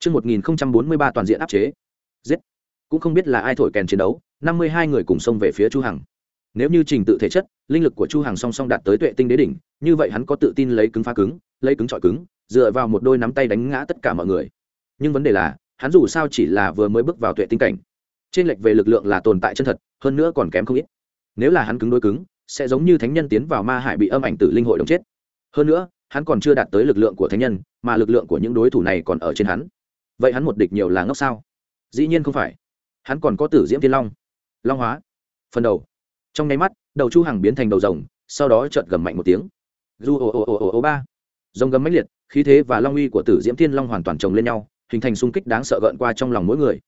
Trước 1043 toàn diện áp chế. Giết. Cũng không biết là ai thổi kèn chiến đấu, 52 người cùng xông về phía Chu Hằng. Nếu như trình tự thể chất, linh lực của Chu Hằng song song đạt tới tuệ tinh đế đỉnh, như vậy hắn có tự tin lấy cứng phá cứng, lấy cứng chọi cứng, dựa vào một đôi nắm tay đánh ngã tất cả mọi người. Nhưng vấn đề là, hắn dù sao chỉ là vừa mới bước vào tuệ tinh cảnh. Trên lệch về lực lượng là tồn tại chân thật, hơn nữa còn kém không ít. Nếu là hắn cứng đối cứng, sẽ giống như thánh nhân tiến vào ma hải bị âm ảnh tử linh hội đồng chết. Hơn nữa, hắn còn chưa đạt tới lực lượng của thánh nhân, mà lực lượng của những đối thủ này còn ở trên hắn. Vậy hắn một địch nhiều là ngốc sao? Dĩ nhiên không phải. Hắn còn có Tử Diễm Thiên Long. Long hóa. Phần đầu. Trong nháy mắt, đầu Chu Hằng biến thành đầu rồng, sau đó chợt gầm mạnh một tiếng. Du ồ ồ ồ ồ ba. Rồng gầm mãnh liệt, khí thế và long uy của Tử Diễm Thiên Long hoàn toàn chồng lên nhau, hình thành xung kích đáng sợ gợn qua trong lòng mỗi người.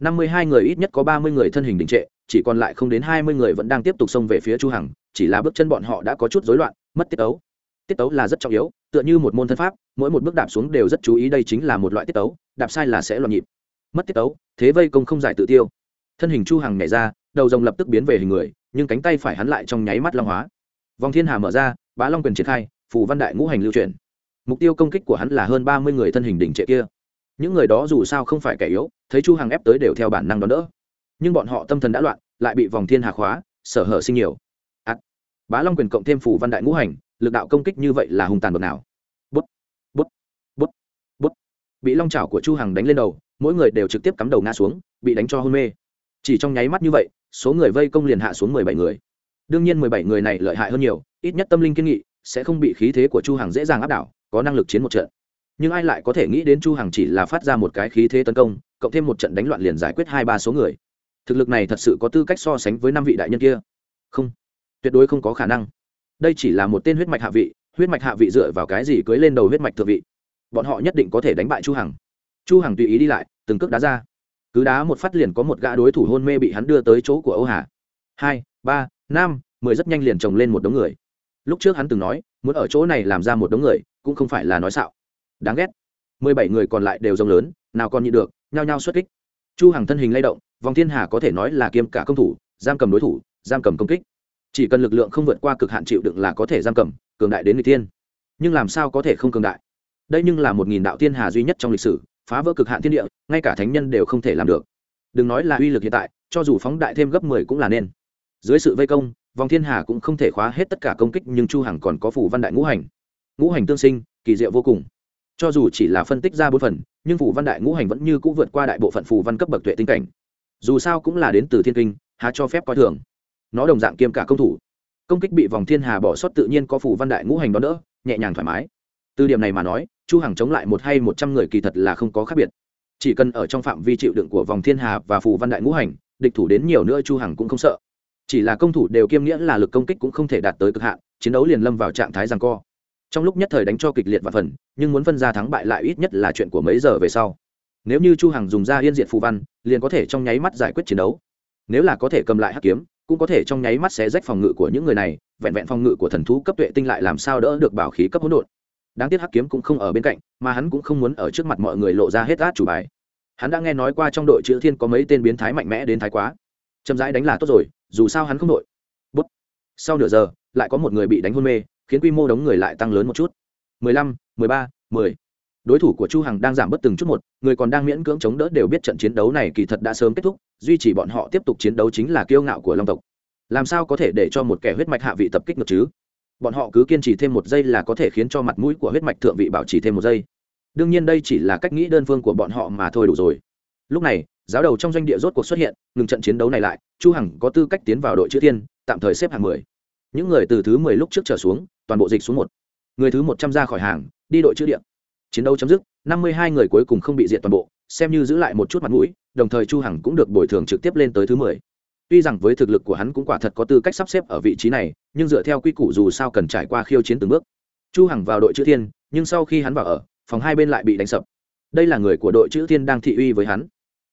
Năm mươi hai người ít nhất có ba mươi người thân hình đình trệ, chỉ còn lại không đến hai mươi người vẫn đang tiếp tục xông về phía Chu Hằng, chỉ là bước chân bọn họ đã có chút rối loạn, mất tiết ấu Tiết tấu là rất trọng yếu, tựa như một môn thân pháp, mỗi một bước đạp xuống đều rất chú ý đây chính là một loại tiết tấu, đạp sai là sẽ loạn nhịp. Mất tiết tấu, thế vây công không giải tự tiêu. Thân hình Chu Hằng nhảy ra, đầu rồng lập tức biến về hình người, nhưng cánh tay phải hắn lại trong nháy mắt long hóa. Vòng Thiên Hà mở ra, Bá Long quyền triển khai, phù văn đại ngũ hành lưu truyền. Mục tiêu công kích của hắn là hơn ba mươi người thân hình đỉnh trệ kia những người đó dù sao không phải kẻ yếu thấy chu hằng ép tới đều theo bản năng đón đỡ nhưng bọn họ tâm thần đã loạn lại bị vòng thiên hà khóa sở hở sinh nhiều ắt bá long quyền cộng thêm phủ văn đại ngũ hành lực đạo công kích như vậy là hùng tàn bậc nào? Bút bút bút bút. Bị long chảo của chu hằng đánh lên đầu, mỗi người đều trực tiếp cắm đầu ngã xuống, bị đánh cho hôn mê. Chỉ trong nháy mắt như vậy, số người vây công liền hạ xuống mười bảy người. Đương nhiên mười bảy người này lợi hại hơn nhiều, ít nhất tâm linh kiên nghị, sẽ không bị khí thế của chu hằng dễ dàng áp đảo, có năng lực chiến một trận. Nhưng ai lại có thể nghĩ đến chu hằng chỉ là phát ra một cái khí thế tấn công, cộng thêm một trận đánh loạn liền giải quyết hai ba số người. Thực lực này thật sự có tư cách so sánh với năm vị đại nhân kia? Không. Tuyệt đối không có khả năng đây chỉ là một tên huyết mạch hạ vị, huyết mạch hạ vị dựa vào cái gì cưới lên đầu huyết mạch thượng vị? Bọn họ nhất định có thể đánh bại chu hằng. Chu hằng tùy ý đi lại, từng cước đá ra. Cứ đá một phát liền có một gã đối thủ hôn mê bị hắn đưa tới chỗ của âu hà. Hai, ba, năm, mười rất nhanh liền chồng lên một đống người. Lúc trước hắn từng nói, muốn ở chỗ này làm ra một đống người, cũng không phải là nói xạo. Đáng ghét. Mười bảy người còn lại đều rông lớn, nào còn nhịn được, nhao nhao xuất kích. Chu hằng thân hình lay động, vòng thiên hà có thể nói là kiêm cả công thủ, giam cầm đối thủ, giam cầm công kích chỉ cần lực lượng không vượt qua cực hạn chịu đựng là có thể giam cầm, cường đại đến người tiên. nhưng làm sao có thể không cường đại? Đây nhưng là một nghìn đạo thiên hà duy nhất trong lịch sử, phá vỡ cực hạn thiên địa, ngay cả thánh nhân đều không thể làm được. Đừng nói là uy lực hiện tại, cho dù phóng đại thêm gấp mười cũng là nên. Dưới sự vây công, vòng thiên hà cũng không thể khóa hết tất cả công kích, nhưng chu hằng còn có phủ văn đại ngũ hành. Ngũ hành tương sinh, kỳ diệu vô cùng. Cho dù chỉ là phân tích ra bốn phần, nhưng phù văn đại ngũ hành vẫn như c ũ vượt qua đại bộ phận phù văn cấp bậc tuệ tinh cảnh. Dù sao cũng là đến từ thiên kinh, há cho phép coi thường nó đồng dạng kiêm cả công thủ. Công kích bị vòng thiên hà bỏ sót tự nhiên có phủ văn đại ngũ hành đó đỡ, nhẹ nhàng thoải mái. Từ điểm này mà nói, chu hằng chống lại một hay một trăm người kỳ thật là không có khác biệt. Chỉ cần ở trong phạm vi chịu đựng của vòng thiên hà và phủ văn đại ngũ hành, địch thủ đến nhiều nữa chu hằng cũng không sợ. Chỉ là công thủ đều kiêm nghĩa là lực công kích cũng không thể đạt tới cực hạn, chiến đấu liền lâm vào trạng thái giằng co. Trong lúc nhất thời đánh cho kịch liệt và phần, nhưng muốn phân ra thắng bại lại ít nhất là chuyện của mấy giờ về sau. Nếu như chu hằng dùng ra yên diện phù văn, liền có thể trong nháy mắt giải quyết chiến đấu. Nếu là có thể cầm lại hắc kiếm cũng có thể trong nháy mắt xé rách phòng ngự của những người này, vẹn vẹn phòng ngự của thần thú cấp tuệ tinh lại làm sao đỡ được bảo khí cấp hỗn độn. Đáng tiếc hắc kiếm cũng không ở bên cạnh, mà hắn cũng không muốn ở trước mặt mọi người lộ ra hết át chủ bài. Hắn đã nghe nói qua trong đội chữ thiên có mấy tên biến thái mạnh mẽ đến thái quá. Chậm rãi đánh là tốt rồi, dù sao hắn không đội. Bút. Sau nửa giờ, lại có một người bị đánh hôn mê, khiến quy mô đống người lại tăng lớn một chút. Mười lăm, mười ba, mười. Đối thủ của chu hằng đang giảm bớt từng chút một, người còn đang miễn cưỡng chống đỡ đều biết trận chiến đấu này kỳ thật đã sớm kết thúc duy trì bọn họ tiếp tục chiến đấu chính là kiêu ngạo của long tộc. Làm sao có thể để cho một kẻ huyết mạch hạ vị tập kích ngược chứ? Bọn họ cứ kiên trì thêm một giây là có thể khiến cho mặt mũi của huyết mạch thượng vị bảo trì thêm một giây. Đương nhiên đây chỉ là cách nghĩ đơn phương của bọn họ mà thôi đủ rồi. Lúc này giáo đầu trong doanh địa rốt cuộc xuất hiện ngừng trận chiến đấu này lại chu hằng có tư cách tiến vào đội chữ thiên tạm thời xếp hạng mười. Những người từ thứ mười lúc trước trở xuống toàn bộ dịch xuống một. Người thứ một trăm ra khỏi hàng đi đội chữ địa, chiến đấu chấm dứt năm mươi hai người cuối cùng không bị diệt toàn bộ, xem như giữ lại một chút mặt mũi, đồng thời chu hằng cũng được bồi thường trực tiếp lên tới thứ mười. Tuy rằng với thực lực của hắn cũng quả thật có tư cách sắp xếp ở vị trí này, nhưng dựa theo quy củ dù sao cần trải qua khiêu chiến từng bước. Chu hằng vào đội chữ thiên, nhưng sau khi hắn vào ở, phòng hai bên lại bị đánh sập. Đây là người của đội chữ thiên đang thị uy với hắn.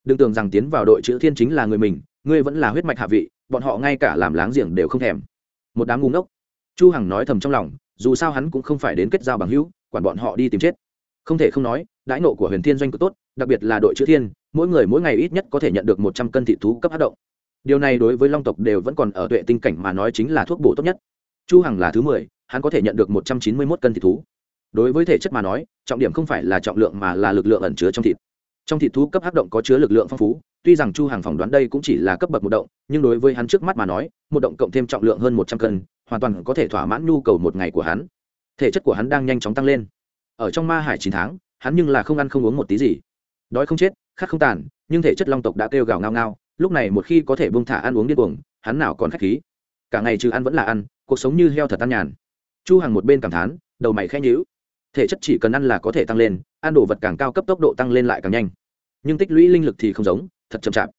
Đừng tưởng rằng tiến vào đội chữ thiên chính là người mình, ngươi vẫn là huyết mạch hạ vị, bọn họ ngay cả làm láng giềng đều không thèm. Một đám ngu ngốc. Chu hằng nói thầm trong lòng, dù sao hắn cũng không phải đến kết giao bằng hữu, quản bọn họ đi tìm chết không thể không nói, đãi nộ của huyền thiên doanh cực tốt, đặc biệt là đội chữ thiên, mỗi người mỗi ngày ít nhất có thể nhận được một trăm cân thị thú cấp hát động. Điều này đối với long tộc đều vẫn còn ở tuệ tinh cảnh mà nói chính là thuốc bổ tốt nhất. Chu hằng là thứ mười, hắn có thể nhận được một trăm chín mươi 191 cân thị thú. Đối với thể chất mà nói, trọng điểm không phải là trọng lượng mà là lực lượng ẩn chứa trong thịt. Trong thịt thú cấp hắc động có chứa lực lượng phong phú, tuy rằng chu hàng phỏng đoán đây cũng chỉ là cấp bậc một động, nhưng đối với hắn trước mắt mà nói, một động cộng thêm trọng lượng hơn một trăm cân, hoàn toàn có thể thỏa mãn nhu cầu một ngày của hắn. Thể chất của hắn đang nhanh chóng tăng lên ở trong ma hải chín tháng, hắn nhưng là không ăn không uống một tí gì. Đói không chết, khát không tàn, nhưng thể chất long tộc đã kêu gào ngao ngao, lúc này một khi có thể bông thả ăn uống điên cuồng, hắn nào còn khách khí. Cả ngày trừ ăn vẫn là ăn, cuộc sống như heo thật tan nhàn. Chu hàng một bên cảm thán, đầu mày khẽ nhíu. Thể chất chỉ cần ăn là có thể tăng lên, ăn đồ vật càng cao cấp tốc độ tăng lên lại càng nhanh. Nhưng tích lũy linh lực thì không giống, thật chậm chạp.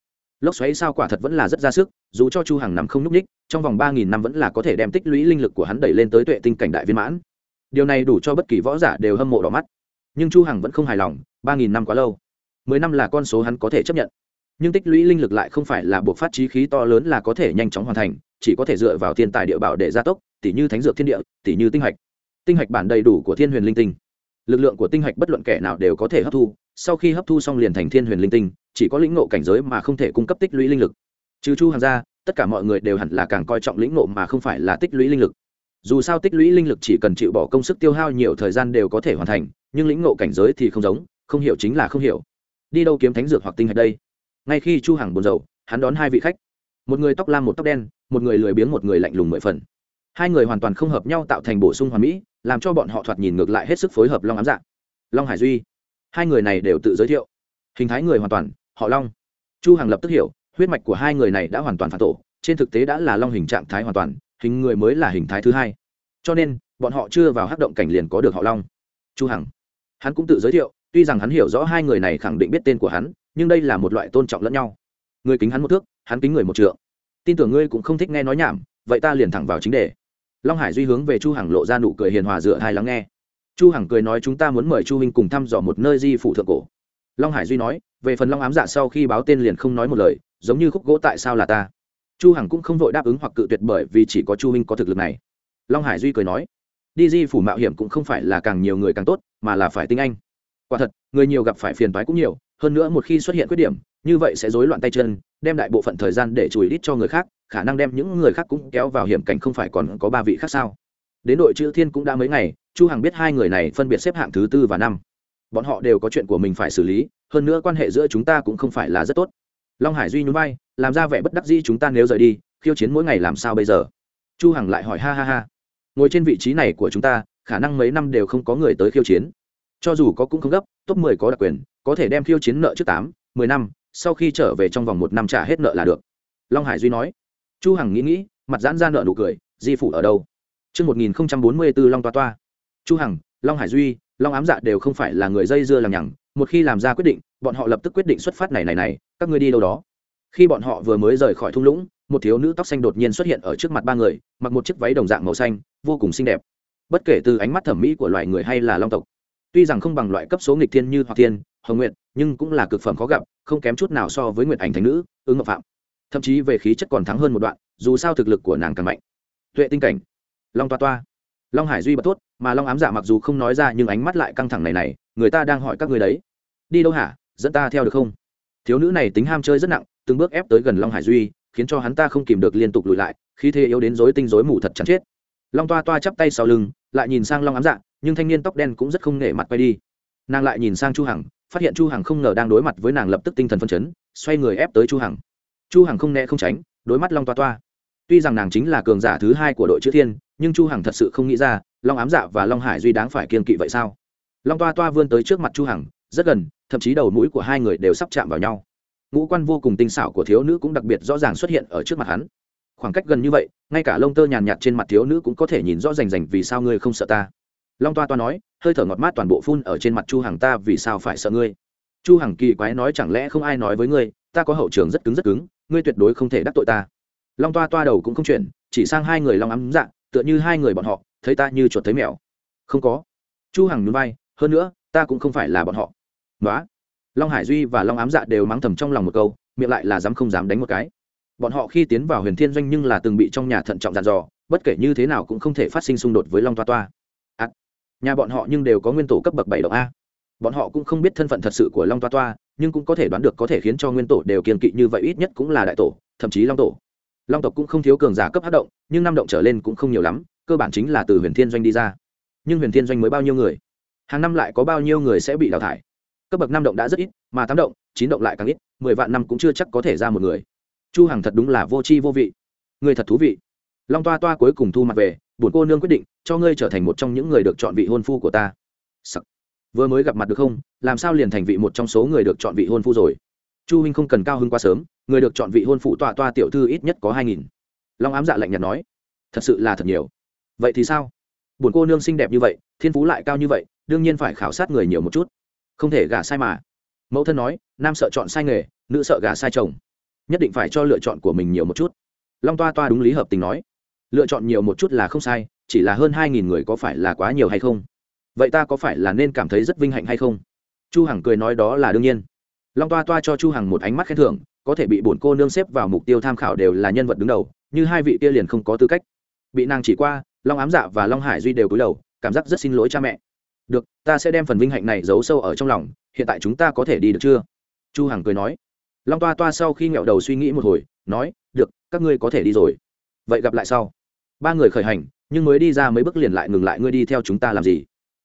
Lốc xoáy sao quả thật vẫn là rất ra sức, dù cho chu hàng nằm không n ú c ních trong vòng ba nghìn năm vẫn là có thể đem tích lũy linh lực của hắn đẩy lên tới tuệ tinh cảnh đại viên mãn điều này đủ cho bất kỳ võ giả đều hâm mộ đỏ mắt. Nhưng chu hằng vẫn không hài lòng, ba nghìn năm quá lâu. Mười năm là con số hắn có thể chấp nhận. Nhưng tích lũy linh lực lại không phải là buộc phát trí khí to lớn là có thể nhanh chóng hoàn thành, chỉ có thể dựa vào thiên tài địa bảo để gia tốc tỷ như thánh dược thiên địa tỷ như tinh hạch. Tinh hạch bản đầy đủ của thiên huyền linh tinh. Lực lượng của tinh hạch bất luận kẻ nào đều có thể hấp thu, sau khi hấp thu xong liền thành thiên huyền linh tinh, chỉ có lĩnh ngộ cảnh giới mà không thể cung cấp tích lũy linh lực. Trừ chu hàng ra, tất cả mọi người đều hẳn là càng coi trọng lĩnh ngộ mà không phải là tích lũy linh lực dù sao tích lũy linh lực chỉ cần chịu bỏ công sức tiêu hao nhiều thời gian đều có thể hoàn thành, nhưng lĩnh ngộ cảnh giới thì không giống, không hiểu chính là không hiểu. Đi đâu kiếm thánh dược hoặc tinh hạch đây? Ngay khi chu hằng buồn rầu, hắn đón hai vị khách. Một người tóc lam một tóc đen, một người lười biếng một người lạnh lùng mười phần. Hai người hoàn toàn không hợp nhau tạo thành bổ sung hoàn mỹ, làm cho bọn họ thoạt nhìn ngược lại hết sức phối hợp long ám dạng long hải duy. Hai người này đều tự giới thiệu. Hình thái người hoàn toàn, họ long. Chu hằng lập tức hiểu, huyết mạch của hai người này đã hoàn toàn phản tổ, trên thực tế đã là long hình trạng thái hoàn toàn hình người mới là hình thái thứ hai. Cho nên, bọn họ chưa vào hắc động cảnh liền có được họ long. Chu hằng. Hắn cũng tự giới thiệu, tuy rằng hắn hiểu rõ hai người này khẳng định biết tên của hắn, nhưng đây là một loại tôn trọng lẫn nhau. Người kính hắn một thước, hắn kính người một trượng. Tin tưởng ngươi cũng không thích nghe nói nhảm, vậy ta liền thẳng vào chính đề. Long hải duy hướng về chu hằng lộ ra nụ cười hiền hòa dựa hai lắng nghe. Chu hằng cười nói chúng ta muốn mời chu huynh cùng thăm dò một nơi di phủ thượng cổ. Long hải duy nói, về phần long ám dạ sau khi báo tên liền không nói một lời, giống như khúc gỗ tại sao là ta chu hằng cũng không vội đáp ứng hoặc cự tuyệt bởi vì chỉ có chu Minh có thực lực này. Long hải duy cười nói, đi di phủ mạo hiểm cũng không phải là càng nhiều người càng tốt, mà là phải tinh anh. Quả thật, người nhiều gặp phải phiền toái cũng nhiều, hơn nữa một khi xuất hiện khuyết điểm, như vậy sẽ rối loạn tay chân, đem đại bộ phận thời gian để chùi đít cho người khác, khả năng đem những người khác cũng kéo vào hiểm cảnh không phải còn có ba vị khác sao? Đến đội chữ thiên cũng đã mấy ngày, chu hằng biết hai người này phân biệt xếp hạng thứ tư và năm. Bọn họ đều có chuyện của mình phải xử lý, hơn nữa quan hệ giữa chúng ta cũng không phải là rất tốt. Long hải duy nhún vai làm ra vẻ bất đắc dĩ chúng ta nếu rời đi khiêu chiến mỗi ngày làm sao bây giờ? Chu hằng lại hỏi ha ha ha. Ngồi trên vị trí này của chúng ta khả năng mấy năm đều không có người tới khiêu chiến. Cho dù có cũng không gấp top 10 có đặc quyền có thể đem khiêu chiến nợ trước 8, 10 năm sau khi trở về trong vòng một năm trả hết nợ là được. Long hải duy nói. Chu hằng nghĩ nghĩ mặt giãn ra nợ nụ cười di phủ ở đâu? Trước 1044 Long Toa Toa. Chu Hằng, Long Hải Duy, Long Ám Dạ đều không phải là người dây dưa làm nhằng, một khi làm ra quyết định, bọn họ lập tức quyết định xuất phát này này này, các ngươi đi đâu đó. Khi bọn họ vừa mới rời khỏi thung lũng, một thiếu nữ tóc xanh đột nhiên xuất hiện ở trước mặt ba người, mặc một chiếc váy đồng dạng màu xanh, vô cùng xinh đẹp. Bất kể từ ánh mắt thẩm mỹ của loài người hay là long tộc, tuy rằng không bằng loại cấp số nghịch thiên như Hoặc Thiên, Hồng Nguyệt, nhưng cũng là cực phẩm khó gặp, không kém chút nào so với Nguyệt Ảnh Thánh nữ, ứng ngọc phạm. Thậm chí về khí chất còn thắng hơn một đoạn, dù sao thực lực của nàng càng mạnh. Tuệ tinh cảnh long toa toa long hải duy bật tốt mà long ám dạ mặc dù không nói ra nhưng ánh mắt lại căng thẳng này này người ta đang hỏi các người đấy đi đâu hả dẫn ta theo được không thiếu nữ này tính ham chơi rất nặng từng bước ép tới gần long hải duy, khiến cho hắn ta không kìm được liên tục lùi lại khi thế yếu đến dối tinh dối mù thật chắn chết. Long toa toa chắp tay sau lưng, lại nhìn sang long ám dạ nhưng thanh niên tóc đen cũng rất không nể mặt quay đi. Nàng lại nhìn sang chu hằng, phát hiện chu hằng không ngờ đang đối mặt với nàng lập tức tinh thần phân chấn, xoay người ép tới chu hằng. Chu hằng không né không tránh, đối mắt long toa toa. Tuy rằng nàng chính là cường giả thứ hai của đội chữ thiên, nhưng chu hằng thật sự không nghĩ ra, long ám dạ và long hải duy đáng phải kiên kỵ vậy sao? Long toa toa vươn tới trước mặt chu hằng, rất gần, thậm chí đầu mũi của hai người đều sắp chạm vào nhau ngũ quan vô cùng tinh xảo của thiếu nữ cũng đặc biệt rõ ràng xuất hiện ở trước mặt hắn. Khoảng cách gần như vậy, ngay cả lông tơ nhàn nhạt trên mặt thiếu nữ cũng có thể nhìn rõ rành rành vì sao ngươi không sợ ta. Long toa toa nói, hơi thở ngọt mát toàn bộ phun ở trên mặt chu hằng ta vì sao phải sợ ngươi? Chu hằng kỳ quái nói chẳng lẽ không ai nói với ngươi, ta có hậu trường rất cứng rất cứng, ngươi tuyệt đối không thể đắc tội ta. Long toa toa đầu cũng không chuyển, chỉ sang hai người long ấm dạ tựa như hai người bọn họ, thấy ta như chuột thấy mèo. Không có. Chu hằng nhún bay hơn nữa, ta cũng không phải là bọn họ. Nói long hải duy và long ám dạ đều mắng thầm trong lòng một câu miệng lại là dám không dám đánh một cái. Bọn họ khi tiến vào huyền thiên doanh nhưng là từng bị trong nhà thận trọng dàn dò bất kể như thế nào cũng không thể phát sinh xung đột với long toa toa. À, nhà bọn họ nhưng đều có nguyên tổ cấp bậc bảy động a. Bọn họ cũng không biết thân phận thật sự của long toa toa nhưng cũng có thể đoán được có thể khiến cho nguyên tổ đều kiên kỵ như vậy ít nhất cũng là đại tổ thậm chí long tổ. Long tộc cũng không thiếu cường giả cấp hát động nhưng năm động trở lên cũng không nhiều lắm cơ bản chính là từ huyền thiên doanh đi ra. Nhưng huyền thiên doanh mới bao nhiêu người? Hàng năm lại có bao nhiêu người sẽ bị đào thải? Cấp bậc năm động đã rất ít, mà tám động, chín động lại càng ít, mười vạn năm cũng chưa chắc có thể ra một người. Chu hằng thật đúng là vô tri vô vị. Người thật thú vị. Long toa toa cuối cùng thu mặt về bổn cô nương quyết định, cho ngươi trở thành một trong những người được chọn vị hôn phu của ta. Sắc. vừa mới gặp mặt được không? Làm sao liền thành vị một trong số người được chọn vị hôn phu rồi? Chu huynh không cần cao hơn quá sớm, người được chọn vị hôn phụ toa toa tiểu thư ít nhất có hai nghìn. Long ám dạ lạnh nhạt nói, thật sự là thật nhiều. Vậy thì sao? Bổn cô nương xinh đẹp như vậy, thiên phú lại cao như vậy, đương nhiên phải khảo sát người nhiều một chút không thể gả sai mà. Mẫu thân nói, nam sợ chọn sai nghề, nữ sợ gả sai chồng. Nhất định phải cho lựa chọn của mình nhiều một chút. Long toa toa đúng lý hợp tình nói. Lựa chọn nhiều một chút là không sai, chỉ là hơn hai nghìn người có phải là quá nhiều hay không? Vậy ta có phải là nên cảm thấy rất vinh hạnh hay không? Chu hằng cười nói đó là đương nhiên. Long toa toa cho chu hằng một ánh mắt khen thưởng, có thể bị bổn cô nương xếp vào mục tiêu tham khảo đều là nhân vật đứng đầu, như hai vị kia liền không có tư cách. Bị nàng chỉ qua, long ám dạ và long hải duy đều cúi đầu, cảm giác rất xin lỗi cha mẹ được, ta sẽ đem phần vinh hạnh này giấu sâu ở trong lòng, hiện tại chúng ta có thể đi được chưa? Chu hằng cười nói. Long toa toa sau khi nghẹo đầu suy nghĩ một hồi, nói, được, các ngươi có thể đi rồi. Vậy gặp lại sau. Ba người khởi hành, nhưng mới đi ra mấy bước liền lại ngừng lại, ngươi đi theo chúng ta làm gì?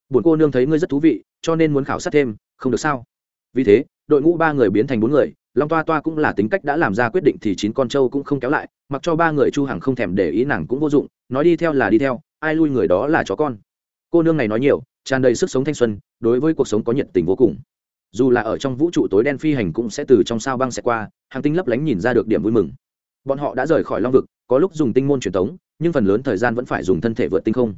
Buồn cô nương thấy ngươi rất thú vị, cho nên muốn khảo sát thêm, không được sao? Vì thế, đội ngũ ba người biến thành bốn người, long toa toa cũng là tính cách đã làm ra quyết định thì chín con trâu cũng không kéo lại, mặc cho ba người chu hằng không thèm để ý nàng cũng vô dụng, nói đi theo là đi theo, ai lui người đó là chó con. Cô nương này nói nhiều tràn đầy sức sống thanh xuân, đối với cuộc sống có nhiệt tình vô cùng. Dù là ở trong vũ trụ tối đen phi hành cũng sẽ từ trong sao băng sẽ qua, hàng tinh lấp lánh nhìn ra được điểm vui mừng. Bọn họ đã rời khỏi long vực, có lúc dùng tinh môn truyền thống nhưng phần lớn thời gian vẫn phải dùng thân thể vượt tinh không.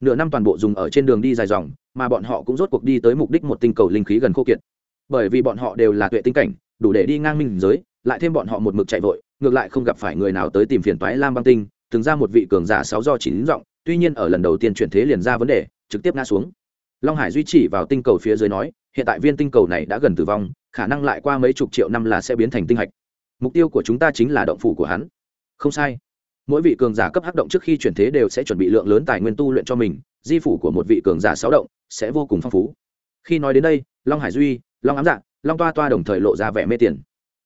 Nửa năm toàn bộ dùng ở trên đường đi dài dòng, mà bọn họ cũng rốt cuộc đi tới mục đích một tinh cầu linh khí gần khô kiệt. Bởi vì bọn họ đều là tuệ tinh cảnh, đủ để đi ngang minh giới, lại thêm bọn họ một mực chạy vội, ngược lại không gặp phải người nào tới tìm phiền toái lam băng tinh, từng ra một vị cường giả sáu do chín giọng, tuy nhiên ở lần đầu tiên chuyển thế liền ra vấn đề, trực tiếp ngã xuống long hải duy chỉ vào tinh cầu phía dưới nói, hiện tại viên tinh cầu này đã gần tử vong, khả năng lại qua mấy chục triệu năm là sẽ biến thành tinh hạch. Mục tiêu của chúng ta chính là động phủ của hắn. Không sai. Mỗi vị cường giả cấp hắc động trước khi chuyển thế đều sẽ chuẩn bị lượng lớn tài nguyên tu luyện cho mình, di phủ của một vị cường giả sáu động sẽ vô cùng phong phú. Khi nói đến đây, long hải duy, long ám dạ long toa toa đồng thời lộ ra vẻ mê tiền.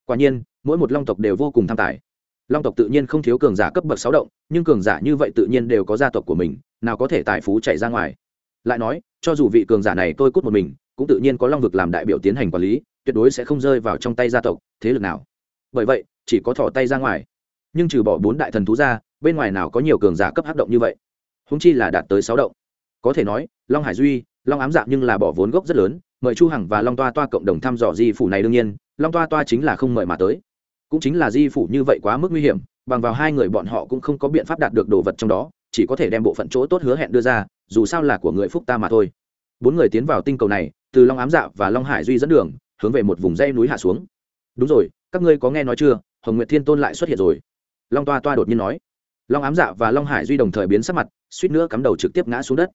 Quả nhiên, mỗi một long tộc đều vô cùng tham tài. Long tộc tự nhiên không thiếu cường giả cấp bậc sáu động, nhưng cường giả như vậy tự nhiên đều có gia tộc của mình, nào có thể tài phú chạy ra ngoài lại nói, cho dù vị cường giả này tôi cút một mình, cũng tự nhiên có long vực làm đại biểu tiến hành quản lý, tuyệt đối sẽ không rơi vào trong tay gia tộc, thế lực nào. Bởi vậy, chỉ có thỏ tay ra ngoài. Nhưng trừ bỏ bốn đại thần thú ra, bên ngoài nào có nhiều cường giả cấp hát động như vậy? Húng chi là đạt tới sáu động. Có thể nói, long hải duy, long ám dạng nhưng là bỏ vốn gốc rất lớn, mời chu hằng và long toa toa cộng đồng thăm dò di phủ này đương nhiên, long toa toa chính là không mời mà tới. Cũng chính là di phủ như vậy quá mức nguy hiểm, bằng vào hai người bọn họ cũng không có biện pháp đạt được đồ vật trong đó, chỉ có thể đem bộ phận chỗ tốt hứa hẹn đưa ra dù sao là của người phúc ta mà thôi. Bốn người tiến vào tinh cầu này, từ long ám dạ và long hải duy dẫn đường, hướng về một vùng dây núi hạ xuống. Đúng rồi, các ngươi có nghe nói chưa, hồng nguyệt thiên tôn lại xuất hiện rồi. Long toa toa đột nhiên nói. Long ám dạ và long hải duy đồng thời biến sắc mặt, suýt nữa cắm đầu trực tiếp ngã xuống đất.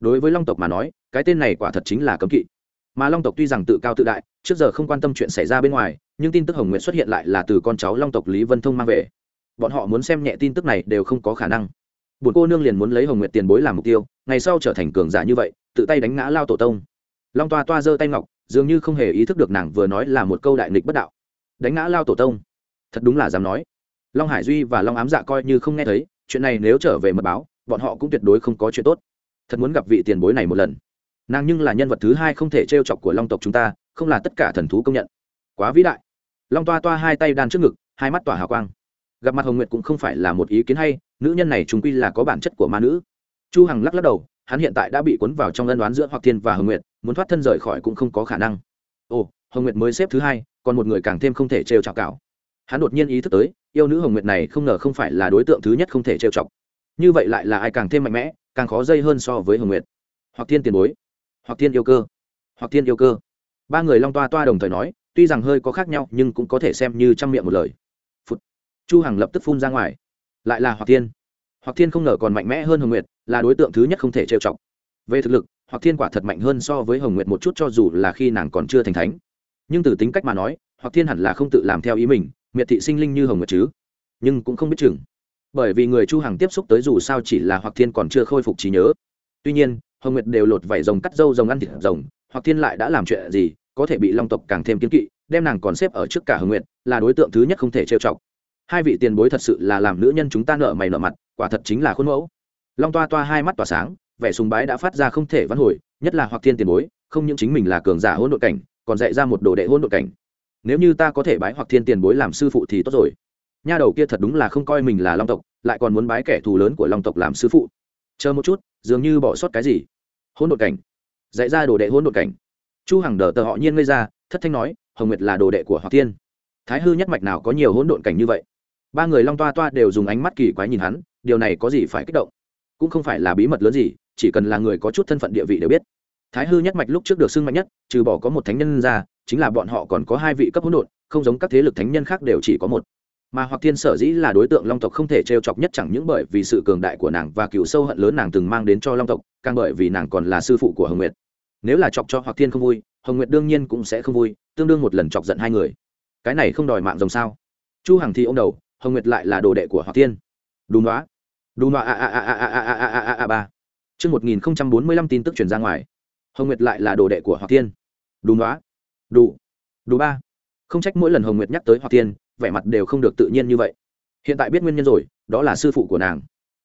Đối với long tộc mà nói, cái tên này quả thật chính là cấm kỵ. Mà long tộc tuy rằng tự cao tự đại, trước giờ không quan tâm chuyện xảy ra bên ngoài, nhưng tin tức hồng nguyệt xuất hiện lại là từ con cháu long tộc lý vân thông mang về. Bọn họ muốn xem nhẹ tin tức này đều không có khả năng bùn cô nương liền muốn lấy hồng nguyệt tiền bối làm mục tiêu, ngày sau trở thành cường giả như vậy, tự tay đánh ngã lao tổ tông. Long toa toa giơ tay ngọc, dường như không hề ý thức được nàng vừa nói là một câu đại nghịch bất đạo. Đánh ngã lao tổ tông? Thật đúng là dám nói. Long hải duy và long ám dạ coi như không nghe thấy, chuyện này nếu trở về mật báo, bọn họ cũng tuyệt đối không có chuyện tốt. Thật muốn gặp vị tiền bối này một lần. Nàng nhưng là nhân vật thứ hai không thể t r e o chọc của long tộc chúng ta, không là tất cả thần thú công nhận. Quá vĩ đại. Long toa toa hai tay đan trước ngực, hai mắt tỏa hào quang. Gặp mặt hồng nguyệt cũng không phải là một ý kiến hay nữ nhân này chúng quy là có bản chất của ma nữ. Chu hằng lắc lắc đầu, hắn hiện tại đã bị cuốn vào trong ân đoán giữa hoặc thiên và hồng nguyệt, muốn thoát thân rời khỏi cũng không có khả năng. Ồ, hồng nguyệt mới xếp thứ hai, còn một người càng thêm không thể trêu chọc cạo. Hắn đột nhiên ý thức tới, yêu nữ hồng nguyệt này không ngờ không phải là đối tượng thứ nhất không thể trêu chọc. Như vậy lại là ai càng thêm mạnh mẽ, càng khó dây hơn so với hồng nguyệt. Hoặc thiên tiền bối hoặc thiên yêu cơ hoặc thiên yêu cơ. Ba người long toa toa đồng thời nói, tuy rằng hơi có khác nhau nhưng cũng có thể xem như trăm miệng một lời. Phụt. chu hằng lập tức phun ra ngoài lại là hoặc thiên. Hoặc thiên không ngờ còn mạnh mẽ hơn hồng nguyệt, là đối tượng thứ nhất không thể trêu chọc. Về thực lực, hoặc thiên quả thật mạnh hơn so với hồng nguyệt một chút cho dù là khi nàng còn chưa thành thánh. Nhưng từ tính cách mà nói, hoặc thiên hẳn là không tự làm theo ý mình, miệt thị sinh linh như hồng nguyệt chứ. Nhưng cũng không biết chừng. Bởi vì người chu hằng tiếp xúc tới dù sao chỉ là hoặc thiên còn chưa khôi phục trí nhớ. Tuy nhiên, hồng nguyệt đều lột vảy rồng cắt dâu rồng ăn thịt rồng, hoặc thiên lại đã làm chuyện gì, có thể bị long tộc càng thêm kiến kỵ, đem nàng còn xếp ở trước cả hồng nguyệt, là đối tượng thứ nhất không thể trêu chọc hai vị tiền bối thật sự là làm nữ nhân chúng ta nợ mày nợ mặt, quả thật chính là khuôn mẫu. Long toa toa hai mắt tỏa sáng, vẻ sùng bái đã phát ra không thể văn hồi, nhất là hoặc thiên tiền bối, không những chính mình là cường giả hỗn độn cảnh, còn dạy ra một đồ đệ hôn đội cảnh. Nếu như ta có thể bái hoặc thiên tiền bối làm sư phụ thì tốt rồi. Nha đầu kia thật đúng là không coi mình là long tộc, lại còn muốn bái kẻ thù lớn của long tộc làm sư phụ. Chờ một chút, dường như bỏ sót cái gì. Hôn đội cảnh. Dạy ra đồ đệ hôn đội cảnh. Chu hằng đờ tờ họ nhiên ngây ra, thất thanh nói, hồng nguyệt là đồ đệ của hoặc thiên. Thái hư nhất mạch nào có nhiều hỗn độn cảnh như vậy? Ba người long toa toa đều dùng ánh mắt kỳ quái nhìn hắn, điều này có gì phải kích động? Cũng không phải là bí mật lớn gì, chỉ cần là người có chút thân phận địa vị đều biết. Thái hư nhất mạch lúc trước được xưng mạnh nhất, trừ bỏ có một thánh nhân ra, chính là bọn họ còn có hai vị cấp hỗn độn, không giống các thế lực thánh nhân khác đều chỉ có một. Mà hoặc thiên sở dĩ là đối tượng long tộc không thể trêu chọc nhất chẳng những bởi vì sự cường đại của nàng và cựu sâu hận lớn nàng từng mang đến cho long tộc, càng bởi vì nàng còn là sư phụ của hồng nguyệt. Nếu là chọc cho hoặc thiên không vui, hồng nguyệt đương nhiên cũng sẽ không vui, tương đương một lần chọc giận hai người. Cái này không đòi mạng rồng sao? Chu hằng thì ô m đầu hồng nguyệt lại là đồ đệ của hoặc thiên đúng đó đúng đó a a a a a a a a a a ba chương một nghìn bốn mươi lăm tin tức truyền ra ngoài hồng nguyệt lại là đồ đệ của hoặc thiên đúng đó đủ đủ ba không trách mỗi lần hồng nguyệt nhắc tới hoặc thiên vẻ mặt đều không được tự nhiên như vậy hiện tại biết nguyên nhân rồi đó là sư phụ của nàng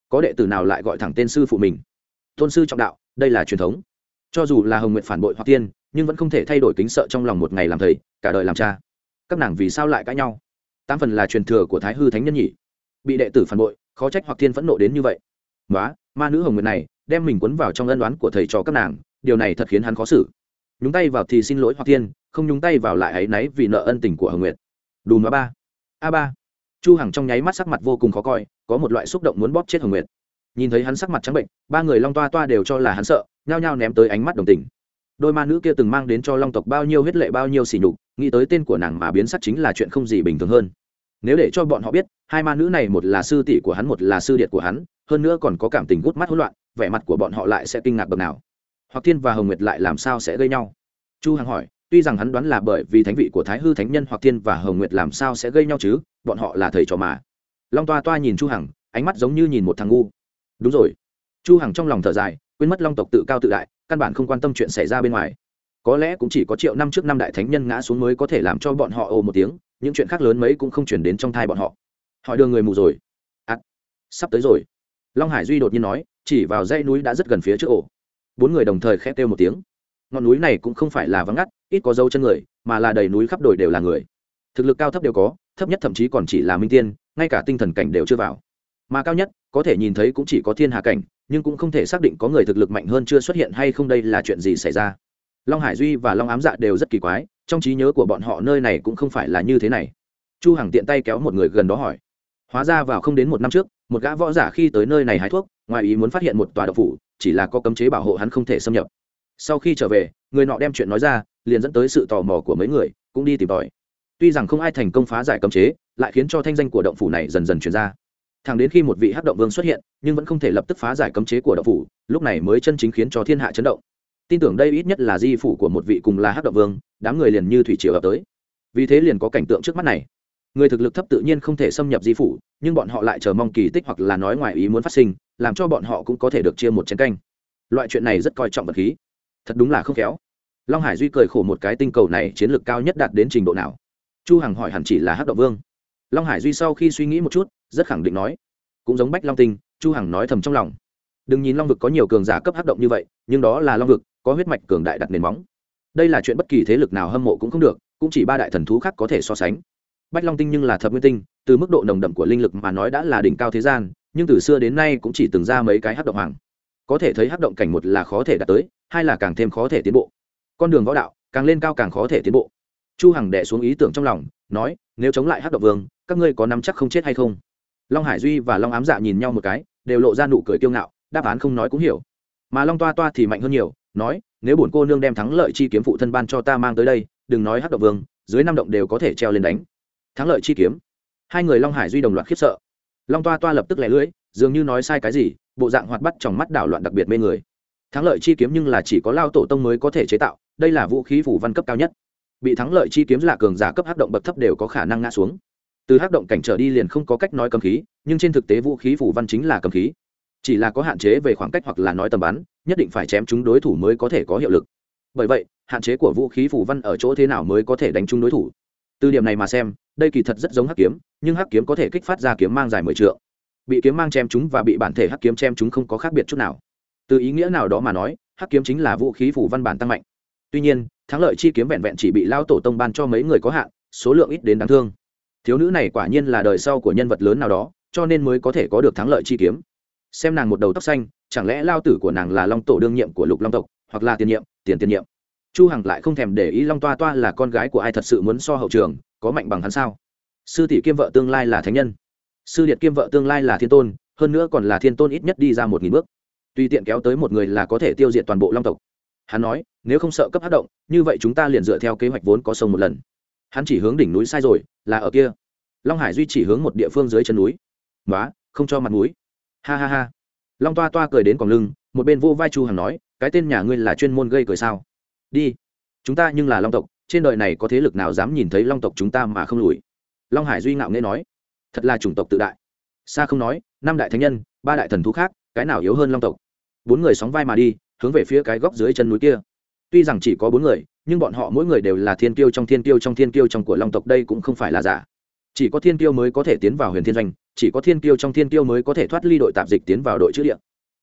có đệ tử nào lại gọi thẳng tên sư phụ mình tôn sư trọng đạo đây là truyền thống cho dù là hồng nguyệt phản bội hoặc tiên nhưng vẫn không thể thay đổi kính sợ trong lòng một ngày làm thầy cả đời làm cha các nàng vì sao lại cãi nhau tám phần là truyền thừa của thái hư thánh nhân nhỉ. Bị đệ tử phản bội, khó trách hoặc thiên phẫn nộ đến như vậy. Nói ma nữ hồng nguyệt này, đem mình quấn vào trong ân đoán của thầy trò các nàng, điều này thật khiến hắn khó xử. Nhúng tay vào thì xin lỗi hoặc thiên, không nhúng tay vào lại áy náy vì nợ ân tình của hồng nguyệt. Đùm nói ba. A ba. Chu hằng trong nháy mắt sắc mặt vô cùng khó coi, có một loại xúc động muốn bóp chết hồng nguyệt. Nhìn thấy hắn sắc mặt trắng bệnh, ba người long toa toa đều cho là hắn sợ, nhao nhao ném tới ánh mắt đồng tình. Đôi ma nữ kia từng mang đến cho long tộc bao nhiêu huyết lệ, bao nhiêu sỉ nhục nghĩ tới tên của nàng mà biến sắc chính là chuyện không gì bình thường hơn. Nếu để cho bọn họ biết, hai ma nữ này một là sư tỷ của hắn, một là sư điện của hắn, hơn nữa còn có cảm tình gút mắt hỗn loạn, vẻ mặt của bọn họ lại sẽ kinh ngạc bậc nào. Hoặc thiên và hồng nguyệt lại làm sao sẽ gây nhau? Chu hằng hỏi, tuy rằng hắn đoán là bởi vì thánh vị của thái hư thánh nhân hoặc thiên và hồng nguyệt làm sao sẽ gây nhau chứ, bọn họ là thầy trò mà. Long toa toa nhìn chu hằng, ánh mắt giống như nhìn một thằng ngu. Đúng rồi. Chu hằng trong lòng thở dài, quên mất long tộc tự cao tự đại, căn bản không quan tâm chuyện xảy ra bên ngoài có lẽ cũng chỉ có triệu năm trước năm đại thánh nhân ngã xuống mới có thể làm cho bọn họ ồ một tiếng những chuyện khác lớn mấy cũng không chuyển đến trong thai bọn họ. Họ đưa người mù rồi. À, sắp tới rồi. Long hải duy đột nhiên nói chỉ vào dãy núi đã rất gần phía trước ổ. Bốn người đồng thời khét kêu một tiếng. Ngọn núi này cũng không phải là vắng ngắt ít có dấu chân người mà là đầy núi khắp đồi đều là người. Thực lực cao thấp đều có thấp nhất thậm chí còn chỉ là minh tiên ngay cả tinh thần cảnh đều chưa vào. Mà cao nhất có thể nhìn thấy cũng chỉ có thiên hà cảnh nhưng cũng không thể xác định có người thực lực mạnh hơn chưa xuất hiện hay không đây là chuyện gì xảy ra long hải duy và long ám dạ đều rất kỳ quái, trong trí nhớ của bọn họ nơi này cũng không phải là như thế này. Chu hằng tiện tay kéo một người gần đó hỏi. Hóa ra vào không đến một năm trước, một gã võ giả khi tới nơi này hái thuốc, ngoài ý muốn phát hiện một tòa độc phủ, chỉ là có cấm chế bảo hộ hắn không thể xâm nhập. Sau khi trở về, người nọ đem chuyện nói ra, liền dẫn tới sự tò mò của mấy người, cũng đi tìm tòi. Tuy rằng không ai thành công phá giải cấm chế, lại khiến cho thanh danh của động phủ này dần dần chuyển ra. Thẳng đến khi một vị hắc động vương xuất hiện, nhưng vẫn không thể lập tức phá giải cấm chế của động phủ, lúc này mới chân chính khiến cho thiên hạ chấn động tin tưởng đây ít nhất là di phủ của một vị cùng là hắc động vương, đám người liền như thủy triều ập tới. Vì thế liền có cảnh tượng trước mắt này. Người thực lực thấp tự nhiên không thể xâm nhập di phủ, nhưng bọn họ lại chờ mong kỳ tích hoặc là nói ngoài ý muốn phát sinh, làm cho bọn họ cũng có thể được chia một chén canh. Loại chuyện này rất coi trọng vật khí. Thật đúng là không khéo. Long hải duy cười khổ một cái tinh cầu này chiến lược cao nhất đạt đến trình độ nào? Chu hằng hỏi hẳn chỉ là hắc động vương. Long hải duy sau khi suy nghĩ một chút, rất khẳng định nói. Cũng giống bách long tinh, chu hằng nói thầm trong lòng. Đừng nhìn long vực có nhiều cường giả cấp hắc động như vậy, nhưng đó là long vực có huyết mạch cường đại đặt nền móng. Đây là chuyện bất kỳ thế lực nào hâm mộ cũng không được, cũng chỉ ba đại thần thú khác có thể so sánh. Bách long tinh nhưng là thập nguyên tinh, từ mức độ nồng đậm của linh lực mà nói đã là đỉnh cao thế gian, nhưng từ xưa đến nay cũng chỉ từng ra mấy cái hắc động hoàng. Có thể thấy hắc động cảnh một là khó thể đạt tới, hai là càng thêm khó thể tiến bộ. Con đường võ đạo, càng lên cao càng khó thể tiến bộ. Chu hằng đẻ xuống ý tưởng trong lòng, nói, nếu chống lại hắc động vương, các ngươi có nắm chắc không chết hay không? Long hải duy và long ám dạ nhìn nhau một cái, đều lộ ra nụ cười kiêu ngạo, đáp án không nói cũng hiểu. Mà long toa toa thì mạnh hơn nhiều nói, nếu bổn cô nương đem thắng lợi chi kiếm phụ thân ban cho ta mang tới đây, đừng nói hắc động vương, dưới năm động đều có thể treo lên đánh. Thắng lợi chi kiếm? Hai người long hải duy đồng loạt khiếp sợ. Long toa toa lập tức lẻ lưỡi, dường như nói sai cái gì, bộ dạng hoạt bắt trong mắt đảo loạn đặc biệt mê người. Thắng lợi chi kiếm nhưng là chỉ có lao tổ tông mới có thể chế tạo, đây là vũ khí phủ văn cấp cao nhất. Bị thắng lợi chi kiếm là cường giả cấp hắc động bậc thấp đều có khả năng ngã xuống. Từ hắc động cảnh trở đi liền không có cách nói cầm khí, nhưng trên thực tế vũ khí phủ văn chính là cầm khí chỉ là có hạn chế về khoảng cách hoặc là nói tầm bắn, nhất định phải chém chúng đối thủ mới có thể có hiệu lực. Bởi vậy, hạn chế của vũ khí phủ văn ở chỗ thế nào mới có thể đánh trúng đối thủ? Từ điểm này mà xem, đây kỳ thật rất giống hắc kiếm, nhưng hắc kiếm có thể kích phát ra kiếm mang dài mười trượng. Bị kiếm mang chém chúng và bị bản thể hắc kiếm chém chúng không có khác biệt chút nào. Từ ý nghĩa nào đó mà nói, hắc kiếm chính là vũ khí phủ văn bản tăng mạnh. Tuy nhiên, thắng lợi chi kiếm vẹn vẹn chỉ bị lao tổ tông ban cho mấy người có hạn, số lượng ít đến đáng thương. Thiếu nữ này quả nhiên là đời sau của nhân vật lớn nào đó, cho nên mới có thể có được thắng lợi chi kiếm xem nàng một đầu tóc xanh, chẳng lẽ lao tử của nàng là long tổ đương nhiệm của lục long tộc, hoặc là tiền nhiệm, tiền tiền nhiệm? Chu hằng lại không thèm để ý long toa toa là con gái của ai thật sự muốn so hậu trường, có mạnh bằng hắn sao? Sư tỷ kiêm vợ tương lai là thánh nhân. Sư điệt kiêm vợ tương lai là thiên tôn, hơn nữa còn là thiên tôn ít nhất đi ra một nghìn bước. Tùy tiện kéo tới một người là có thể tiêu diệt toàn bộ long tộc. Hắn nói, nếu không sợ cấp hát động, như vậy chúng ta liền dựa theo kế hoạch vốn có sông một lần. Hắn chỉ hướng đỉnh núi sai rồi, là ở kia. Long hải duy chỉ hướng một địa phương dưới chân núi. Nói không cho mặt núi ha ha ha. Long toa toa cười đến còn lưng, một bên vô vai chu hằng nói, cái tên nhà ngươi là chuyên môn gây cười sao? Đi. Chúng ta nhưng là long tộc, trên đời này có thế lực nào dám nhìn thấy long tộc chúng ta mà không lùi? Long hải duy ngạo nghễ nói, thật là chủng tộc tự đại. Xa không nói, năm đại thánh nhân, ba đại thần thú khác, cái nào yếu hơn long tộc? Bốn người sóng vai mà đi, hướng về phía cái góc dưới chân núi kia. Tuy rằng chỉ có bốn người, nhưng bọn họ mỗi người đều là thiên tiêu trong thiên tiêu trong thiên tiêu trong của long tộc, đây cũng không phải là giả. Chỉ có thiên tiêu mới có thể tiến vào huyền thiên doanh chỉ có thiên tiêu trong thiên tiêu mới có thể thoát ly đội tạp dịch tiến vào đội chữ địa.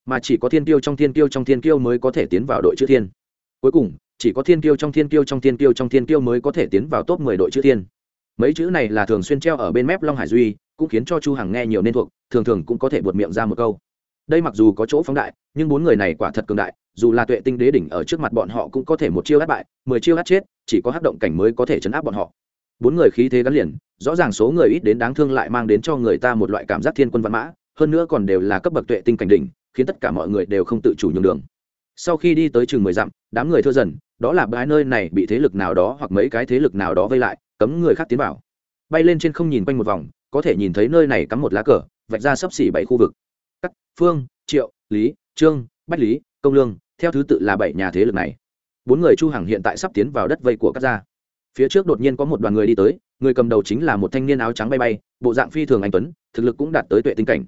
Mà chỉ có thiên tiêu trong thiên tiêu trong thiên tiêu mới có thể tiến vào đội chữ thiên. Cuối cùng, chỉ có thiên tiêu trong thiên tiêu trong thiên tiêu trong thiên tiêu mới có thể tiến vào top mười đội chữ thiên. Mấy chữ này là thường xuyên treo ở bên mép long hải duy, cũng khiến cho chu hằng nghe nhiều nên thuộc, thường thường cũng có thể buột miệng ra một câu. Đây mặc dù có chỗ phóng đại, nhưng bốn người này quả thật cường đại, dù là tuệ tinh đế đỉnh ở trước mặt bọn họ cũng có thể một chiêu hát bại, mười chiêu hát chết, chỉ có hát động cảnh mới có thể chấn áp bọn họ. Bốn người khí thế gắn liền rõ ràng số người ít đến đáng thương lại mang đến cho người ta một loại cảm giác thiên quân văn mã, hơn nữa còn đều là cấp bậc tuệ tinh cảnh đỉnh, khiến tất cả mọi người đều không tự chủ nhường đường. Sau khi đi tới chừng mười dặm, đám người thưa dần, đó là bãi nơi này bị thế lực nào đó hoặc mấy cái thế lực nào đó vây lại, cấm người khác tiến vào. Bay lên trên không nhìn quanh một vòng, có thể nhìn thấy nơi này cắm một lá cờ, vạch ra sấp xỉ bảy khu vực. Cắt, phương, triệu, lý, trương, bách lý, công lương, theo thứ tự là bảy nhà thế lực này. Bốn người chu hằng hiện tại sắp tiến vào đất vây của các gia phía trước đột nhiên có một đoàn người đi tới, người cầm đầu chính là một thanh niên áo trắng bay bay, bộ dạng phi thường anh tuấn, thực lực cũng đạt tới tuệ tinh cảnh.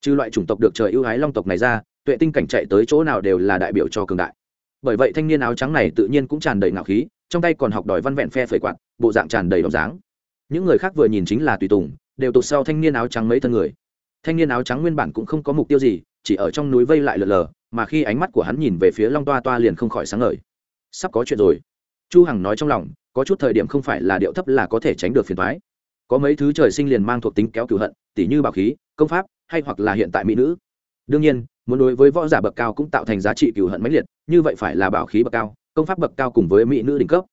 Trừ loại chủng tộc được trời ưu ái long tộc này ra, tuệ tinh cảnh chạy tới chỗ nào đều là đại biểu cho cường đại. Bởi vậy thanh niên áo trắng này tự nhiên cũng tràn đầy ngạo khí, trong tay còn học đòi văn vẹn phe phẩy quạt, bộ dạng tràn đầy đỏ dáng. Những người khác vừa nhìn chính là tùy tùng, đều tụt sau thanh niên áo trắng mấy thân người. Thanh niên áo trắng nguyên bản cũng không có mục tiêu gì, chỉ ở trong núi vây lại lờ lờ, mà khi ánh mắt của hắn nhìn về phía long toa toa liền không khỏi sáng ngời. Sắp có chuyện rồi chu hằng nói trong lòng, có chút thời điểm không phải là điệu thấp là có thể tránh được phiền toái. Có mấy thứ trời sinh liền mang thuộc tính kéo cửu hận, tỉ như bảo khí, công pháp, hay hoặc là hiện tại mỹ nữ. Đương nhiên, muốn đối với võ giả bậc cao cũng tạo thành giá trị cửu hận mãnh liệt, như vậy phải là bảo khí bậc cao, công pháp bậc cao cùng với mỹ nữ đỉnh cấp.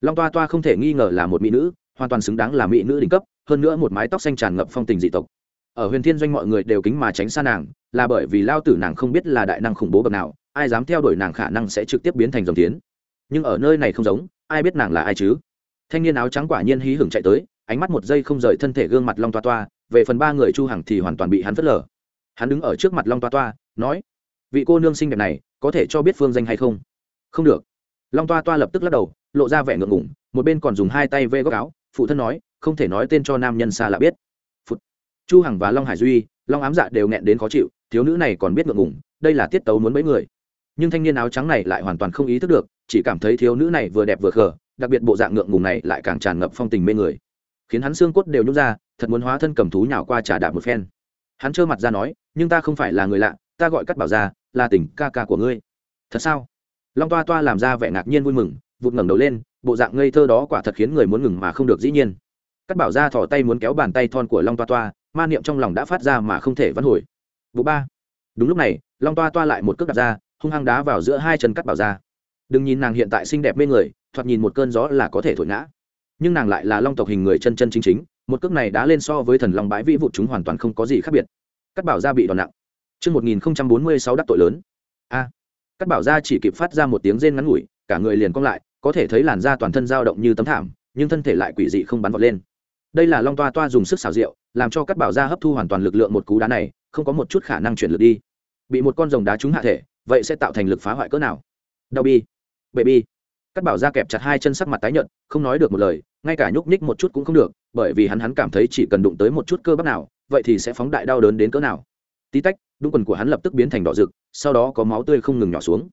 Long toa toa không thể nghi ngờ là một mỹ nữ, hoàn toàn xứng đáng là mỹ nữ đỉnh cấp, hơn nữa một mái tóc xanh tràn ngập phong tình dị tộc. Ở huyền thiên doanh mọi người đều kính mà tránh xa nàng, là bởi vì lao tử nàng không biết là đại năng khủng bố bậc nào, ai dám theo đuổi nàng khả năng sẽ trực tiếp biến thành dòng tiến nhưng ở nơi này không giống, ai biết nàng là ai chứ? Thanh niên áo trắng quả nhiên hí hửng chạy tới, ánh mắt một giây không rời thân thể gương mặt long toa toa, về phần ba người chu hằng thì hoàn toàn bị hắn phớt lờ. Hắn đứng ở trước mặt long toa toa, nói, vị cô nương xinh đẹp này, có thể cho biết phương danh hay không? Không được. Long toa toa lập tức lắc đầu, lộ ra vẻ ngượng ngủng một bên còn dùng hai tay vê góc áo, phụ thân nói, không thể nói tên cho nam nhân xa lạ biết. Phụt. chu hằng và long hải duy, long ám dạ đều nghẹn đến khó chịu, thiếu nữ này còn biết ngượng ngủng đây là tiết tấu muốn mấy người nhưng thanh niên áo trắng này lại hoàn toàn không ý thức được, chỉ cảm thấy thiếu nữ này vừa đẹp vừa khờ, đặc biệt bộ dạng ngượng ngùng này lại càng tràn ngập phong tình mê người. Khiến hắn xương cốt đều nhúc ra, thật muốn hóa thân cầm thú nhào qua trà đạp một phen. Hắn trơ mặt ra nói, nhưng ta không phải là người lạ, ta gọi cắt bảo ra là tình ca ca của ngươi. Thật sao? Long toa toa làm ra vẻ ngạc nhiên vui mừng, vụt ngẩng đầu lên, bộ dạng ngây thơ đó quả thật khiến người muốn ngừng mà không được dĩ nhiên. Cắt bảo ra thỏ tay muốn kéo bàn tay thon của long toa toa, ma niệm trong lòng đã phát ra mà không thể vãn hồi. Vụ ba. Đúng lúc này, long toa toa lại một cước đặt ra hung hăng đá vào giữa hai chân cắt bảo ra đừng nhìn nàng hiện tại xinh đẹp mê người thoạt nhìn một cơn gió là có thể thổi ngã nhưng nàng lại là long tộc hình người chân chân chính chính một cước này đã lên so với thần long bãi vĩ vụ chúng hoàn toàn không có gì khác biệt cắt bảo ra bị đòn nặng Trước 1046 đắc tội lớn. A. cắt bảo ra chỉ kịp phát ra một tiếng rên ngắn ngủi, cả người liền cong lại, có thể thấy làn da toàn thân dao động như tấm thảm, nhưng thân thể lại quỷ dị không bắn vọt lên. Đây là long toa toa dùng sức xảo diệu, làm cho cắt bảo ra hấp thu hoàn toàn lực lượng một cú đá này, không có một chút khả năng chuyển lực đi. Bị một con rồng đá trúng hạ thể, vậy sẽ tạo thành lực phá hoại cỡ nào? Đau bi, bệ bi. Cắt bảo ra kẹp chặt hai chân sắc mặt tái nhợt, không nói được một lời, ngay cả nhúc nhích một chút cũng không được, bởi vì hắn hắn cảm thấy chỉ cần đụng tới một chút cơ bắp nào, vậy thì sẽ phóng đại đau đớn đến cỡ nào. Tí tách, đúng quần của hắn lập tức biến thành đỏ rực, sau đó có máu tươi không ngừng nhỏ xuống.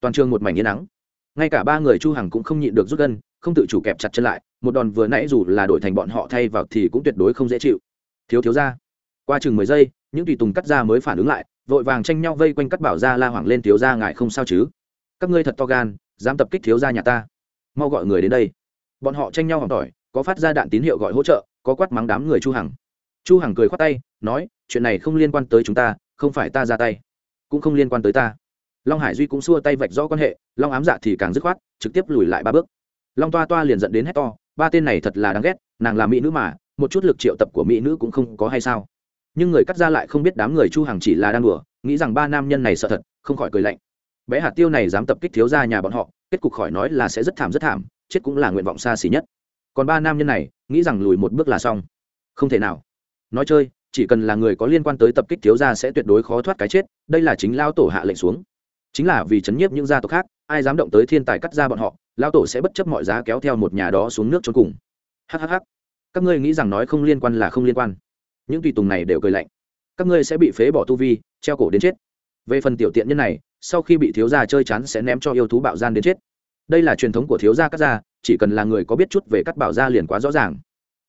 Toàn trường một mảnh yên nắng. Ngay cả ba người Chu Hằng cũng không nhịn được rút gân, không tự chủ kẹp chặt chân lại, một đòn vừa nãy dù là đổi thành bọn họ thay vào thì cũng tuyệt đối không dễ chịu. Thiếu thiếu gia. Qua chừng mười giây, những tùy tùng cắt ra mới phản ứng lại, vội vàng tranh nhau vây quanh cắt bảo ra la hoảng lên thiếu gia ngài không sao chứ? Các ngươi thật to gan, dám tập kích thiếu gia nhà ta. Mau gọi người đến đây. Bọn họ tranh nhau hỏng tỏi có phát ra đạn tín hiệu gọi hỗ trợ có quát mắng đám người chu hằng. Chu hằng cười khoát tay nói chuyện này không liên quan tới chúng ta không phải ta ra tay cũng không liên quan tới ta. Long hải duy cũng xua tay vạch rõ quan hệ long ám dạ thì càng dứt khoát trực tiếp lùi lại ba bước. Long toa toa liền dẫn đến hét to ba tên này thật là đáng ghét nàng là mỹ nữ mà một chút lực triệu tập của mỹ nữ cũng không có hay sao nhưng người cắt ra lại không biết đám người chu hằng chỉ là đang đùa, nghĩ rằng ba nam nhân này sợ thật, không khỏi cười lạnh. Bé hạt tiêu này dám tập kích thiếu gia nhà bọn họ, kết cục khỏi nói là sẽ rất thảm rất thảm, chết cũng là nguyện vọng xa xỉ nhất. Còn ba nam nhân này, nghĩ rằng lùi một bước là xong. Không thể nào. Nói chơi, chỉ cần là người có liên quan tới tập kích thiếu gia sẽ tuyệt đối khó thoát cái chết, đây là chính lao tổ hạ lệnh xuống. Chính là vì chấn nhiếp những gia tộc khác, ai dám động tới thiên tài cắt ra bọn họ lao tổ sẽ bất chấp mọi giá kéo theo một nhà đó xuống nước trốn cùng. Hhh các ngươi nghĩ rằng nói không liên quan là không liên quan những tùy tùng này đều cười lạnh. Các ngươi sẽ bị phế bỏ tu vi, treo cổ đến chết. Về phần tiểu tiện nhân này, sau khi bị thiếu gia chơi chán sẽ ném cho yêu thú bạo gian đến chết. Đây là truyền thống của thiếu gia cắt gia, chỉ cần là người có biết chút về cắt bảo gia liền quá rõ ràng.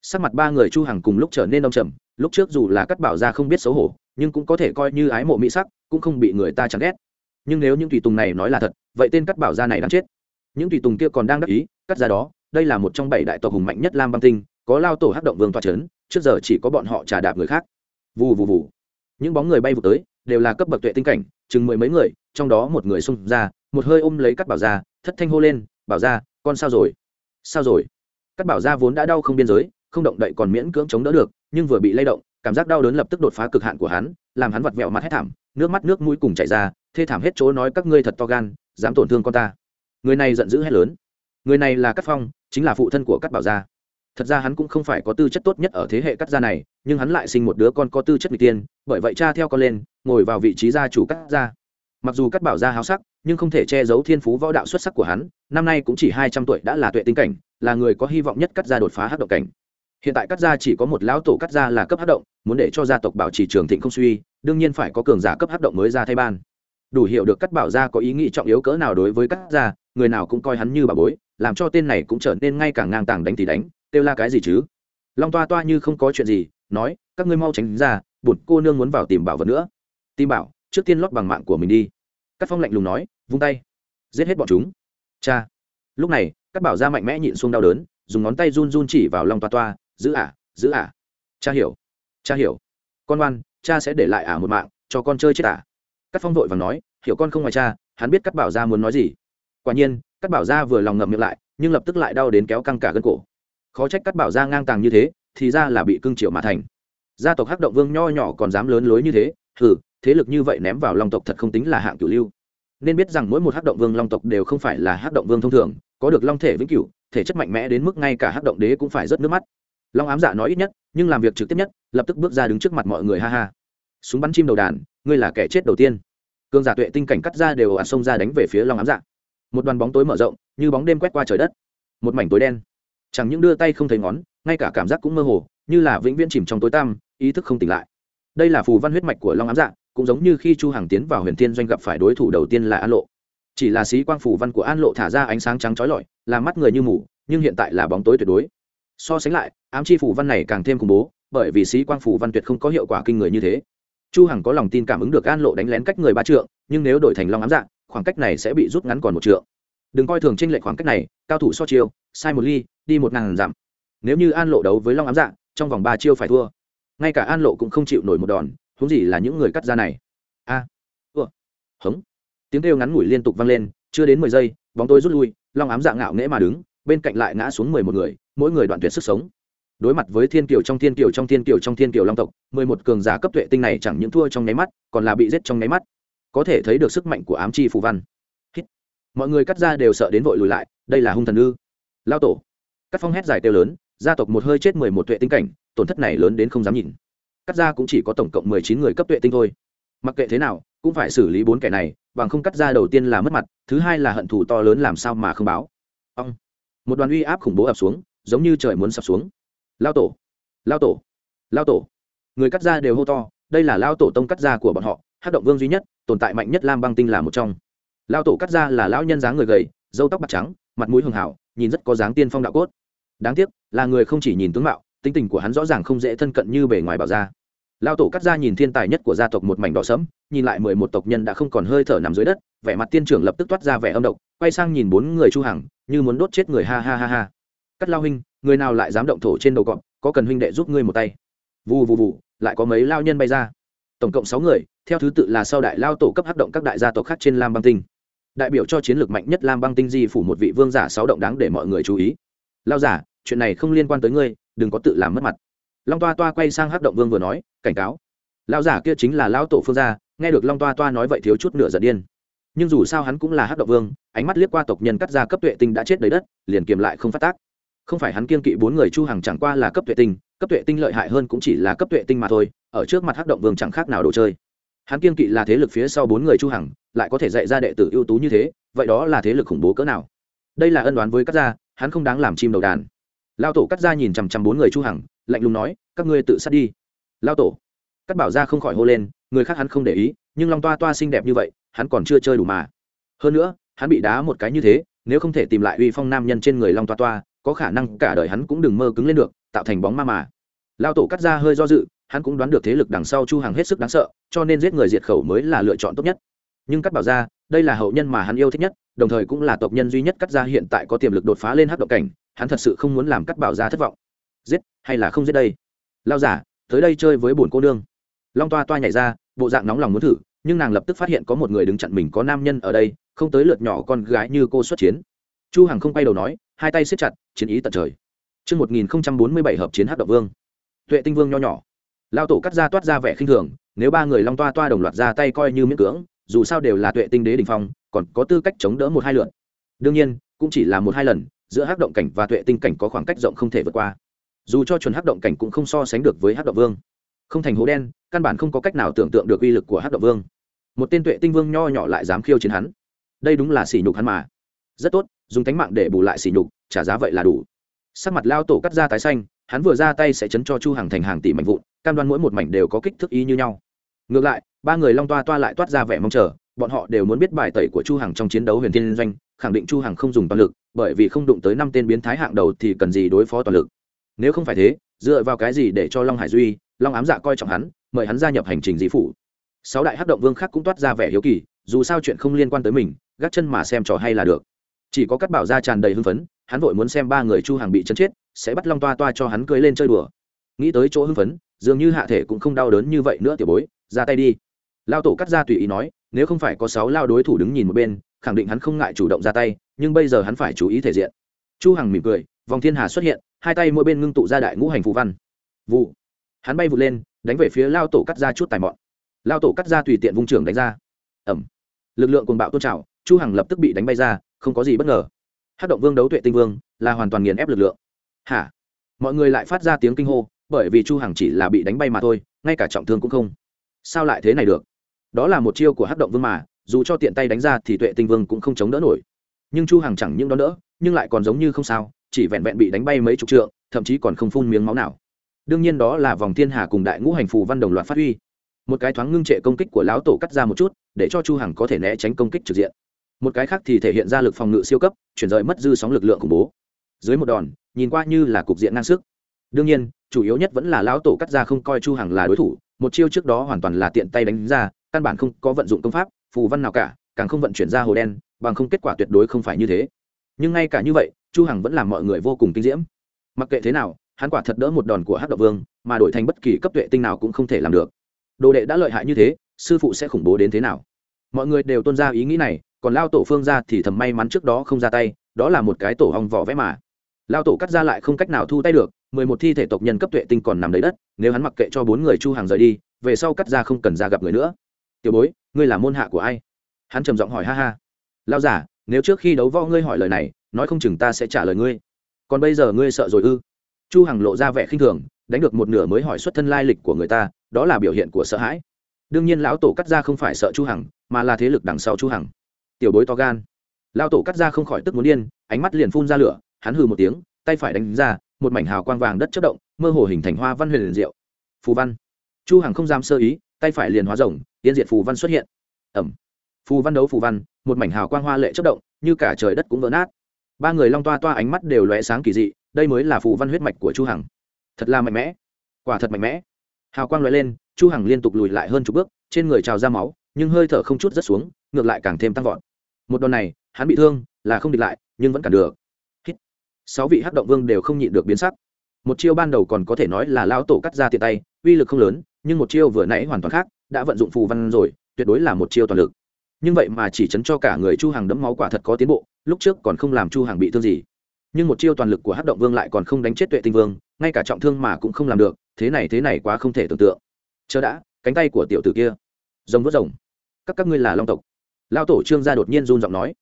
Sắc mặt ba người chu hằng cùng lúc trở nên đông trầm, lúc trước dù là cắt bảo gia không biết xấu hổ, nhưng cũng có thể coi như ái mộ mỹ sắc, cũng không bị người ta chán ghét. Nhưng nếu những tùy tùng này nói là thật, vậy tên cắt bảo gia này đáng chết. Những tùy tùng kia còn đang đắc ý, cắt ra đó, đây là một trong bảy đại tộc hùng mạnh nhất lam băng tinh, có lao tổ hắc động vương toa chấn trước giờ chỉ có bọn họ trà đạp người khác. Vù vù vù. Những bóng người bay vụt tới, đều là cấp bậc tuệ tinh cảnh, chừng mười mấy người, trong đó một người xung ra, một hơi ôm lấy cắt bảo ra thất thanh hô lên, bảo ra con sao rồi? Sao rồi? Cắt bảo ra vốn đã đau không biên giới, không động đậy còn miễn cưỡng chống đỡ được, nhưng vừa bị lay động, cảm giác đau đớn lập tức đột phá cực hạn của hắn, làm hắn vặt vẹo mặt hết thảm, nước mắt nước mũi cùng chảy ra, thê thảm hết chỗ nói các ngươi thật to gan, dám tổn thương con ta. Người này giận dữ hét lớn. Người này là cắt phong, chính là phụ thân của cắt bảo gia thật ra hắn cũng không phải có tư chất tốt nhất ở thế hệ cắt gia này, nhưng hắn lại sinh một đứa con có tư chất n g tiên, bởi vậy cha theo con lên, ngồi vào vị trí gia chủ cắt gia mặc dù cắt bảo gia háo sắc, nhưng không thể che giấu thiên phú võ đạo xuất sắc của hắn, năm nay cũng chỉ hai trăm tuổi đã là tuệ tinh cảnh, là người có hy vọng nhất cắt gia đột phá hát động cảnh. Hiện tại cắt gia chỉ có một lão tổ cắt gia là cấp hát động, muốn để cho gia tộc bảo trì trường thịnh không suy, đương nhiên phải có cường giả cấp hát động mới ra thay ban. Đủ hiểu được cắt bảo gia có ý nghĩ trọng yếu cỡ nào đối với cắt gia người nào cũng coi hắn như bà bối, làm cho tên này cũng trở nên ngay càng ngang tàng đánh thì đánh kêu la cái gì chứ? Long toa toa như không có chuyện gì, nói, các ngươi mau tránh ra bụt cô nương muốn vào tìm bảo vật nữa. Tìm bảo, trước tiên lót bằng mạng của mình đi. Các phong lạnh lùng nói, vung tay. Giết hết bọn chúng. Cha. Lúc này các bảo ra mạnh mẽ nhịn xuống đau đớn, dùng ngón tay run run chỉ vào long toa toa, giữ ả giữ ả. Cha hiểu. Cha hiểu. Con oan cha sẽ để lại ả một mạng, cho con chơi chết ả. Các phong vội và nói, hiểu con không ngoài cha, hắn biết các bảo ra muốn nói gì. Quả nhiên các bảo ra vừa lòng ngậm miệng lại, nhưng lập tức lại đau đến kéo căng cả gân cổ khó trách cắt bảo ra ngang tàng như thế, thì ra là bị cưng triệu mà thành. Gia tộc hắc động vương nho nhỏ còn dám lớn lối như thế, hừ, thế lực như vậy ném vào long tộc thật không tính là hạng cửu lưu. Nên biết rằng mỗi một hắc động vương long tộc đều không phải là hắc động vương thông thường, có được long thể vĩnh cửu, thể chất mạnh mẽ đến mức ngay cả hắc động đế cũng phải rất nước mắt. Long ám dạ nói ít nhất, nhưng làm việc trực tiếp nhất, lập tức bước ra đứng trước mặt mọi người ha ha. Súng bắn chim đầu đàn, ngươi là kẻ chết đầu tiên. Cương giả tuệ tinh cảnh cắt ra đều ạt xông ra đánh về phía long ám dạ. Một đoàn bóng tối mở rộng, như bóng đêm quét qua trời đất. Một mảnh tối đen chẳng những đưa tay không thấy ngón, ngay cả cảm giác cũng mơ hồ, như là vĩnh viễn chìm trong tối tăm, ý thức không tỉnh lại. Đây là phù văn huyết mạch của long ám dạ cũng giống như khi chu hằng tiến vào huyền thiên doanh gặp phải đối thủ đầu tiên là an lộ. Chỉ là sĩ quang phù văn của an lộ thả ra ánh sáng trắng chói lọi làm mắt người như mù, nhưng hiện tại là bóng tối tuyệt đối. So sánh lại, ám chi phù văn này càng thêm khủng bố, bởi vì sĩ quang phù văn tuyệt không có hiệu quả kinh người như thế. Chu hằng có lòng tin cảm ứng được an lộ đánh lén cách người ba trượng, nhưng nếu đổi thành long ám dạ khoảng cách này sẽ bị rút ngắn còn một trượng. Đừng coi thường trên lệch khoảng cách này, cao thủ so chiêu, sai một ly đi một ngàn dặm. Nếu như an lộ đấu với long ám dạ trong vòng ba chiêu phải thua. Ngay cả an lộ cũng không chịu nổi một đòn huống gì là những người cắt ra này. A à, ủa hống. Tiếng kêu ngắn ngủi liên tục vang lên chưa đến mười giây bóng tôi rút lui long ám dạ ngạo nghễ mà đứng bên cạnh lại ngã xuống mười một người mỗi người đoạn tuyệt sức sống. Đối mặt với thiên kiều trong thiên kiều trong thiên kiều trong thiên kiều long tộc mười một cường giả cấp tuệ tinh này chẳng những thua trong nháy mắt còn là bị giết trong nháy mắt. Có thể thấy được sức mạnh của ám chi phù văn. Hít. mọi người cắt ra đều sợ đến vội lùi lại đây là hung thần ư. Lao tổ cắt phong hét dài kêu lớn, gia tộc một hơi chết mười một tuệ tinh cảnh, tổn thất này lớn đến không dám nhìn. Cắt ra cũng chỉ có tổng cộng mười chín người cấp tuệ tinh thôi. Mặc kệ thế nào, cũng phải xử lý bốn kẻ này, bằng không cắt ra đầu tiên là mất mặt, thứ hai là hận thù to lớn làm sao mà không báo. Ông. Một đoàn uy áp khủng bố ập xuống, giống như trời muốn sập xuống. Lao tổ. Lao tổ. Lao tổ. Người cắt ra đều hô to, đây là lao tổ tông cắt ra của bọn họ hát động vương duy nhất, tồn tại mạnh nhất lam băng tinh là một trong. Lao tổ cắt ra là lão nhân dáng người gầy dâu tóc bạc trắng, mặt mũi hường hảo nhìn rất có dáng tiên phong đạo cốt đáng tiếc, là người không chỉ nhìn tướng mạo, tính tình của hắn rõ ràng không dễ thân cận như bề ngoài bảo ra lao tổ cắt ra nhìn thiên tài nhất của gia tộc một mảnh đỏ sẫm, nhìn lại mười một tộc nhân đã không còn hơi thở nằm dưới đất, vẻ mặt tiên trưởng lập tức toát ra vẻ âm độc, quay sang nhìn bốn người chu hằng, như muốn đốt chết người, ha ha ha ha. Cắt lao huynh, người nào lại dám động thổ trên đầu cọp, có cần huynh đệ giúp ngươi một tay? Vù vù vù, lại có mấy lao nhân bay ra. Tổng cộng sáu người, theo thứ tự là sau đại lao tổ cấp hắc động các đại gia tộc khác trên lam băng tinh. Đại biểu cho chiến lược mạnh nhất lam băng tinh di phủ một vị vương giả sáu động đáng để mọi người chú ý lao giả, chuyện này không liên quan tới ngươi, đừng có tự làm mất mặt. Long toa toa quay sang hắc động vương vừa nói, cảnh cáo. Lao giả kia chính là Lão tổ phương gia, nghe được long toa toa nói vậy thiếu chút nửa giận điên. Nhưng dù sao hắn cũng là hắc động vương, ánh mắt liếc qua tộc nhân cắt ra cấp tuệ tinh đã chết đầy đất, liền kiềm lại không phát tác. Không phải hắn kiên kỵ bốn người chu hàng chẳng qua là cấp tuệ tinh, cấp tuệ tinh lợi hại hơn cũng chỉ là cấp tuệ tinh mà thôi, ở trước mặt hắc động vương chẳng khác nào đồ chơi. Hắn kiên kỵ là thế lực phía sau bốn người chu hằng, lại có thể dạy ra đệ tử ưu tú như thế, vậy đó là thế lực khủng bố cỡ nào? Đây là ân đoán với các gia hắn không đáng làm chim đầu đàn. Lao tổ cắt ra nhìn chằm chằm bốn người chu hằng, lạnh lùng nói, các ngươi tự sát đi. Lao tổ. Cắt bảo ra không khỏi hô lên, người khác hắn không để ý, nhưng long toa toa xinh đẹp như vậy, hắn còn chưa chơi đủ mà. Hơn nữa, hắn bị đá một cái như thế, nếu không thể tìm lại uy phong nam nhân trên người long toa toa, có khả năng cả đời hắn cũng đừng mơ cứng lên được, tạo thành bóng ma mà. Lao tổ cắt ra hơi do dự, hắn cũng đoán được thế lực đằng sau chu Hằng hết sức đáng sợ, cho nên giết người diệt khẩu mới là lựa chọn tốt nhất nhưng cắt bảo ra đây là hậu nhân mà hắn yêu thích nhất đồng thời cũng là tộc nhân duy nhất cắt ra hiện tại có tiềm lực đột phá lên hát động cảnh hắn thật sự không muốn làm cắt bảo ra thất vọng. Giết hay là không giết đây? Lao giả tới đây chơi với bổn cô nương. Long toa toa nhảy ra bộ dạng nóng lòng muốn thử nhưng nàng lập tức phát hiện có một người đứng chặn mình có nam nhân ở đây không tới lượt nhỏ con gái như cô xuất chiến. Chu hằng không quay đầu nói hai tay siết chặt chiến ý tận trời. Trước 1047 hợp chiến hắc động vương. Tuệ tinh vương nho nhỏ. Lao tổ cắt ra toát ra vẻ khinh thường, nếu ba người long toa toa đồng loạt ra tay coi như miễn cưỡng, dù sao đều là tuệ tinh đế đình phong, còn có tư cách chống đỡ một hai lượt. Đương nhiên, cũng chỉ là một hai lần, giữa hắc động cảnh và tuệ tinh cảnh có khoảng cách rộng không thể vượt qua. Dù cho chuẩn hắc động cảnh cũng không so sánh được với hắc động vương. Không thành hố đen, căn bản không có cách nào tưởng tượng được uy lực của hắc động vương. Một tên tuệ tinh vương nho nhỏ lại dám khiêu chiến hắn. Đây đúng là sỉ nhục hắn mà. Rất tốt, dùng tánh mạng để bù lại sỉ nhục, trả giá vậy là đủ sắc mặt lao tổ cắt ra tái xanh hắn vừa ra tay sẽ chấn cho chu hàng thành hàng tỷ mảnh vụn cam đoan mỗi một mảnh đều có kích thước ý như nhau ngược lại ba người long toa toa lại toát ra vẻ mong chờ, bọn họ đều muốn biết bài tẩy của chu hằng trong chiến đấu huyền thiên doanh, khẳng định chu hằng không dùng toàn lực, bởi vì không đụng tới năm tên biến thái hạng đầu thì cần gì đối phó toàn lực. Nếu không phải thế, dựa vào cái gì để cho long hải duy, long ám dạ coi trọng hắn, mời hắn gia nhập hành trình dĩ phủ. Sáu đại hắc động vương khác cũng toát ra vẻ hiếu kỳ, dù sao chuyện không liên quan tới mình, gác chân mà xem trò hay là được. Chỉ có cắt bảo ra tràn đầy hưng phấn, hắn vội muốn xem ba người chu hàng bị chấn chết, sẽ bắt long toa toa cho hắn cưới lên chơi đùa. Nghĩ tới chỗ hưng phấn, dường như hạ thể cũng không đau đớn như vậy nữa tiểu bối, ra tay đi lao tổ cắt ra tùy ý nói, nếu không phải có sáu lao đối thủ đứng nhìn một bên, khẳng định hắn không ngại chủ động ra tay, nhưng bây giờ hắn phải chú ý thể diện. Chu hằng mỉm cười, vòng thiên hà xuất hiện, hai tay mỗi bên ngưng tụ ra đại ngũ hành phù văn. Vụ. Hắn bay vụt lên, đánh về phía lao tổ cắt ra chút tài mọn. Lao tổ cắt ra tùy tiện vung trưởng đánh ra. Ẩm lực lượng cuồng bạo tôn trào, chu hằng lập tức bị đánh bay ra, không có gì bất ngờ. Hát động vương đấu tuệ tinh vương, là hoàn toàn nghiền ép lực lượng. Hả? Mọi người lại phát ra tiếng kinh hô, bởi vì chu hằng chỉ là bị đánh bay mà thôi, ngay cả trọng thương cũng không. Sao lại thế này được? Đó là một chiêu của hắc động vương mà, dù cho tiện tay đánh ra thì tuệ tinh vương cũng không chống đỡ nổi. Nhưng chu hằng chẳng những đó đỡ, nhưng lại còn giống như không sao, chỉ vẹn vẹn bị đánh bay mấy chục trượng, thậm chí còn không phun miếng máu nào. Đương nhiên đó là vòng thiên hà cùng đại ngũ hành phù văn đồng loạt phát huy. Một cái thoáng ngưng trệ công kích của lão tổ cắt ra một chút, để cho chu hằng có thể né tránh công kích trực diện. Một cái khác thì thể hiện ra lực phòng ngự siêu cấp, chuyển rời mất dư sóng lực lượng khủng bố. Dưới một đòn, nhìn qua như là cục diện ngang sức. Đương nhiên, chủ yếu nhất vẫn là lão tổ cắt ra không coi chu hằng là đối thủ, một chiêu trước đó hoàn toàn là tiện tay đánh ra căn bản không có vận dụng công pháp, phù văn nào cả, càng không vận chuyển ra hồ đen, bằng không kết quả tuyệt đối không phải như thế. Nhưng ngay cả như vậy, chu hằng vẫn làm mọi người vô cùng kinh diễm. Mặc kệ thế nào, hắn quả thật đỡ một đòn của hắc độc vương, mà đổi thành bất kỳ cấp tuệ tinh nào cũng không thể làm được. Đồ đệ đã lợi hại như thế, sư phụ sẽ khủng bố đến thế nào? Mọi người đều tuân ra ý nghĩ này, còn lao tổ phương ra thì thầm may mắn trước đó không ra tay, đó là một cái tổ hong vỏ vẽ mà. Lao tổ cắt ra lại không cách nào thu tay được, mười một thi thể tộc nhân cấp tuệ tinh còn nằm đầy đất, nếu hắn mặc kệ cho bốn người chu hàng rời đi, về sau cắt ra không cần ra gặp người nữa tiểu bối, ngươi là môn hạ của ai? Hắn trầm giọng hỏi, ha ha lao giả, nếu trước khi đấu võ ngươi hỏi lời này, nói không chừng ta sẽ trả lời ngươi. Còn bây giờ ngươi sợ rồi ư? Chu hằng lộ ra vẻ khinh thường, đánh được một nửa mới hỏi xuất thân lai lịch của người ta, đó là biểu hiện của sợ hãi. Đương nhiên lão tổ cắt ra không phải sợ chu hằng, mà là thế lực đằng sau chu hằng. Tiểu bối to gan. Lão tổ cắt ra không khỏi tức muốn điên, ánh mắt liền phun ra lửa, hắn hừ một tiếng, tay phải đánh ra, một mảnh hào quang vàng đất chớp động, mơ hồ hình thành hoa văn huyền liền diệu. Phù văn. Chu hằng không dám sơ ý, tay phải liền hóa rồng tiên diệt phù văn xuất hiện. Ẩm. Phù văn đấu phù văn, một mảnh hào quang hoa lệ chất động, như cả trời đất cũng vỡ nát. Ba người long toa toa ánh mắt đều lóe sáng kỳ dị, đây mới là phù văn huyết mạch của chu hằng. Thật là mạnh mẽ. Quả thật mạnh mẽ. Hào quang lóe lên, chu hằng liên tục lùi lại hơn chục bước, trên người trào ra máu, nhưng hơi thở không chút rất xuống, ngược lại càng thêm tăng vọt. Một đòn này, hắn bị thương, là không địch lại, nhưng vẫn cản được. Hít. sáu vị hắc động vương đều không nhịn được biến sắc. Một chiêu ban đầu còn có thể nói là lao tổ cắt ra tiện tay, uy lực không lớn, nhưng một chiêu vừa nãy hoàn toàn khác đã vận dụng phù văn rồi, tuyệt đối là một chiêu toàn lực. Nhưng vậy mà chỉ chấn cho cả người chu hàng đẫm máu quả thật có tiến bộ, lúc trước còn không làm chu hàng bị thương gì. Nhưng một chiêu toàn lực của hát động vương lại còn không đánh chết tuệ tinh vương, ngay cả trọng thương mà cũng không làm được, thế này thế này quá không thể tưởng tượng. Chờ đã, cánh tay của tiểu tử kia. Rồng vớt rồng. Các các ngươi là long tộc. Lao tổ trương gia đột nhiên run giọng nói.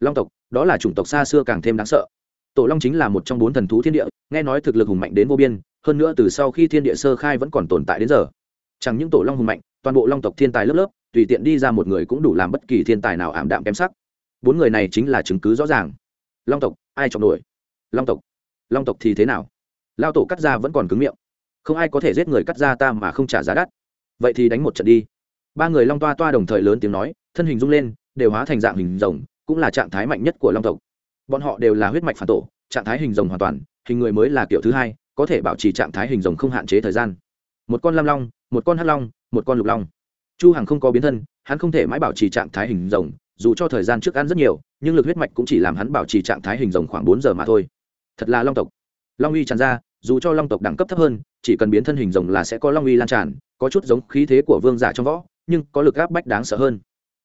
Long tộc, đó là chủng tộc xa xưa càng thêm đáng sợ. Tổ long chính là một trong bốn thần thú thiên địa, nghe nói thực lực hùng mạnh đến vô biên, hơn nữa từ sau khi thiên địa sơ khai vẫn còn tồn tại đến giờ. Chẳng những tổ long hùng mạnh toàn bộ long tộc thiên tài lớp lớp, tùy tiện đi ra một người cũng đủ làm bất kỳ thiên tài nào ảm đạm kém sắc. Bốn người này chính là chứng cứ rõ ràng. Long tộc, ai chọn nổi? Long tộc. Long tộc thì thế nào? Lao tổ cắt ra vẫn còn cứng miệng. Không ai có thể giết người cắt ra ta mà không trả giá đắt. Vậy thì đánh một trận đi. Ba người long toa toa đồng thời lớn tiếng nói, thân hình rung lên, đều hóa thành dạng hình rồng, cũng là trạng thái mạnh nhất của long tộc. Bọn họ đều là huyết mạch phản tổ, trạng thái hình rồng hoàn toàn, hình người mới là kiểu thứ hai, có thể bảo trì trạng thái hình rồng không hạn chế thời gian một con lam long, một con hắc long, một con lục long. Chu hằng không có biến thân, hắn không thể mãi bảo trì trạng thái hình rồng, dù cho thời gian trước ăn rất nhiều, nhưng lực huyết mạch cũng chỉ làm hắn bảo trì trạng thái hình rồng khoảng bốn giờ mà thôi. Thật là long tộc. Long uy tràn ra, dù cho long tộc đẳng cấp thấp hơn, chỉ cần biến thân hình rồng là sẽ có long uy lan tràn, có chút giống khí thế của vương giả trong võ, nhưng có lực áp bách đáng sợ hơn.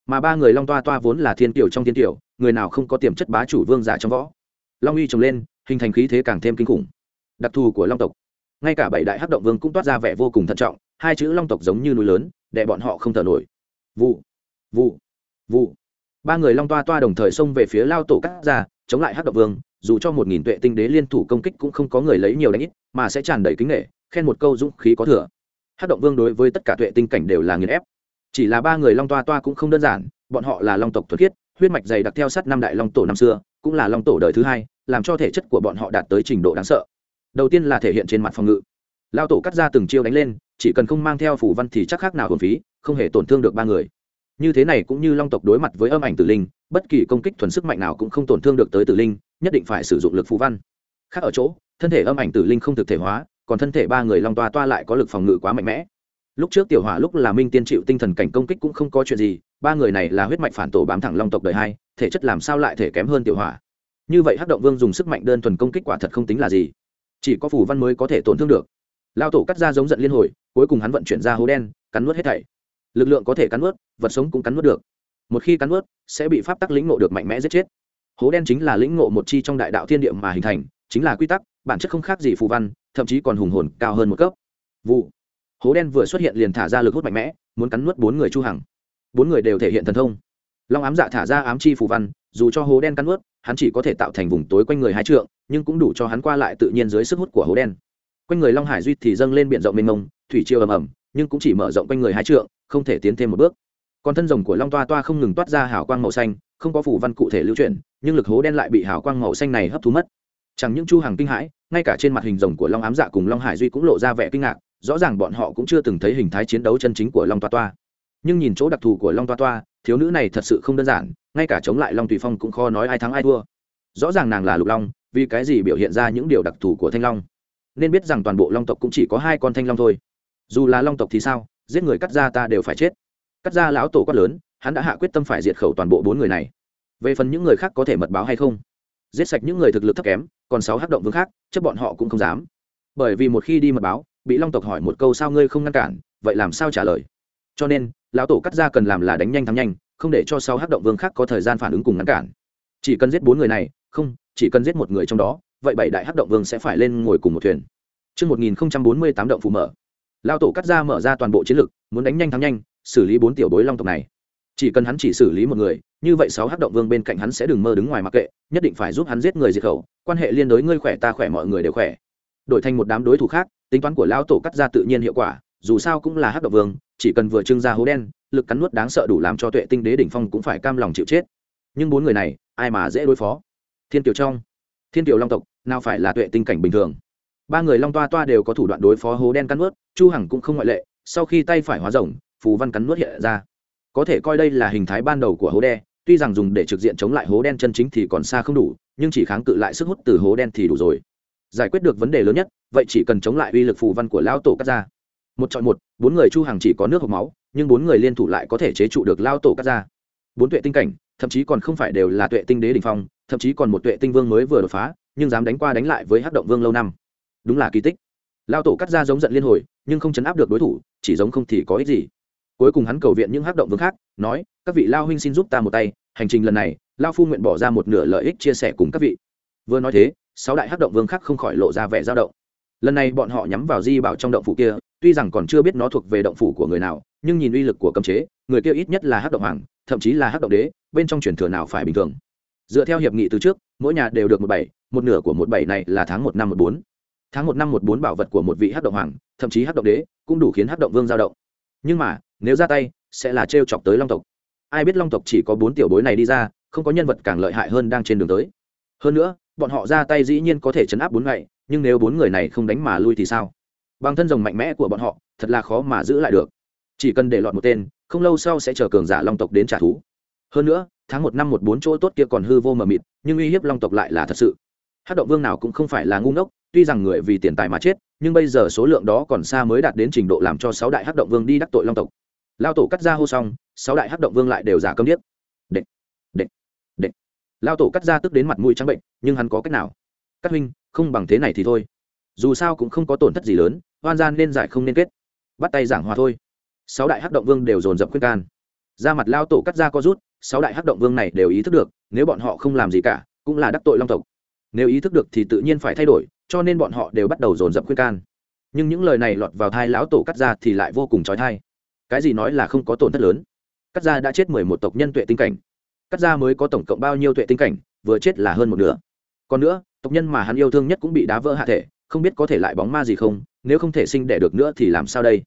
Mà ba người long toa toa vốn là thiên tiểu trong thiên tiểu người nào không có tiềm chất bá chủ vương giả trong võ. Long uy trồng lên, hình thành khí thế càng thêm kinh khủng. Đặc thù của long tộc ngay cả bảy đại hắc động vương cũng toát ra vẻ vô cùng thận trọng, hai chữ long tộc giống như núi lớn, để bọn họ không thở nổi. Vụ vụ vụ. Ba người long toa toa đồng thời xông về phía lao tổ cắt ra, chống lại hắc động vương, dù cho một nghìn tuệ tinh đế liên thủ công kích cũng không có người lấy nhiều đánh ít, mà sẽ tràn đầy kính nghệ khen một câu dũng khí có thừa. Hắc động vương đối với tất cả tuệ tinh cảnh đều là nghiền ép. Chỉ là ba người long toa toa cũng không đơn giản, bọn họ là long tộc thuật khiết, huyết mạch dày đặc theo sát năm đại long tổ năm xưa, cũng là long tổ đời thứ hai, làm cho thể chất của bọn họ đạt tới trình độ đáng sợ đầu tiên là thể hiện trên mặt phòng ngự. Lao tổ cắt ra từng chiêu đánh lên, chỉ cần không mang theo phủ văn thì chắc khác nào hồn phí, không hề tổn thương được ba người. Như thế này cũng như long tộc đối mặt với âm ảnh tử linh, bất kỳ công kích thuần sức mạnh nào cũng không tổn thương được tới tử linh, nhất định phải sử dụng lực phù văn. Khác ở chỗ, thân thể âm ảnh tử linh không thực thể hóa, còn thân thể ba người long toa toa lại có lực phòng ngự quá mạnh mẽ. Lúc trước tiểu hỏa lúc là minh tiên chịu tinh thần cảnh công kích cũng không có chuyện gì, ba người này là huyết mạch phản tổ bám thẳng long tộc đời hai, thể chất làm sao lại thể kém hơn tiểu hỏa. Như vậy hắc động vương dùng sức mạnh đơn thuần công kích quả thật không tính là gì chỉ có phù văn mới có thể tổn thương được. Lao tổ cắt ra giống giận liên hồi, cuối cùng hắn vận chuyển ra hố đen, cắn nuốt hết thảy. Lực lượng có thể cắn nuốt, vật sống cũng cắn nuốt được. Một khi cắn nuốt, sẽ bị pháp tắc lĩnh ngộ được mạnh mẽ giết chết. Hố đen chính là lĩnh ngộ một chi trong đại đạo thiên địa mà hình thành, chính là quy tắc, bản chất không khác gì phù văn, thậm chí còn hùng hồn cao hơn một cấp. Vụ. Hố đen vừa xuất hiện liền thả ra lực hút mạnh mẽ, muốn cắn nuốt bốn người chu hằng. Bốn người đều thể hiện thần thông long ám dạ thả ra ám chi phù văn, dù cho hố đen cắn ướt hắn chỉ có thể tạo thành vùng tối quanh người hai trượng, nhưng cũng đủ cho hắn qua lại tự nhiên dưới sức hút của hố đen. Quanh người long hải duy thì dâng lên biển rộng mênh mông, thủy chiều ầm ầm, nhưng cũng chỉ mở rộng quanh người hai trượng, không thể tiến thêm một bước. Còn thân rồng của long toa toa không ngừng toát ra hào quang màu xanh, không có phủ văn cụ thể lưu chuyển, nhưng lực hố đen lại bị hào quang màu xanh này hấp thu mất. Chẳng những chu hàng kinh hãi, ngay cả trên mặt hình rồng của long ám dạ cùng long hải duy cũng lộ ra vẻ kinh ngạc, rõ ràng bọn họ cũng chưa từng thấy hình thái chiến đấu chân chính của long toa toa. Nhưng nhìn chỗ đặc thù của long toa toa thiếu nữ này thật sự không đơn giản, ngay cả chống lại long tùy phong cũng khó nói ai thắng ai thua. Rõ ràng nàng là lục long, vì cái gì biểu hiện ra những điều đặc thù của thanh long? Nên biết rằng toàn bộ long tộc cũng chỉ có hai con thanh long thôi. Dù là long tộc thì sao, giết người cắt ra ta đều phải chết. Cắt ra lão tổ quát lớn, hắn đã hạ quyết tâm phải diệt khẩu toàn bộ bốn người này. Về phần những người khác có thể mật báo hay không? Giết sạch những người thực lực thấp kém, còn sáu hắc động vương khác chấp bọn họ cũng không dám. Bởi vì một khi đi mật báo, bị long tộc hỏi một câu sao ngươi không ngăn cản, vậy làm sao trả lời? Cho nên lão tổ cắt ra cần làm là đánh nhanh thắng nhanh không để cho sáu hắc động vương khác có thời gian phản ứng cùng ngăn cản chỉ cần giết bốn người này không chỉ cần giết một người trong đó vậy bảy đại hắc động vương sẽ phải lên ngồi cùng một thuyền Trước 1048 động phù mở. Lao tổ cắt ra mở ra toàn bộ chiến lực, muốn đánh nhanh thắng nhanh, xử lý bốn tiểu bối long tộc này. Chỉ cần hắn chỉ xử lý một người, như vậy sáu hắc động vương bên cạnh hắn sẽ đừng mơ đứng ngoài mặc kệ, nhất định phải giúp hắn giết người diệt khẩu, quan hệ liên đối ngươi khỏe ta khỏe mọi người đều khỏe. Đổi thành một đám đối thủ khác, tính toán của lão tổ cắt ra tự nhiên hiệu quả, dù sao cũng là hắc độc vương, chỉ cần vừa trưng ra hố đen, lực cắn nuốt đáng sợ đủ làm cho tuệ tinh đế đỉnh phong cũng phải cam lòng chịu chết. Nhưng bốn người này, ai mà dễ đối phó? Thiên Kiều trong, Thiên Kiều Long tộc, nào phải là tuệ tinh cảnh bình thường ba người long toa toa đều có thủ đoạn đối phó hố đen cắn nuốt chu hằng cũng không ngoại lệ sau khi tay phải hóa rồng phù văn cắn nuốt hiện ra có thể coi đây là hình thái ban đầu của hố đen tuy rằng dùng để trực diện chống lại hố đen chân chính thì còn xa không đủ nhưng chỉ kháng cự lại sức hút từ hố đen thì đủ rồi giải quyết được vấn đề lớn nhất vậy chỉ cần chống lại uy lực phù văn của lão tổ cắt ra một chọn một, bốn người chu hàng chỉ có nước hộp máu, nhưng bốn người liên thủ lại có thể chế trụ được lao tổ cắt ra bốn tuệ tinh cảnh, thậm chí còn không phải đều là tuệ tinh đế đ ỉ n h phong, thậm chí còn một tuệ tinh vương mới vừa đột phá, nhưng dám đánh qua đánh lại với hát động vương lâu năm. Đúng là kỳ tích. Lao tổ cắt ra giống giận liên hồi, nhưng không chấn áp được đối thủ, chỉ giống không thì có ích gì. Cuối cùng hắn cầu viện những hát động vương khác, nói, các vị lao huynh xin giúp ta một tay, hành trình lần này, lao phu nguyện bỏ ra một nửa lợi ích chia sẻ cùng các vị. Vừa nói thế, sáu đại hát động vương khác không khỏi lộ ra vẻ dao động. Lần này bọn họ nhắm vào di bảo trong động phủ kia tuy rằng còn chưa biết nó thuộc về động phủ của người nào, nhưng nhìn uy lực của cấm chế, người kia ít nhất là hát động hoàng, thậm chí là hát động đế, bên trong truyền thừa nào phải bình thường. Dựa theo hiệp nghị từ trước, mỗi nhà đều được một bảy, một nửa của một bảy này là tháng một năm một bốn. Tháng một năm một bốn bảo vật của một vị hát động hoàng, thậm chí hát động đế, cũng đủ khiến hát động vương giao động. Nhưng mà, nếu ra tay, sẽ là t chọc tới long tộc. Ai biết long tộc chỉ có bốn tiểu bối này đi ra, không có nhân vật càng lợi hại hơn đang trên đường tới. Hơn nữa, bọn họ ra tay dĩ nhiên có thể chấn áp bốn ngày, nhưng nếu bốn người này không đánh mà lui thì sao? Bằng thân rồng mạnh mẽ của bọn họ, thật là khó mà giữ lại được. Chỉ cần để lọt một tên, không lâu sau sẽ chờ cường giả long tộc đến trả thú hơn nữa, tháng một năm một bốn chỗ tốt kia còn hư vô mờ mịt, nhưng uy hiếp long tộc lại là thật sự. Hát động vương nào cũng không phải là ngu ngốc, tuy rằng người vì tiền tài mà chết, nhưng bây giờ số lượng đó còn xa mới đạt đến trình độ làm cho sáu đại hát động vương đi đắc tội long tộc. Lao tổ cắt ra hô xong, sáu đại hát động vương lại đều giả câm điếc. Địch địch địch. Lao tổ cắt ra tức đến mặt mũi trắng bệnh, nhưng hắn có cách nào? Cắt huynh, không bằng thế này thì thôi dù sao cũng không có tổn thất gì lớn hoan gian nên giải không nên kết. Bắt tay giảng hòa thôi. Sáu đại hắc động vương đều dồn dập khuyên can. Ra mặt lao tổ cắt ra co rút, sáu đại hắc động vương này đều ý thức được, nếu bọn họ không làm gì cả, cũng là đắc tội long tộc. Nếu ý thức được thì tự nhiên phải thay đổi, cho nên bọn họ đều bắt đầu dồn dập khuyên can. Nhưng những lời này lọt vào thai lão tổ cắt ra thì lại vô cùng trói thai. Cái gì nói là không có tổn thất lớn? Cắt ra đã chết mười một tộc nhân tuệ tinh cảnh. Cắt ra mới có tổng cộng bao nhiêu tuệ tinh cảnh, vừa chết là hơn một nửa. Còn nữa, tộc nhân mà hắn yêu thương nhất cũng bị đá vỡ hạ thể không biết có thể lại bóng ma gì không, nếu không thể sinh đẻ được nữa thì làm sao đây?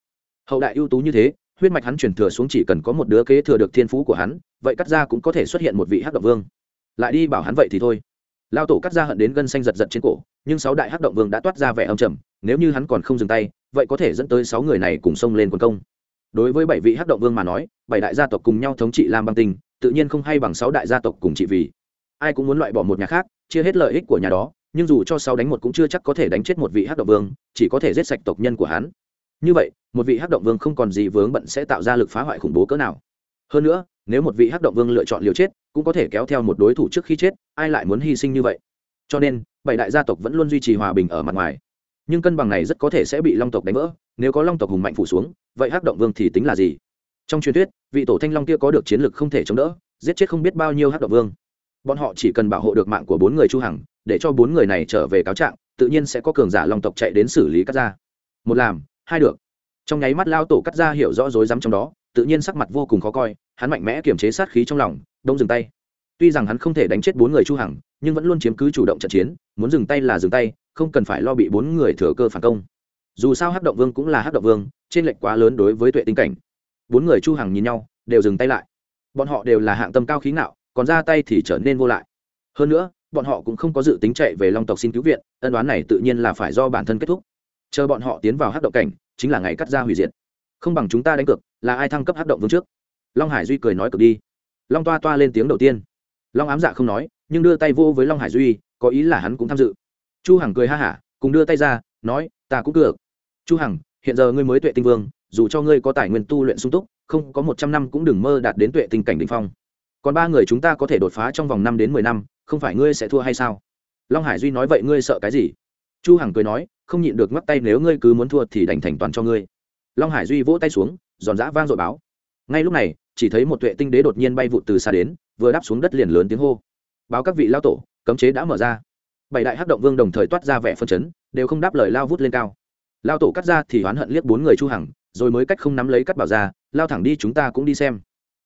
Hậu đại ưu tú như thế, huyết mạch hắn chuyển thừa xuống chỉ cần có một đứa kế thừa được thiên phú của hắn, vậy cắt ra cũng có thể xuất hiện một vị hắc động vương. Lại đi bảo hắn vậy thì thôi. Lao tổ cắt ra hận đến gân xanh giật giật trên cổ, nhưng sáu đại hắc động vương đã toát ra vẻ âm trầm, nếu như hắn còn không dừng tay, vậy có thể dẫn tới sáu người này cùng xông lên quân công. Đối với bảy vị hắc động vương mà nói, bảy đại gia tộc cùng nhau thống trị lam băng tinh, tự nhiên không hay bằng sáu đại gia tộc cùng trị vì. Ai cũng muốn loại bỏ một nhà khác, chia hết lợi ích của nhà đó nhưng dù cho sau đánh một cũng chưa chắc có thể đánh chết một vị hắc động vương, chỉ có thể giết sạch tộc nhân của hắn. Như vậy, một vị hắc động vương không còn gì vướng bận sẽ tạo ra lực phá hoại khủng bố cỡ nào. Hơn nữa, nếu một vị hắc động vương lựa chọn liều chết, cũng có thể kéo theo một đối thủ trước khi chết, ai lại muốn hy sinh như vậy? Cho nên, bảy đại gia tộc vẫn luôn duy trì hòa bình ở mặt ngoài. Nhưng cân bằng này rất có thể sẽ bị long tộc đánh vỡ, nếu có long tộc hùng mạnh phủ xuống, vậy hắc động vương thì tính là gì? Trong truyền thuyết, vị tổ thanh long kia có được chiến lược không thể chống đỡ, giết chết không biết bao nhiêu hắc động vương. Bọn họ chỉ cần bảo hộ được mạng của bốn người chu hằng để cho bốn người này trở về cáo trạng, tự nhiên sẽ có cường giả long tộc chạy đến xử lý cắt ra một làm, hai được. Trong nháy mắt lao tổ cắt ra hiểu rõ rối rắm trong đó, tự nhiên sắc mặt vô cùng khó coi, hắn mạnh mẽ kiềm chế sát khí trong lòng, đông dừng tay. Tuy rằng hắn không thể đánh chết bốn người chu hằng, nhưng vẫn luôn chiếm cứ chủ động trận chiến, muốn dừng tay là dừng tay, không cần phải lo bị bốn người thừa cơ phản công. Dù sao hắc động vương cũng là hắc động vương, trên lệnh quá lớn đối với tuệ tinh cảnh. Bốn người chu hằng nhìn nhau, đều dừng tay lại. Bọn họ đều là hạng tâm cao khí ngạo, còn ra tay thì trở nên vô lại. Hơn nữa bọn họ cũng không có dự tính chạy về long tộc xin cứu viện, ân đoán này tự nhiên là phải do bản thân kết thúc. Chờ bọn họ tiến vào hát động cảnh, chính là ngày cắt ra hủy diệt. Không bằng chúng ta đánh cược, là ai thăng cấp hát động vương trước? Long hải duy cười nói cực đi. Long toa toa lên tiếng đầu tiên. Long ám dạ không nói, nhưng đưa tay vô với long hải duy, có ý là hắn cũng tham dự. Chu hằng cười ha hả, cùng đưa tay ra, nói, ta cũng cược. Chu hằng, hiện giờ ngươi mới tuệ tinh vương, dù cho ngươi có tài nguyên tu luyện sung túc, không có một trăm năm cũng đừng mơ đạt đến tuệ tinh cảnh đỉnh phong. Còn ba người chúng ta có thể đột phá trong vòng năm đến mười năm không phải ngươi sẽ thua hay sao? Long hải duy nói vậy ngươi sợ cái gì? Chu hằng cười nói, không nhịn được ngắt tay nếu ngươi cứ muốn thua thì đành thành toàn cho ngươi. Long hải duy vỗ tay xuống, giòn giã vang dội báo. Ngay lúc này, chỉ thấy một tuệ tinh đế đột nhiên bay vụt từ xa đến, vừa đáp xuống đất liền lớn tiếng hô. Báo các vị lao tổ, cấm chế đã mở ra. Bảy đại hắc động vương đồng thời toát ra vẻ phân chấn, đều không đáp lời lao vút lên cao. Lao tổ cắt ra thì oán hận liếc bốn người chu hằng, rồi mới cách không nắm lấy cắt bảo ra, lao thẳng đi chúng ta cũng đi xem.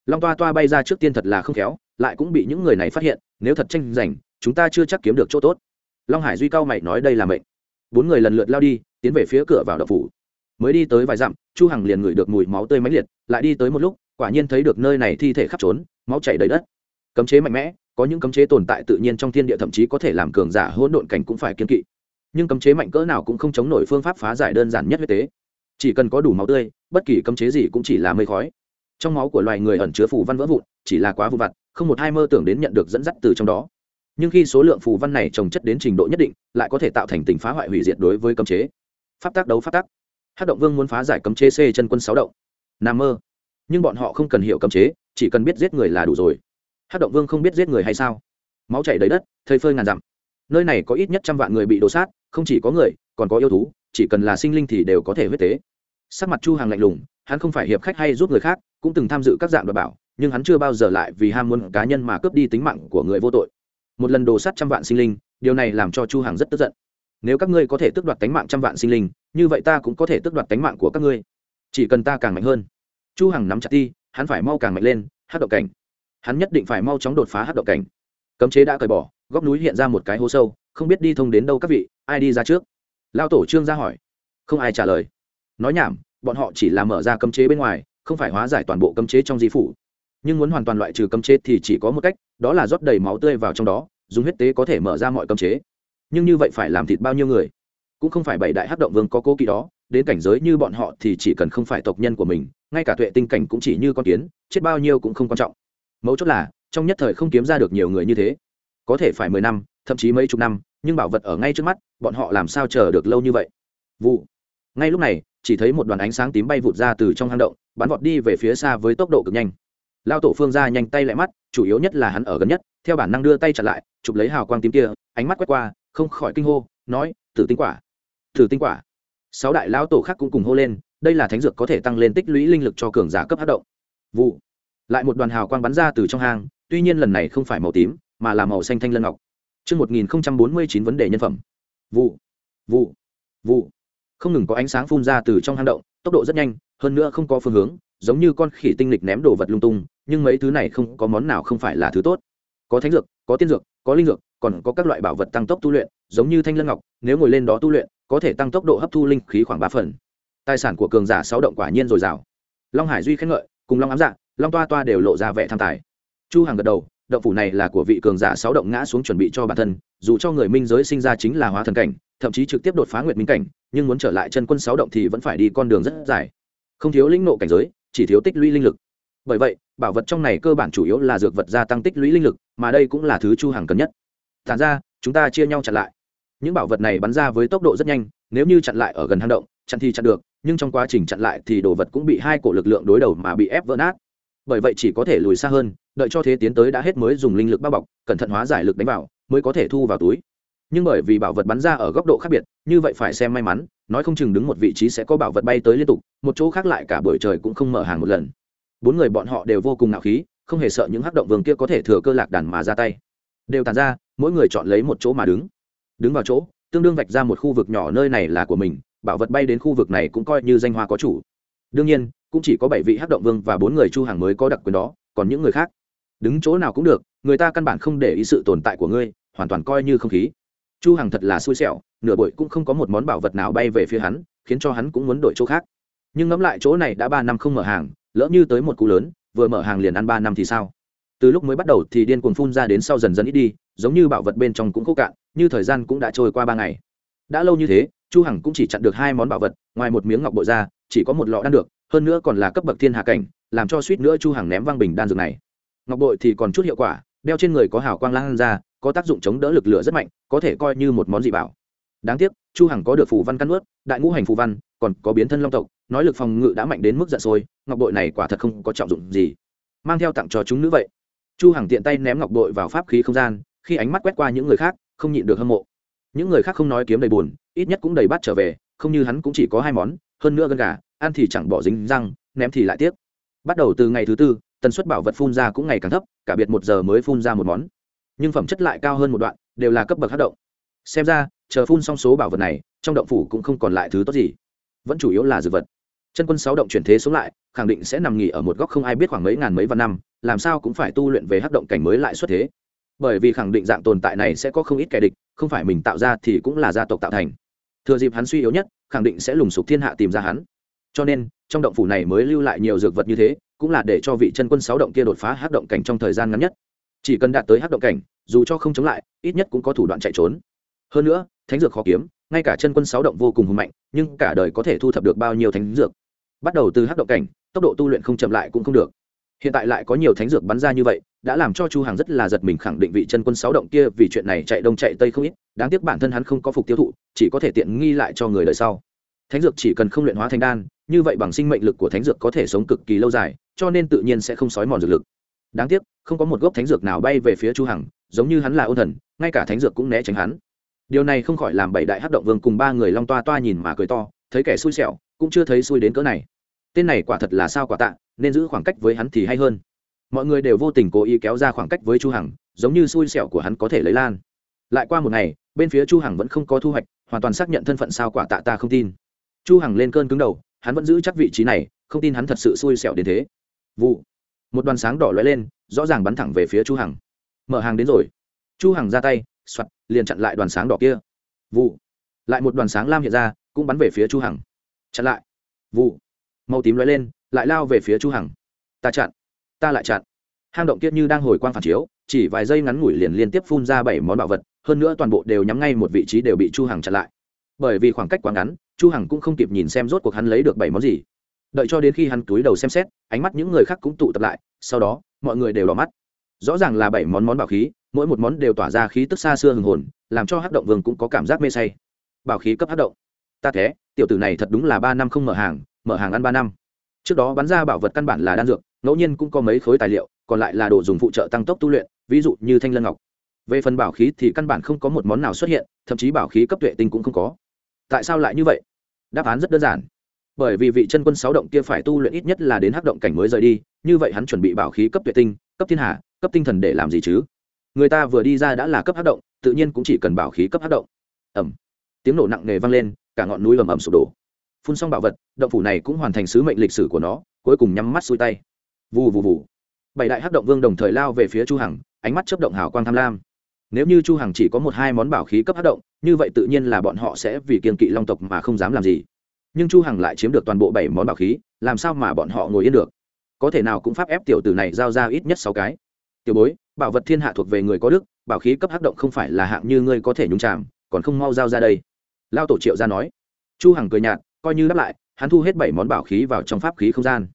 Long toa toa bay ra trước tiên thật là không khéo lại cũng bị những người này phát hiện, nếu thật tranh giành, chúng ta chưa chắc kiếm được chỗ tốt. Long hải duy cao mày nói đây là mệnh. Bốn người lần lượt lao đi, tiến về phía cửa vào đậu phủ. Mới đi tới vài dặm, chu hằng liền ngửi được mùi máu tươi mãnh liệt, lại đi tới một lúc, quả nhiên thấy được nơi này thi thể khắp trốn, máu chảy đầy đất. Cấm chế mạnh mẽ, có những cấm chế tồn tại tự nhiên trong thiên địa thậm chí có thể làm cường giả hỗn độn cảnh cũng phải kiên kỵ. Nhưng cấm chế mạnh cỡ nào cũng không chống nổi phương pháp phá giải đơn giản nhất huyết tế chỉ cần có đủ máu tươi, bất kỳ cấm chế gì cũng chỉ là mây khói. Trong máu của loài người ẩn chứa phù văn vỡ vụn chỉ là quá vụ vặt, không một hai mơ tưởng đến nhận được dẫn dắt từ trong đó. Nhưng khi số lượng phù văn này trồng chất đến trình độ nhất định, lại có thể tạo thành tình phá hoại hủy diệt đối với cấm chế. Pháp tác đấu pháp tắc hát động vương muốn phá giải cấm chế c chân quân sáu động. Nam mơ. Nhưng bọn họ không cần hiểu cấm chế, chỉ cần biết giết người là đủ rồi. Hát động vương không biết giết người hay sao? Máu chảy đầy đất thơi phơi ngàn dặm. Nơi này có ít nhất trăm vạn người bị đổ sát, không chỉ có người, còn có yêu thú, chỉ cần là sinh linh thì đều có thể huyết tế. Sắc mặt chu hàng lạnh lùng, hắn không phải hiệp khách hay giúp người khác, cũng từng tham dự các dạng đoạt bảo nhưng hắn chưa bao giờ lại vì ham muốn cá nhân mà cướp đi tính mạng của người vô tội. Một lần đồ sát trăm vạn sinh linh, điều này làm cho chu Hằng rất tức giận. Nếu các ngươi có thể tước đoạt tánh mạng trăm vạn sinh linh, như vậy ta cũng có thể tước đoạt tánh mạng của các ngươi. Chỉ cần ta càng mạnh hơn. Chu hằng nắm chặt ti, hắn phải mau càng mạnh lên, hát động cảnh. Hắn nhất định phải mau chóng đột phá hát động cảnh. Cấm chế đã cởi bỏ, góc núi hiện ra một cái hố sâu, không biết đi thông đến đâu các vị, ai đi ra trước? Lao tổ trương ra hỏi. Không ai trả lời. Nói nhảm, bọn họ chỉ là mở ra cấm chế bên ngoài, không phải hóa giải toàn bộ cấm chế trong di phủ nhưng muốn hoàn toàn loại trừ cấm chế thì chỉ có một cách, đó là rót đầy máu tươi vào trong đó, dùng huyết tế có thể mở ra mọi cấm chế. Nhưng như vậy phải làm thịt bao nhiêu người? Cũng không phải bảy đại hắc động vương có cố kỵ đó, đến cảnh giới như bọn họ thì chỉ cần không phải tộc nhân của mình, ngay cả tuệ tinh cảnh cũng chỉ như con kiến, chết bao nhiêu cũng không quan trọng. Mấu chốt là, trong nhất thời không kiếm ra được nhiều người như thế. Có thể phải mười năm, thậm chí mấy chục năm, nhưng bảo vật ở ngay trước mắt, bọn họ làm sao chờ được lâu như vậy? Vụ. Ngay lúc này, chỉ thấy một đoàn ánh sáng tím bay vụt ra từ trong hang động, bắn vọt đi về phía xa với tốc độ cực nhanh lao tổ phương ra nhanh tay lại mắt chủ yếu nhất là hắn ở gần nhất theo bản năng đưa tay chặt lại chụp lấy hào quang tím kia ánh mắt quét qua không khỏi kinh hô nói tử tinh quả tử tinh quả. Sáu đại lão tổ khác cũng cùng hô lên đây là thánh dược có thể tăng lên tích lũy linh lực cho cường giả cấp hát động. Vụ. Lại một đoàn hào quang bắn ra từ trong hang tuy nhiên lần này không phải màu tím mà là màu xanh thanh lân ngọc. Trước 1049 vấn đề nhân phẩm. Vụ, vụ, vụ. Không ngừng có ánh sáng phun ra từ trong hang động, tốc độ rất nhanh, hơn nữa không có phương hướng, giống như con khỉ tinh lịch ném đồ vật lung tung, nhưng mấy thứ này không có món nào không phải là thứ tốt. Có thánh dược, có tiên dược, có linh dược, còn có các loại bảo vật tăng tốc tu luyện, giống như thanh lân ngọc, nếu ngồi lên đó tu luyện, có thể tăng tốc độ hấp thu linh khí khoảng ba phần. Tài sản của cường giả sáu động quả nhiên dồi dào. Long Hải Duy khen ngợi, cùng Long ám dạ, Long Toa Toa đều lộ ra vẻ tham tài. Chu Hàng gật đầu, động phủ này là của vị cường giả sáu động ngã xuống chuẩn bị cho bản thân dù cho người minh giới sinh ra chính là hóa thần cảnh thậm chí trực tiếp đột phá nguyệt minh cảnh nhưng muốn trở lại chân quân sáu động thì vẫn phải đi con đường rất dài không thiếu lĩnh nộ cảnh giới chỉ thiếu tích lũy linh lực. Bởi vậy, bảo vật trong này cơ bản chủ yếu là dược vật gia tăng tích lũy linh lực, mà đây cũng là thứ chu hàng cần nhất. Tàn ra, chúng ta chia nhau chặn lại. Những bảo vật này bắn ra với tốc độ rất nhanh, nếu như chặn lại ở gần hang động, chặn thì chặn được, nhưng trong quá trình chặn lại thì đồ vật cũng bị hai cổ lực lượng đối đầu mà bị ép vỡ nát. Bởi vậy chỉ có thể lùi xa hơn, đợi cho thế tiến tới đã hết mới dùng linh lực bao bọc, cẩn thận hóa giải lực đánh vào, mới có thể thu vào túi nhưng bởi vì bảo vật bắn ra ở góc độ khác biệt, như vậy phải xem may mắn, nói không chừng đứng một vị trí sẽ có bảo vật bay tới liên tục, một chỗ khác lại cả buổi trời cũng không mở hàng một lần. Bốn người bọn họ đều vô cùng ngạo khí, không hề sợ những hắc động vương kia có thể thừa cơ lạc đàn mà ra tay. Đều tàn ra, mỗi người chọn lấy một chỗ mà đứng. Đứng vào chỗ, tương đương vạch ra một khu vực nhỏ nơi này là của mình, bảo vật bay đến khu vực này cũng coi như danh hoa có chủ. Đương nhiên, cũng chỉ có bảy vị hắc động vương và bốn người chu hàng mới có đặc quyền đó, còn những người khác? Đứng chỗ nào cũng được, người ta căn bản không để ý sự tồn tại của ngươi, hoàn toàn coi như không khí chu hằng thật là xui xẻo, nửa buổi cũng không có một món bảo vật nào bay về phía hắn, khiến cho hắn cũng muốn đổi chỗ khác. Nhưng ngẫm lại chỗ này đã ba năm không mở hàng, lỡ như tới một cú lớn, vừa mở hàng liền ăn ba năm thì sao? Từ lúc mới bắt đầu thì điên cuồng phun ra đến sau dần dần ít đi, giống như bảo vật bên trong cũng khô cạn, như thời gian cũng đã trôi qua ba ngày. Đã lâu như thế, chu hằng cũng chỉ chặn được hai món bảo vật, ngoài một miếng ngọc bội ra, chỉ có một lọ đan được, hơn nữa còn là cấp bậc thiên hạ cảnh, làm cho suýt nữa chu hằng ném văng bình đan dược này. Ngọc bội thì còn chút hiệu quả, đeo trên người có hào quang lan ra có tác dụng chống đỡ lực lửa rất mạnh, có thể coi như một món dị bảo. Đáng tiếc, chu hằng có được phù văn căn ướt, đại ngũ hành phù văn, còn có biến thân long tộc, nói lực phòng ngự đã mạnh đến mức giận sôi, ngọc bội này quả thật không có trọng dụng gì. Mang theo tặng cho chúng nữ vậy. Chu hằng tiện tay ném ngọc bội vào pháp khí không gian, khi ánh mắt quét qua những người khác, không nhịn được hâm mộ. Những người khác không nói kiếm đầy buồn, ít nhất cũng đầy bát trở về, không như hắn cũng chỉ có hai món, hơn nữa gần gà, ăn thì chẳng bỏ dính răng, ném thì lại tiếc. Bắt đầu từ ngày thứ tư, tần suất bảo vật phun ra cũng ngày càng thấp, cả biệt một giờ mới phun ra một món nhưng phẩm chất lại cao hơn một đoạn, đều là cấp bậc hát động. Xem ra, chờ phun xong số bảo vật này, trong động phủ cũng không còn lại thứ tốt gì. Vẫn chủ yếu là dược vật. Chân quân sáu động chuyển thế xuống lại, khẳng định sẽ nằm nghỉ ở một góc không ai biết khoảng mấy ngàn mấy vạn năm, làm sao cũng phải tu luyện về hát động cảnh mới lại xuất thế. Bởi vì khẳng định dạng tồn tại này sẽ có không ít kẻ địch, không phải mình tạo ra thì cũng là gia tộc tạo thành. Thừa dịp hắn suy yếu nhất, khẳng định sẽ lùng sục thiên hạ tìm ra hắn. Cho nên, trong động phủ này mới lưu lại nhiều dược vật như thế, cũng là để cho vị chân quân sáu động kia đột phá hát động cảnh trong thời gian ngắn nhất. Chỉ cần đạt tới hát động cảnh dù cho không chống lại, ít nhất cũng có thủ đoạn chạy trốn. Hơn nữa, thánh dược khó kiếm, ngay cả chân quân sáu động vô cùng hùng mạnh, nhưng cả đời có thể thu thập được bao nhiêu thánh dược? Bắt đầu từ hát động cảnh, tốc độ tu luyện không chậm lại cũng không được. Hiện tại lại có nhiều thánh dược bắn ra như vậy, đã làm cho chu hàng rất là giật mình khẳng định vị chân quân sáu động kia vì chuyện này chạy đông chạy tây không ít, đáng tiếc bản thân hắn không có phục tiêu thụ, chỉ có thể tiện nghi lại cho người đời sau. Thánh dược chỉ cần không luyện hóa thành đan, như vậy bằng sinh mệnh lực của thánh dược có thể sống cực kỳ lâu dài, cho nên tự nhiên sẽ không sói mòn dược lực đáng tiếc, không có một gốc thánh dược nào bay về phía chu hằng, giống như hắn là ôn thần, ngay cả thánh dược cũng né tránh hắn. Điều này không khỏi làm bảy đại hắc động vương cùng ba người long toa toa nhìn mà cười to, thấy kẻ xui xẻo, cũng chưa thấy xui đến cỡ này. Tên này quả thật là sao quả tạ, nên giữ khoảng cách với hắn thì hay hơn. Mọi người đều vô tình cố ý kéo ra khoảng cách với chu hằng, giống như xui xẻo của hắn có thể lấy lan. Lại qua một ngày, bên phía chu hằng vẫn không có thu hoạch, hoàn toàn xác nhận thân phận sao quả tạ ta không tin. Chu hằng lên cơn cứng đầu, hắn vẫn giữ chắc vị trí này, không tin hắn thật sự xui xẻo đến thế. Vụ một đoàn sáng đỏ lóe lên rõ ràng bắn thẳng về phía chu hằng. Mở hàng đến rồi. Chu hằng ra tay xoặt, liền chặn lại đoàn sáng đỏ kia. Vụ. Lại một đoàn sáng lam hiện ra cũng bắn về phía chu hằng. Chặn lại. Vụ. Màu tím lóe lên lại lao về phía chu hằng. Ta chặn. Ta lại chặn. Hang động kia như đang hồi quang phản chiếu chỉ vài giây ngắn ngủi liền liên tiếp phun ra bảy món bảo vật hơn nữa toàn bộ đều nhắm ngay một vị trí đều bị chu hằng chặn lại. Bởi vì khoảng cách quá ngắn chu hằng cũng không kịp nhìn xem rốt cuộc hắn lấy được bảy món gì đợi cho đến khi hắn túi đầu xem xét, ánh mắt những người khác cũng tụ tập lại, sau đó, mọi người đều đỏ mắt. Rõ ràng là bảy món món bảo khí, mỗi một món đều tỏa ra khí tức xa xưa hừng hồn, làm cho hắc động vương cũng có cảm giác mê say. Bảo khí cấp hắc động. Ta thế, tiểu tử này thật đúng là ba năm không mở hàng mở hàng ăn ba năm. Trước đó bắn ra bảo vật căn bản là đan dược, ngẫu nhiên cũng có mấy khối tài liệu, còn lại là đồ dùng phụ trợ tăng tốc tu luyện, ví dụ như thanh lân ngọc. Về phần bảo khí thì căn bản không có một món nào xuất hiện, thậm chí bảo khí cấp tuệ tinh cũng không có. Tại sao lại như vậy? Đáp án rất đơn giản bởi vì vị chân quân sáu động kia phải tu luyện ít nhất là đến hắc động cảnh mới rời đi như vậy hắn chuẩn bị bảo khí cấp tuyệt tinh cấp thiên hạ, cấp tinh thần để làm gì chứ? Người ta vừa đi ra đã là cấp hắc động tự nhiên cũng chỉ cần bảo khí cấp hắc động. Ẩm tiếng nổ nặng nề vang lên cả ngọn núi ầm ầm sụp đổ. Phun xong bảo vật động phủ này cũng hoàn thành sứ mệnh lịch sử của nó cuối cùng nhắm mắt xuôi tay. Vù vù vù. Bảy đại hắc động vương đồng thời lao về phía chu hằng ánh mắt chớp động hào quang tham lam. Nếu như chu hằng chỉ có một hai món bảo khí cấp hắc động như vậy tự nhiên là bọn họ sẽ vì kiên kỵ long tộc mà không dám làm gì nhưng chu hằng lại chiếm được toàn bộ bảy món bảo khí, làm sao mà bọn họ ngồi yên được? Có thể nào cũng pháp ép tiểu tử này giao ra ít nhất sáu cái. Tiểu bối, bảo vật thiên hạ thuộc về người có đức, bảo khí cấp hắc động không phải là hạng như ngươi có thể nhúng chạm còn không mau giao ra đây. Lao tổ triệu ra nói. Chu hằng cười nhạt, coi như đáp lại, hắn thu hết bảy món bảo khí vào trong pháp khí không gian.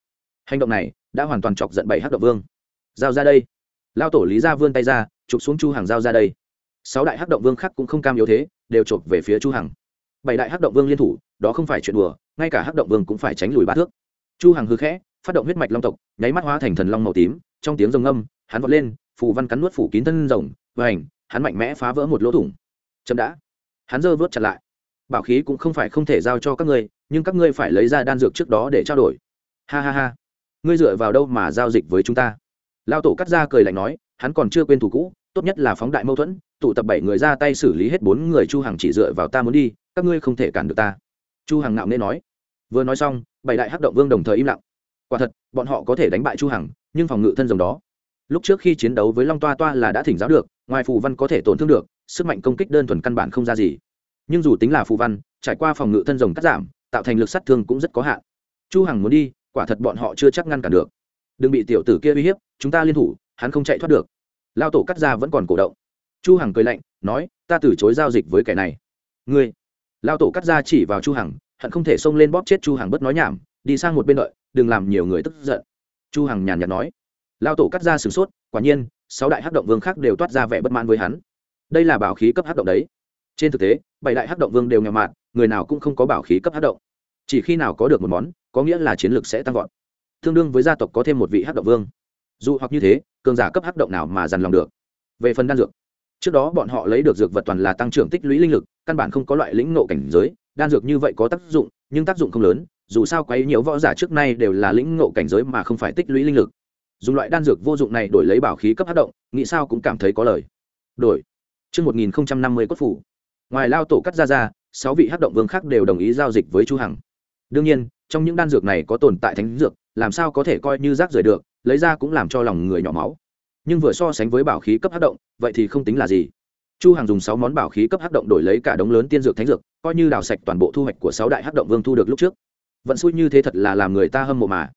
Hành động này đã hoàn toàn chọc giận bảy hắc động vương. Giao ra đây. Lao tổ lý ra vươn tay ra, chụp xuống chu hằng giao ra đây. Sáu đại hắc động vương khác cũng không cam yếu thế, đều chụp về phía chu hằng bảy đại hắc động vương liên thủ, đó không phải chuyện đùa, ngay cả hắc động vương cũng phải tránh lùi ba thước. Chu hằng hư khẽ, phát động huyết mạch long tộc, nháy mắt hóa thành thần long màu tím, trong tiếng rồng âm hắn vọt lên, phù văn cắn nuốt phủ kín thân rồng vành hắn mạnh mẽ phá vỡ một lỗ thủng. Chậm đã. Hắn giơ vớt chặt lại. Bảo khí cũng không phải không thể giao cho các ngươi, nhưng các ngươi phải lấy ra đan dược trước đó để trao đổi. Ha ha ha. Ngươi dựa vào đâu mà giao dịch với chúng ta? Lao tổ cắt ra cười lạnh nói, hắn còn chưa quên thủ cũ, tốt nhất là phóng đại mâu thuẫn, tụ tập bảy người ra tay xử lý hết bốn người chu hằng chỉ dựa vào ta muốn đi các ngươi không thể cản được ta. Chu hằng nạo nên nói. Vừa nói xong, bảy đại hắc động vương đồng thời im lặng. Quả thật, bọn họ có thể đánh bại chu hằng, nhưng phòng ngự thân rồng đó. Lúc trước khi chiến đấu với long toa toa là đã thỉnh giáo được, ngoài phù văn có thể tổn thương được, sức mạnh công kích đơn thuần căn bản không ra gì. Nhưng dù tính là phù văn, trải qua phòng ngự thân rồng cắt giảm, tạo thành lực sát thương cũng rất có hạn. Chu hằng muốn đi, quả thật bọn họ chưa chắc ngăn cản được. Đừng bị tiểu tử kia uy hiếp, chúng ta liên thủ, hắn không chạy thoát được. Lao tổ cắt ra vẫn còn cổ động. Chu hằng cười lạnh, nói, ta từ chối giao dịch với kẻ này. Ngươi lao tổ cắt ra chỉ vào chu hằng, hận không thể xông lên bóp chết chu hằng bất nói nhảm, đi sang một bên đợi, đừng làm nhiều người tức giận. Chu hằng nhàn nhạt nói. Lao tổ cắt ra sửng sốt, quả nhiên, sáu đại hắc động vương khác đều toát ra vẻ bất mãn với hắn. Đây là bảo khí cấp hắc động đấy. Trên thực tế, bảy đại hắc động vương đều nghèo mạn người nào cũng không có bảo khí cấp hắc động. Chỉ khi nào có được một món, có nghĩa là chiến lược sẽ tăng vọt. Tương đương với gia tộc có thêm một vị hắc động vương. Dù hoặc như thế, cường giả cấp hắc động nào mà dằn lòng được? Về phần đan dược trước đó bọn họ lấy được dược vật toàn là tăng trưởng tích lũy linh lực căn bản không có loại lĩnh nộ cảnh giới đan dược như vậy có tác dụng nhưng tác dụng không lớn dù sao quấy nhiều võ giả trước nay đều là lĩnh ngộ cảnh giới mà không phải tích lũy linh lực dùng loại đan dược vô dụng này đổi lấy bảo khí cấp hát động nghĩ sao cũng cảm thấy có lời đổi Trước 1050 cốt phủ. Ngoài lao tổ cắt ra ra, sáu vị hát động vương khác đều đồng ý giao dịch với Chu Hằng. Đương nhiên, trong những đan dược này có tồn tại thánh dược, làm sao có thể coi như rác rưởi được, lấy ra cũng làm cho lòng người nhỏ máu. Nhưng vừa so sánh với bảo khí cấp hát động, vậy thì không tính là gì. Chu Hằng dùng sáu món bảo khí cấp hát động đổi lấy cả đống lớn tiên dược thánh dược, coi như đào sạch toàn bộ thu hoạch của sáu đại hát động vương thu được lúc trước. Vận xui như thế thật là làm người ta hâm mộ mà.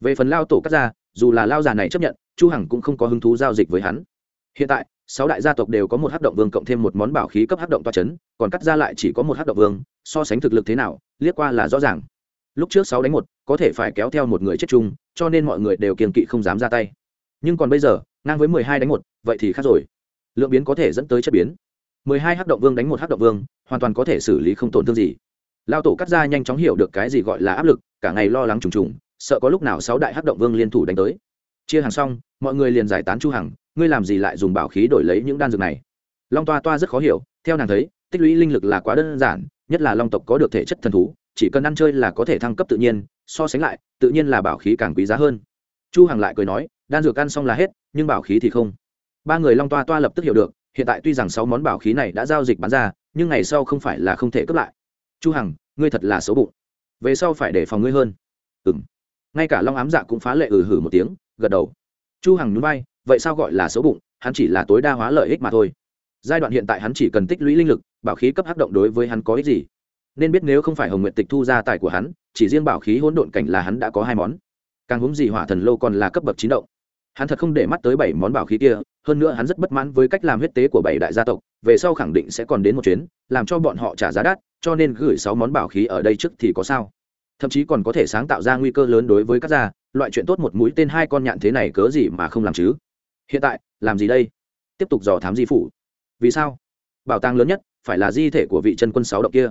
Về phần lao tổ cắt ra, dù là lao già này chấp nhận chu hằng cũng không có hứng thú giao dịch với hắn hiện tại sáu đại gia tộc đều có một hắc động vương cộng thêm một món bảo khí cấp hắc động toa chấn còn cắt ra lại chỉ có một hắc động vương so sánh thực lực thế nào liếc qua là rõ ràng lúc trước sáu đánh một có thể phải kéo theo một người chết chung cho nên mọi người đều kiêng kỵ không dám ra tay nhưng còn bây giờ, ngang với mười hai đánh một, vậy thì khác rồi. Lượng biến có thể dẫn tới chất biến. Mười hai hắc động vương đánh một hắc động vương, hoàn toàn có thể xử lý không tổn thương gì. Lao tổ cắt ra nhanh chóng hiểu được cái gì gọi là áp lực, cả ngày lo lắng trùng trùng, sợ có lúc nào sáu đại hắc động vương liên thủ đánh tới. Chia hàng xong, mọi người liền giải tán chu hằng, ngươi làm gì lại dùng bảo khí đổi lấy những đan dược này? Long toa toa rất khó hiểu, theo nàng thấy, tích lũy linh lực là quá đơn giản, nhất là long tộc có được thể chất thần thú, chỉ cần ăn chơi là có thể thăng cấp tự nhiên, so sánh lại, tự nhiên là bảo khí càng quý giá hơn. Chu hằng lại cười nói đan dược ăn xong là hết, nhưng bảo khí thì không. Ba người long toa toa lập tức hiểu được, hiện tại tuy rằng sáu món bảo khí này đã giao dịch bán ra, nhưng ngày sau không phải là không thể cướp lại. Chu hằng, ngươi thật là xấu bụng. Về sau phải để phòng ngươi hơn. Ừm. Ngay cả long ám dạ cũng phá lệ ừ hử một tiếng, gật đầu. Chu hằng nhún vai, vậy sao gọi là xấu bụng? Hắn chỉ là tối đa hóa lợi ích mà thôi. Giai đoạn hiện tại hắn chỉ cần tích lũy linh lực, bảo khí cấp hắc động đối với hắn có ích gì? Nên biết nếu không phải hồng nguyện tịch thu ra tài của hắn, chỉ riêng bảo khí hỗn độn cảnh là hắn đã có hai món. Càng hướng gì hỏa thần lô còn là cấp bậc chín động hắn thật không để mắt tới bảy món bảo khí kia, hơn nữa hắn rất bất mãn với cách làm huyết tế của bảy đại gia tộc, về sau khẳng định sẽ còn đến một chuyến, làm cho bọn họ trả giá đắt, cho nên gửi sáu món bảo khí ở đây trước thì có sao. Thậm chí còn có thể sáng tạo ra nguy cơ lớn đối với các gia, loại chuyện tốt một mũi tên hai con nhạn thế này cớ gì mà không làm chứ? Hiện tại, làm gì đây? Tiếp tục dò thám di phủ. Vì sao? Bảo tàng lớn nhất phải là di thể của vị chân quân sáu động kia.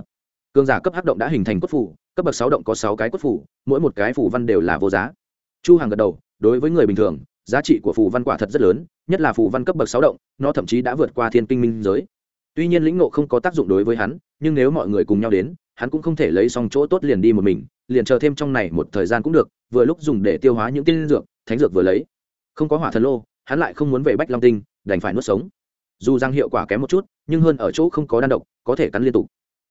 Cương giả cấp hắc động đã hình thành cốt phủ, cấp bậc sáu động có sáu cái cốt phủ, mỗi một cái phủ văn đều là vô giá. Chu hàng gật đầu, đối với người bình thường giá trị của phù văn quả thật rất lớn, nhất là phù văn cấp bậc sáu động, nó thậm chí đã vượt qua thiên kinh minh giới. Tuy nhiên lĩnh ngộ không có tác dụng đối với hắn, nhưng nếu mọi người cùng nhau đến, hắn cũng không thể lấy xong chỗ tốt liền đi một mình, liền chờ thêm trong này một thời gian cũng được, vừa lúc dùng để tiêu hóa những tiên dược, thánh dược vừa lấy. Không có hỏa thần lô, hắn lại không muốn về bách long tinh, đành phải nuốt sống. Dù rằng hiệu quả kém một chút, nhưng hơn ở chỗ không có đan độc, có thể cắn liên tục.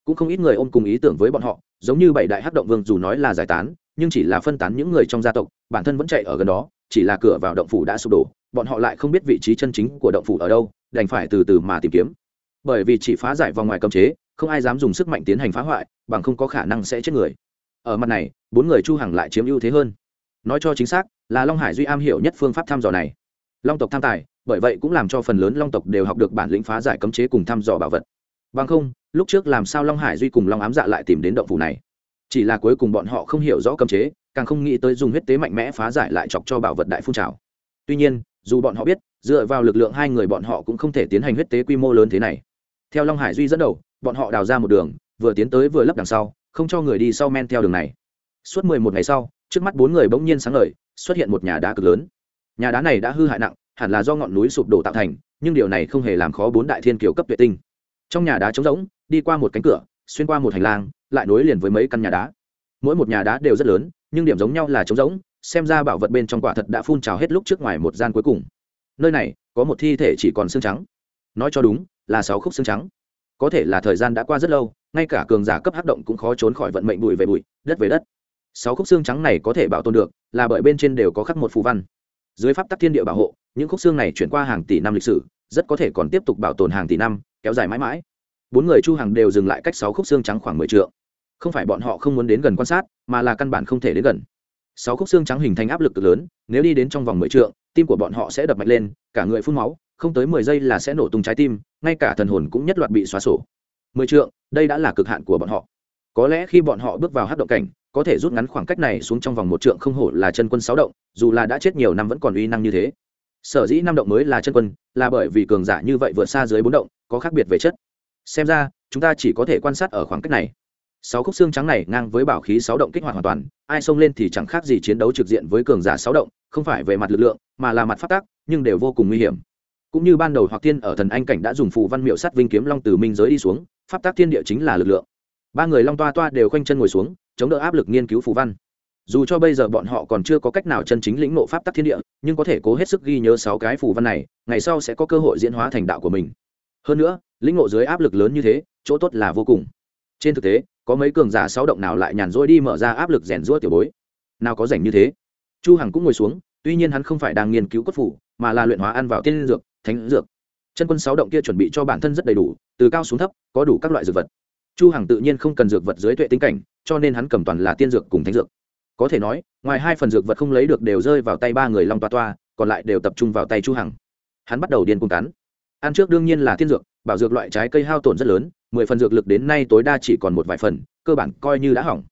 Cũng không ít người ôm cùng ý tưởng với bọn họ, giống như bảy đại hắc động vương dù nói là giải tán, nhưng chỉ là phân tán những người trong gia tộc, bản thân vẫn chạy ở gần đó chỉ là cửa vào động phủ đã sụp đổ, bọn họ lại không biết vị trí chân chính của động phủ ở đâu, đành phải từ từ mà tìm kiếm. Bởi vì chỉ phá giải vòng ngoài cấm chế, không ai dám dùng sức mạnh tiến hành phá hoại, bằng không có khả năng sẽ chết người. Ở mặt này, bốn người chu hằng lại chiếm ưu thế hơn. Nói cho chính xác, là long hải duy am hiểu nhất phương pháp thăm dò này. Long tộc tham tài, bởi vậy cũng làm cho phần lớn long tộc đều học được bản lĩnh phá giải cấm chế cùng thăm dò bảo vật. Bằng không, lúc trước làm sao long hải duy cùng long ám dạ lại tìm đến động phủ này? Chỉ là cuối cùng bọn họ không hiểu rõ cấm chế, càng không nghĩ tới dùng huyết tế mạnh mẽ phá giải lại chọc cho bảo vật đại phun trào. Tuy nhiên, dù bọn họ biết, dựa vào lực lượng hai người bọn họ cũng không thể tiến hành huyết tế quy mô lớn thế này. Theo long hải duy dẫn đầu, bọn họ đào ra một đường, vừa tiến tới vừa lấp đằng sau, không cho người đi sau men theo đường này. Suốt mười một ngày sau, trước mắt bốn người bỗng nhiên sáng ngời, xuất hiện một nhà đá cực lớn. Nhà đá này đã hư hại nặng, hẳn là do ngọn núi sụp đổ tạo thành, nhưng điều này không hề làm khó bốn đại thiên kiều cấp vệ tinh. Trong nhà đá trống rỗng, đi qua một cánh cửa, xuyên qua một hành lang lại nối liền với mấy căn nhà đá. Mỗi một nhà đá đều rất lớn, nhưng điểm giống nhau là trống rỗng, xem ra bảo vật bên trong quả thật đã phun trào hết lúc trước ngoài một gian cuối cùng. Nơi này, có một thi thể chỉ còn xương trắng. Nói cho đúng, là sáu khúc xương trắng. Có thể là thời gian đã qua rất lâu, ngay cả cường giả cấp hát động cũng khó trốn khỏi vận mệnh bụi về bụi, đất về đất. Sáu khúc xương trắng này có thể bảo tồn được, là bởi bên trên đều có khắc một phù văn. Dưới pháp tắc thiên địa bảo hộ, những khúc xương này chuyển qua hàng tỷ năm lịch sử, rất có thể còn tiếp tục bảo tồn hàng tỷ năm, kéo dài mãi mãi bốn người chu hàng đều dừng lại cách sáu khúc xương trắng khoảng mười trượng. không phải bọn họ không muốn đến gần quan sát, mà là căn bản không thể đến gần. Sáu khúc xương trắng hình thành áp lực cực lớn, nếu đi đến trong vòng mười trượng, tim của bọn họ sẽ đập mạnh lên, cả người phun máu, không tới mười giây là sẽ nổ tung trái tim, ngay cả thần hồn cũng nhất loạt bị xóa sổ. Mười trượng, đây đã là cực hạn của bọn họ. Có lẽ khi bọn họ bước vào hát động cảnh, có thể rút ngắn khoảng cách này xuống trong vòng một trượng không hổ là chân quân sáu động, dù là đã chết nhiều năm vẫn còn uy năng như thế. Sở dĩ năm động mới là chân quân, là bởi vì cường giả như vậy vượt xa dưới bốn động, có khác biệt về chất xem ra, chúng ta chỉ có thể quan sát ở khoảng cách này. Sáu khúc xương trắng này ngang với bảo khí sáu động kích hoạt hoàn toàn, ai xông lên thì chẳng khác gì chiến đấu trực diện với cường giả sáu động, không phải về mặt lực lượng, mà là mặt phát tác nhưng đều vô cùng nguy hiểm. Cũng như ban đầu hoặc tiên ở thần anh cảnh đã dùng phù văn miệu sắt vinh kiếm long từ minh giới đi xuống, pháp tác thiên địa chính là lực lượng. Ba người long toa toa đều khoanh chân ngồi xuống, chống đỡ áp lực nghiên cứu phù văn. Dù cho bây giờ bọn họ còn chưa có cách nào chân chính lĩnh nộ pháp tắc thiên địa, nhưng có thể cố hết sức ghi nhớ sáu cái phù văn này, ngày sau sẽ có cơ hội diễn hóa thành đạo của mình. Hơn nữa lĩnh ngộ dưới áp lực lớn như thế, chỗ tốt là vô cùng. Trên thực tế, có mấy cường giả sáu động nào lại nhàn rỗi đi mở ra áp lực rèn rũa tiểu bối? Nào có rảnh như thế? Chu hằng cũng ngồi xuống, tuy nhiên hắn không phải đang nghiên cứu cốt phủ, mà là luyện hóa ăn vào tiên dược, thánh dược. Chân quân sáu động kia chuẩn bị cho bản thân rất đầy đủ, từ cao xuống thấp, có đủ các loại dược vật. Chu hằng tự nhiên không cần dược vật dưới tuệ tinh cảnh, cho nên hắn cầm toàn là tiên dược cùng thánh dược. Có thể nói, ngoài hai phần dược vật không lấy được đều rơi vào tay ba người long toa toa, còn lại đều tập trung vào tay chu hằng. Hắn bắt đầu điên cuồng cắn. Ăn trước đương nhiên là tiên dược bảo dược loại trái cây hao tổn rất lớn, mười phần dược lực đến nay tối đa chỉ còn một vài phần, cơ bản coi như đã hỏng.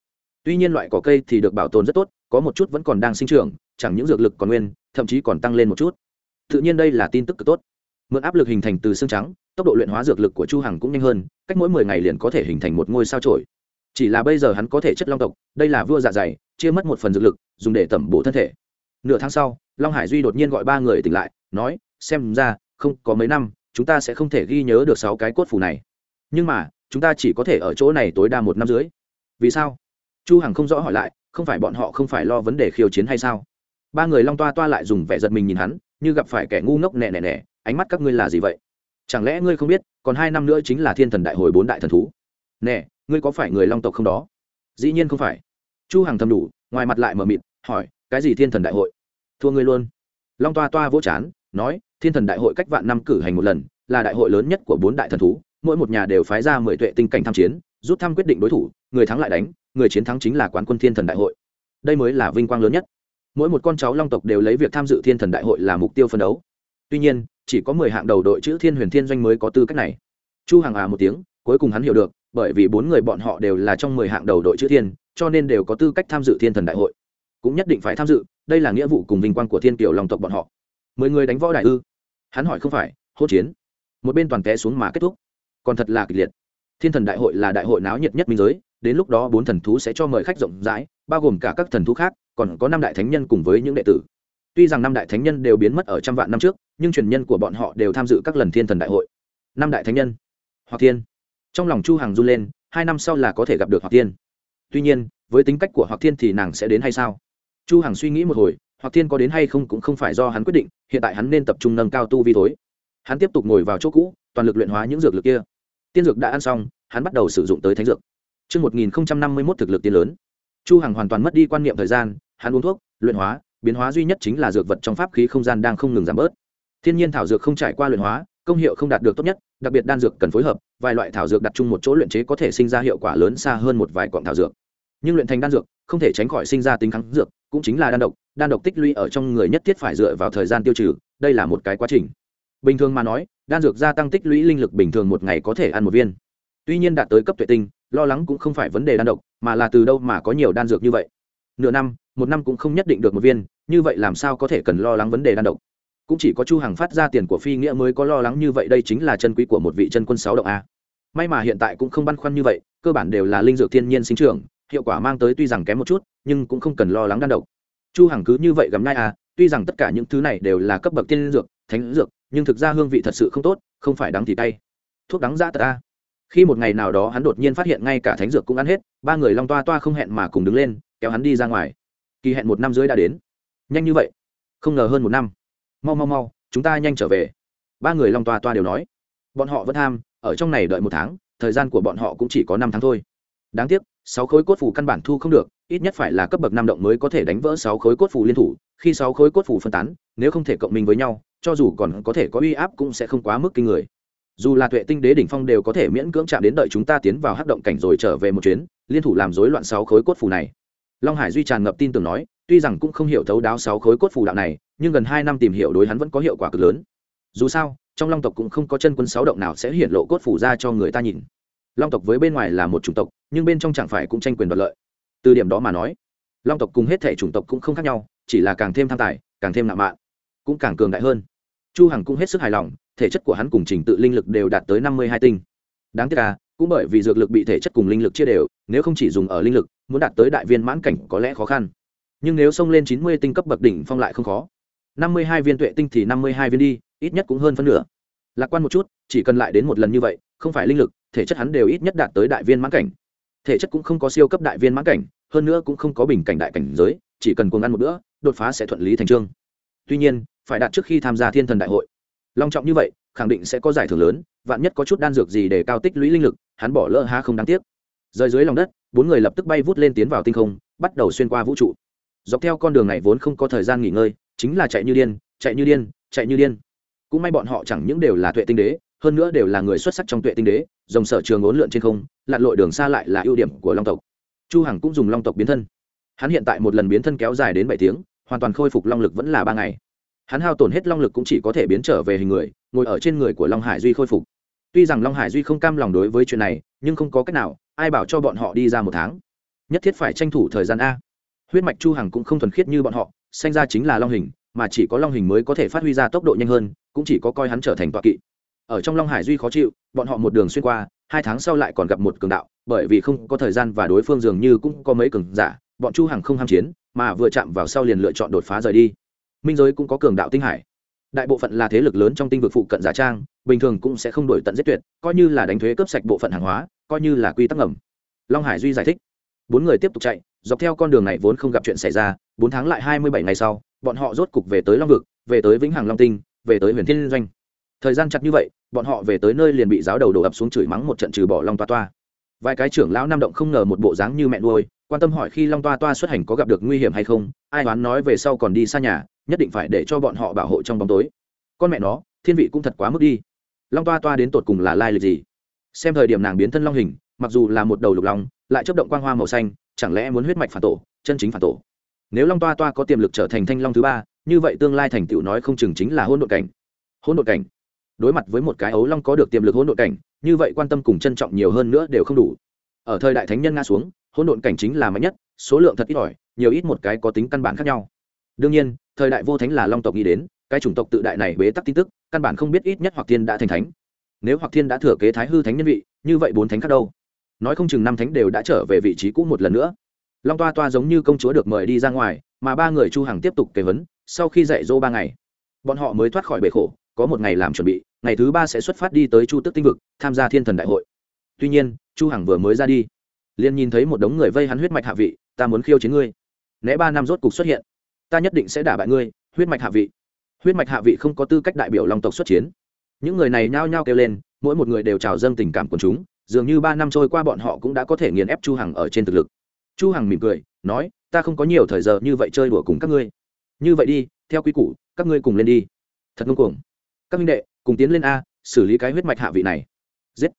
Tuy nhiên loại cỏ cây thì được bảo tồn rất tốt, có một chút vẫn còn đang sinh trưởng, chẳng những dược lực còn nguyên, thậm chí còn tăng lên một chút. Tự nhiên đây là tin tức cực tốt. Mượn áp lực hình thành từ xương trắng, tốc độ luyện hóa dược lực của chu hằng cũng nhanh hơn, cách mỗi mười ngày liền có thể hình thành một ngôi sao trổi. Chỉ là bây giờ hắn có thể chất long tộc, đây là vua dạ dày, chia mất một phần dược lực, dùng để tẩm bổ thân thể. Nửa tháng sau, long hải duy đột nhiên gọi ba người tỉnh lại, nói, xem ra, không có mấy năm chúng ta sẽ không thể ghi nhớ được sáu cái cốt phủ này. Nhưng mà, chúng ta chỉ có thể ở chỗ này tối đa một năm dưới vì sao? Chu hằng không rõ hỏi lại, không phải bọn họ không phải lo vấn đề khiêu chiến hay sao? Ba người long toa toa lại dùng vẻ giật mình nhìn hắn, như gặp phải kẻ ngu ngốc nè nè nè, ánh mắt các ngươi là gì vậy? Chẳng lẽ ngươi không biết, còn hai năm nữa chính là thiên thần đại hồi bốn đại thần thú? Nè, ngươi có phải người long tộc không đó? Dĩ nhiên không phải. Chu hằng thầm đủ, ngoài mặt lại mở mịt, hỏi, cái gì thiên thần đại hội? Thua ngươi luôn. Long toa toa vỗ chán, nói thiên thần đại hội cách vạn năm cử hành một lần, là đại hội lớn nhất của bốn đại thần thú, mỗi một nhà đều phái ra mười tuệ tinh cảnh tham chiến, rút thăm quyết định đối thủ, người thắng lại đánh, người chiến thắng chính là quán quân thiên thần đại hội. Đây mới là vinh quang lớn nhất. Mỗi một con cháu long tộc đều lấy việc tham dự thiên thần đại hội là mục tiêu phân đấu. Tuy nhiên, chỉ có mười hạng đầu đội chữ thiên huyền thiên doanh mới có tư cách này. Chu hàng à một tiếng, cuối cùng hắn hiểu được, bởi vì bốn người bọn họ đều là trong mười hạng đầu đội chữ thiên, cho nên đều có tư cách tham dự thiên thần đại hội. Cũng nhất định phải tham dự, đây là nghĩa vụ cùng vinh quang của thiên kiều long tộc bọn họ. Mười người đánh võ đại ư? Hắn hỏi không phải, hỗn chiến. Một bên toàn té xuống mà kết thúc. Còn thật là kịch liệt. Thiên thần đại hội là đại hội náo nhiệt nhất minh giới, đến lúc đó bốn thần thú sẽ cho mời khách rộng rãi, bao gồm cả các thần thú khác, còn có năm đại thánh nhân cùng với những đệ tử. Tuy rằng năm đại thánh nhân đều biến mất ở trăm vạn năm trước, nhưng truyền nhân của bọn họ đều tham dự các lần thiên thần đại hội. Năm đại thánh nhân. Hoặc thiên. Trong lòng chu hằng run lên, hai năm sau là có thể gặp được hoặc thiên. Tuy nhiên, với tính cách của hoặc thiên thì nàng sẽ đến hay sao? Chu hằng suy nghĩ một hồi hoặc thiên có đến hay không cũng không phải do hắn quyết định hiện tại hắn nên tập trung nâng cao tu vi thối hắn tiếp tục ngồi vào chỗ cũ toàn lực luyện hóa những dược lực kia tiên dược đã ăn xong hắn bắt đầu sử dụng tới thánh dược Trước 1051 thực lực tiên lớn. Chu Hằng hoàn toàn mất đi quan niệm thời gian, hắn uống thuốc, luyện hóa, biến hóa duy nhất chính là dược vật trong pháp khí không gian đang không ngừng giảm bớt. Thiên nhiên thảo dược không trải qua luyện hóa, công hiệu không đạt được tốt nhất, đặc biệt đan dược cần phối hợp, vài loại thảo dược đặt chung một chỗ luyện chế có thể sinh ra hiệu quả lớn xa hơn một vài quặng thảo dược. Nhưng luyện thành đan dược, không thể tránh khỏi sinh ra tính kháng dược, cũng chính là đan độc, đan độc tích lũy ở trong người nhất thiết phải dựa vào thời gian tiêu trừ, đây là một cái quá trình. Bình thường mà nói, đan dược gia tăng tích lũy linh lực bình thường một ngày có thể ăn một viên. Tuy nhiên đạt tới cấp tuệ tinh, lo lắng cũng không phải vấn đề đan độc, mà là từ đâu mà có nhiều đan dược như vậy. Nửa năm, một năm cũng không nhất định được một viên, như vậy làm sao có thể cần lo lắng vấn đề đan độc? Cũng chỉ có Chu Hằng phát ra tiền của phi nghĩa mới có lo lắng như vậy, đây chính là chân quý của một vị chân quân sáu động a. May mà hiện tại cũng không băn khoăn như vậy, cơ bản đều là linh dược thiên nhiên sinh trưởng, hiệu quả mang tới tuy rằng kém một chút, nhưng cũng không cần lo lắng đan độc. Chu Hằng cứ như vậy gầm nhai à, tuy rằng tất cả những thứ này đều là cấp bậc tiên dược, thánh dược, nhưng thực ra hương vị thật sự không tốt, không phải đắng thì tay. Thuốc đắng ra ta khi một ngày nào đó hắn đột nhiên phát hiện ngay cả thánh dược cũng ăn hết ba người long toa toa không hẹn mà cùng đứng lên kéo hắn đi ra ngoài. Kỳ hẹn một năm dưới đã đến. Nhanh như vậy? Không ngờ hơn một năm. Mau mau mau chúng ta nhanh trở về. Ba người long toa toa đều nói. Bọn họ vẫn tham ở trong này đợi một tháng thời gian của bọn họ cũng chỉ có năm tháng thôi. Đáng tiếc sáu khối cốt phủ căn bản thu không được, ít nhất phải là cấp bậc năm động mới có thể đánh vỡ sáu khối cốt phủ liên thủ, khi sáu khối cốt phủ phân tán, nếu không thể cộng minh với nhau, cho dù còn có thể có uy áp cũng sẽ không quá mức kinh người. Dù là tuệ tinh đế đỉnh phong đều có thể miễn cưỡng chạm đến đợi chúng ta tiến vào hắc động cảnh rồi trở về một chuyến, liên thủ làm rối loạn sáu khối cốt phù này. Long hải duy tràn ngập tin tưởng nói, tuy rằng cũng không hiểu thấu đáo sáu khối cốt phù đạo này, nhưng gần hai năm tìm hiểu đối hắn vẫn có hiệu quả cực lớn. Dù sao, trong long tộc cũng không có chân quân sáu động nào sẽ hiện lộ cốt phù ra cho người ta nhìn long tộc với bên ngoài là một chủng tộc, nhưng bên trong chẳng phải cũng tranh quyền đoạt lợi. Từ điểm đó mà nói, long tộc cùng hết thể chủng tộc cũng không khác nhau, chỉ là càng thêm tham tài, càng thêm nạo mạn, cũng càng cường đại hơn. Chu hằng cũng hết sức hài lòng, thể chất của hắn cùng trình tự linh lực đều đạt tới năm mươi hai tinh. Đáng tiếc là cũng bởi vì dược lực bị thể chất cùng linh lực chia đều, nếu không chỉ dùng ở linh lực, muốn đạt tới đại viên mãn cảnh có lẽ khó khăn. Nhưng nếu xông lên chín mươi tinh cấp bậc đỉnh phong lại không khó. năm mươi hai viên tuệ tinh thì năm mươi hai viên đi, ít nhất cũng hơn phân nửa. Lạc quan một chút, chỉ cần lại đến một lần như vậy, không phải linh lực thể chất hắn đều ít nhất đạt tới đại viên mãn cảnh. Thể chất cũng không có siêu cấp đại viên mãn cảnh, hơn nữa cũng không có bình cảnh đại cảnh giới, chỉ cần cuồng ăn một bữa, đột phá sẽ thuận lý thành trương. Tuy nhiên, phải đạt trước khi tham gia thiên thần đại hội. Long trọng như vậy, khẳng định sẽ có giải thưởng lớn, vạn nhất có chút đan dược gì để cao tích lũy linh lực, hắn bỏ lỡ ha không đáng tiếc. Rời dưới lòng đất, bốn người lập tức bay vút lên tiến vào tinh không, bắt đầu xuyên qua vũ trụ. Dọc theo con đường này vốn không có thời gian nghỉ ngơi, chính là chạy như điên, chạy như điên, chạy như điên. Cũng may bọn họ chẳng những đều là tuệ tinh đế, hơn nữa đều là người xuất sắc trong tuệ tinh đế dòng sở trường ốn lượn trên không, lặn lội đường xa lại là ưu điểm của long tộc. Chu hằng cũng dùng long tộc biến thân. Hắn hiện tại một lần biến thân kéo dài đến bảy tiếng, hoàn toàn khôi phục long lực vẫn là ba ngày. Hắn hao tổn hết long lực cũng chỉ có thể biến trở về hình người, ngồi ở trên người của long hải duy khôi phục. Tuy rằng long hải duy không cam lòng đối với chuyện này, nhưng không có cách nào, ai bảo cho bọn họ đi ra một tháng. Nhất thiết phải tranh thủ thời gian a. Huyết mạch chu hằng cũng không thuần khiết như bọn họ sinh ra chính là long hình, mà chỉ có long hình mới có thể phát huy ra tốc độ nhanh hơn, cũng chỉ có coi hắn trở thành tọa kỵ ở trong long hải duy khó chịu, bọn họ một đường xuyên qua, hai tháng sau lại còn gặp một cường đạo, bởi vì không có thời gian và đối phương dường như cũng có mấy cường giả, bọn chu hằng không ham chiến, mà vừa chạm vào sau liền lựa chọn đột phá rời đi. Minh giới cũng có cường đạo tinh hải. Đại bộ phận là thế lực lớn trong tinh vực phụ cận giả trang, bình thường cũng sẽ không đổi tận giết tuyệt, coi như là đánh thuế cướp sạch bộ phận hàng hóa, coi như là quy tắc ngầm. Long hải duy giải thích. Bốn người tiếp tục chạy, dọc theo con đường này vốn không gặp chuyện xảy ra, bốn tháng lại hai mươi bảy ngày sau, bọn họ rốt cục về tới long vực, về tới vĩnh hằng long tinh, về tới huyền thiên Linh doanh thời gian chặt như vậy, bọn họ về tới nơi liền bị giáo đầu đổ ập xuống chửi mắng một trận trừ bỏ long toa toa. Vài cái trưởng lão nam động không ngờ một bộ dáng như mẹ nuôi, quan tâm hỏi khi long toa toa xuất hành có gặp được nguy hiểm hay không, ai đoán nói về sau còn đi xa nhà, nhất định phải để cho bọn họ bảo hộ trong bóng tối. Con mẹ nó, thiên vị cũng thật quá mức đi. Long toa toa đến tột cùng là lai lịch gì? Xem thời điểm nàng biến thân long hình, mặc dù là một đầu lục long, lại chấp động quang hoa màu xanh, chẳng lẽ muốn huyết mạch phản tổ, chân chính phản tổ? Nếu long toa toa có tiềm lực trở thành thanh long thứ ba, như vậy tương lai thành tựu nói không chừng chính là hôn đội cảnh. Hôn đội cảnh đối mặt với một cái ấu long có được tiềm lực hỗn độn cảnh, như vậy quan tâm cùng trân trọng nhiều hơn nữa đều không đủ. Ở thời đại thánh nhân nga xuống, hỗn độn cảnh chính là mạnh nhất, số lượng thật ít ỏi, nhiều ít một cái có tính căn bản khác nhau. Đương nhiên, thời đại vô thánh là long tộc nghĩ đến, cái chủng tộc tự đại này bế tắc tin tức, căn bản không biết ít nhất hoặc thiên đã thành thánh. Nếu hoặc thiên đã thừa kế thái hư thánh nhân vị, như vậy bốn thánh khác đâu? Nói không chừng năm thánh đều đã trở về vị trí cũ một lần nữa. Long toa toa giống như công chúa được mời đi ra ngoài, mà ba người chu hằng tiếp tục kế vấn sau khi dạy dỗ ba ngày, bọn họ mới thoát khỏi bể khổ có một ngày làm chuẩn bị, ngày thứ ba sẽ xuất phát đi tới chu tức tinh vực, tham gia thiên thần đại hội. Tuy nhiên, chu hằng vừa mới ra đi, liền nhìn thấy một đống người vây hắn huyết mạch hạ vị, ta muốn khiêu chiến ngươi. Né ba năm rốt cục xuất hiện. Ta nhất định sẽ đả bại ngươi, huyết mạch hạ vị. Huyết mạch hạ vị không có tư cách đại biểu long tộc xuất chiến. Những người này nhao nhao kêu lên, mỗi một người đều trào dâng tình cảm của chúng, dường như ba năm trôi qua bọn họ cũng đã có thể nghiền ép chu hằng ở trên thực lực. Chu hằng mỉm cười, nói, ta không có nhiều thời giờ như vậy chơi đùa cùng các ngươi. Như vậy đi, theo quy củ, các ngươi cùng lên đi. Thật ngông cuồng các minh đệ, cùng tiến lên a, xử lý cái huyết mạch hạ vị này. Giết.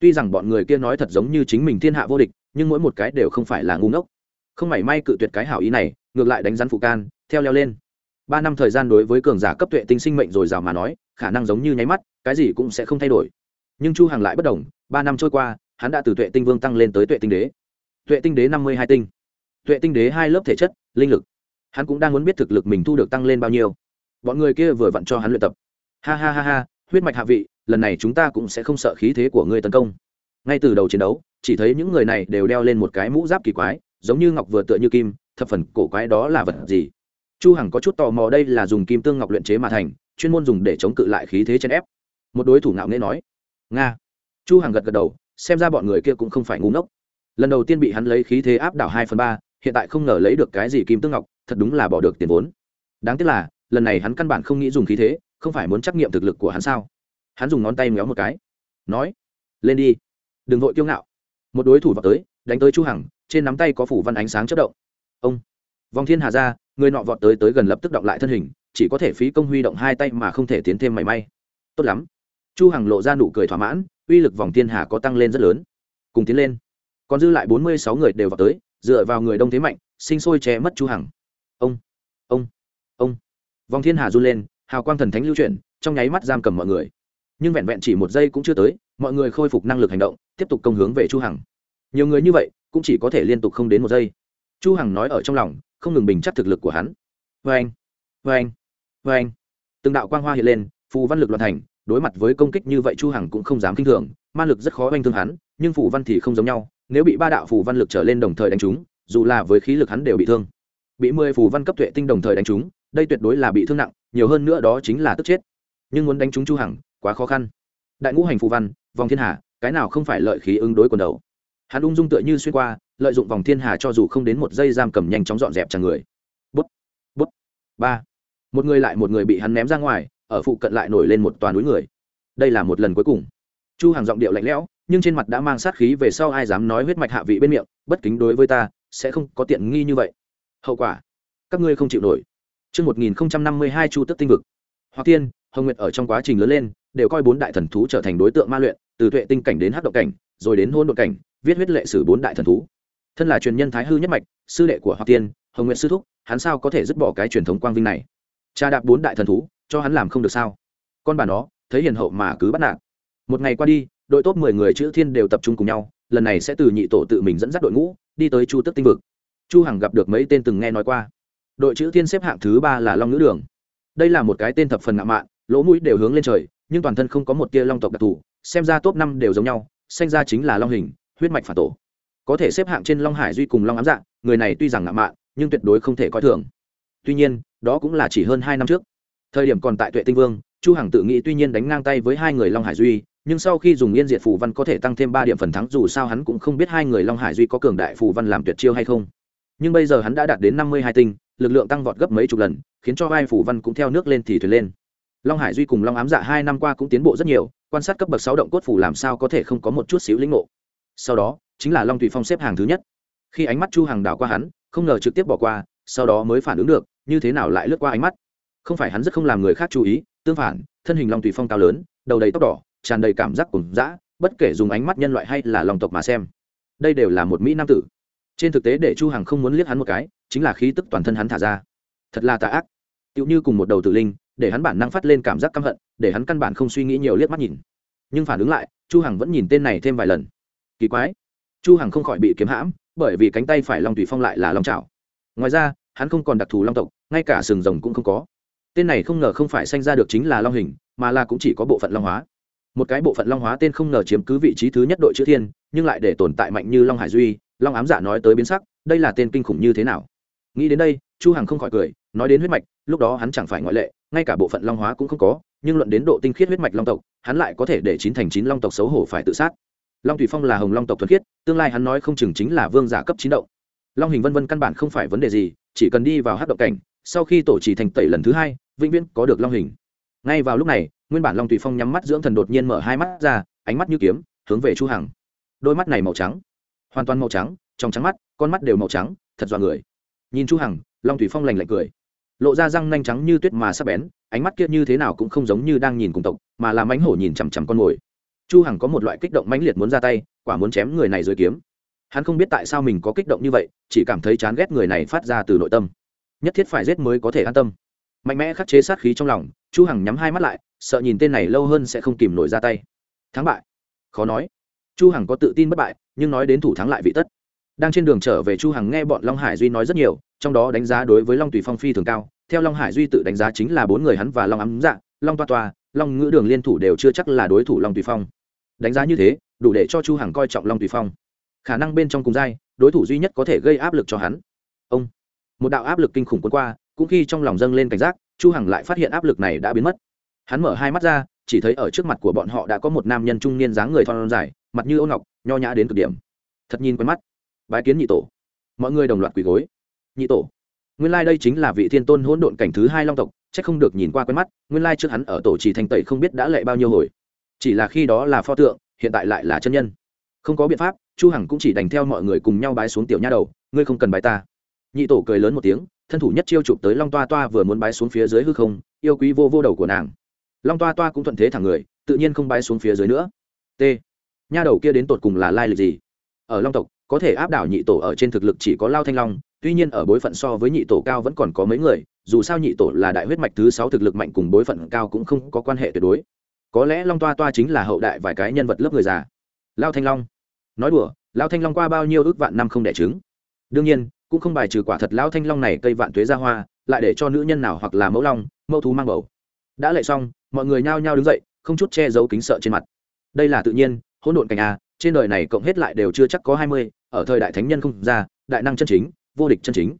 Tuy rằng bọn người kia nói thật giống như chính mình thiên hạ vô địch, nhưng mỗi một cái đều không phải là ngu ngốc. Không mảy may cự tuyệt cái hảo ý này, ngược lại đánh rắn phụ can, theo leo lên. Ba năm thời gian đối với cường giả cấp tuệ tinh sinh mệnh rồi rào mà nói, khả năng giống như nháy mắt, cái gì cũng sẽ không thay đổi. Nhưng chu hàng lại bất đồng, ba năm trôi qua, hắn đã từ tuệ tinh vương tăng lên tới tuệ tinh đế. Tuệ tinh đế năm mươi hai tinh. Tuệ tinh đế hai lớp thể chất, linh lực. Hắn cũng đang muốn biết thực lực mình thu được tăng lên bao nhiêu. Bọn người kia vừa vặn cho hắn luyện tập ha ha ha ha, huyết mạch hạ vị, lần này chúng ta cũng sẽ không sợ khí thế của ngươi tấn công. Ngay từ đầu chiến đấu, chỉ thấy những người này đều đeo lên một cái mũ giáp kỳ quái, giống như ngọc vừa tựa như kim, thập phần cổ quái đó là vật gì? Chu hằng có chút tò mò đây là dùng kim tương ngọc luyện chế mà thành, chuyên môn dùng để chống cự lại khí thế chân ép. Một đối thủ ngạo nghễ nói, nga. Chu hằng gật gật đầu, xem ra bọn người kia cũng không phải ngu ngốc. Lần đầu tiên bị hắn lấy khí thế áp đảo hai phần ba, hiện tại không ngờ lấy được cái gì kim tương ngọc, thật đúng là bỏ được tiền vốn. Đáng tiếc là, lần này hắn căn bản không nghĩ dùng khí thế không phải muốn trắc nghiệm thực lực của hắn sao? Hắn dùng ngón tay méo một cái, nói, lên đi, đừng vội kiêu ngạo. Một đối thủ vào tới, đánh tới chu hằng, trên nắm tay có phủ văn ánh sáng chất động. Ông, vòng thiên hà ra, người nọ vọt tới tới gần lập tức động lại thân hình, chỉ có thể phí công huy động hai tay mà không thể tiến thêm mảy may. Tốt lắm. Chu hằng lộ ra nụ cười thỏa mãn, uy lực vòng thiên hà có tăng lên rất lớn. Cùng tiến lên. Còn dư lại bốn mươi sáu người đều vào tới, dựa vào người đông thế mạnh, sinh sôi che mất chu hằng. Ông ông ông. Vòng thiên hà run lên hào quang thần thánh lưu chuyển, trong nháy mắt giam cầm mọi người. Nhưng vẹn vẹn chỉ một giây cũng chưa tới, mọi người khôi phục năng lực hành động, tiếp tục công hướng về chu hằng. Nhiều người như vậy, cũng chỉ có thể liên tục không đến một giây. Chu hằng nói ở trong lòng, không ngừng bình chắc thực lực của hắn. Vê anh vê anh vê anh từng đạo quang hoa hiện lên, phù văn lực loạn thành, đối mặt với công kích như vậy chu hằng cũng không dám kinh thường, Ma lực rất khó oanh thương hắn, nhưng phù văn thì không giống nhau, nếu bị ba đạo phù văn lực trở lên đồng thời đánh trúng, dù là với khí lực hắn đều bị thương. Bị mười phù văn cấp tuệ tinh đồng thời đánh trúng, đây tuyệt đối là bị thương nặng nhiều hơn nữa đó chính là tức chết. Nhưng muốn đánh trúng chu hằng, quá khó khăn. Đại ngũ hành phù văn, vòng thiên hà, cái nào không phải lợi khí ứng đối quần đầu. Hắn ung dung tựa như xuyên qua, lợi dụng vòng thiên hà cho dù không đến một giây giam cầm nhanh chóng dọn dẹp chàng người. Bút bút, ba. Một người lại một người bị hắn ném ra ngoài, ở phụ cận lại nổi lên một toàn núi người. Đây là một lần cuối cùng. Chu hàng giọng điệu lạnh lẽo, nhưng trên mặt đã mang sát khí về sau ai dám nói huyết mạch hạ vị bên miệng, bất kính đối với ta, sẽ không có tiện nghi như vậy. Hậu quả, các ngươi không chịu nổi. Trước 1052 chu tức tinh vực. Hoặc tiên, Hồng Nguyệt ở trong quá trình lớn lên, đều coi bốn đại thần thú trở thành đối tượng ma luyện, từ tuệ tinh cảnh đến hắc động cảnh, rồi đến hôn độn cảnh, viết huyết lệ sử bốn đại thần thú. Thân là truyền nhân thái hư nhất mạch, sư đệ của Hoặc tiên, Hồng Nguyệt sư thúc, hắn sao có thể dứt bỏ cái truyền thống quang vinh này? Cha đạp bốn đại thần thú, cho hắn làm không được sao? Con bà nó, thấy hiền hậu mà cứ bắt nạt. Một ngày qua đi, đội top mười người chữ thiên đều tập trung cùng nhau, lần này sẽ từ nhị tổ tự mình dẫn dắt đội ngũ, đi tới Chu Tức tinh vực. Chu Hằng gặp được mấy tên từng nghe nói qua. Đội chữ thiên xếp hạng thứ ba là Long Nữ Đường. Đây là một cái tên thập phần ngạo mạn, lỗ mũi đều hướng lên trời, nhưng toàn thân không có một tia long tộc đặc thù, xem ra top năm đều giống nhau, sinh ra chính là long hình, huyết mạch phản tổ có thể xếp hạng trên long hải duy cùng long ám Dạng. người này tuy rằng ngạo mạn nhưng tuyệt đối không thể coi thường tuy nhiên đó cũng là chỉ hơn hai năm trước thời điểm còn tại tuệ tinh vương chu hằng tự nghĩ tuy nhiên đánh ngang tay với hai người long hải duy nhưng sau khi dùng yên diệt phù văn có thể tăng thêm ba điểm phần thắng dù sao hắn cũng không biết hai người long hải duy có cường đại phù văn làm tuyệt chiêu hay không nhưng bây giờ hắn đã đạt đến năm mươi hai tinh, lực lượng tăng vọt gấp mấy chục lần, khiến cho vai Phủ văn cũng theo nước lên thì thuyền lên. Long hải duy cùng long ám dạ hai năm qua cũng tiến bộ rất nhiều, quan sát cấp bậc sáu động cốt phủ làm sao có thể không có một chút xíu lĩnh ngộ. Sau đó, chính là long tùy phong xếp hàng thứ nhất. Khi ánh mắt chu hàng đảo qua hắn, không ngờ trực tiếp bỏ qua, sau đó mới phản ứng được, như thế nào lại lướt qua ánh mắt? Không phải hắn rất không làm người khác chú ý, tương phản, thân hình long tùy phong cao lớn, đầu đầy tóc đỏ, tràn đầy cảm giác cùng dã, bất kể dùng ánh mắt nhân loại hay là lòng tộc mà xem. Đây đều là một mỹ nam tử trên thực tế để chu hằng không muốn liếc hắn một cái, chính là khí tức toàn thân hắn thả ra. Thật là tà ác. Tựu như cùng một đầu tử linh, để hắn bản năng phát lên cảm giác căm hận, để hắn căn bản không suy nghĩ nhiều liếc mắt nhìn. Nhưng phản ứng lại, chu hằng vẫn nhìn tên này thêm vài lần. Kỳ quái. Chu hằng không khỏi bị kiếm hãm, bởi vì cánh tay phải long tùy phong lại là long chảo ngoài ra, hắn không còn đặc thù long tộc, ngay cả sừng rồng cũng không có. Tên này không ngờ không phải sanh ra được chính là long hình, mà là cũng chỉ có bộ phận long hóa. Một cái bộ phận long hóa tên không ngờ chiếm cứ vị trí thứ nhất đội chữ thiên, nhưng lại để tồn tại mạnh như long hải duy long ám giả nói tới biến sắc, đây là tên kinh khủng như thế nào? Nghĩ đến đây, chu hằng không khỏi cười, nói đến huyết mạch, lúc đó hắn chẳng phải ngoại lệ, ngay cả bộ phận long hóa cũng không có, nhưng luận đến độ tinh khiết huyết mạch long tộc, hắn lại có thể để chín thành chín long tộc xấu hổ phải tự sát. Long thủy phong là hồng long tộc thuần khiết, tương lai hắn nói không chừng chính là vương giả cấp chín động. Long hình vân vân căn bản không phải vấn đề gì, chỉ cần đi vào hát động cảnh, sau khi tổ trì thành tẩy lần thứ hai, vĩnh viễn có được long hình. Ngay vào lúc này, nguyên bản long thủy phong nhắm mắt dưỡng thần đột nhiên mở hai mắt ra, ánh mắt như kiếm, hướng về chu hằng. Đôi mắt này màu trắng hoàn toàn màu trắng, trong trắng mắt, con mắt đều màu trắng, thật dọa người. Nhìn chu hằng, long thủy phong lạnh lạnh cười. Lộ ra răng nanh trắng như tuyết mà sắp bén, ánh mắt kia như thế nào cũng không giống như đang nhìn cùng tộc, mà là mánh hổ nhìn chằm chằm con mồi. Chu hằng có một loại kích động mãnh liệt muốn ra tay, quả muốn chém người này dưới kiếm. Hắn không biết tại sao mình có kích động như vậy, chỉ cảm thấy chán ghét người này phát ra từ nội tâm. Nhất thiết phải giết mới có thể an tâm. Mạnh mẽ khắc chế sát khí trong lòng, chu hằng nhắm hai mắt lại, sợ nhìn tên này lâu hơn sẽ không kìm nổi ra tay. Thắng bại. Khó nói chu hằng có tự tin bất bại, nhưng nói đến thủ thắng lại vị tất. Đang trên đường trở về chu hằng nghe bọn long hải duy nói rất nhiều, trong đó đánh giá đối với long tùy phong phi thường cao, theo long hải duy tự đánh giá chính là bốn người hắn và long ấm dạ long toa toa, long ngữ đường liên thủ đều chưa chắc là đối thủ long tùy phong. Đánh giá như thế, đủ để cho chu hằng coi trọng long tùy phong. Khả năng bên trong cùng giai, đối thủ duy nhất có thể gây áp lực cho hắn. Ông. Một đạo áp lực kinh khủng cuốn qua, cũng khi trong lòng dâng lên cảnh giác, chu hằng lại phát hiện áp lực này đã biến mất. Hắn mở hai mắt ra, chỉ thấy ở trước mặt của bọn họ đã có một nam nhân trung niên dáng người thon dài mặt như ôn ngọc, nho nhã đến cực điểm. Thật nhìn quen mắt. Bái kiến nhị tổ. Mọi người đồng loạt quỳ gối. Nhị tổ, nguyên lai đây chính là vị thiên tôn hỗn độn cảnh thứ hai long tộc, chắc không được nhìn qua quen mắt, nguyên lai trước hắn ở tổ trì thành tẩy không biết đã lệ bao nhiêu hồi. Chỉ là khi đó là pho tượng, hiện tại lại là chân nhân. Không có biện pháp, chu hằng cũng chỉ đành theo mọi người cùng nhau bái xuống tiểu nha đầu, ngươi không cần bái ta. Nhị tổ cười lớn một tiếng, thân thủ nhất chiêu chụp tới long toa toa vừa muốn bái xuống phía dưới hư không, yêu quý vô vô đầu của nàng. Long toa toa cũng thuận thế thẳng người, tự nhiên không bái xuống phía dưới nữa. T nha đầu kia đến tột cùng là lai lịch gì? Ở long tộc, có thể áp đảo nhị tổ ở trên thực lực chỉ có lao thanh long, tuy nhiên ở bối phận so với nhị tổ cao vẫn còn có mấy người, dù sao nhị tổ là đại huyết mạch thứ sáu thực lực mạnh cùng bối phận cao cũng không có quan hệ tuyệt đối. Có lẽ long toa toa chính là hậu đại vài cái nhân vật lớp người già. Lao thanh long. Nói đùa, lao thanh long qua bao nhiêu ước vạn năm không đẻ trứng? Đương nhiên, cũng không bài trừ quả thật lao thanh long này cây vạn tuế ra hoa, lại để cho nữ nhân nào hoặc là mẫu long, mẫu thú mang bầu. Đã lệ xong, mọi người nhao nhao đứng dậy, không chút che giấu kính sợ trên mặt. Đây là tự nhiên hỗn độn cảnh a, trên đời này cộng hết lại đều chưa chắc có hai mươi, ở thời đại thánh nhân không ra, đại năng chân chính, vô địch chân chính.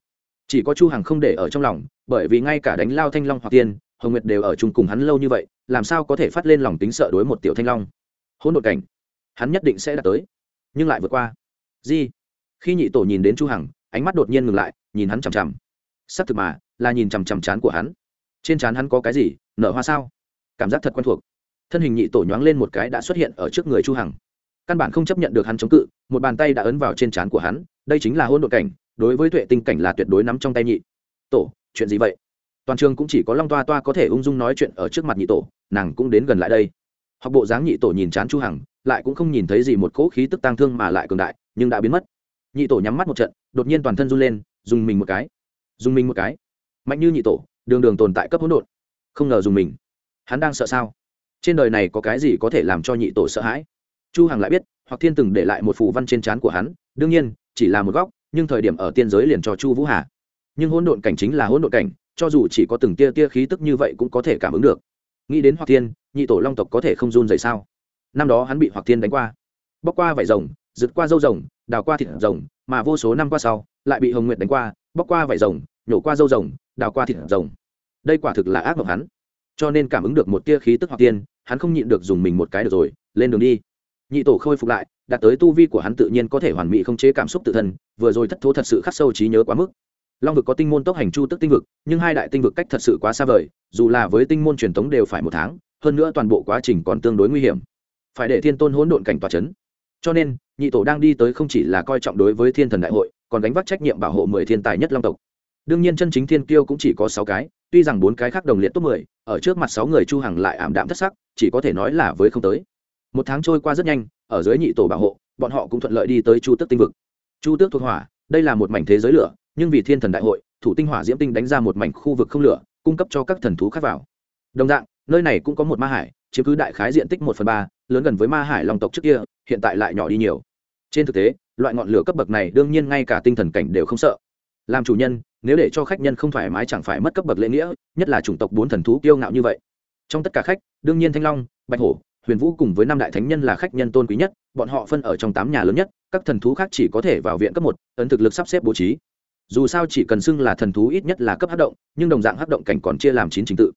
Chỉ có chu hằng không để ở trong lòng, bởi vì ngay cả đánh lao thanh long hoặc tiên, hồng nguyệt đều ở chung cùng hắn lâu như vậy, làm sao có thể phát lên lòng tính sợ đối một tiểu thanh long? Hỗn độn cảnh, hắn nhất định sẽ đạt tới. Nhưng lại vượt qua. Gì? khi nhị tổ nhìn đến chu hằng, ánh mắt đột nhiên ngừng lại, nhìn hắn chằm chằm. Sắp thực mà, là nhìn chằm chằm chán của hắn. Trên chán hắn có cái gì, nở hoa sao? Cảm giác thật quen thuộc thân hình nhị tổ nhoáng lên một cái đã xuất hiện ở trước người chu hằng. Căn bản không chấp nhận được hắn chống cự, một bàn tay đã ấn vào trên trán của hắn, đây chính là hôn đột cảnh, đối với tuệ tinh cảnh là tuyệt đối nắm trong tay nhị. Tổ, chuyện gì vậy? Toàn trường cũng chỉ có long toa toa có thể ung dung nói chuyện ở trước mặt nhị tổ, nàng cũng đến gần lại đây. Học bộ dáng nhị tổ nhìn chán chu hằng, lại cũng không nhìn thấy gì một cỗ khí tức tang thương mà lại cường đại, nhưng đã biến mất. Nhị tổ nhắm mắt một trận, đột nhiên toàn thân run lên, dùng mình một cái. Dùng mình một cái. Mạnh như nhị tổ, đường đường tồn tại cấp hỗn độn. Không ngờ dùng mình. Hắn đang sợ sao? Trên đời này có cái gì có thể làm cho nhị tổ sợ hãi? Chu hằng lại biết, hoặc thiên từng để lại một phù văn trên trán của hắn, đương nhiên, chỉ là một góc, nhưng thời điểm ở tiên giới liền cho chu vũ hà. Nhưng hỗn độn cảnh chính là hỗn độn cảnh, cho dù chỉ có từng tia tia khí tức như vậy cũng có thể cảm ứng được. Nghĩ đến hoặc thiên, nhị tổ long tộc có thể không run dậy sao? Năm đó hắn bị hoặc thiên đánh qua. Bóc qua vải rồng, rực qua dâu rồng, đào qua thịt rồng, mà vô số năm qua sau, lại bị hồng nguyệt đánh qua, bóc qua vải rồng, nhổ qua dâu rồng, đào qua thịt rồng. Đây quả thực là ác mộng hắn cho nên cảm ứng được một tia khí tức hoặc tiên, hắn không nhịn được dùng mình một cái được rồi, lên đường đi. Nhị tổ khôi phục lại, đạt tới tu vi của hắn tự nhiên có thể hoàn mỹ không chế cảm xúc tự thân, vừa rồi thất thố thật sự khắc sâu trí nhớ quá mức. Long vực có tinh môn tốc hành chu tức tinh vực, nhưng hai đại tinh vực cách thật sự quá xa vời, dù là với tinh môn truyền thống đều phải một tháng, hơn nữa toàn bộ quá trình còn tương đối nguy hiểm. Phải để thiên tôn hỗn độn cảnh tòa c h ấ n cho nên, nhị tổ đang đi tới không chỉ là coi trọng đối với thiên thần đại hội, còn gánh vác trách nhiệm bảo hộ mười thiên tài nhất long tộc. Đương nhiên chân chính thiên kiêu cũng chỉ có sáu cái tuy rằng bốn cái khác đồng liệt top mười, ở trước mặt sáu người chu hằng lại ảm đạm thất sắc, chỉ có thể nói là với không tới. Một tháng trôi qua rất nhanh, ở dưới nhị tổ bảo hộ, bọn họ cũng thuận lợi đi tới chu tước tinh vực. Chu tước thuộc hỏa, đây là một mảnh thế giới lửa, nhưng vì thiên thần đại hội, thủ tinh hỏa diễm tinh đánh ra một mảnh khu vực không lửa, cung cấp cho các thần thú khác vào. Đồng dạng, nơi này cũng có một ma hải, chiếm cứ đại khái diện tích một phần ba, lớn gần với ma hải long tộc trước kia, hiện tại lại nhỏ đi nhiều. Trên thực tế, loại ngọn lửa cấp bậc này đương nhiên ngay cả tinh thần cảnh đều không sợ. Làm chủ nhân nếu để cho khách nhân không thoải mái chẳng phải mất cấp bậc lễ nghĩa, nhất là chủng tộc bốn thần thú kiêu ngạo như vậy. Trong tất cả khách, đương nhiên thanh long, bạch hổ, huyền vũ cùng với năm đại thánh nhân là khách nhân tôn quý nhất, bọn họ phân ở trong tám nhà lớn nhất, các thần thú khác chỉ có thể vào viện cấp một, ấn thực lực sắp xếp bố trí. Dù sao chỉ cần xưng là thần thú ít nhất là cấp hát động, nhưng đồng dạng hát động cảnh còn chia làm chín trình tự.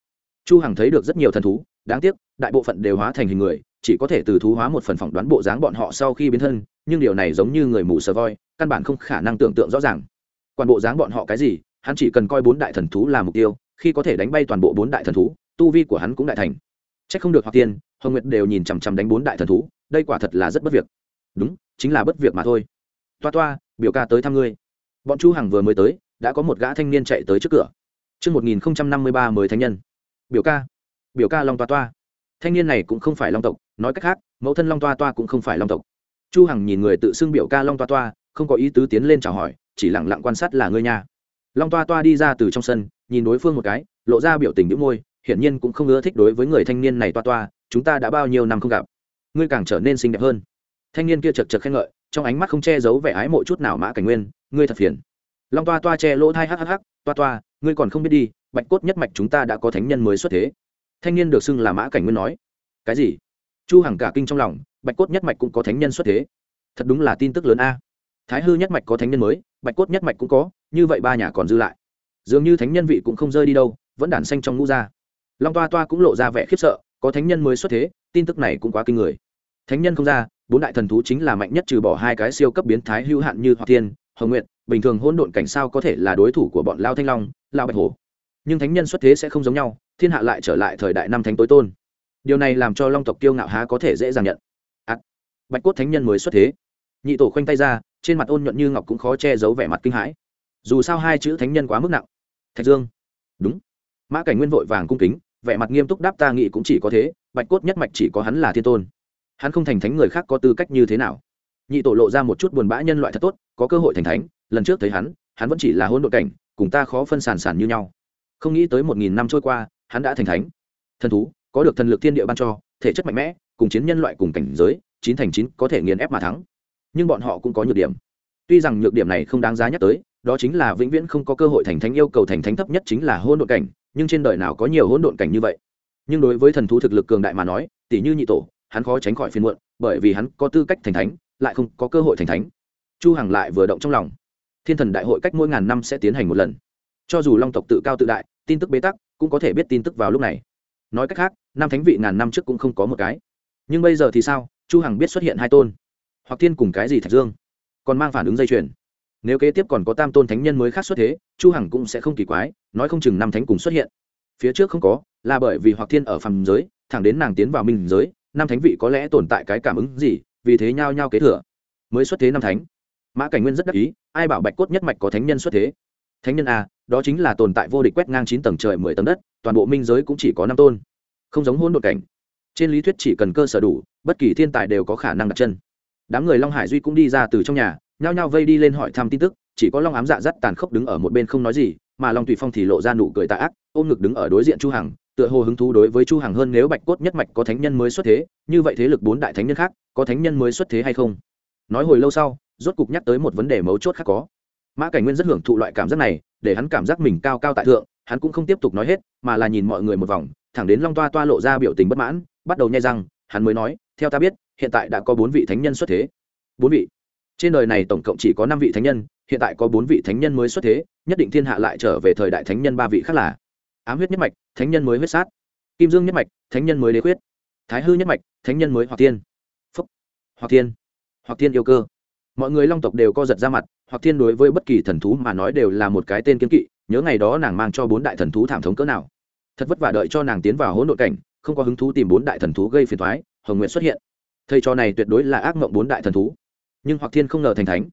Chu hằng thấy được rất nhiều thần thú, đáng tiếc, đại bộ phận đều hóa thành hình người, chỉ có thể từ thú hóa một phần phỏng đoán bộ dáng bọn họ sau khi biến thân, nhưng điều này giống như người mù sờ voi, căn bản không khả năng tưởng tượng rõ ràng. Quản bộ dáng bọn họ cái gì hắn chỉ cần coi bốn đại thần thú là mục tiêu khi có thể đánh bay toàn bộ bốn đại thần thú tu vi của hắn cũng đại thành Chắc không được hoặc tiên hồng nguyệt đều nhìn chằm chằm đánh bốn đại thần thú đây quả thật là rất bất việc đúng chính là bất việc mà thôi toa toa biểu ca tới thăm ngươi bọn chu hằng vừa mới tới đã có một gã thanh niên chạy tới trước cửa Trước 1053 mới thánh nhân. Biểu ca. Biểu ca Long Toa Toa. Thanh niên này cũng không phải Long tộc, nói cách khác, mẫu thân Long Toa Toa cũng không phải Long tộc. Chu Hằng nhìn người tự xưng biểu ca Long Toa Toa, không có ý tứ tiến lên chào hỏi, chỉ lặng lặng quan sát là ngươi nha. Long Toa Toa đi ra từ trong sân, nhìn đối phương một cái, lộ ra biểu tình nhếch môi, hiển nhiên cũng không ưa thích đối với người thanh niên này Toa Toa, chúng ta đã bao nhiêu năm không gặp, ngươi càng trở nên xinh đẹp hơn. Thanh niên kia chật chật khen ngợi, trong ánh mắt không che giấu vẻ ái mộ chút nào mã cảnh nguyên ngươi thật phiền. Long toa toa che lỗ thai hhh toa toa ngươi còn không biết đi bạch cốt nhất mạch chúng ta đã có thánh nhân mới xuất thế. Thanh niên được xưng là mã cảnh nguyên nói. Cái gì? Chu hằng cả kinh trong lòng bạch cốt nhất mạch cũng có thánh nhân xuất thế. Thật đúng là tin tức lớn a. Thái hư nhất mạch có thánh nhân mới bạch cốt nhất mạch cũng có như vậy ba nhà còn dư lại. Dường như thánh nhân vị cũng không rơi đi đâu vẫn đản xanh trong ngũ ra long toa toa cũng lộ ra vẻ khiếp sợ có thánh nhân mới xuất thế tin tức này cũng quá kinh người. Thánh nhân không ra bốn đại thần thú chính là mạnh nhất trừ bỏ hai cái siêu cấp biến thái hữu hạn như hoặc thiên hồng nguyện bình thường hỗn độn cảnh sao có thể là đối thủ của bọn lao thanh long lao bạch hổ. Nhưng thánh nhân xuất thế sẽ không giống nhau thiên hạ lại trở lại thời đại năm thánh tối tôn. Điều này làm cho long tộc kiêu ngạo há có thể dễ dàng nhận. À, bạch cốt thánh nhân mới xuất thế nhị tổ khoanh tay ra, trên mặt ôn nhuận như ngọc cũng khó che giấu vẻ mặt kinh hãi. Dù sao hai chữ thánh nhân quá mức nặng. Thạch dương. Đúng. Mã cảnh nguyên vội vàng cung kính, vẻ mặt nghiêm túc đáp ta nghị cũng chỉ có thế, bạch cốt nhất mạch chỉ có hắn là thiên tôn. Hắn không thành thánh người khác có tư cách như thế nào? Nhị tổ lộ ra một chút buồn bã nhân loại thật tốt, có cơ hội thành thánh, lần trước thấy hắn hắn vẫn chỉ là hôn đội cảnh, cùng ta khó phân sản sản như nhau. Không nghĩ tới một nghìn năm trôi qua, hắn đã thành thánh. Thần thú, có được thần lực thiên địa ban cho, thể chất mạnh mẽ, cùng chiến nhân loại cùng cảnh giới, chín thành chín có thể nghiền ép mà thắng nhưng bọn họ cũng có nhược điểm. Tuy rằng nhược điểm này không đáng giá nhắc tới, đó chính là vĩnh viễn không có cơ hội thành thánh yêu cầu thành thánh thấp nhất chính là hôn độn cảnh, nhưng trên đời nào có nhiều hôn độn cảnh như vậy? Nhưng đối với thần thú thực lực cường đại mà nói tỷ như nhị tổ, hắn khó tránh khỏi phiền muộn, bởi vì hắn có tư cách thành thánh, lại không có cơ hội thành thánh. Chu hằng lại vừa động trong lòng. Thiên thần đại hội cách mỗi ngàn năm sẽ tiến hành một lần. Cho dù long tộc tự cao tự đại, tin tức bế tắc, cũng có thể biết tin tức vào lúc này. Nói cách khác, năm thánh vị ngàn năm trước cũng không có một cái. Nhưng bây giờ thì sao? Chu hằng biết xuất hiện hai tôn hoặc thiên cùng cái gì thạch dương, còn mang phản ứng dây chuyền. Nếu kế tiếp còn có tam tôn thánh nhân mới khác xuất thế, chu hằng cũng sẽ không kỳ quái, nói không chừng năm thánh cùng xuất hiện. Phía trước không có, là bởi vì hoặc thiên ở phàm giới, thẳng đến nàng tiến vào minh giới, năm thánh vị có lẽ tồn tại cái cảm ứng gì, vì thế nhao nhao kế thừa. Mới xuất thế năm thánh. Mã cảnh nguyên rất đắc ý, ai bảo bạch cốt nhất mạch có thánh nhân xuất thế? Thánh nhân a, đó chính là tồn tại vô địch quét ngang chín tầng trời mười tầng đất, toàn bộ minh giới cũng chỉ có năm tôn. Không giống hôn đột cảnh. Trên lý thuyết chỉ cần cơ sở đủ, bất kỳ thiên tài đều có khả năng đặt chân đám người long hải duy cũng đi ra từ trong nhà, nhao nhao vây đi lên hỏi thăm tin tức, chỉ có long ám dạ dắt tàn khốc đứng ở một bên không nói gì, mà long tùy phong thì lộ ra nụ cười tạ ác, ôm ngực đứng ở đối diện chu hằng, tựa hồ hứng thú đối với chu hằng hơn nếu bạch cốt nhất mạch có thánh nhân mới xuất thế, như vậy thế lực bốn đại thánh nhân khác, có thánh nhân mới xuất thế hay không? Nói hồi lâu sau, rốt cục nhắc tới một vấn đề mấu chốt khác có. Mã cảnh nguyên rất hưởng thụ loại cảm giác này, để hắn cảm giác mình cao cao tại thượng, hắn cũng không tiếp tục nói hết, mà là nhìn mọi người một vòng, thẳng đến long toa toa lộ ra biểu tình bất mãn, bắt đầu nhai răng, hắn mới nói, theo ta biết hiện tại đã có bốn vị thánh nhân xuất thế. Bốn vị? Trên đời này tổng cộng chỉ có năm vị thánh nhân, hiện tại có bốn vị thánh nhân mới xuất thế, nhất định thiên hạ lại trở về thời đại thánh nhân ba vị khác là ám huyết nhất mạch, thánh nhân mới huyết sát. Kim dương nhất mạch, thánh nhân mới đế huyết thái hư nhất mạch, thánh nhân mới hoặc tiên phúc. Hoặc tiên hoặc tiên yêu cơ. Mọi người long tộc đều co giật ra mặt, hoặc thiên đối với bất kỳ thần thú mà nói đều là một cái tên kiên kỵ, nhớ ngày đó nàng mang cho bốn đại thần thú thảm thống cỡ nào. Thật vất vả đợi cho nàng tiến vào hỗn độn cảnh, không có hứng thú tìm bốn đại thần thú gây phiền thoái hồng nguyện xuất hiện thầy trò này tuyệt đối là ác mộng bốn đại thần thú. Nhưng hoặc thiên không ngờ thành thánh.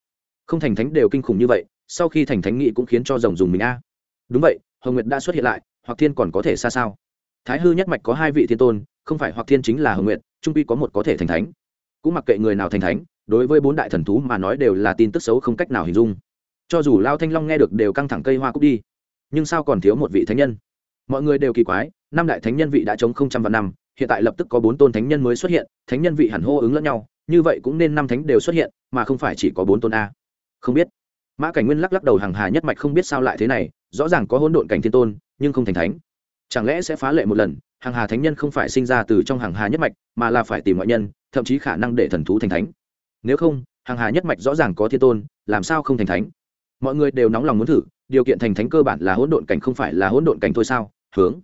Không thành thánh đều kinh khủng như vậy, sau khi thành thánh nghị cũng khiến cho rồng dùng mình a. Đúng vậy, hồng nguyệt đã xuất hiện lại hoặc thiên còn có thể xa sao? Thái hư nhất mạch có hai vị thiên tôn, không phải hoặc thiên chính là hồng nguyệt, trung quy có một có thể thành thánh. Cũng mặc kệ người nào thành thánh, đối với bốn đại thần thú mà nói đều là tin tức xấu không cách nào hình dung. Cho dù lao thanh long nghe được đều căng thẳng cây hoa cúc đi. Nhưng sao còn thiếu một vị thánh nhân? Mọi người đều kỳ quái, năm đại thánh nhân vị đã chống không trăm vạn năm hiện tại lập tức có bốn tôn thánh nhân mới xuất hiện, thánh nhân vị hẳn hô ứng lẫn nhau, như vậy cũng nên năm thánh đều xuất hiện, mà không phải chỉ có bốn tôn a. Không biết. Mã cảnh nguyên lắc lắc đầu hàng hà nhất mạch không biết sao lại thế này, rõ ràng có hỗn độn cảnh thiên tôn, nhưng không thành thánh. Chẳng lẽ sẽ phá lệ một lần hàng hà thánh nhân không phải sinh ra từ trong hàng hà nhất mạch, mà là phải tìm ngoại nhân, thậm chí khả năng để thần thú thành thánh? Nếu không hàng hà nhất mạch rõ ràng có thiên tôn, làm sao không thành thánh? Mọi người đều nóng lòng muốn thử, điều kiện thành thánh cơ bản là hỗn độn cảnh không phải là hỗn độn cảnh thôi sao? Hướng.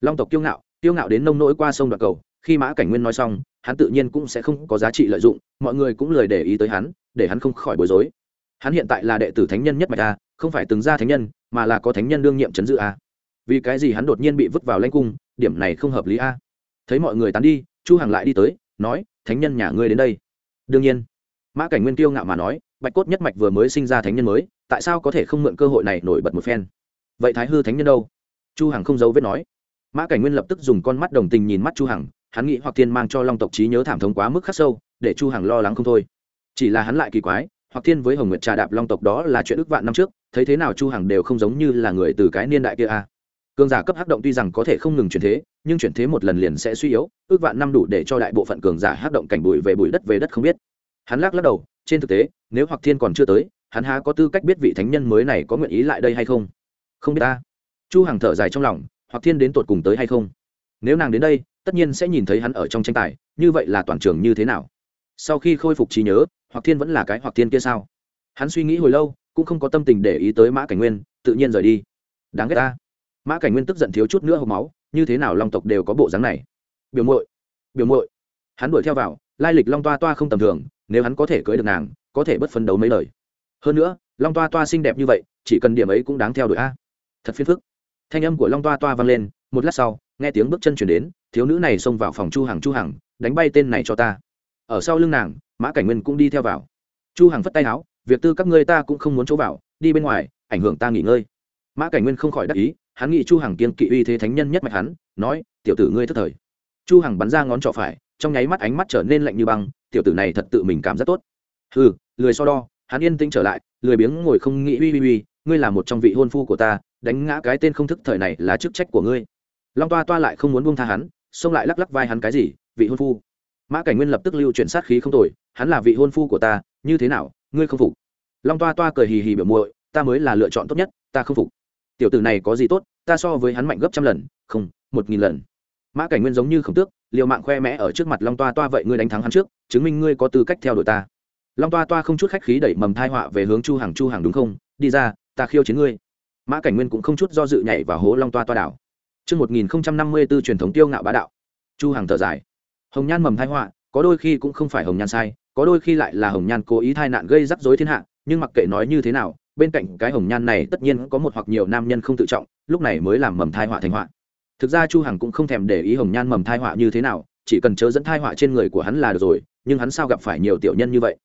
Long tộc kiêu ngạo kiêu ngạo đến nông nỗi qua sông đoạn cầu, khi mã cảnh nguyên nói xong, hắn tự nhiên cũng sẽ không có giá trị lợi dụng, mọi người cũng lời để ý tới hắn, để hắn không khỏi bối rối. Hắn hiện tại là đệ tử thánh nhân nhất mạch a, không phải từng ra thánh nhân, mà là có thánh nhân đương nhiệm chấn dự a. Vì cái gì hắn đột nhiên bị vứt vào lanh cung, điểm này không hợp lý a. Thấy mọi người tán đi, chu hằng lại đi tới, nói, thánh nhân nhà ngươi đến đây. Đương nhiên, mã cảnh nguyên tiêu ngạo mà nói, bạch cốt nhất mạch vừa mới sinh ra thánh nhân mới, tại sao có thể không mượn cơ hội này nổi bật một phen? Vậy thái hư thánh nhân đâu? Chu hằng không giấu vết nói mã cảnh nguyên lập tức dùng con mắt đồng tình nhìn mắt chu hằng hắn nghĩ hoặc thiên mang cho long tộc trí nhớ thảm thống quá mức khắc sâu để chu hằng lo lắng không thôi chỉ là hắn lại kỳ quái hoặc thiên với hồng nguyệt trà đạp long tộc đó là chuyện ước vạn năm trước thấy thế nào chu hằng đều không giống như là người từ cái niên đại kia a à. cường giả cấp hắc động tuy rằng có thể không ngừng chuyển thế nhưng chuyển thế một lần liền sẽ suy yếu ước vạn năm đủ để cho đại bộ phận cường giả hắc động cảnh bụi về bụi đất về đất không biết hắn lắc lắc đầu trên thực tế nếu hoặc thiên còn chưa tới hắn há có tư cách biết vị thánh nhân mới này có nguyện ý lại đây hay không không biết ta chu hằng thở dài trong lòng hoặc thiên đến tột cùng tới hay không. Nếu nàng đến đây, tất nhiên sẽ nhìn thấy hắn ở trong tranh tài, như vậy là toàn trường như thế nào? Sau khi khôi phục trí nhớ, hoặc thiên vẫn là cái hoặc thiên kia sao? Hắn suy nghĩ hồi lâu, cũng không có tâm tình để ý tới mã cảnh nguyên, tự nhiên rời đi. Đáng ghét ta. Mã cảnh nguyên tức giận thiếu chút nữa hộp máu, như thế nào long tộc đều có bộ dáng này? Biểu muội biểu muội. Hắn đuổi theo vào, lai lịch long toa toa không tầm thường, nếu hắn có thể cưới được nàng, có thể bất phân đấu mấy lời. Hơn nữa, long toa toa xinh đẹp như vậy, chỉ cần điểm ấy cũng đáng theo đuổi a. Thật phiền phức thanh âm của long toa toa vang lên, một lát sau, nghe tiếng bước chân chuyển đến, thiếu nữ này xông vào phòng chu hằng chu hằng, đánh bay tên này cho ta. Ở sau lưng nàng, mã cảnh nguyên cũng đi theo vào. Chu hằng phất tay áo, việc tư các ngươi ta cũng không muốn chỗ vào, đi bên ngoài, ảnh hưởng ta nghỉ ngơi. Mã cảnh nguyên không khỏi đắc ý, hắn nghĩ chu hằng kiên kỵ uy thế thánh nhân nhất mạch hắn, nói, tiểu tử ngươi thất thời. Chu hằng bắn ra ngón trỏ phải, trong nháy mắt ánh mắt trở nên lạnh như băng, tiểu tử này thật tự mình cảm rất tốt. Hừ, lười so đo. Hắn yên tĩnh trở lại, lười biếng ngồi không nghĩ uy uy uy, ngươi là một trong vị hôn phu của ta đánh ngã cái tên không thức thời này là chức trách của ngươi. Long toa toa lại không muốn buông tha hắn, xông lại lắc lắc vai hắn cái gì, vị hôn phu. Mã cảnh nguyên lập tức lưu chuyển sát khí không tồi, hắn là vị hôn phu của ta, như thế nào, ngươi không phục? Long toa toa cười hì hì biểu muội, ta mới là lựa chọn tốt nhất, ta không phục. Tiểu tử này có gì tốt, ta so với hắn mạnh gấp trăm lần, không, một nghìn lần. Mã cảnh nguyên giống như khổng tước, liều mạng khoe mẽ ở trước mặt long toa toa vậy ngươi đánh thắng hắn trước, chứng minh ngươi có tư cách theo đuổi ta. Long toa toa không chút khách khí đẩy mầm thai họa về hướng chu hàng chu hàng đúng không? Đi ra, ta khiêu chiến ngươi mã cảnh nguyên cũng không chút do dự nhảy vào hố long toa toa đảo Trước 1054 truyền thống tiêu ngạo bá đạo. Chu Hằng thở dài. Hồng Nhan mầm thai họa, có đôi khi cũng không phải Hồng Nhan sai, có đôi khi lại là Hồng Nhan cố ý thai nạn gây rắc rối thiên hạ, nhưng mặc kệ nói như thế nào, bên cạnh cái Hồng Nhan này tất nhiên có một hoặc nhiều nam nhân không tự trọng, lúc này mới làm mầm thai họa thành họa. Thực ra Chu Hằng cũng không thèm để ý Hồng Nhan mầm thai họa như thế nào, chỉ cần chớ dẫn thai họa trên người của hắn là được rồi, nhưng hắn sao gặp phải nhiều tiểu nhân như vậy?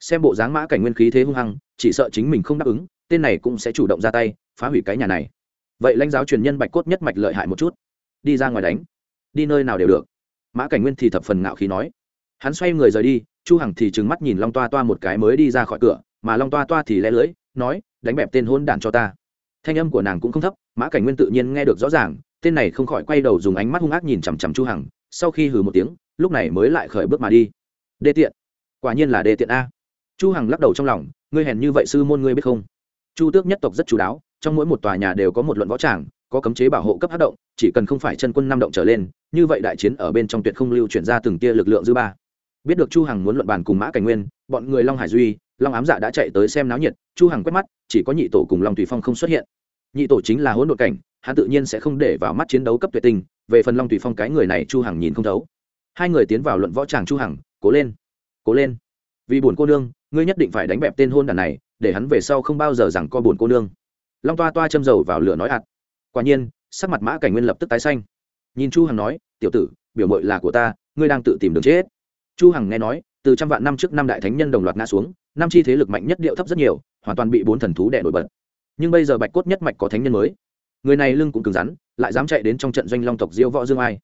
Xem bộ dáng mã cảnh nguyên khí thế hung hăng, chỉ sợ chính mình không đáp ứng, tên này cũng sẽ chủ động ra tay, phá hủy cái nhà này. Vậy lãnh giáo truyền nhân bạch cốt nhất mạch lợi hại một chút. Đi ra ngoài đánh. Đi nơi nào đều được. Mã cảnh nguyên thì thập phần ngạo khí nói. Hắn xoay người rời đi chu hằng thì trừng mắt nhìn long toa toa một cái mới đi ra khỏi cửa mà long toa toa thì lẽ lưỡi nói đánh bẹp tên hôn đản cho ta. Thanh âm của nàng cũng không thấp mã cảnh nguyên tự nhiên nghe được rõ ràng tên này không khỏi quay đầu dùng ánh mắt hung ác nhìn chằm chằm chu hằng sau khi hừ một tiếng lúc này mới lại khởi bước mà đi. Đê tiện. Quả nhiên là đê tiện a. Chu hằng lắc đầu trong lòng ngươi hèn như vậy sư môn ngươi biết không? Chu tước nhất tộc rất chú đáo, trong mỗi một tòa nhà đều có một luận võ tràng, có cấm chế bảo hộ cấp hát động, chỉ cần không phải chân quân năm động trở lên, như vậy đại chiến ở bên trong tuyệt không lưu chuyển ra từng tia lực lượng dư ba. Biết được chu hằng muốn luận bàn cùng mã cảnh nguyên, bọn người long hải duy, long ám dạ đã chạy tới xem náo nhiệt, chu hằng quét mắt, chỉ có nhị tổ cùng long tùy phong không xuất hiện. Nhị tổ chính là hỗn độn cảnh, hắn tự nhiên sẽ không để vào mắt chiến đấu cấp tuyệt tình, về phần long tùy phong cái người này chu hằng nhìn không thấu. Hai người tiến vào luận võ tràng chu hằng, cố lên cố lên. Vì buồn cô nương, ngươi nhất định phải đánh bẹp tên hôn đàn này để hắn về sau không bao giờ rằng co buồn cô nương. Long toa toa châm dầu vào lửa nói ạt. Quả nhiên, sắc mặt mã cảnh nguyên lập tức tái xanh. Nhìn chu hằng nói, tiểu tử, biểu mội là của ta, ngươi đang tự tìm đường chết. Chu hằng nghe nói, từ trăm vạn năm trước năm đại thánh nhân đồng loạt ngã xuống, năm chi thế lực mạnh nhất điệu thấp rất nhiều, hoàn toàn bị bốn thần thú đè nổi bật. Nhưng bây giờ bạch cốt nhất mạch có thánh nhân mới. Người này lưng cũng cứng rắn, lại dám chạy đến trong trận doanh long tộc diêu võ dương ai.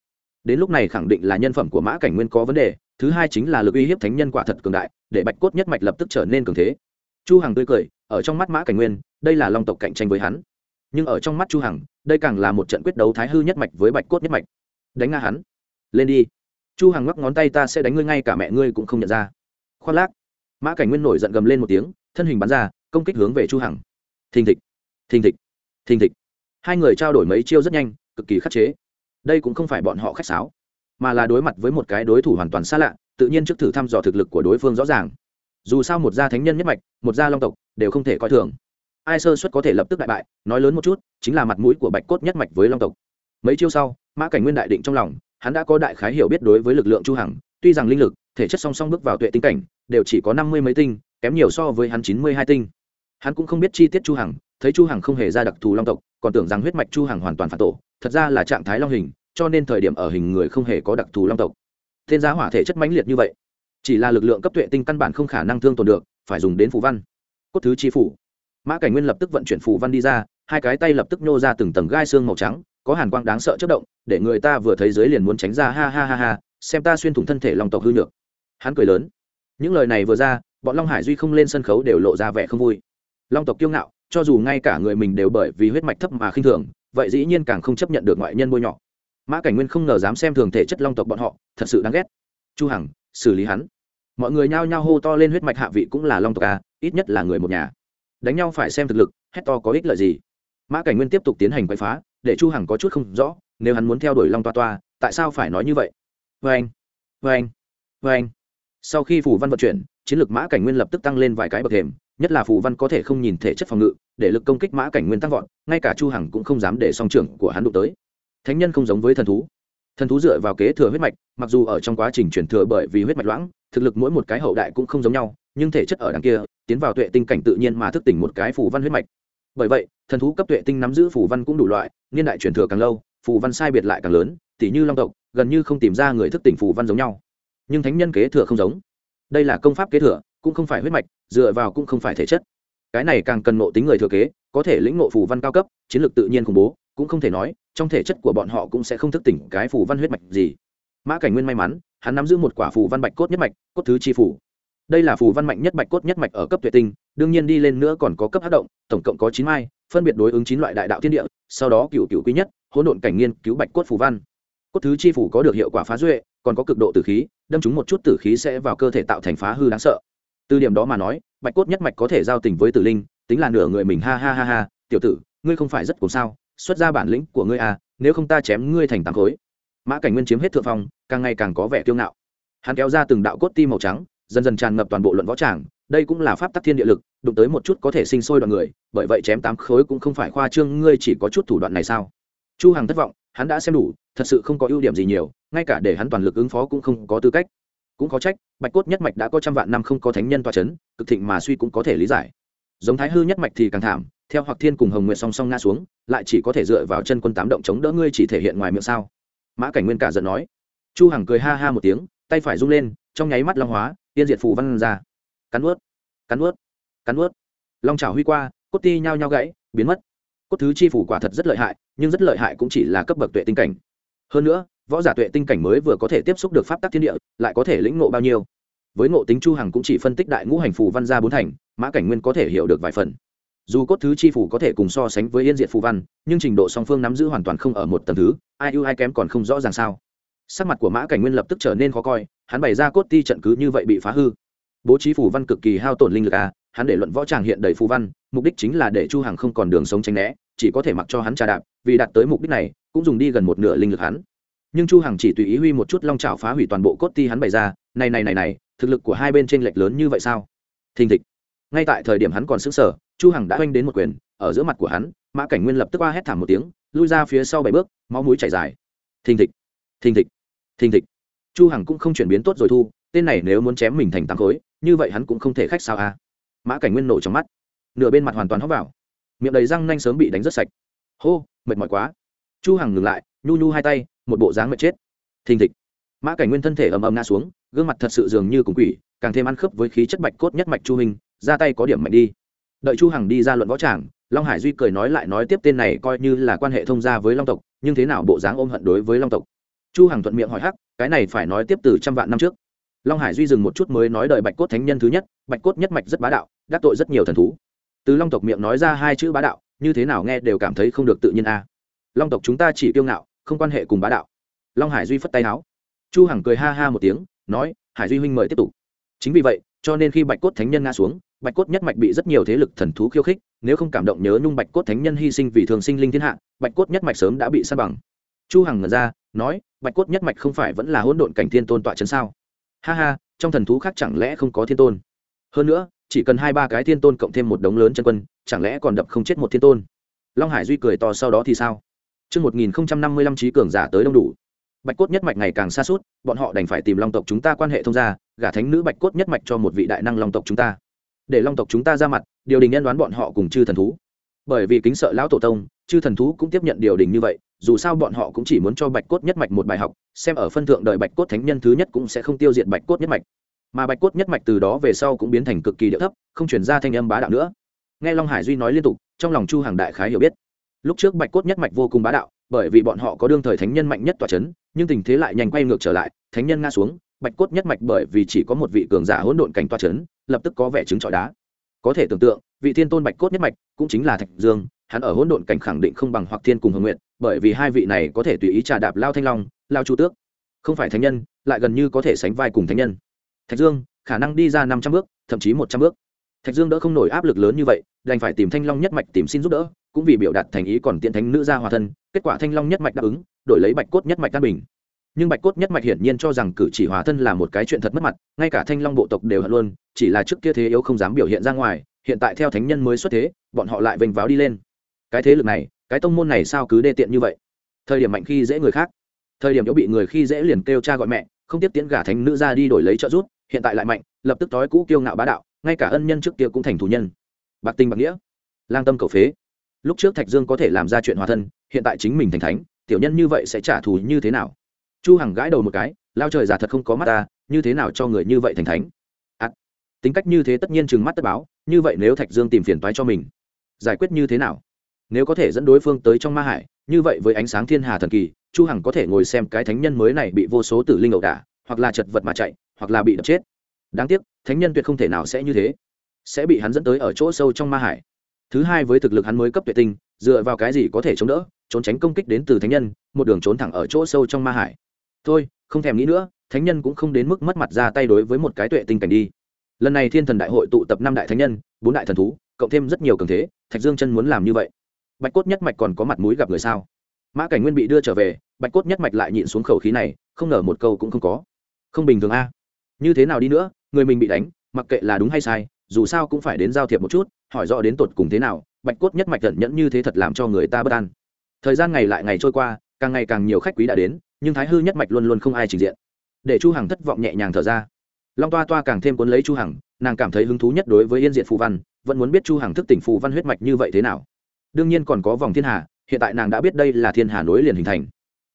Đến lúc này khẳng định là nhân phẩm của mã cảnh nguyên có vấn đề, thứ hai chính là lực uy hiếp thánh nhân quả thật cường đại, để bạch cốt nhất mạch lập tức trở nên cường thế chu hằng tươi cười, ở trong mắt mã cảnh nguyên, đây là long tộc cạnh tranh với hắn. Nhưng ở trong mắt chu hằng, đây càng là một trận quyết đấu thái hư nhất mạch với bạch cốt nhất mạch. Đánh nga hắn. Lên đi. Chu hằng ngắc ngón tay, ta sẽ đánh ngươi ngay cả mẹ ngươi cũng không nhận ra. Khoan lác. Mã cảnh nguyên nổi giận gầm lên một tiếng, thân hình bắn ra, công kích hướng về chu hằng. Thình thịch. Thình thịch. Thình thịch. Hai người trao đổi mấy chiêu rất nhanh, cực kỳ khắc chế. Đây cũng không phải bọn họ khách sáo, mà là đối mặt với một cái đối thủ hoàn toàn xa lạ, tự nhiên trước thử thăm dò thực lực của đối phương rõ ràng dù sao một gia thánh nhân nhất mạch, một gia long tộc, đều không thể coi thường. Ai sơ xuất có thể lập tức đại bại, nói lớn một chút, chính là mặt mũi của bạch cốt nhất mạch với long tộc. Mấy chiêu sau, mã cảnh nguyên đại định trong lòng, hắn đã có đại khái hiểu biết đối với lực lượng chu hằng, tuy rằng linh lực, thể chất song song bước vào tuệ tinh cảnh, đều chỉ có năm mươi mấy tinh, kém nhiều so với hắn chín mươi hai tinh. Hắn cũng không biết chi tiết chu hằng, thấy chu hằng không hề ra đặc thù long tộc, còn tưởng rằng huyết mạch chu hằng hoàn toàn phản tổ, thật ra là trạng thái long hình, cho nên thời điểm ở hình người không hề có đặc thù long tộc. Thiên giá hỏa thể chất mãnh liệt như vậy chỉ là lực lượng cấp tuệ tinh căn bản không khả năng thương tổn được, phải dùng đến phù văn. Cốt thứ chi phủ. Mã cảnh nguyên lập tức vận chuyển phù văn đi ra, hai cái tay lập tức nhô ra từng tầng gai xương màu trắng, có hàn quang đáng sợ chất động, để người ta vừa thấy dưới liền muốn tránh ra, ha ha ha ha, xem ta xuyên thủng thân thể long tộc hư nhược. Hắn cười lớn. Những lời này vừa ra, bọn long hải duy không lên sân khấu đều lộ ra vẻ không vui. Long tộc kiêu ngạo, cho dù ngay cả người mình đều bởi vì huyết mạch thấp mà khinh thường, vậy dĩ nhiên càng không chấp nhận được ngoại nhân bôi nhọ. Mã cảnh nguyên không ngờ dám xem thường thể chất long tộc bọn họ, thật sự đáng ghét. Chu hằng xử lý hắn. Mọi người nhao nhao hô to lên huyết mạch hạ vị cũng là long tộc à ít nhất là người một nhà. Đánh nhau phải xem thực lực, hét to có ích lợi gì. Mã cảnh nguyên tiếp tục tiến hành quậy phá, để chu hằng có chút không rõ, nếu hắn muốn theo đuổi long toa toa, tại sao phải nói như vậy? Vê anh vê anh vê anh sau khi phủ văn vận chuyển, chiến lược mã cảnh nguyên lập tức tăng lên vài cái bậc thềm, nhất là phủ văn có thể không nhìn thể chất phòng ngự, để lực công kích mã cảnh nguyên tăng vọt, ngay cả chu hằng cũng không dám để song trưởng của hắn đụng tới. Thánh nhân không giống với thần thú thần thú dựa vào kế thừa huyết mạch, mặc dù ở trong quá trình chuyển thừa bởi vì huyết mạch loãng, thực lực mỗi một cái hậu đại cũng không giống nhau, nhưng thể chất ở đằng kia, tiến vào tuệ tinh cảnh tự nhiên mà thức tỉnh một cái phù văn huyết mạch. Bởi vậy, thần thú cấp tuệ tinh nắm giữ phù văn cũng đủ loại, niên đại truyền thừa càng lâu, phù văn sai biệt lại càng lớn, tỉ như long tộc, gần như không tìm ra người thức tỉnh phù văn giống nhau. Nhưng thánh nhân kế thừa không giống. Đây là công pháp kế thừa, cũng không phải huyết mạch, dựa vào cũng không phải thể chất. Cái này càng cần nộ tính người thừa kế, có thể lĩnh ngộ phù văn cao cấp, chiến lược tự nhiên khủng bố cũng không thể nói, trong thể chất của bọn họ cũng sẽ không thức tỉnh cái phù văn huyết mạch gì. Mã cảnh nguyên may mắn, hắn nắm giữ một quả phù văn bạch cốt nhất mạch, cốt thứ chi phủ đây là phù văn mạnh nhất bạch cốt nhất mạch ở cấp tuệ tinh, đương nhiên đi lên nữa còn có cấp hát động, tổng cộng có chín mai, phân biệt đối ứng chín loại đại đạo thiên địa, sau đó cựu cựu quý nhất, hỗn độn cảnh nghiên cứu bạch cốt phù văn. Cốt thứ chi phủ có được hiệu quả phá duệ, còn có cực độ tử khí, đâm chúng một chút tử khí sẽ vào cơ thể tạo thành phá hư đáng sợ. Từ điểm đó mà nói, bạch cốt nhất mạch có thể giao tình với tử linh, tính là nửa người mình, ha ha ha ha, tiểu tử, ngươi không phải rất cùng sao? Xuất ra bản lĩnh của ngươi à nếu không ta chém ngươi thành tám khối. Mã cảnh nguyên chiếm hết thượng phong, càng ngày càng có vẻ kiêu ngạo. Hắn kéo ra từng đạo cốt ti màu trắng, dần dần tràn ngập toàn bộ luận võ tràng, đây cũng là pháp tắc thiên địa lực, đụng tới một chút có thể sinh sôi đoàn người, bởi vậy chém tám khối cũng không phải khoa trương, ngươi chỉ có chút thủ đoạn này sao? Chu hằng thất vọng, hắn đã xem đủ, thật sự không có ưu điểm gì nhiều, ngay cả để hắn toàn lực ứng phó cũng không có tư cách. Cũng có trách, bạch cốt nhất mạch đã có trăm vạn năm không có thánh nhân toa chấn, cực thịnh mà suy cũng có thể lý giải. Giống thái hư nhất mạch thì càng thảm theo hoặc thiên cùng hồng nguyện song song ngã xuống, lại chỉ có thể dựa vào chân quân tám động chống đỡ ngươi chỉ thể hiện ngoài miệng sao? Mã cảnh nguyên cả giận nói. Chu hằng cười ha ha một tiếng, tay phải rung lên, trong nháy mắt long hóa, tiên diệt phù văn ra. Cắn ướt cắn ướt cắn ướt long trào huy qua, cốt ti nhao nhao gãy, biến mất. Cốt thứ chi phủ quả thật rất lợi hại, nhưng rất lợi hại cũng chỉ là cấp bậc tuệ tinh cảnh. Hơn nữa, võ giả tuệ tinh cảnh mới vừa có thể tiếp xúc được pháp tắc thiên địa, lại có thể lĩnh ngộ bao nhiêu? Với ngộ tính chu hằng cũng chỉ phân tích đại ngũ hành phù văn ra bốn thành, mã cảnh nguyên có thể hiểu được vài phần dù cốt thứ chi phủ có thể cùng so sánh với yên diệt phù văn, nhưng trình độ song phương nắm giữ hoàn toàn không ở một tầm thứ, ai ưu ai kém còn không rõ ràng sao. Sắc mặt của mã cảnh nguyên lập tức trở nên khó coi, hắn bày ra cốt ti trận cứ như vậy bị phá hư. Bố trí phù văn cực kỳ hao tổn linh lực à hắn để luận võ tràng hiện đầy phù văn, mục đích chính là để chu hằng không còn đường sống tránh né, chỉ có thể mặc cho hắn trà đạp, vì đạt tới mục đích này, cũng dùng đi gần một nửa linh lực hắn. Nhưng chu hằng chỉ tùy ý huy một chút long trào phá hủy toàn bộ cốt ti hắn bày ra, này này này này, thực lực của hai bên trên lệch lớn như vậy sao? Thình thịch. Ngay tại thời điểm hắn còn sững sờ chu hằng đã oanh đến một quyền, ở giữa mặt của hắn, mã cảnh nguyên lập tức qua hét thảm một tiếng, lui ra phía sau bảy bước, máu mũi chảy dài. Thình thịch thình thịch thình thịch. Chu hằng cũng không chuyển biến tốt rồi thu, tên này nếu muốn chém mình thành tám khối, như vậy hắn cũng không thể khách sao a. À. mã cảnh nguyên nổ trong mắt, nửa bên mặt hoàn toàn hóc vào. Miệng đầy răng nanh sớm bị đánh rất sạch. Hô, mệt mỏi quá. Chu hằng ngừng lại, nhu nhu hai tay, một bộ dáng mệt chết. Thình thịch. Mã cảnh nguyên thân thể ầm ầm ngã xuống, gương mặt thật sự dường như cùng quỷ, càng thêm ăn khớp với khí chất bạch cốt nhất mạch chu hình ra tay có điểm mạnh đi đợi chu hằng đi ra luận võ tràng, long hải duy cười nói lại nói tiếp tên này coi như là quan hệ thông gia với long tộc, nhưng thế nào bộ dáng ôm hận đối với long tộc? Chu hằng thuận miệng hỏi hắc, cái này phải nói tiếp từ trăm vạn năm trước. Long hải duy dừng một chút mới nói đời bạch cốt thánh nhân thứ nhất, bạch cốt nhất mạch rất bá đạo, đắc tội rất nhiều thần thú. Từ long tộc miệng nói ra hai chữ bá đạo, như thế nào nghe đều cảm thấy không được tự nhiên a. Long tộc chúng ta chỉ kiêu ngạo, không quan hệ cùng bá đạo. Long hải duy phất tay áo chu hằng cười ha ha một tiếng, nói, hải duy huynh mời tiếp tục. Chính vì vậy, cho nên khi bạch cốt thánh nhân ngã xuống bạch cốt nhất mạch bị rất nhiều thế lực thần thú khiêu khích nếu không cảm động nhớ nhung bạch cốt thánh nhân hy sinh vì thường sinh linh thiên hạ bạch cốt nhất mạch sớm đã bị sa bằng. Chu hằng ngẩn ra nói bạch cốt nhất mạch không phải vẫn là hỗn độn cảnh thiên tôn tọa chấn sao? Ha ha trong thần thú khác chẳng lẽ không có thiên tôn? Hơn nữa chỉ cần hai ba cái thiên tôn cộng thêm một đống lớn chân quân chẳng lẽ còn đập không chết một thiên tôn? Long hải duy cười to sau đó thì sao? Trước 1055 trí cường giả tới đông đủ. Bạch cốt nhất mạch ngày càng xa suốt, bọn họ đành phải tìm long tộc chúng ta quan hệ thông gia, gả thánh nữ bạch cốt nhất mạch cho một vị đại năng long tộc chúng ta. Để long tộc chúng ta ra mặt, điều đình nhân đoán bọn họ cùng chư thần thú. Bởi vì kính sợ lão tổ tông, chư thần thú cũng tiếp nhận điều đình như vậy, dù sao bọn họ cũng chỉ muốn cho bạch cốt nhất mạch một bài học, xem ở phân thượng đời bạch cốt thánh nhân thứ nhất cũng sẽ không tiêu diệt bạch cốt nhất mạch. Mà bạch cốt nhất mạch từ đó về sau cũng biến thành cực kỳ điệu thấp, không chuyển ra thanh âm bá đạo nữa. Nghe Long Hải Duy nói liên tục, trong lòng Chu Hàng đại khái hiểu biết lúc trước bạch cốt nhất mạch vô cùng bá đạo bởi vì bọn họ có đương thời thánh nhân mạnh nhất tòa c h ấ n nhưng tình thế lại nhanh quay ngược trở lại thánh nhân nga xuống bạch cốt nhất mạch bởi vì chỉ có một vị cường giả hỗn độn cảnh toa c h ấ n lập tức có vẻ chứng trọi đá. Có thể tưởng tượng, vị thiên tôn bạch cốt nhất mạch cũng chính là thạch dương, hắn ở hỗn độn cảnh khẳng định không bằng hoặc thiên cùng hồng nguyện bởi vì hai vị này có thể tùy ý trà đạp lao thanh long, lao chu tước. Không phải thánh nhân, lại gần như có thể sánh vai cùng thánh nhân. Thạch dương, khả năng đi ra năm trăm bước, thậm chí một trăm bước. Thạch dương đỡ không nổi áp lực lớn như vậy, đành phải tìm thanh long nhất mạch tìm xin giúp đỡ, cũng vì biểu đạt thành ý còn tiện thánh nữ ra hòa thân, kết quả thanh long nhất mạch đáp ứng, đổi lấy bạch cốt nhất mạch tan bình nhưng bạch cốt nhất mạch hiển nhiên cho rằng cử chỉ hòa thân là một cái chuyện thật mất mặt, ngay cả thanh long bộ tộc đều hận luôn, chỉ là trước kia thế yếu không dám biểu hiện ra ngoài, hiện tại theo thánh nhân mới xuất thế, bọn họ lại vênh váo đi lên. Cái thế lực này, cái tông môn này sao cứ đê tiện như vậy? Thời điểm mạnh khi dễ người khác, thời điểm yếu bị người khi dễ liền kêu cha gọi mẹ, không tiếp tiến gả thánh nữ ra đi đổi lấy trợ giúp, hiện tại lại mạnh, lập tức tối cũ kiêu ngạo bá đạo, ngay cả ân nhân trước kia cũng thành thù nhân. Bạc tình bạc nghĩa, lang tâm cầu phế. Lúc trước thạch dương có thể làm ra chuyện hòa thân, hiện tại chính mình thành thánh, tiểu nhân như vậy sẽ trả thù như thế nào? Chu hằng gãi đầu một cái lao trời giả thật không có mắt ta như thế nào cho người như vậy thành thánh? À, tính cách như thế tất nhiên chừng mắt tất báo như vậy nếu thạch dương tìm phiền toái cho mình giải quyết như thế nào? Nếu có thể dẫn đối phương tới trong ma hải như vậy với ánh sáng thiên hà thần kỳ chu hằng có thể ngồi xem cái thánh nhân mới này bị vô số tử linh ẩu đả hoặc là chật vật mà chạy hoặc là bị đập chết. Đáng tiếc thánh nhân tuyệt không thể nào sẽ như thế sẽ bị hắn dẫn tới ở chỗ sâu trong ma hải. Thứ hai với thực lực hắn mới cấp tuyệt tinh dựa vào cái gì có thể chống đỡ trốn tránh công kích đến từ thánh nhân một đường trốn thẳng ở chỗ sâu trong ma hải thôi, không thèm nghĩ nữa, thánh nhân cũng không đến mức mất mặt ra tay đối với một cái tuệ tinh cảnh đi. Lần này thiên thần đại hội tụ tập năm đại thánh nhân, bốn đại thần thú, cộng thêm rất nhiều cường thế, thạch dương chân muốn làm như vậy. Bạch cốt nhất mạch còn có mặt mũi gặp người sao? Mã cảnh nguyên bị đưa trở về, bạch cốt nhất mạch lại nhịn xuống khẩu khí này, không ngờ một câu cũng không có. Không bình thường a. Như thế nào đi nữa, người mình bị đánh, mặc kệ là đúng hay sai, dù sao cũng phải đến giao thiệp một chút, hỏi rõ đến tột cùng thế nào, bạch cốt nhất mạch tận nhẫn như thế thật làm cho người ta bất an. Thời gian ngày lại ngày trôi qua, càng ngày càng nhiều khách quý đã đến nhưng thái hư nhất mạch luôn luôn không ai trình diện. Để chu hằng thất vọng nhẹ nhàng thở ra. Long toa toa càng thêm cuốn lấy chu hằng, nàng cảm thấy hứng thú nhất đối với yên diện phù văn, vẫn muốn biết chu hằng thức tỉnh phù văn huyết mạch như vậy thế nào. Đương nhiên còn có vòng thiên hà, hiện tại nàng đã biết đây là thiên hà nối liền hình thành.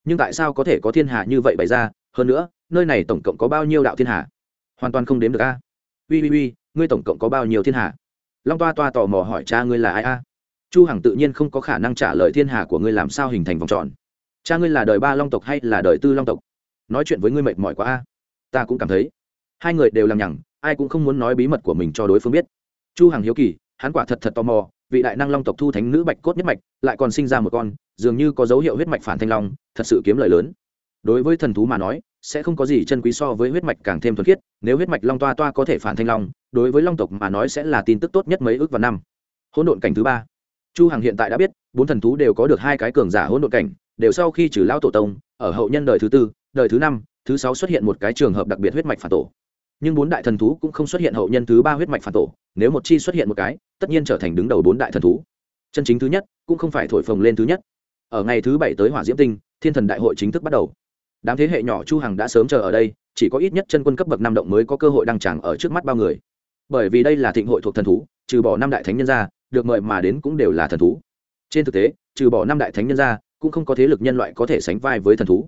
Nhưng tại sao có thể có thiên hà như vậy bày ra? Hơn nữa, nơi này tổng cộng có bao nhiêu đạo thiên hà? Hoàn toàn không đếm được a. Ui ui ui, ngươi tổng cộng có bao nhiêu thiên hà? Long toa toa tò mò hỏi, cha ngươi là ai a? Chu hằng tự nhiên không có khả năng trả lời, thiên hà của ngươi làm sao hình thành vòng tròn? Cha ngươi là đời ba long tộc hay là đời tư long tộc? Nói chuyện với ngươi mệt mỏi quá a. Ta cũng cảm thấy. Hai người đều làm nhằng, ai cũng không muốn nói bí mật của mình cho đối phương biết. Chu hằng hiếu kỳ, hắn quả thật thật tò mò, vị đại năng long tộc thu thánh nữ bạch cốt nhất mạch, lại còn sinh ra một con, dường như có dấu hiệu huyết mạch phản thanh long, thật sự kiếm lời lớn. Đối với thần thú mà nói, sẽ không có gì chân quý so với huyết mạch càng thêm thuần khiết, nếu huyết mạch long toa toa có thể phản thanh long, đối với long tộc mà nói sẽ là tin tức tốt nhất mấy ước và năm. Hỗn độn cảnh thứ ba. Chu hằng hiện tại đã biết, bốn thần thú đều có được hai cái cường giả hỗn độn cảnh đều sau khi trừ lao tổ tông, ở hậu nhân đời thứ tư, đời thứ năm, thứ sáu xuất hiện một cái trường hợp đặc biệt huyết mạch phản tổ. Nhưng bốn đại thần thú cũng không xuất hiện hậu nhân thứ ba huyết mạch phản tổ, nếu một chi xuất hiện một cái, tất nhiên trở thành đứng đầu bốn đại thần thú. Chân chính thứ nhất, cũng không phải thổi phồng lên thứ nhất. Ở ngày thứ bảy tới hỏa diễm tinh, thiên thần đại hội chính thức bắt đầu. Đám thế hệ nhỏ chu hằng đã sớm chờ ở đây, chỉ có ít nhất chân quân cấp bậc năm động mới có cơ hội đăng tràng ở trước mắt bao người. Bởi vì đây là thịnh hội thuộc thần thú, trừ bỏ năm đại thánh nhân ra, được mời mà đến cũng đều là thần thú. Trên thực tế, trừ bỏ năm đại thánh nhân ra cũng không có thế lực nhân loại có thể sánh vai với thần thú.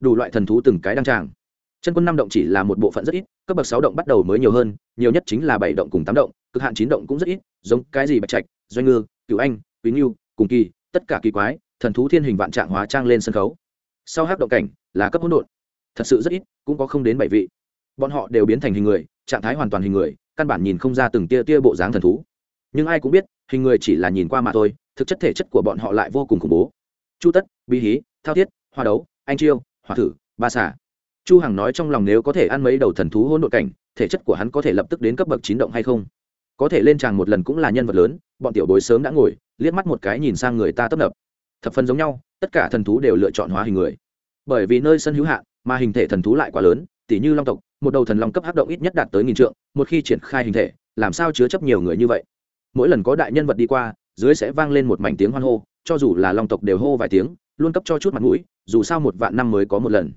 Đủ loại thần thú từng cái đăng tràng. Chân quân năm động chỉ là một bộ phận rất ít, cấp bậc sáu động bắt đầu mới nhiều hơn, nhiều nhất chính là bảy động cùng tám động, cực hạn chín động cũng rất ít, giống cái gì bạch trạch, doanh ngư, cửu anh, quý ngưu, cùng kỳ, tất cả kỳ quái, thần thú thiên hình vạn trạng hóa trang lên sân khấu. Sau hát động cảnh là cấp hỗn độn. Thật sự rất ít, cũng có không đến bảy vị. Bọn họ đều biến thành hình người, trạng thái hoàn toàn hình người, căn bản nhìn không ra từng tia tia bộ dáng thần thú. Nhưng ai cũng biết, hình người chỉ là nhìn qua mà thôi, thực chất thể chất của bọn họ lại vô cùng khủng bố chu tất, bí hí, thao thiết, hoa đấu, anh chiêu Hoa thử, ba xả chu hằng nói trong lòng nếu có thể ăn mấy đầu thần thú hỗn độn cảnh, thể chất của hắn có thể lập tức đến cấp bậc chín động hay không? Có thể lên tràng một lần cũng là nhân vật lớn, bọn tiểu bối sớm đã ngồi, liếc mắt một cái nhìn sang người ta tấp nập. Thập phần giống nhau, tất cả thần thú đều lựa chọn hóa hình người. Bởi vì nơi sân hữu hạn, mà hình thể thần thú lại quá lớn, tỉ như long tộc, một đầu thần long cấp hắc động ít nhất đạt tới nghìn trượng, một khi triển khai hình thể, làm sao chứa chấp nhiều người như vậy? Mỗi lần có đại nhân vật đi qua dưới sẽ vang lên một mảnh tiếng hoan hô, cho dù là long tộc đều hô vài tiếng, luôn cấp cho chút mặt mũi, dù sao một vạn năm mới có một lần.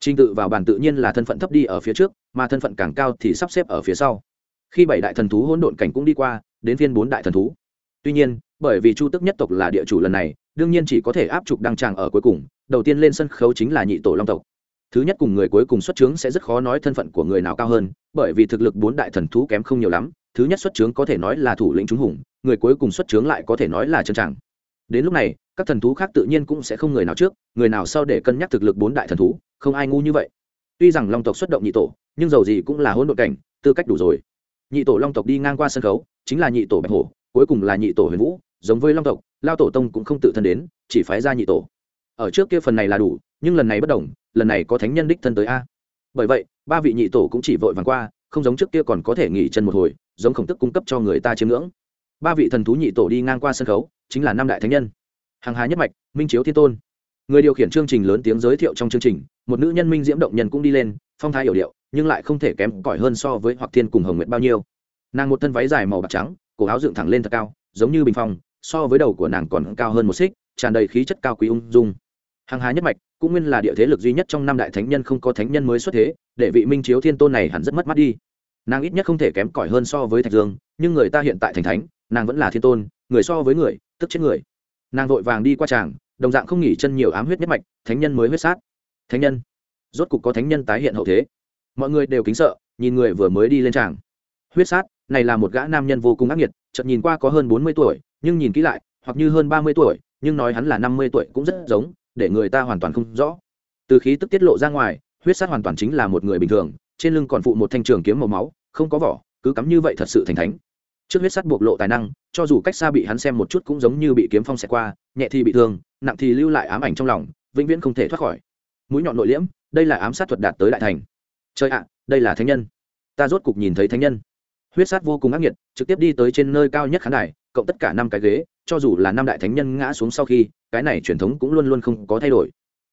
Trình tự vào bàn tự nhiên là thân phận thấp đi ở phía trước, mà thân phận càng cao thì sắp xếp ở phía sau. Khi bảy đại thần thú hỗn độn cảnh cũng đi qua, đến phiên bốn đại thần thú. Tuy nhiên, bởi vì chu tức nhất tộc là địa chủ lần này, đương nhiên chỉ có thể áp trục đăng tràng ở cuối cùng, đầu tiên lên sân khấu chính là nhị tổ long tộc. Thứ nhất cùng người cuối cùng xuất trướng sẽ rất khó nói thân phận của người nào cao hơn, bởi vì thực lực bốn đại thần thú kém không nhiều lắm, thứ nhất xuất trướng có thể nói là thủ lĩnh trung hùng người cuối cùng xuất trướng lại có thể nói là chân chẳng. đến lúc này, các thần thú khác tự nhiên cũng sẽ không người nào trước, người nào sau để cân nhắc thực lực bốn đại thần thú, không ai ngu như vậy. Tuy rằng long tộc xuất động nhị tổ, nhưng dầu gì cũng là hỗn độn cảnh, tư cách đủ rồi. Nhị tổ long tộc đi ngang qua sân khấu, chính là nhị tổ bạch hổ, cuối cùng là nhị tổ huyền vũ, giống với long tộc, lao tổ tông cũng không tự thân đến, chỉ phái ra nhị tổ. Ở trước kia phần này là đủ, nhưng lần này bất đồng, lần này có thánh nhân đích thân tới a. Bởi vậy, ba vị nhị tổ cũng chỉ vội vàng qua, không giống trước kia còn có thể nghỉ chân một hồi, giống khổng tức cung cấp cho người ta chiếm ngưỡng ba vị thần thú nhị tổ đi ngang qua sân khấu, chính là năm đại thánh nhân. Hàng hà nhất mạch, minh chiếu thiên tôn. Người điều khiển chương trình lớn tiếng giới thiệu trong chương trình, một nữ nhân minh diễm động nhân cũng đi lên, phong thái hiểu điệu, nhưng lại không thể kém cỏi hơn so với hoặc thiên cùng hồng nguyệt bao nhiêu. Nàng một thân váy dài màu bạc trắng, cổ áo dựng thẳng lên thật cao, giống như bình phong, so với đầu của nàng còn cao hơn một xích, tràn đầy khí chất cao quý ung dung. Hàng hà nhất mạch cũng nguyên là địa thế lực duy nhất trong năm đại thánh nhân không có thánh nhân mới xuất thế, để vị minh chiếu thiên tôn này hẳn rất mất mắt đi. Nàng ít nhất không thể kém cỏi hơn so với thạch dương, nhưng người ta hiện tại thành thánh nàng vẫn là thiên tôn, người so với người, tức chết người. Nàng vội vàng đi qua tràng, đồng dạng không nghỉ chân nhiều ám huyết nhất mạch, thánh nhân mới huyết sát. Thánh nhân? Rốt cục có thánh nhân tái hiện hậu thế. Mọi người đều kính sợ, nhìn người vừa mới đi lên tràng. Huyết sát, này là một gã nam nhân vô cùng ác nghiệt, chợt nhìn qua có hơn bốn mươi tuổi, nhưng nhìn kỹ lại, hoặc như hơn ba mươi tuổi, nhưng nói hắn là năm mươi tuổi cũng rất giống, để người ta hoàn toàn không rõ. Từ khí tức tiết lộ ra ngoài, huyết sát hoàn toàn chính là một người bình thường, trên lưng còn phụ một thanh trường kiếm màu máu, không có vỏ, cứ cắm như vậy thật sự thành thánh trước huyết sắt bộc lộ tài năng, cho dù cách xa bị hắn xem một chút cũng giống như bị kiếm phong xẹt qua, nhẹ thì bị thương, nặng thì lưu lại ám ảnh trong lòng, vĩnh viễn không thể thoát khỏi. Mũi nhọn nội liễm, đây là ám sát thuật đạt tới đại thành. Trời ạ, đây là thánh nhân. Ta rốt cục nhìn thấy thánh nhân. Huyết sát vô cùng ác nghiệt, trực tiếp đi tới trên nơi cao nhất khán đài, cộng tất cả năm cái ghế, cho dù là năm đại thánh nhân ngã xuống sau khi, cái này truyền thống cũng luôn luôn không có thay đổi.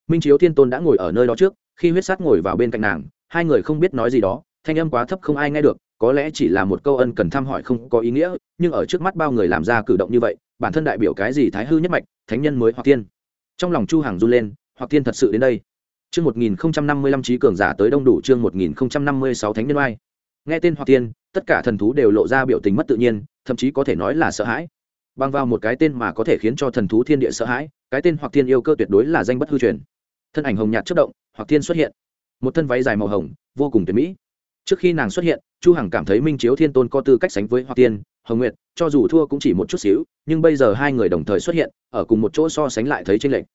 Minh chiếu thiên tôn đã ngồi ở nơi đó trước, khi huyết sát ngồi vào bên cạnh nàng, hai người không biết nói gì đó, thanh âm quá thấp không ai nghe được có lẽ chỉ là một câu ân cần thăm hỏi không có ý nghĩa, nhưng ở trước mắt bao người làm ra cử động như vậy, bản thân đại biểu cái gì thái hư nhất mạch, thánh nhân mới hoặc tiên trong lòng chu hằng run lên hoặc tiên thật sự đến đây. Chương 1055 trí cường giả tới đông đủ chương 1056 thánh nhân oai. Nghe tên hoặc tiên tất cả thần thú đều lộ ra biểu tình mất tự nhiên, thậm chí có thể nói là sợ hãi. Băng vào một cái tên mà có thể khiến cho thần thú thiên địa sợ hãi, cái tên hoặc tiên yêu cơ tuyệt đối là danh bất hư truyền. Thân ảnh hồng nhạt chất động hoặc tiên xuất hiện. Một thân váy dài màu hồng, vô cùng tuyệt mỹ trước khi nàng xuất hiện, chu hằng cảm thấy minh chiếu thiên tôn có tư cách sánh với hoa tiên, hồng nguyệt, cho dù thua cũng chỉ một chút xíu, nhưng bây giờ hai người đồng thời xuất hiện, ở cùng một chỗ so sánh lại thấy tranh lệch.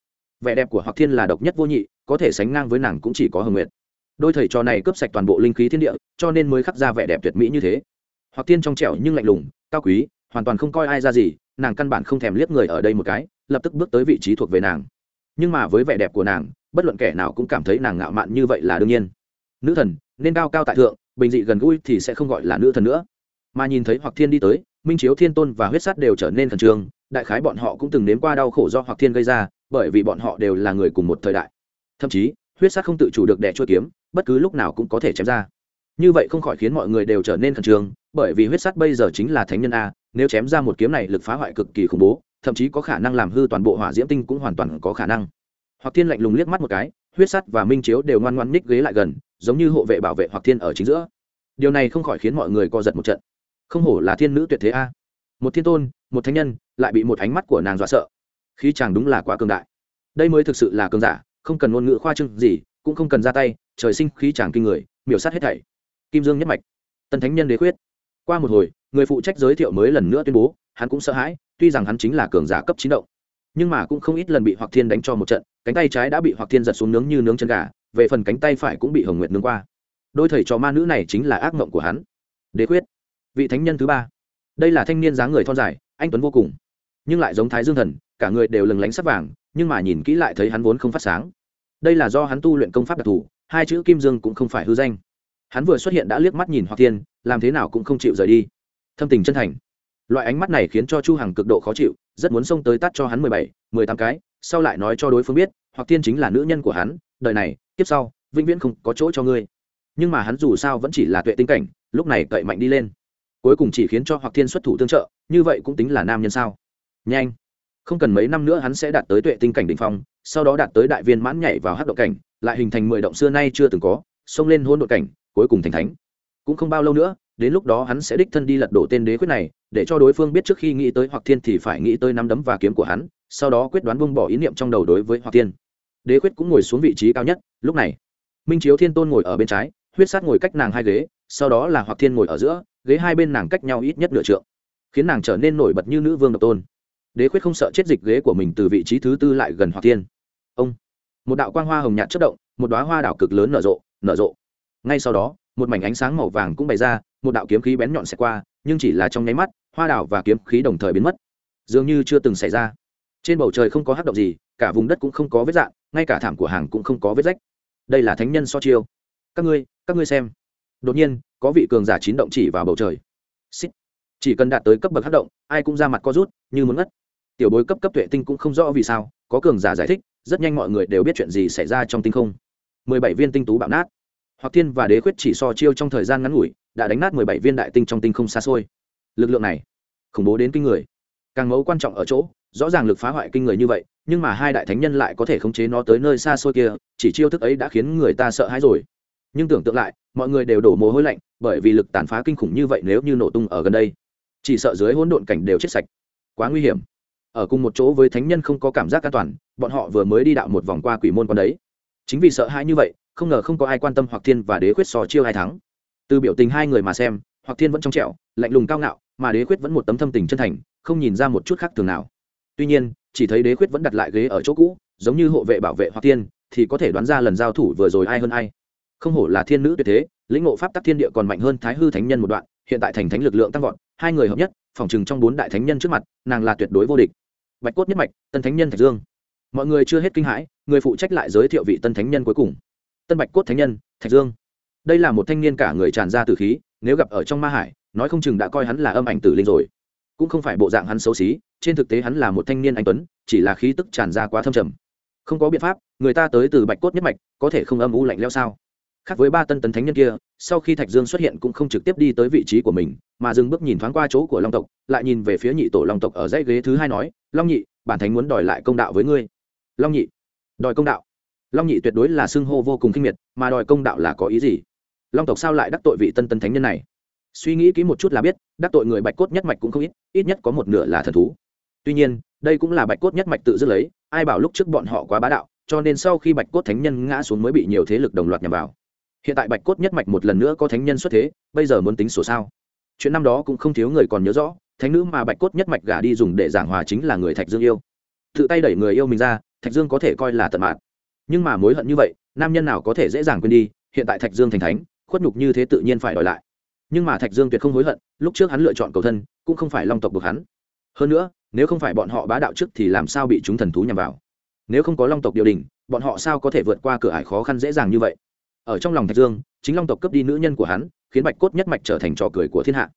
Vẻ đẹp của hoặc thiên là độc nhất vô nhị, có thể sánh ngang với nàng cũng chỉ có hồng nguyệt. Đôi thầy trò này cướp sạch toàn bộ linh khí thiên địa, cho nên mới khắc ra vẻ đẹp tuyệt mỹ như thế. Hoặc tiên trong trẻo nhưng lạnh lùng, cao quý, hoàn toàn không coi ai ra gì, nàng căn bản không thèm liếc người ở đây một cái, lập tức bước tới vị trí thuộc về nàng. Nhưng mà với vẻ đẹp của nàng, bất luận kẻ nào cũng cảm thấy nàng ngạo mạn như vậy là đương nhiên. Nữ thần, nên cao cao tại thượng bình dị gần gũi thì sẽ không gọi là nữ thần nữa. Mà nhìn thấy hoặc thiên đi tới, minh chiếu thiên tôn và huyết sát đều trở nên khẩn trương, đại khái bọn họ cũng từng nếm qua đau khổ do hoặc thiên gây ra, bởi vì bọn họ đều là người cùng một thời đại. Thậm chí, huyết sát không tự chủ được đẻ chua kiếm, bất cứ lúc nào cũng có thể chém ra. Như vậy không khỏi khiến mọi người đều trở nên khẩn trương, bởi vì huyết Sát bây giờ chính là thánh nhân a, nếu chém ra một kiếm này lực phá hoại cực kỳ khủng bố, thậm chí có khả năng làm hư toàn bộ hỏa diễm tinh cũng hoàn toàn có khả năng. Hoặc thiên lạnh lùng liếc mắt một cái, huyết sắt và minh chiếu đều ngoan ngoan ních ghế lại gần giống như hộ vệ bảo vệ hoặc thiên ở chính giữa. Điều này không khỏi khiến mọi người co giật một trận. Không hổ là thiên nữ tuyệt thế a. Một thiên tôn, một thánh nhân, lại bị một ánh mắt của nàng dọa sợ. Khí chàng đúng là quá cường đại. Đây mới thực sự là cường giả, không cần ngôn ngữ khoa trương gì, cũng không cần ra tay, trời sinh khí chàng kinh người, miểu sát hết thảy. Kim dương nhất mạch. Tân thánh nhân đế khuyết qua một hồi, người phụ trách giới thiệu mới lần nữa tuyên bố, hắn cũng sợ hãi, tuy rằng hắn chính là cường giả cấp chín động. Nhưng mà cũng không ít lần bị hoặc thiên đánh cho một trận, cánh tay trái đã bị hoặc thiên giật xuống nướng như nướng chân gà về phần cánh tay phải cũng bị hồng nguyệt nương qua. Đôi thầy trò ma nữ này chính là ác mộng của hắn. Đế quyết. Vị thánh nhân thứ ba. Đây là thanh niên dáng người thon dài, anh tuấn vô cùng. Nhưng lại giống thái dương thần, cả người đều lừng lánh sắc vàng, nhưng mà nhìn kỹ lại thấy hắn vốn không phát sáng. Đây là do hắn tu luyện công pháp đặc thù, hai chữ kim dương cũng không phải hư danh. Hắn vừa xuất hiện đã liếc mắt nhìn hoặc thiên, làm thế nào cũng không chịu rời đi. Thâm tình chân thành. Loại ánh mắt này khiến cho chu hằng cực độ khó chịu, rất muốn xông tới tắt cho hắn mười bảy, mười tám cái, sau lại nói cho đối phương biết hoặc thiên chính là nữ nhân của hắn, đời này tiếp sau, vĩnh viễn không có chỗ cho ngươi. Nhưng mà hắn dù sao vẫn chỉ là tuệ tinh cảnh, lúc này cậy mạnh đi lên. Cuối cùng chỉ khiến cho hoặc thiên xuất thủ tương trợ, như vậy cũng tính là nam nhân sao? Nhanh. Không cần mấy năm nữa hắn sẽ đạt tới tuệ tinh cảnh đ ỉ n h phong, sau đó đạt tới đại viên mãn nhảy vào hát động cảnh, lại hình thành mười động xưa nay chưa từng có, xông lên hôn đội cảnh, cuối cùng thành thánh. Cũng không bao lâu nữa, đến lúc đó hắn sẽ đích thân đi lật đổ tên đế quyết này, để cho đối phương biết trước khi nghĩ tới hoặc thiên thì phải nghĩ tới nắm đấm và kiếm của hắn, sau đó quyết đoán buông bỏ ý niệm trong đầu đối với hoặc thiên đế khuyết cũng ngồi xuống vị trí cao nhất. Lúc này, minh chiếu thiên tôn ngồi ở bên trái, huyết sát ngồi cách nàng hai ghế, sau đó là hoặc thiên ngồi ở giữa, ghế hai bên nàng cách nhau ít nhất nửa trượng, khiến nàng trở nên nổi bật như nữ vương độc tôn. Đế khuyết không sợ chết dịch ghế của mình từ vị trí thứ tư lại gần hoặc thiên. Ông, một đạo quang hoa hồng nhạt chất động, một đoá hoa đảo cực lớn nở rộ nở rộ. Ngay sau đó, một mảnh ánh sáng màu vàng cũng bày ra, một đạo kiếm khí bén nhọn xẹt qua, nhưng chỉ là trong nháy mắt, hoa đảo và kiếm khí đồng thời biến mất. Dường như chưa từng xảy ra. Trên bầu trời không có hát động gì, cả vùng đất cũng không có vết dạn ngay cả thảm của hàng cũng không có vết rách. Đây là thánh nhân so chiêu. Các ngươi các ngươi xem. Đột nhiên, có vị cường giả chín động chỉ vào bầu trời. Xích. chỉ cần đạt tới cấp bậc hát động, ai cũng ra mặt co rút, như muốn ngất. Tiểu bối cấp cấp tuệ tinh cũng không rõ vì sao, có cường giả giải thích, rất nhanh mọi người đều biết chuyện gì xảy ra trong tinh không. Mười bảy viên tinh tú bạo nát. Hoặc thiên và đế khuyết chỉ so chiêu trong thời gian ngắn ngủi, đã đánh nát mười bảy viên đại tinh trong tinh không xa xôi. Lực lượng này khủng bố đến kinh người. Càng mấu quan trọng ở chỗ rõ ràng lực phá hoại kinh người như vậy, nhưng mà hai đại thánh nhân lại có thể khống chế nó tới nơi xa xôi kia, chỉ chiêu thức ấy đã khiến người ta sợ hãi rồi. Nhưng tưởng tượng lại, mọi người đều đổ mồ hôi lạnh, bởi vì lực tàn phá kinh khủng như vậy nếu như nổ tung ở gần đây, chỉ sợ dưới hỗn độn cảnh đều chết sạch. Quá nguy hiểm. Ở cùng một chỗ với thánh nhân không có cảm giác an toàn, bọn họ vừa mới đi đạo một vòng qua quỷ môn con đấy. Chính vì sợ hãi như vậy, không ngờ không có ai quan tâm hoặc thiên và đế khuyết sò chiêu hai thắng. Từ biểu tình hai người mà xem hoặc thiên vẫn trong trẻo, lạnh lùng cao ngạo, mà đế khuyết vẫn một tấm thâm tình chân thành, không nhìn ra một chút khác thường nào tuy nhiên, chỉ thấy đế khuyết vẫn đặt lại ghế ở chỗ cũ, giống như hộ vệ bảo vệ hoặc tiên, thì có thể đoán ra lần giao thủ vừa rồi ai hơn ai. Không hổ là thiên nữ tuyệt thế, lĩnh ngộ pháp tắc thiên địa còn mạnh hơn thái hư thánh nhân một đoạn, hiện tại thành thánh lực lượng tăng vọt, hai người hợp nhất, phòng chừng trong bốn đại thánh nhân trước mặt, nàng là tuyệt đối vô địch. Bạch cốt nhất mạch, tân thánh nhân thạch dương. Mọi người chưa hết kinh hãi, người phụ trách lại giới thiệu vị tân thánh nhân cuối cùng. Tân bạch cốt thánh nhân, thạch dương. Đây là một thanh niên cả người tràn ra từ khí, nếu gặp ở trong ma hải, nói không chừng đã coi hắn là âm ảnh tử linh rồi cũng không phải bộ dạng hắn xấu xí, trên thực tế hắn là một thanh niên anh tuấn, chỉ là khí tức tràn ra quá thâm trầm. Không có biện pháp, người ta tới từ bạch cốt nhất mạch, có thể không âm u lạnh leo sao? Khác với ba tân tấn thánh nhân kia, sau khi thạch dương xuất hiện cũng không trực tiếp đi tới vị trí của mình, mà dừng bước nhìn thoáng qua chỗ của long tộc, lại nhìn về phía nhị tổ long tộc ở dãy ghế thứ hai nói, long nhị, bản thánh muốn đòi lại công đạo với ngươi. Long nhị, đòi công đạo? Long nhị tuyệt đối là xưng hô vô cùng kinh miệt, mà đòi công đạo là có ý gì? Long tộc sao lại đắc tội vị tân tân thánh nhân này? Suy nghĩ kỹ một chút là biết, đắc tội người bạch cốt nhất mạch cũng không ít ít nhất có một nửa là thần thú. Tuy nhiên, đây cũng là bạch cốt nhất mạch tự dứt lấy, ai bảo lúc trước bọn họ quá bá đạo, cho nên sau khi bạch cốt thánh nhân ngã xuống mới bị nhiều thế lực đồng loạt nhằm vào. Hiện tại bạch cốt nhất mạch một lần nữa có thánh nhân xuất thế, bây giờ muốn tính sổ sao? Chuyện năm đó cũng không thiếu người còn nhớ rõ, thánh nữ mà bạch cốt nhất mạch gả đi dùng để giảng hòa chính là người thạch dương yêu. Tự tay đẩy người yêu mình ra, thạch dương có thể coi là tận mạng. Nhưng mà mối hận như vậy, nam nhân nào có thể dễ dàng quên đi, hiện tại thạch dương thành thánh, khuất nhục như thế tự nhiên phải đòi lại nhưng mà thạch dương tuyệt không hối hận, lúc trước hắn lựa chọn cầu thân, cũng không phải long tộc buộc hắn. Hơn nữa, nếu không phải bọn họ bá đạo trước thì làm sao bị chúng thần thú nhằm vào? Nếu không có long tộc điều đình, bọn họ sao có thể vượt qua cửa ải khó khăn dễ dàng như vậy? Ở trong lòng thạch dương, chính long tộc cướp đi nữ nhân của hắn, khiến bạch cốt nhất mạch trở thành trò cười của thiên hạ.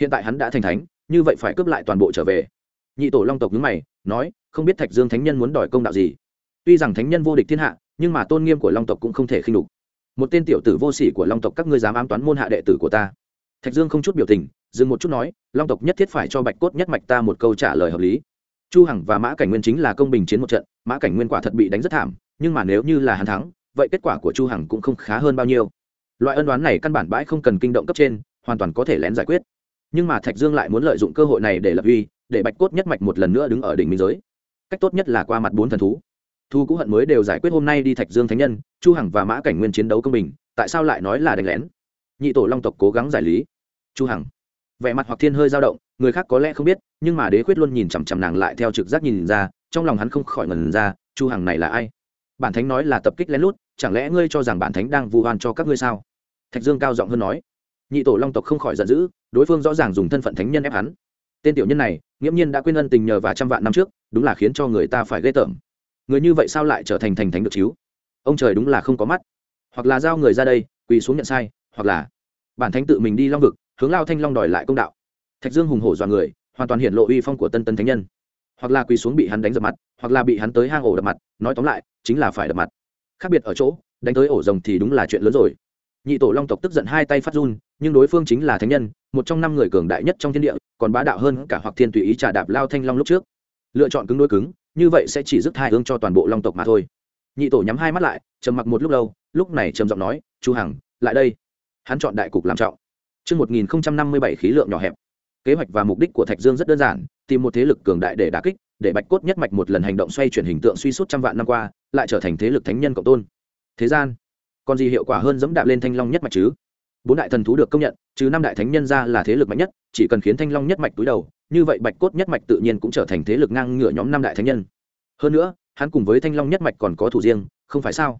Hiện tại hắn đã thành thánh, như vậy phải cướp lại toàn bộ trở về. Nhị tổ long tộc nhứ mày, nói, không biết thạch dương thánh nhân muốn đòi công đạo gì. Tuy rằng thánh nhân vô địch thiên hạ, nhưng mà tôn nghiêm của long tộc cũng không thể khinh đục một tên tiểu tử vô sỉ của long tộc các ngươi dám ám toán môn hạ đệ tử của ta thạch dương không chút biểu tình, dừng một chút nói, long tộc nhất thiết phải cho bạch cốt nhất mạch ta một câu trả lời hợp lý. Chu hằng và mã cảnh nguyên chính là công bình chiến một trận, mã cảnh nguyên quả thật bị đánh rất thảm, nhưng mà nếu như là hắn thắng, vậy kết quả của chu hằng cũng không khá hơn bao nhiêu. Loại ân đoán này căn bản bãi không cần kinh động cấp trên, hoàn toàn có thể lén giải quyết. Nhưng mà thạch dương lại muốn lợi dụng cơ hội này để lập uy, để bạch cốt nhất mạch một lần nữa đứng ở đỉnh minh giới. Cách tốt nhất là qua mặt bốn thần thú. Thu cũ hận mới đều giải quyết hôm nay đi thạch dương thánh nhân, chu hằng và mã cảnh nguyên chiến đấu công bình, tại sao lại nói là đánh lén? Nhị tổ long tộc cố gắng giải lý. Chu hằng. Vẻ mặt hoặc thiên hơi dao động, người khác có lẽ không biết, nhưng mà đế quyết luôn nhìn chằm chằm nàng lại theo trực giác nhìn ra, trong lòng hắn không khỏi ngần ra, chu hằng này là ai? Bản thánh nói là tập kích lén lút, chẳng lẽ ngươi cho rằng bản thánh đang vu oan cho các ngươi sao? Thạch dương cao giọng hơn nói. Nhị tổ long tộc không khỏi giận dữ, đối phương rõ ràng dùng thân phận thánh nhân ép hắn. Tên tiểu nhân này, nghiễm nhiên đã quên ân tình nhờ và trăm vạn năm trước, đúng là khiến cho người ta phải ghê tởm. Người như vậy sao lại trở thành thành thánh được chiếu ông trời đúng là không có mắt. Hoặc là giao người ra đây, quỳ xuống nhận sai hoặc là bản thánh tự mình đi long vực, hướng lao thanh long đòi lại công đạo. Thạch dương hùng hổ dọa người, hoàn toàn hiện lộ uy phong của tân tân thánh nhân. Hoặc là quỳ xuống bị hắn đánh dập mặt, hoặc là bị hắn tới hang ổ đập mặt, nói tóm lại, chính là phải đập mặt. Khác biệt ở chỗ, đánh tới ổ rồng thì đúng là chuyện lớn rồi. Nhị tổ long tộc tức giận hai tay phát run, nhưng đối phương chính là thánh nhân, một trong năm người cường đại nhất trong thiên địa, còn bá đạo hơn cả hoặc thiên tùy ý trả đạp lao thanh long lúc trước. Lựa chọn cứng đôi cứng, như vậy sẽ chỉ dứt hai hướng cho toàn bộ long tộc mà thôi. Nhị tổ nhắm hai mắt lại, trầm mặc một lúc lâu, lúc này trầm giọng nói, chu hằng, lại đây hắn chọn đại cục làm trọng Trước 1057 khí lượng nhỏ hẹp. Kế hoạch và mục đích của Thạch Dương rất đơn giản, tìm một thế lực cường đại để đả kích, để Bạch Cốt nhất mạch một lần hành động xoay chuyển hình tượng suy suốt trăm vạn năm qua, lại trở thành thế lực thánh nhân cộng tôn. Thế gian, còn gì hiệu quả hơn dẫm đạp lên thanh long nhất mạch chứ? Bốn đại thần thú được công nhận, trừ năm đại thánh nhân ra là thế lực mạnh nhất, chỉ cần khiến thanh long nhất mạch túi đầu, như vậy Bạch Cốt nhất mạch tự nhiên cũng trở thành thế lực ngang ngửa nhóm năm đại thánh nhân. Hơn nữa, hắn cùng với thanh long nhất mạch còn có thủ riêng, không phải sao?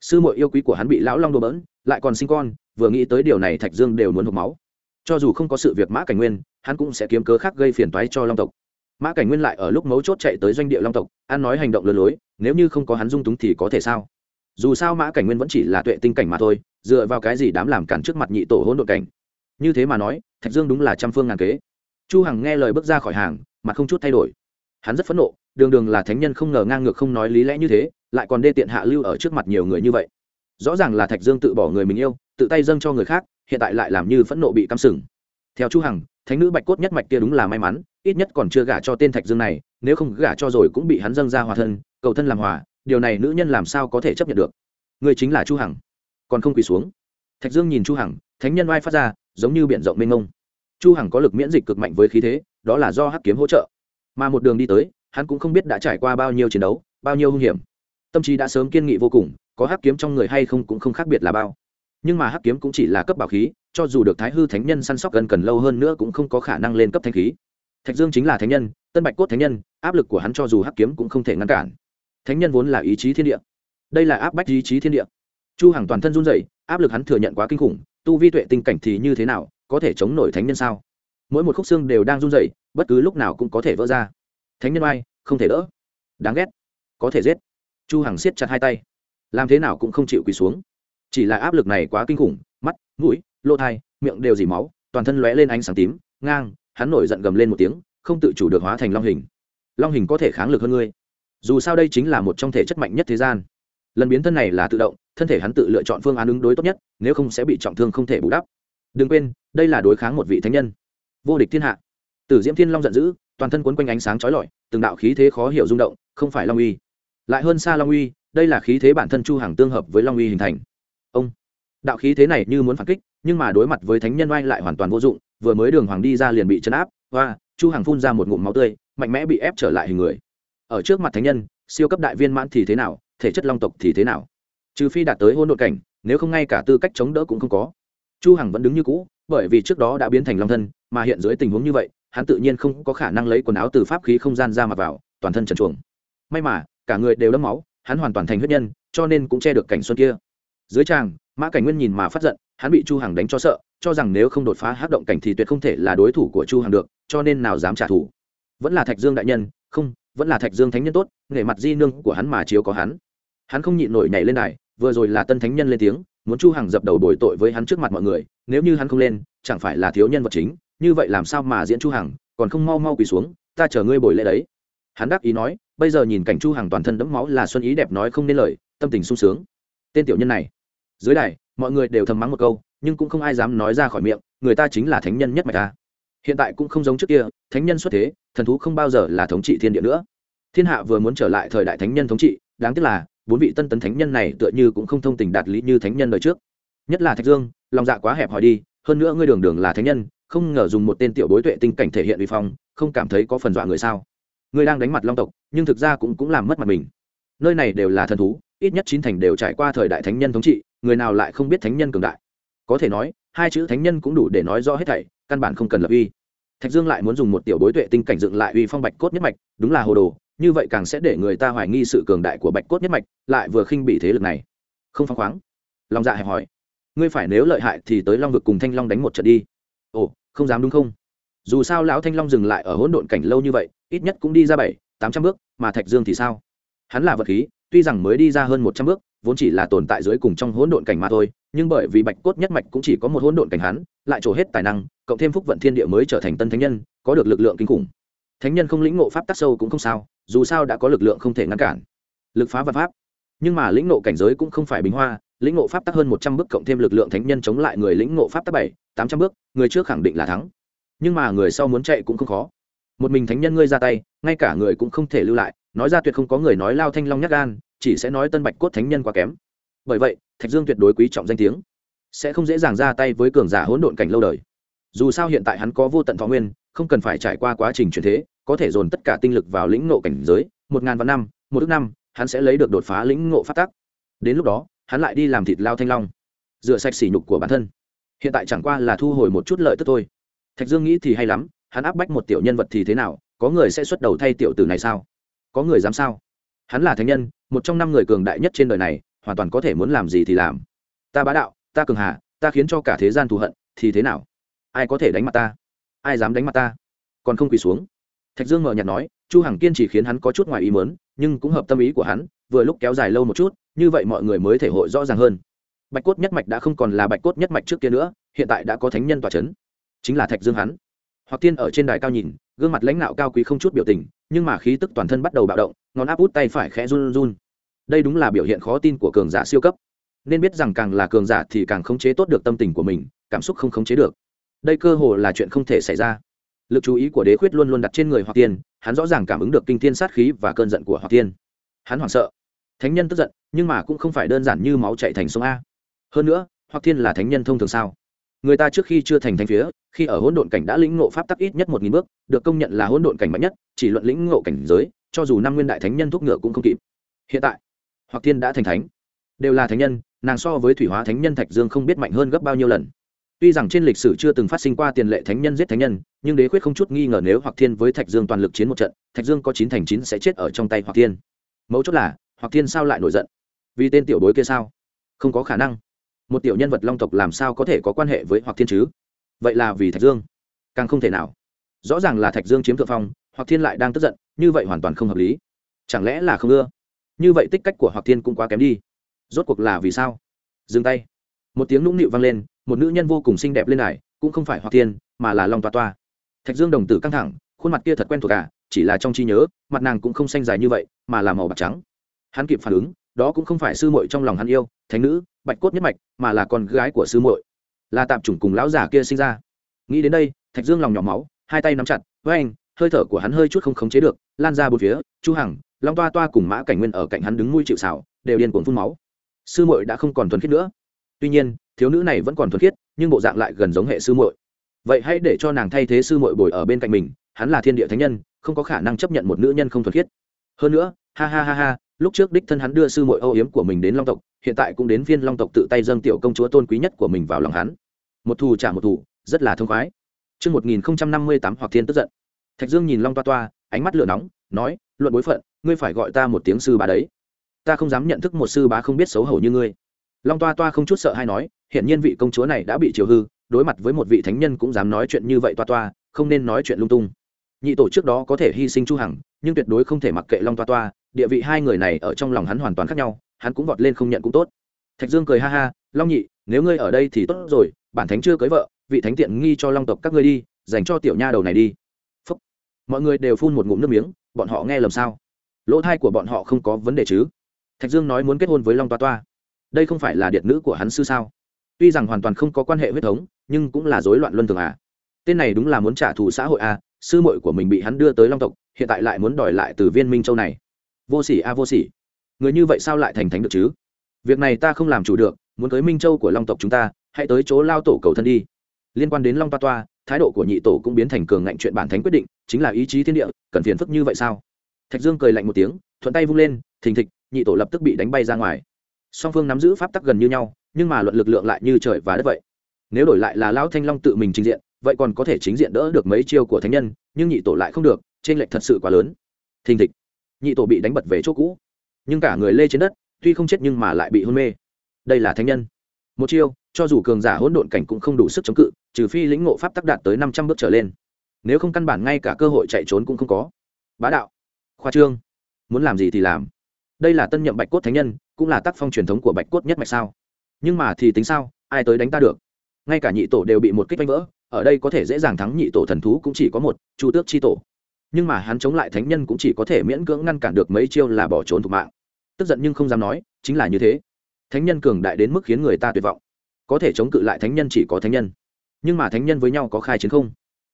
Sư muội yêu quý của hắn bị lão long đùa bỡn, lại còn sinh con, vừa nghĩ tới điều này Thạch Dương đều muốn hộp máu. Cho dù không có sự việc mã cảnh nguyên, hắn cũng sẽ kiếm cớ khác gây phiền toái cho long tộc. Mã cảnh nguyên lại ở lúc mấu chốt chạy tới doanh địa long tộc, an nói hành động lừa lối, nếu như không có hắn dung túng thì có thể sao? Dù sao mã cảnh nguyên vẫn chỉ là tuệ tinh cảnh mà thôi, dựa vào cái gì đám làm cản trước mặt nhị tổ hỗn độn cảnh? Như thế mà nói, thạch dương đúng là trăm phương ngàn kế. Chu hằng nghe lời bước ra khỏi hàng mà không chút thay đổi. Hắn rất phẫn nộ, đường đường là thánh nhân không ngờ ngang ngược không nói lý lẽ như thế, lại còn đê tiện hạ lưu ở trước mặt nhiều người như vậy rõ ràng là thạch dương tự bỏ người mình yêu, tự tay dâng cho người khác, hiện tại lại làm như phẫn nộ bị căm sừng. Theo chu hằng, thánh nữ bạch cốt nhất mạch kia đúng là may mắn, ít nhất còn chưa gả cho tên thạch dương này, nếu không gả cho rồi cũng bị hắn dâng ra hòa thân, cầu thân làm hòa, điều này nữ nhân làm sao có thể chấp nhận được? Người chính là chu hằng. Còn không quỳ xuống. Thạch dương nhìn chu hằng, thánh nhân oai phát ra, giống như biển rộng mênh mông. Chu hằng có lực miễn dịch cực mạnh với khí thế, đó là do hắc kiếm hỗ trợ. Mà một đường đi tới, hắn cũng không biết đã trải qua bao nhiêu chiến đấu, bao nhiêu hung hiểm. Tâm trí đã sớm kiên nghị vô cùng có hắc kiếm trong người hay không cũng không khác biệt là bao. Nhưng mà hắc kiếm cũng chỉ là cấp bảo khí, cho dù được thái hư thánh nhân săn sóc gần cần lâu hơn nữa cũng không có khả năng lên cấp thanh khí. Thạch dương chính là thánh nhân, tân bạch cốt thánh nhân, áp lực của hắn cho dù hắc kiếm cũng không thể ngăn cản. Thánh nhân vốn là ý chí thiên địa. Đây là áp bách ý chí thiên địa. Chu hằng toàn thân run rẩy, áp lực hắn thừa nhận quá kinh khủng, tu vi tuệ tinh cảnh thì như thế nào, có thể chống nổi thánh nhân sao? Mỗi một khúc xương đều đang run rẩy, bất cứ lúc nào cũng có thể vỡ ra. Thánh nhân ai không thể đỡ. Đáng ghét, có thể giết. Chu hằng siết chặt hai tay làm thế nào cũng không chịu quỳ xuống. Chỉ là áp lực này quá kinh khủng, mắt, mũi, lỗ thai, miệng đều dỉ máu, toàn thân lóe lên ánh sáng tím, ngang, hắn nổi giận gầm lên một tiếng, không tự chủ được hóa thành long hình. Long hình có thể kháng lực hơn ngươi. Dù sao đây chính là một trong thể chất mạnh nhất thế gian. Lần biến thân này là tự động, thân thể hắn tự lựa chọn phương án ứng đối tốt nhất, nếu không sẽ bị trọng thương không thể bù đắp. Đừng quên, đây là đối kháng một vị thánh nhân. Vô địch thiên hạ. Tử diễm thiên long giận dữ, toàn thân quấn quanh ánh sáng trói lọi, từng đạo khí thế khó hiểu rung động, không phải long uy. Lại hơn xa long uy đây là khí thế bản thân chu hàng tương hợp với long uy hình thành. Ông, đạo khí thế này như muốn phản kích, nhưng mà đối mặt với thánh nhân oai lại hoàn toàn vô dụng, vừa mới đường hoàng đi ra liền bị chấn áp và chu hàng phun ra một ngụm máu tươi, mạnh mẽ bị ép trở lại hình người. Ở trước mặt thánh nhân, siêu cấp đại viên mãn thì thế nào, thể chất long tộc thì thế nào? Trừ phi đạt tới hôn nội cảnh, nếu không ngay cả tư cách chống đỡ cũng không có. Chu hằng vẫn đứng như cũ, bởi vì trước đó đã biến thành long thân, mà hiện dưới tình huống như vậy, hắn tự nhiên không có khả năng lấy quần áo từ pháp khí không gian ra mặc vào, toàn thân trần chuồng may mà, cả người đều đẫm máu hắn hoàn toàn thành huyết nhân, cho nên cũng che được cảnh xuân kia. Dưới tràng, mã cảnh nguyên nhìn mà phát giận, hắn bị chu hằng đánh cho sợ, cho rằng nếu không đột phá hát động cảnh thì tuyệt không thể là đối thủ của chu hằng được, cho nên nào dám trả thù. Vẫn là thạch dương đại nhân, không, vẫn là thạch dương thánh nhân tốt nghề mặt di nương của hắn mà chiếu có hắn. Hắn không nhịn nổi nhảy lên đài, vừa rồi là tân thánh nhân lên tiếng, muốn chu hằng dập đầu đổi tội với hắn trước mặt mọi người, nếu như hắn không lên, chẳng phải là thiếu nhân vật chính, như vậy làm sao mà diễn chu hằng, còn không mau mau quỳ xuống, ta chờ ngươi bồi lễ đấy. Hắn đáp ý nói bây giờ nhìn cảnh chu hằng toàn thân đẫm máu là xuân ý đẹp nói không nên lời, tâm tình sung sướng. Tên tiểu nhân này, dưới đài, mọi người đều thầm mắng một câu, nhưng cũng không ai dám nói ra khỏi miệng, người ta chính là thánh nhân nhất mạch ta hiện tại cũng không giống trước kia, thánh nhân xuất thế, thần thú không bao giờ là thống trị thiên địa nữa. Thiên hạ vừa muốn trở lại thời đại thánh nhân thống trị, đáng tiếc là, bốn vị tân tấn thánh nhân này tựa như cũng không thông tình đạt lý như thánh nhân đời trước. Nhất là thạch dương, lòng dạ quá hẹp hòi đi, hơn nữa ngươi đường đường là thánh nhân, không ngờ dùng một tên tiểu bối tuệ tinh cảnh thể hiện uy phong, không cảm thấy có phần dọa người sao? Ngươi đang đánh mặt long tộc, nhưng thực ra cũng cũng làm mất mặt mình. Nơi này đều là thần thú, ít nhất chín thành đều trải qua thời đại thánh nhân thống trị, người nào lại không biết thánh nhân cường đại? Có thể nói, hai chữ thánh nhân cũng đủ để nói rõ hết thảy, căn bản không cần lập uy. Thạch dương lại muốn dùng một tiểu bối tuệ tinh cảnh dựng lại uy phong bạch cốt nhất mạch, đúng là hồ đồ, như vậy càng sẽ để người ta hoài nghi sự cường đại của bạch cốt nhất mạch, lại vừa khinh bị thế lực này. Không phăng khoáng. Lòng dạ hẹp hỏi. Ngươi phải nếu lợi hại thì tới long vực cùng thanh long đánh một trận đi. Ồ, không dám đúng không? Dù sao lão thanh long dừng lại ở hỗn độn cảnh lâu như vậy ít nhất cũng đi ra bảy, tám trăm bước, mà thạch dương thì sao? Hắn là vật khí, tuy rằng mới đi ra hơn một trăm bước, vốn chỉ là tồn tại dưới cùng trong hỗn độn cảnh mà thôi, nhưng bởi vì bạch cốt nhất mạch cũng chỉ có một hỗn độn cảnh hắn, lại trổ hết tài năng, cộng thêm phúc vận thiên địa mới trở thành tân thánh nhân, có được lực lượng kinh khủng. Thánh nhân không lĩnh ngộ pháp tắc sâu cũng không sao, dù sao đã có lực lượng không thể ngăn cản. Lực phá vật pháp. Nhưng mà lĩnh ngộ cảnh giới cũng không phải bình hoa, lĩnh ngộ pháp tắc hơn một trăm bước cộng thêm lực lượng thánh nhân chống lại người lĩnh ngộ pháp tắc bảy, tám trăm bước, người trước khẳng định là thắng. Nhưng mà người sau muốn chạy cũng không khó một mình thánh nhân ngươi ra tay, ngay cả người cũng không thể lưu lại, nói ra tuyệt không có người nói lao thanh long nhắc gan, chỉ sẽ nói tân bạch cốt thánh nhân quá kém. Bởi vậy, thạch dương tuyệt đối quý trọng danh tiếng, sẽ không dễ dàng ra tay với cường giả hỗn độn cảnh lâu đời. Dù sao hiện tại hắn có vô tận thọ nguyên, không cần phải trải qua quá trình chuyển thế, có thể dồn tất cả tinh lực vào lĩnh ngộ cảnh giới, một ngàn vạn năm, một ước năm, hắn sẽ lấy được đột phá lĩnh ngộ phát tắc. Đến lúc đó, hắn lại đi làm thịt lao thanh long, rửa sạch sỉ nhục của bản thân. Hiện tại chẳng qua là thu hồi một chút lợi tức thôi. Thạch dương nghĩ thì hay lắm hắn áp bách một tiểu nhân vật thì thế nào, có người sẽ xuất đầu thay tiểu tử này sao? Có người dám sao? Hắn là thánh nhân, một trong năm người cường đại nhất trên đời này, hoàn toàn có thể muốn làm gì thì làm. Ta bá đạo, ta cường hà, ta khiến cho cả thế gian thù hận, thì thế nào? Ai có thể đánh mặt ta? Ai dám đánh mặt ta? Còn không quỳ xuống. Thạch dương mở nhạt nói, chu hằng kiên chỉ khiến hắn có chút ngoài ý mớn nhưng cũng hợp tâm ý của hắn, vừa lúc kéo dài lâu một chút, như vậy mọi người mới thể hội rõ ràng hơn. Bạch cốt nhất mạch đã không còn là bạch cốt nhất mạch trước kia nữa, hiện tại đã có thánh nhân tòa c h ấ n chính là thạch dương hắn hoặc tiên ở trên đài cao nhìn, gương mặt lãnh đạo cao quý không chút biểu tình, nhưng mà khí tức toàn thân bắt đầu bạo động, ngón áp út tay phải khẽ run run. Đây đúng là biểu hiện khó tin của cường giả siêu cấp. Nên biết rằng càng là cường giả thì càng khống chế tốt được tâm tình của mình, cảm xúc không khống chế được. Đây cơ hồ là chuyện không thể xảy ra. Lực chú ý của đế khuyết luôn luôn đặt trên người hoặc tiên, hắn rõ ràng cảm ứng được kinh thiên sát khí và cơn giận của hoặc tiên. Hắn hoảng sợ. Thánh nhân tức giận, nhưng mà cũng không phải đơn giản như máu chạy thành sông a. Hơn nữa, hoặc thiên là thánh nhân thông thường sao? Người ta trước khi chưa thành thánh phía, khi ở hỗn độn cảnh đã lĩnh ngộ pháp tắc ít nhất một nghìn bước, được công nhận là hỗn độn cảnh mạnh nhất, chỉ luận lĩnh ngộ cảnh giới, cho dù năm nguyên đại thánh nhân thuốc ngựa cũng không kịp. Hiện tại, hoặc thiên đã thành thánh. Đều là thánh nhân, nàng so với thủy hóa thánh nhân thạch dương không biết mạnh hơn gấp bao nhiêu lần. Tuy rằng trên lịch sử chưa từng phát sinh qua tiền lệ thánh nhân giết thánh nhân, nhưng đế quyết không chút nghi ngờ nếu hoặc thiên với thạch dương toàn lực chiến một trận, thạch dương có chín thành chín sẽ chết ở trong tay hoặc thiên. Mấu chốt là, hoặc thiên sao lại nổi giận? Vì tên tiểu bối kia sao? Không có khả năng một tiểu nhân vật long tộc làm sao có thể có quan hệ với hoặc thiên chứ? Vậy là vì thạch dương. Càng không thể nào. Rõ ràng là thạch dương chiếm thượng phong hoặc thiên lại đang tức giận như vậy hoàn toàn không hợp lý. Chẳng lẽ là không ưa? Như vậy tích cách của hoặc thiên cũng quá kém đi. Rốt cuộc là vì sao? Dừng tay. Một tiếng nũng nịu vang lên một nữ nhân vô cùng xinh đẹp lên này cũng không phải hoặc thiên mà là long toa toa. Thạch dương đồng tử căng thẳng khuôn mặt kia thật quen thuộc cả à, chỉ là trong trí nhớ mặt nàng cũng không xanh dài như vậy mà là màu bạc trắng. Hắn kịp phản ứng đó cũng không phải sư muội trong lòng hắn yêu thánh nữ bạch cốt nhất mạch, mà là con gái của sư muội. Là tạm chủng cùng lão già kia sinh ra. Nghĩ đến đây, thạch dương lòng nhỏ máu, hai tay nắm chặt, với anh, hơi thở của hắn hơi chút không khống chế được, lan ra bốn phía, chu hằng, long toa toa cùng mã cảnh nguyên ở cạnh hắn đứng nuôi chịu xảo đều điên cuồng phun máu. Sư muội đã không còn thuần khiết nữa. Tuy nhiên, thiếu nữ này vẫn còn thuần khiết, nhưng bộ dạng lại gần giống hệ sư muội. Vậy hãy để cho nàng thay thế sư muội bồi ở bên cạnh mình, hắn là thiên địa thánh nhân, không có khả năng chấp nhận một nữ nhân không thuần khiết. Hơn nữa, ha ha ha ha lúc trước đích thân hắn đưa sư muội âu yếm của mình đến long tộc hiện tại cũng đến viên long tộc tự tay dâng tiểu công chúa tôn quý nhất của mình vào lòng hắn một thù trả một thù rất là thông khoái Trước 1058 hoặc thiên tức giận. Thạch Dương nhìn Long Toa Toa, ánh mắt lửa nóng, nói, luận bối phận, ngươi phải gọi ta một tiếng sư bá đấy. Ta không dám nhận thức một sư bá không biết xấu hổ như ngươi. Long Toa Toa không chút sợ hay nói, hiện nhiên vị công chúa này đã bị chiều hư, đối mặt với một vị thánh nhân cũng dám nói chuyện như vậy Toa Toa, không nên nói chuyện lung tung. Nhị tổ trước đó có thể hy sinh Chu Hằng, nhưng tuyệt đối không thể mặc kệ Long Toa Toa, địa vị hai người này ở trong lòng hắn hoàn toàn khác nhau, hắn cũng vọt lên không nhận cũng tốt. Thạch dương cười ha ha long nhị nếu ngươi ở đây thì tốt rồi bản thánh chưa cưới vợ vị thánh tiện nghi cho long tộc các ngươi đi dành cho tiểu nha đầu này đi. Phúc. mọi người đều phun một ngụm nước miếng bọn họ nghe lầm sao? Lỗ thai của bọn họ không có vấn đề chứ? Thạch dương nói muốn kết hôn với long toa toa. Đây không phải là điện nữ của hắn sư sao? Tuy rằng hoàn toàn không có quan hệ huyết thống nhưng cũng là rối loạn luân thường à. Tên này đúng là muốn trả thù xã hội à sư muội của mình bị hắn đưa tới long tộc hiện tại lại muốn đòi lại từ viên minh châu này vô sỉ a à vô sỉ. Người như vậy sao lại thành thánh được chứ? Việc này ta không làm chủ được, muốn tới minh châu của long tộc chúng ta, hãy tới chỗ lao tổ cầu thân đi. Liên quan đến long toa toa, thái độ của nhị tổ cũng biến thành cường ngạnh chuyện bản thánh quyết định, chính là ý chí thiên địa, cần phiền phức như vậy sao? Thạch dương cười lạnh một tiếng, thuận tay vung lên, thình thịch, nhị tổ lập tức bị đánh bay ra ngoài. Song phương nắm giữ pháp tắc gần như nhau, nhưng mà luận lực lượng lại như trời và đất vậy. Nếu đổi lại là lão thanh long tự mình trình diện, vậy còn có thể chính diện đỡ được mấy chiêu của thánh nhân, nhưng nhị tổ lại không được trên lệch thật sự quá lớn. Thình thịch nhị tổ bị đánh bật về chỗ cũ. Nhưng cả người lê trên đất, tuy không chết nhưng mà lại bị hôn mê. Đây là thánh nhân. Một chiêu, cho dù cường giả hỗn độn cảnh cũng không đủ sức chống cự, trừ phi lĩnh ngộ pháp tắc đạt tới năm trăm bước trở lên. Nếu không căn bản ngay cả cơ hội chạy trốn cũng không có. Bá đạo, khoa trương. Muốn làm gì thì làm. Đây là tân nhậm bạch cốt thánh nhân, cũng là tác phong truyền thống của bạch cốt nhất mạch sao. Nhưng mà thì tính sao, ai tới đánh ta được? Ngay cả nhị tổ đều bị một kích vanh vỡ, ở đây có thể dễ dàng thắng nhị tổ thần thú cũng chỉ có một, chu tước chi tổ nhưng mà hắn chống lại thánh nhân cũng chỉ có thể miễn cưỡng ngăn cản được mấy chiêu là bỏ trốn thục mạng. Tức giận nhưng không dám nói, chính là như thế. Thánh nhân cường đại đến mức khiến người ta tuyệt vọng. Có thể chống cự lại thánh nhân chỉ có thánh nhân. Nhưng mà thánh nhân với nhau có khai chiến không?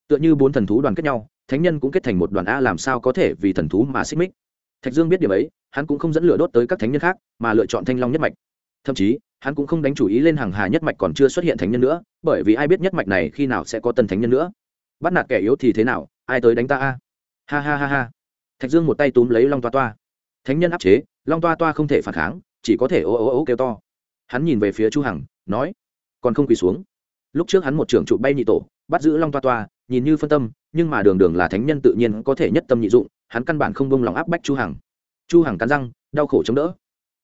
Tựa như bốn thần thú đoàn kết nhau, thánh nhân cũng kết thành một đoàn a làm sao có thể vì thần thú mà xích mích. Thạch dương biết điểm ấy, hắn cũng không dẫn lửa đốt tới các thánh nhân khác, mà lựa chọn thanh long nhất mạch. Thậm chí, hắn cũng không đánh chủ ý lên hàng hà nhất mạch còn chưa xuất hiện thánh nhân nữa, bởi vì ai biết nhất mạch này khi nào sẽ có tân thánh nhân nữa. Bắt nạt kẻ yếu thì thế nào, ai tới đánh ta a? Ha ha ha ha. Thạch dương một tay túm lấy long toa toa. Thánh nhân áp chế, long toa toa không thể phản kháng, chỉ có thể ô ô ô kêu to. Hắn nhìn về phía chu hằng, nói, còn không quỳ xuống. Lúc trước hắn một trưởng trụ bay nhị tổ, bắt giữ long toa toa, nhìn như phân tâm, nhưng mà đường đường là thánh nhân tự nhiên có thể nhất tâm nhị dụng, hắn căn bản không bông lòng áp bách chu hằng. Chu hằng cắn răng, đau khổ chống đỡ.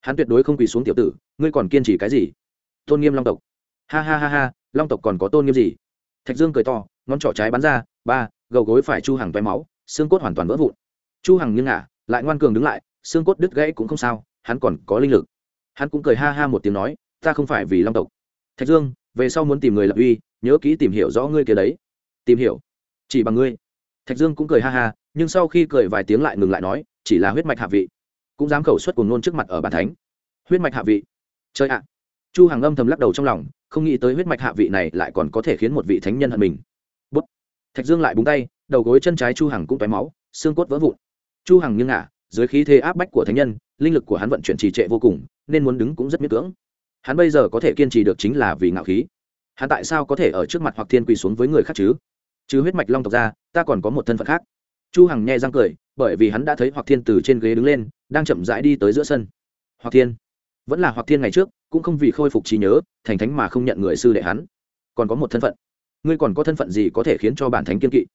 Hắn tuyệt đối không quỳ xuống tiểu tử, ngươi còn kiên trì cái gì? Tôn nghiêm long tộc. Ha ha ha ha, long tộc còn có tôn nghiêm gì? Thạch dương cười to, ngón trỏ trái bắn ra, ba, gầu gối phải chu hằng toé máu xương cốt hoàn toàn vỡ vụn. Chu hằng nghiêng ngả, lại ngoan cường đứng lại, xương cốt đứt gãy cũng không sao, hắn còn có linh lực. Hắn cũng cười ha ha một tiếng nói, ta không phải vì long tộc. Thạch dương, về sau muốn tìm người lập uy, nhớ kỹ tìm hiểu rõ ngươi kia đấy. Tìm hiểu? Chỉ bằng ngươi? Thạch dương cũng cười ha ha, nhưng sau khi cười vài tiếng lại ngừng lại nói, chỉ là huyết mạch hạ vị, cũng dám khẩu xuất cùng nôn trước mặt ở bản thánh. Huyết mạch hạ vị? Chơi ạ. Chu hàng âm thầm lắc đầu trong lòng, không nghĩ tới huyết mạch hạ vị này lại còn có thể khiến một vị thánh nhân hận mình thạch dương lại búng tay, đầu gối chân trái chu hằng cũng tóe máu, xương cốt vỡ vụn. Chu hằng nghiêng ngả, dưới khí thế áp bách của thánh nhân, linh lực của hắn vận chuyển trì trệ vô cùng, nên muốn đứng cũng rất miễn cưỡng. Hắn bây giờ có thể kiên trì được chính là vì ngạo khí. Hắn tại sao có thể ở trước mặt hoặc thiên quỳ xuống với người khác chứ? Chứ huyết mạch long tộc ra, ta còn có một thân phận khác. Chu hằng nhẹ răng cười, bởi vì hắn đã thấy hoặc thiên từ trên ghế đứng lên, đang chậm rãi đi tới giữa sân. Hoặc thiên, vẫn là hoặc thiên ngày trước, cũng không vì khôi phục trí nhớ, thành thánh mà không nhận người sư đệ hắn. Còn có một thân phận ngươi còn có thân phận gì có thể khiến cho bản thánh kiên kỵ?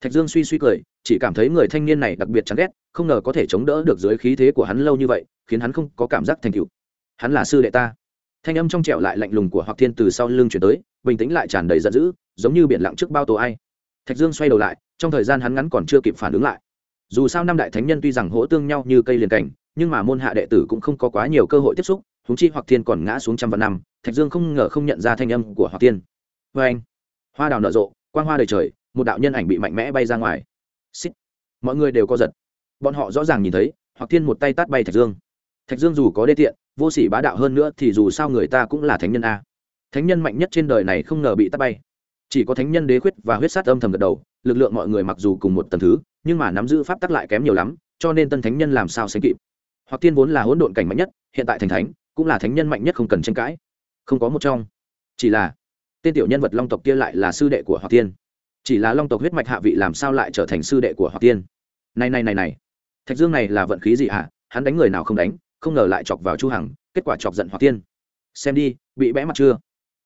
Thạch dương suy suy cười, chỉ cảm thấy người thanh niên này đặc biệt chán ghét, không ngờ có thể chống đỡ được dưới khí thế của hắn lâu như vậy, khiến hắn không có cảm giác thành cựu hắn là sư đệ ta. Thanh âm trong trẻo lại lạnh lùng của hoặc thiên từ sau lưng chuyển tới, bình tĩnh lại tràn đầy giận dữ, giống như biển lặng trước bao tổ ai. Thạch dương xoay đầu lại, trong thời gian hắn ngắn còn chưa kịp phản ứng lại. Dù sao năm đại thánh nhân tuy rằng hỗ tương nhau như cây liền cảnh, nhưng mà môn hạ đệ tử cũng không có quá nhiều cơ hội tiếp xúc húng chi hoặc thiên còn ngã xuống trăm vạn năm, thạch dương không ngờ không nhận ra thanh âm của hoặc Thiên. vê anh hoa đào nở rộ, quang hoa đầy trời, một đạo nhân ảnh bị mạnh mẽ bay ra ngoài. Xích. mọi người đều có giật. Bọn họ rõ ràng nhìn thấy hoặc thiên một tay tát bay thạch dương. Thạch dương dù có đê tiện, vô sỉ bá đạo hơn nữa thì dù sao người ta cũng là thánh nhân a. Thánh nhân mạnh nhất trên đời này không ngờ bị tát bay. Chỉ có thánh nhân đế khuyết và huyết sát âm thầm gật đầu, lực lượng mọi người mặc dù cùng một tầng thứ, nhưng mà nắm giữ pháp tắc lại kém nhiều lắm, cho nên tân thánh nhân làm sao sánh kịp. Hoặc tiên vốn là hỗn độn cảnh mạnh nhất, hiện tại thành thánh, cũng là thánh nhân mạnh nhất không cần tranh cãi. Không có một trong. Chỉ là tên tiểu nhân vật long tộc kia lại là sư đệ của hoặc tiên. Chỉ là long tộc huyết mạch hạ vị làm sao lại trở thành sư đệ của hoặc tiên? Này này này này. Thạch dương này là vận khí gì hả? Hắn đánh người nào không đánh, không ngờ lại chọc vào chu hằng, kết quả chọc giận hoặc tiên. Xem đi, bị bẽ mặt chưa?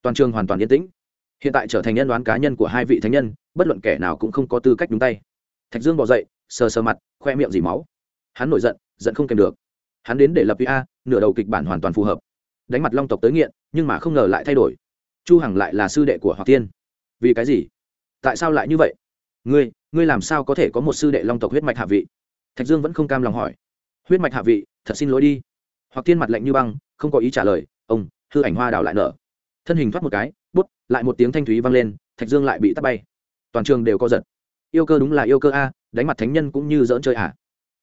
Toàn trường hoàn toàn yên tĩnh. Hiện tại trở thành nhân đoán cá nhân của hai vị thánh nhân, bất luận kẻ nào cũng không có tư cách đúng tay. Thạch dương bỏ dậy, sờ sờ mặt, khoe miệng dì máu. Hắn nổi giận giận không kèm được. Hắn đến để lập vi a, nửa đầu kịch bản hoàn toàn phù hợp. Đánh mặt long tộc tới nghiện, nhưng mà không ngờ lại thay đổi chu hằng lại là sư đệ của hoặc tiên. Vì cái gì? Tại sao lại như vậy? Ngươi ngươi làm sao có thể có một sư đệ long tộc huyết mạch hạ vị? Thạch dương vẫn không cam lòng hỏi. Huyết mạch hạ vị, thật xin lỗi đi. Hoặc tiên mặt lạnh như băng, không có ý trả lời. Ông, hư ảnh hoa đảo lại nở. Thân hình thoát một cái, bút, lại một tiếng thanh thúy vang lên, thạch dương lại bị tắt bay. Toàn trường đều co giật. Yêu cơ đúng là yêu cơ a, đánh mặt thánh nhân cũng như dỡn chơi à.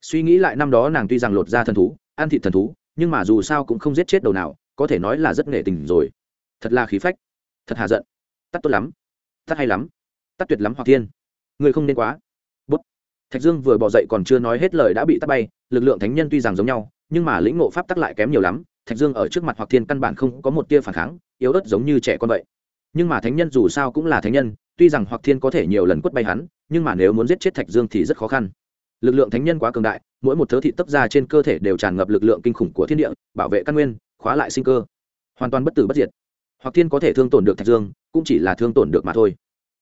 Suy nghĩ lại năm đó nàng tuy rằng lột ra thần thú, ăn thịt thần thú, nhưng mà dù sao cũng không giết chết đầu nào, có thể nói là rất nghệ tình rồi. Thật là khí phách thật hà giận. Tắt tốt lắm. Tắt hay lắm. Tắt tuyệt lắm hoặc thiên. Người không nên quá. Bút. Thạch dương vừa bỏ dậy còn chưa nói hết lời đã bị tắt bay, lực lượng thánh nhân tuy rằng giống nhau, nhưng mà lĩnh ngộ pháp tắc lại kém nhiều lắm. Thạch dương ở trước mặt hoặc thiên căn bản không có một tia phản kháng, yếu ớt giống như trẻ con vậy. Nhưng mà thánh nhân dù sao cũng là thánh nhân, tuy rằng hoặc thiên có thể nhiều lần quất bay hắn, nhưng mà nếu muốn giết chết thạch dương thì rất khó khăn. Lực lượng thánh nhân quá cường đại, mỗi một thớ thị tấp ra trên cơ thể đều tràn ngập lực lượng kinh khủng của thiên địa, bảo vệ căn nguyên, khóa lại sinh cơ. Hoàn toàn bất tử bất diệt hoặc thiên có thể thương tổn được thạch dương, cũng chỉ là thương tổn được mà thôi.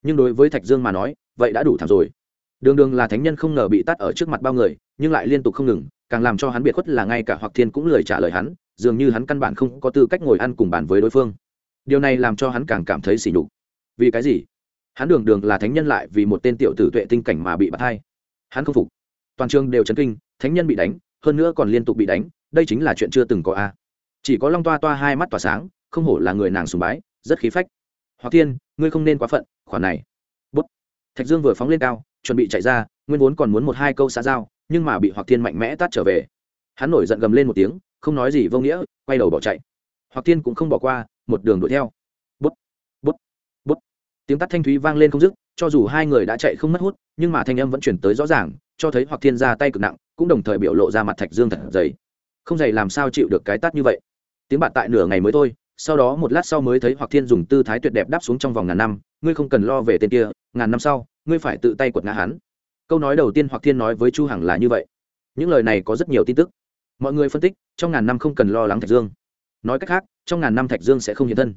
Nhưng đối với thạch dương mà nói, vậy đã đủ thảm rồi. Đường đường là thánh nhân không ngờ bị tắt ở trước mặt bao người, nhưng lại liên tục không ngừng, càng làm cho hắn biệt khuất là ngay cả hoặc thiên cũng lười trả lời hắn, dường như hắn căn bản không có tư cách ngồi ăn cùng bàn với đối phương. Điều này làm cho hắn càng cảm thấy sỉ nhục. Vì cái gì? Hắn đường đường là thánh nhân lại vì một tên tiểu tử tuệ tinh cảnh mà bị bắt hai. Hắn không phục. Toàn trường đều chấn kinh, thánh nhân bị đánh, hơn nữa còn liên tục bị đánh, đây chính là chuyện chưa từng có a. Chỉ có long toa toa hai mắt tỏa sáng không hổ là người nàng sùng bái, rất khí phách. Hoặc thiên, ngươi không nên quá phận khoản này. Bút. Thạch dương vừa phóng lên cao, chuẩn bị chạy ra, nguyên vốn còn muốn một hai câu xã giao, nhưng mà bị hoặc thiên mạnh mẽ tát trở về. Hắn nổi giận gầm lên một tiếng, không nói gì vô nghĩa, quay đầu bỏ chạy. Hoặc thiên cũng không bỏ qua, một đường đuổi theo. Bút. Bút. Bút. Tiếng tắt thanh thúy vang lên không dứt, cho dù hai người đã chạy không mất hút, nhưng mà thanh âm vẫn chuyển tới rõ ràng, cho thấy hoặc thiên ra tay cực nặng, cũng đồng thời biểu lộ ra mặt thạch dương thật dày. Không dày làm sao chịu được cái tát như vậy? Tiếng bạn tại nửa ngày mới thôi sau đó một lát sau mới thấy hoặc thiên dùng tư thái tuyệt đẹp đáp xuống trong vòng ngàn năm, ngươi không cần lo về tên kia, ngàn năm sau, ngươi phải tự tay quật ngã hắn. Câu nói đầu tiên hoặc thiên nói với chu hằng là như vậy. Những lời này có rất nhiều tin tức. Mọi người phân tích, trong ngàn năm không cần lo lắng thạch dương. Nói cách khác, trong ngàn năm thạch dương sẽ không hiện thân.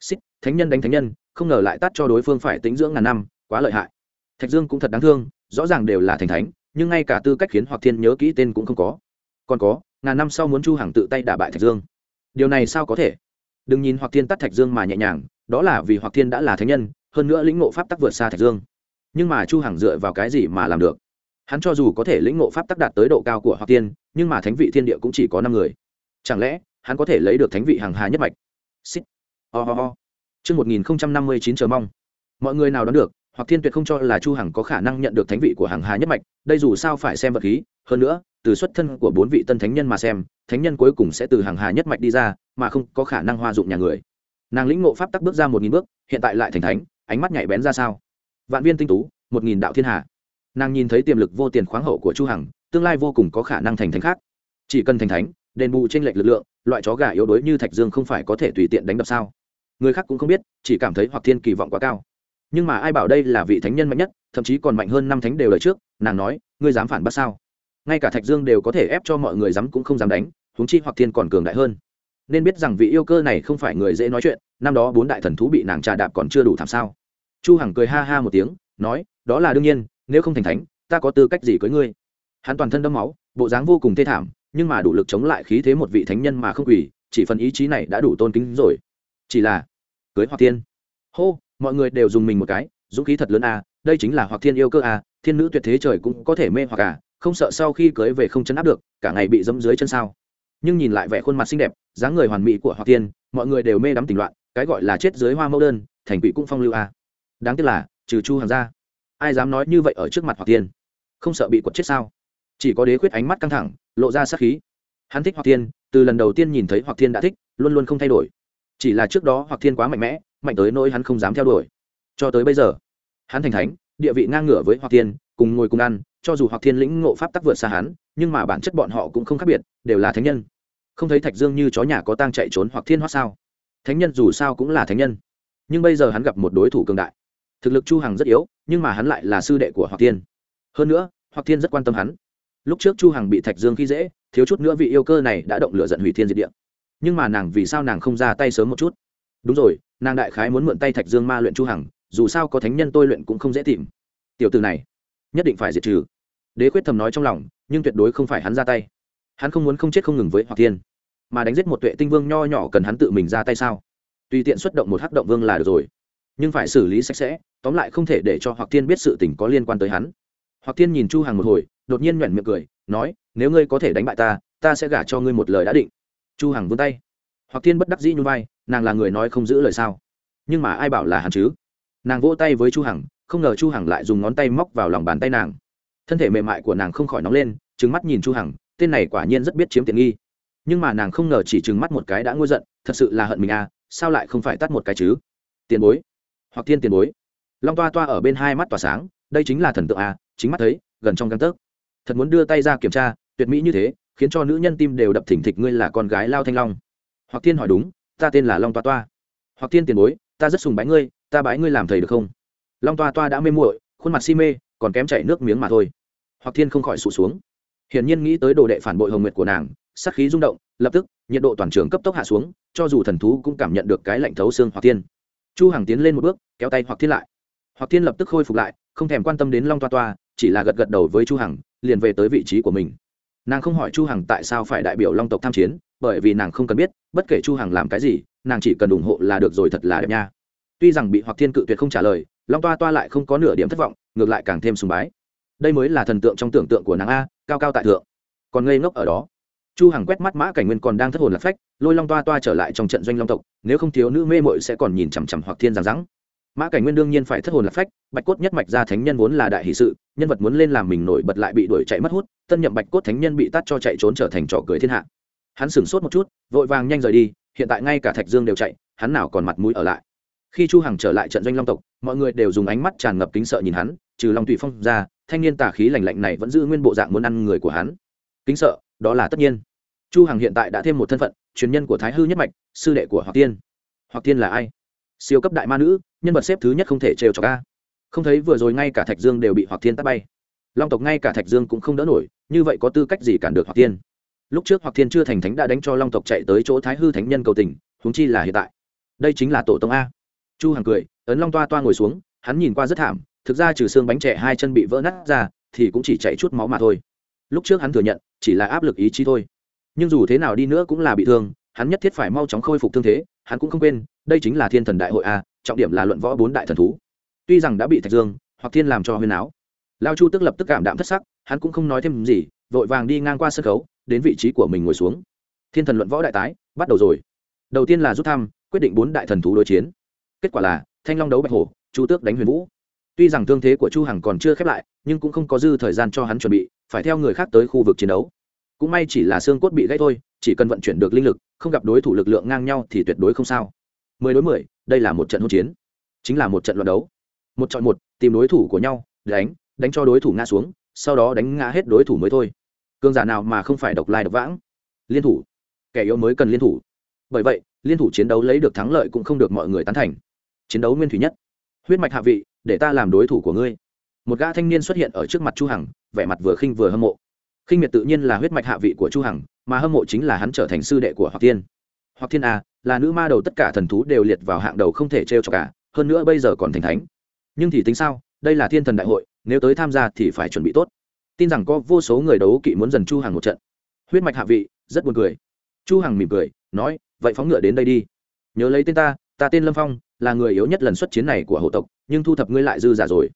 Xích, thánh nhân đánh thánh nhân, không ngờ lại tắt cho đối phương phải tính dưỡng ngàn năm, quá lợi hại. Thạch dương cũng thật đáng thương, rõ ràng đều là thành thánh, nhưng ngay cả tư cách khiến hoặc thiên nhớ kỹ tên cũng không có. Còn có, ngàn năm sau muốn chu hằng tự tay đả bại thạch dương. Điều này sao có thể? Đừng nhìn hoặc thiên tắt thạch dương mà nhẹ nhàng đó là vì hoặc thiên đã là thánh nhân hơn nữa lĩnh ngộ pháp tắc vượt xa thạch dương. Nhưng mà chu hằng dựa vào cái gì mà làm được? Hắn cho dù có thể lĩnh ngộ pháp tắc đạt tới độ cao của hoặc tiên nhưng mà thánh vị thiên địa cũng chỉ có năm người. Chẳng lẽ hắn có thể lấy được thánh vị hàng hà nhất mạch? Xích. Ho ho ho. Trước 1059 chờ mong. Mọi người nào đoán được, hoặc thiên tuyệt không cho là Chu Hằng có khả năng nhận được thánh vị của hàng hà nhất mạch, đây dù sao phải xem vật khí, hơn nữa, từ xuất thân của bốn vị tân thánh nhân mà xem, thánh nhân cuối cùng sẽ từ hàng hà nhất mạch đi ra, mà không có khả năng hoa dụng nhà người. Nàng lĩnh ngộ pháp tắc bước ra một nghìn bước, hiện tại lại thành thánh, ánh mắt nhạy bén ra sao? Vạn viên tinh tú, một nghìn đạo thiên hà. Nàng nhìn thấy tiềm lực vô tiền khoáng hậu của Chu Hằng, tương lai vô cùng có khả năng thành thánh khác. Chỉ cần thành thánh, đền bù trên lệch lực lượng, loại chó gà yếu đuối như Thạch Dương không phải có thể tùy tiện đánh đập sao? người khác cũng không biết chỉ cảm thấy hoặc thiên kỳ vọng quá cao nhưng mà ai bảo đây là vị thánh nhân mạnh nhất thậm chí còn mạnh hơn năm thánh đều lời trước nàng nói ngươi dám phản bác sao ngay cả thạch dương đều có thể ép cho mọi người dám cũng không dám đánh huống chi hoặc thiên còn cường đại hơn. Nên biết rằng vị yêu cơ này không phải người dễ nói chuyện năm đó bốn đại thần thú bị nàng trà đạp còn chưa đủ thảm sao. Chu hằng cười ha ha một tiếng nói đó là đương nhiên nếu không thành thánh ta có tư cách gì cưới ngươi? Hắn toàn thân đẫm máu bộ dáng vô cùng thê thảm nhưng mà đủ lực chống lại khí thế một vị thánh nhân mà không quỳ chỉ phần ý chí này đã đủ tôn kính rồi. Chỉ là cưới hoặc thiên. Hô mọi người đều dùng mình một cái dũng khí thật lớn à, đây chính là hoặc thiên yêu cơ à, thiên nữ tuyệt thế trời cũng có thể mê hoặc à, không sợ sau khi cưới về không chấn áp được cả ngày bị dẫm dưới chân sao? Nhưng nhìn lại vẻ khuôn mặt xinh đẹp, dáng người hoàn mỹ của hoặc thiên mọi người đều mê đắm tình loạn, cái gọi là chết dưới hoa mẫu đơn, thành quỷ cũng phong lưu à. đáng tiếc là, trừ chu hàng ra, ai dám nói như vậy ở trước mặt hoặc thiên không sợ bị quật chết sao? Chỉ có đế khuyết ánh mắt căng thẳng, lộ ra sát khí. Hắn thích hoặc thiên từ lần đầu tiên nhìn thấy hoặc thiên đã thích, luôn luôn không thay đổi. Chỉ là trước đó hoặc thiên quá mạnh mẽ, mạnh tới nỗi hắn không dám theo đuổi. Cho tới bây giờ, hắn thành thánh, địa vị ngang ngửa với hoặc thiên cùng ngồi cùng ăn, cho dù hoặc thiên lĩnh ngộ pháp tắc vượt xa hắn, nhưng mà bản chất bọn họ cũng không khác biệt đều là thánh nhân. Không thấy thạch dương như chó nhà có tang chạy trốn hoặc thiên hoát sao? Thánh nhân dù sao cũng là thánh nhân. Nhưng bây giờ hắn gặp một đối thủ cường đại. Thực lực chu hằng rất yếu, nhưng mà hắn lại là sư đệ của hoặc thiên. Hơn nữa hoặc thiên rất quan tâm hắn. Lúc trước chu hằng bị thạch dương khi dễ, thiếu chút nữa vị yêu cơ này đã động lửa giận hủy thiên diệt địa. Nhưng mà nàng vì sao nàng không ra tay sớm một chút? Đúng rồi, nàng đại khái muốn mượn tay thạch dương ma luyện chu hằng, dù sao có thánh nhân tôi luyện cũng không dễ tìm. Tiểu từ này, nhất định phải diệt trừ. Đế quyết thầm nói trong lòng, nhưng tuyệt đối không phải hắn ra tay hắn không muốn không chết không ngừng với hoặc thiên. Mà đánh giết một tuệ tinh vương nho nhỏ cần hắn tự mình ra tay sao? Tùy tiện xuất động một hắc động vương là được rồi. Nhưng phải xử lý sạch sẽ, tóm lại không thể để cho hoặc thiên biết sự tình có liên quan tới hắn. Hoặc thiên nhìn chu hằng một hồi, đột nhiên nhoẻn miệng cười, nói, nếu ngươi có thể đánh bại ta ta sẽ gả cho ngươi một lời đã định. Chu hằng vươn tay. Hoặc thiên bất đắc dĩ nhún vai, nàng là người nói không giữ lời sao? Nhưng mà ai bảo là hắn chứ? Nàng vỗ tay với chu hằng, không ngờ chu hằng lại dùng ngón tay móc vào lòng bàn tay nàng. Thân thể mềm mại của nàng không khỏi nóng lên, trừng mắt nhìn chu hằng tên này quả nhiên rất biết chiếm tiện nghi. Nhưng mà nàng không ngờ chỉ trừng mắt một cái đã ngôi giận, thật sự là hận mình à sao lại không phải tắt một cái chứ? Tiền bối. Hoặc thiên tiền bối. Long toa toa ở bên hai mắt tỏa sáng, đây chính là thần tượng à? chính mắt thấy, gần trong găng tấc. Thật muốn đưa tay ra kiểm tra, tuyệt mỹ như thế, khiến cho nữ nhân tim đều đập thỉnh thịch ngươi là con gái lao thanh long. Hoặc thiên hỏi đúng, ta tên là long toa toa. Hoặc thiên tiền bối, ta rất sùng bái ngươi, ta bái ngươi làm thầy được không? Long toa toa đã mê muội, khuôn mặt si mê, còn kém chảy nước miếng mà thôi. Hoặc thiên không khỏi sụt xuống hiển nhiên nghĩ tới đồ đệ phản bội hồng nguyệt của nàng sắc khí rung động, lập tức, nhiệt độ toàn trường cấp tốc hạ xuống, cho dù thần thú cũng cảm nhận được cái lạnh thấu xương hoặc thiên chu hằng tiến lên một bước, kéo tay hoặc thiên lại. Hoặc thiên lập tức khôi phục lại, không thèm quan tâm đến long toa toa, chỉ là gật gật đầu với chu hằng, liền về tới vị trí của mình. Nàng không hỏi chu hằng tại sao phải đại biểu long tộc tham chiến, bởi vì nàng không cần biết, bất kể chu hằng làm cái gì, nàng chỉ cần ủng hộ là được rồi thật là đẹp nha. Tuy rằng bị hoặc thiên cự tuyệt không trả lời, long toa toa lại không có nửa điểm thất vọng, ngược lại càng thêm sùng bái. Đây mới là thần tượng trong tưởng tượng của nàng a cao cao tại thượng. Còn ngây ngốc ở đó. Chu hằng quét mắt mã cảnh nguyên còn đang thất hồn lạc phách, lôi long toa toa trở lại trong trận doanh long tộc, nếu không thiếu nữ mê mội sẽ còn nhìn chằm chằm hoặc thiên giang rắng mã cảnh nguyên đương nhiên phải thất hồn lạc phách, bạch cốt nhất mạch ra thánh nhân vốn là đại hỷ sự, nhân vật muốn lên làm mình nổi bật lại bị đuổi chạy mất hút, tân nhậm bạch cốt thánh nhân bị tát cho chạy trốn trở thành trò cười thiên hạ. Hắn sửng sốt một chút, vội vàng nhanh rời đi, hiện tại ngay cả thạch dương đều chạy, hắn nào còn mặt mũi ở lại. Khi chu hằng trở lại trận doanh long tộc, mọi người đều dùng ánh mắt tràn ngập kính sợ nhìn hắn, trừ long tùy phong ra thanh niên tà khí lạnh lạnh này vẫn giữ nguyên bộ dạng muốn ăn người của hắn. Kính sợ, đó là tất nhiên. Chu hằng hiện tại đã thêm một thân phận, truyền nhân của thái hư nhất mạch, sư đệ của hoặc tiên. Hoặc tiên là ai? Siêu cấp đại ma nữ, nhân vật xếp thứ nhất không thể trêu cho ca không thấy vừa rồi ngay cả thạch dương đều bị hoặc thiên tắt bay. Long tộc ngay cả thạch dương cũng không đỡ nổi, như vậy có tư cách gì cản được hoặc tiên? Lúc trước hoặc thiên chưa thành thánh đã đánh cho long tộc chạy tới chỗ thái hư thánh nhân cầu tình, huống chi là hiện tại. Đây chính là tổ tông a. Chu hằng cười, ấn long toa toa ngồi xuống, hắn nhìn qua rất thảm thực ra trừ xương bánh trẻ hai chân bị vỡ nát ra, thì cũng chỉ chạy chút máu mà thôi. Lúc trước hắn thừa nhận, chỉ là áp lực ý chí thôi. Nhưng dù thế nào đi nữa cũng là bị thương, hắn nhất thiết phải mau chóng khôi phục thương thế, hắn cũng không quên, đây chính là thiên thần đại hội a, trọng điểm là luận võ bốn đại thần thú. Tuy rằng đã bị thạch dương, hoặc thiên làm cho huyền áo. Lao chu tức lập tức cảm đạm thất sắc, hắn cũng không nói thêm gì, vội vàng đi ngang qua sân khấu, đến vị trí của mình ngồi xuống. Thiên thần luận võ đại tái, bắt đầu rồi. Đầu tiên là rút thăm, quyết định bốn đại thần thú đối chiến. Kết quả là, thanh long đấu bạch hổ, chu tước đánh huyền vũ tuy rằng thương thế của chu hằng còn chưa khép lại, nhưng cũng không có dư thời gian cho hắn chuẩn bị, phải theo người khác tới khu vực chiến đấu. Cũng may chỉ là xương cốt bị gãy thôi, chỉ cần vận chuyển được linh lực, không gặp đối thủ lực lượng ngang nhau thì tuyệt đối không sao. Mười đối mười, đây là một trận hỗn chiến. Chính là một trận luận đấu. Một chọn một, tìm đối thủ của nhau, đánh đánh cho đối thủ ngã xuống, sau đó đánh ngã hết đối thủ mới thôi. Cương giả nào mà không phải độc lai độc vãng? Liên thủ. Kẻ yếu mới cần liên thủ. Bởi vậy, liên thủ chiến đấu lấy được thắng lợi cũng không được mọi người tán thành. Chiến đấu nguyên thủy nhất. Huyết mạch hạ vị để ta làm đối thủ của ngươi. Một gã thanh niên xuất hiện ở trước mặt chu hằng, vẻ mặt vừa khinh vừa hâm mộ. Khinh miệt tự nhiên là huyết mạch hạ vị của chu hằng, mà hâm mộ chính là hắn trở thành sư đệ của hoặc thiên. Hoặc thiên a là nữ ma đầu tất cả thần thú đều liệt vào hạng đầu không thể trêu cho cả, hơn nữa bây giờ còn thành thánh. Nhưng thì tính sao, đây là thiên thần đại hội, nếu tới tham gia thì phải chuẩn bị tốt. Tin rằng có vô số người đấu kỵ muốn dần chu hằng một trận. Huyết mạch hạ vị, rất buồn cười. Chu hằng mỉm cười, nói, vậy phóng ngựa đến đây đi. Nhớ lấy tên ta ta tên lâm phong là người yếu nhất lần xuất chiến này của hộ tộc, nhưng thu thập ngươi lại dư giả rồi.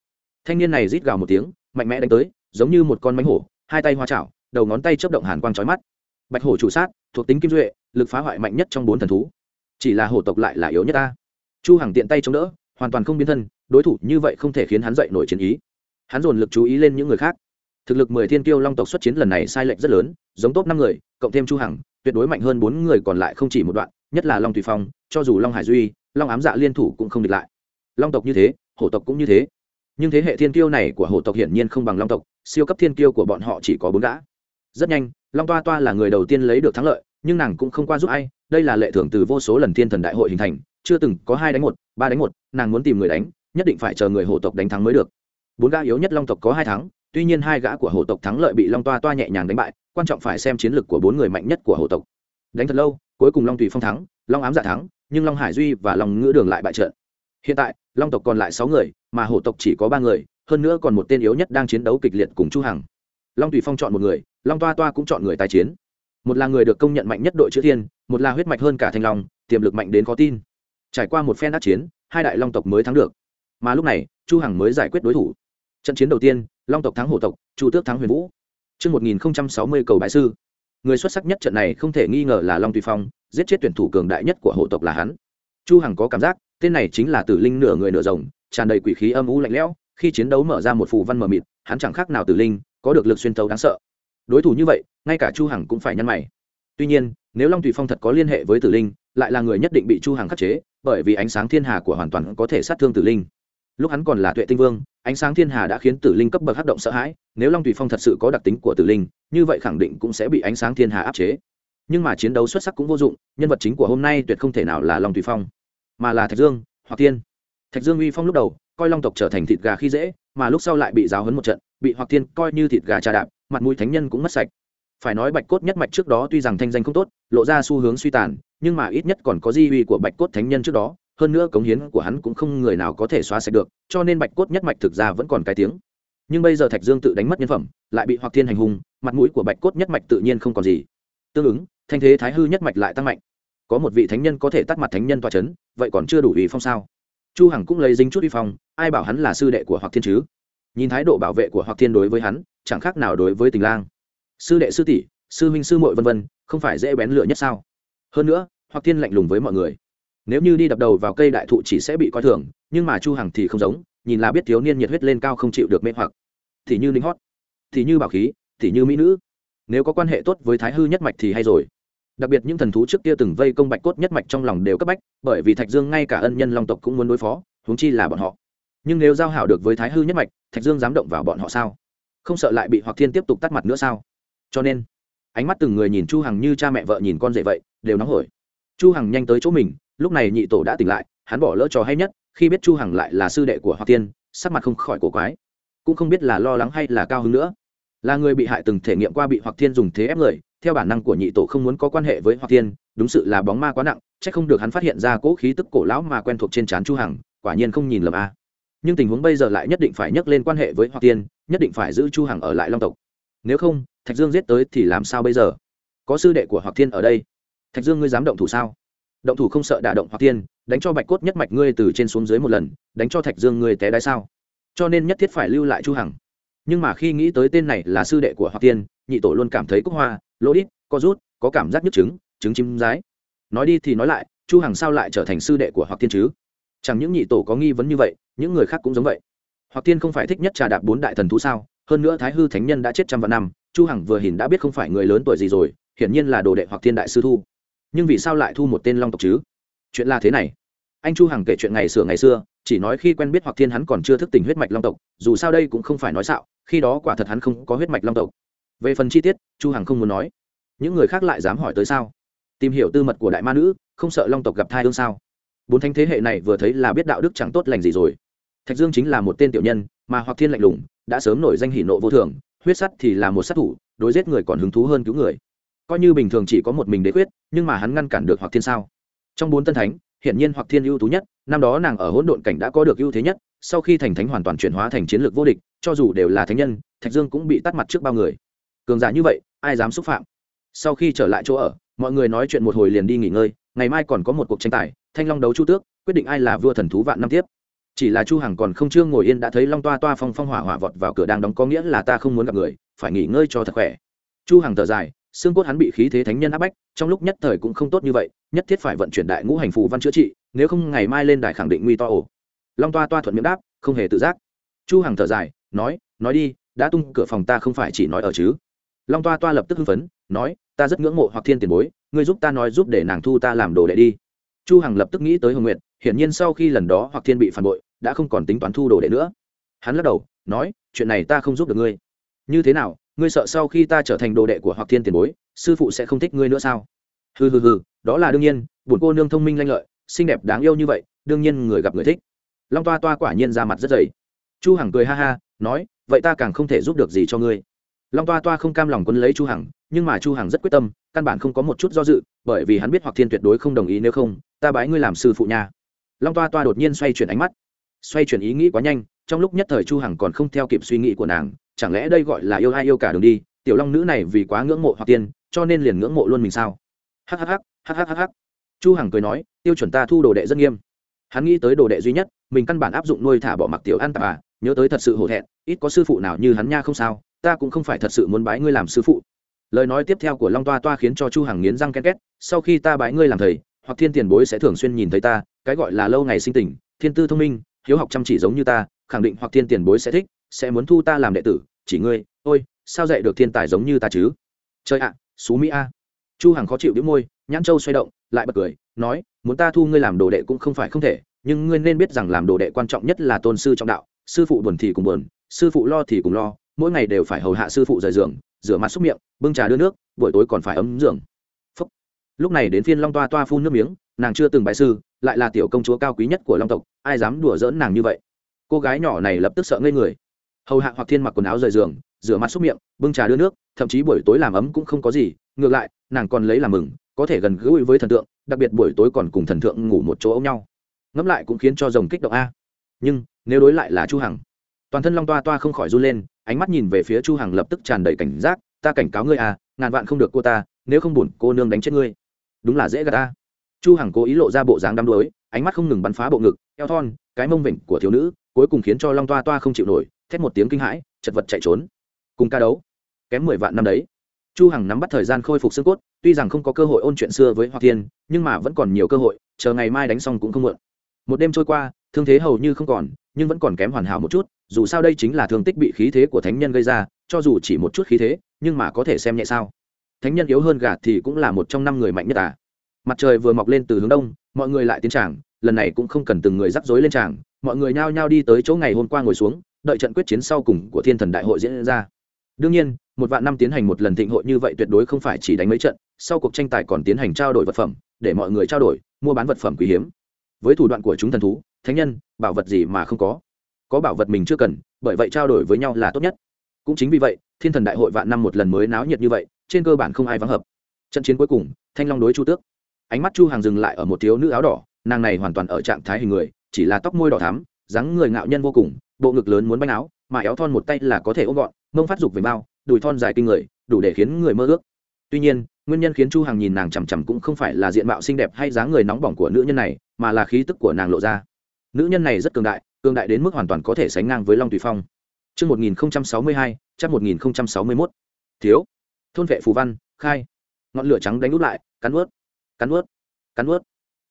Thanh niên này rít gào một tiếng, mạnh mẽ đánh tới, giống như một con mánh hổ, hai tay hoa chảo, đầu ngón tay chớp động hàn quang chói mắt. Bạch hổ chủ sát, thuộc tính kim duệ, lực phá hoại mạnh nhất trong bốn thần thú. Chỉ là hổ tộc lại là yếu nhất ta. Chu hằng tiện tay chống đỡ, hoàn toàn không biến thân, đối thủ như vậy không thể khiến hắn dậy nổi chiến ý. Hắn dồn lực chú ý lên những người khác. Thực lực mười thiên kiêu long tộc xuất chiến lần này sai lệch rất lớn, giống top năm người, cộng thêm chu hằng, tuyệt đối mạnh hơn bốn người còn lại không chỉ một đoạn, nhất là long tùy phong, cho dù long hải duy long ám dạ liên thủ cũng không địch lại. Long tộc như thế, hổ tộc cũng như thế. Nhưng thế hệ thiên kiêu này của hổ tộc hiển nhiên không bằng long tộc, siêu cấp thiên kiêu của bọn họ chỉ có bốn gã. Rất nhanh, long toa toa là người đầu tiên lấy được thắng lợi, nhưng nàng cũng không qua giúp ai, đây là lệ thưởng từ vô số lần thiên thần đại hội hình thành, chưa từng có hai đánh một, ba đánh một, nàng muốn tìm người đánh, nhất định phải chờ người hổ tộc đánh thắng mới được. Bốn gã yếu nhất long tộc có hai thắng, tuy nhiên hai gã của hổ tộc thắng lợi bị long toa toa nhẹ nhàng đánh bại, quan trọng phải xem chiến lược của bốn người mạnh nhất của hổ tộc. Đánh thật lâu, cuối cùng long tùy phong thắng long ám dạ thắng, nhưng long hải duy và long ngữ đường lại bại trận. Hiện tại, long tộc còn lại sáu người, mà hổ tộc chỉ có ba người, hơn nữa còn một tên yếu nhất đang chiến đấu kịch liệt cùng chu hằng. Long tùy phong chọn một người, long toa toa cũng chọn người tài chiến. Một là người được công nhận mạnh nhất đội chữ thiên, một là huyết mạch hơn cả thanh long, tiềm lực mạnh đến khó tin. Trải qua một phen đắc chiến, hai đại long tộc mới thắng được. Mà lúc này, chu hằng mới giải quyết đối thủ. Trận chiến đầu tiên, long tộc thắng hổ tộc, chu tước thắng huyền vũ. Trước 1060 cầu bại sư người xuất sắc nhất trận này không thể nghi ngờ là long tùy phong, giết chết tuyển thủ cường đại nhất của hộ tộc là hắn. Chu hằng có cảm giác, tên này chính là tử linh nửa người nửa rồng, tràn đầy quỷ khí âm u lạnh lẽo, khi chiến đấu mở ra một phù văn mờ mịt, hắn chẳng khác nào tử linh, có được lực xuyên thấu đáng sợ. Đối thủ như vậy, ngay cả chu hằng cũng phải nhăn mày. Tuy nhiên, nếu long tùy phong thật có liên hệ với tử linh, lại là người nhất định bị chu hằng khắc chế, bởi vì ánh sáng thiên hà của hoàn toàn có thể sát thương tử linh lúc hắn còn là tuệ tinh vương, ánh sáng thiên hà đã khiến tử linh cấp bậc hắc động sợ hãi, nếu long tùy phong thật sự có đặc tính của tử linh, như vậy khẳng định cũng sẽ bị ánh sáng thiên hà áp chế. Nhưng mà chiến đấu xuất sắc cũng vô dụng, nhân vật chính của hôm nay tuyệt không thể nào là long tùy phong, mà là thạch dương, hoặc tiên thạch dương uy phong lúc đầu, coi long tộc trở thành thịt gà khi dễ, mà lúc sau lại bị giáo hấn một trận, bị hoặc tiên coi như thịt gà trà đạp, mặt mũi thánh nhân cũng mất sạch. Phải nói bạch cốt nhất mạch trước đó tuy rằng thanh danh không tốt, lộ ra xu hướng suy tàn, nhưng mà ít nhất còn có di uy của bạch cốt thánh nhân trước đó hơn nữa cống hiến của hắn cũng không người nào có thể xóa sạch được, cho nên bạch cốt nhất mạch thực ra vẫn còn cái tiếng. Nhưng bây giờ thạch dương tự đánh mất nhân phẩm, lại bị hoặc thiên hành hung, mặt mũi của bạch cốt nhất mạch tự nhiên không còn gì. Tương ứng, thanh thế thái hư nhất mạch lại tăng mạnh. Có một vị thánh nhân có thể tắt mặt thánh nhân toa c h ấ n vậy còn chưa đủ uy phong sao? Chu hằng cũng lấy dính chút uy phong, ai bảo hắn là sư đệ của hoặc thiên chứ? Nhìn thái độ bảo vệ của hoặc thiên đối với hắn, chẳng khác nào đối với tình lang. Sư đệ sư tỷ, sư huynh sư muội vân vân, không phải dễ bén lửa nhất sao? Hơn nữa, hoặc thiên lạnh lùng với mọi người nếu như đi đập đầu vào cây đại thụ chỉ sẽ bị coi thường, nhưng mà chu hằng thì không giống, nhìn là biết thiếu niên nhiệt huyết lên cao không chịu được mê hoặc. Thì như linh hót, thì như bảo khí, thì như mỹ nữ. Nếu có quan hệ tốt với thái hư nhất mạch thì hay rồi. Đặc biệt những thần thú trước kia từng vây công bạch cốt nhất mạch trong lòng đều cấp bách, bởi vì thạch dương ngay cả ân nhân long tộc cũng muốn đối phó, huống chi là bọn họ. Nhưng nếu giao hảo được với thái hư nhất mạch, thạch dương dám động vào bọn họ sao? Không sợ lại bị hoặc thiên tiếp tục tắt mặt nữa sao? Cho nên, ánh mắt từng người nhìn chu hằng như cha mẹ vợ nhìn con rể vậy, đều nóng hổi. Chu hằng nhanh tới chỗ mình lúc này nhị tổ đã tỉnh lại, hắn bỏ lỡ trò hay nhất, khi biết chu hằng lại là sư đệ của hoa tiên, sắc mặt không khỏi cổ quái. Cũng không biết là lo lắng hay là cao hứng nữa. Là người bị hại từng thể nghiệm qua bị hoặc thiên dùng thế ép người, theo bản năng của nhị tổ không muốn có quan hệ với hoặc thiên đúng sự là bóng ma quá nặng, chắc không được hắn phát hiện ra cỗ khí tức cổ lão mà quen thuộc trên trán chu hằng, quả nhiên không nhìn lầm a. Nhưng tình huống bây giờ lại nhất định phải nhắc lên quan hệ với hoặc tiên, nhất định phải giữ chu hằng ở lại long tộc. Nếu không, thạch dương giết tới thì làm sao bây giờ? Có sư đệ của hoặc thiên ở đây. Thạch dương, ngươi dám động thủ sao? Động thủ không sợ đả động hoặc tiên, đánh cho bạch cốt nhất mạch ngươi từ trên xuống dưới một lần, đánh cho thạch dương ngươi té đái sao? Cho nên nhất thiết phải lưu lại chu hằng. Nhưng mà khi nghĩ tới tên này là sư đệ của hoặc tiên, nhị tổ luôn cảm thấy cúc hoa, lỗ đít có rút, có cảm giác nhức trứng trứng chim rái. Nói đi thì nói lại, chu hằng sao lại trở thành sư đệ của hoặc tiên chứ? Chẳng những nhị tổ có nghi vấn như vậy, những người khác cũng giống vậy. Hoặc tiên không phải thích nhất trà đạp bốn đại thần thú sao? Hơn nữa thái hư thánh nhân đã chết trăm vạn năm, chu hằng vừa hình đã biết không phải người lớn tuổi gì rồi, hiển nhiên là đồ đệ hoặc thiên đại sư thu nhưng vì sao lại thu một tên long tộc chứ? Chuyện là thế này. Anh chu hằng kể chuyện ngày xưa ngày xưa, chỉ nói khi quen biết hoặc thiên hắn còn chưa thức tỉnh huyết mạch long tộc, dù sao đây cũng không phải nói xạo, khi đó quả thật hắn không có huyết mạch long tộc. Về phần chi tiết, chu hằng không muốn nói. Những người khác lại dám hỏi tới sao? Tìm hiểu tư mật của đại ma nữ, không sợ long tộc gặp thai ương sao? Bốn thánh thế hệ này vừa thấy là biết đạo đức chẳng tốt lành gì rồi. Thạch dương chính là một tên tiểu nhân, mà hoặc thiên lạnh lùng, đã sớm nổi danh hỷ nộ vô thường, huyết sắt thì là một sát thủ, đối giết người còn hứng thú hơn cứu người coi như bình thường chỉ có một mình đế quyết, nhưng mà hắn ngăn cản được hoặc thiên sao? Trong bốn tân thánh hiện nhiên hoặc thiên ưu tú nhất, năm đó nàng ở hỗn độn cảnh đã có được ưu thế nhất, sau khi thành thánh hoàn toàn chuyển hóa thành chiến lược vô địch, cho dù đều là thánh nhân, thạch dương cũng bị tắt mặt trước bao người. Cường giả như vậy, ai dám xúc phạm? Sau khi trở lại chỗ ở, mọi người nói chuyện một hồi liền đi nghỉ ngơi, ngày mai còn có một cuộc tranh tài, thanh long đấu chu tước, quyết định ai là vua thần thú vạn năm tiếp. Chỉ là chu hằng còn không chưa ngồi yên đã thấy long toa toa phong phong hỏa hỏa vọt vào cửa đang đóng có nghĩa là ta không muốn gặp người, phải nghỉ ngơi cho thật khỏe. Chu hằng thở dài xương cốt hắn bị khí thế thánh nhân áp bách, trong lúc nhất thời cũng không tốt như vậy, nhất thiết phải vận chuyển đại ngũ hành phù văn chữa trị, nếu không ngày mai lên đài khẳng định nguy to ổ long toa toa thuận miệng đáp, không hề tự giác. Chu hằng thở dài, nói nói đi, đã tung cửa phòng ta không phải chỉ nói ở chứ. Long toa toa lập tức hưng phấn, nói, ta rất ngưỡng mộ hoặc thiên tiền bối, ngươi giúp ta nói giúp để nàng thu ta làm đồ đệ đi. Chu hằng lập tức nghĩ tới hồng nguyện hiển nhiên sau khi lần đó hoặc thiên bị phản bội, đã không còn tính toán thu đồ đệ nữa. Hắn lắc đầu, nói, chuyện này ta không giúp được ngươi. Như thế nào ngươi sợ sau khi ta trở thành đồ đệ của hoặc thiên tiền bối, sư phụ sẽ không thích ngươi nữa sao? Hừ hừ hừ, đó là đương nhiên bổn cô nương thông minh lanh lợi, xinh đẹp đáng yêu như vậy, đương nhiên người gặp người thích. Long toa toa quả nhiên ra mặt rất dày. Chu hằng cười ha ha, nói, vậy ta càng không thể giúp được gì cho ngươi. Long toa toa không cam lòng quân lấy chu hằng, nhưng mà chu hằng rất quyết tâm, căn bản không có một chút do dự, bởi vì hắn biết hoặc thiên tuyệt đối không đồng ý nếu không, ta bái ngươi làm sư phụ nhà. long toa toa đột nhiên xoay chuyển ánh mắt, xoay chuyển ý nghĩ quá nhanh, trong lúc nhất thời chu hằng còn không theo kịp suy nghĩ của nàng chẳng lẽ đây gọi là yêu ai yêu cả đường đi, tiểu long nữ này vì quá ngưỡng mộ hoặc tiên, cho nên liền ngưỡng mộ luôn mình sao? Hhh hhh chu hằng cười nói, tiêu chuẩn ta thu đồ đệ rất nghiêm. Hắn nghĩ tới đồ đệ duy nhất, mình căn bản áp dụng nuôi thả bỏ mặc tiểu ăn tạp à nhớ tới thật sự hổ thẹn, ít có sư phụ nào như hắn nha không sao, ta cũng không phải thật sự muốn bái ngươi làm sư phụ. Lời nói tiếp theo của long toa toa khiến cho chu hằng nghiến răng ken két, sau khi ta bái ngươi làm thầy, hoặc thiên tiền bối sẽ thường xuyên nhìn thấy ta, cái gọi là lâu ngày sinh tình, thiên tư thông minh, hiếu học chăm chỉ giống như ta, khẳng định hoặc thiên tiền bối sẽ thích sẽ muốn thu ta làm đệ tử chỉ ngươi ôi sao dạy được thiên tài giống như ta chứ? Chơi ạ à, xú mỹ a. Chu hằng khó chịu đĩu môi nhãn châu xoay động lại bật cười nói muốn ta thu ngươi làm đồ đệ cũng không phải không thể nhưng ngươi nên biết rằng làm đồ đệ quan trọng nhất là tôn sư trọng đạo sư phụ buồn thì cùng buồn sư phụ lo thì cùng lo mỗi ngày đều phải hầu hạ sư phụ rời giường rửa mặt xúc miệng bưng trà đưa nước buổi tối còn phải ấm giường. Phúc. lúc này đến phiên long toa toa phun nước miếng nàng chưa từng bại sư lại là tiểu công chúa cao quý nhất của long tộc ai dám đùa dỡn nàng như vậy? Cô gái nhỏ này lập tức sợ ngây người hầu hạ hoặc thiên mặc quần áo rời giường, rửa mặt xúc miệng, bưng trà đưa nước, thậm chí buổi tối làm ấm cũng không có gì, ngược lại, nàng còn lấy làm mừng, có thể gần gũi với thần tượng, đặc biệt buổi tối còn cùng thần tượng ngủ một chỗ ôm nhau. Ngẫm lại cũng khiến cho rồng kích động a. Nhưng, nếu đối lại là chu hằng, toàn thân long toa toa không khỏi run lên, ánh mắt nhìn về phía chu hằng lập tức tràn đầy cảnh giác, ta cảnh cáo ngươi à ngàn vạn không được cô ta, nếu không buồn cô nương đánh chết ngươi. Đúng là dễ gạt ta. Chu hằng cố ý lộ ra bộ dáng đăm đuối, ánh mắt không ngừng bắn phá bộ ngực, eo thon, cái mông vịnh của thiếu nữ, cuối cùng khiến cho long toa toa không chịu nổi thét một tiếng kinh hãi, chật vật chạy trốn. Cùng ca đấu, kém mười vạn năm đấy. Chu hằng nắm bắt thời gian khôi phục xương cốt, tuy rằng không có cơ hội ôn chuyện xưa với hoa thiên nhưng mà vẫn còn nhiều cơ hội, chờ ngày mai đánh xong cũng không muộn. Một đêm trôi qua, thương thế hầu như không còn, nhưng vẫn còn kém hoàn hảo một chút, dù sao đây chính là thương tích bị khí thế của thánh nhân gây ra, cho dù chỉ một chút khí thế, nhưng mà có thể xem nhẹ sao. Thánh nhân yếu hơn gạt thì cũng là một trong năm người mạnh nhất à. Mặt trời vừa mọc lên từ hướng đông, mọi người lại tiến tràng, lần này cũng không cần từng người rắc rối lên tràng, mọi người nhao nhao đi tới chỗ ngày hôm qua ngồi xuống đợi trận quyết chiến sau cùng của thiên thần đại hội diễn ra. Đương nhiên, một vạn năm tiến hành một lần thịnh hội như vậy tuyệt đối không phải chỉ đánh mấy trận, sau cuộc tranh tài còn tiến hành trao đổi vật phẩm, để mọi người trao đổi, mua bán vật phẩm quý hiếm. Với thủ đoạn của chúng thần thú, thánh nhân, bảo vật gì mà không có? Có bảo vật mình chưa cần, bởi vậy trao đổi với nhau là tốt nhất. Cũng chính vì vậy, thiên thần đại hội vạn năm một lần mới náo nhiệt như vậy, trên cơ bản không ai vắng hợp. Trận chiến cuối cùng, thanh long đối chu tước. Ánh mắt chu hàng dừng lại ở một thiếu nữ áo đỏ, nàng này hoàn toàn ở trạng thái hình người, chỉ là tóc môi đỏ thắm, dáng người ngạo nhân vô cùng bộ ngực lớn muốn bánh áo mà éo thon một tay là có thể ôm gọn mông phát dục về bao đùi thon dài kinh người đủ để khiến người mơ ước. Tuy nhiên nguyên nhân khiến chu hằng nhìn nàng chằm chằm cũng không phải là diện mạo xinh đẹp hay dáng người nóng bỏng của nữ nhân này mà là khí tức của nàng lộ ra. Nữ nhân này rất cường đại cường đại đến mức hoàn toàn có thể sánh ngang với long tùy phong. Trước 1062, chắc 1061. thiếu. Thôn vệ phù văn khai. Ngọn lửa trắng đánh út lại cắn ướt cắn ướt cắn ướt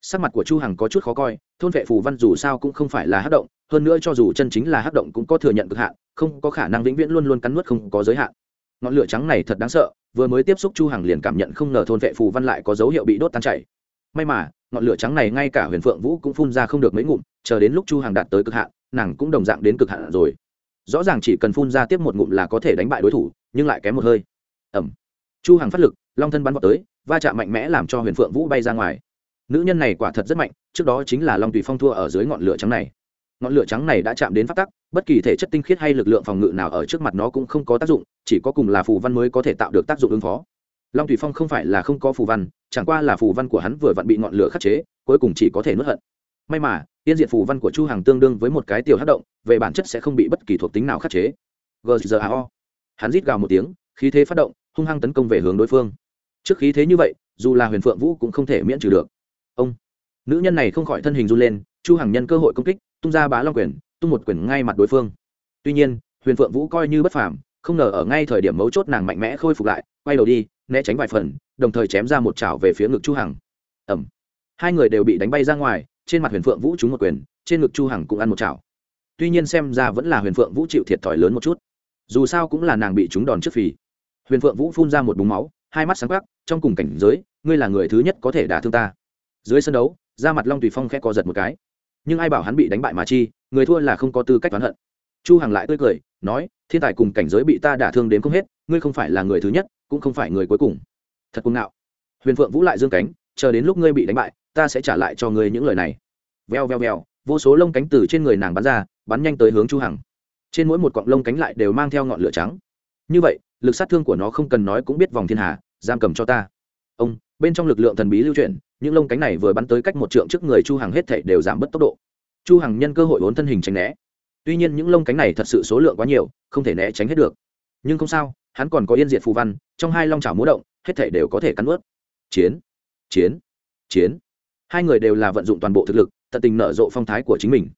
sắc mặt của chu hằng có chút khó coi, thôn vệ phù văn dù sao cũng không phải là hắc động, hơn nữa cho dù chân chính là hắc động cũng có thừa nhận cực hạn, không có khả năng vĩnh viễn luôn luôn cắn nuốt không có giới hạn. Ngọn lửa trắng này thật đáng sợ, vừa mới tiếp xúc chu hằng liền cảm nhận không ngờ thôn vệ phù văn lại có dấu hiệu bị đốt tan chảy. May mà, ngọn lửa trắng này ngay cả huyền phượng vũ cũng phun ra không được mấy ngụm, chờ đến lúc chu hằng đạt tới cực hạn, nàng cũng đồng dạng đến cực hạn rồi. Rõ ràng chỉ cần phun ra tiếp một ngụm là có thể đánh bại đối thủ, nhưng lại kém một hơi. Ẩm chu hằng phát lực, long thân bắn vào tới, va chạm mạnh mẽ làm cho huyền phượng vũ bay ra ngoài nữ nhân này quả thật rất mạnh, trước đó chính là long tùy phong thua ở dưới ngọn lửa trắng này. Ngọn lửa trắng này đã chạm đến phát tắc, bất kỳ thể chất tinh khiết hay lực lượng phòng ngự nào ở trước mặt nó cũng không có tác dụng, chỉ có cùng là phù văn mới có thể tạo được tác dụng ứng phó. Long thủy phong không phải là không có phù văn, chẳng qua là phù văn của hắn vừa vặn bị ngọn lửa khắc chế, cuối cùng chỉ có thể nuốt hận. May mà, tiên diện phù văn của chu hàng tương đương với một cái tiểu hát động, về bản chất sẽ không bị bất kỳ thuộc tính nào khắc chế. Gzao hắn rít gào một tiếng, khí thế phát động, hung hăng tấn công về hướng đối phương. Trước khí thế như vậy, dù là huyền phượng vũ cũng không thể miễn trừ được ông. Nữ nhân này không khỏi thân hình run lên, chu hằng nhân cơ hội công kích, tung ra bá long quyền, tung một quyền ngay mặt đối phương. Tuy nhiên, huyền phượng vũ coi như bất phàm, không ngờ ở ngay thời điểm mấu chốt nàng mạnh mẽ khôi phục lại, quay đầu đi, né tránh vài phần, đồng thời chém ra một chảo về phía ngực chu hằng. Ẩm hai người đều bị đánh bay ra ngoài, trên mặt huyền phượng vũ trúng một quyền, trên ngực chu hằng cũng ăn một chảo. Tuy nhiên xem ra vẫn là huyền phượng vũ chịu thiệt thòi lớn một chút. Dù sao cũng là nàng bị trúng đòn trước phì. Huyền phượng vũ phun ra một búng máu, hai mắt sáng quắc, trong cùng cảnh giới, ngươi là người thứ nhất có thể đả thương ta dưới sân đấu ra mặt long tùy phong khẽ co giật một cái. Nhưng ai bảo hắn bị đánh bại mà chi, người thua là không có tư cách toán hận. Chu hằng lại tươi cười, nói, thiên tài cùng cảnh giới bị ta đả thương đến không hết, ngươi không phải là người thứ nhất, cũng không phải người cuối cùng. Thật cuồng ngạo. Huyền phượng vũ lại dương cánh, chờ đến lúc ngươi bị đánh bại, ta sẽ trả lại cho ngươi những lời này. Veo veo veo vô số lông cánh từ trên người nàng bắn ra, bắn nhanh tới hướng chu hằng. Trên mỗi một cọng lông cánh lại đều mang theo ngọn lửa trắng. Như vậy, lực sát thương của nó không cần nói cũng biết vòng thiên hà, giam cầm cho ta ông, bên trong lực lượng thần bí lưu chuyển, những lông cánh này vừa bắn tới cách một trượng trước người chu hằng hết thảy đều giảm bớt tốc độ. Chu hằng nhân cơ hội uốn thân hình tránh né. Tuy nhiên những lông cánh này thật sự số lượng quá nhiều, không thể né tránh hết được. Nhưng không sao, hắn còn có yên diệt phù văn, trong hai long chảo múa động, hết thảy đều có thể cắn nuốt. chiến chiến chiến. Hai người đều là vận dụng toàn bộ thực lực, tận tình nở rộ phong thái của chính mình.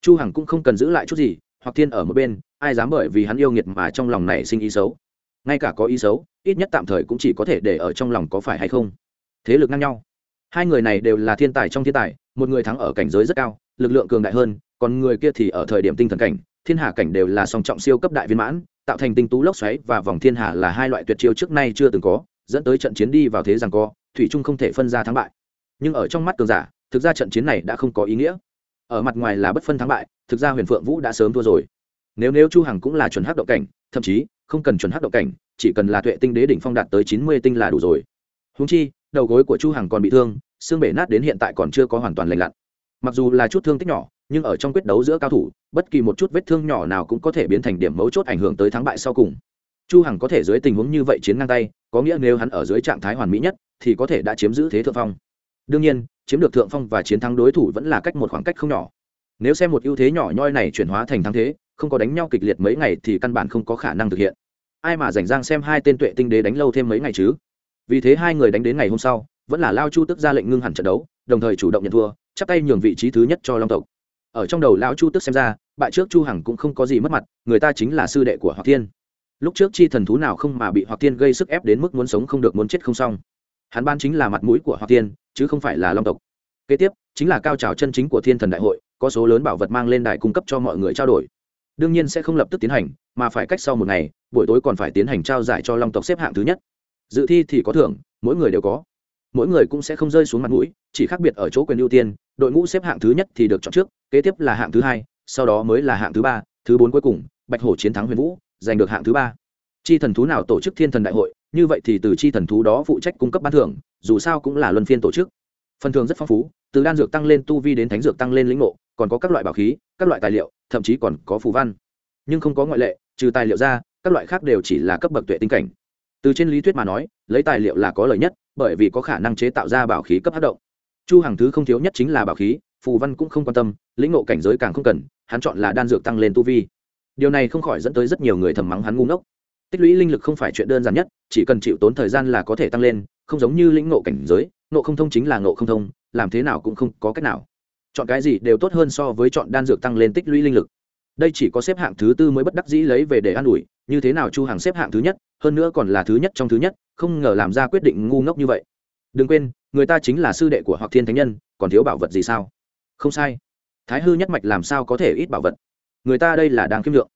Chu hằng cũng không cần giữ lại chút gì hoặc thiên ở một bên, ai dám bởi vì hắn yêu nghiệt mà trong lòng này sinh ý xấu ngay cả có ý xấu, ít nhất tạm thời cũng chỉ có thể để ở trong lòng có phải hay không. Thế lực ngang nhau. Hai người này đều là thiên tài trong thiên tài, một người thắng ở cảnh giới rất cao, lực lượng cường đại hơn, còn người kia thì ở thời điểm tinh thần cảnh, thiên hà cảnh đều là song trọng siêu cấp đại viên mãn, tạo thành tinh tú lốc xoáy và vòng thiên hà là hai loại tuyệt chiêu trước nay chưa từng có, dẫn tới trận chiến đi vào thế rằng co, thủy trung không thể phân ra thắng bại. Nhưng ở trong mắt cường giả, thực ra trận chiến này đã không có ý nghĩa. Ở mặt ngoài là bất phân thắng bại, thực ra huyền phượng vũ đã sớm thua rồi. Nếu nếu chu hằng cũng là chuẩn hắc động cảnh thậm chí, không cần chuẩn hắc động cảnh, chỉ cần là tuệ tinh đế đỉnh phong đạt tới 90 tinh là đủ rồi. Húng chi, đầu gối của chu hằng còn bị thương, xương bể nát đến hiện tại còn chưa có hoàn toàn lành lặn. Mặc dù là chút thương tích nhỏ, nhưng ở trong quyết đấu giữa cao thủ, bất kỳ một chút vết thương nhỏ nào cũng có thể biến thành điểm mấu chốt ảnh hưởng tới thắng bại sau cùng. Chu hằng có thể dưới tình huống như vậy chiến ngang tay, có nghĩa nếu hắn ở dưới trạng thái hoàn mỹ nhất, thì có thể đã chiếm giữ thế thượng phong. Đương nhiên, chiếm được thượng phong và chiến thắng đối thủ vẫn là cách một khoảng cách không nhỏ. Nếu xem một ưu thế nhỏ nhoi này chuyển hóa thành thắng thế không có đánh nhau kịch liệt mấy ngày thì căn bản không có khả năng thực hiện. Ai mà rảnh rang xem hai tên tuệ tinh đế đánh lâu thêm mấy ngày chứ? Vì thế hai người đánh đến ngày hôm sau, vẫn là lao chu tức ra lệnh ngưng hẳn trận đấu, đồng thời chủ động nhận thua, chắp tay nhường vị trí thứ nhất cho long tộc. Ở trong đầu lão chu tức xem ra, bại trước chu hằng cũng không có gì mất mặt, người ta chính là sư đệ của hoặc thiên. Lúc trước chi thần thú nào không mà bị hoặc thiên gây sức ép đến mức muốn sống không được muốn chết không xong. Hắn ban chính là mặt mũi của hoặc thiên, chứ không phải là long tộc. Kế tiếp, chính là cao trào chân chính của thiên thần đại hội, có số lớn bảo vật mang lên đài cung cấp cho mọi người trao đổi đương nhiên sẽ không lập tức tiến hành, mà phải cách sau một ngày, buổi tối còn phải tiến hành trao giải cho long tộc xếp hạng thứ nhất. Dự thi thì có thưởng, mỗi người đều có. Mỗi người cũng sẽ không rơi xuống mặt mũi, chỉ khác biệt ở chỗ quyền ưu tiên, đội ngũ xếp hạng thứ nhất thì được chọn trước, kế tiếp là hạng thứ hai, sau đó mới là hạng thứ ba, thứ bốn cuối cùng, bạch hổ chiến thắng huyền vũ, giành được hạng thứ ba. Chi thần thú nào tổ chức thiên thần đại hội, như vậy thì từ chi thần thú đó phụ trách cung cấp ban thưởng, dù sao cũng là luân phiên tổ chức. Phần thưởng rất phong phú, từ đan dược tăng lên tu vi đến thánh dược tăng lên lĩnh ngộ, còn có các loại bảo khí, các loại tài liệu thậm chí còn có phù văn. Nhưng không có ngoại lệ, trừ tài liệu ra, các loại khác đều chỉ là cấp bậc tuệ tinh cảnh. Từ trên lý thuyết mà nói, lấy tài liệu là có lợi nhất, bởi vì có khả năng chế tạo ra bảo khí cấp hát động. Chu hàng thứ không thiếu nhất chính là bảo khí, phù văn cũng không quan tâm, lĩnh ngộ cảnh giới càng không cần, hắn chọn là đan dược tăng lên tu vi. Điều này không khỏi dẫn tới rất nhiều người thầm mắng hắn ngu ngốc. Tích lũy linh lực không phải chuyện đơn giản nhất, chỉ cần chịu tốn thời gian là có thể tăng lên, không giống như lĩnh ngộ cảnh giới, ngộ không thông chính là ngộ không thông, làm thế nào cũng không có cách nào chọn cái gì đều tốt hơn so với chọn đan dược tăng lên tích lũy linh lực. Đây chỉ có xếp hạng thứ tư mới bất đắc dĩ lấy về để an ủi, như thế nào chu hàng xếp hạng thứ nhất, hơn nữa còn là thứ nhất trong thứ nhất, không ngờ làm ra quyết định ngu ngốc như vậy. Đừng quên, người ta chính là sư đệ của hoặc thiên thánh nhân, còn thiếu bảo vật gì sao? Không sai. Thái hư nhất mạch làm sao có thể ít bảo vật? Người ta đây là đang kiêm lượng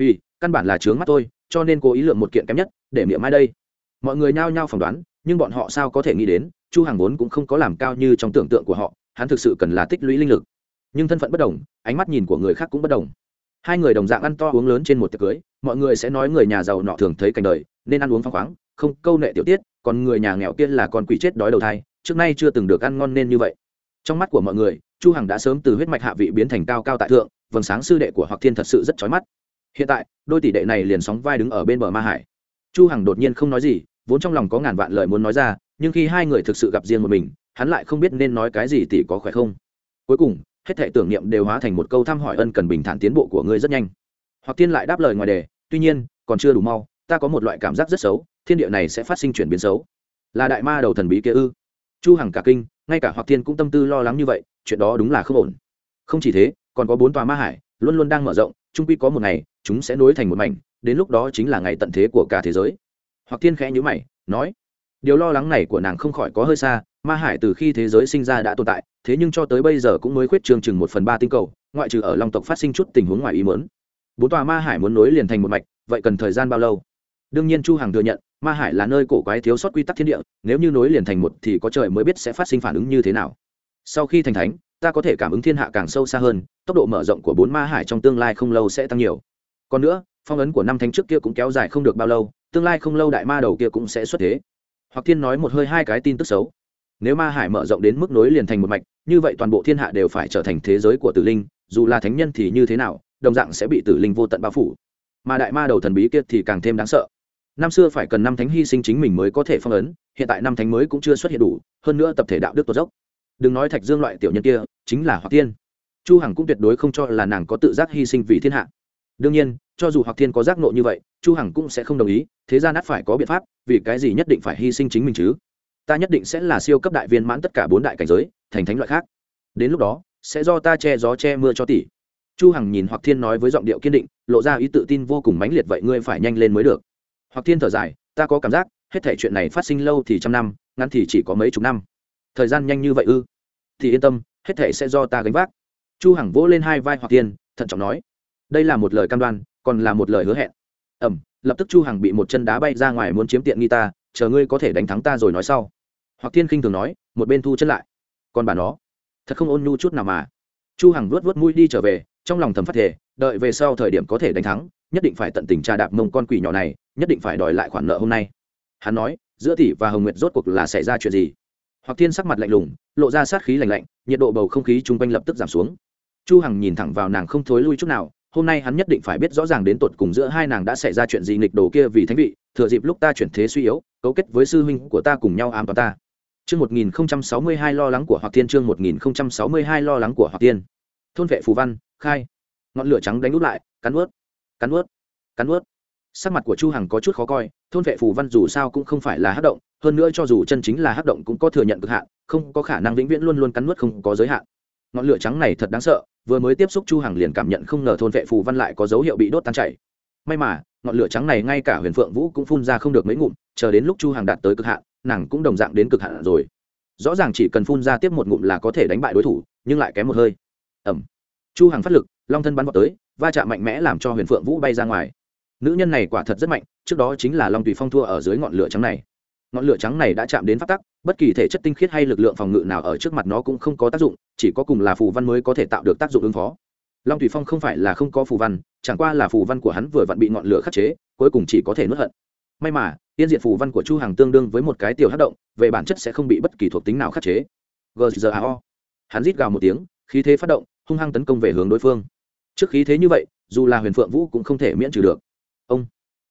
vì căn bản là trướng mắt tôi, cho nên cố ý lượng một kiện kém nhất, để miệng mai đây. Mọi người nhao nhao phỏng đoán, nhưng bọn họ sao có thể nghĩ đến, chu hàng vốn cũng không có làm cao như trong tưởng tượng của họ hắn thực sự cần là tích lũy linh lực. Nhưng thân phận bất đồng, ánh mắt nhìn của người khác cũng bất đồng. Hai người đồng dạng ăn to uống lớn trên một tiệc cưới, mọi người sẽ nói người nhà giàu nọ thường thấy cảnh đời, nên ăn uống phăng khoáng, không câu nệ tiểu tiết, còn người nhà nghèo kia là con quỷ chết đói đầu thai, trước nay chưa từng được ăn ngon nên như vậy. Trong mắt của mọi người, chu hằng đã sớm từ huyết mạch hạ vị biến thành cao cao tại thượng, vầng sáng sư đệ của hoặc thiên thật sự rất chói mắt. Hiện tại, đôi tỷ đệ này liền sóng vai đứng ở bên bờ ma hải. Chu hằng đột nhiên không nói gì, vốn trong lòng có ngàn vạn lời muốn nói ra, nhưng khi hai người thực sự gặp riêng một mình hắn lại không biết nên nói cái gì tỷ có khỏe không. Cuối cùng, hết thể tưởng niệm đều hóa thành một câu thăm hỏi ân cần bình thản tiến bộ của ngươi rất nhanh. Hoặc tiên lại đáp lời ngoài đề, tuy nhiên, còn chưa đủ mau, ta có một loại cảm giác rất xấu, thiên địa này sẽ phát sinh chuyển biến xấu. Là đại ma đầu thần bí kia ư? Chu hằng cả kinh, ngay cả hoặc tiên cũng tâm tư lo lắng như vậy, chuyện đó đúng là không ổn. Không chỉ thế, còn có bốn tòa ma hải, luôn luôn đang mở rộng trung quy có một ngày, chúng sẽ nối thành một mảnh, đến lúc đó chính là ngày tận thế của cả thế giới. Hoặc tiên khẽ nhíu mày, nói, điều lo lắng này của nàng không khỏi có hơi xa ma hải từ khi thế giới sinh ra đã tồn tại, thế nhưng cho tới bây giờ cũng mới khuyết trường chừng một phần ba tinh cầu, ngoại trừ ở long tộc phát sinh chút tình huống ngoài ý muốn. Bốn tòa ma hải muốn nối liền thành một mạch, vậy cần thời gian bao lâu? Đương nhiên chu hằng thừa nhận, ma hải là nơi cổ quái thiếu sót quy tắc thiên địa, nếu như nối liền thành một thì có trời mới biết sẽ phát sinh phản ứng như thế nào. Sau khi thành thánh, ta có thể cảm ứng thiên hạ càng sâu xa hơn, tốc độ mở rộng của bốn ma hải trong tương lai không lâu sẽ tăng nhiều. Còn nữa, phong ấn của năm thánh trước kia cũng kéo dài không được bao lâu, tương lai không lâu đại ma đầu kia cũng sẽ xuất thế. Hoặc thiên nói một hơi hai cái tin tức xấu nếu ma hải mở rộng đến mức nối liền thành một mạch, như vậy toàn bộ thiên hạ đều phải trở thành thế giới của tử linh, dù là thánh nhân thì như thế nào, đồng dạng sẽ bị tử linh vô tận bao phủ. Mà đại ma đầu thần bí kia thì càng thêm đáng sợ. Năm xưa phải cần năm thánh hy sinh chính mình mới có thể phong ấn, hiện tại năm thánh mới cũng chưa xuất hiện đủ, hơn nữa tập thể đạo đức tốt dốc. Đừng nói thạch dương loại tiểu nhân kia, chính là hoặc tiên chu hằng cũng tuyệt đối không cho là nàng có tự giác hy sinh vì thiên hạ. Đương nhiên, cho dù hoặc thiên có giác nộ như vậy, chu hằng cũng sẽ không đồng ý, thế gian ắt phải có biện pháp, vì cái gì nhất định phải hy sinh chính mình chứ? Ta nhất định sẽ là siêu cấp đại viên mãn tất cả bốn đại cảnh giới, thành thánh loại khác. Đến lúc đó, sẽ do ta che gió che mưa cho tỷ chu hằng nhìn hoặc thiên nói với giọng điệu kiên định, lộ ra ý tự tin vô cùng mãnh liệt, vậy ngươi phải nhanh lên mới được. Hoặc thiên thở dài, ta có cảm giác, hết thể chuyện này phát sinh lâu thì trăm năm, ngắn thì chỉ có mấy chục năm. Thời gian nhanh như vậy ư? Thì yên tâm, hết thể sẽ do ta gánh vác. Chu hằng vỗ lên hai vai hoặc thiên, thận trọng nói, đây là một lời cam đoan, còn là một lời hứa hẹn. Ẩm, lập tức chu hằng bị một chân đá bay ra ngoài muốn chiếm tiện nghi ta chờ ngươi có thể đánh thắng ta rồi nói sau. Hoặc thiên khinh thường nói, một bên thu chân lại. Còn bà nó, thật không ôn nhu chút nào mà. Chu hằng vuốt vuốt mũi đi trở về, trong lòng thầm phát thể đợi về sau thời điểm có thể đánh thắng, nhất định phải tận tình tra đạp mông con quỷ nhỏ này, nhất định phải đòi lại khoản nợ hôm nay. Hắn nói, giữa tỷ và hồng nguyệt rốt cuộc là xảy ra chuyện gì? Hoặc thiên sắc mặt lạnh lùng, lộ ra sát khí lạnh lạnh, nhiệt độ bầu không khí chung quanh lập tức giảm xuống. Chu hằng nhìn thẳng vào nàng không thối lui chút nào hôm nay hắn nhất định phải biết rõ ràng đến tột cùng giữa hai nàng đã xảy ra chuyện gì nghịch đồ kia vì thánh vị, thừa dịp lúc ta chuyển thế suy yếu, cấu kết với sư huynh của ta cùng nhau ám toán ta. Chương 1062 lo lắng của hoặc tiên chương 1062 lo lắng của hoặc tiên thôn vệ phù văn, khai. Ngọn lửa trắng đánh nút lại, cắn ướt cắn ướt cắn ướt sắc mặt của chu hằng có chút khó coi, thôn vệ phù văn dù sao cũng không phải là hắc động, hơn nữa cho dù chân chính là hắc động cũng có thừa nhận cực hạn, không có khả năng vĩnh viễn luôn luôn cắn nuốt không có giới hạn ngọn lửa trắng này thật đáng sợ, vừa mới tiếp xúc chu hằng liền cảm nhận không ngờ thôn vệ phù văn lại có dấu hiệu bị đốt tan chảy. May mà, ngọn lửa trắng này ngay cả huyền phượng vũ cũng phun ra không được mấy ngụm, chờ đến lúc chu hằng đạt tới cực hạn, nàng cũng đồng dạng đến cực hạn rồi. Rõ ràng chỉ cần phun ra tiếp một ngụm là có thể đánh bại đối thủ, nhưng lại kém một hơi. Ẩm chu hằng phát lực, long thân bắn vào tới, va chạm mạnh mẽ làm cho huyền phượng vũ bay ra ngoài. Nữ nhân này quả thật rất mạnh, trước đó chính là long tùy phong thua ở dưới ngọn lửa trắng này. Ngọn lửa trắng này đã chạm đến phát tắc bất kỳ thể chất tinh khiết hay lực lượng phòng ngự nào ở trước mặt nó cũng không có tác dụng, chỉ có cùng là phù văn mới có thể tạo được tác dụng ứng phó. Long thủy phong không phải là không có phù văn, chẳng qua là phù văn của hắn vừa vặn bị ngọn lửa khắc chế, cuối cùng chỉ có thể nuốt hận. May mà, tiên diện phù văn của chu hàng tương đương với một cái tiểu hát động, về bản chất sẽ không bị bất kỳ thuộc tính nào khắc chế. Gzao hắn rít gào một tiếng, khí thế phát động, hung hăng tấn công về hướng đối phương. Trước khí thế như vậy, dù là huyền phượng vũ cũng không thể miễn trừ được. Ông.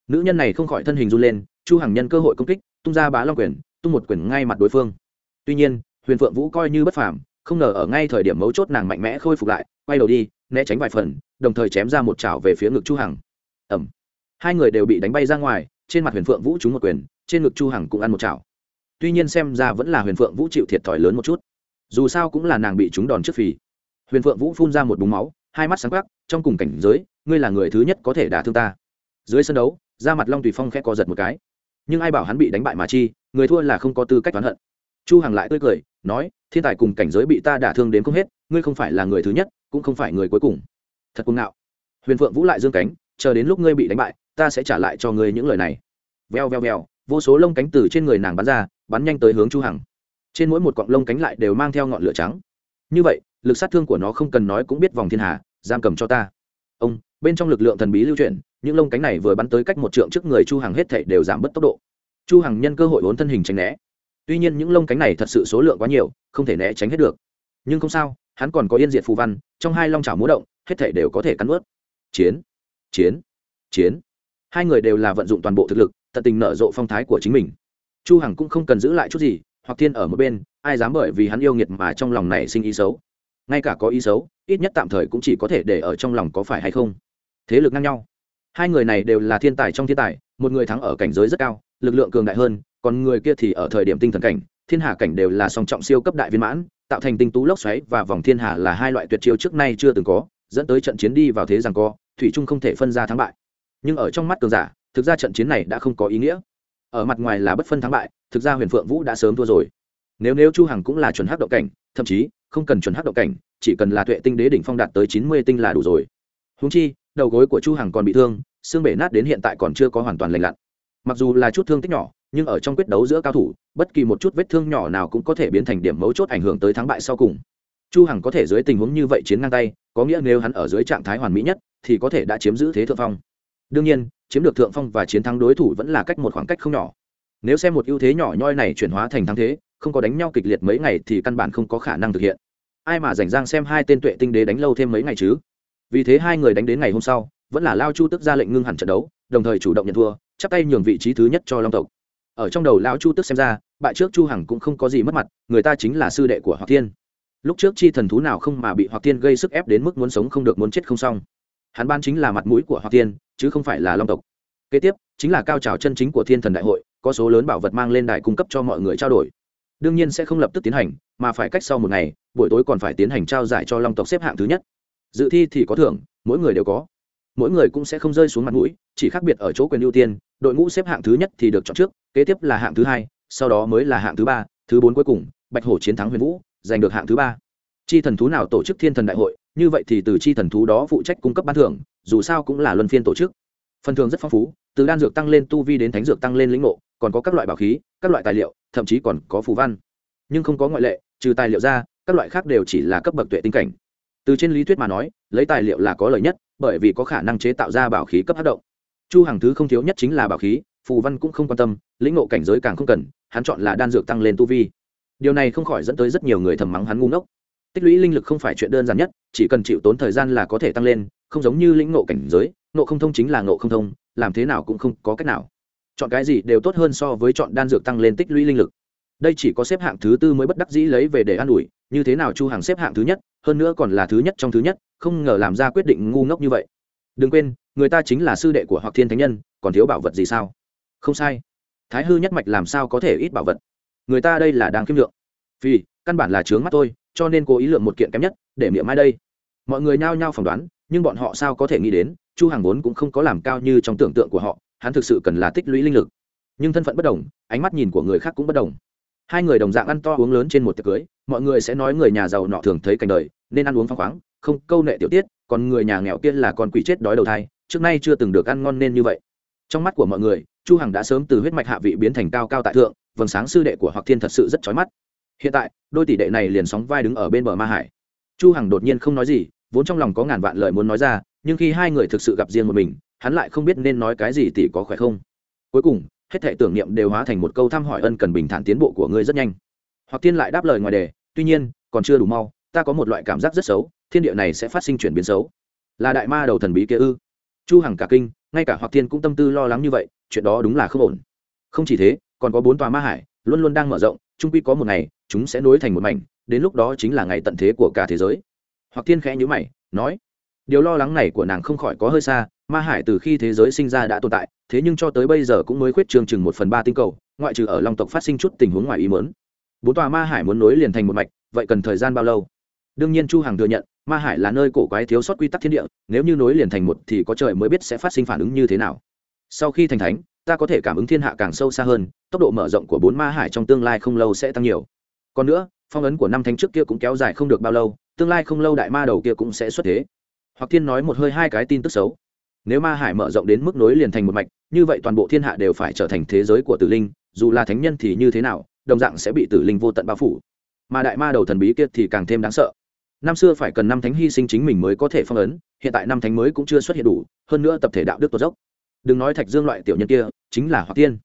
Nữ nhân này không khỏi thân hình run lên, chu hàng nhân cơ hội công kích, tung ra bá long quyền tung một quyền ngay mặt đối phương. Tuy nhiên, huyền phượng vũ coi như bất phàm, không ngờ ở ngay thời điểm mấu chốt nàng mạnh mẽ khôi phục lại, quay đầu đi, né tránh vài phần, đồng thời chém ra một chảo về phía ngực chu hằng. Ẩm hai người đều bị đánh bay ra ngoài, trên mặt huyền phượng vũ trúng một quyền, trên ngực chu hằng cũng ăn một chảo. Tuy nhiên xem ra vẫn là huyền phượng vũ chịu thiệt thòi lớn một chút. Dù sao cũng là nàng bị trúng đòn trước phì. Huyền phượng vũ phun ra một búng máu, hai mắt sáng quắc, trong cùng cảnh giới, ngươi là người thứ nhất có thể đả thương ta. Dưới sân đấu ra mặt long tùy phong khẽ co giật một cái. Nhưng ai bảo hắn bị đánh bại mà chi? Người thua là không có tư cách oán hận. Chu hằng lại tươi cười, nói, thiên tài cùng cảnh giới bị ta đả thương đến không hết, ngươi không phải là người thứ nhất, cũng không phải người cuối cùng. Thật cuồng ngạo. Huyền phượng vũ lại dương cánh, chờ đến lúc ngươi bị đánh bại, ta sẽ trả lại cho ngươi những lời này. Veo veo veo vô số lông cánh từ trên người nàng bắn ra, bắn nhanh tới hướng chu hằng. Trên mỗi một cọng lông cánh lại đều mang theo ngọn lửa trắng. Như vậy, lực sát thương của nó không cần nói cũng biết vòng thiên hà, giam cầm cho ta. Ông, bên trong lực lượng thần bí lưu chuyển, những lông cánh này vừa bắn tới cách một trượng trước người chu hằng hết thảy đều giảm bớt tốc độ chu hằng nhân cơ hội bốn thân hình tránh né. Tuy nhiên những lông cánh này thật sự số lượng quá nhiều, không thể né tránh hết được. Nhưng không sao, hắn còn có yên diệt phù văn, trong hai long chảo múa động, hết thảy đều có thể cắn ướt chiến chiến chiến. Hai người đều là vận dụng toàn bộ thực lực, tận tình nở rộ phong thái của chính mình. Chu hằng cũng không cần giữ lại chút gì, hoặc thiên ở một bên, ai dám bởi vì hắn yêu nghiệt mà trong lòng này sinh ý xấu. Ngay cả có ý xấu, ít nhất tạm thời cũng chỉ có thể để ở trong lòng có phải hay không. Thế lực ngang nhau. Hai người này đều là thiên tài trong thiên tài, một người thắng ở cảnh giới rất cao lực lượng cường đại hơn, còn người kia thì ở thời điểm tinh thần cảnh, thiên hà cảnh đều là song trọng siêu cấp đại viên mãn, tạo thành tinh tú lốc xoáy và vòng thiên hà là hai loại tuyệt chiêu trước nay chưa từng có, dẫn tới trận chiến đi vào thế rằng co, thủy trung không thể phân ra thắng bại. Nhưng ở trong mắt cường giả, thực ra trận chiến này đã không có ý nghĩa. Ở mặt ngoài là bất phân thắng bại, thực ra huyền phượng vũ đã sớm thua rồi. Nếu nếu chu hằng cũng là chuẩn hắc động cảnh, thậm chí không cần chuẩn hắc động cảnh, chỉ cần là tuệ tinh đế đỉnh phong đạt tới chín mươi tinh là đủ rồi. Huống chi, đầu gối của chu hằng còn bị thương, xương bể nát đến hiện tại còn chưa có hoàn toàn lành lặn mặc dù là chút thương tích nhỏ, nhưng ở trong quyết đấu giữa cao thủ, bất kỳ một chút vết thương nhỏ nào cũng có thể biến thành điểm mấu chốt ảnh hưởng tới thắng bại sau cùng. Chu hằng có thể dưới tình huống như vậy chiến ngang tay, có nghĩa nếu hắn ở dưới trạng thái hoàn mỹ nhất, thì có thể đã chiếm giữ thế thượng phong. Đương nhiên, chiếm được thượng phong và chiến thắng đối thủ vẫn là cách một khoảng cách không nhỏ. Nếu xem một ưu thế nhỏ nhoi này chuyển hóa thành thắng thế, không có đánh nhau kịch liệt mấy ngày thì căn bản không có khả năng thực hiện. Ai mà rảnh rang xem hai tên tuệ tinh đế đánh lâu thêm mấy ngày chứ? Vì thế hai người đánh đến ngày hôm sau, vẫn là lao chu tức ra lệnh ngưng hẳn trận đấu, đồng thời chủ động nhận thua chắp tay nhường vị trí thứ nhất cho long tộc ở trong đầu lão chu tức xem ra bại trước chu hằng cũng không có gì mất mặt người ta chính là sư đệ của hoặc thiên. lúc trước chi thần thú nào không mà bị hoặc thiên gây sức ép đến mức muốn sống không được muốn chết không xong hắn ban chính là mặt mũi của hoặc thiên, chứ không phải là long tộc kế tiếp chính là cao trào chân chính của thiên thần đại hội có số lớn bảo vật mang lên đài cung cấp cho mọi người trao đổi đương nhiên sẽ không lập tức tiến hành mà phải cách sau một ngày buổi tối còn phải tiến hành trao giải cho long tộc xếp hạng thứ nhất dự thi thì có thưởng mỗi người đều có mỗi người cũng sẽ không rơi xuống mặt mũi chỉ khác biệt ở chỗ quyền ưu tiên đội ngũ xếp hạng thứ nhất thì được chọn trước, kế tiếp là hạng thứ hai, sau đó mới là hạng thứ ba, thứ bốn cuối cùng, bạch hổ chiến thắng huyền vũ, giành được hạng thứ ba. Chi thần thú nào tổ chức thiên thần đại hội, như vậy thì từ chi thần thú đó phụ trách cung cấp ban thưởng, dù sao cũng là luân phiên tổ chức. Phần thưởng rất phong phú, từ đan dược tăng lên tu vi đến thánh dược tăng lên lĩnh ngộ, còn có các loại bảo khí, các loại tài liệu, thậm chí còn có phù văn. Nhưng không có ngoại lệ, trừ tài liệu ra, các loại khác đều chỉ là cấp bậc tuệ tinh cảnh. Từ trên lý thuyết mà nói, lấy tài liệu là có lợi nhất, bởi vì có khả năng chế tạo ra bảo khí cấp hát động chu hàng thứ không thiếu nhất chính là bảo khí, phù văn cũng không quan tâm, lĩnh ngộ cảnh giới càng không cần, hắn chọn là đan dược tăng lên tu vi. Điều này không khỏi dẫn tới rất nhiều người thầm mắng hắn ngu ngốc. Tích lũy linh lực không phải chuyện đơn giản nhất, chỉ cần chịu tốn thời gian là có thể tăng lên, không giống như lĩnh ngộ cảnh giới, ngộ không thông chính là ngộ không thông, làm thế nào cũng không có cách nào. Chọn cái gì đều tốt hơn so với chọn đan dược tăng lên tích lũy linh lực. Đây chỉ có xếp hạng thứ tư mới bất đắc dĩ lấy về để an ủi, như thế nào chu hàng xếp hạng thứ nhất, hơn nữa còn là thứ nhất trong thứ nhất, không ngờ làm ra quyết định ngu ngốc như vậy đừng quên, người ta chính là sư đệ của hoặc thiên thánh nhân, còn thiếu bảo vật gì sao? Không sai. Thái hư nhất mạch làm sao có thể ít bảo vật? Người ta đây là đang kiếm lượng. Vì căn bản là trướng mắt tôi cho nên cố ý lượng một kiện kém nhất, để miệng mai đây. Mọi người nhao nhao phỏng đoán, nhưng bọn họ sao có thể nghĩ đến, chu hàng vốn cũng không có làm cao như trong tưởng tượng của họ, hắn thực sự cần là tích lũy linh lực. Nhưng thân phận bất đồng, ánh mắt nhìn của người khác cũng bất đồng. Hai người đồng dạng ăn to uống lớn trên một tiệc cưới, mọi người sẽ nói người nhà giàu nọ thường thấy cảnh đời, nên ăn uống phăng khoáng, không câu nệ tiểu tiết còn người nhà nghèo kia là con quỷ chết đói đầu thai, trước nay chưa từng được ăn ngon nên như vậy. Trong mắt của mọi người, chu hằng đã sớm từ huyết mạch hạ vị biến thành cao cao tại thượng, vầng sáng sư đệ của hoặc thiên thật sự rất chói mắt. Hiện tại, đôi tỷ đệ này liền sóng vai đứng ở bên bờ ma hải. Chu hằng đột nhiên không nói gì, vốn trong lòng có ngàn vạn lời muốn nói ra, nhưng khi hai người thực sự gặp riêng một mình, hắn lại không biết nên nói cái gì tỷ có khỏe không. Cuối cùng, hết thảy tưởng niệm đều hóa thành một câu thăm hỏi ân cần bình thản tiến bộ của ngươi rất nhanh. Hoặc thiên lại đáp lời ngoài đề, tuy nhiên, còn chưa đủ mau, ta có một loại cảm giác rất xấu thiên địa này sẽ phát sinh chuyển biến xấu. Là đại ma đầu thần bí kia ư? Chu hằng cả kinh, ngay cả hoặc Thiên cũng tâm tư lo lắng như vậy, chuyện đó đúng là không ổn. Không chỉ thế, còn có bốn tòa ma hải, luôn luôn đang mở rộng trung quy có một ngày, chúng sẽ nối thành một mảnh, đến lúc đó chính là ngày tận thế của cả thế giới. Hoặc Thiên khẽ nhíu mày, nói, điều lo lắng này của nàng không khỏi có hơi xa, ma hải từ khi thế giới sinh ra đã tồn tại, thế nhưng cho tới bây giờ cũng mới khuyết trường chừng một phần ba tinh cầu, ngoại trừ ở long tộc phát sinh chút tình huống ngoài ý mớn bốn tòa ma hải muốn nối liền thành một mạch, vậy cần thời gian bao lâu? Đương nhiên chu hằng thừa nhận ma hải là nơi cổ quái thiếu sót quy tắc thiên địa, nếu như nối liền thành một thì có trời mới biết sẽ phát sinh phản ứng như thế nào. Sau khi thành thánh, ta có thể cảm ứng thiên hạ càng sâu xa hơn, tốc độ mở rộng của bốn ma hải trong tương lai không lâu sẽ tăng nhiều. Còn nữa, phong ấn của năm thánh trước kia cũng kéo dài không được bao lâu, tương lai không lâu đại ma đầu kia cũng sẽ xuất thế. Hoặc thiên nói một hơi hai cái tin tức xấu. Nếu ma hải mở rộng đến mức nối liền thành một mạch, như vậy toàn bộ thiên hạ đều phải trở thành thế giới của tử linh, dù là thánh nhân thì như thế nào, đồng dạng sẽ bị tử linh vô tận bao phủ. Mà đại ma đầu thần bí kia thì càng thêm đáng sợ năm xưa phải cần năm thánh hy sinh chính mình mới có thể phong ấn, hiện tại năm thánh mới cũng chưa xuất hiện đủ, hơn nữa tập thể đạo đức tuột dốc. Đừng nói thạch dương loại tiểu nhân kia, chính là hoặc thiên.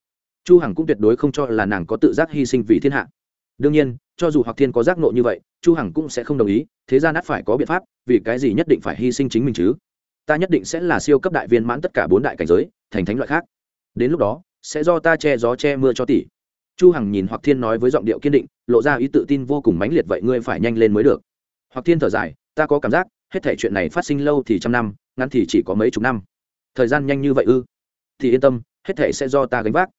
Chu hằng cũng tuyệt đối không cho là nàng có tự giác hy sinh vì thiên hạ. Đương nhiên, cho dù hoặc thiên có giác nộ như vậy, chu hằng cũng sẽ không đồng ý, thế gian át phải có biện pháp, vì cái gì nhất định phải hy sinh chính mình chứ? Ta nhất định sẽ là siêu cấp đại viên mãn tất cả bốn đại cảnh giới, thành thánh loại khác. Đến lúc đó, sẽ do ta che gió che mưa cho tỷ chu hằng nhìn hoặc thiên nói với giọng điệu kiên định, lộ ra ý tự tin vô cùng mãnh liệt, vậy ngươi phải nhanh lên mới được hoặc thiên thở dài, ta có cảm giác, hết thể chuyện này phát sinh lâu thì trăm năm, ngắn thì chỉ có mấy chục năm. Thời gian nhanh như vậy ư? Thì yên tâm, hết thể sẽ do ta gánh vác.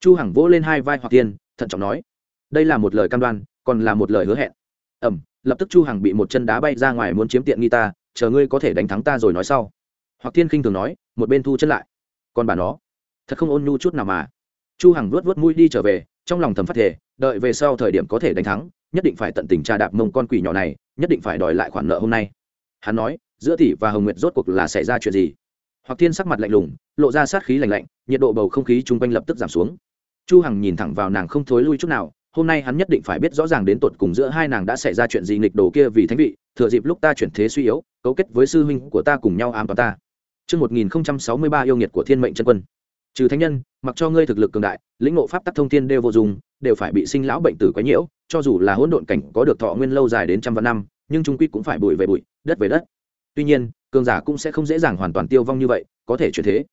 Chu hằng vỗ lên hai vai hoặc thiên, thận trọng nói, đây là một lời cam đoan, còn là một lời hứa hẹn. Ẩm, lập tức chu hằng bị một chân đá bay ra ngoài muốn chiếm tiện nghi ta, chờ ngươi có thể đánh thắng ta rồi nói sau. Hoặc thiên khinh thường nói, một bên thu chân lại. Còn bà nó, thật không ôn nhu chút nào mà. Chu hằng vuốt vuốt mũi đi trở về, trong lòng thầm phát thể đợi về sau thời điểm có thể đánh thắng nhất định phải tận tình trà đạp mông con quỷ nhỏ này, nhất định phải đòi lại khoản nợ hôm nay. Hắn nói, giữa tỷ và hồng nguyệt rốt cuộc là xảy ra chuyện gì? Hoặc thiên sắc mặt lạnh lùng, lộ ra sát khí lạnh lạnh, nhiệt độ bầu không khí chung quanh lập tức giảm xuống. Chu hằng nhìn thẳng vào nàng không thối lui chút nào, hôm nay hắn nhất định phải biết rõ ràng đến tột cùng giữa hai nàng đã xảy ra chuyện gì nghịch đồ kia vì thánh vị, thừa dịp lúc ta chuyển thế suy yếu, cấu kết với sư huynh của ta cùng nhau ám toán ta. Trước 1063 yêu nghiệt của thiên mệnh chân quân. Trừ thánh nhân, mặc cho ngươi thực lực cường đại, lĩnh ngộ pháp tắc thông thiên đều vô dụng, đều phải bị sinh lão bệnh tử quấy nhiễu, cho dù là hỗn độn cảnh có được thọ nguyên lâu dài đến trăm vạn năm, nhưng trung quy cũng phải bụi về bụi, đất về đất. Tuy nhiên, cường giả cũng sẽ không dễ dàng hoàn toàn tiêu vong như vậy, có thể chuyển thế.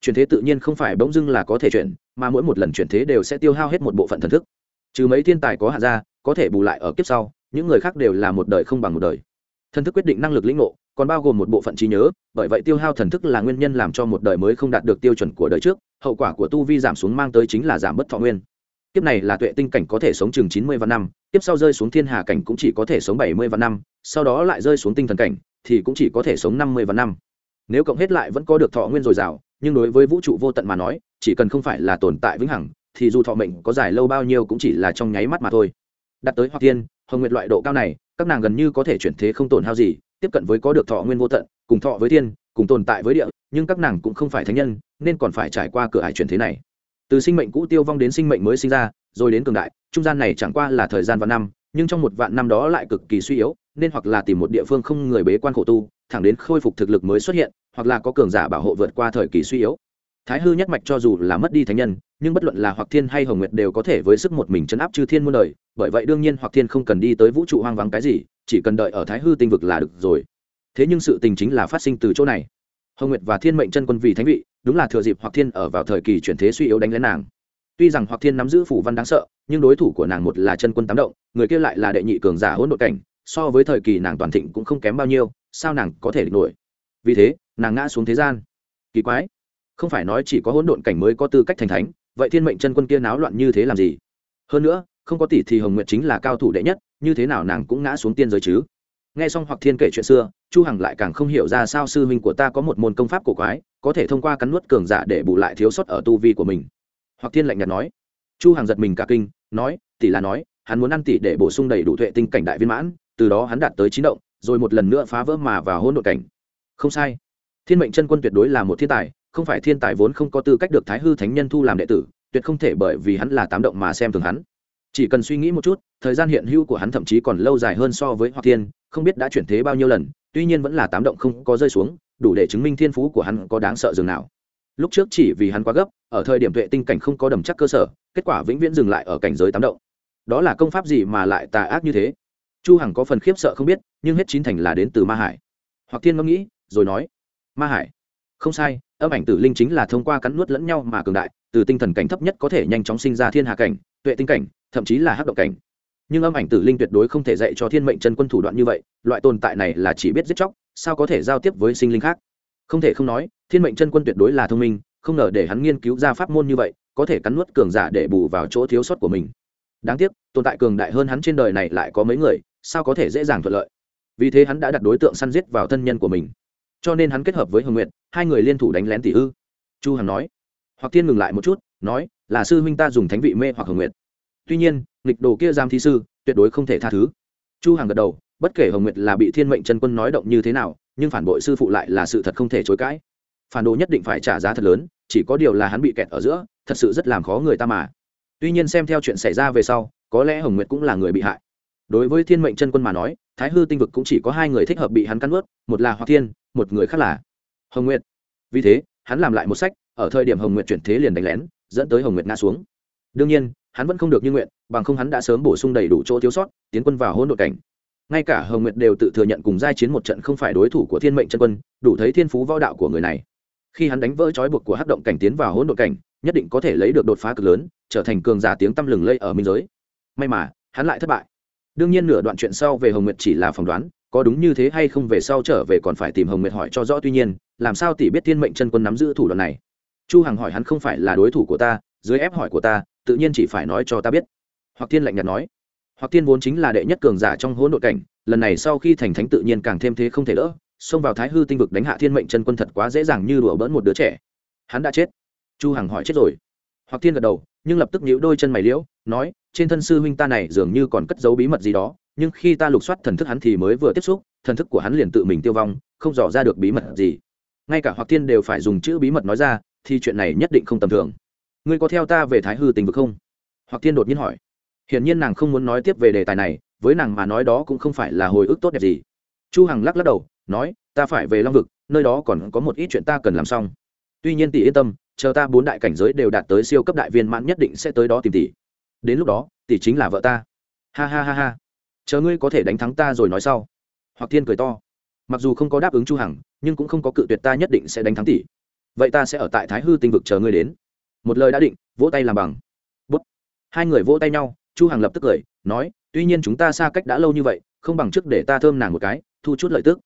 Chuyển thế tự nhiên không phải bỗng dưng là có thể chuyển, mà mỗi một lần chuyển thế đều sẽ tiêu hao hết một bộ phận thần thức. Trừ mấy thiên tài có hạ ra, có thể bù lại ở kiếp sau, những người khác đều là một đời không bằng một đời. Thần thức quyết định năng lực lĩnh ngộ, còn bao gồm một bộ phận trí nhớ, bởi vậy tiêu hao thần thức là nguyên nhân làm cho một đời mới không đạt được tiêu chuẩn của đời trước, hậu quả của tu vi giảm xuống mang tới chính là giảm bất thọ nguyên. Kiếp này là tuệ tinh cảnh có thể sống chừng chín mươi vạn năm, kiếp sau rơi xuống thiên hà cảnh cũng chỉ có thể sống bảy mươi vạn năm, sau đó lại rơi xuống tinh thần cảnh thì cũng chỉ có thể sống năm mươi vạn năm. Nếu cộng hết lại vẫn có được thọ nguyên dồi dào, nhưng đối với vũ trụ vô tận mà nói, chỉ cần không phải là tồn tại vĩnh hằng, thì dù thọ mệnh có dài lâu bao nhiêu cũng chỉ là trong nháy mắt mà thôi. Đặt tới hoặc tiên, hồng nguyệt loại độ cao này, các nàng gần như có thể chuyển thế không tổn hao gì tiếp cận với có được thọ nguyên vô tận, cùng thọ với thiên, cùng tồn tại với địa, nhưng các nàng cũng không phải thánh nhân, nên còn phải trải qua cửa hải chuyển thế này. Từ sinh mệnh cũ tiêu vong đến sinh mệnh mới sinh ra, rồi đến cường đại, trung gian này chẳng qua là thời gian và năm, nhưng trong một vạn năm đó lại cực kỳ suy yếu, nên hoặc là tìm một địa phương không người bế quan khổ tu, thẳng đến khôi phục thực lực mới xuất hiện, hoặc là có cường giả bảo hộ vượt qua thời kỳ suy yếu. Thái hư nhất mạch cho dù là mất đi thánh nhân, nhưng bất luận là hoặc thiên hay hồng nguyệt đều có thể với sức một mình chấn áp chư thiên muôn đời, bởi vậy đương nhiên hoặc thiên không cần đi tới vũ trụ hoang vắng cái gì chỉ cần đợi ở thái hư tinh vực là được rồi. Thế nhưng sự tình chính là phát sinh từ chỗ này. Hồng nguyệt và thiên mệnh chân quân vì thánh vị, đúng là thừa dịp hoặc thiên ở vào thời kỳ chuyển thế suy yếu đánh lén nàng. Tuy rằng hoặc thiên nắm giữ phủ văn đáng sợ, nhưng đối thủ của nàng một là chân quân tám động, người kia lại là đệ nhị cường giả hỗn độn cảnh, so với thời kỳ nàng toàn thịnh cũng không kém bao nhiêu, sao nàng có thể địch nổi? Vì thế, nàng ngã xuống thế gian. Kỳ quái, không phải nói chỉ có hỗn độn cảnh mới có tư cách thành thánh, vậy thiên mệnh chân quân kia náo loạn như thế làm gì? Hơn nữa không có tỷ thì hồng nguyệt chính là cao thủ đệ nhất, như thế nào nàng cũng ngã xuống tiên giới chứ? Nghe xong hoặc thiên kể chuyện xưa, chu hằng lại càng không hiểu ra sao sư huynh của ta có một môn công pháp cổ quái, có thể thông qua cắn nuốt cường giả để bù lại thiếu sót ở tu vi của mình. Hoặc thiên lạnh nhạt nói. Chu hằng giật mình cả kinh, nói, tỷ là nói, hắn muốn ăn tỷ để bổ sung đầy đủ tuệ tinh cảnh đại viên mãn, từ đó hắn đạt tới chín động, rồi một lần nữa phá vỡ mà vào hỗn độn cảnh. Không sai. Thiên mệnh chân quân tuyệt đối là một thiên tài, không phải thiên tài vốn không có tư cách được thái hư thánh nhân thu làm đệ tử, tuyệt không thể bởi vì hắn là tám động mà xem thường hắn chỉ cần suy nghĩ một chút, thời gian hiện hữu của hắn thậm chí còn lâu dài hơn so với hoa thiên, không biết đã chuyển thế bao nhiêu lần, tuy nhiên vẫn là tám động không có rơi xuống, đủ để chứng minh thiên phú của hắn có đáng sợ dường nào. Lúc trước chỉ vì hắn quá gấp, ở thời điểm tuệ tinh cảnh không có đầm chắc cơ sở, kết quả vĩnh viễn dừng lại ở cảnh giới tám động. Đó là công pháp gì mà lại tà ác như thế? Chu hằng có phần khiếp sợ không biết, nhưng hết chín thành là đến từ ma hải. Hoặc thiên ngẫm nghĩ, rồi nói, ma hải, không sai, âm ảnh tử linh chính là thông qua cắn nuốt lẫn nhau mà cường đại, từ tinh thần cảnh thấp nhất có thể nhanh chóng sinh ra thiên hạ cảnh, tuệ tinh cảnh thậm chí là hắc động cảnh. Nhưng âm ảnh tử linh tuyệt đối không thể dạy cho thiên mệnh chân quân thủ đoạn như vậy, loại tồn tại này là chỉ biết giết chóc, sao có thể giao tiếp với sinh linh khác? Không thể không nói, thiên mệnh chân quân tuyệt đối là thông minh, không ngờ để hắn nghiên cứu ra pháp môn như vậy, có thể cắn nuốt cường giả để bù vào chỗ thiếu sót của mình. Đáng tiếc, tồn tại cường đại hơn hắn trên đời này lại có mấy người, sao có thể dễ dàng thuận lợi? Vì thế hắn đã đặt đối tượng săn giết vào thân nhân của mình. Cho nên hắn kết hợp với hồng nguyệt, hai người liên thủ đánh lén tỷ ư. Chu hằng nói. Hoặc thiên ngừng lại một chút, nói, là sư huynh ta dùng thánh vị mê hoặc hồng nguyệt tuy nhiên, nghịch đồ kia giam thí sư, tuyệt đối không thể tha thứ. Chu hằng gật đầu, bất kể hồng nguyệt là bị thiên mệnh chân quân nói động như thế nào, nhưng phản bội sư phụ lại là sự thật không thể chối cãi. Phản đồ nhất định phải trả giá thật lớn, chỉ có điều là hắn bị kẹt ở giữa, thật sự rất làm khó người ta mà. Tuy nhiên xem theo chuyện xảy ra về sau, có lẽ hồng nguyệt cũng là người bị hại. Đối với thiên mệnh chân quân mà nói, thái hư tinh vực cũng chỉ có hai người thích hợp bị hắn cắn ướt một là hoa thiên, một người khác là hồng nguyệt. Vì thế, hắn làm lại một sách, ở thời điểm hồng nguyệt chuyển thế liền đánh lén, dẫn tới hồng nguyệt ngã xuống. Đương nhiên hắn vẫn không được như nguyện, bằng không hắn đã sớm bổ sung đầy đủ chỗ thiếu sót, tiến quân vào hôn đội cảnh. Ngay cả hồng nguyệt đều tự thừa nhận cùng giai chiến một trận không phải đối thủ của thiên mệnh chân quân, đủ thấy thiên phú võ đạo của người này. Khi hắn đánh vỡ trói buộc của hát động cảnh tiến vào hỗn độn cảnh, nhất định có thể lấy được đột phá cực lớn, trở thành cường giả tiếng tăm lừng lây ở minh giới. May mà, hắn lại thất bại. Đương nhiên nửa đoạn chuyện sau về hồng nguyệt chỉ là phỏng đoán, có đúng như thế hay không về sau trở về còn phải tìm hồng nguyệt hỏi cho rõ tuy nhiên, làm sao tỷ biết thiên mệnh chân quân nắm giữ thủ đoạn này. Chu hằng hỏi hắn không phải là đối thủ của ta, dưới ép hỏi của ta tự nhiên chỉ phải nói cho ta biết. Hoặc thiên lạnh nhạt nói. Hoặc thiên vốn chính là đệ nhất cường giả trong hỗn độn cảnh, lần này sau khi thành thánh tự nhiên càng thêm thế không thể đỡ, xông vào thái hư tinh vực đánh hạ thiên mệnh chân quân thật quá dễ dàng như đùa bỡn một đứa trẻ. Hắn đã chết. Chu hằng hỏi chết rồi. Hoặc thiên gật đầu, nhưng lập tức nhíu đôi chân mày liễu, nói, trên thân sư huynh ta này dường như còn cất giấu bí mật gì đó, nhưng khi ta lục soát thần thức hắn thì mới vừa tiếp xúc, thần thức của hắn liền tự mình tiêu vong, không dò ra được bí mật gì. Ngay cả hoặc thiên đều phải dùng chữ bí mật nói ra, thì chuyện này nhất định không tầm thường ngươi có theo ta về thái hư tình vực không? Hoặc thiên đột nhiên hỏi. Hiển nhiên nàng không muốn nói tiếp về đề tài này, với nàng mà nói đó cũng không phải là hồi ức tốt đẹp gì. Chu hằng lắc lắc đầu, nói, ta phải về long vực, nơi đó còn có một ít chuyện ta cần làm xong. Tuy nhiên tỷ yên tâm, chờ ta bốn đại cảnh giới đều đạt tới siêu cấp đại viên mãn nhất định sẽ tới đó tìm tỷ. Đến lúc đó, tỷ chính là vợ ta. Ha ha ha ha. Chờ ngươi có thể đánh thắng ta rồi nói sau. Hoặc thiên cười to. Mặc dù không có đáp ứng chu hằng, nhưng cũng không có cự tuyệt ta nhất định sẽ đánh thắng tỷ. Vậy ta sẽ ở tại thái hư tinh vực chờ ngươi đến một lời đã định, vỗ tay làm bằng. Bút. Hai người vỗ tay nhau, chu hằng lập tức cười, nói, tuy nhiên chúng ta xa cách đã lâu như vậy, không bằng trước để ta thơm nàng một cái, thu chút lợi tức.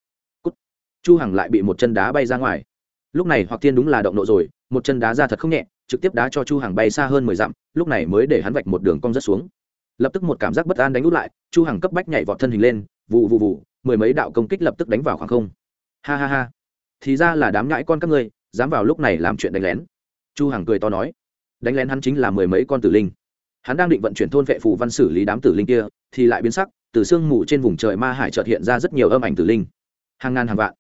Cút. chu hằng lại bị một chân đá bay ra ngoài. Lúc này hoặc thiên đúng là động nộ rồi, một chân đá ra thật không nhẹ, trực tiếp đá cho chu hằng bay xa hơn mười dặm, lúc này mới để hắn vạch một đường cong rất xuống. Lập tức một cảm giác bất an đánh út lại, chu hằng cấp bách nhảy vọt thân hình lên vụ vụ vụ mười mấy đạo công kích lập tức đánh vào khoảng không. Ha ha ha. Thì ra là đám nhãi con các ngươi, dám vào lúc này làm chuyện đánh lén chu hằng cười to nói, đánh lén hắn chính là mười mấy con tử linh. Hắn đang định vận chuyển thôn vệ phù văn xử lý đám tử linh kia, thì lại biến sắc, từ sương mù trên vùng trời ma hải chợt hiện ra rất nhiều âm ảnh tử linh. Hàng ngàn hàng vạn.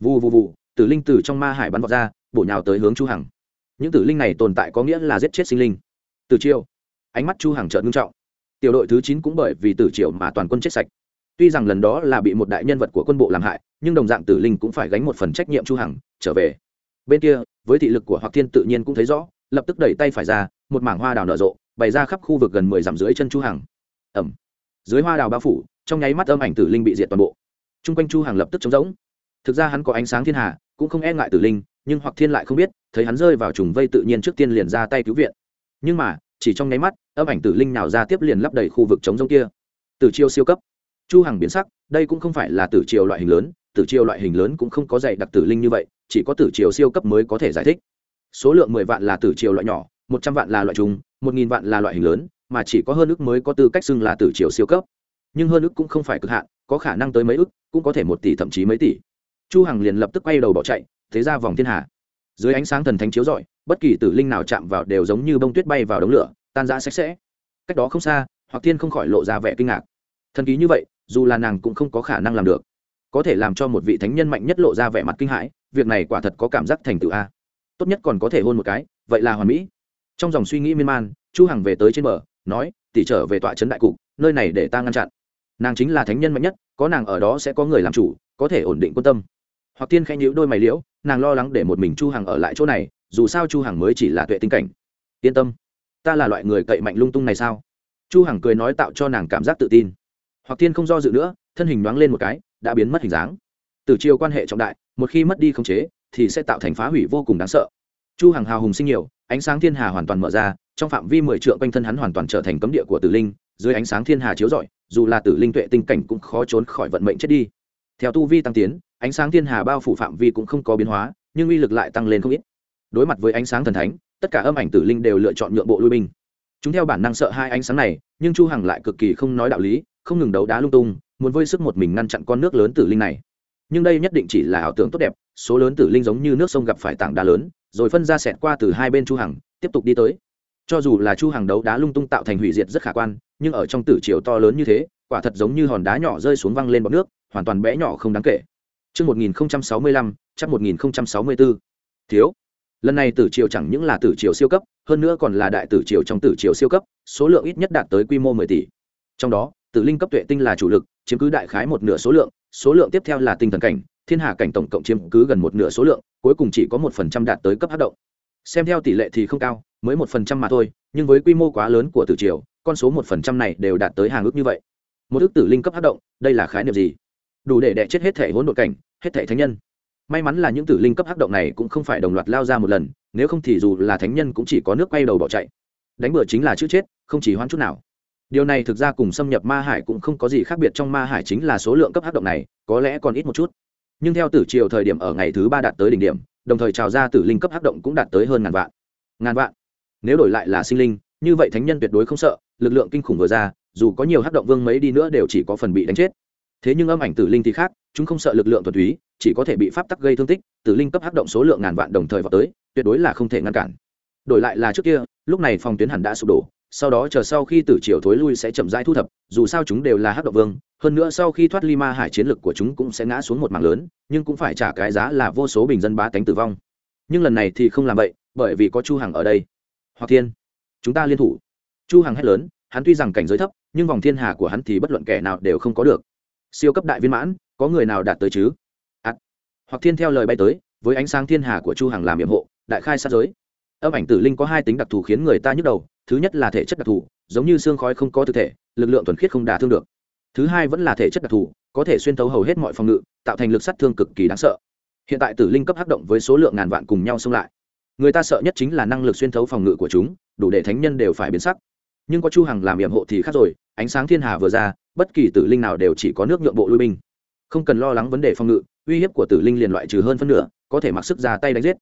Vù vù vù, tử linh từ trong ma hải bắn vọt ra, bổ nhào tới hướng chu hằng. Những tử linh này tồn tại có nghĩa là giết chết sinh linh. Từ chiêu ánh mắt chu hằng chợt nghiêm trọng. Tiểu đội thứ chín cũng bởi vì tử triều mà toàn quân chết sạch. Tuy rằng lần đó là bị một đại nhân vật của quân bộ làm hại, nhưng đồng dạng tử linh cũng phải gánh một phần trách nhiệm chu hằng, trở về bên kia, với thị lực của hoặc thiên tự nhiên cũng thấy rõ, lập tức đẩy tay phải ra, một mảng hoa đào nở rộ, bày ra khắp khu vực gần mười dặm dưới chân chu hằng. Ẩm dưới hoa đào bao phủ, trong nháy mắt âm ảnh tử linh bị diệt toàn bộ. Chung quanh chu hằng lập tức trống rỗng. Thực ra hắn có ánh sáng thiên hà, cũng không e ngại tử linh, nhưng hoặc thiên lại không biết, thấy hắn rơi vào trùng vây tự nhiên trước tiên liền ra tay cứu viện. Nhưng mà, chỉ trong nháy mắt, âm ảnh tử linh nào ra tiếp liền lấp đầy khu vực trống rỗng kia. Tử chiêu siêu cấp. Chu hằng biến sắc, đây cũng không phải là tử triều loại hình lớn, tử triều loại hình lớn cũng không có dạy đặc tử linh như vậy chỉ có tử triều siêu cấp mới có thể giải thích. Số lượng mười vạn là tử triều loại nhỏ, một trăm vạn là loại trung một nghìn vạn là loại hình lớn, mà chỉ có hơn ước mới có tư cách xưng là tử triều siêu cấp. Nhưng hơn ước cũng không phải cực hạn, có khả năng tới mấy ước, cũng có thể một tỷ thậm chí mấy tỷ. Chu hằng liền lập tức quay đầu bỏ chạy, thế ra vòng thiên hà dưới ánh sáng thần thánh chiếu rọi, bất kỳ tử linh nào chạm vào đều giống như bông tuyết bay vào đống lửa, tan rã sạch sẽ. Cách đó không xa, hoặc thiên không khỏi lộ ra vẻ kinh ngạc. Thần ký như vậy, dù là nàng cũng không có khả năng làm được. Có thể làm cho một vị thánh nhân mạnh nhất lộ ra vẻ mặt kinh hãi việc này quả thật có cảm giác thành tựu a. Tốt nhất còn có thể hôn một cái, vậy là hoàn mỹ. Trong dòng suy nghĩ miên man, chu hằng về tới trên bờ, nói, tỷ trở về tọa trấn đại cục, nơi này để ta ngăn chặn. Nàng chính là thánh nhân mạnh nhất, có nàng ở đó sẽ có người làm chủ, có thể ổn định quân tâm. Hoặc tiên khanh nhíu đôi mày liễu, nàng lo lắng để một mình chu hằng ở lại chỗ này, dù sao chu hằng mới chỉ là tuệ tinh cảnh. Yên tâm, ta là loại người cậy mạnh lung tung này sao? Chu hằng cười nói tạo cho nàng cảm giác tự tin. Hoặc tiên không do dự nữa, thân hình nhoáng lên một cái, đã biến mất hình dáng. Từ chiều quan hệ trọng đại một khi mất đi khống chế, thì sẽ tạo thành phá hủy vô cùng đáng sợ. Chu hằng hào hùng sinh nhiều, ánh sáng thiên hà hoàn toàn mở ra, trong phạm vi mười trượng quanh thân hắn hoàn toàn trở thành cấm địa của tử linh, dưới ánh sáng thiên hà chiếu rọi, dù là tử linh tuệ tinh cảnh cũng khó trốn khỏi vận mệnh chết đi. Theo tu vi tăng tiến, ánh sáng thiên hà bao phủ phạm vi cũng không có biến hóa, nhưng uy lực lại tăng lên không ít. Đối mặt với ánh sáng thần thánh, tất cả âm ảnh tử linh đều lựa chọn nhượng bộ lui binh. Chúng theo bản năng sợ hai ánh sáng này, nhưng chu hằng lại cực kỳ không nói đạo lý, không ngừng đấu đá lung tung, muốn vơi sức một mình ngăn chặn con nước lớn tử linh này nhưng đây nhất định chỉ là ảo tưởng tốt đẹp số lớn tử linh giống như nước sông gặp phải tảng đá lớn rồi phân ra xẹt qua từ hai bên chu hằng tiếp tục đi tới cho dù là chu hằng đấu đá lung tung tạo thành hủy diệt rất khả quan nhưng ở trong tử triều to lớn như thế quả thật giống như hòn đá nhỏ rơi xuống văng lên bọt nước hoàn toàn bé nhỏ không đáng kể Trước 1065, chắc 1064. Thiếu. Lần này tử triều chẳng những là tử triều siêu cấp, hơn nữa còn là đại tử triều trong tử triều siêu cấp, số lượng ít nhất đạt tới quy mô 10 tỷ. Trong đó, tử linh cấp tuệ tinh là chủ lực, chiếm cứ đại khái một nửa số lượng, số lượng tiếp theo là tinh thần cảnh, thiên hà cảnh tổng cộng chiếm cứ gần một nửa số lượng, cuối cùng chỉ có một phần trăm đạt tới cấp hát động. Xem theo tỷ lệ thì không cao, mới một phần trăm mà thôi, nhưng với quy mô quá lớn của tử triều, con số một phần trăm này đều đạt tới hàng ước như vậy. Một ước tử linh cấp hát động, đây là khái niệm gì? đủ để đẻ chết hết thể hỗn độn cảnh hết thể thánh nhân may mắn là những tử linh cấp hắc động này cũng không phải đồng loạt lao ra một lần nếu không thì dù là thánh nhân cũng chỉ có nước quay đầu bỏ chạy đánh bừa chính là chữ chết không chỉ hoãn chút nào điều này thực ra cùng xâm nhập ma hải cũng không có gì khác biệt, trong ma hải chính là số lượng cấp hắc động này, có lẽ còn ít một chút. Nhưng theo tử triều thời điểm ở ngày thứ ba đạt tới đỉnh điểm, đồng thời trào ra tử linh cấp hắc động cũng đạt tới hơn ngàn vạn. Ngàn vạn? Nếu đổi lại là sinh linh, như vậy thánh nhân tuyệt đối không sợ, lực lượng kinh khủng vừa ra, dù có nhiều hắc động vương mấy đi nữa đều chỉ có phần bị đánh chết. Thế nhưng âm ảnh tử linh thì khác, chúng không sợ lực lượng thuần túy, chỉ có thể bị pháp tắc gây thương tích, tử linh cấp hắc động số lượng ngàn vạn đồng thời vào tới, tuyệt đối là không thể ngăn cản. Đổi lại là trước kia, lúc này phòng tuyến hẳn đã sụp đổ sau đó chờ sau khi tử triều thối lui sẽ chậm rãi thu thập dù sao chúng đều là hắc động vương hơn nữa sau khi thoát ly ma hải chiến lực của chúng cũng sẽ ngã xuống một mảng lớn nhưng cũng phải trả cái giá là vô số bình dân bá tánh tử vong. Nhưng lần này thì không làm vậy bởi vì có chu hằng ở đây. Hoặc thiên chúng ta liên thủ. Chu hằng hét lớn hắn tuy rằng cảnh giới thấp nhưng vòng thiên hà của hắn thì bất luận kẻ nào đều không có được. Siêu cấp đại viên mãn có người nào đạt tới chứ? À, hoặc thiên theo lời bay tới với ánh sáng thiên hà của chu hằng làm nhiệm hộ đại khai sát giới. Âm ảnh tử linh có hai tính đặc thù khiến người ta nhức đầu thứ nhất là thể chất đặc thù, giống như xương khói không có thực thể, lực lượng thuần khiết không đả thương được. Thứ hai vẫn là thể chất đặc thù, có thể xuyên tấu hầu hết mọi phòng ngự, tạo thành lực sát thương cực kỳ đáng sợ. Hiện tại tử linh cấp hắc động với số lượng ngàn vạn cùng nhau xông lại. Người ta sợ nhất chính là năng lực xuyên thấu phòng ngự của chúng, đủ để thánh nhân đều phải biến sắc. Nhưng có chu hằng làm nhiệm hộ thì khác rồi, ánh sáng thiên hà vừa ra, bất kỳ tử linh nào đều chỉ có nước nhượng bộ lui binh. Không cần lo lắng vấn đề phòng ngự, uy hiếp của tử linh liền loại trừ hơn phân nửa, có thể mặc sức ra tay đánh giết.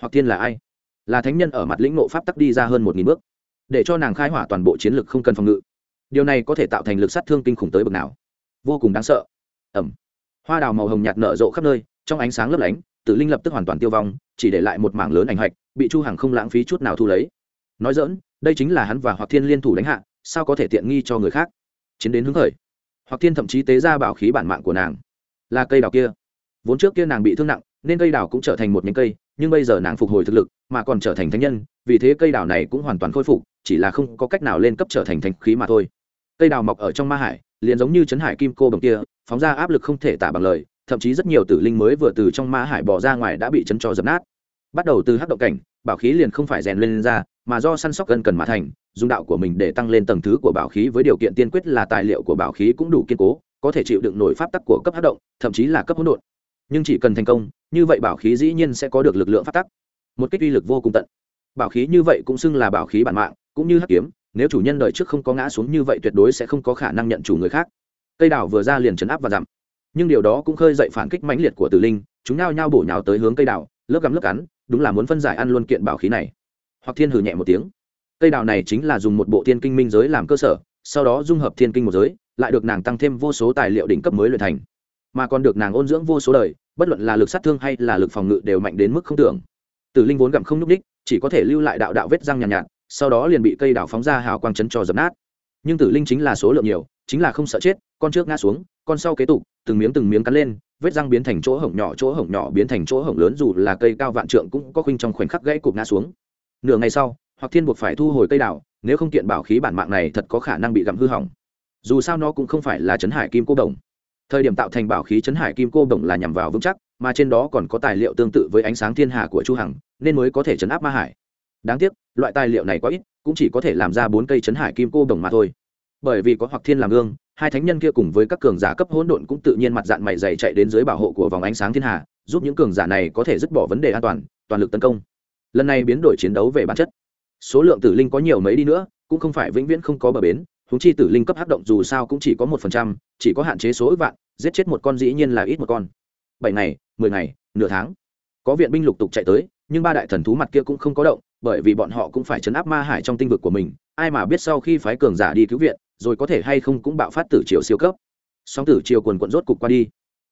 Hoặc tiên là ai? Là thánh nhân ở mặt lĩnh nộ pháp tắc đi ra hơn một nghìn bước để cho nàng khai hỏa toàn bộ chiến lực không cần phòng ngự. Điều này có thể tạo thành lực sát thương kinh khủng tới bậc nào? Vô cùng đáng sợ. Ẩm. Hoa đào màu hồng nhạt nở rộ khắp nơi, trong ánh sáng lấp lánh, tử linh lập tức hoàn toàn tiêu vong, chỉ để lại một mảng lớn ảnh hạch, bị chu hằng không lãng phí chút nào thu lấy. Nói dỡn đây chính là hắn và hoặc thiên liên thủ đánh hạ, sao có thể tiện nghi cho người khác? Chiến đến hứng khởi. Hoặc thiên thậm chí tế ra bảo khí bản mạng của nàng. Là cây đào kia. Vốn trước kia nàng bị thương nặng, nên cây đào cũng trở thành một nhánh cây, nhưng bây giờ nàng phục hồi thực lực, mà còn trở thành thánh nhân, vì thế cây đào này cũng hoàn toàn khôi phục chỉ là không có cách nào lên cấp trở thành thành khí mà thôi. Cây đào mọc ở trong ma hải, liền giống như chấn hải kim cô đồng kia, phóng ra áp lực không thể tả bằng lời, thậm chí rất nhiều tử linh mới vừa từ trong ma hải bỏ ra ngoài đã bị chấn cho dập nát. Bắt đầu từ hắc động cảnh, bảo khí liền không phải rèn lên ra, mà do săn sóc gần cần mà thành, dùng đạo của mình để tăng lên tầng thứ của bảo khí với điều kiện tiên quyết là tài liệu của bảo khí cũng đủ kiên cố, có thể chịu đựng nổi pháp tắc của cấp hắc động, thậm chí là cấp hỗn độn. Nhưng chỉ cần thành công, như vậy bảo khí dĩ nhiên sẽ có được lực lượng pháp tắc. Một kích uy lực vô cùng tận. Bảo khí như vậy cũng xưng là bảo khí bản mạng cũng như hắc kiếm nếu chủ nhân đời trước không có ngã xuống như vậy tuyệt đối sẽ không có khả năng nhận chủ người khác. Cây đào vừa ra liền chấn áp và giảm nhưng điều đó cũng khơi dậy phản kích mãnh liệt của tử linh chúng nao nhao bổ nhào tới hướng cây đào lớp gắm lớp cắn đúng là muốn phân giải ăn luôn kiện bảo khí này. Hoặc thiên hử nhẹ một tiếng. Cây đào này chính là dùng một bộ thiên kinh minh giới làm cơ sở sau đó dung hợp thiên kinh một giới lại được nàng tăng thêm vô số tài liệu đỉnh cấp mới luyện thành. Mà còn được nàng ôn dưỡng vô số đời bất luận là lực sát thương hay là lực phòng ngự đều mạnh đến mức không tưởng. Tử linh vốn gặm không n ú c đích chỉ có thể lưu lại đạo đạo vết răng nhàn nhạt, nhạt sau đó liền bị cây đào phóng ra hào quang chấn cho dập nát. Nhưng tử linh chính là số lượng nhiều, chính là không sợ chết, con trước ngã xuống, con sau kế tục, từng miếng từng miếng cắn lên, vết răng biến thành chỗ hổng nhỏ, chỗ hổng nhỏ biến thành chỗ hổng lớn, dù là cây cao vạn trượng cũng có khuynh trong khoảnh khắc gãy cụp ngã xuống. Nửa ngày sau hoặc thiên buộc phải thu hồi cây đào, nếu không kiện bảo khí bản mạng này thật có khả năng bị gặm hư hỏng. Dù sao nó cũng không phải là chấn hải kim cô đồng. Thời điểm tạo thành bảo khí chấn hải kim cô đồng là nhằm vào vững chắc, mà trên đó còn có tài liệu tương tự với ánh sáng thiên hà của chu hằng, nên mới có thể chấn áp ma hải đáng tiếc, loại tài liệu này quá ít, cũng chỉ có thể làm ra bốn cây chấn hải kim cô đồng mà thôi. Bởi vì có hoặc thiên làm gương, hai thánh nhân kia cùng với các cường giả cấp hỗn độn cũng tự nhiên mặt dạng mày dày chạy đến dưới bảo hộ của vòng ánh sáng thiên hà, giúp những cường giả này có thể dứt bỏ vấn đề an toàn toàn lực tấn công. Lần này biến đổi chiến đấu về bản chất. Số lượng tử linh có nhiều mấy đi nữa, cũng không phải vĩnh viễn không có bờ bến húng chi tử linh cấp hắc động dù sao cũng chỉ có một phần trăm, chỉ có hạn chế số ước vạn, giết chết một con dĩ nhiên là ít một con. Bảy ngày, mười ngày, nửa tháng. Có viện binh lục tục chạy tới, nhưng ba đại thần thú mặt kia cũng không có động bởi vì bọn họ cũng phải chấn áp ma hải trong tinh vực của mình, ai mà biết sau khi phái cường giả đi cứu viện, rồi có thể hay không cũng bạo phát tử triều siêu cấp. Song tử triều quần quận rốt cục qua đi.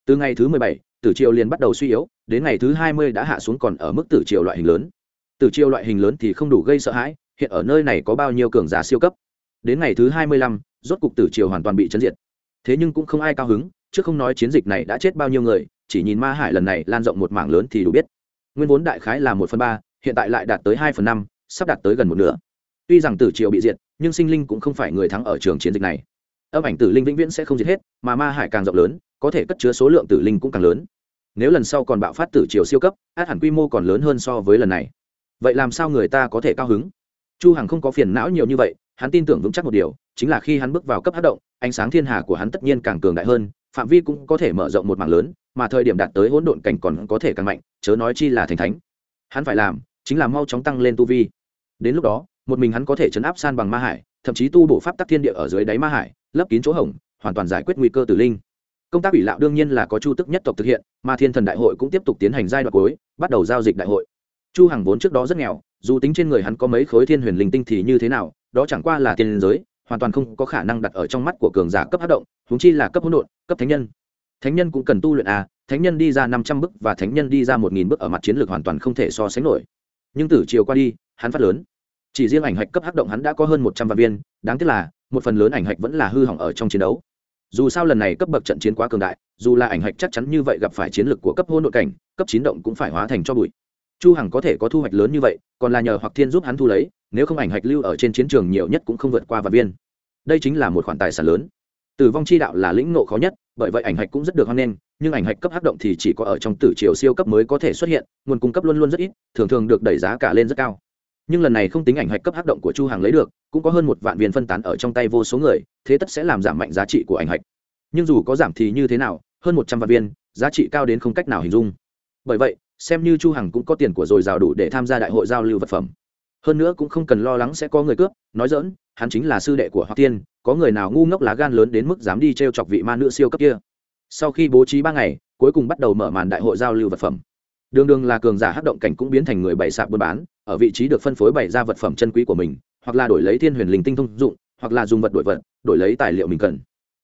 Từ ngày thứ mười bảy, tử triều liền bắt đầu suy yếu, đến ngày thứ hai mươi đã hạ xuống còn ở mức tử triều loại hình lớn. Tử triều loại hình lớn thì không đủ gây sợ hãi, hiện ở nơi này có bao nhiêu cường giả siêu cấp? Đến ngày thứ hai mươi lăm, rốt cục tử triều hoàn toàn bị chấn diệt. Thế nhưng cũng không ai cao hứng, chứ không nói chiến dịch này đã chết bao nhiêu người, chỉ nhìn ma hải lần này lan rộng một mảng lớn thì đủ biết. Nguyên vốn đại khái là một phần ba hiện tại lại đạt tới hai phần năm, sắp đạt tới gần một nửa. Tuy rằng tử triều bị diệt, nhưng sinh linh cũng không phải người thắng ở trường chiến dịch này. Âm ảnh tử linh vĩnh viễn sẽ không diệt hết, mà ma hải càng rộng lớn, có thể cất chứa số lượng tử linh cũng càng lớn. Nếu lần sau còn bạo phát tử triều siêu cấp, át hẳn quy mô còn lớn hơn so với lần này. Vậy làm sao người ta có thể cao hứng? Chu hằng không có phiền não nhiều như vậy, hắn tin tưởng vững chắc một điều, chính là khi hắn bước vào cấp hát động, ánh sáng thiên hà của hắn tất nhiên càng cường đại hơn, phạm vi cũng có thể mở rộng một mảng lớn, mà thời điểm đạt tới hỗn độn cảnh còn có thể càng mạnh, chớ nói chi là thành thánh. Hắn phải làm chính là mau chóng tăng lên tu vi. Đến lúc đó, một mình hắn có thể chấn áp san bằng ma hải, thậm chí tu bổ pháp tắc thiên địa ở dưới đáy ma hải, lấp kín chỗ hổng, hoàn toàn giải quyết nguy cơ tử linh. Công tác ủy lạo đương nhiên là có chu tức nhất tộc thực hiện, mà thiên thần đại hội cũng tiếp tục tiến hành giai đoạn cuối, bắt đầu giao dịch đại hội. Chu hằng vốn trước đó rất nghèo, dù tính trên người hắn có mấy khối thiên huyền linh tinh thì như thế nào, đó chẳng qua là tiền giới, hoàn toàn không có khả năng đặt ở trong mắt của cường giả cấp hấp động chúng chi là cấp hỗn độn, cấp thánh nhân. Thánh nhân cũng cần tu luyện à thánh nhân đi ra năm trăm và thánh nhân đi ra một nghìn ở mặt chiến lược hoàn toàn không thể so sánh nổi nhưng từ chiều qua đi, hắn phát lớn. Chỉ riêng ảnh hạch cấp hắc động hắn đã có hơn một trăm vạn viên, đáng tiếc là, một phần lớn ảnh hạch vẫn là hư hỏng ở trong chiến đấu. Dù sao lần này cấp bậc trận chiến quá cường đại, dù là ảnh hạch chắc chắn như vậy gặp phải chiến lược của cấp hôn nội cảnh, cấp chín động cũng phải hóa thành cho bụi. Chu hằng có thể có thu hoạch lớn như vậy, còn là nhờ hoặc thiên giúp hắn thu lấy, nếu không ảnh hạch lưu ở trên chiến trường nhiều nhất cũng không vượt qua vạn viên. Đây chính là một khoản tài sản lớn. Tử vong chi đạo là lĩnh ngộ khó nhất, bởi vậy ảnh hạch cũng rất được hoan nghênh nhưng ảnh hạch cấp hắc động thì chỉ có ở trong tử triều siêu cấp mới có thể xuất hiện, nguồn cung cấp luôn luôn rất ít, thường thường được đẩy giá cả lên rất cao. Nhưng lần này không tính ảnh hạch cấp hắc động của chu hàng lấy được, cũng có hơn một vạn viên phân tán ở trong tay vô số người, thế tất sẽ làm giảm mạnh giá trị của ảnh hạch. Nhưng dù có giảm thì như thế nào, hơn một trăm vạn viên, giá trị cao đến không cách nào hình dung. Bởi vậy, xem như chu hằng cũng có tiền của rồi rào đủ để tham gia đại hội giao lưu vật phẩm. Hơn nữa cũng không cần lo lắng sẽ có người cướp, nói dỡn hắn chính là sư đệ của hoa tiên, có người nào ngu ngốc lá gan lớn đến mức dám đi t r e o chọc vị ma nữ siêu cấp kia sau khi bố trí ba ngày, cuối cùng bắt đầu mở màn đại hội giao lưu vật phẩm. Đường đường là cường giả hát động cảnh cũng biến thành người bày sạp buôn bán, ở vị trí được phân phối bày ra vật phẩm chân quý của mình, hoặc là đổi lấy thiên huyền linh tinh thông dụng, hoặc là dùng vật đổi vật, đổi lấy tài liệu mình cần.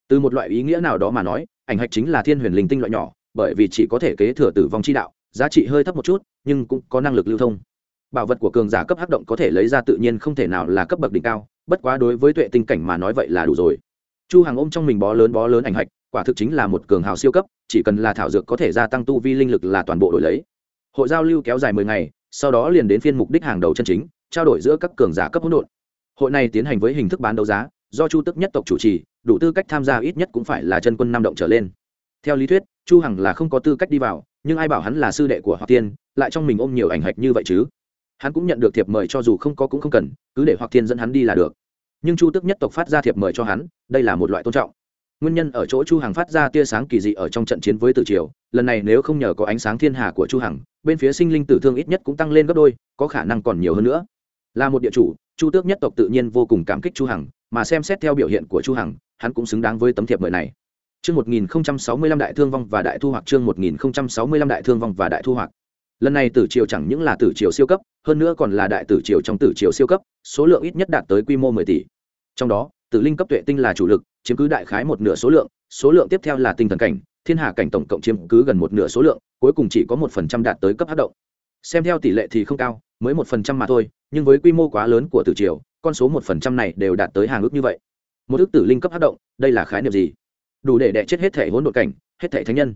Từ một loại ý nghĩa nào đó mà nói, ảnh hạch chính là thiên huyền linh tinh loại nhỏ, bởi vì chỉ có thể kế thừa tử vong chi đạo, giá trị hơi thấp một chút, nhưng cũng có năng lực lưu thông. Bảo vật của cường giả cấp hắc động có thể lấy ra tự nhiên không thể nào là cấp bậc đỉnh cao, bất quá đối với tuệ tinh cảnh mà nói vậy là đủ rồi. Chu hàng ôm trong mình bó lớn bó lớn ảnh hạch quả thực chính là một cường hào siêu cấp, chỉ cần là thảo dược có thể gia tăng tu vi linh lực là toàn bộ đổi lấy. Hội giao lưu kéo dài mười ngày, sau đó liền đến phiên mục đích hàng đầu chân chính, trao đổi giữa các cường giả cấp hỗn độn. Hội này tiến hành với hình thức bán đấu giá, do chu tức nhất tộc chủ trì, đủ tư cách tham gia ít nhất cũng phải là chân quân năm động trở lên. Theo lý thuyết, chu hằng là không có tư cách đi vào, nhưng ai bảo hắn là sư đệ của hoặc tiên lại trong mình ôm nhiều ảnh hạch như vậy chứ? Hắn cũng nhận được thiệp mời cho dù không có cũng không cần, cứ để hoặc tiên dẫn hắn đi là được. Nhưng chu tức nhất tộc phát ra thiệp mời cho hắn, đây là một loại tôn trọng nguyên nhân ở chỗ chu hằng phát ra tia sáng kỳ dị ở trong trận chiến với tử triều. Lần này nếu không nhờ có ánh sáng thiên hà của chu hằng, bên phía sinh linh tử thương ít nhất cũng tăng lên gấp đôi, có khả năng còn nhiều hơn nữa. Là một địa chủ, chu tước nhất tộc tự nhiên vô cùng cảm kích chu hằng, mà xem xét theo biểu hiện của chu hằng, hắn cũng xứng đáng với tấm thiệp mời này. Chương 1065 đại thương vong và đại thu hoạch, chương 1065 đại thương vong và đại thu hoạch. Lần này tử triều chẳng những là tử triều siêu cấp, hơn nữa còn là đại tử triều trong tử triều siêu cấp, số lượng ít nhất đạt tới quy mô 10 tỷ. Trong đó, tử linh cấp tuệ tinh là chủ lực chiếm cứ đại khái một nửa số lượng số lượng tiếp theo là tinh thần cảnh, thiên hà cảnh tổng cộng chiếm cứ gần một nửa số lượng, cuối cùng chỉ có một phần trăm đạt tới cấp hát động. Xem theo tỷ lệ thì không cao, mới một phần trăm mà thôi, nhưng với quy mô quá lớn của tử triều, con số một phần trăm này đều đạt tới hàng ước như vậy. Một ước tử linh cấp hát động, đây là khái niệm gì? Đủ để đẻ chết hết thể hỗn độn cảnh, hết thể thánh nhân.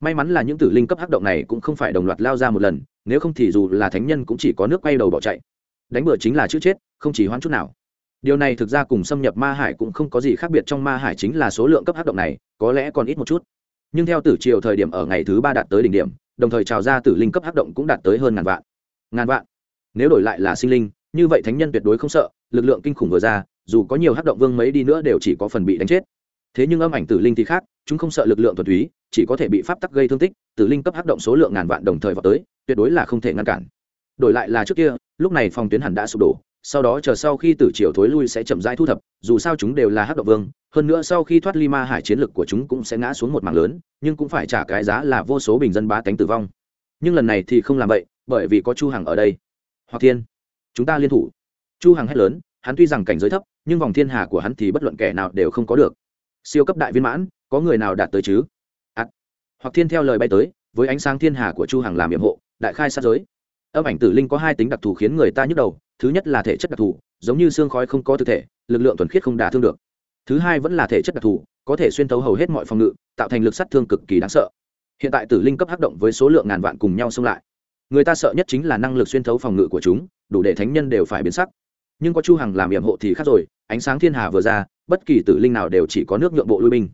May mắn là những tử linh cấp hắc động này cũng không phải đồng loạt lao ra một lần, nếu không thì dù là thánh nhân cũng chỉ có nước quay đầu bỏ chạy. Đánh bừa chính là chữ chết, không chỉ hoãn chút nào điều này thực ra cùng xâm nhập ma hải cũng không có gì khác biệt, trong ma hải chính là số lượng cấp hắc động này, có lẽ còn ít một chút. Nhưng theo tử triều thời điểm ở ngày thứ ba đạt tới đỉnh điểm, đồng thời trào ra tử linh cấp hắc động cũng đạt tới hơn ngàn vạn. Ngàn vạn? Nếu đổi lại là sinh linh, như vậy thánh nhân tuyệt đối không sợ, lực lượng kinh khủng vừa ra, dù có nhiều hắc động vương mấy đi nữa đều chỉ có phần bị đánh chết. Thế nhưng âm ảnh tử linh thì khác, chúng không sợ lực lượng thuần túy, chỉ có thể bị pháp tắc gây thương tích, tử linh cấp hắc động số lượng ngàn vạn đồng thời vào tới, tuyệt đối là không thể ngăn cản. Đổi lại là trước kia, lúc này phòng tuyến hẳn đã sụp đổ sau đó chờ sau khi tử triều thối lui sẽ chậm rãi thu thập dù sao chúng đều là hắc động vương hơn nữa sau khi thoát ly ma hải chiến lực của chúng cũng sẽ ngã xuống một mảng lớn nhưng cũng phải trả cái giá là vô số bình dân bá tánh tử vong. Nhưng lần này thì không làm vậy bởi vì có chu hằng ở đây. Hoặc thiên chúng ta liên thủ. Chu hằng hét lớn hắn tuy rằng cảnh giới thấp nhưng vòng thiên hà của hắn thì bất luận kẻ nào đều không có được. Siêu cấp đại viên mãn có người nào đạt tới chứ? À, hoặc thiên theo lời bay tới với ánh sáng thiên hà của chu hằng làm nhiệm hộ đại khai sát giới. Âm ảnh tử linh có hai tính đặc thù khiến người ta nhức đầu thứ nhất là thể chất đặc thù, giống như xương khói không có thực thể, lực lượng thuần khiết không đả thương được. Thứ hai vẫn là thể chất đặc thù, có thể xuyên thấu hầu hết mọi phòng ngự, tạo thành lực sát thương cực kỳ đáng sợ. Hiện tại tử linh cấp hắc động với số lượng ngàn vạn cùng nhau xông lại. Người ta sợ nhất chính là năng lực xuyên thấu phòng ngự của chúng, đủ để thánh nhân đều phải biến sắc. Nhưng có chu hằng làm yểm hộ thì khác rồi, ánh sáng thiên hà vừa ra, bất kỳ tử linh nào đều chỉ có nước nhượng bộ lui binh.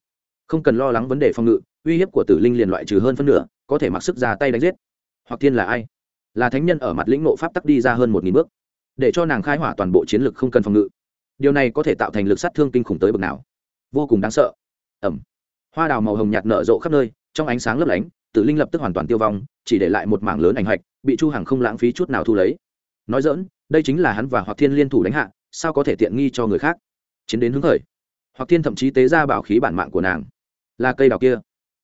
Không cần lo lắng vấn đề phòng ngự, uy hiếp của tử linh liền loại trừ hơn phân nửa, có thể mặc sức ra tay đánh giết. Hoặc thiên là ai? Là thánh nhân ở mặt lĩnh nộ pháp tắc đi ra hơn một nghìn bước để cho nàng khai hỏa toàn bộ chiến lực không cần phòng ngự. Điều này có thể tạo thành lực sát thương kinh khủng tới bậc nào? Vô cùng đáng sợ. Ẩm. Hoa đào màu hồng nhạt nở rộ khắp nơi, trong ánh sáng lấp lánh, tử linh lập tức hoàn toàn tiêu vong, chỉ để lại một mảng lớn ảnh hạch, bị chu hằng không lãng phí chút nào thu lấy. Nói dỡn đây chính là hắn và hoặc thiên liên thủ đánh hạ, sao có thể tiện nghi cho người khác? Chiến đến hứng khởi. Hoặc thiên thậm chí tế ra bảo khí bản mạng của nàng. Là cây đào kia.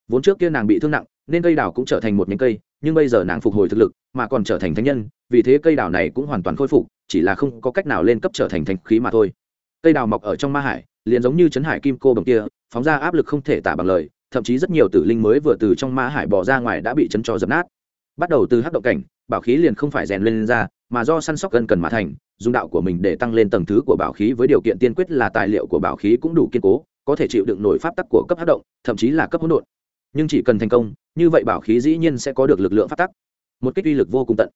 Vốn trước kia nàng bị thương nặng, nên cây đào cũng trở thành một nhánh cây nhưng bây giờ nàng phục hồi thực lực, mà còn trở thành thánh nhân, vì thế cây đào này cũng hoàn toàn khôi phục, chỉ là không có cách nào lên cấp trở thành thánh khí mà thôi. Cây đào mọc ở trong ma hải, liền giống như chấn hải kim cô bồng kia, phóng ra áp lực không thể tả bằng lời, thậm chí rất nhiều tử linh mới vừa từ trong ma hải bỏ ra ngoài đã bị chấn cho dập nát. Bắt đầu từ hắc động cảnh, bảo khí liền không phải rèn lên ra, mà do săn sóc gần cần mà thành, dùng đạo của mình để tăng lên tầng thứ của bảo khí với điều kiện tiên quyết là tài liệu của bảo khí cũng đủ kiên cố, có thể chịu đựng nổi pháp tắc của cấp hắc động, thậm chí là cấp hỗn độn nhưng chỉ cần thành công, như vậy bảo khí dĩ nhiên sẽ có được lực lượng phát tắc. Một kích uy lực vô cùng tận.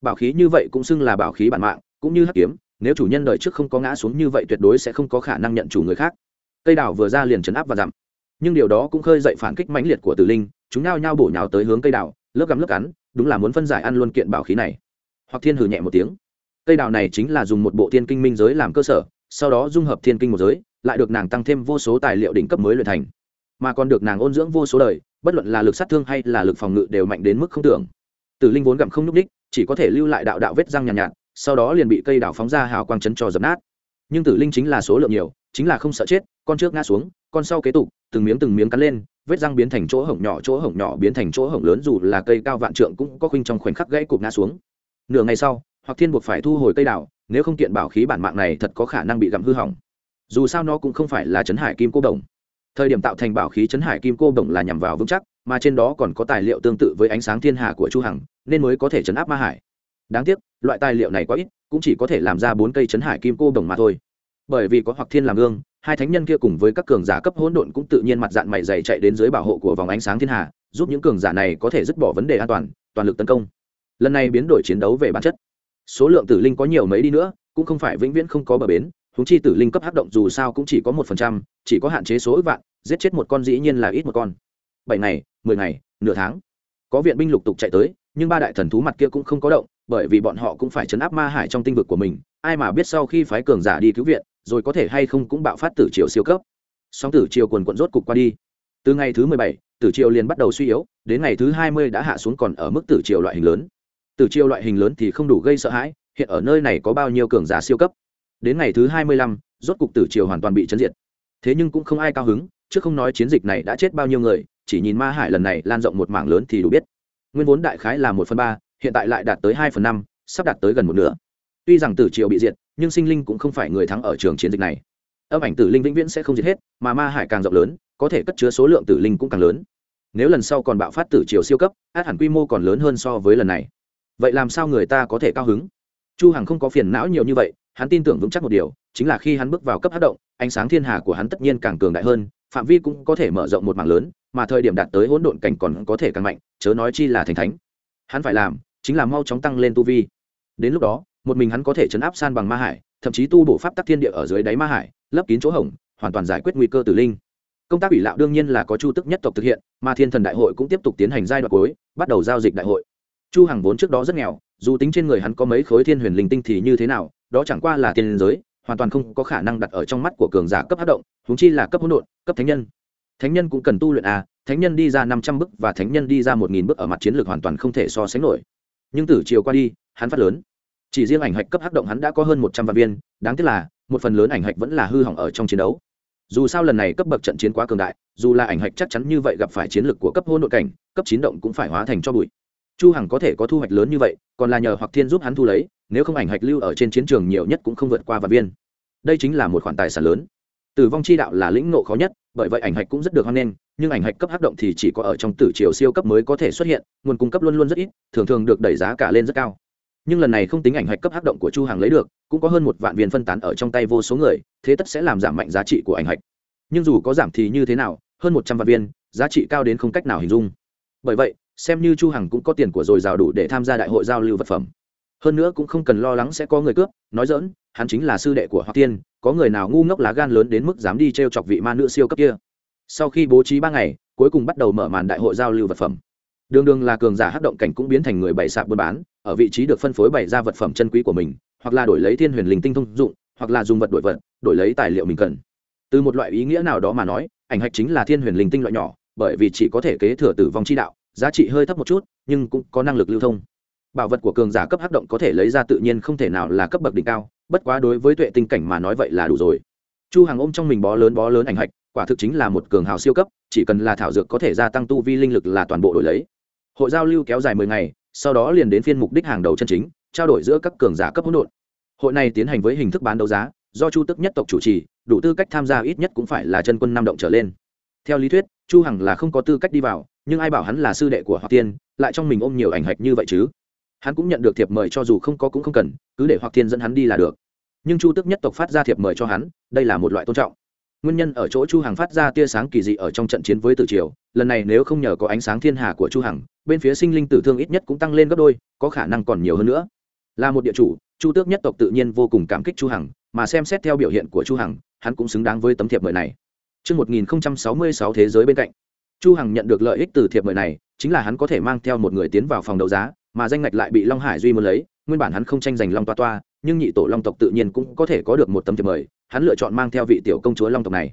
Bảo khí như vậy cũng xưng là bảo khí bản mạng, cũng như hắc kiếm, nếu chủ nhân đời trước không có ngã xuống như vậy tuyệt đối sẽ không có khả năng nhận chủ người khác. Cây đào vừa ra liền chấn áp và dặm nhưng điều đó cũng khơi dậy phản kích mãnh liệt của tử linh, chúng nao nhao bổ nhào tới hướng cây đào, lớp gắm lớp cắn, đúng là muốn phân giải ăn luôn kiện bảo khí này. Hoặc thiên hử nhẹ một tiếng. Cây đào này chính là dùng một bộ thiên kinh minh giới làm cơ sở, sau đó dung hợp thiên kinh một giới, lại được nàng tăng thêm vô số tài liệu đỉnh cấp mới luyện thành mà còn được nàng ôn dưỡng vô số đời bất luận là lực sát thương hay là lực phòng ngự đều mạnh đến mức không tưởng. Tử linh vốn gặm không nhúc ních chỉ có thể lưu lại đạo đạo vết răng nhàn nhạt, nhạt sau đó liền bị cây đào phóng ra hào quang chấn cho dập nát. Nhưng tử linh chính là số lượng nhiều chính là không sợ chết con trước ngã xuống con sau kế tục từng miếng từng miếng cắn lên vết răng biến thành chỗ hổng nhỏ chỗ hổng nhỏ biến thành chỗ hổng lớn dù là cây cao vạn trượng cũng có khuynh trong khoảnh khắc gãy cụp ngã xuống. Nửa ngày sau hoặc thiên buộc phải thu hồi cây đào nếu không kiện bảo khí bản mạng này thật có khả năng bị gặm hư hỏng. Dù sao nó cũng không phải là chấn hải kim cô đồng thời điểm tạo thành bảo khí chấn hải kim cô đồng là nhằm vào vững chắc, mà trên đó còn có tài liệu tương tự với ánh sáng thiên hà của chu hằng, nên mới có thể chấn áp ma hải. Đáng tiếc, loại tài liệu này quá ít, cũng chỉ có thể làm ra bốn cây chấn hải kim cô đồng mà thôi. Bởi vì có hoặc thiên làm gương, hai thánh nhân kia cùng với các cường giả cấp hỗn độn cũng tự nhiên mặt dạng mày dày chạy đến dưới bảo hộ của vòng ánh sáng thiên hà, giúp những cường giả này có thể dứt bỏ vấn đề an toàn toàn lực tấn công. Lần này biến đổi chiến đấu về bản chất. Số lượng tử linh có nhiều mấy đi nữa, cũng không phải vĩnh viễn không có bờ bến húng chi tử linh cấp hắc động dù sao cũng chỉ có một phần trăm chỉ có hạn chế số ước vạn, giết chết một con dĩ nhiên là ít một con. Bảy ngày, mười ngày, nửa tháng. Có viện binh lục tục chạy tới, nhưng ba đại thần thú mặt kia cũng không có động, bởi vì bọn họ cũng phải chấn áp ma hải trong tinh vực của mình, ai mà biết sau khi phái cường giả đi cứu viện, rồi có thể hay không cũng bạo phát tử triều siêu cấp. Song tử triều quần quận rốt cục qua đi. Từ ngày thứ mười bảy, tử triều liền bắt đầu suy yếu, đến ngày thứ hai mươi đã hạ xuống còn ở mức tử triều loại hình lớn. Tử triều loại hình lớn thì không đủ gây sợ hãi, hiện ở nơi này có bao nhiêu cường giả siêu cấp? Đến ngày thứ hai mươi lăm, rốt cục tử triều hoàn toàn bị chấn diệt thế nhưng cũng không ai cao hứng, chứ không nói chiến dịch này đã chết bao nhiêu người, chỉ nhìn ma hải lần này lan rộng một mảng lớn thì đủ biết. Nguyên vốn đại khái là một phần ba, hiện tại lại đạt tới hai phần năm, sắp đạt tới gần một nửa. Tuy rằng tử triều bị diệt, nhưng sinh linh cũng không phải người thắng ở trường chiến dịch này. Âm ảnh tử linh vĩnh viễn sẽ không diệt hết, mà ma hải càng rộng lớn, có thể cất chứa số lượng tử linh cũng càng lớn. Nếu lần sau còn bạo phát tử triều siêu cấp, át hẳn quy mô còn lớn hơn so với lần này. Vậy làm sao người ta có thể cao hứng? Chu hằng không có phiền não nhiều như vậy, hắn tin tưởng vững chắc một điều, chính là khi hắn bước vào cấp hát động ánh sáng thiên hà của hắn tất nhiên càng cường đại hơn, phạm vi cũng có thể mở rộng một mảng lớn, mà thời điểm đạt tới hỗn độn cảnh còn có thể càng mạnh, chớ nói chi là thành thánh. Hắn phải làm chính là mau chóng tăng lên tu vi. Đến lúc đó, một mình hắn có thể chấn áp san bằng ma hải, thậm chí tu bổ pháp tắc thiên địa ở dưới đáy ma hải, lấp kín chỗ hổng, hoàn toàn giải quyết nguy cơ tử linh. Công tác ủy lạo đương nhiên là có chu tức nhất tộc thực hiện, mà thiên thần đại hội cũng tiếp tục tiến hành giai đoạn cuối, bắt đầu giao dịch đại hội. Chu hằng vốn trước đó rất nghèo, dù tính trên người hắn có mấy khối thiên huyền linh tinh thì như thế nào, đó chẳng qua là tiền giới hoàn toàn không có khả năng đặt ở trong mắt của cường giả cấp hát động húng chi là cấp hỗn độn, cấp thánh nhân. Thánh nhân cũng cần tu luyện à thánh nhân đi ra năm trăm bước và thánh nhân đi ra một nghìn bước ở mặt chiến lược hoàn toàn không thể so sánh nổi. Nhưng từ chiều qua đi, hắn phát lớn. Chỉ riêng ảnh hạch cấp hắc động hắn đã có hơn một trăm vạn viên, đáng tiếc là, một phần lớn ảnh hạch vẫn là hư hỏng ở trong chiến đấu. Dù sao lần này cấp bậc trận chiến quá cường đại, dù là ảnh hạch chắc chắn như vậy gặp phải chiến lược của cấp hôn nội cảnh, cấp chín động cũng phải hóa thành cho bụi. Chu hằng có thể có thu hoạch lớn như vậy, còn là nhờ hoặc thiên giúp hắn thu lấy nếu không ảnh hạch lưu ở trên chiến trường nhiều nhất cũng không vượt qua vạn viên. Đây chính là một khoản tài sản lớn. Tử vong chi đạo là lĩnh nộ khó nhất, bởi vậy ảnh hạch cũng rất được hoan nghênh, nhưng ảnh hạch cấp hắc động thì chỉ có ở trong tử triều siêu cấp mới có thể xuất hiện, nguồn cung cấp luôn luôn rất ít, thường thường được đẩy giá cả lên rất cao. Nhưng lần này không tính ảnh hạch cấp hắc động của chu hàng lấy được, cũng có hơn một vạn viên phân tán ở trong tay vô số người, thế tất sẽ làm giảm mạnh giá trị của ảnh hạch. Nhưng dù có giảm thì như thế nào, hơn một trăm vạn viên, giá trị cao đến không cách nào hình dung. Bởi vậy, xem như chu hằng cũng có tiền của rồi dào đủ để tham gia đại hội giao lưu vật phẩm hơn nữa cũng không cần lo lắng sẽ có người cướp, nói dỡn hắn chính là sư đệ của hoa tiên, có người nào ngu ngốc lá gan lớn đến mức dám đi t r e o chọc vị ma nữ siêu cấp kia. Sau khi bố trí ba ngày, cuối cùng bắt đầu mở màn đại hội giao lưu vật phẩm. Đường đường là cường giả hát động cảnh cũng biến thành người bày sạp buôn bán, ở vị trí được phân phối bày ra vật phẩm chân quý của mình, hoặc là đổi lấy thiên huyền linh tinh thông dụng, hoặc là dùng vật đổi vật, đổi lấy tài liệu mình cần. Từ một loại ý nghĩa nào đó mà nói, ảnh hạch chính là thiên huyền linh tinh loại nhỏ, bởi vì chỉ có thể kế thừa tử vong chi đạo, giá trị hơi thấp một chút, nhưng cũng có năng lực lưu thông bảo vật của cường giả cấp hắc động có thể lấy ra tự nhiên không thể nào là cấp bậc đỉnh cao, bất quá đối với tuệ tinh cảnh mà nói vậy là đủ rồi. Chu hàng ôm trong mình bó lớn bó lớn ảnh hạch, quả thực chính là một cường hào siêu cấp, chỉ cần là thảo dược có thể gia tăng tu vi linh lực là toàn bộ đổi lấy. Hội giao lưu kéo dài mười ngày, sau đó liền đến phiên mục đích hàng đầu chân chính, trao đổi giữa các cường giả cấp hỗn độn. Hội này tiến hành với hình thức bán đấu giá, do chu tức nhất tộc chủ trì, đủ tư cách tham gia ít nhất cũng phải là chân quân năm động trở lên. Theo lý thuyết, chu hằng là không có tư cách đi vào, nhưng ai bảo hắn là sư đệ của họ tiên, lại trong mình ôm nhiều ảnh hạch như vậy chứ? Hắn cũng nhận được thiệp mời cho dù không có cũng không cần cứ để hoặc thiên dẫn hắn đi là được. Nhưng chu tức nhất tộc phát ra thiệp mời cho hắn đây là một loại tôn trọng. Nguyên nhân ở chỗ chu hằng phát ra tia sáng kỳ dị ở trong trận chiến với tử triều lần này nếu không nhờ có ánh sáng thiên hà của chu hằng bên phía sinh linh tử thương ít nhất cũng tăng lên gấp đôi có khả năng còn nhiều hơn nữa. Là một địa chủ chu tước nhất tộc tự nhiên vô cùng cảm kích chu hằng mà xem xét theo biểu hiện của chu hằng hắn cũng xứng đáng với tấm thiệp mời này. Trước 1066 thế giới bên cạnh, chu hằng nhận được lợi ích từ thiệp mời này chính là hắn có thể mang theo một người tiến vào phòng đấu giá mà danh ngạch lại bị long hải duy muốn lấy, nguyên bản hắn không tranh giành long toa toa, nhưng nhị tổ long tộc tự nhiên cũng có thể có được một tấm thiệp mời, hắn lựa chọn mang theo vị tiểu công chúa long tộc này.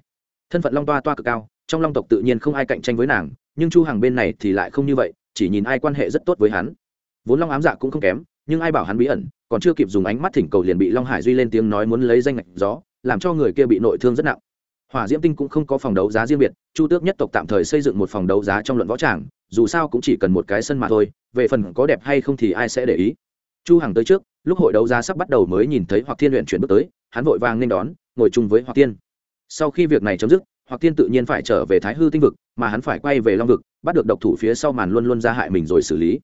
Thân phận long toa toa cực cao, trong long tộc tự nhiên không ai cạnh tranh với nàng, nhưng chu Hàng bên này thì lại không như vậy, chỉ nhìn ai quan hệ rất tốt với hắn. Vốn long ám dạ cũng không kém, nhưng ai bảo hắn bí ẩn, còn chưa kịp dùng ánh mắt thỉnh cầu liền bị long hải duy lên tiếng nói muốn lấy danh ngạch gió, làm cho người kia bị nội thương rất nặng. Hỏa diễm tinh cũng không có phòng đấu giá riêng biệt, chu tước nhất tộc tạm thời xây dựng một phòng đấu giá trong luận võ tràng dù sao cũng chỉ cần một cái sân mà thôi, về phần có đẹp hay không thì ai sẽ để ý. Chu hằng tới trước, lúc hội đấu giá sắp bắt đầu mới nhìn thấy hoặc thiên luyện chuyển bước tới, hắn vội vàng nên đón, ngồi chung với hoặc tiên sau khi việc này chấm dứt, hoặc tiên tự nhiên phải trở về thái hư tinh vực, mà hắn phải quay về long vực, bắt được độc thủ phía sau màn luôn luôn ra hại mình rồi xử lý.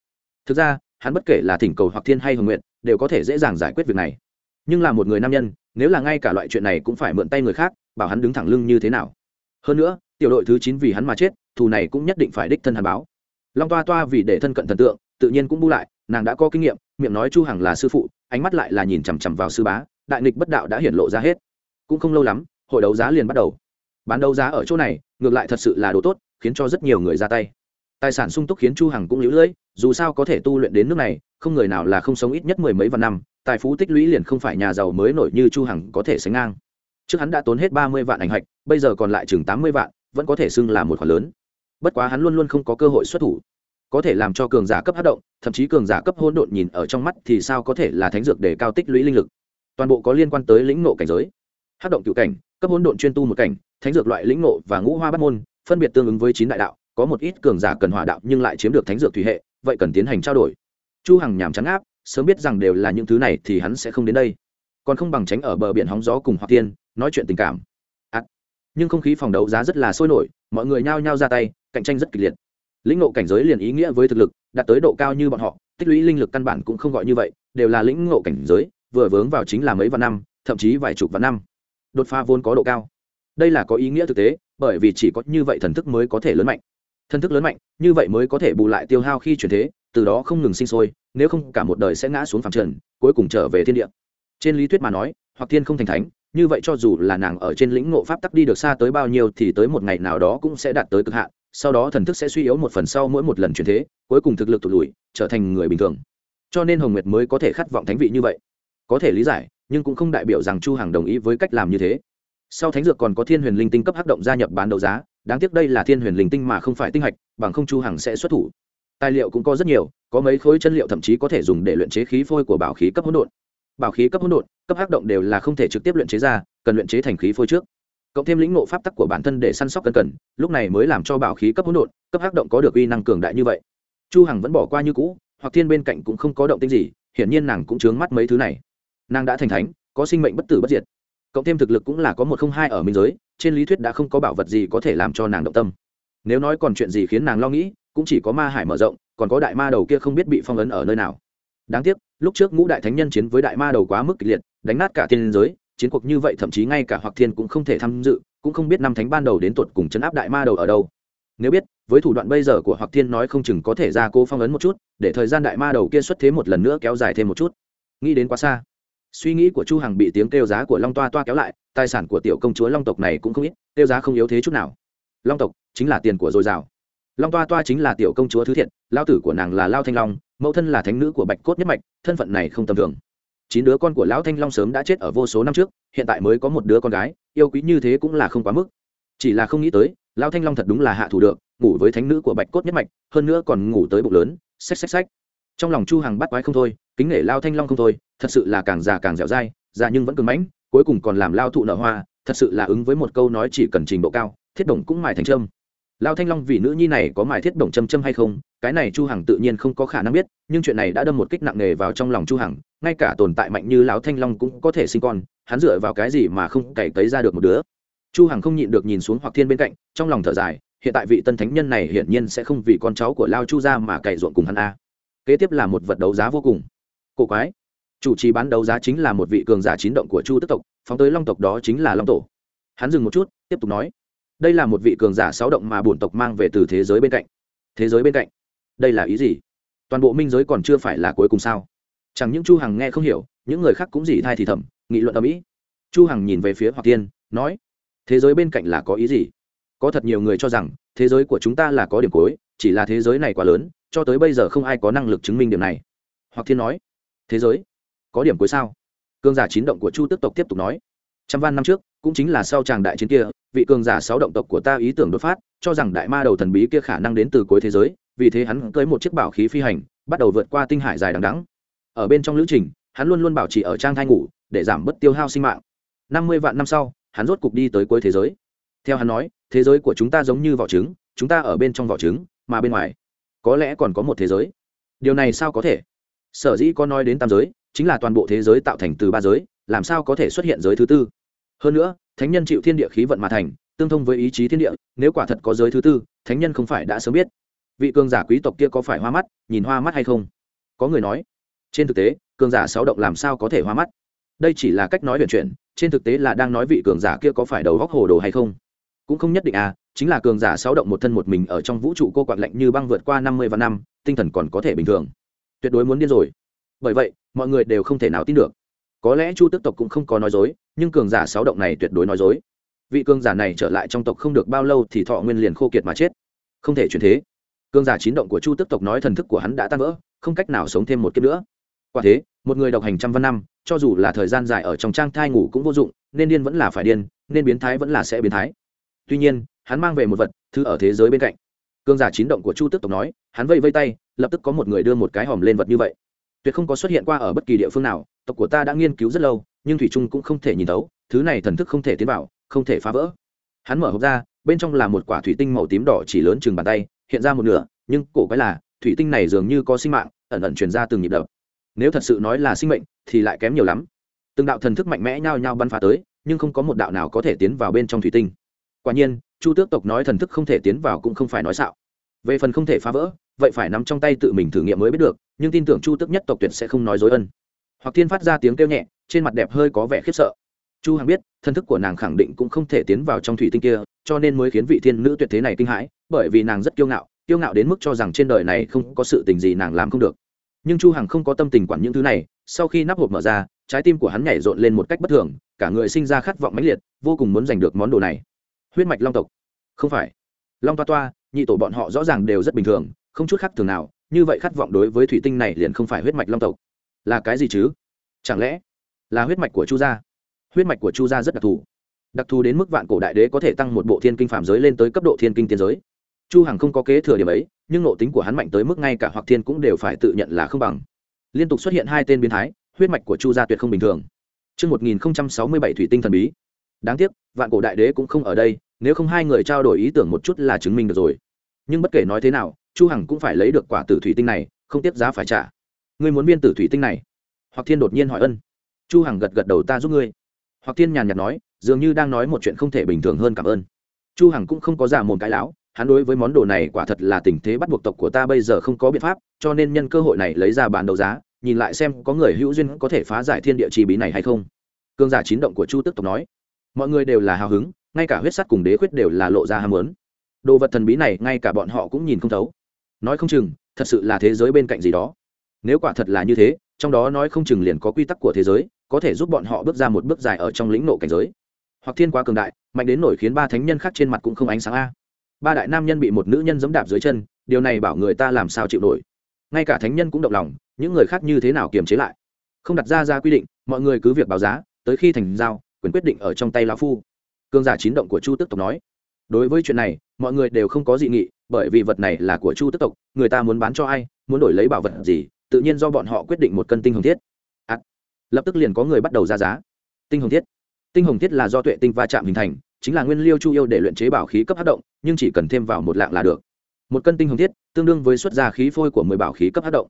Thực ra, hắn bất kể là thỉnh cầu hoặc thiên hay hồng nguyện đều có thể dễ dàng giải quyết việc này. Nhưng là một người nam nhân, nếu là ngay cả loại chuyện này cũng phải mượn tay người khác, bảo hắn đứng thẳng lưng như thế nào? Hơn nữa, tiểu đội thứ chín vì hắn mà chết, thù này cũng nhất định phải đích thân hàn báo long toa toa vì để thân cận thần tượng, tự nhiên cũng bu lại, nàng đã có kinh nghiệm, miệng nói chu hằng là sư phụ, ánh mắt lại là nhìn chằm chằm vào sư bá, đại nghịch bất đạo đã hiển lộ ra hết. Cũng không lâu lắm, hội đấu giá liền bắt đầu. Bán đấu giá ở chỗ này, ngược lại thật sự là đồ tốt, khiến cho rất nhiều người ra tay. Tài sản sung túc khiến chu hằng cũng lũ lưỡi, dù sao có thể tu luyện đến nước này, không người nào là không sống ít nhất mười mấy vạn năm, tài phú tích lũy liền không phải nhà giàu mới nổi như chu hằng có thể sánh ngang. Trước hắn đã tốn hết ba mươi vạn ảnh hạch, bây giờ còn lại chừng tám mươi vạn, vẫn có thể xưng là một khoản lớn bất quá hắn luôn luôn không có cơ hội xuất thủ. Có thể làm cho cường giả cấp hát động, thậm chí cường giả cấp hôn độn nhìn ở trong mắt thì sao có thể là thánh dược để cao tích lũy linh lực. Toàn bộ có liên quan tới lĩnh nộ cảnh giới. Hát động cựu cảnh, cấp hôn độn chuyên tu một cảnh, thánh dược loại lĩnh nộ và ngũ hoa bắt môn, phân biệt tương ứng với chín đại đạo, có một ít cường giả cần hòa đạo nhưng lại chiếm được thánh dược thủy hệ, vậy cần tiến hành trao đổi. Chu hằng nhàm trắng áp sớm biết rằng đều là những thứ này thì hắn sẽ không đến đây. Còn không bằng tránh ở bờ biển hóng gió cùng hoặc tiên, nói chuyện tình cảm nhưng không khí phòng đấu giá rất là sôi nổi, mọi người nhao nhao ra tay, cạnh tranh rất kịch liệt. Lĩnh ngộ cảnh giới liền ý nghĩa với thực lực, đạt tới độ cao như bọn họ, tích lũy linh lực căn bản cũng không gọi như vậy, đều là lĩnh ngộ cảnh giới, vừa vướng vào chính là mấy vạn năm, thậm chí vài chục vạn năm. Đột phá vốn có độ cao. Đây là có ý nghĩa thực tế, bởi vì chỉ có như vậy thần thức mới có thể lớn mạnh. Thần thức lớn mạnh, như vậy mới có thể bù lại tiêu hao khi chuyển thế, từ đó không ngừng sinh sôi, nếu không cả một đời sẽ ngã xuống phẳng trần, cuối cùng trở về thiên địa. Trên lý thuyết mà nói, hoặc thiên không thành thánh như vậy cho dù là nàng ở trên lĩnh ngộ pháp tắc đi được xa tới bao nhiêu thì tới một ngày nào đó cũng sẽ đạt tới cực hạn, sau đó thần thức sẽ suy yếu một phần sau mỗi một lần chuyển thế, cuối cùng thực lực tụt lùi, trở thành người bình thường. Cho nên hồng nguyệt mới có thể khát vọng thánh vị như vậy. Có thể lý giải, nhưng cũng không đại biểu rằng chu hằng đồng ý với cách làm như thế. Sau thánh dược còn có thiên huyền linh tinh cấp hắc động gia nhập bán đấu giá, đáng tiếc đây là thiên huyền linh tinh mà không phải tinh hạch, bằng không chu hằng sẽ xuất thủ. Tài liệu cũng có rất nhiều, có mấy khối chân liệu thậm chí có thể dùng để luyện chế khí phôi của bảo khí cấp hỗn độn bảo khí cấp hỗn độn, cấp hắc động đều là không thể trực tiếp luyện chế ra, cần luyện chế thành khí phôi trước. Cộng thêm lĩnh ngộ pháp tắc của bản thân để săn sóc cẩn cẩn, lúc này mới làm cho bảo khí cấp hỗn độn, cấp hắc động có được uy năng cường đại như vậy. Chu hằng vẫn bỏ qua như cũ, hoặc thiên bên cạnh cũng không có động tĩnh gì, hiển nhiên nàng cũng chướng mắt mấy thứ này. Nàng đã thành thánh, có sinh mệnh bất tử bất diệt. Cộng thêm thực lực cũng là có một không hai ở minh giới, trên lý thuyết đã không có bảo vật gì có thể làm cho nàng động tâm. Nếu nói còn chuyện gì khiến nàng lo nghĩ, cũng chỉ có ma hải mở rộng, còn có đại ma đầu kia không biết bị phong ấn ở nơi nào đáng tiếc, lúc trước ngũ đại thánh nhân chiến với đại ma đầu quá mức kịch liệt, đánh nát cả thiên giới, chiến cuộc như vậy thậm chí ngay cả hoặc thiên cũng không thể tham dự, cũng không biết năm thánh ban đầu đến tuột cùng chấn áp đại ma đầu ở đâu. Nếu biết, với thủ đoạn bây giờ của hoặc thiên nói không chừng có thể ra cô phong ấn một chút, để thời gian đại ma đầu kia xuất thế một lần nữa kéo dài thêm một chút. Nghĩ đến quá xa. Suy nghĩ của chu hằng bị tiếng kêu giá của long toa toa kéo lại, tài sản của tiểu công chúa long tộc này cũng không ít, kêu giá không yếu thế chút nào. Long tộc, chính là tiền của dồi dào long toa toa chính là tiểu công chúa thứ thiện lao tử của nàng là lao thanh long, mẫu thân là thánh nữ của bạch cốt nhất mạch, thân phận này không tầm thường. Chín đứa con của lão thanh long sớm đã chết ở vô số năm trước, hiện tại mới có một đứa con gái, yêu quý như thế cũng là không quá mức. Chỉ là không nghĩ tới, lão thanh long thật đúng là hạ thủ được, ngủ với thánh nữ của bạch cốt nhất mạch, hơn nữa còn ngủ tới bụng lớn, xách xách xách. Trong lòng chu hằng bắt quái không thôi, kính nể lao thanh long không thôi, thật sự là càng già càng dẻo dai, già nhưng vẫn cứng mãnh, cuối cùng còn làm lao thụ nở hoa, thật sự là ứng với một câu nói chỉ cần trình độ cao, thiết đồng cũng mài thành trâm lao thanh long vì nữ nhi này có mài thiết đồng châm châm hay không, cái này chu hằng tự nhiên không có khả năng biết, nhưng chuyện này đã đâm một kích nặng nề vào trong lòng chu hằng, ngay cả tồn tại mạnh như lão thanh long cũng có thể sinh con, hắn dựa vào cái gì mà không cày cấy ra được một đứa? Chu hằng không nhịn được nhìn xuống hoặc thiên bên cạnh, trong lòng thở dài, hiện tại vị tân thánh nhân này hiển nhiên sẽ không vì con cháu của lao chu ra mà cày ruộng cùng hắn a. Kế tiếp là một vật đấu giá vô cùng. Cổ quái. Chủ trì bán đấu giá chính là một vị cường giả chín động của chu tức tộc, phóng tới long tộc đó chính là long tổ. Hắn dừng một chút, tiếp tục nói đây là một vị cường giả sáu động mà bổn tộc mang về từ thế giới bên cạnh. Thế giới bên cạnh? Đây là ý gì? Toàn bộ minh giới còn chưa phải là cuối cùng sao? Chẳng những chu hằng nghe không hiểu, những người khác cũng gì thai thì thầm, nghị luận ở mỹ chu hằng nhìn về phía hoặc tiên, nói, thế giới bên cạnh là có ý gì? Có thật nhiều người cho rằng, thế giới của chúng ta là có điểm cuối, chỉ là thế giới này quá lớn, cho tới bây giờ không ai có năng lực chứng minh điểm này. Hoặc thiên nói, thế giới có điểm cuối sao? Cường giả chín động của chu tức tộc tiếp tục nói trăm van năm trước, cũng chính là sau tràng đại chiến kia, vị cường giả sáu động tộc của ta ý tưởng đột phát, cho rằng đại ma đầu thần bí kia khả năng đến từ cuối thế giới, vì thế hắn cưới một chiếc bảo khí phi hành, bắt đầu vượt qua tinh hải dài đằng đắng ở bên trong lữ trình, hắn luôn luôn bảo trì ở trang thai ngủ, để giảm bớt tiêu hao sinh mạng. Năm mươi vạn năm sau, hắn rốt cục đi tới cuối thế giới. Theo hắn nói, thế giới của chúng ta giống như vỏ trứng, chúng ta ở bên trong vỏ trứng, mà bên ngoài có lẽ còn có một thế giới. Điều này sao có thể? Sở dĩ có nói đến tam giới, chính là toàn bộ thế giới tạo thành từ ba giới, làm sao có thể xuất hiện giới thứ tư? Hơn nữa, thánh nhân chịu thiên địa khí vận mà thành, tương thông với ý chí thiên địa, nếu quả thật có giới thứ tư, thánh nhân không phải đã sớm biết. Vị cường giả quý tộc kia có phải hoa mắt, nhìn hoa mắt hay không? Có người nói. Trên thực tế, cường giả sáu động làm sao có thể hoa mắt? Đây chỉ là cách nói huyền chuyển, trên thực tế là đang nói vị cường giả kia có phải đầu góc hồ đồ hay không? Cũng không nhất định à chính là cường giả sáu động một thân một mình ở trong vũ trụ cô quạt lạnh như băng vượt qua năm mươi vạn năm, tinh thần còn có thể bình thường. Tuyệt đối muốn điên rồi. Bởi vậy, mọi người đều không thể nào tin được. Có lẽ chu tức tộc cũng không có nói dối nhưng cường giả sáu động này tuyệt đối nói dối. Vị cường giả này trở lại trong tộc không được bao lâu thì thọ nguyên liền khô kiệt mà chết. Không thể chuyển thế. Cường giả chín động của chu tức tộc nói thần thức của hắn đã tan vỡ, không cách nào sống thêm một kiếp nữa. Quả thế, một người độc hành trăm văn năm, cho dù là thời gian dài ở trong trang thai ngủ cũng vô dụng, nên điên vẫn là phải điên, nên biến thái vẫn là sẽ biến thái. Tuy nhiên, hắn mang về một vật, thứ ở thế giới bên cạnh. Cương giả chín động của chu tức tộc nói, hắn vây vây tay, lập tức có một người đưa một cái hòm lên vật như vậy. Tuyệt không có xuất hiện qua ở bất kỳ địa phương nào, tộc của ta đã nghiên cứu rất lâu nhưng thủy trung cũng không thể nhìn thấu, thứ này thần thức không thể tiến vào, không thể phá vỡ. Hắn mở hộp ra, bên trong là một quả thủy tinh màu tím đỏ chỉ lớn chừng bàn tay, hiện ra một nửa, nhưng cổ quái là, thủy tinh này dường như có sinh mạng, ẩn ẩn truyền ra từng nhịp đập. Nếu thật sự nói là sinh mệnh, thì lại kém nhiều lắm. Từng đạo thần thức mạnh mẽ nhao nhao bắn phá tới, nhưng không có một đạo nào có thể tiến vào bên trong thủy tinh. Quả nhiên, chu tước tộc nói thần thức không thể tiến vào cũng không phải nói xạo. Về phần không thể phá vỡ, vậy phải nắm trong tay tự mình thử nghiệm mới biết được, nhưng tin tưởng chu tước nhất tộc tuyệt sẽ không nói dối ân. Hoặc thiên phát ra tiếng kêu nhẹ trên mặt đẹp hơi có vẻ khiếp sợ. Chu hằng biết, thân thức của nàng khẳng định cũng không thể tiến vào trong thủy tinh kia, cho nên mới khiến vị thiên nữ tuyệt thế này kinh hãi, bởi vì nàng rất kiêu ngạo kiêu ngạo đến mức cho rằng trên đời này không có sự tình gì nàng làm không được. Nhưng chu hằng không có tâm tình quản những thứ này, sau khi nắp hộp mở ra, trái tim của hắn nhảy rộn lên một cách bất thường, cả người sinh ra khát vọng mãnh liệt, vô cùng muốn giành được món đồ này. Huyết mạch long tộc. Không phải. Long toa toa, nhị tổ bọn họ rõ ràng đều rất bình thường, không chút khác thường nào, như vậy khát vọng đối với thủy tinh này liền không phải huyết mạch long tộc. Là cái gì chứ? Chẳng lẽ là huyết mạch của chu gia huyết mạch của chu gia rất đặc thù đặc thù đến mức vạn cổ đại đế có thể tăng một bộ thiên kinh phạm giới lên tới cấp độ thiên kinh tiên giới chu hằng không có kế thừa điểm ấy nhưng nội tính của hắn mạnh tới mức ngay cả hoặc thiên cũng đều phải tự nhận là không bằng liên tục xuất hiện hai tên biến thái huyết mạch của chu gia tuyệt không bình thường Trước 1067 thủy tinh thần bí. Đáng tiếc, vạn cổ đại đế cũng không ở đây, nếu không hai người trao đổi ý tưởng một chút là chứng minh được rồi. Nhưng bất kể nói thế nào, Chu Hằng cũng phải lấy được quả tử thủy tinh này, không tiếp giá phải trả. Ngươi muốn viên tử thủy tinh này? Hoặc Thiên đột nhiên hỏi ân. Chu Hằng gật gật đầu ta giúp ngươi. Hoặc Thiên nhàn nhạt nói, dường như đang nói một chuyện không thể bình thường hơn cảm ơn. Chu Hằng cũng không có giả mồm cái lão, hắn đối với món đồ này quả thật là tình thế bắt buộc tộc của ta bây giờ không có biện pháp, cho nên nhân cơ hội này lấy ra bán đấu giá, nhìn lại xem có người hữu duyên có thể phá giải thiên địa chi bí này hay không cương giả chín động của chu tức tộc nói mọi người đều là hào hứng ngay cả huyết sắt cùng đế khuyết đều là lộ ra ham muốn đồ vật thần bí này ngay cả bọn họ cũng nhìn không thấu nói không chừng thật sự là thế giới bên cạnh gì đó nếu quả thật là như thế trong đó nói không chừng liền có quy tắc của thế giới có thể giúp bọn họ bước ra một bước dài ở trong lĩnh nộ cảnh giới. Hoặc thiên quá cường đại, mạnh đến nổi khiến ba thánh nhân khác trên mặt cũng không ánh sáng a. Ba đại nam nhân bị một nữ nhân giẫm đạp dưới chân, điều này bảo người ta làm sao chịu nổi. Ngay cả thánh nhân cũng động lòng, những người khác như thế nào kiềm chế lại? Không đặt ra ra quy định, mọi người cứ việc báo giá, tới khi thành giao, quyền quyết định ở trong tay lão phu. Cương giả chín động của chu tức tộc nói. Đối với chuyện này, mọi người đều không có dị nghị, bởi vì vật này là của chu tức tộc, người ta muốn bán cho ai, muốn đổi lấy bảo vật gì, tự nhiên do bọn họ quyết định một cân tinh hồng thiết lập tức liền có người bắt đầu ra giá. Tinh hồng thiết. Tinh hồng thiết là do tuệ tinh va chạm hình thành, chính là nguyên liêu chu yêu để luyện chế bảo khí cấp hát động, nhưng chỉ cần thêm vào một lạng là được. Một cân tinh hồng thiết, tương đương với xuất ra khí phôi của mười bảo khí cấp hát động.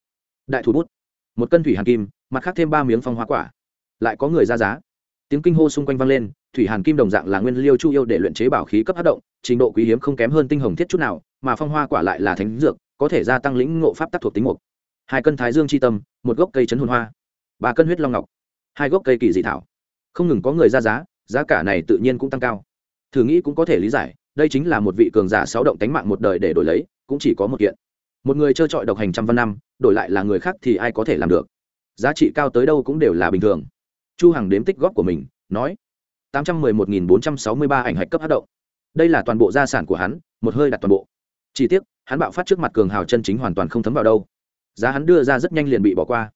Đại thủ bút. Một cân thủy hàn kim, mặt khác thêm ba miếng phong hoa quả. Lại có người ra giá. Tiếng kinh hô xung quanh vang lên, thủy hàn kim đồng dạng là nguyên liêu chu yêu để luyện chế bảo khí cấp hát động, trình độ quý hiếm không kém hơn tinh hồng thiết chút nào, mà phong hoa quả lại là thánh dược, có thể gia tăng lĩnh ngộ pháp tác thuộc tính mục. Hai cân thái dương c h i tâm, một gốc cây chấn hồn hoa ba cân huyết long ngọc, hai gốc cây kỳ dị thảo. Không ngừng có người ra giá giá cả này tự nhiên cũng tăng cao. Thử nghĩ cũng có thể lý giải, đây chính là một vị cường giả sáu động tánh mạng một đời để đổi lấy, cũng chỉ có một kiện. Một người trơ trọi độc hành trăm văn năm, đổi lại là người khác thì ai có thể làm được? Giá trị cao tới đâu cũng đều là bình thường. Chu hằng đếm tích góp của mình, nói, tám trăm mười một nghìn bốn trăm sáu mươi ba ảnh hạch cấp hát động. Đây là toàn bộ gia sản của hắn, một hơi đặt toàn bộ. Chỉ tiếc, hắn bạo phát trước mặt cường hào chân chính hoàn toàn không thấm vào đâu. Giá hắn đưa ra rất nhanh liền bị bỏ qua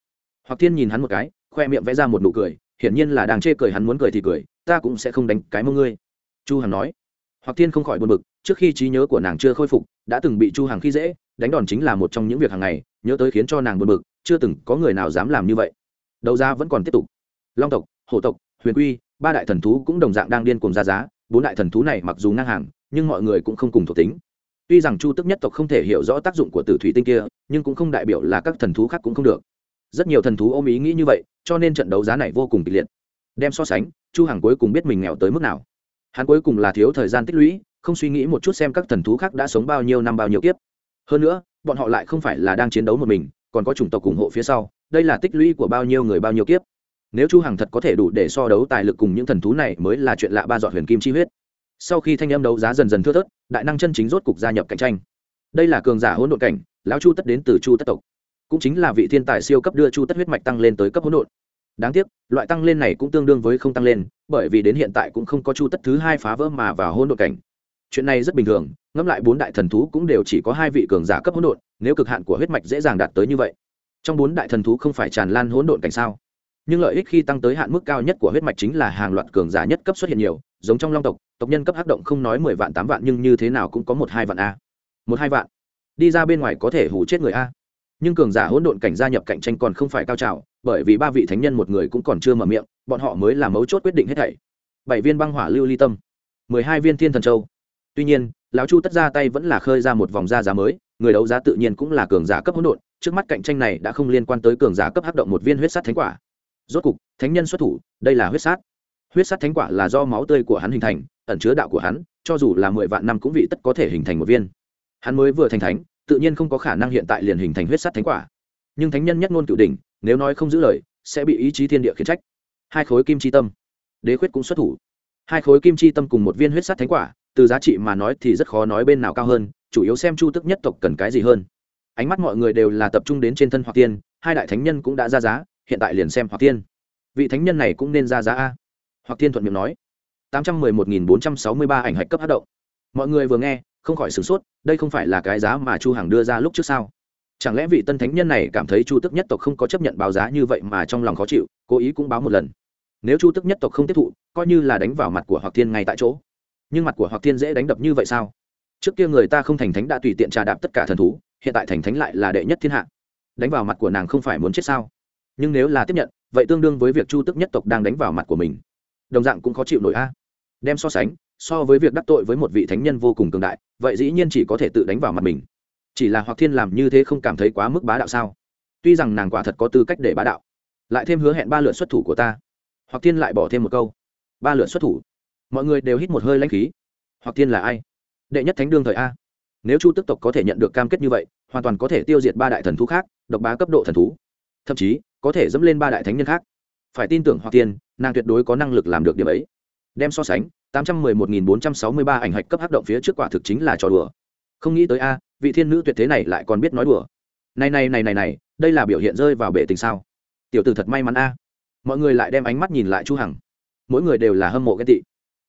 hoặc thiên nhìn hắn một cái, khoe miệng vẽ ra một nụ cười, hiển nhiên là đang chê cười hắn muốn cười thì cười, ta cũng sẽ không đánh cái mông ngươi. Chu hằng nói. Hoặc thiên không khỏi buồn bực, trước khi trí nhớ của nàng chưa khôi phục, đã từng bị chu hằng khi dễ, đánh đòn chính là một trong những việc hàng ngày, nhớ tới khiến cho nàng buồn bực, chưa từng có người nào dám làm như vậy. Đấu giá vẫn còn tiếp tục. Long tộc, hổ tộc, huyền quy, ba đại thần thú cũng đồng dạng đang điên cuồng ra giá, bốn đại thần thú này mặc dù ngang hàng, nhưng mọi người cũng không cùng thuộc tính. Tuy rằng chu tức nhất tộc không thể hiểu rõ tác dụng của tử thủy tinh kia, nhưng cũng không đại biểu là các thần thú khác cũng không được rất nhiều thần thú ôm ý nghĩ như vậy, cho nên trận đấu giá này vô cùng kịch liệt. Đem so sánh, chu hằng cuối cùng biết mình nghèo tới mức nào. Hắn cuối cùng là thiếu thời gian tích lũy, không suy nghĩ một chút xem các thần thú khác đã sống bao nhiêu năm bao nhiêu kiếp. Hơn nữa, bọn họ lại không phải là đang chiến đấu một mình, còn có chủng tộc ủng hộ phía sau, đây là tích lũy của bao nhiêu người bao nhiêu kiếp. Nếu chu hằng thật có thể đủ để so đấu tài lực cùng những thần thú này mới là chuyện lạ ba dọn huyền kim chi huyết. Sau khi thanh âm đấu giá dần dần thưa thớt, đại năng chân chính rốt cục gia nhập cạnh tranh. Đây là cường giả hỗn độn cảnh, lão chu tất đến từ chu tất tộc cũng chính là vị thiên tài siêu cấp đưa chu tất huyết mạch tăng lên tới cấp hỗn độn. Đáng tiếc, loại tăng lên này cũng tương đương với không tăng lên, bởi vì đến hiện tại cũng không có chu tất thứ hai phá vỡ mà vào hỗn độn cảnh. Chuyện này rất bình thường, ngẫm lại bốn đại thần thú cũng đều chỉ có hai vị cường giả cấp hỗn độn, nếu cực hạn của huyết mạch dễ dàng đạt tới như vậy. Trong bốn đại thần thú không phải tràn lan hỗn độn cảnh sao? Nhưng lợi ích khi tăng tới hạn mức cao nhất của huyết mạch chính là hàng loạt cường giả nhất cấp xuất hiện nhiều, giống trong long tộc tộc nhân cấp hắc động không nói mười vạn tám vạn nhưng như thế nào cũng có một hai vạn a. Một hai vạn? Đi ra bên ngoài có thể hủ chết người a nhưng cường giả hỗn độn cảnh gia nhập cạnh tranh còn không phải cao trào, bởi vì ba vị thánh nhân một người cũng còn chưa mở miệng, bọn họ mới là mấu chốt quyết định hết thảy. Bảy viên băng hỏa lưu ly tâm, mười hai viên thiên thần châu. Tuy nhiên, lão chu tất ra tay vẫn là khơi ra một vòng ra giá mới, người đấu giá tự nhiên cũng là cường giả cấp hỗn độn, trước mắt cạnh tranh này đã không liên quan tới cường giả cấp hấp động một viên huyết sát thánh quả. Rốt cục, thánh nhân xuất thủ, đây là huyết sát. Huyết sát thánh quả là do máu tươi của hắn hình thành, ẩn chứa đạo của hắn, cho dù là mười vạn năm cũng vị tất có thể hình thành một viên. Hắn mới vừa thành thánh tự nhiên không có khả năng hiện tại liền hình thành huyết sắt thánh quả. Nhưng thánh nhân nhất ngôn cửu đỉnh, nếu nói không giữ lời, sẽ bị ý chí thiên địa khiển trách. Hai khối kim chi tâm. Đế khuyết cũng xuất thủ. Hai khối kim chi tâm cùng một viên huyết sắt thánh quả, từ giá trị mà nói thì rất khó nói bên nào cao hơn, chủ yếu xem chu tức nhất tộc cần cái gì hơn. Ánh mắt mọi người đều là tập trung đến trên thân hoặc tiên, hai đại thánh nhân cũng đã ra giá, hiện tại liền xem hoặc tiên. Vị thánh nhân này cũng nên ra giá a. Hoặc tiên thuận miệng nói. Tám trăm mười một nghìn bốn trăm sáu mươi ba ảnh hạch cấp hát động. Mọi người vừa nghe không khỏi sửng sốt, đây không phải là cái giá mà chu hằng đưa ra lúc trước sao? Chẳng lẽ vị tân thánh nhân này cảm thấy chu tức nhất tộc không có chấp nhận báo giá như vậy mà trong lòng khó chịu, cố ý cũng báo một lần? Nếu chu tức nhất tộc không tiếp thụ, coi như là đánh vào mặt của hoặc thiên ngay tại chỗ. Nhưng mặt của hoặc thiên dễ đánh đập như vậy sao? Trước kia người ta không thành thánh đã tùy tiện trà đạp tất cả thần thú, hiện tại thành thánh lại là đệ nhất thiên hạ. Đánh vào mặt của nàng không phải muốn chết sao? Nhưng nếu là tiếp nhận, vậy tương đương với việc chu tức nhất tộc đang đánh vào mặt của mình. Đồng dạng cũng khó chịu nổi a. Đem so sánh so với việc đắc tội với một vị thánh nhân vô cùng cường đại, vậy dĩ nhiên chỉ có thể tự đánh vào mặt mình. Chỉ là hoặc thiên làm như thế không cảm thấy quá mức bá đạo sao? Tuy rằng nàng quả thật có tư cách để bá đạo, lại thêm hứa hẹn ba lượt xuất thủ của ta. Hoặc thiên lại bỏ thêm một câu. Ba lượt xuất thủ. Mọi người đều hít một hơi lãnh khí. Hoặc thiên là ai? Đệ nhất thánh đương thời a. Nếu chu tức tộc có thể nhận được cam kết như vậy, hoàn toàn có thể tiêu diệt ba đại thần thú khác, độc bá cấp độ thần thú. Thậm chí, có thể dẫm lên ba đại thánh nhân khác. Phải tin tưởng hoặc tiên nàng tuyệt đối có năng lực làm được điểm ấy đem so sánh, tám trăm mười một nghìn bốn trăm sáu mươi ba ảnh hạch cấp hắc động phía trước quả thực chính là trò đùa. Không nghĩ tới a, vị thiên nữ tuyệt thế này lại còn biết nói đùa. Này này này này này, đây là biểu hiện rơi vào bể tình sao? Tiểu tử thật may mắn a. Mọi người lại đem ánh mắt nhìn lại chu hằng. Mỗi người đều là hâm mộ ghen tị.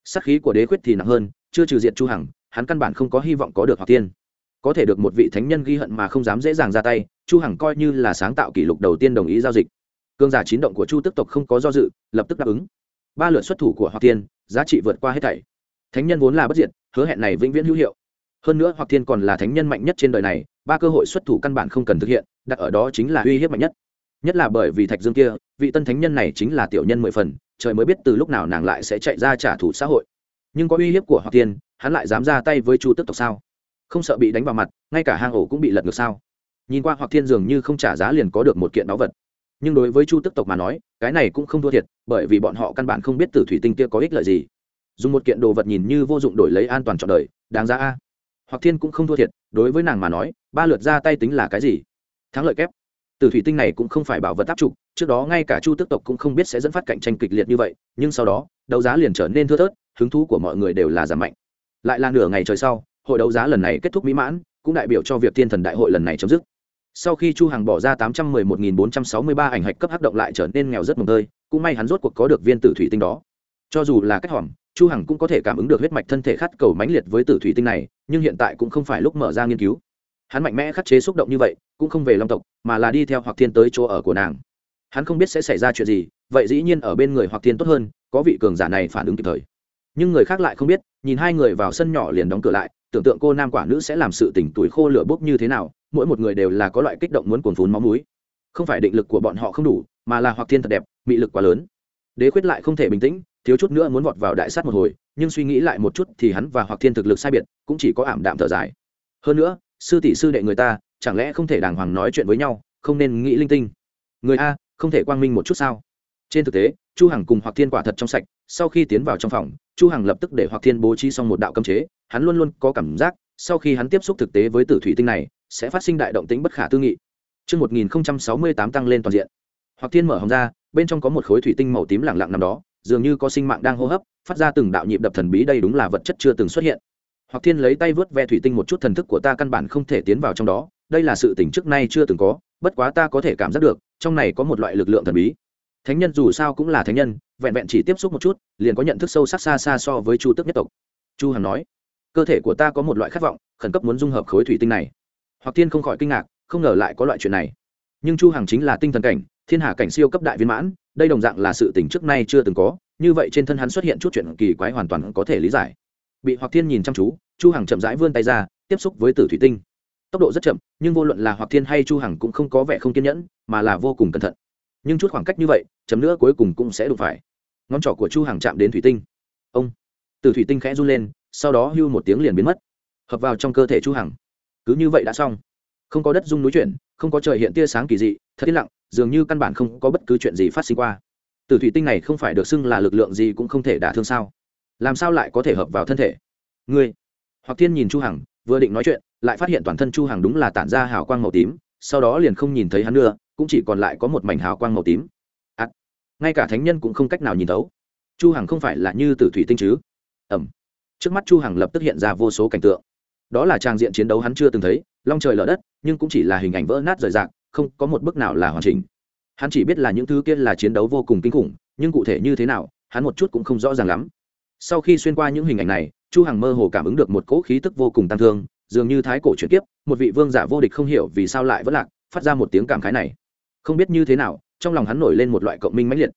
Sắc khí của đế quyết thì nặng hơn, chưa trừ diệt chu hằng, hắn căn bản không có hy vọng có được hoặc tiên có thể được một vị thánh nhân ghi hận mà không dám dễ dàng ra tay, chu hằng coi như là sáng tạo kỷ lục đầu tiên đồng ý giao dịch. Cương giả chín động của chu tức tộc không có do dự, lập tức đáp ứng ba lượt xuất thủ của hoặc tiên giá trị vượt qua hết thảy. Thánh nhân vốn là bất diệt, hứa hẹn này vĩnh viễn hữu hiệu. Hơn nữa hoặc thiên còn là thánh nhân mạnh nhất trên đời này, ba cơ hội xuất thủ căn bản không cần thực hiện, đặt ở đó chính là uy hiếp mạnh nhất. Nhất là bởi vì thạch dương kia, vị tân thánh nhân này chính là tiểu nhân mười phần, trời mới biết từ lúc nào nàng lại sẽ chạy ra trả thù xã hội. Nhưng có uy hiếp của hoặc tiên hắn lại dám ra tay với chu tức tộc sao? Không sợ bị đánh vào mặt, ngay cả hang ổ cũng bị lật ngược sao? Nhìn qua hoặc thiên dường như không trả giá liền có được một kiện báu vật nhưng đối với chu tức tộc mà nói, cái này cũng không thua thiệt, bởi vì bọn họ căn bản không biết từ thủy tinh kia có ích lợi gì. Dùng một kiện đồ vật nhìn như vô dụng đổi lấy an toàn trọn đời, đáng giá a. Hoặc thiên cũng không thua thiệt, đối với nàng mà nói, ba lượt ra tay tính là cái gì? Thắng lợi kép. Từ thủy tinh này cũng không phải bảo vật áp trục, trước đó ngay cả chu tức tộc cũng không biết sẽ dẫn phát cạnh tranh kịch liệt như vậy, nhưng sau đó, đấu giá liền trở nên thưa thớt, hứng thú của mọi người đều là giảm mạnh. Lại là nửa ngày trời sau, hội đấu giá lần này kết thúc mỹ mãn, cũng đại biểu cho việc thiên thần đại hội lần này chấm dứt sau khi chu hằng bỏ ra tám trăm mười một nghìn bốn trăm sáu mươi ba ảnh hạch cấp hắc động lại trở nên nghèo rất mồng tơi, cũng may hắn rốt cuộc có được viên tử thủy tinh đó. Cho dù là cách hỏng chu hằng cũng có thể cảm ứng được huyết mạch thân thể khát cầu mãnh liệt với tử thủy tinh này, nhưng hiện tại cũng không phải lúc mở ra nghiên cứu. Hắn mạnh mẽ khắc chế xúc động như vậy, cũng không về long tộc, mà là đi theo hoặc thiên tới chỗ ở của nàng. Hắn không biết sẽ xảy ra chuyện gì, vậy dĩ nhiên ở bên người hoặc thiên tốt hơn, có vị cường giả này phản ứng kịp thời. Nhưng người khác lại không biết, nhìn hai người vào sân nhỏ liền đóng cửa lại tưởng tượng cô nam quả nữ sẽ làm sự tỉnh tuổi khô lửa bốc như thế nào, mỗi một người đều là có loại kích động muốn cuồn phún máu múi không phải định lực của bọn họ không đủ, mà là hoặc thiên thật đẹp, mị lực quá lớn. Đế khuyết lại không thể bình tĩnh, thiếu chút nữa muốn vọt vào đại sát một hồi, nhưng suy nghĩ lại một chút thì hắn và hoặc thiên thực lực sai biệt, cũng chỉ có ảm đạm thở dài. Hơn nữa, sư tỷ sư đệ người ta, chẳng lẽ không thể đàng hoàng nói chuyện với nhau, không nên nghĩ linh tinh. Người a, không thể quang minh một chút sao? Trên thực tế, chu hằng cùng hoặc thiên quả thật trong sạch, sau khi tiến vào trong phòng chu hằng lập tức để hoặc thiên bố trí xong một đạo cấm chế hắn luôn luôn có cảm giác sau khi hắn tiếp xúc thực tế với tử thủy tinh này sẽ phát sinh đại động tĩnh bất khả tư nghị Trước 1068 tăng lên toàn diện. Hoặc thiên mở hồng ra, bên trong có một khối thủy tinh màu tím lặng lặng nằm đó, dường như có sinh mạng đang hô hấp, phát ra từng đạo nhịp đập thần bí đây đúng là vật chất chưa từng xuất hiện. Hoặc thiên lấy tay vớt ve thủy tinh một chút thần thức của ta căn bản không thể tiến vào trong đó, đây là sự tình trước nay chưa từng có, bất quá ta có thể cảm giác được, trong này có một loại lực lượng thần bí thánh nhân dù sao cũng là thánh nhân, vẹn vẹn chỉ tiếp xúc một chút, liền có nhận thức sâu sắc xa xa so với chu tước nhất tộc. Chu hằng nói, cơ thể của ta có một loại khát vọng, khẩn cấp muốn dung hợp khối thủy tinh này. Hoặc tiên không khỏi kinh ngạc, không ngờ lại có loại chuyện này. Nhưng chu hằng chính là tinh thần cảnh, thiên hà cảnh siêu cấp đại viên mãn, đây đồng dạng là sự tình trước nay chưa từng có, như vậy trên thân hắn xuất hiện chút chuyện kỳ quái hoàn toàn có thể lý giải. Bị hoặc thiên nhìn chăm chú, chu hằng chậm rãi vươn tay ra, tiếp xúc với tử thủy tinh. Tốc độ rất chậm, nhưng vô luận là hoặc thiên hay chu hằng cũng không có vẻ không kiên nhẫn, mà là vô cùng cẩn thận nhưng chút khoảng cách như vậy, chấm nữa cuối cùng cũng sẽ đụng phải. Ngón trỏ của chu hằng chạm đến thủy tinh. Ông. Từ thủy tinh khẽ run lên, sau đó hưu một tiếng liền biến mất. Hợp vào trong cơ thể chu hằng. Cứ như vậy đã xong. Không có đất rung núi chuyển, không có trời hiện tia sáng kỳ dị, thật yên lặng, dường như căn bản không có bất cứ chuyện gì phát sinh qua. Từ thủy tinh này không phải được xưng là lực lượng gì cũng không thể đả thương sao? Làm sao lại có thể hợp vào thân thể? Ngươi. Hoặc thiên nhìn chu hằng, vừa định nói chuyện, lại phát hiện toàn thân chu hằng đúng là tản ra hào quang màu tím, sau đó liền không nhìn thấy hắn nữa cũng chỉ còn lại có một mảnh hào quang màu tím. À, ngay cả thánh nhân cũng không cách nào nhìn thấu. Chu hằng không phải là như tử thủy tinh chứ? Ẩm. Trước mắt chu hằng lập tức hiện ra vô số cảnh tượng. Đó là trang diện chiến đấu hắn chưa từng thấy long trời lở đất nhưng cũng chỉ là hình ảnh vỡ nát rời rạc không có một bước nào là hoàn chỉnh. Hắn chỉ biết là những thứ kia là chiến đấu vô cùng kinh khủng nhưng cụ thể như thế nào hắn một chút cũng không rõ ràng lắm. Sau khi xuyên qua những hình ảnh này chu hằng mơ hồ cảm ứng được một cỗ khí tức vô cùng tăng thương dường như thái cổ chuyển tiếp một vị vương giả vô địch không hiểu vì sao lại vẫn lạc phát ra một tiếng cảm khái này không biết như thế nào, trong lòng hắn nổi lên một loại cộng minh mãnh liệt.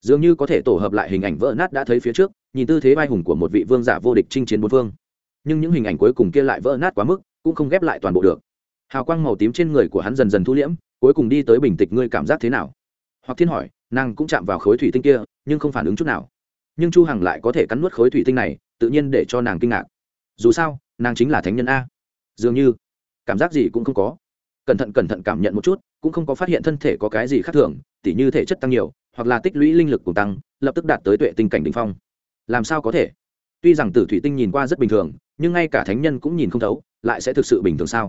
Dường như có thể tổ hợp lại hình ảnh vỡ nát đã thấy phía trước, nhìn tư thế vai hùng của một vị vương giả vô địch chinh chiến bốn phương. Nhưng những hình ảnh cuối cùng kia lại vỡ nát quá mức, cũng không ghép lại toàn bộ được. Hào quang màu tím trên người của hắn dần dần thu liễm, cuối cùng đi tới bình tịch ngươi cảm giác thế nào? Hoặc thiên hỏi, nàng cũng chạm vào khối thủy tinh kia, nhưng không phản ứng chút nào. Nhưng chu hằng lại có thể cắn nuốt khối thủy tinh này, tự nhiên để cho nàng kinh ngạc. Dù sao, nàng chính là thánh nhân a. Dường như, cảm giác gì cũng không có. Cẩn thận cẩn thận cảm nhận một chút cũng không có phát hiện thân thể có cái gì khác thường, tỉ như thể chất tăng nhiều, hoặc là tích lũy linh lực cùng tăng, lập tức đạt tới tuệ tinh cảnh đ ỉ n h phong. Làm sao có thể? Tuy rằng tử thủy tinh nhìn qua rất bình thường, nhưng ngay cả thánh nhân cũng nhìn không thấu, lại sẽ thực sự bình thường sao?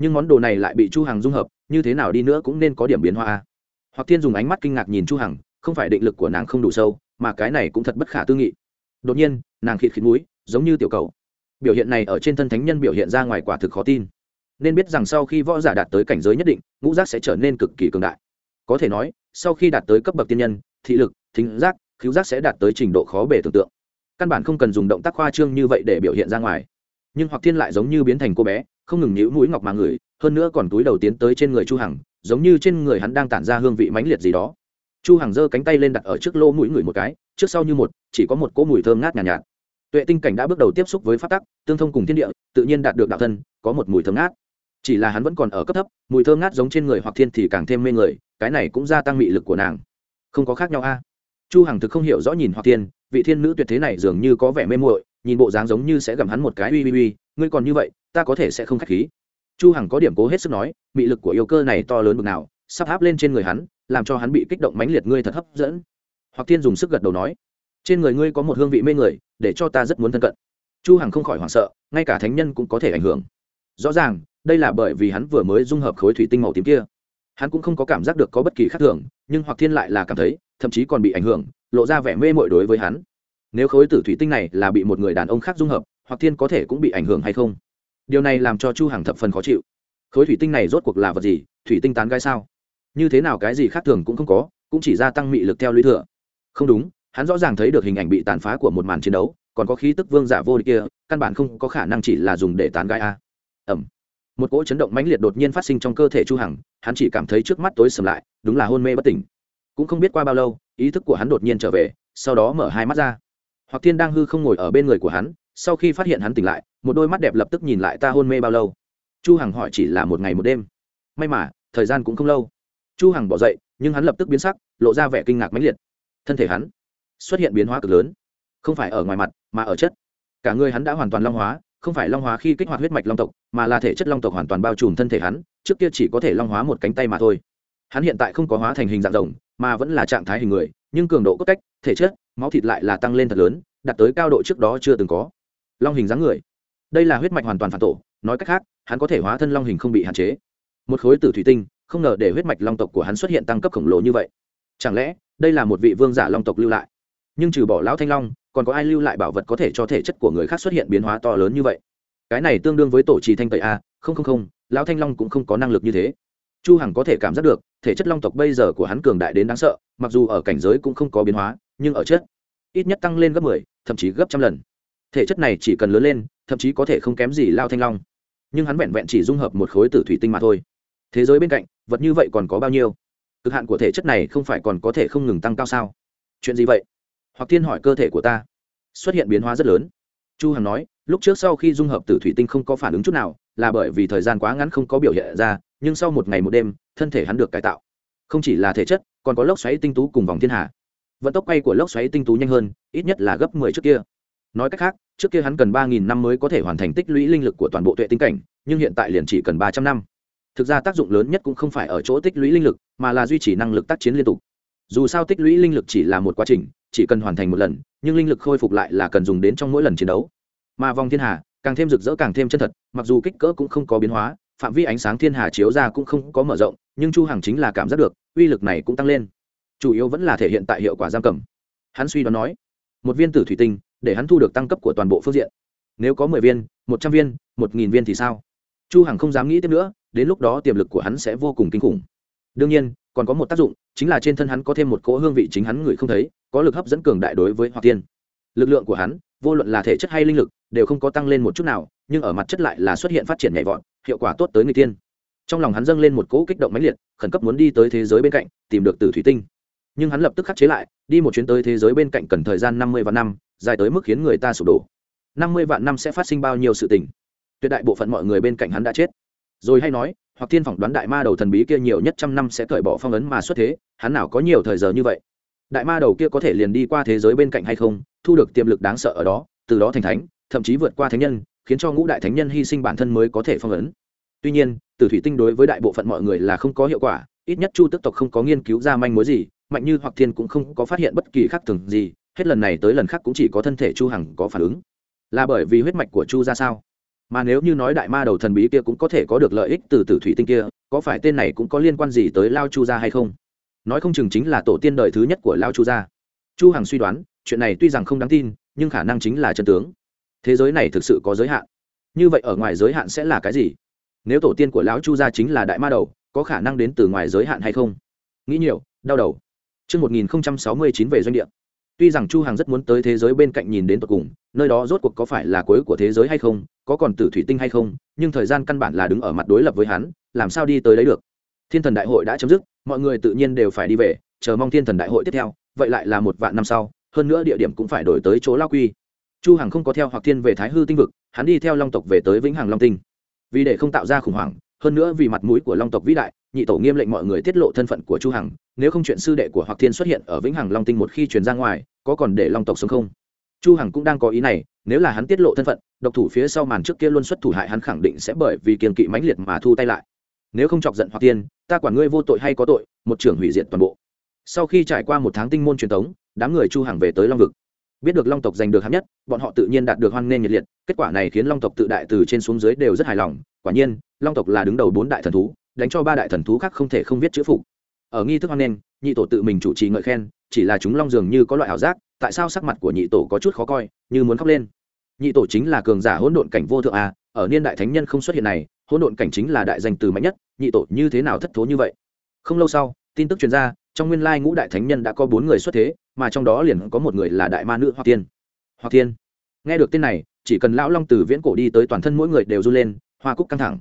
Nhưng món đồ này lại bị chu hằng dung hợp, như thế nào đi nữa cũng nên có điểm biến hoa hoặc thiên dùng ánh mắt kinh ngạc nhìn chu hằng, không phải định lực của nàng không đủ sâu, mà cái này cũng thật bất khả tư nghị. Đột nhiên, nàng khịt khịt mũi, giống như tiểu cầu. Biểu hiện này ở trên thân thánh nhân biểu hiện ra ngoài quả thực khó tin nên biết rằng sau khi võ giả đạt tới cảnh giới nhất định ngũ giác sẽ trở nên cực kỳ cường đại. Có thể nói sau khi đạt tới cấp bậc tiên nhân thị lực thính giác cứu giác sẽ đạt tới trình độ khó bể tưởng tượng. Căn bản không cần dùng động tác khoa trương như vậy để biểu hiện ra ngoài. Nhưng hoặc thiên lại giống như biến thành cô bé không ngừng nhíu mũi ngọc mà người hơn nữa còn túi đầu tiến tới trên người chu hằng giống như trên người hắn đang tản ra hương vị mãnh liệt gì đó. Chu hằng giơ cánh tay lên đặt ở trước lỗ mũi người một cái trước sau như một chỉ có một cỗ mùi thơm ngát nhàn nhạt, nhạt. Tuệ tinh cảnh đã bước đầu tiếp xúc với pháp tắc tương thông cùng thiên địa tự nhiên đạt được đạo thân có một mùi thơm ngát chỉ là hắn vẫn còn ở cấp thấp, mùi thơm ngát giống trên người hoặc thiên thì càng thêm mê người, cái này cũng gia tăng mị lực của nàng. Không có khác nhau a. Chu hằng thực không hiểu rõ nhìn hoặc thiên, vị thiên nữ tuyệt thế này dường như có vẻ mê muội, nhìn bộ dáng giống như sẽ gầm hắn một cái uy uy uy, ngươi còn như vậy, ta có thể sẽ không khách khí. Chu hằng có điểm cố hết sức nói, mị lực của yêu cơ này to lớn bực nào, sắp áp lên trên người hắn, làm cho hắn bị kích động mãnh liệt ngươi thật hấp dẫn. Hoặc thiên dùng sức gật đầu nói, trên người ngươi có một hương vị mê người, để cho ta rất muốn thân cận. Chu hằng không khỏi hoảng sợ, ngay cả thánh nhân cũng có thể ảnh hưởng. Rõ ràng đây là bởi vì hắn vừa mới dung hợp khối thủy tinh màu tím kia. Hắn cũng không có cảm giác được có bất kỳ khác thường, nhưng hoặc thiên lại là cảm thấy, thậm chí còn bị ảnh hưởng, lộ ra vẻ mê mội đối với hắn. Nếu khối tử thủy tinh này là bị một người đàn ông khác dung hợp, hoặc thiên có thể cũng bị ảnh hưởng hay không? Điều này làm cho chu hằng thập phần khó chịu. Khối thủy tinh này rốt cuộc là vật gì? Thủy tinh tán gai sao? Như thế nào cái gì khác thường cũng không có, cũng chỉ gia tăng mị lực theo lũy thừa. Không đúng, hắn rõ ràng thấy được hình ảnh bị tàn phá của một màn chiến đấu, còn có khí tức vương giả vô địch kia, căn bản không có khả năng chỉ là dùng để tán gai a. Ẩm một cỗ chấn động mãnh liệt đột nhiên phát sinh trong cơ thể chu hằng, hắn chỉ cảm thấy trước mắt tối sầm lại, đúng là hôn mê bất tỉnh. Cũng không biết qua bao lâu, ý thức của hắn đột nhiên trở về, sau đó mở hai mắt ra. Hoặc thiên đang hư không ngồi ở bên người của hắn, sau khi phát hiện hắn tỉnh lại, một đôi mắt đẹp lập tức nhìn lại ta hôn mê bao lâu. Chu hằng hỏi chỉ là một ngày một đêm. May mà, thời gian cũng không lâu. Chu hằng bỏ dậy, nhưng hắn lập tức biến sắc, lộ ra vẻ kinh ngạc mãnh liệt. Thân thể hắn xuất hiện biến hóa cực lớn. Không phải ở ngoài mặt, mà ở chất. Cả người hắn đã hoàn toàn long hóa không phải long hóa khi kích hoạt huyết mạch long tộc, mà là thể chất long tộc hoàn toàn bao trùm thân thể hắn, trước kia chỉ có thể long hóa một cánh tay mà thôi. Hắn hiện tại không có hóa thành hình dạng rồng, mà vẫn là trạng thái hình người, nhưng cường độ cốt cách, thể chất, máu thịt lại là tăng lên thật lớn, đạt tới cao độ trước đó chưa từng có. Long hình dáng người. Đây là huyết mạch hoàn toàn phản tổ, nói cách khác, hắn có thể hóa thân long hình không bị hạn chế. Một khối tử thủy tinh, không ngờ để huyết mạch long tộc của hắn xuất hiện tăng cấp khổng lồ như vậy. Chẳng lẽ, đây là một vị vương giả long tộc lưu lại? Nhưng trừ bỏ lão thanh long còn có ai lưu lại bảo vật có thể cho thể chất của người khác xuất hiện biến hóa to lớn như vậy? Cái này tương đương với tổ trì thanh tẩy a không không không lão thanh long cũng không có năng lực như thế. Chu hằng có thể cảm giác được thể chất long tộc bây giờ của hắn cường đại đến đáng sợ mặc dù ở cảnh giới cũng không có biến hóa nhưng ở chất ít nhất tăng lên gấp mười, 10, thậm chí gấp trăm lần. Thể chất này chỉ cần lớn lên thậm chí có thể không kém gì lao thanh long. Nhưng hắn vẹn vẹn chỉ dung hợp một khối tử thủy tinh mà thôi. Thế giới bên cạnh vật như vậy còn có bao nhiêu? Cực hạn của thể chất này không phải còn có thể không ngừng tăng cao sao? Chuyện gì vậy? Hoặc thiên hỏi cơ thể của ta. Xuất hiện biến hóa rất lớn. Chu hằng nói, lúc trước sau khi dung hợp tử thủy tinh không có phản ứng chút nào, là bởi vì thời gian quá ngắn không có biểu hiện ra, nhưng sau một ngày một đêm, thân thể hắn được cải tạo. Không chỉ là thể chất, còn có lốc xoáy tinh tú cùng vòng thiên hà. Vận tốc quay của lốc xoáy tinh tú nhanh hơn, ít nhất là gấp 10 trước kia. Nói cách khác, trước kia hắn cần 3.000 năm mới có thể hoàn thành tích lũy linh lực của toàn bộ tuệ tinh cảnh, nhưng hiện tại liền chỉ cần 300 năm. Thực ra tác dụng lớn nhất cũng không phải ở chỗ tích lũy linh lực, mà là duy trì năng lực tác chiến liên tục. Dù sao tích lũy linh lực chỉ là một quá trình chỉ cần hoàn thành một lần, nhưng linh lực khôi phục lại là cần dùng đến trong mỗi lần chiến đấu. Mà vòng thiên hà, càng thêm rực rỡ càng thêm chân thật, mặc dù kích cỡ cũng không có biến hóa, phạm vi ánh sáng thiên hà chiếu ra cũng không có mở rộng, nhưng chu hằng chính là cảm giác được, uy lực này cũng tăng lên. Chủ yếu vẫn là thể hiện tại hiệu quả giam cầm. Hắn suy đoán nói, một viên tử thủy tinh, để hắn thu được tăng cấp của toàn bộ phương diện. Nếu có mười viên, một trăm viên, một nghìn viên thì sao? Chu hằng không dám nghĩ tiếp nữa, đến lúc đó tiềm lực của hắn sẽ vô cùng kinh khủng. Đương nhiên, còn có một tác dụng chính là trên thân hắn có thêm một cỗ hương vị chính hắn người không thấy, có lực hấp dẫn cường đại đối với hoặc tiên. Lực lượng của hắn, vô luận là thể chất hay linh lực, đều không có tăng lên một chút nào, nhưng ở mặt chất lại là xuất hiện phát triển nhảy vọt, hiệu quả tốt tới người tiên. Trong lòng hắn dâng lên một cỗ kích động mãnh liệt, khẩn cấp muốn đi tới thế giới bên cạnh, tìm được tử thủy tinh. Nhưng hắn lập tức khắc chế lại, đi một chuyến tới thế giới bên cạnh cần thời gian năm mươi vạn năm, dài tới mức khiến người ta sụp đổ. Năm mươi vạn năm sẽ phát sinh bao nhiêu sự tình? Tuyệt đại bộ phận mọi người bên cạnh hắn đã chết rồi hay nói, hoặc thiên phỏng đoán đại ma đầu thần bí kia nhiều nhất trăm năm sẽ cởi bỏ phong ấn mà xuất thế, hắn nào có nhiều thời giờ như vậy? Đại ma đầu kia có thể liền đi qua thế giới bên cạnh hay không, thu được tiềm lực đáng sợ ở đó, từ đó thành thánh, thậm chí vượt qua thánh nhân, khiến cho ngũ đại thánh nhân hy sinh bản thân mới có thể phong ấn. Tuy nhiên, tử thủy tinh đối với đại bộ phận mọi người là không có hiệu quả, ít nhất chu tức tộc không có nghiên cứu ra manh mối gì, mạnh như hoặc thiên cũng không có phát hiện bất kỳ khác thường gì, hết lần này tới lần khác cũng chỉ có thân thể chu hằng có phản ứng. Là bởi vì huyết mạch của chu ra sao? Mà nếu như nói đại ma đầu thần bí kia cũng có thể có được lợi ích từ tử thủy tinh kia, có phải tên này cũng có liên quan gì tới lao chu gia hay không? Nói không chừng chính là tổ tiên đời thứ nhất của lao chu gia. Chu hằng suy đoán, chuyện này tuy rằng không đáng tin, nhưng khả năng chính là chân tướng. Thế giới này thực sự có giới hạn. Như vậy ở ngoài giới hạn sẽ là cái gì? Nếu tổ tiên của lão chu gia chính là đại ma đầu, có khả năng đến từ ngoài giới hạn hay không? Nghĩ nhiều, đau đầu. Trước 1069 về doanh địa. Tuy rằng Chu Hằng rất muốn tới thế giới bên cạnh nhìn đến tận cùng, nơi đó rốt cuộc có phải là cuối của thế giới hay không, có còn tử thủy tinh hay không, nhưng thời gian căn bản là đứng ở mặt đối lập với hắn, làm sao đi tới đấy được. Thiên thần đại hội đã chấm dứt, mọi người tự nhiên đều phải đi về, chờ mong thiên thần đại hội tiếp theo, vậy lại là một vạn năm sau, hơn nữa địa điểm cũng phải đổi tới chỗ lao quy. Chu Hằng không có theo Hoặc Thiên về Thái Hư tinh vực, hắn đi theo Long tộc về tới Vĩnh Hằng Long tinh. Vì để không tạo ra khủng hoảng, hơn nữa vì mặt mũi của Long tộc vĩ đại, nhị tổ nghiêm lệnh mọi người tiết lộ thân phận của Chu Hằng, nếu không chuyện sư đệ của Hoặc Thiên xuất hiện ở Vĩnh Hằng Long tinh một khi truyền ra ngoài, có còn để Long tộc sống không? Chu Hằng cũng đang có ý này, nếu là hắn tiết lộ thân phận, độc thủ phía sau màn trước kia luôn xuất thủ hại hắn khẳng định sẽ bởi vì kiên kỵ mãnh liệt mà thu tay lại. Nếu không chọc giận Hoặc Thiên, ta quản ngươi vô tội hay có tội, một trưởng hủy diệt toàn bộ. Sau khi trải qua một tháng tinh môn truyền thống đám người Chu Hằng về tới Long vực biết được long tộc giành được hạng nhất, bọn họ tự nhiên đạt được hoan nghênh nhiệt liệt, kết quả này khiến long tộc tự đại từ trên xuống dưới đều rất hài lòng. Quả nhiên, long tộc là đứng đầu bốn đại thần thú, đánh cho ba đại thần thú khác không thể không viết chữ phục. Ở nghi thức hoan nghênh, nhị tổ tự mình chủ trì ngợi khen, chỉ là chúng long dường như có loại ảo giác, tại sao sắc mặt của nhị tổ có chút khó coi, như muốn khóc lên. Nhị tổ chính là cường giả hỗn độn cảnh vô thượng a, ở niên đại thánh nhân không xuất hiện này, hỗn độn cảnh chính là đại danh từ mạnh nhất, nhị tổ như thế nào thất thố như vậy? Không lâu sau, tin tức truyền ra, trong nguyên lai ngũ đại thánh nhân đã có bốn người xuất thế, mà trong đó liền có một người là đại ma nữ hoặc tiên hoặc tiên nghe được tên này, chỉ cần lão long từ viễn cổ đi tới toàn thân mỗi người đều run lên, hoa cúc căng thẳng.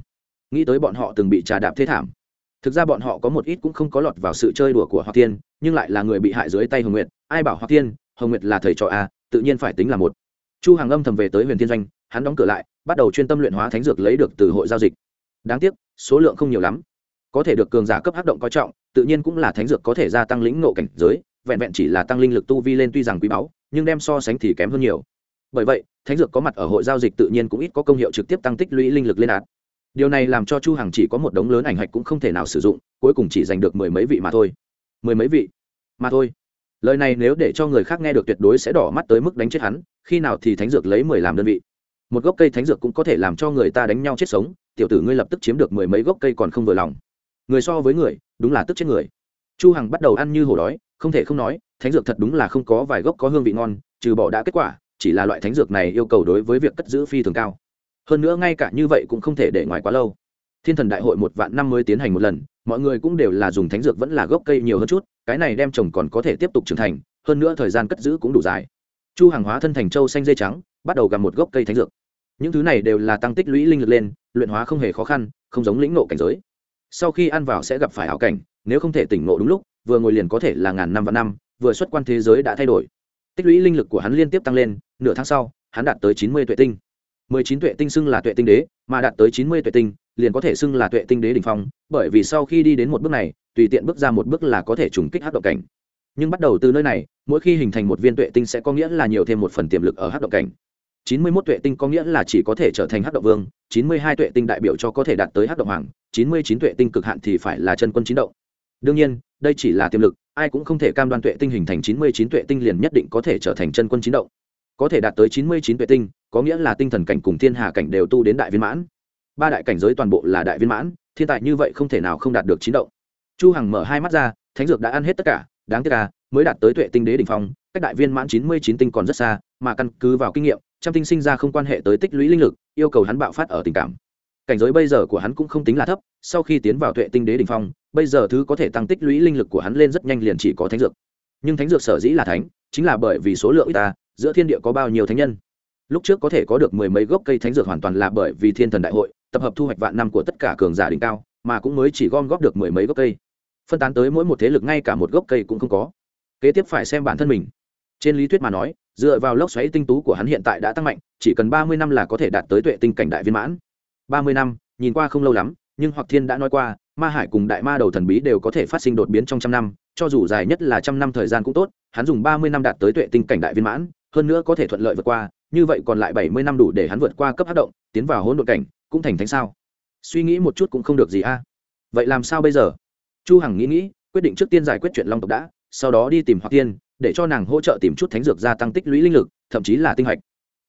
Nghĩ tới bọn họ từng bị trà đạp thế thảm. Thực ra bọn họ có một ít cũng không có lọt vào sự chơi đùa của hoặc tiên nhưng lại là người bị hại dưới tay hồng nguyệt. Ai bảo hoặc tiên hồng nguyệt là thầy trò a, tự nhiên phải tính là một. Chu hàng âm thầm về tới huyền thiên doanh, hắn đóng cửa lại, bắt đầu chuyên tâm luyện hóa thánh dược lấy được từ hội giao dịch. Đáng tiếc, số lượng không nhiều lắm có thể được cường giả cấp hắc động coi trọng, tự nhiên cũng là thánh dược có thể gia tăng lĩnh ngộ cảnh giới, vẹn vẹn chỉ là tăng linh lực tu vi lên tuy rằng quý báu, nhưng đem so sánh thì kém hơn nhiều. Bởi vậy, thánh dược có mặt ở hội giao dịch tự nhiên cũng ít có công hiệu trực tiếp tăng tích lũy linh lực lên ạt điều này làm cho chu hằng chỉ có một đống lớn ảnh hạch cũng không thể nào sử dụng, cuối cùng chỉ giành được mười mấy vị mà thôi. Mười mấy vị? Mà thôi. Lời này nếu để cho người khác nghe được tuyệt đối sẽ đỏ mắt tới mức đánh chết hắn, khi nào thì thánh dược lấy mười làm đơn vị? Một gốc cây thánh dược cũng có thể làm cho người ta đánh nhau chết sống, tiểu tử ngươi lập tức chiếm được mười mấy gốc cây còn không vừa lòng người so với người, đúng là tức chết người. Chu hằng bắt đầu ăn như hổ đói, không thể không nói, thánh dược thật đúng là không có vài gốc có hương vị ngon, trừ bỏ đã kết quả, chỉ là loại thánh dược này yêu cầu đối với việc cất giữ phi thường cao. Hơn nữa ngay cả như vậy cũng không thể để ngoài quá lâu. Thiên thần đại hội một vạn năm mới tiến hành một lần, mọi người cũng đều là dùng thánh dược vẫn là gốc cây nhiều hơn chút, cái này đem trồng còn có thể tiếp tục trưởng thành, hơn nữa thời gian cất giữ cũng đủ dài. Chu hàng hóa thân thành châu xanh dây trắng, bắt đầu gặp một gốc cây thánh dược. Những thứ này đều là tăng tích lũy linh lực lên, luyện hóa không hề khó khăn, không giống lĩnh nộ cảnh giới sau khi ăn vào sẽ gặp phải ảo cảnh, nếu không thể tỉnh ngộ đúng lúc, vừa ngồi liền có thể là ngàn năm và năm, vừa xuất quan thế giới đã thay đổi. Tích lũy linh lực của hắn liên tiếp tăng lên, nửa tháng sau, hắn đạt tới chín mươi tuệ tinh. mười chín tuệ tinh xưng là tuệ tinh đế, mà đạt tới chín mươi tuệ tinh, liền có thể xưng là tuệ tinh đế đ ỉ n h phong, bởi vì sau khi đi đến một bước này, tùy tiện bước ra một bước là có thể trùng kích hát động cảnh. Nhưng bắt đầu từ nơi này, mỗi khi hình thành một viên tuệ tinh sẽ có nghĩa là nhiều thêm một phần tiềm lực ở hát động cảnh chín mươi 91 tuệ tinh có nghĩa là chỉ có thể trở thành hắc động vương, chín mươi hai tuệ tinh đại biểu cho có thể đạt tới hắc động hoàng, chín mươi chín tuệ tinh cực hạn thì phải là chân quân chín động. Đương nhiên, đây chỉ là tiềm lực, ai cũng không thể cam đoan tuệ tinh hình thành chín mươi chín tuệ tinh liền nhất định có thể trở thành chân quân chín động. Có thể đạt tới chín mươi chín tuệ tinh, có nghĩa là tinh thần cảnh cùng thiên hà cảnh đều tu đến đại viên mãn. Ba đại cảnh giới toàn bộ là đại viên mãn, thiên tài như vậy không thể nào không đạt được chín động. Chu Hằng mở hai mắt ra, thánh dược đã ăn hết tất cả, đáng tiếc là mới đạt tới tuệ tinh đế đỉnh phong, cách đại viên mãn chín mươi chín tinh còn rất xa, mà căn cứ vào kinh nghiệm, trăm tinh sinh ra không quan hệ tới tích lũy linh lực, yêu cầu hắn bạo phát ở tình cảm. Cảnh giới bây giờ của hắn cũng không tính là thấp, sau khi tiến vào tuệ tinh đế đình phong, bây giờ thứ có thể tăng tích lũy linh lực của hắn lên rất nhanh liền chỉ có thánh dược. Nhưng thánh dược sở dĩ là thánh, chính là bởi vì số lượng ít ta, giữa thiên địa có bao nhiêu thánh nhân. Lúc trước có thể có được mười mấy gốc cây thánh dược hoàn toàn là bởi vì thiên thần đại hội, tập hợp thu hoạch vạn năm của tất cả cường giả đỉnh cao, mà cũng mới chỉ gom góp được mười mấy gốc cây. Phân tán tới mỗi một thế lực ngay cả một gốc cây cũng không có. Kế tiếp phải xem bản thân mình. Trên lý thuyết mà nói dựa vào lốc xoáy tinh tú của hắn hiện tại đã tăng mạnh, chỉ cần ba mươi năm là có thể đạt tới tuệ tinh cảnh đại viên mãn. Ba mươi năm, nhìn qua không lâu lắm, nhưng hoặc thiên đã nói qua, ma hải cùng đại ma đầu thần bí đều có thể phát sinh đột biến trong trăm năm, cho dù dài nhất là trăm năm thời gian cũng tốt, hắn dùng ba mươi năm đạt tới tuệ tinh cảnh đại viên mãn, hơn nữa có thể thuận lợi vượt qua, như vậy còn lại bảy mươi năm đủ để hắn vượt qua cấp hát động, tiến vào hỗn độn cảnh, cũng thành thánh sao? Suy nghĩ một chút cũng không được gì a. Vậy làm sao bây giờ? Chu hằng nghĩ nghĩ, quyết định trước tiên giải quyết chuyện long tộc đã, sau đó đi tìm hoặc tiên để cho nàng hỗ trợ tìm chút thánh dược gia tăng tích lũy linh lực, thậm chí là tinh hạch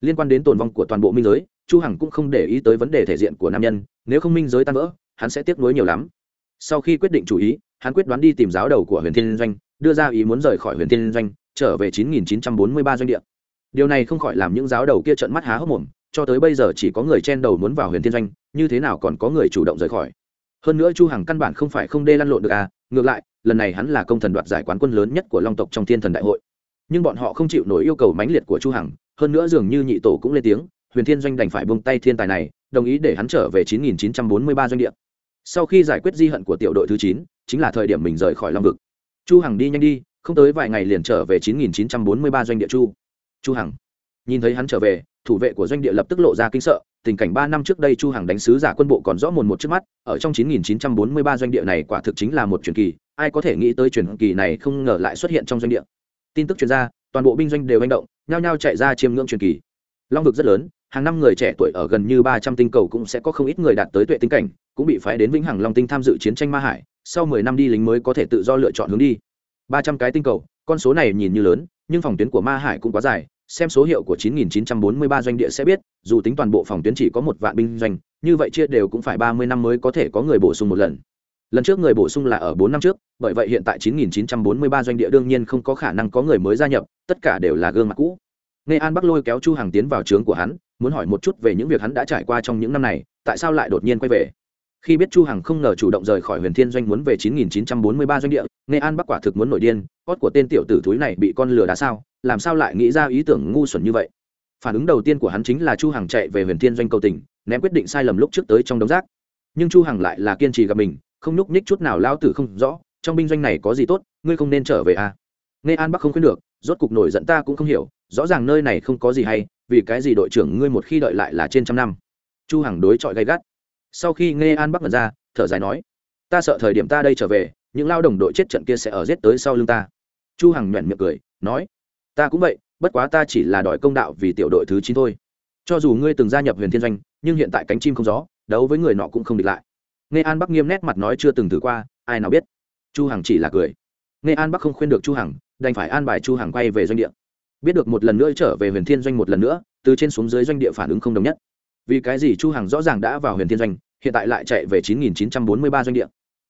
liên quan đến tồn vong của toàn bộ minh giới, chu hằng cũng không để ý tới vấn đề thể diện của nam nhân, nếu không minh giới tan vỡ, hắn sẽ tiếc nuối nhiều lắm. Sau khi quyết định chủ ý, hắn quyết đoán đi tìm giáo đầu của huyền thiên doanh, đưa ra ý muốn rời khỏi huyền thiên doanh, trở về 9943 doanh địa. Điều này không khỏi làm những giáo đầu kia trợn mắt há hốc mồm, cho tới bây giờ chỉ có người chen đầu muốn vào huyền thiên doanh, như thế nào còn có người chủ động rời khỏi. Hơn nữa chu hằng căn bản không phải không đê lăn lộn được à ngược lại lần này hắn là công thần đoạt giải quán quân lớn nhất của long tộc trong thiên thần đại hội. Nhưng bọn họ không chịu nổi yêu cầu mãnh liệt của chu hằng hơn nữa dường như nhị tổ cũng lên tiếng huyền thiên doanh đành phải buông tay thiên tài này đồng ý để hắn trở về 9943 doanh địa. Sau khi giải quyết di hận của tiểu đội thứ 9, chính là thời điểm mình rời khỏi long vực. Chu hằng đi nhanh đi không tới vài ngày liền trở về 9943 doanh địa chu. Chu hằng nhìn thấy hắn trở về thủ vệ của doanh địa lập tức lộ ra kinh sợ tình cảnh ba năm trước đây chu hằng đánh sứ giả quân bộ còn rõ mồn một trước mắt ở trong 9943 doanh địa này quả thực chính là một truyền kỳ ai có thể nghĩ tới truyền kỳ này không ngờ lại xuất hiện trong doanh địa. Tin tức truyền ra toàn bộ binh doanh đều hành động nhao nhao chạy ra chiêm ngưỡng truyền kỳ. Long vực rất lớn hàng năm người trẻ tuổi ở gần như ba trăm tinh cầu cũng sẽ có không ít người đạt tới tuệ tinh cảnh cũng bị phái đến vĩnh hằng long tinh tham dự chiến tranh ma hải sau mười năm đi lính mới có thể tự do lựa chọn hướng đi. Ba trăm cái tinh cầu con số này nhìn như lớn nhưng phòng tuyến của ma hải cũng quá dài xem số hiệu của 9943 doanh địa sẽ biết, dù tính toàn bộ phòng tuyến chỉ có một vạn binh doanh, như vậy chia đều cũng phải 30 năm mới có thể có người bổ sung một lần. Lần trước người bổ sung là ở 4 năm trước, bởi vậy hiện tại 9943 doanh địa đương nhiên không có khả năng có người mới gia nhập, tất cả đều là gương mặt cũ. Nghe An Bắc lôi kéo Chu Hằng tiến vào trướng của hắn, muốn hỏi một chút về những việc hắn đã trải qua trong những năm này, tại sao lại đột nhiên quay về. Khi biết Chu Hằng không ngờ chủ động rời khỏi Huyền Thiên doanh muốn về 9943 doanh địa, Nghe An Bắc quả thực muốn nổi điên, cốt của tên tiểu tử thúi này bị con lừa đá sao, làm sao lại nghĩ ra ý tưởng ngu xuẩn như vậy phản ứng đầu tiên của hắn chính là chu hằng chạy về huyền thiên doanh cầu tỉnh ném quyết định sai lầm lúc trước tới trong đống rác nhưng chu hằng lại là kiên trì gặp mình không nhúc nhích chút nào lao tử không rõ, trong binh doanh này có gì tốt, ngươi không nên trở về à. Nghe an bắc không khuyên được, rốt cục nổi giận ta cũng không hiểu, rõ ràng nơi này không có gì hay, vì cái gì đội trưởng ngươi một khi đợi lại là trên trăm năm. Chu hằng đối chọi gay gắt. Sau khi nghe an bắc mật ra, thở dài nói, ta sợ thời điểm ta đây trở về, những lao đồng đội chết trận kia sẽ ở giết tới sau lưng ta. Chu hằng nhoẻn miệng cười, nói, ta cũng vậy, bất quá ta chỉ là đòi công đạo vì tiểu đội thứ chín thôi. Cho dù ngươi từng gia nhập huyền thiên doanh, nhưng hiện tại cánh chim không gió, đấu với người nọ cũng không địch lại nghe an bắc nghiêm nét mặt nói chưa từng thử qua, ai nào biết? Chu hằng chỉ là cười. Nghe an bắc không khuyên được chu hằng, đành phải an bài chu hằng quay về doanh địa. Biết được một lần nữa trở về huyền thiên doanh một lần nữa, từ trên xuống dưới doanh địa phản ứng không đồng nhất. Vì cái gì chu hằng rõ ràng đã vào huyền thiên doanh, hiện tại lại chạy về 9943 doanh địa.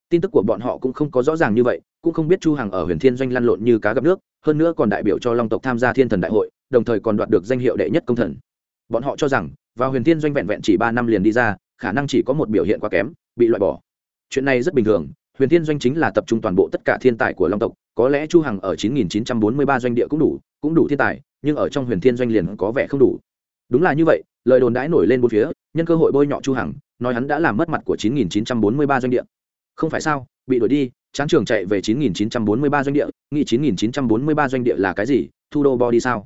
Tin tức của bọn họ cũng không có rõ ràng như vậy, cũng không biết chu hằng ở huyền thiên doanh lăn lộn như cá gặp nước, hơn nữa còn đại biểu cho long tộc tham gia thiên thần đại hội, đồng thời còn đoạt được danh hiệu đệ nhất công thần. Bọn họ cho rằng, vào huyền thiên doanh vẹn vẹn chỉ ba năm liền đi ra, khả năng chỉ có một biểu hiện quá kém bị loại bỏ. Chuyện này rất bình thường, huyền thiên doanh chính là tập trung toàn bộ tất cả thiên tài của long tộc, có lẽ chu hằng ở 9943 doanh địa cũng đủ cũng đủ thiên tài, nhưng ở trong huyền thiên doanh liền có vẻ không đủ. Đúng là như vậy, lời đồn đãi nổi lên bốn phía, nhân cơ hội bôi nhọ chu hằng, nói hắn đã làm mất mặt của 9943 doanh địa. Không phải sao, bị đuổi đi tráng trường chạy về 9943 doanh địa, nghĩ 9943 doanh địa là cái gì, thu đô body sao?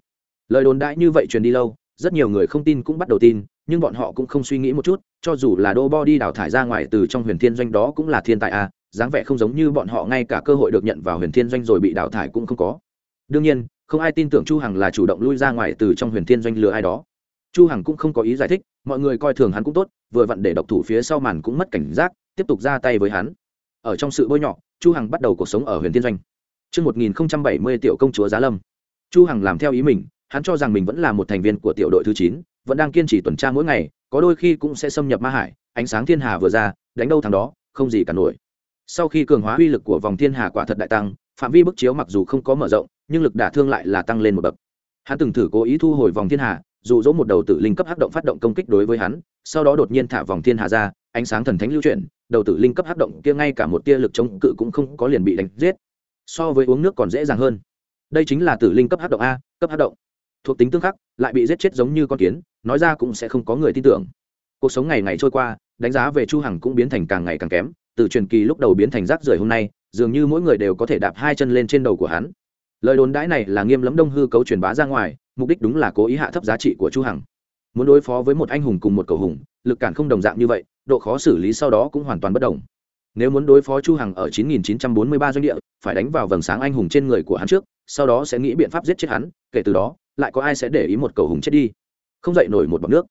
Lời đồn đãi như vậy truyền đi lâu, rất nhiều người không tin cũng bắt đầu tin nhưng bọn họ cũng không suy nghĩ một chút cho dù là đô body đào thải ra ngoài từ trong huyền thiên doanh đó cũng là thiên tài a dáng vẻ không giống như bọn họ ngay cả cơ hội được nhận vào huyền thiên doanh rồi bị đào thải cũng không có. Đương nhiên không ai tin tưởng chu hằng là chủ động lui ra ngoài từ trong huyền thiên doanh lừa ai đó. Chu hằng cũng không có ý giải thích mọi người coi thường hắn cũng tốt vừa vặn để độc thủ phía sau màn cũng mất cảnh giác tiếp tục ra tay với hắn. Ở trong sự bôi nhọ chu hằng bắt đầu cuộc sống ở huyền thiên doanh. Trước 1070 tiểu công chúa Giá Lâm. Chu Hằng làm theo ý mình, hắn cho rằng mình vẫn là một thành viên của tiểu đội thứ 9, vẫn đang kiên trì tuần tra mỗi ngày, có đôi khi cũng sẽ xâm nhập ma hải, ánh sáng thiên hà vừa ra, đánh đâu thằng đó, không gì cả nổi. Sau khi cường hóa uy lực của vòng thiên hà quả thật đại tăng, phạm vi bức chiếu mặc dù không có mở rộng, nhưng lực đả thương lại là tăng lên một bậc. Hắn từng thử cố ý thu hồi vòng thiên hà, dụ dỗ một đầu tử linh cấp hắc động phát động công kích đối với hắn, sau đó đột nhiên thả vòng thiên hà ra, ánh sáng thần thánh lưu chuyển, đầu tử linh cấp hắc động kia ngay cả một tia lực chống cự cũng không có liền bị đánh giết. So với uống nước còn dễ dàng hơn. Đây chính là tử linh cấp hắc động a, cấp hắc động. Thuộc tính tương khắc, lại bị giết chết giống như con kiến, nói ra cũng sẽ không có người tin tưởng. Cuộc sống ngày ngày trôi qua, đánh giá về Chu Hằng cũng biến thành càng ngày càng kém, từ truyền kỳ lúc đầu biến thành rác rưởi hôm nay, dường như mỗi người đều có thể đạp hai chân lên trên đầu của hắn. Lời đồn đãi này là nghiêm lấm đông hư cấu truyền bá ra ngoài, mục đích đúng là cố ý hạ thấp giá trị của Chu Hằng. Muốn đối phó với một anh hùng cùng một cầu hùng, lực cản không đồng dạng như vậy, độ khó xử lý sau đó cũng hoàn toàn bất đồng nếu muốn đối phó chu hằng ở 9943 doanh địa phải đánh vào vầng sáng anh hùng trên người của hắn trước sau đó sẽ nghĩ biện pháp giết chết hắn kể từ đó lại có ai sẽ để ý một cầu hùng chết đi? Không dậy nổi một bọc nước.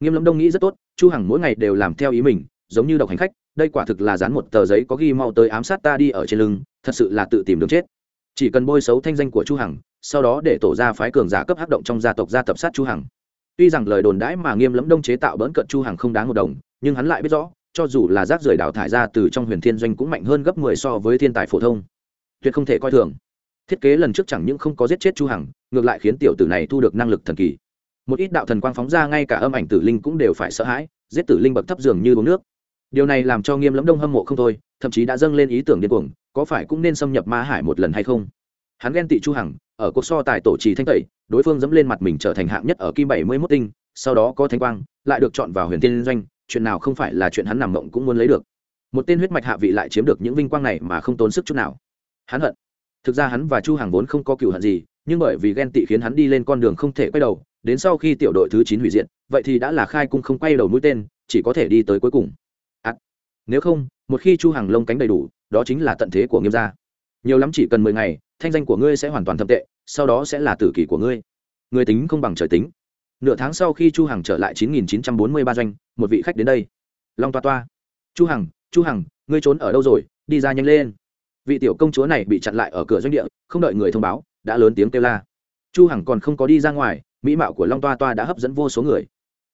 Nghiêm lâm đông nghĩ rất tốt, chu hằng mỗi ngày đều làm theo ý mình, giống như độc hành khách, đây quả thực là dán một tờ giấy có ghi mau tới ám sát ta đi ở trên lưng, thật sự là tự tìm đường chết. Chỉ cần bôi xấu thanh danh của chu hằng, sau đó để tổ ra phái cường giả cấp hắc động trong gia tộc gia tập sát chu hằng. Tuy rằng lời đồn đãi mà nghiêm lẫm đông chế tạo bỡn cận chu hằng không đáng một đồng, nhưng hắn lại biết rõ, cho dù là rác rưởi đào thải ra từ trong huyền thiên doanh cũng mạnh hơn gấp mười so với thiên tài phổ thông. Tuyệt không thể coi thường thiết kế lần trước chẳng những không có giết chết chu hằng, ngược lại khiến tiểu tử này thu được năng lực thần kỳ. Một ít đạo thần quang phóng ra ngay cả âm ảnh tử linh cũng đều phải sợ hãi, giết tử linh bậc thấp dường như uống nước. Điều này làm cho nghiêm lẫm đông hâm mộ không thôi, thậm chí đã dâng lên ý tưởng điên cuồng, có phải cũng nên xâm nhập ma hải một lần hay không? Hắn ghen tị chu hằng, ở cuộc so tài tổ trì thanh tẩy, đối phương dẫm lên mặt mình trở thành hạng nhất ở kim bảy mươi 71 tinh, sau đó có thanh quang, lại được chọn vào huyền tiên doanh, chuyện nào không phải là chuyện hắn nằm mộng cũng muốn lấy được. Một tên huyết mạch hạ vị lại chiếm được những vinh quang này mà không tốn sức chút nào. Hắn hận thực ra hắn và chu hàng vốn không có cựu hận gì nhưng bởi vì ghen tị khiến hắn đi lên con đường không thể quay đầu đến sau khi tiểu đội thứ chín hủy diệt vậy thì đã là khai cung không quay đầu mũi tên chỉ có thể đi tới cuối cùng. À, nếu không một khi chu hàng lông cánh đầy đủ đó chính là tận thế của nghiêm gia. Nhiều lắm chỉ cần mười ngày thanh danh của ngươi sẽ hoàn toàn thâm tệ sau đó sẽ là tử kỷ của ngươi. Người tính không bằng trời tính. Nửa tháng sau khi chu hằng trở lại 9943 doanh một vị khách đến đây. Long toa toa. Chu hằng chu hằng ngươi trốn ở đâu rồi? Đi ra nhanh lên vị tiểu công chúa này bị chặn lại ở cửa doanh địa, không đợi người thông báo, đã lớn tiếng kêu la. Chu hằng còn không có đi ra ngoài, mỹ mạo của long toa toa đã hấp dẫn vô số người.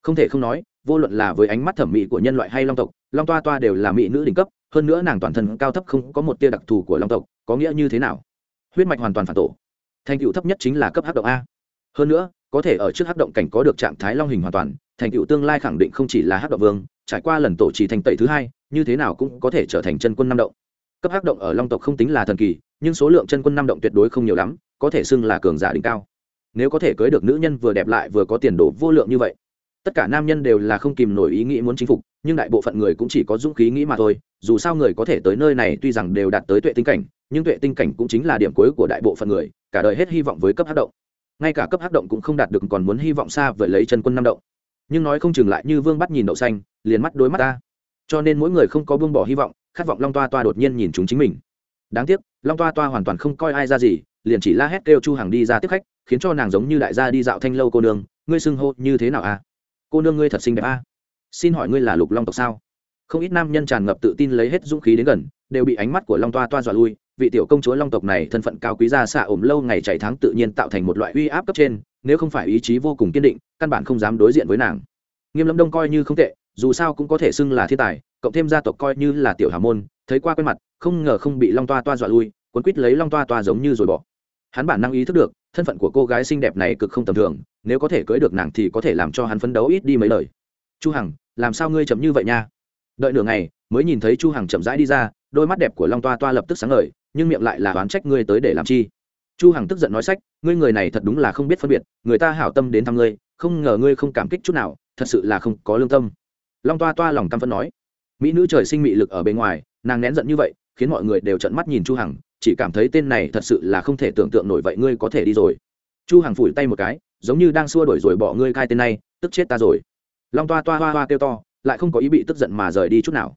Không thể không nói, vô luận là với ánh mắt thẩm mỹ của nhân loại hay long tộc, long toa toa đều là mỹ nữ đỉnh cấp, hơn nữa nàng toàn thân cao thấp không có một tia đặc thù của long tộc, có nghĩa như thế nào? Huyết mạch hoàn toàn phản tổ. Thành tựu thấp nhất chính là cấp hắc động a. Hơn nữa, có thể ở trước hắc động cảnh có được trạng thái long hình hoàn toàn, thành tựu tương lai khẳng định không chỉ là hắc động vương, trải qua lần tổ trì thành tẩy thứ hai, như thế nào cũng có thể trở thành chân quân năm động cấp hắc động ở long tộc không tính là thần kỳ, nhưng số lượng chân quân năm động tuyệt đối không nhiều lắm, có thể xưng là cường giả đỉnh cao. Nếu có thể cưới được nữ nhân vừa đẹp lại vừa có tiền đồ vô lượng như vậy, tất cả nam nhân đều là không kìm nổi ý nghĩ muốn chinh phục, nhưng đại bộ phận người cũng chỉ có dũng khí nghĩ mà thôi, dù sao người có thể tới nơi này tuy rằng đều đạt tới tuệ tinh cảnh, nhưng tuệ tinh cảnh cũng chính là điểm cuối của đại bộ phận người, cả đời hết hy vọng với cấp hắc động. Ngay cả cấp hắc động cũng không đạt được còn muốn hy vọng xa vời lấy chân quân năm động. Nhưng nói không chừng lại như vương bắt nhìn đậu xanh, liền mắt đối mắt ta. Cho nên mỗi người không có buông bỏ hy vọng khát vọng long toa toa đột nhiên nhìn chúng chính mình. Đáng tiếc, long toa toa hoàn toàn không coi ai ra gì, liền chỉ la hét kêu chu Hằng đi ra tiếp khách, khiến cho nàng giống như đại gia đi dạo thanh lâu cô nương, ngươi xưng hô như thế nào a cô nương ngươi thật xinh đẹp a xin hỏi ngươi là lục long tộc sao? Không ít nam nhân tràn ngập tự tin lấy hết dũng khí đến gần, đều bị ánh mắt của long toa toa dọa lui. Vị tiểu công chúa long tộc này thân phận cao quý ra xạ ổm lâu ngày chạy tháng tự nhiên tạo thành một loại uy áp cấp trên, nếu không phải ý chí vô cùng kiên định, căn bản không dám đối diện với nàng. Nghiêm lâm đông coi như không tệ, dù sao cũng có thể xưng là thiên tài cộng thêm gia tộc coi như là tiểu hà môn, thấy qua quen mặt, không ngờ không bị long toa toa dọa lui, cuốn quýt lấy long toa toa giống như rồi bỏ. Hắn bản năng ý thức được, thân phận của cô gái xinh đẹp này cực không tầm thường, nếu có thể cưới được nàng thì có thể làm cho hắn phấn đấu ít đi mấy lời. Chu hằng, làm sao ngươi chậm như vậy nha? Đợi nửa ngày, mới nhìn thấy chu hằng chậm rãi đi ra, đôi mắt đẹp của long toa toa lập tức sáng ngời, nhưng miệng lại là oán trách ngươi tới để làm chi. Chu hằng tức giận nói sách, ngươi người này thật đúng là không biết phân biệt, người ta hảo tâm đến thăm ngươi, không ngờ ngươi không cảm kích chút nào, thật sự là không có lương tâm. Long toa toa lòng căm phẫn nói mỹ nữ trời sinh mị lực ở bên ngoài, nàng nén giận như vậy, khiến mọi người đều trợn mắt nhìn chu hằng, chỉ cảm thấy tên này thật sự là không thể tưởng tượng nổi vậy ngươi có thể đi rồi. Chu hằng phủi tay một cái, giống như đang xua đuổi rồi bỏ ngươi khai tên này, tức chết ta rồi. Long toa toa hoa hoa kêu to, lại không có ý bị tức giận mà rời đi chút nào.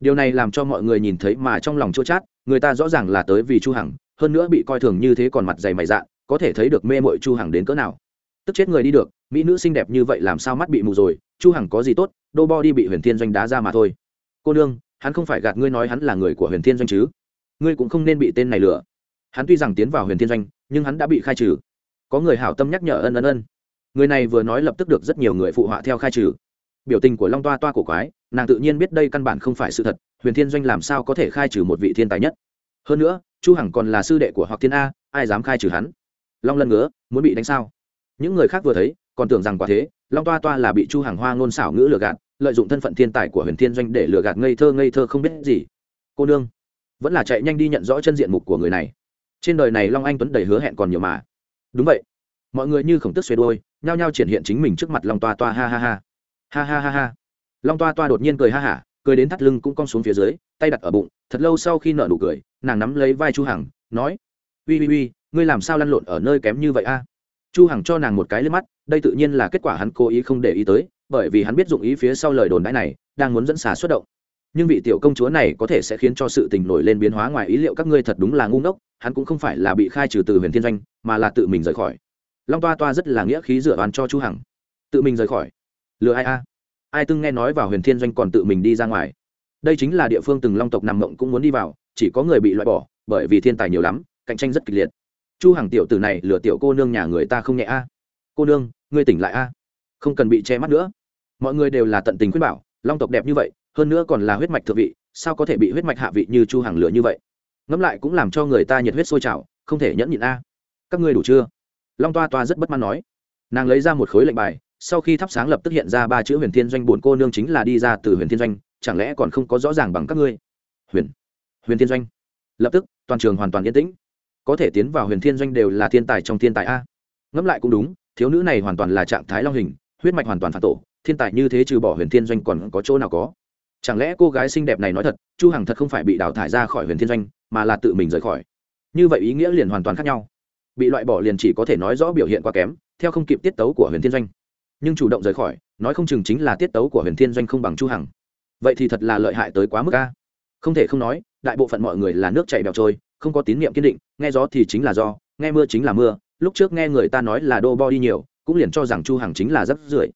Điều này làm cho mọi người nhìn thấy mà trong lòng chua chát, người ta rõ ràng là tới vì chu hằng, hơn nữa bị coi thường như thế còn mặt dày mày dạ có thể thấy được mê mội chu hằng đến cỡ nào. Tức chết người đi được, mỹ nữ xinh đẹp như vậy làm sao mắt bị mù rồi, chu hằng có gì tốt, đô bo đi bị huyền thiên doanh đá ra mà thôi cô nương, hắn không phải gạt ngươi nói hắn là người của huyền thiên doanh chứ? Ngươi cũng không nên bị tên này lừa. Hắn tuy rằng tiến vào huyền thiên doanh, nhưng hắn đã bị khai trừ. Có người hảo tâm nhắc nhở ân ân ân. Người này vừa nói lập tức được rất nhiều người phụ họa theo khai trừ. Biểu tình của long toa toa cổ quái, nàng tự nhiên biết đây căn bản không phải sự thật, huyền thiên doanh làm sao có thể khai trừ một vị thiên tài nhất? Hơn nữa, chu hằng còn là sư đệ của hoặc thiên a, ai dám khai trừ hắn? Long lân ngứa, muốn bị đánh sao? Những người khác vừa thấy, còn tưởng rằng quả thế, long toa toa là bị chu hằng hoa ngôn xảo ngữ lừa gạt lợi dụng thân phận thiên tài của huyền thiên doanh để lừa gạt ngây thơ ngây thơ không biết gì. Cô nương, vẫn là chạy nhanh đi nhận rõ chân diện mục của người này. Trên đời này long anh tuấn đầy hứa hẹn còn nhiều mà. Đúng vậy. Mọi người như khổng tức xuê đôi nhao nhao triển hiện chính mình trước mặt long toa toa ha ha ha. Ha ha ha ha. Long toa toa đột nhiên cười ha hả, cười đến thắt lưng cũng cong xuống phía dưới, tay đặt ở bụng, thật lâu sau khi nợ nụ cười, nàng nắm lấy vai chu hằng, nói, uy uy uy, ngươi làm sao lăn lộn ở nơi kém như vậy a? Chu hằng cho nàng một cái lên mắt, đây tự nhiên là kết quả hắn cố ý không để ý tới bởi vì hắn biết dụng ý phía sau lời đồn đãi này, đang muốn dẫn xà xuất động. Nhưng vị tiểu công chúa này có thể sẽ khiến cho sự tình nổi lên biến hóa ngoài ý liệu các ngươi thật đúng là ngu ngốc, hắn cũng không phải là bị khai trừ từ huyền thiên doanh, mà là tự mình rời khỏi. Long toa toa rất là nghĩa khí dựa oan cho chu hằng. Tự mình rời khỏi? Lừa ai a? Ai từng nghe nói vào huyền thiên doanh còn tự mình đi ra ngoài? Đây chính là địa phương từng long tộc nằm mộng cũng muốn đi vào, chỉ có người bị loại bỏ, bởi vì thiên tài nhiều lắm, cạnh tranh rất kịch liệt. Chu hằng tiểu tử này lừa tiểu cô nương nhà người ta không nhẹ a. Cô nương, ngươi tỉnh lại a. Không cần bị che mắt nữa mọi người đều là tận tình khuyên bảo, long tộc đẹp như vậy, hơn nữa còn là huyết mạch thượng vị, sao có thể bị huyết mạch hạ vị như chu hàng lừa như vậy? Ngẫm lại cũng làm cho người ta nhiệt huyết sôi trào, không thể nhẫn nhịn a. Các ngươi đủ chưa? Long toa toa rất bất mãn nói. Nàng lấy ra một khối lệnh bài, sau khi thắp sáng lập tức hiện ra ba chữ huyền thiên doanh bổn cô nương chính là đi ra từ huyền thiên doanh, chẳng lẽ còn không có rõ ràng bằng các ngươi? Huyền huyền thiên doanh. Lập tức, toàn trường hoàn toàn yên tĩnh. Có thể tiến vào huyền thiên doanh đều là thiên tài trong thiên tài a. Ngẫm lại cũng đúng, thiếu nữ này hoàn toàn là trạng thái long hình, huyết mạch hoàn toàn phản tổ thiên tài như thế trừ bỏ huyền thiên doanh còn có chỗ nào có? Chẳng lẽ cô gái xinh đẹp này nói thật, chu hằng thật không phải bị đào thải ra khỏi huyền thiên doanh, mà là tự mình rời khỏi? Như vậy ý nghĩa liền hoàn toàn khác nhau. Bị loại bỏ liền chỉ có thể nói rõ biểu hiện quá kém, theo không kịp tiết tấu của huyền thiên doanh. Nhưng chủ động rời khỏi, nói không chừng chính là tiết tấu của huyền thiên doanh không bằng chu hằng. Vậy thì thật là lợi hại tới quá mức a. Không thể không nói, đại bộ phận mọi người là nước chảy bèo trôi, không có tín niệm kiên định, nghe gió thì chính là do nghe mưa chính là mưa, lúc trước nghe người ta nói là đô bo đi nhiều, cũng liền cho rằng chu hằng chính là rất rưởi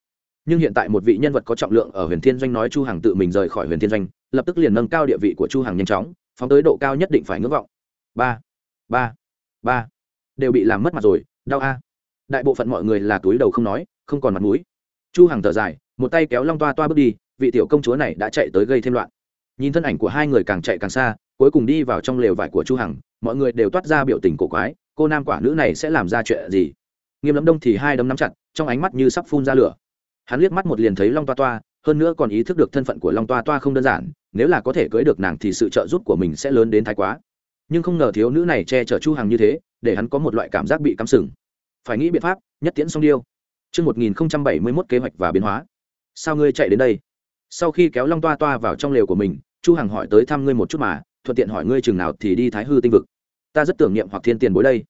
nhưng hiện tại một vị nhân vật có trọng lượng ở huyền thiên doanh nói chu hằng tự mình rời khỏi huyền thiên doanh, lập tức liền nâng cao địa vị của chu hằng nhanh chóng, phóng tới độ cao nhất định phải ngưỡng vọng. Ba ba ba. Đều bị làm mất mặt rồi, đau a. Đại bộ phận mọi người là túi đầu không nói, không còn mặt mũi. Chu hằng thở dài, một tay kéo long toa toa bước đi, vị tiểu công chúa này đã chạy tới gây thêm loạn. Nhìn thân ảnh của hai người càng chạy càng xa, cuối cùng đi vào trong lều vải của chu hằng, mọi người đều toát ra biểu tình cổ quái, cô nam quả nữ này sẽ làm ra chuyện gì? Nghiêm lắm đông thì hai đấm nắm chặt, trong ánh mắt như sắp phun ra lửa hắn liếc mắt một liền thấy long toa toa, hơn nữa còn ý thức được thân phận của long toa toa không đơn giản, nếu là có thể cưới được nàng thì sự trợ giúp của mình sẽ lớn đến thái quá. Nhưng không ngờ thiếu nữ này che chở chu hằng như thế, để hắn có một loại cảm giác bị cắm sừng. Phải nghĩ biện pháp, nhất tiễn song điêu. Chương 1071 kế hoạch và biến hóa. Sao ngươi chạy đến đây? Sau khi kéo long toa toa vào trong lều của mình, chu hằng hỏi tới thăm ngươi một chút mà, thuận tiện hỏi ngươi chừng nào thì đi thái hư tinh vực. Ta rất tưởng niệm hoặc thiên tiền bối đây.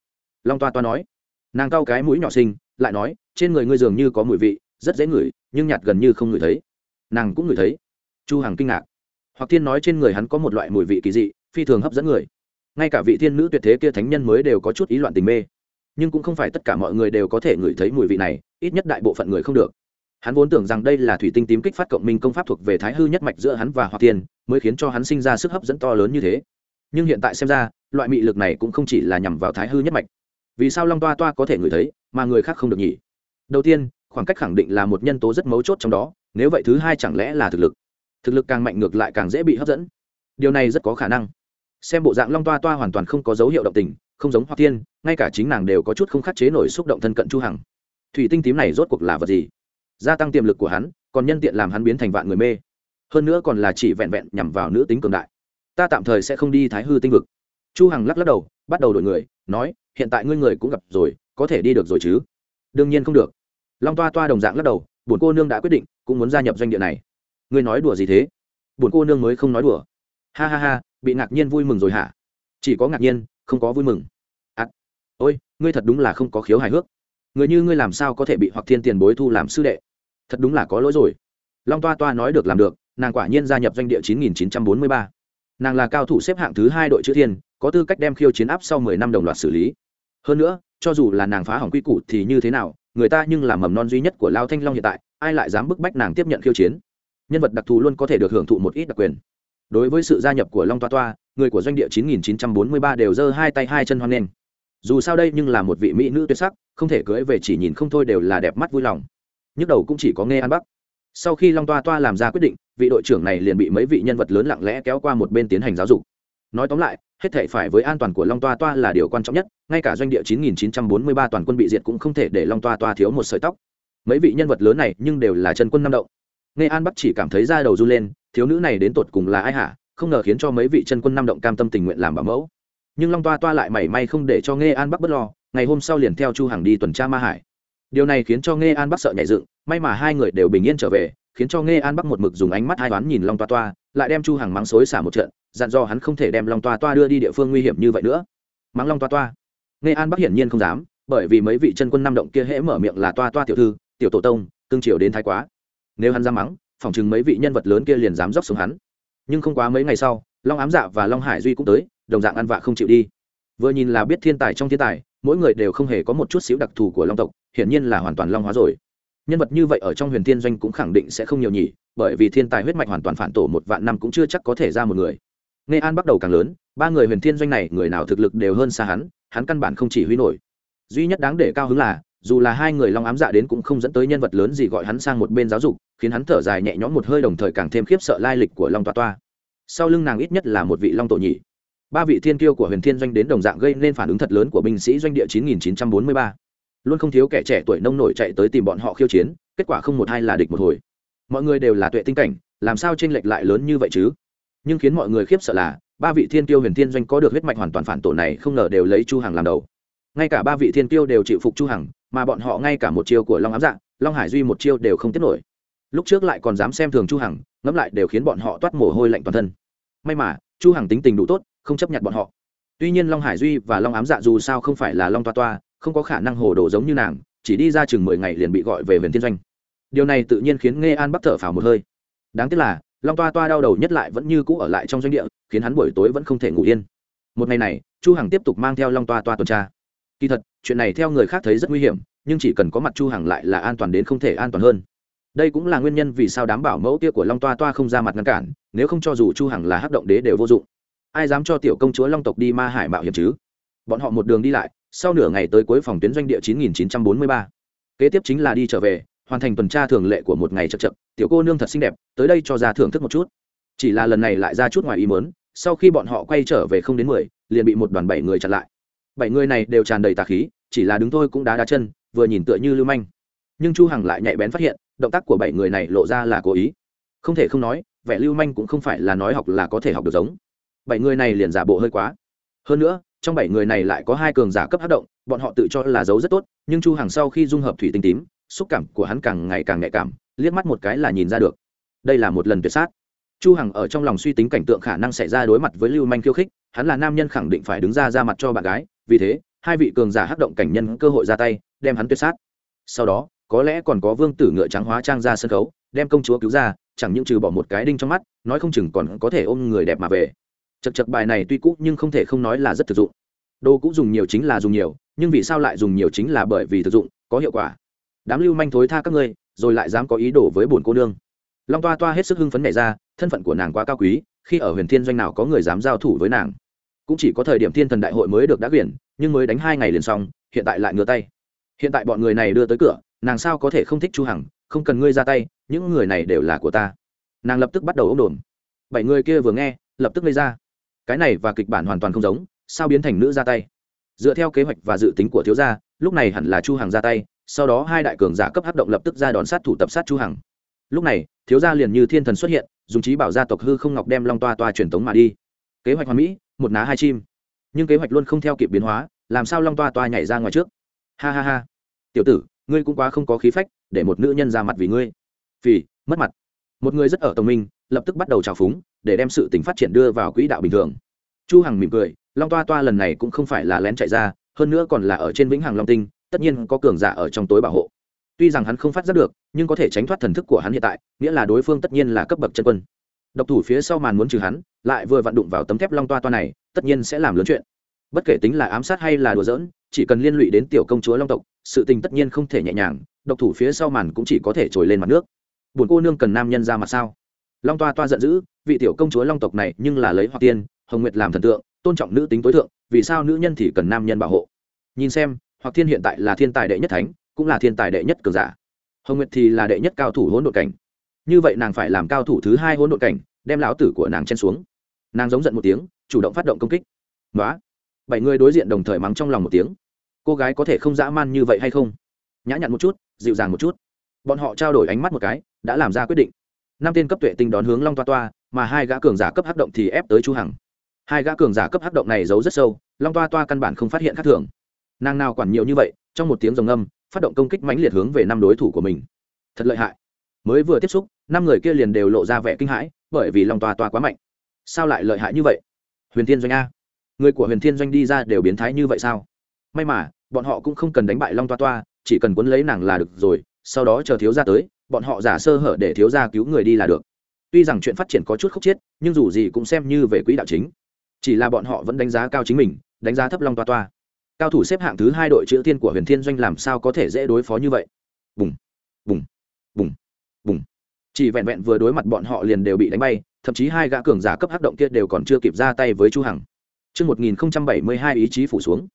Long toa toa nói. Nàng cau cái mũi nhỏ xinh, lại nói, trên người ngươi dường như có mùi vị rất dễ ngửi, nhưng nhạt gần như không ngửi thấy. Nàng cũng ngửi thấy. Chu hằng kinh ngạc. Hoặc thiên nói trên người hắn có một loại mùi vị kỳ dị, phi thường hấp dẫn người. Ngay cả vị thiên nữ tuyệt thế kia thánh nhân mới đều có chút ý loạn tình mê. Nhưng cũng không phải tất cả mọi người đều có thể ngửi thấy mùi vị này, ít nhất đại bộ phận người không được. Hắn vốn tưởng rằng đây là thủy tinh tím kích phát cộng minh công pháp thuộc về thái hư nhất mạch giữa hắn và hoặc thiên, mới khiến cho hắn sinh ra sức hấp dẫn to lớn như thế. Nhưng hiện tại xem ra, loại mị lực này cũng không chỉ là nhằm vào thái hư nhất mạch. Vì sao long toa toa có thể ngửi thấy, mà người khác không được nhỉ? Đầu tiên khoảng cách khẳng định là một nhân tố rất mấu chốt trong đó, nếu vậy thứ hai chẳng lẽ là thực lực? Thực lực càng mạnh ngược lại càng dễ bị hấp dẫn. Điều này rất có khả năng. Xem bộ dạng long toa toa hoàn toàn không có dấu hiệu động tình, không giống hoa tiên, ngay cả chính nàng đều có chút không khắc chế nổi xúc động thân cận chu hằng. Thủy tinh tím này rốt cuộc là vật gì? Gia tăng tiềm lực của hắn, còn nhân tiện làm hắn biến thành vạn người mê. Hơn nữa còn là chỉ vẹn vẹn nhằm vào nữ tính cường đại. Ta tạm thời sẽ không đi thái hư tinh vực. Chu hằng lắc lắc đầu, bắt đầu đổi người, nói, hiện tại ngươi người cũng gặp rồi, có thể đi được rồi chứ? Đương nhiên không được long toa toa đồng dạng lắc đầu bổn cô nương đã quyết định cũng muốn gia nhập doanh địa này. Ngươi nói đùa gì thế? Bổn cô nương mới không nói đùa. Ha ha ha bị ngạc nhiên vui mừng rồi hả? Chỉ có ngạc nhiên không có vui mừng. À, ôi ngươi thật đúng là không có khiếu hài hước. Người như ngươi làm sao có thể bị hoặc thiên tiền bối thu làm sư đệ? Thật đúng là có lỗi rồi. Long toa toa nói được làm được nàng quả nhiên gia nhập doanh địa 9943. nàng là cao thủ xếp hạng thứ hai đội chữ thiên có tư cách đem khiêu chiến áp sau 10 năm đồng loạt xử lý. Hơn nữa cho dù là nàng phá hỏng quy củ thì như thế nào người ta nhưng là mầm non duy nhất của lao thanh long hiện tại, ai lại dám bức bách nàng tiếp nhận khiêu chiến? Nhân vật đặc thù luôn có thể được hưởng thụ một ít đặc quyền. Đối với sự gia nhập của long toa toa, người của doanh địa 9943 đều giơ hai tay hai chân hoan nghênh. Dù sao đây nhưng là một vị mỹ nữ tuyệt sắc, không thể cưỡi về chỉ nhìn không thôi đều là đẹp mắt vui lòng. Nhức đầu cũng chỉ có nghe an bắc. Sau khi long toa toa làm ra quyết định, vị đội trưởng này liền bị mấy vị nhân vật lớn lặng lẽ kéo qua một bên tiến hành giáo dục. Nói tóm lại hết thể phải với an toàn của long toa toa là điều quan trọng nhất, ngay cả doanh địa 9943 toàn quân bị diệt cũng không thể để long toa toa thiếu một sợi tóc. Mấy vị nhân vật lớn này nhưng đều là chân quân năm động. Nghe an bắc chỉ cảm thấy da đầu run lên, thiếu nữ này đến tột cùng là ai hả? Không ngờ khiến cho mấy vị chân quân năm động cam tâm tình nguyện làm bảo mẫu. Nhưng long toa toa lại mảy may không để cho nghe an bắc bất lo, ngày hôm sau liền theo chu hằng đi tuần tra ma hải. Điều này khiến cho nghe an bắc sợ nhảy dựng, may mà hai người đều bình yên trở về, khiến cho nghe an bắc một mực dùng ánh mắt hai toán nhìn long toa toa, lại đem chu hằng mắng xối xả một trận dặn dò hắn không thể đem long toa toa đưa đi địa phương nguy hiểm như vậy nữa. Mắng long toa toa. Nghe an bắc hiển nhiên không dám, bởi vì mấy vị chân quân năm động kia hễ mở miệng là toa toa tiểu thư, tiểu tổ tông tương triều đến thái quá. Nếu hắn ra mắng, phỏng chừng mấy vị nhân vật lớn kia liền dám dốc xuống hắn. Nhưng không quá mấy ngày sau, long ám dạ và long hải duy cũng tới, đồng dạng ăn vạ không chịu đi. Vừa nhìn là biết thiên tài trong thiên tài, mỗi người đều không hề có một chút xíu đặc thù của long tộc, hiển nhiên là hoàn toàn long hóa rồi. Nhân vật như vậy ở trong huyền thiên doanh cũng khẳng định sẽ không nhiều nhỉ, bởi vì thiên tài huyết mạch hoàn toàn phản tổ một vạn năm cũng chưa chắc có thể ra một người. Nghệ an bắt đầu càng lớn, ba người huyền thiên doanh này, người nào thực lực đều hơn xa hắn hắn căn bản không chỉ huy nổi. Duy nhất đáng để cao hứng là, dù là hai người long ám dạ đến cũng không dẫn tới nhân vật lớn gì gọi hắn sang một bên giáo dục, khiến hắn thở dài nhẹ nhõm một hơi đồng thời càng thêm khiếp sợ lai lịch của long toa toa. Sau lưng nàng ít nhất là một vị long tổ nhị. Ba vị thiên kiêu của huyền thiên doanh đến đồng dạng gây nên phản ứng thật lớn của binh sĩ doanh địa 9943. luôn không thiếu kẻ trẻ tuổi nông nổi chạy tới tìm bọn họ khiêu chiến, kết quả không một hai là địch một hồi. Mọi người đều là tuệ tinh cảnh, làm sao chênh lệch lại lớn như vậy chứ? Nhưng khiến mọi người khiếp sợ là, ba vị thiên tiêu huyền thiên doanh có được huyết mạch hoàn toàn phản tổ này không ngờ đều lấy chu hằng làm đầu. Ngay cả ba vị thiên tiêu đều chịu phục chu hằng, mà bọn họ ngay cả một chiêu của long ám dạng long hải duy một chiêu đều không tiết nổi. Lúc trước lại còn dám xem thường chu hằng, ngẫm lại đều khiến bọn họ toát mồ hôi lạnh toàn thân. May mà, chu hằng tính tình đủ tốt, không chấp nhận bọn họ. Tuy nhiên long hải duy và long ám dạ dù sao không phải là long toa toa, không có khả năng hồ đồ giống như nàng, chỉ đi ra chừng mười ngày liền bị gọi về huyền thiên doanh. Điều này tự nhiên khiến nghe an bắc thở phào một hơi. Đáng tiếc là long toa toa đau đầu nhất lại vẫn như cũ ở lại trong doanh địa, khiến hắn buổi tối vẫn không thể ngủ yên. Một ngày này, chu hằng tiếp tục mang theo long toa toa tuần tra. Kỳ thật, chuyện này theo người khác thấy rất nguy hiểm, nhưng chỉ cần có mặt chu hằng lại là an toàn đến không thể an toàn hơn. Đây cũng là nguyên nhân vì sao đám bảo mẫu kia của long toa toa không ra mặt ngăn cản, nếu không cho dù chu hằng là hắc động đế đều vô dụng. Ai dám cho tiểu công chúa long tộc đi ma hải mạo hiểm chứ? Bọn họ một đường đi lại, sau nửa ngày tới cuối phòng tuyến doanh địa 9943. kế tiếp chính là đi trở về hoàn thành tuần tra thường lệ của một ngày chậm chậm, tiểu cô nương thật xinh đẹp, tới đây cho ra thưởng thức một chút. Chỉ là lần này lại ra chút ngoài ý mớn sau khi bọn họ quay trở về không đến mười, liền bị một đoàn bảy người chặn lại. Bảy người này đều tràn đầy tà khí, chỉ là đứng thôi cũng đá đá chân, vừa nhìn tựa như lưu manh. Nhưng chu hằng lại nhạy bén phát hiện, động tác của bảy người này lộ ra là cố ý. Không thể không nói, vẻ lưu manh cũng không phải là nói học là có thể học được giống. Bảy người này liền giả bộ hơi quá. Hơn nữa, trong bảy người này lại có hai cường giả cấp hát động, bọn họ tự cho là giấu rất tốt, nhưng chu hằng sau khi dung hợp thủy tinh tím xúc cảm của hắn càng ngày càng nhạy cảm, liếc mắt một cái là nhìn ra được. Đây là một lần tuyệt sát. Chu hằng ở trong lòng suy tính cảnh tượng khả năng xảy ra đối mặt với lưu manh khiêu khích, hắn là nam nhân khẳng định phải đứng ra ra mặt cho bạn gái, vì thế, hai vị cường giả hắc động cảnh nhân cơ hội ra tay, đem hắn tuyệt sát. Sau đó, có lẽ còn có vương tử ngựa trắng hóa trang ra sân khấu, đem công chúa cứu ra, chẳng những trừ bỏ một cái đinh trong mắt, nói không chừng còn có thể ôm người đẹp mà về. Chật chật bài này tuy cũ nhưng không thể không nói là rất thực dụng. Đồ cũ dùng nhiều chính là dùng nhiều, nhưng vì sao lại dùng nhiều chính là bởi vì thực dụng, có hiệu quả đám lưu manh thối tha các ngươi, rồi lại dám có ý đồ với bổn cô nương. Long toa toa hết sức hưng phấn nảy ra, thân phận của nàng quá cao quý, khi ở huyền thiên doanh nào có người dám giao thủ với nàng. Cũng chỉ có thời điểm thiên thần đại hội mới được đã quyển, nhưng mới đánh hai ngày liền xong, hiện tại lại ngửa tay. Hiện tại bọn người này đưa tới cửa, nàng sao có thể không thích chu hằng, không cần ngươi ra tay, những người này đều là của ta. Nàng lập tức bắt đầu ôm đồn bảy người kia vừa nghe, lập tức lấy ra. Cái này và kịch bản hoàn toàn không giống, sao biến thành nữ ra tay? Dựa theo kế hoạch và dự tính của thiếu gia, lúc này hẳn là chu hằng ra tay sau đó hai đại cường giả cấp hấp động lập tức ra đón sát thủ tập sát chu hằng. Lúc này, thiếu gia liền như thiên thần xuất hiện, dùng trí bảo gia tộc hư không ngọc đem long toa toa truyền tống mà đi. Kế hoạch hoàn mỹ, một ná hai chim. Nhưng kế hoạch luôn không theo kịp biến hóa, làm sao long toa toa nhảy ra ngoài trước? Ha ha ha. Tiểu tử, ngươi cũng quá không có khí phách, để một nữ nhân ra mặt vì ngươi. Vì mất mặt. Một người rất ở tổng minh, lập tức bắt đầu trào phúng, để đem sự tình phát triển đưa vào quỹ đạo bình thường. Chu hằng mỉm cười, long toa toa lần này cũng không phải là lén chạy ra, hơn nữa còn là ở trên vĩnh hằng long tinh tất nhiên có cường giả ở trong tối bảo hộ. Tuy rằng hắn không phát giác được, nhưng có thể tránh thoát thần thức của hắn hiện tại, nghĩa là đối phương tất nhiên là cấp bậc chân quân. Độc thủ phía sau màn muốn trừ hắn, lại vừa vặn đụng vào tấm thép long toa toa này, tất nhiên sẽ làm lớn chuyện. Bất kể tính là ám sát hay là đùa giỡn, chỉ cần liên lụy đến tiểu công chúa long tộc, sự tình tất nhiên không thể nhẹ nhàng, độc thủ phía sau màn cũng chỉ có thể trồi lên mặt nước. Buồn cô nương cần nam nhân ra mặt sao? Long toa toa giận dữ, vị tiểu công chúa long tộc này nhưng là lấy hoặc tiên, hồng nguyệt làm thần tượng, tôn trọng nữ tính tối thượng, vì sao nữ nhân thì cần nam nhân bảo hộ? Nhìn xem hoặc thiên hiện tại là thiên tài đệ nhất thánh, cũng là thiên tài đệ nhất cường giả. Hồng nguyệt thì là đệ nhất cao thủ hỗn độn cảnh. Như vậy nàng phải làm cao thủ thứ hai hỗn độn cảnh, đem lão tử của nàng chen xuống. Nàng giống giận một tiếng, chủ động phát động công kích. Nói bảy người đối diện đồng thời mắng trong lòng một tiếng. Cô gái có thể không dã man như vậy hay không? Nhã nhặn một chút, dịu dàng một chút. Bọn họ trao đổi ánh mắt một cái, đã làm ra quyết định. Năm tên cấp tuệ tinh đón hướng long toa toa, mà hai gã cường giả cấp hắc động thì ép tới chu hằng. Hai gã cường giả cấp hắc động này giấu rất sâu, long toa toa căn bản không phát hiện khác thường nàng nào quản nhiều như vậy, trong một tiếng rồng âm phát động công kích mãnh liệt hướng về năm đối thủ của mình. Thật lợi hại. Mới vừa tiếp xúc, năm người kia liền đều lộ ra vẻ kinh hãi, bởi vì long toa toa quá mạnh. Sao lại lợi hại như vậy? Huyền thiên doanh a. Người của huyền thiên doanh đi ra đều biến thái như vậy sao? May mà, bọn họ cũng không cần đánh bại long toa toa, chỉ cần quấn lấy nàng là được rồi, sau đó chờ thiếu gia tới, bọn họ giả sơ hở để thiếu gia cứu người đi là được. Tuy rằng chuyện phát triển có chút khúc chiết, nhưng dù gì cũng xem như về quỹ đạo chính. Chỉ là bọn họ vẫn đánh giá cao chính mình, đánh giá thấp long toa toa cao thủ xếp hạng thứ hai đội chữ thiên của huyền thiên doanh làm sao có thể dễ đối phó như vậy bùng bùng bùng bùng chỉ vẹn vẹn vừa đối mặt bọn họ liền đều bị đánh bay thậm chí hai gã cường giả cấp hắc động kia đều còn chưa kịp ra tay với chu hằng Trước 1072 ý chí phủ xuống.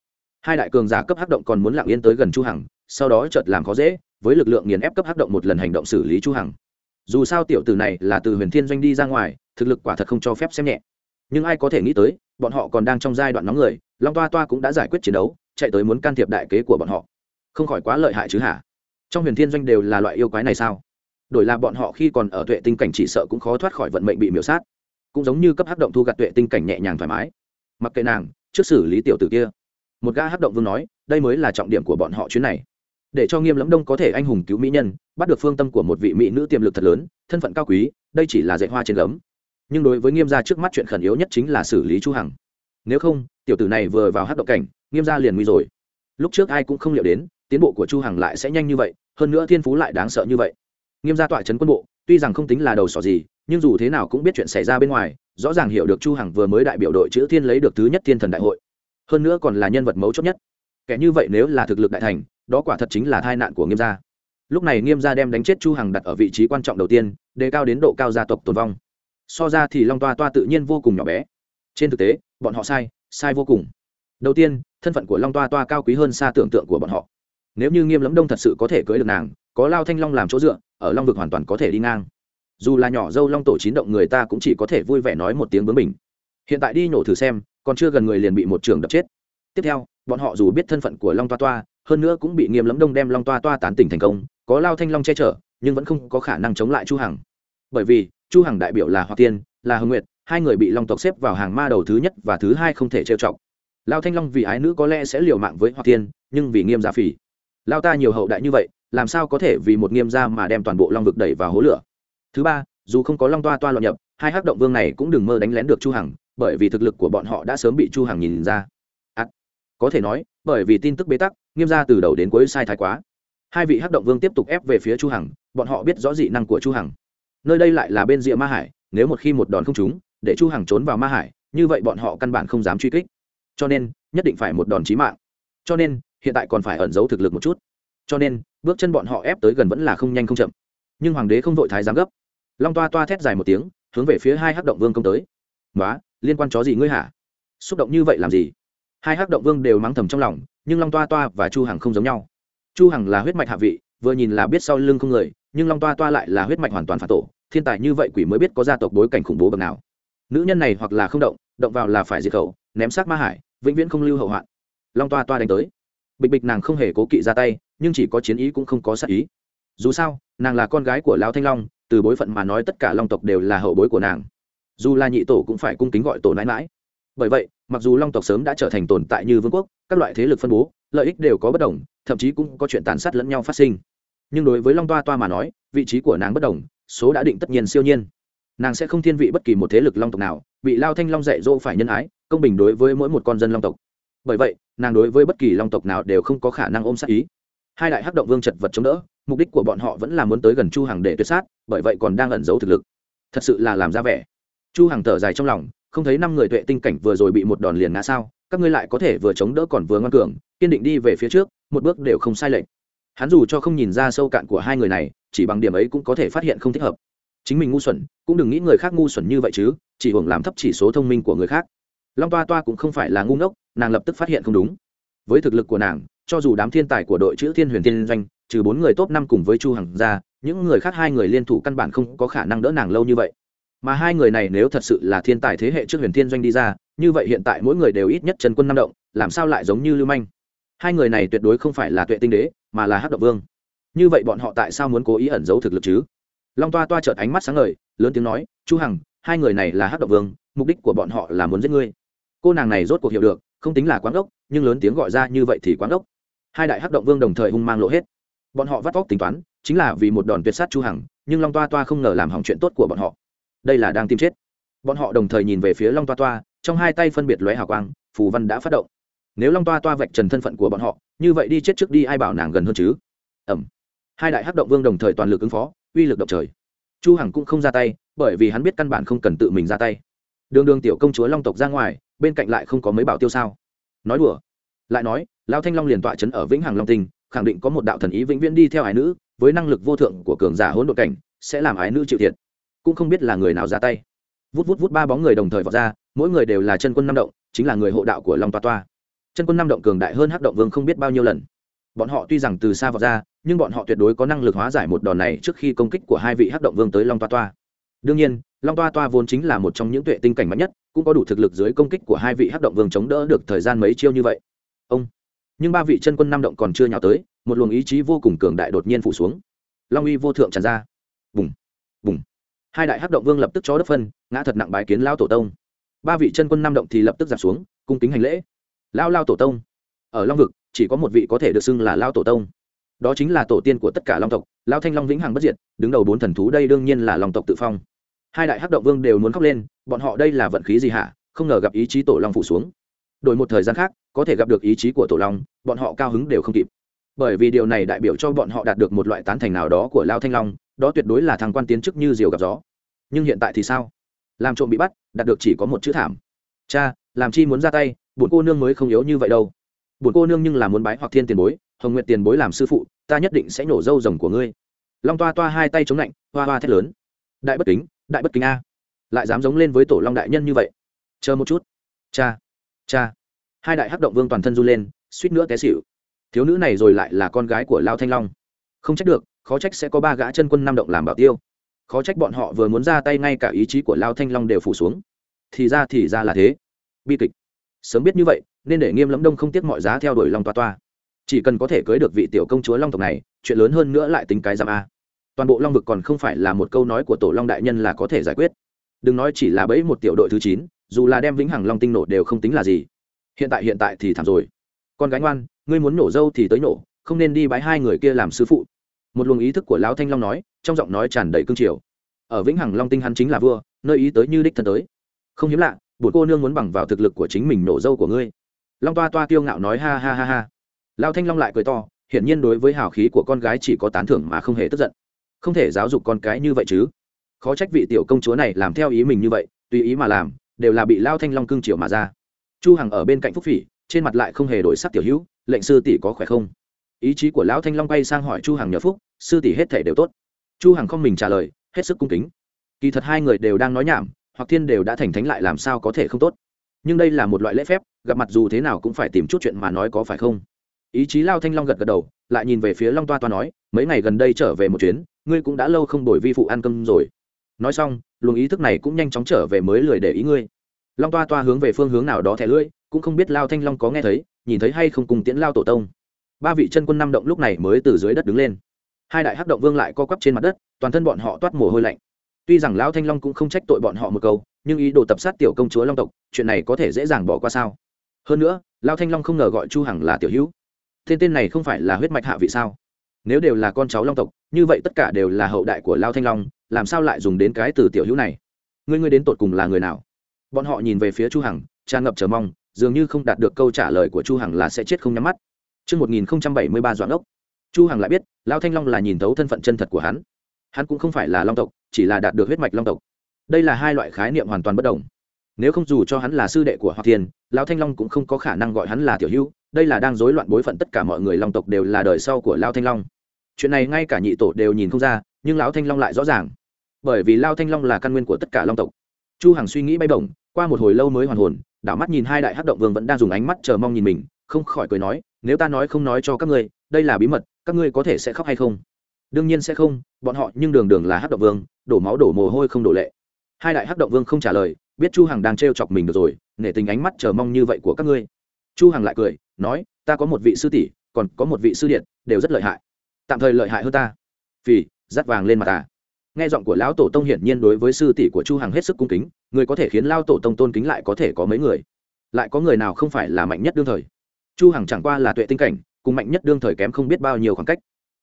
Hai đại cường giả cấp hắc động còn muốn lặng yên tới gần Chu Hằng, sau đó chợt làm khó dễ, với lực lượng nghiền ép cấp hắc động một lần hành động xử lý Chu Hằng. Dù sao tiểu tử này là từ Huyền Thiên doanh đi ra ngoài, thực lực quả thật không cho phép xem nhẹ. Nhưng ai có thể nghĩ tới, bọn họ còn đang trong giai đoạn nóng người, Long Toa Toa cũng đã giải quyết chiến đấu, chạy tới muốn can thiệp đại kế của bọn họ. Không khỏi quá lợi hại chứ hả? Trong Huyền Thiên doanh đều là loại yêu quái này sao? Đổi là bọn họ khi còn ở tuệ tinh cảnh chỉ sợ cũng khó thoát khỏi vận mệnh bị miểu sát. Cũng giống như cấp hát động thu gặt tuệ tinh cảnh nhẹ nhàng thoải mái mặc kệ nàng trước xử lý tiểu tử kia một gã hát động vương nói đây mới là trọng điểm của bọn họ chuyến này để cho nghiêm lẫm đông có thể anh hùng cứu mỹ nhân bắt được phương tâm của một vị mỹ nữ tiềm lực thật lớn thân phận cao quý đây chỉ là dạy hoa trên gấm nhưng đối với nghiêm gia trước mắt chuyện khẩn yếu nhất chính là xử lý chu hằng. Nếu không, tiểu tử này vừa vào hắc động cảnh, nghiêm gia liền nguy rồi. Lúc trước ai cũng không liệu đến, tiến bộ của chu hằng lại sẽ nhanh như vậy, hơn nữa thiên phú lại đáng sợ như vậy. Nghiêm gia tọa trấn quân bộ, tuy rằng không tính là đầu sỏ gì, nhưng dù thế nào cũng biết chuyện xảy ra bên ngoài, rõ ràng hiểu được chu hằng vừa mới đại biểu đội chữ thiên lấy được thứ nhất thiên thần đại hội. Hơn nữa còn là nhân vật mấu chốt nhất. Kẻ như vậy nếu là thực lực đại thành, đó quả thật chính là tai nạn của nghiêm gia. Lúc này nghiêm gia đem đánh chết chu hằng đặt ở vị trí quan trọng đầu tiên, đề cao đến độ cao gia tộc tồn vong so ra thì long toa toa tự nhiên vô cùng nhỏ bé. Trên thực tế, bọn họ sai sai vô cùng. Đầu tiên, thân phận của long toa toa cao quý hơn xa tưởng tượng của bọn họ. Nếu như nghiêm lấm đông thật sự có thể cưới được nàng, có lao thanh long làm chỗ dựa, ở long vực hoàn toàn có thể đi ngang. Dù là nhỏ dâu long tổ chín động người ta cũng chỉ có thể vui vẻ nói một tiếng bướng mình hiện tại đi nhổ thử xem, còn chưa gần người liền bị một trường đập chết. Tiếp theo, bọn họ dù biết thân phận của long toa toa, hơn nữa cũng bị nghiêm lẫm đông đem long toa toa tán tỉnh thành công, có lao thanh long che chở, nhưng vẫn không có khả năng chống lại chu hằng. Bởi vì chu hằng đại biểu là hoa tiên là hưng nguyệt hai người bị long tộc xếp vào hàng ma đầu thứ nhất và thứ hai không thể trêu chọc. Lao thanh long vì ái nữ có lẽ sẽ liều mạng với hoa tiên nhưng vì nghiêm gia phỉ. Lao ta nhiều hậu đại như vậy làm sao có thể vì một nghiêm gia mà đem toàn bộ long vực đẩy vào hố lửa? Thứ ba dù không có long toa toa loạn nhập hai hắc động vương này cũng đừng mơ đánh lén được chu hằng bởi vì thực lực của bọn họ đã sớm bị chu hằng nhìn ra. À, có thể nói bởi vì tin tức bế tắc nghiêm gia từ đầu đến cuối sai thái quá. Hai vị hắc động vương tiếp tục ép về phía chu hằng bọn họ biết rõ dị năng của chu hằng nơi đây lại là bên rìa ma hải, nếu một khi một đòn không trúng, để chu hằng trốn vào ma hải, như vậy bọn họ căn bản không dám truy kích. Cho nên, nhất định phải một đòn chí mạng. Cho nên, hiện tại còn phải ẩn giấu thực lực một chút. Cho nên, bước chân bọn họ ép tới gần vẫn là không nhanh không chậm. Nhưng hoàng đế không vội thái giám gấp. Long toa toa thét dài một tiếng, hướng về phía hai hắc động vương công tới. Nói liên quan chó gì ngươi hả? Xúc động như vậy làm gì? Hai hắc động vương đều mắng thầm trong lòng, nhưng long toa toa và chu hằng không giống nhau. Chu hằng là huyết mạch hạ vị, vừa nhìn là biết sau lưng không người nhưng long toa toa lại là huyết mạch hoàn toàn phản tổ, thiên tài như vậy quỷ mới biết có gia tộc bối cảnh khủng bố bậc nào. Nữ nhân này hoặc là không động động vào là phải diệt khẩu, ném xác ma hải, vĩnh viễn không lưu hậu hoạn. Long toa toa đánh tới. Bịch bịch nàng không hề cố kỵ ra tay, nhưng chỉ có chiến ý cũng không có sát ý. Dù sao, nàng là con gái của lão thanh long, từ bối phận mà nói tất cả long tộc đều là hậu bối của nàng. Dù là nhị tổ cũng phải cung kính gọi tổ nãi mãi bởi vậy, mặc dù long tộc sớm đã trở thành tồn tại như vương quốc, các loại thế lực phân bố, lợi ích đều có bất đồng, thậm chí cũng có chuyện tàn sát lẫn nhau phát sinh nhưng đối với long toa toa mà nói, vị trí của nàng bất đồng, số đã định tất nhiên siêu nhiên. Nàng sẽ không thiên vị bất kỳ một thế lực long tộc nào bị lao thanh long dạy dỗ phải nhân ái, công bình đối với mỗi một con dân long tộc. Bởi vậy, nàng đối với bất kỳ long tộc nào đều không có khả năng ôm sát ý. Hai đại hắc động vương chật vật chống đỡ, mục đích của bọn họ vẫn là muốn tới gần chu hằng để tuyệt sát, bởi vậy còn đang ẩn giấu thực lực. Thật sự là làm ra vẻ. Chu hằng thở dài trong lòng, không thấy năm người tuệ tinh cảnh vừa rồi bị một đòn liền ngã sao, các ngươi lại có thể vừa chống đỡ còn vừa ngoan cường, kiên định đi về phía trước, một bước đều không sai lệch hắn dù cho không nhìn ra sâu cạn của hai người này, chỉ bằng điểm ấy cũng có thể phát hiện không thích hợp. Chính mình ngu xuẩn, cũng đừng nghĩ người khác ngu xuẩn như vậy chứ, chỉ hưởng làm thấp chỉ số thông minh của người khác. Long toa toa cũng không phải là ngu ngốc, nàng lập tức phát hiện không đúng. Với thực lực của nàng, cho dù đám thiên tài của đội chữ thiên huyền thiên doanh, trừ bốn người top năm cùng với chu hằng ra, những người khác hai người liên thủ căn bản không có khả năng đỡ nàng lâu như vậy. Mà hai người này nếu thật sự là thiên tài thế hệ trước huyền thiên doanh đi ra, như vậy hiện tại mỗi người đều ít nhất Trần quân năm động, làm sao lại giống như lưu manh? Hai người này tuyệt đối không phải là tuệ tinh đế mà là hắc động vương. Như vậy bọn họ tại sao muốn cố ý ẩn giấu thực lực chứ? Long toa toa chợt ánh mắt sáng ngời, lớn tiếng nói, chu hằng, hai người này là hắc động vương, mục đích của bọn họ là muốn giết ngươi. Cô nàng này rốt cuộc hiểu được, không tính là quán ốc nhưng lớn tiếng gọi ra như vậy thì quán ốc hai đại hắc động vương đồng thời hung mang lộ hết. Bọn họ vắt vóc tính toán, chính là vì một đòn tuyệt sát chu hằng, nhưng long toa toa không ngờ làm hỏng chuyện tốt của bọn họ. Đây là đang tìm chết. Bọn họ đồng thời nhìn về phía long toa toa, trong hai tay phân biệt lóe hào quang, phù văn đã phát động. Nếu long toa toa vạch trần thân phận của bọn họ như vậy đi chết trước đi, ai bảo nàng gần hơn chứ? Ẩm. Hai đại hắc động vương đồng thời toàn lực ứng phó, uy lực động trời. Chu hằng cũng không ra tay, bởi vì hắn biết căn bản không cần tự mình ra tay. Đường đường tiểu công chúa long tộc ra ngoài, bên cạnh lại không có mấy bảo tiêu sao. Nói đùa. Lại nói, Lão thanh long liền tọa chấn ở vĩnh hằng long tinh, khẳng định có một đạo thần ý vĩnh viễn đi theo ái nữ, với năng lực vô thượng của cường giả hỗn độn cảnh, sẽ làm ái nữ chịu thiệt. Cũng không biết là người nào ra tay. Vút vút vút ba bóng người đồng thời vọt ra, mỗi người đều là chân quân năm động, chính là người hộ đạo của long toa toa chân quân năm động cường đại hơn hắc động vương không biết bao nhiêu lần. Bọn họ tuy rằng từ xa vọt ra, nhưng bọn họ tuyệt đối có năng lực hóa giải một đòn này trước khi công kích của hai vị hắc động vương tới long toa toa. Đương nhiên, long toa toa vốn chính là một trong những tuệ tinh cảnh mạnh nhất, cũng có đủ thực lực dưới công kích của hai vị hắc động vương chống đỡ được thời gian mấy chiêu như vậy. Ông. Nhưng ba vị chân quân năm động còn chưa nhào tới, một luồng ý chí vô cùng cường đại đột nhiên phủ xuống. Long uy vô thượng tràn ra. Bùng. Bùng. Hai đại hắc động vương lập tức chó đất phân, ngã thật nặng bái kiến lao tổ tông. Ba vị chân quân năm động thì lập tức giảm xuống, cung kính hành lễ lao lao tổ tông. Ở long vực, chỉ có một vị có thể được xưng là lao tổ tông. Đó chính là tổ tiên của tất cả long tộc, lao thanh long vĩnh hằng bất diệt, đứng đầu bốn thần thú đây đương nhiên là long tộc tự phong. Hai đại hắc động vương đều muốn khóc lên, bọn họ đây là vận khí gì hả? Không ngờ gặp ý chí tổ long phủ xuống. Đổi một thời gian khác, có thể gặp được ý chí của tổ long, bọn họ cao hứng đều không kịp. Bởi vì điều này đại biểu cho bọn họ đạt được một loại tán thành nào đó của lao thanh long, đó tuyệt đối là thằng quan tiến chức như diều gặp gió. Nhưng hiện tại thì sao? Làm trộm bị bắt, đạt được chỉ có một chữ thảm. Cha, làm chi muốn ra tay bổn cô nương mới không yếu như vậy đâu. Bổn cô nương nhưng là muốn bái hoặc thiên tiền bối, hồng nguyện tiền bối làm sư phụ, ta nhất định sẽ nổ dâu rồng của ngươi. Long toa toa hai tay chống lạnh, hoa hoa thét lớn. Đại bất kính, đại bất kính a. Lại dám giống lên với tổ long đại nhân như vậy. Chờ một chút. Cha cha. Hai đại hắc động vương toàn thân run lên, suýt nữa té xỉu. Thiếu nữ này rồi lại là con gái của lao thanh long. Không trách được, khó trách sẽ có ba gã chân quân năm động làm bảo tiêu. Khó trách bọn họ vừa muốn ra tay, ngay cả ý chí của lao thanh long đều phủ xuống. Thì ra thì ra là thế. Bi kịch sớm biết như vậy, nên để nghiêm lẫm đông không tiếc mọi giá theo đuổi long toa toa. Chỉ cần có thể cưới được vị tiểu công chúa long tộc này, chuyện lớn hơn nữa lại tính cái giảm a. Toàn bộ long vực còn không phải là một câu nói của tổ long đại nhân là có thể giải quyết. Đừng nói chỉ là bẫy một tiểu đội thứ chín, dù là đem vĩnh hằng long tinh nổ đều không tính là gì. Hiện tại hiện tại thì thảm rồi. Con gái ngoan, ngươi muốn nổ dâu thì tới nổ, không nên đi bái hai người kia làm sư phụ. Một luồng ý thức của lão thanh long nói, trong giọng nói tràn đầy cương triều. Ở vĩnh hằng long tinh hắn chính là vua, nơi ý tới như đích thân tới. Không hiếm lạ bụt cô nương muốn bằng vào thực lực của chính mình nổ dâu của ngươi. Long toa toa kiêu ngạo nói ha ha ha ha. Lão thanh long lại cười to, hiển nhiên đối với hào khí của con gái chỉ có tán thưởng mà không hề tức giận. Không thể giáo dục con cái như vậy chứ. Khó trách vị tiểu công chúa này làm theo ý mình như vậy, tùy ý mà làm, đều là bị lao thanh long cưng chiều mà ra. Chu hằng ở bên cạnh phúc phỉ, trên mặt lại không hề đổi sắc tiểu hữu, lệnh sư tỷ có khỏe không? Ý chí của lão thanh long bay sang hỏi chu hằng nhờ phúc, sư tỷ hết thể đều tốt. Chu hằng không mình trả lời, hết sức cung kính. Kỳ thật hai người đều đang nói nhảm hoặc thiên đều đã thành thánh lại làm sao có thể không tốt. Nhưng đây là một loại lễ phép, gặp mặt dù thế nào cũng phải tìm chút chuyện mà nói có phải không? Ý chí lao thanh long gật gật đầu, lại nhìn về phía long toa toa nói, mấy ngày gần đây trở về một chuyến, ngươi cũng đã lâu không đổi vi phụ ăn cơm rồi. Nói xong, luồng ý thức này cũng nhanh chóng trở về mới lười để ý ngươi. Long toa toa hướng về phương hướng nào đó thẻ lưỡi, cũng không biết lao thanh long có nghe thấy, nhìn thấy hay không cùng tiễn lao tổ tông. Ba vị chân quân năm động lúc này mới từ dưới đất đứng lên. Hai đại hắc động vương lại co quắp trên mặt đất, toàn thân bọn họ toát mồ hôi lạnh tuy rằng lão thanh long cũng không trách tội bọn họ một câu nhưng ý đồ tập sát tiểu công chúa long tộc chuyện này có thể dễ dàng bỏ qua sao? Hơn nữa lão thanh long không ngờ gọi chu hằng là tiểu hữu. Tên tên này không phải là huyết mạch hạ vị sao? Nếu đều là con cháu long tộc như vậy tất cả đều là hậu đại của lao thanh long làm sao lại dùng đến cái từ tiểu hữu này? Ngươi ngươi đến tột cùng là người nào? Bọn họ nhìn về phía chu hằng tràn ngập chờ mong dường như không đạt được câu trả lời của chu hằng là sẽ chết không nhắm mắt. Trước 1073 doãn ốc, chu hằng lại biết lao thanh long là nhìn thấu thân phận chân thật của hắn. Hắn cũng không phải là long tộc chỉ là đạt được huyết mạch long tộc. Đây là hai loại khái niệm hoàn toàn bất đồng. Nếu không dù cho hắn là sư đệ của hoa thiên, lão thanh long cũng không có khả năng gọi hắn là tiểu hữu, đây là đang rối loạn bối phận tất cả mọi người long tộc đều là đời sau của lao thanh long. Chuyện này ngay cả nhị tổ đều nhìn không ra, nhưng lão thanh long lại rõ ràng. Bởi vì lao thanh long là căn nguyên của tất cả long tộc. Chu hằng suy nghĩ bay bổng, qua một hồi lâu mới hoàn hồn, đảo mắt nhìn hai đại hắc động vương vẫn đang dùng ánh mắt chờ mong nhìn mình, không khỏi cười nói, nếu ta nói không nói cho các ngươi, đây là bí mật, các ngươi có thể sẽ khóc hay không? Đương nhiên sẽ không, bọn họ nhưng đường đường là hắc động vương, đổ máu đổ mồ hôi không đổ lệ. Hai đại hắc động vương không trả lời, biết chu hằng đang trêu chọc mình được rồi, nể tình ánh mắt chờ mong như vậy của các ngươi. Chu hằng lại cười, nói, ta có một vị sư tỷ, còn có một vị sư điện, đều rất lợi hại. Tạm thời lợi hại hơn ta. Vì dắt vàng lên mặt ta nghe giọng của lão tổ tông hiển nhiên đối với sư tỷ của chu hằng hết sức cung kính, người có thể khiến Lão tổ tông tôn kính lại có thể có mấy người. Lại có người nào không phải là mạnh nhất đương thời? Chu hằng chẳng qua là tuệ tinh cảnh, cùng mạnh nhất đương thời kém không biết bao nhiêu khoảng cách.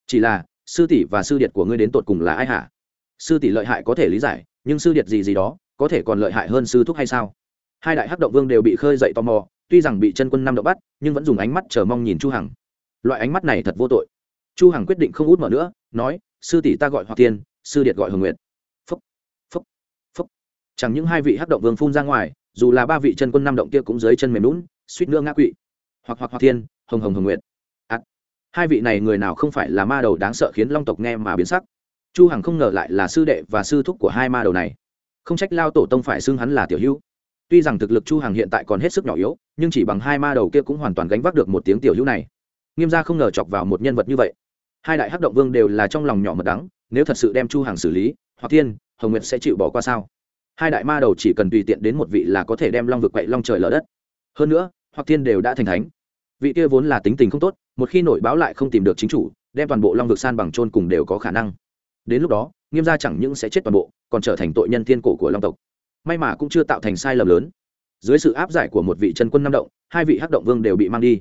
Chỉ là sư tỷ và sư điệt của ngươi đến tột cùng là ai hả? Sư tỷ lợi hại có thể lý giải, nhưng sư điệt gì gì đó, có thể còn lợi hại hơn sư thúc hay sao? Hai đại hắc động vương đều bị khơi dậy tò mò, tuy rằng bị chân quân năm động bắt, nhưng vẫn dùng ánh mắt chờ mong nhìn chu hằng. Loại ánh mắt này thật vô tội. Chu hằng quyết định không út mở nữa, nói, sư tỷ ta gọi hoặc tiên, sư điệt gọi hồng nguyệt. Phúc phúc phúc. Chẳng những hai vị hắc động vương phun ra ngoài, dù là ba vị chân quân năm động kia cũng dưới chân mềm lún suýt nữa ngã quỵ. Hoặc hoặc hoặc thiên hồng hồng hồng nguyệt hai vị này người nào không phải là ma đầu đáng sợ khiến long tộc nghe mà biến sắc. Chu hằng không ngờ lại là sư đệ và sư thúc của hai ma đầu này. Không trách lao tổ tông phải xưng hắn là tiểu hữu. Tuy rằng thực lực chu hằng hiện tại còn hết sức nhỏ yếu, nhưng chỉ bằng hai ma đầu kia cũng hoàn toàn gánh vác được một tiếng tiểu hữu này. Nghiêm gia không ngờ chọc vào một nhân vật như vậy. Hai đại hắc động vương đều là trong lòng nhỏ mật đắng, nếu thật sự đem chu hằng xử lý, hoặc thiên, hồng nguyệt sẽ chịu bỏ qua sao? Hai đại ma đầu chỉ cần tùy tiện đến một vị là có thể đem long vực quậy long trời lở đất. Hơn nữa, hoặc thiên đều đã thành thánh vị kia vốn là tính tình không tốt, một khi nổi báo lại không tìm được chính chủ, đem toàn bộ long vực san bằng trôn cùng đều có khả năng. Đến lúc đó, nghiêm gia chẳng những sẽ chết toàn bộ, còn trở thành tội nhân thiên cổ của long tộc. May mà cũng chưa tạo thành sai lầm lớn. Dưới sự áp giải của một vị chân quân năm động, hai vị hắc động vương đều bị mang đi.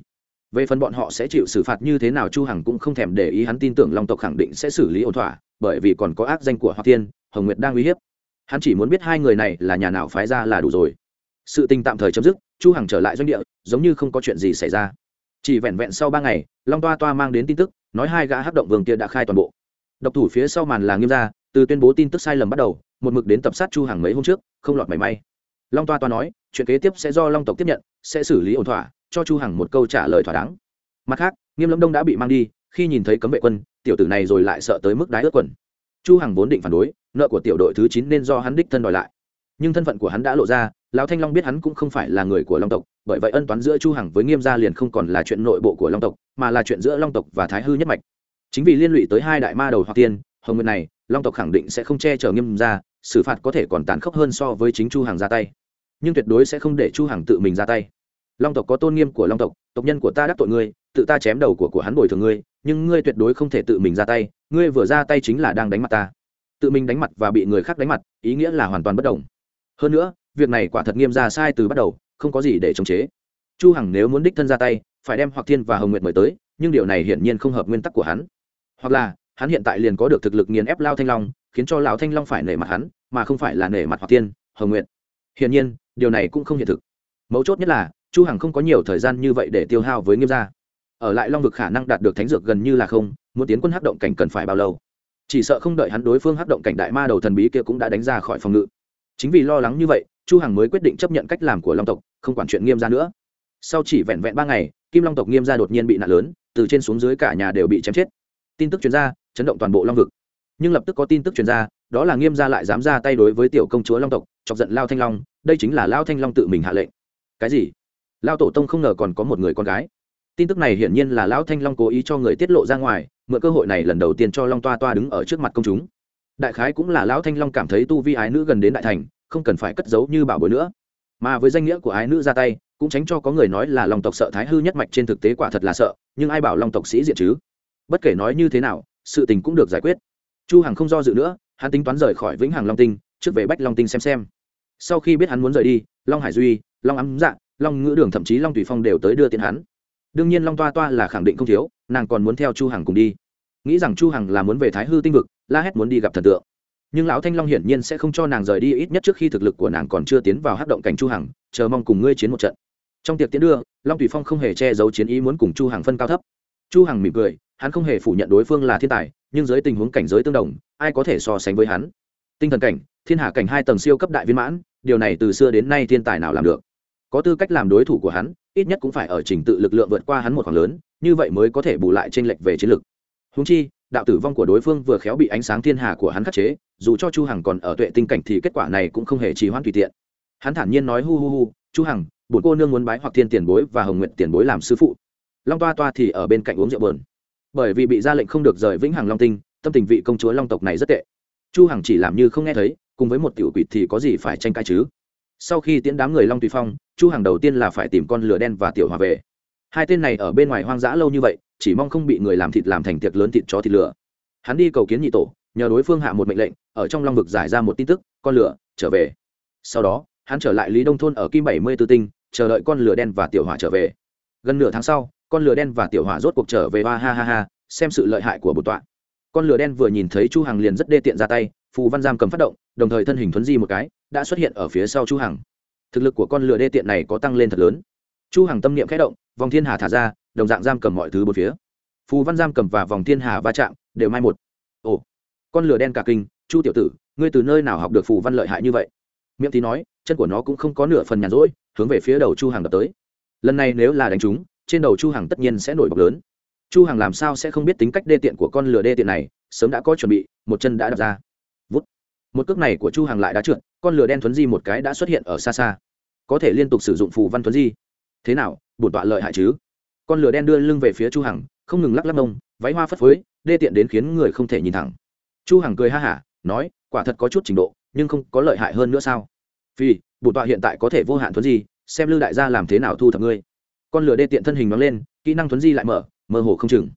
Về phần bọn họ sẽ chịu xử phạt như thế nào chu hằng cũng không thèm để ý, hắn tin tưởng long tộc khẳng định sẽ xử lý ổn thỏa, bởi vì còn có ác danh của hoa tiên hồng nguyệt đang uy hiếp. Hắn chỉ muốn biết hai người này là nhà nào phái ra là đủ rồi. Sự tình tạm thời chấm dứt, chu hằng trở lại doanh địa, giống như không có chuyện gì xảy ra chỉ vẹn vẹn sau ba ngày, long toa toa mang đến tin tức, nói hai gã hắc động vương kia đã khai toàn bộ. Độc thủ phía sau màn là nghiêm gia, từ tuyên bố tin tức sai lầm bắt đầu, một mực đến tập sát chu hàng mấy hôm trước, không lọt mảy may. Long toa toa nói, chuyện kế tiếp sẽ do long tộc tiếp nhận, sẽ xử lý ổn thỏa, cho chu hằng một câu trả lời thỏa đáng. Mặt khác, nghiêm lâm đông đã bị mang đi, khi nhìn thấy cấm vệ quân, tiểu tử này rồi lại sợ tới mức đái ướt quần. Chu hằng vốn định phản đối, nợ của tiểu đội thứ 9 nên do hắn đích thân đòi lại. Nhưng thân phận của hắn đã lộ ra lão thanh long biết hắn cũng không phải là người của long tộc, bởi vậy ân toán giữa chu hằng với nghiêm gia liền không còn là chuyện nội bộ của long tộc, mà là chuyện giữa long tộc và thái hư nhất mạch. Chính vì liên lụy tới hai đại ma đầu hoặc tiên, hồng nguyên này, long tộc khẳng định sẽ không che chở nghiêm gia, xử phạt có thể còn tàn khốc hơn so với chính chu hằng ra tay. Nhưng tuyệt đối sẽ không để chu hằng tự mình ra tay. Long tộc có tôn nghiêm của long tộc tộc nhân của ta đắc tội ngươi, tự ta chém đầu của của hắn bồi thường ngươi, nhưng ngươi tuyệt đối không thể tự mình ra tay, ngươi vừa ra tay chính là đang đánh mặt ta. Tự mình đánh mặt và bị người khác đánh mặt, ý nghĩa là hoàn toàn bất đồng. Hơn nữa việc này quả thật nghiêm ra sai từ bắt đầu không có gì để chống chế. Chu hằng nếu muốn đích thân ra tay phải đem hoặc thiên và hồng nguyệt mời tới nhưng điều này hiển nhiên không hợp nguyên tắc của hắn. Hoặc là hắn hiện tại liền có được thực lực nghiền ép lao thanh long khiến cho lão thanh long phải nể mặt hắn mà không phải là nể mặt hoặc thiên, hồng nguyện hiển nhiên điều này cũng không hiện thực. Mấu chốt nhất là chu hằng không có nhiều thời gian như vậy để tiêu hao với nghiêm gia. Ở lại long vực khả năng đạt được thánh dược gần như là không muốn tiến quân hắc động cảnh cần phải bao lâu? Chỉ sợ không đợi hắn đối phương hắc động cảnh đại ma đầu thần bí kia cũng đã đánh ra khỏi phòng ngự. Chính vì lo lắng như vậy chu hằng mới quyết định chấp nhận cách làm của long tộc, không quản chuyện nghiêm gia nữa. Sau chỉ vẹn vẹn ba ngày, kim long tộc nghiêm gia đột nhiên bị nạn lớn, từ trên xuống dưới cả nhà đều bị chém chết. Tin tức truyền ra, chấn động toàn bộ long vực. Nhưng lập tức có tin tức truyền ra, đó là nghiêm gia lại dám ra tay đối với tiểu công chúa long tộc, chọc giận lao thanh long, đây chính là lao thanh long tự mình hạ lệnh. Cái gì? Lao tổ tông không ngờ còn có một người con gái. Tin tức này hiển nhiên là lão thanh long cố ý cho người tiết lộ ra ngoài, mượn cơ hội này lần đầu tiên cho long toa toa đứng ở trước mặt công chúng. Đại khái cũng là lão thanh long cảm thấy tu vi ái nữ gần đến đại thành không cần phải cất giấu như bảo bối nữa. Mà với danh nghĩa của ái nữ ra tay, cũng tránh cho có người nói là long tộc sợ thái hư nhất mạch trên thực tế quả thật là sợ, nhưng ai bảo long tộc sĩ diện chứ? Bất kể nói như thế nào, sự tình cũng được giải quyết. Chu hằng không do dự nữa, hắn tính toán rời khỏi vĩnh hằng long tinh, trước về bách long tinh xem xem. Sau khi biết hắn muốn rời đi, long hải duy, long ấm dạ long ngữ đường thậm chí long tùy phong đều tới đưa tiễn hắn. Đương nhiên long toa toa là khẳng định không thiếu, nàng còn muốn theo chu hằng cùng đi. Nghĩ rằng chu hằng là muốn về thái hư tinh vực, la hét muốn đi gặp thần tượng nhưng lão thanh long hiển nhiên sẽ không cho nàng rời đi, ít nhất trước khi thực lực của nàng còn chưa tiến vào hát động cảnh chu hằng, chờ mong cùng ngươi chiến một trận. Trong tiệc tiến đưa, long tùy phong không hề che giấu chiến ý muốn cùng chu hằng phân cao thấp. Chu hằng mỉm cười, hắn không hề phủ nhận đối phương là thiên tài, nhưng dưới tình huống cảnh giới tương đồng, ai có thể so sánh với hắn? Tinh thần cảnh, thiên hạ cảnh hai tầng siêu cấp đại viên mãn, điều này từ xưa đến nay thiên tài nào làm được? Có tư cách làm đối thủ của hắn, ít nhất cũng phải ở trình tự lực lượng vượt qua hắn một khoảng lớn, như vậy mới có thể bù lại trên lệch về chiến lực huống chi đạo tử vong của đối phương vừa khéo bị ánh sáng thiên hà của hắn khắc chế, dù cho chu hằng còn ở tuệ tinh cảnh thì kết quả này cũng không hề trì hoãn tùy tiện. Hắn thản nhiên nói hu hu hu, chu hằng, bổn cô nương muốn bái hoặc thiên tiền bối và hồng nguyện tiền bối làm sư phụ. Long toa toa thì ở bên cạnh uống rượu bờn bởi vì bị ra lệnh không được rời vĩnh hằng long tinh, tâm tình vị công chúa long tộc này rất tệ. Chu hằng chỉ làm như không nghe thấy, cùng với một tiểu quỷ thì có gì phải tranh cãi chứ? Sau khi tiễn đám người long tùy phong, chu hằng đầu tiên là phải tìm con lửa đen và tiểu hòa về hai tên này ở bên ngoài hoang dã lâu như vậy, chỉ mong không bị người làm thịt làm thành tiệc lớn thịt chó thịt lửa. Hắn đi cầu kiến nhị tổ, nhờ đối phương hạ một mệnh lệnh, ở trong long vực giải ra một tin tức, con lửa, trở về. Sau đó, hắn trở lại lý đông thôn ở kim bảy mươi tư tinh, chờ đợi con lửa đen và tiểu hỏa trở về. Gần nửa tháng sau, con lửa đen và tiểu hỏa rốt cuộc trở về. Ba ha ha ha, xem sự lợi hại của bột tọa. Con lửa đen vừa nhìn thấy chu hằng liền rất đê tiện ra tay, phù văn giam cầm phát động, đồng thời thân hình thuấn di một cái, đã xuất hiện ở phía sau chu hằng. Thực lực của con lửa đê tiện này có tăng lên thật lớn. Chu hằng tâm niệm khẽ động vòng thiên hà thả ra, đồng dạng giam cầm mọi thứ bốn phía. Phù văn giam cầm và vòng thiên hà va chạm đều mai một. Ồ, con lửa đen cả kinh, chu tiểu tử, ngươi từ nơi nào học được phù văn lợi hại như vậy? Miệng thì nói, chân của nó cũng không có nửa phần nhàn rỗi, hướng về phía đầu chu hàng đập tới. Lần này nếu là đánh chúng, trên đầu chu hàng tất nhiên sẽ nổi bọc lớn. Chu hàng làm sao sẽ không biết tính cách đê tiện của con lửa đê tiện này, sớm đã có chuẩn bị, một chân đã đập ra. Vút. Một cước này của chu hàng lại đã trượt, con lửa đen thuấn di một cái đã xuất hiện ở xa xa. Có thể liên tục sử dụng phù văn thuấn di thế nào, bổn tọa lợi hại chứ? Con lửa đen đưa lưng về phía chu hằng, không ngừng lắc lắc mông, váy hoa phất phới, đê tiện đến khiến người không thể nhìn thẳng. Chu hằng cười ha hả, nói, quả thật có chút trình độ, nhưng không có lợi hại hơn nữa sao? Vì bổn tọa hiện tại có thể vô hạn thuấn di, xem lưu đại gia làm thế nào thu thập ngươi. Con lửa đê tiện thân hình nó lên, kỹ năng thuấn di lại mở, mơ hồ không chừng.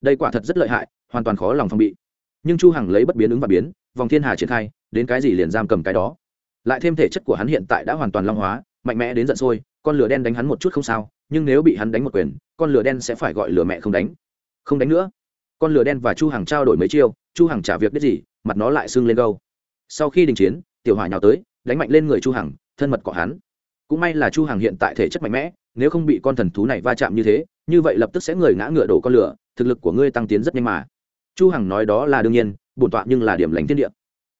Đây quả thật rất lợi hại, hoàn toàn khó lòng phòng bị. Nhưng chu hằng lấy bất biến ứng và biến, vòng thiên hà triển khai, đến cái gì liền giam cầm cái đó. Lại thêm thể chất của hắn hiện tại đã hoàn toàn long hóa, mạnh mẽ đến giận sôi con lửa đen đánh hắn một chút không sao, nhưng nếu bị hắn đánh một quyền, con lửa đen sẽ phải gọi lửa mẹ không đánh. Không đánh nữa. Con lửa đen và chu hằng trao đổi mấy chiêu, chu hằng trả việc biết gì, mặt nó lại sưng lên gâu. Sau khi đình chiến, tiểu hỏa nhào tới, đánh mạnh lên người chu hằng, thân mật cọ hắn. Cũng may là chu hằng hiện tại thể chất mạnh mẽ, nếu không bị con thần thú này va chạm như thế, như vậy lập tức sẽ người ngã ngựa đổ con lửa, thực lực của ngươi tăng tiến rất nhanh mà. Chu hằng nói đó là đương nhiên, bổn tọa nhưng là điểm lành thiên địa.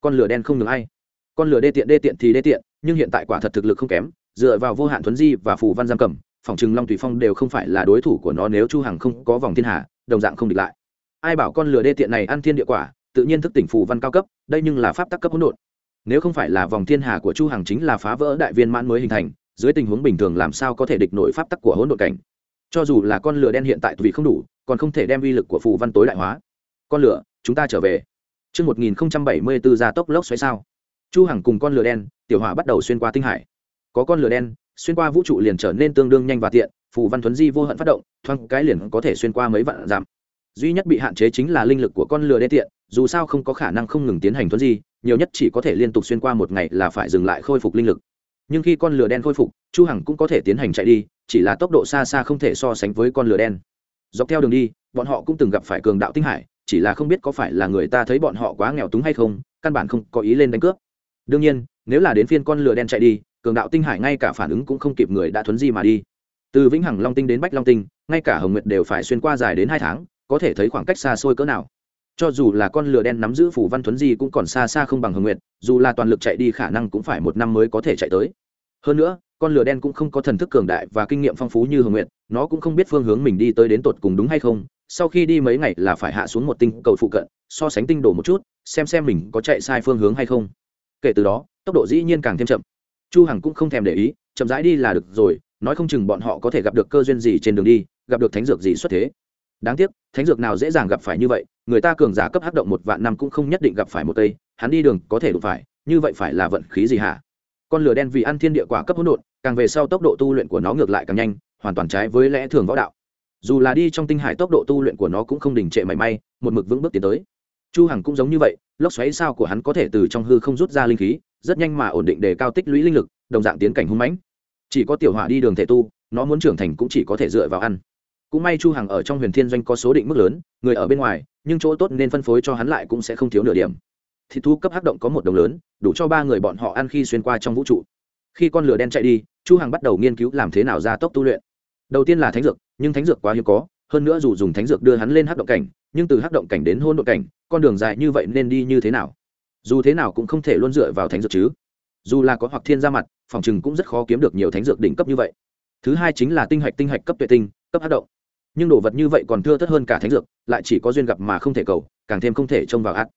Con lửa đen không được ai. Con lửa đê tiện đê tiện thì đê tiện, nhưng hiện tại quả thật thực lực không kém dựa vào vô hạn thuấn di và phù văn giam cầm phòng trừng long tùy phong đều không phải là đối thủ của nó nếu chu hằng không có vòng thiên hà đồng dạng không địch lại. Ai bảo con lừa đê tiện này ăn thiên địa quả tự nhiên thức tỉnh phù văn cao cấp đây nhưng là pháp tắc cấp hỗn độn. Nếu không phải là vòng thiên hà của chu hằng chính là phá vỡ đại viên mãn mới hình thành dưới tình huống bình thường làm sao có thể địch nổi pháp tắc của hỗn độn cảnh? Cho dù là con lửa đen hiện tại vì không đủ còn không thể đem uy lực của phù văn tối đại hóa. Con lửa chúng ta trở về. Trước 1074 ra tốc lốc xoáy sao. Chu Hằng cùng con lửa đen, tiểu hỏa bắt đầu xuyên qua tinh hải. Có con lửa đen, xuyên qua vũ trụ liền trở nên tương đương nhanh và tiện, phù văn thuấn di vô hận phát động, thoáng cái liền có thể xuyên qua mấy vạn dặm. Duy nhất bị hạn chế chính là linh lực của con lửa đen tiện, dù sao không có khả năng không ngừng tiến hành thuấn di, nhiều nhất chỉ có thể liên tục xuyên qua một ngày là phải dừng lại khôi phục linh lực. Nhưng khi con lửa đen khôi phục, Chu Hằng cũng có thể tiến hành chạy đi, chỉ là tốc độ xa xa không thể so sánh với con lửa đen. Dọc theo đường đi, bọn họ cũng từng gặp phải cường đạo tinh hải, chỉ là không biết có phải là người ta thấy bọn họ quá nghèo túng hay không căn bản không có ý lên đánh cướp đương nhiên nếu là đến phiên con lửa đen chạy đi cường đạo tinh hải ngay cả phản ứng cũng không kịp người đã thuấn di mà đi. Từ vĩnh hằng long tinh đến bách long tinh, ngay cả hồng nguyệt đều phải xuyên qua dài đến hai tháng, có thể thấy khoảng cách xa xôi cỡ nào. Cho dù là con lửa đen nắm giữ phủ văn thuấn di cũng còn xa xa không bằng hồng nguyệt, dù là toàn lực chạy đi khả năng cũng phải một năm mới có thể chạy tới. Hơn nữa, con lửa đen cũng không có thần thức cường đại và kinh nghiệm phong phú như hồng nguyệt, nó cũng không biết phương hướng mình đi tới đến tột cùng đúng hay không, sau khi đi mấy ngày là phải hạ xuống một tinh cầu phụ cận, so sánh tinh đồ một chút, xem xem mình có chạy sai phương hướng hay không. Kể từ đó, tốc độ dĩ nhiên càng thêm chậm chu hằng cũng không thèm để ý, chậm rãi đi là được rồi, nói không chừng bọn họ có thể gặp được cơ duyên gì trên đường đi, gặp được thánh dược gì xuất thế. Đáng tiếc, thánh dược nào dễ dàng gặp phải như vậy, người ta cường giả cấp hắc động một vạn năm cũng không nhất định gặp phải một tây hắn đi đường có thể đụng phải, như vậy phải là vận khí gì hả? Con lửa đen vì ăn thiên địa quả cấp hỗn độn, càng về sau tốc độ tu luyện của nó ngược lại càng nhanh, hoàn toàn trái với lẽ thường võ đạo. Dù là đi trong tinh hải tốc độ tu luyện của nó cũng không đình trệ mảy may, một mực vững bước tiến tới. Chu hằng cũng giống như vậy, lốc xoáy sao của hắn có thể từ trong hư không rút ra linh khí rất nhanh mà ổn định đề cao tích lũy linh lực, đồng dạng tiến cảnh hung mãnh. Chỉ có tiểu hỏa đi đường thể tu, nó muốn trưởng thành cũng chỉ có thể dựa vào ăn. Cũng may chu hằng ở trong huyền thiên doanh có số định mức lớn, người ở bên ngoài, nhưng chỗ tốt nên phân phối cho hắn lại cũng sẽ không thiếu nửa điểm. Thịt thu cấp hắc động có một đồng lớn, đủ cho ba người bọn họ ăn khi xuyên qua trong vũ trụ. Khi con lửa đen chạy đi, chu hằng bắt đầu nghiên cứu làm thế nào gia tốc tu luyện. Đầu tiên là thánh dược, nhưng thánh dược quá hiếm có, hơn nữa dù dùng thánh dược đưa hắn lên hắc động cảnh, nhưng từ hắc động cảnh đến hôn độ cảnh, con đường dài như vậy nên đi như thế nào? Dù thế nào cũng không thể luôn dựa vào thánh dược chứ. Dù là có hoặc thiên ra mặt, phòng chừng cũng rất khó kiếm được nhiều thánh dược đỉnh cấp như vậy. Thứ hai chính là tinh hạch tinh hạch cấp tuệ tinh, cấp hắc động. Nhưng đồ vật như vậy còn thưa thất hơn cả thánh dược, lại chỉ có duyên gặp mà không thể cầu, càng thêm không thể trông vào hát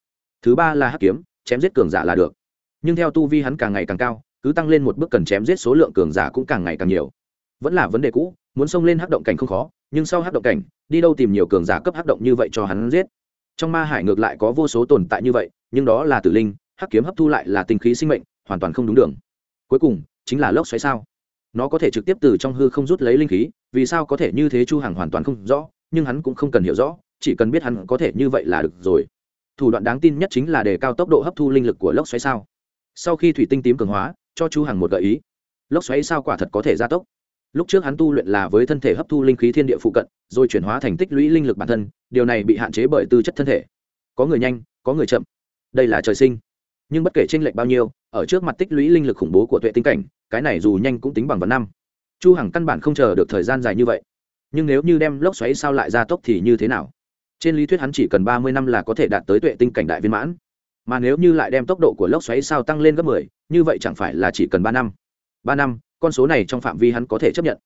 thứ ba là hắc kiếm, chém giết cường giả là được. Nhưng theo tu vi hắn càng ngày càng cao, cứ tăng lên một bước cần chém giết số lượng cường giả cũng càng ngày càng nhiều. Vẫn là vấn đề cũ, muốn xông lên hắc động cảnh không khó, nhưng sau hắc động cảnh, đi đâu tìm nhiều cường giả cấp hắc động như vậy cho hắn giết? Trong ma hải ngược lại có vô số tồn tại như vậy nhưng đó là tử linh, hắc kiếm hấp thu lại là tinh khí sinh mệnh, hoàn toàn không đúng đường. Cuối cùng, chính là lốc xoáy sao. Nó có thể trực tiếp từ trong hư không rút lấy linh khí, vì sao có thể như thế chu hằng hoàn toàn không rõ, nhưng hắn cũng không cần hiểu rõ, chỉ cần biết hắn có thể như vậy là được rồi. Thủ đoạn đáng tin nhất chính là đề cao tốc độ hấp thu linh lực của lốc xoáy sao. Sau khi thủy tinh tím cường hóa, cho chu hằng một gợi ý. Lốc xoáy sao quả thật có thể gia tốc. Lúc trước hắn tu luyện là với thân thể hấp thu linh khí thiên địa phụ cận, rồi chuyển hóa thành tích lũy linh lực bản thân, điều này bị hạn chế bởi tư chất thân thể. Có người nhanh, có người chậm đây là trời sinh. Nhưng bất kể tranh lệch bao nhiêu ở trước mặt tích lũy linh lực khủng bố của tuệ tinh cảnh cái này dù nhanh cũng tính bằng vạn năm. Chu hằng căn bản không chờ được thời gian dài như vậy. Nhưng nếu như đem lốc xoáy sao lại ra tốc thì như thế nào? Trên lý thuyết hắn chỉ cần ba mươi năm là có thể đạt tới tuệ tinh cảnh đại viên mãn. Mà nếu như lại đem tốc độ của lốc xoáy sao tăng lên gấp 10, như vậy chẳng phải là chỉ cần ba năm? Ba năm con số này trong phạm vi hắn có thể chấp nhận.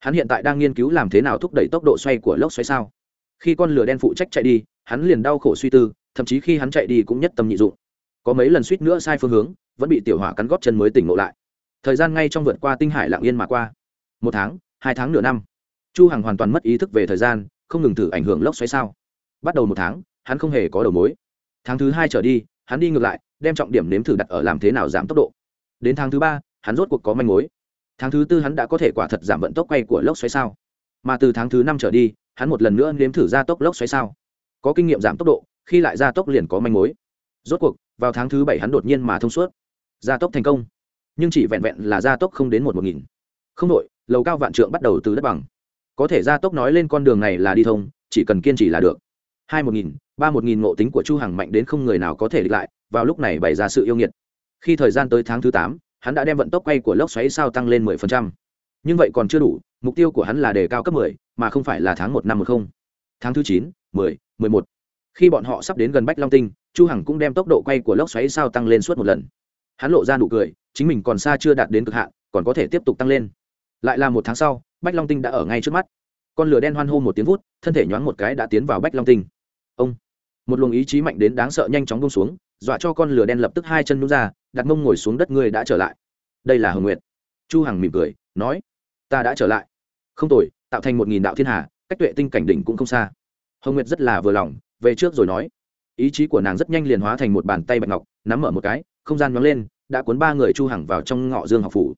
Hắn hiện tại đang nghiên cứu làm thế nào thúc đẩy tốc độ xoay của lốc xoáy sao. Khi con lửa đen phụ trách chạy đi hắn liền đau khổ suy tư thậm chí khi hắn chạy đi cũng nhất tâm nhị dụng. Có mấy lần suýt nữa sai phương hướng, vẫn bị tiểu hỏa cắn góp chân mới tỉnh ngộ lại. Thời gian ngay trong vượt qua tinh hải lạng yên mà qua. Một tháng, hai tháng nửa năm. Chu hằng hoàn toàn mất ý thức về thời gian, không ngừng thử ảnh hưởng lốc xoáy sao. Bắt đầu một tháng, hắn không hề có đầu mối. Tháng thứ hai trở đi, hắn đi ngược lại, đem trọng điểm nếm thử đặt ở làm thế nào giảm tốc độ. Đến tháng thứ ba, hắn rốt cuộc có manh mối. Tháng thứ tư hắn đã có thể quả thật giảm vận tốc quay của lốc xoáy sao. Mà từ tháng thứ năm trở đi, hắn một lần nữa nếm thử ra tốc lốc xoáy sao. Có kinh nghiệm giảm tốc độ khi lại gia tốc liền có manh mối. Rốt cuộc vào tháng thứ bảy hắn đột nhiên mà thông suốt. Gia tốc thành công. Nhưng chỉ vẹn vẹn là gia tốc không đến một một nghìn. Không đội lầu cao vạn trượng bắt đầu từ đất bằng. Có thể gia tốc nói lên con đường này là đi thông chỉ cần kiên trì là được. Hai một nghìn ba một nghìn ngộ tính của chu hằng mạnh đến không người nào có thể địch lại vào lúc này bày ra sự yêu nghiệt. Khi thời gian tới tháng thứ tám hắn đã đem vận tốc quay của lốc xoáy sao tăng lên 10%. nhưng vậy còn chưa đủ mục tiêu của hắn là đề cao cấp 10, mà không phải là tháng một năm một không. Tháng thứ chín, mười, mười một khi bọn họ sắp đến gần bách long tinh, chu hằng cũng đem tốc độ quay của lốc xoáy sao tăng lên suốt một lần. Hắn lộ ra nụ cười, chính mình còn xa chưa đạt đến cực hạn, còn có thể tiếp tục tăng lên. Lại là một tháng sau, bách long tinh đã ở ngay trước mắt. Con lửa đen hoan hô một tiếng vút, thân thể nhoáng một cái đã tiến vào bách long tinh. Ông! Một luồng ý chí mạnh đến đáng sợ nhanh chóng bông xuống, dọa cho con lửa đen lập tức hai chân nút ra, đặt mông ngồi xuống đất ngươi đã trở lại. Đây là hồng nguyệt. Chu hằng mỉm cười, nói, ta đã trở lại. Không tồi, tạo thành một nghìn đạo thiên hà, cách tuệ tinh cảnh đỉnh cũng không xa. Hồng nguyệt rất là vừa lòng về trước rồi nói. Ý chí của nàng rất nhanh liền hóa thành một bàn tay bạch ngọc, nắm mở một cái, không gian nhóng lên, đã cuốn ba người chu hằng vào trong ngọ dương học phủ.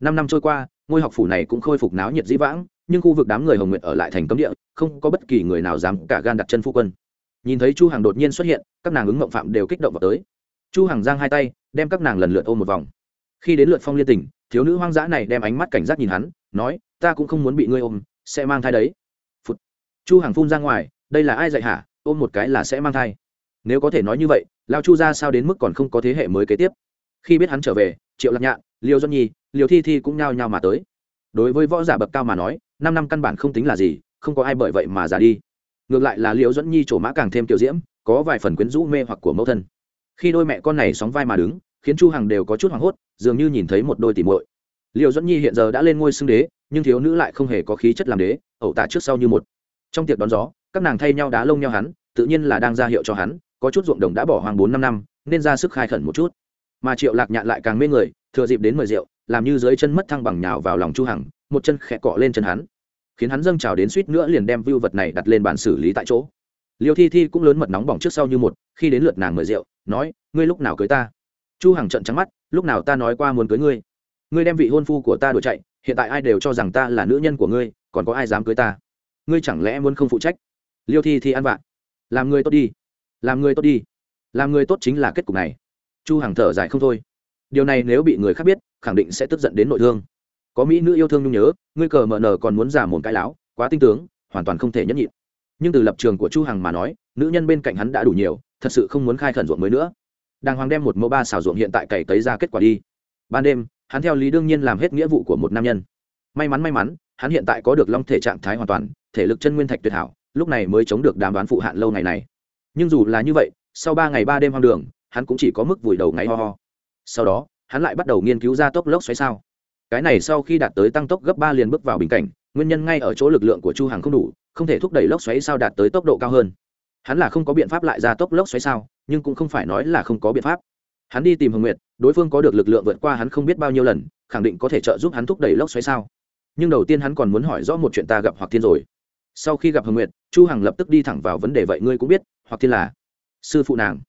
Năm năm trôi qua, ngôi học phủ này cũng khôi phục náo nhiệt dĩ vãng, nhưng khu vực đám người hồng nguyện ở lại thành cấm địa, không có bất kỳ người nào dám cả gan đặt chân phu quân. Nhìn thấy chu hằng đột nhiên xuất hiện, các nàng ứng mộng phạm đều kích động vào tới. Chu hằng giang hai tay, đem các nàng lần lượt ôm một vòng. Khi đến lượt phong liên tình thiếu nữ hoang dã này đem ánh mắt cảnh giác nhìn hắn, nói, ta cũng không muốn bị ngươi ôm, sẽ mang thai đấy. Phụt. chu hằng phun ra ngoài, đây là ai dạy hả? Ôm một cái là sẽ mang thai. Nếu có thể nói như vậy, lao chu ra sao đến mức còn không có thế hệ mới kế tiếp? Khi biết hắn trở về, triệu lạc nhạn, liêu Doãn nhi liều thi thi cũng nhao nhao mà tới. Đối với võ giả bậc cao mà nói, năm năm căn bản không tính là gì, không có ai bởi vậy mà già đi. Ngược lại là liễu dẫn nhi trổ mã càng thêm tiểu diễm, có vài phần quyến rũ mê hoặc của mẫu thân. Khi đôi mẹ con này sóng vai mà đứng, khiến chu hằng đều có chút hoảng hốt, dường như nhìn thấy một đôi tỉ muội. Liễu dẫn nhi hiện giờ đã lên ngôi xưng đế, nhưng thiếu nữ lại không hề có khí chất làm đế, ẩu tả trước sau như một. Trong tiệc đón gió các nàng thay nhau đá lông nhau hắn, tự nhiên là đang ra hiệu cho hắn, có chút ruộng đồng đã bỏ hoang bốn năm năm, nên ra sức khai khẩn một chút. Mà triệu lạc nhạn lại càng mê người, thừa dịp đến mời rượu, làm như dưới chân mất thăng bằng nhào vào lòng chu hằng, một chân khẽ cọ lên chân hắn, khiến hắn dâng trào đến suýt nữa liền đem vưu vật này đặt lên bàn xử lý tại chỗ. Liêu thi thi cũng lớn mật nóng bỏng trước sau như một, khi đến lượt nàng mời rượu, nói, ngươi lúc nào cưới ta? Chu hằng trận trắng mắt, lúc nào ta nói qua muốn cưới ngươi? Ngươi đem vị hôn phu của ta đuổi chạy, hiện tại ai đều cho rằng ta là nữ nhân của ngươi, còn có ai dám cưới ta? Ngươi chẳng lẽ muốn không phụ trách? Liêu thi thi ăn vạ. Làm người tốt đi. Làm người tốt đi. Làm người tốt chính là kết cục này. Chu hằng thở dài không thôi. Điều này nếu bị người khác biết, khẳng định sẽ tức giận đến nội thương. Có mỹ nữ yêu thương nhung nhớ, ngươi cờ mờ nờ còn muốn giả mồm cãi láo, quá tinh tướng, hoàn toàn không thể nhẫn nhịn. Nhưng từ lập trường của chu hằng mà nói, nữ nhân bên cạnh hắn đã đủ nhiều, thật sự không muốn khai khẩn ruộng mới nữa. Đàng hoàng đem một mẫu ba xào ruộng hiện tại cày tới ra kết quả đi. Ban đêm, hắn theo lý đương nhiên làm hết nghĩa vụ của một nam nhân. May mắn may mắn, hắn hiện tại có được long thể trạng thái hoàn toàn, thể lực chân nguyên thạch tuyệt hảo lúc này mới chống được đàm đoán phụ hạn lâu ngày này. Nhưng dù là như vậy, sau ba ngày ba đêm hoang đường, hắn cũng chỉ có mức vùi đầu ngáy ho ho. Sau đó, hắn lại bắt đầu nghiên cứu ra tốc lốc xoáy sao. Cái này sau khi đạt tới tăng tốc gấp ba liền bước vào bình cảnh, nguyên nhân ngay ở chỗ lực lượng của chu hàng không đủ, không thể thúc đẩy lốc xoáy sao đạt tới tốc độ cao hơn. Hắn là không có biện pháp lại ra tốc lốc xoáy sao, nhưng cũng không phải nói là không có biện pháp. Hắn đi tìm hồng nguyệt, đối phương có được lực lượng vượt qua hắn không biết bao nhiêu lần, khẳng định có thể trợ giúp hắn thúc đẩy lốc xoáy sao. Nhưng đầu tiên hắn còn muốn hỏi rõ một chuyện ta gặp hoặc thiên rồi sau khi gặp hồng nguyệt chu hằng lập tức đi thẳng vào vấn đề vậy ngươi cũng biết hoặc thiên là sư phụ nàng.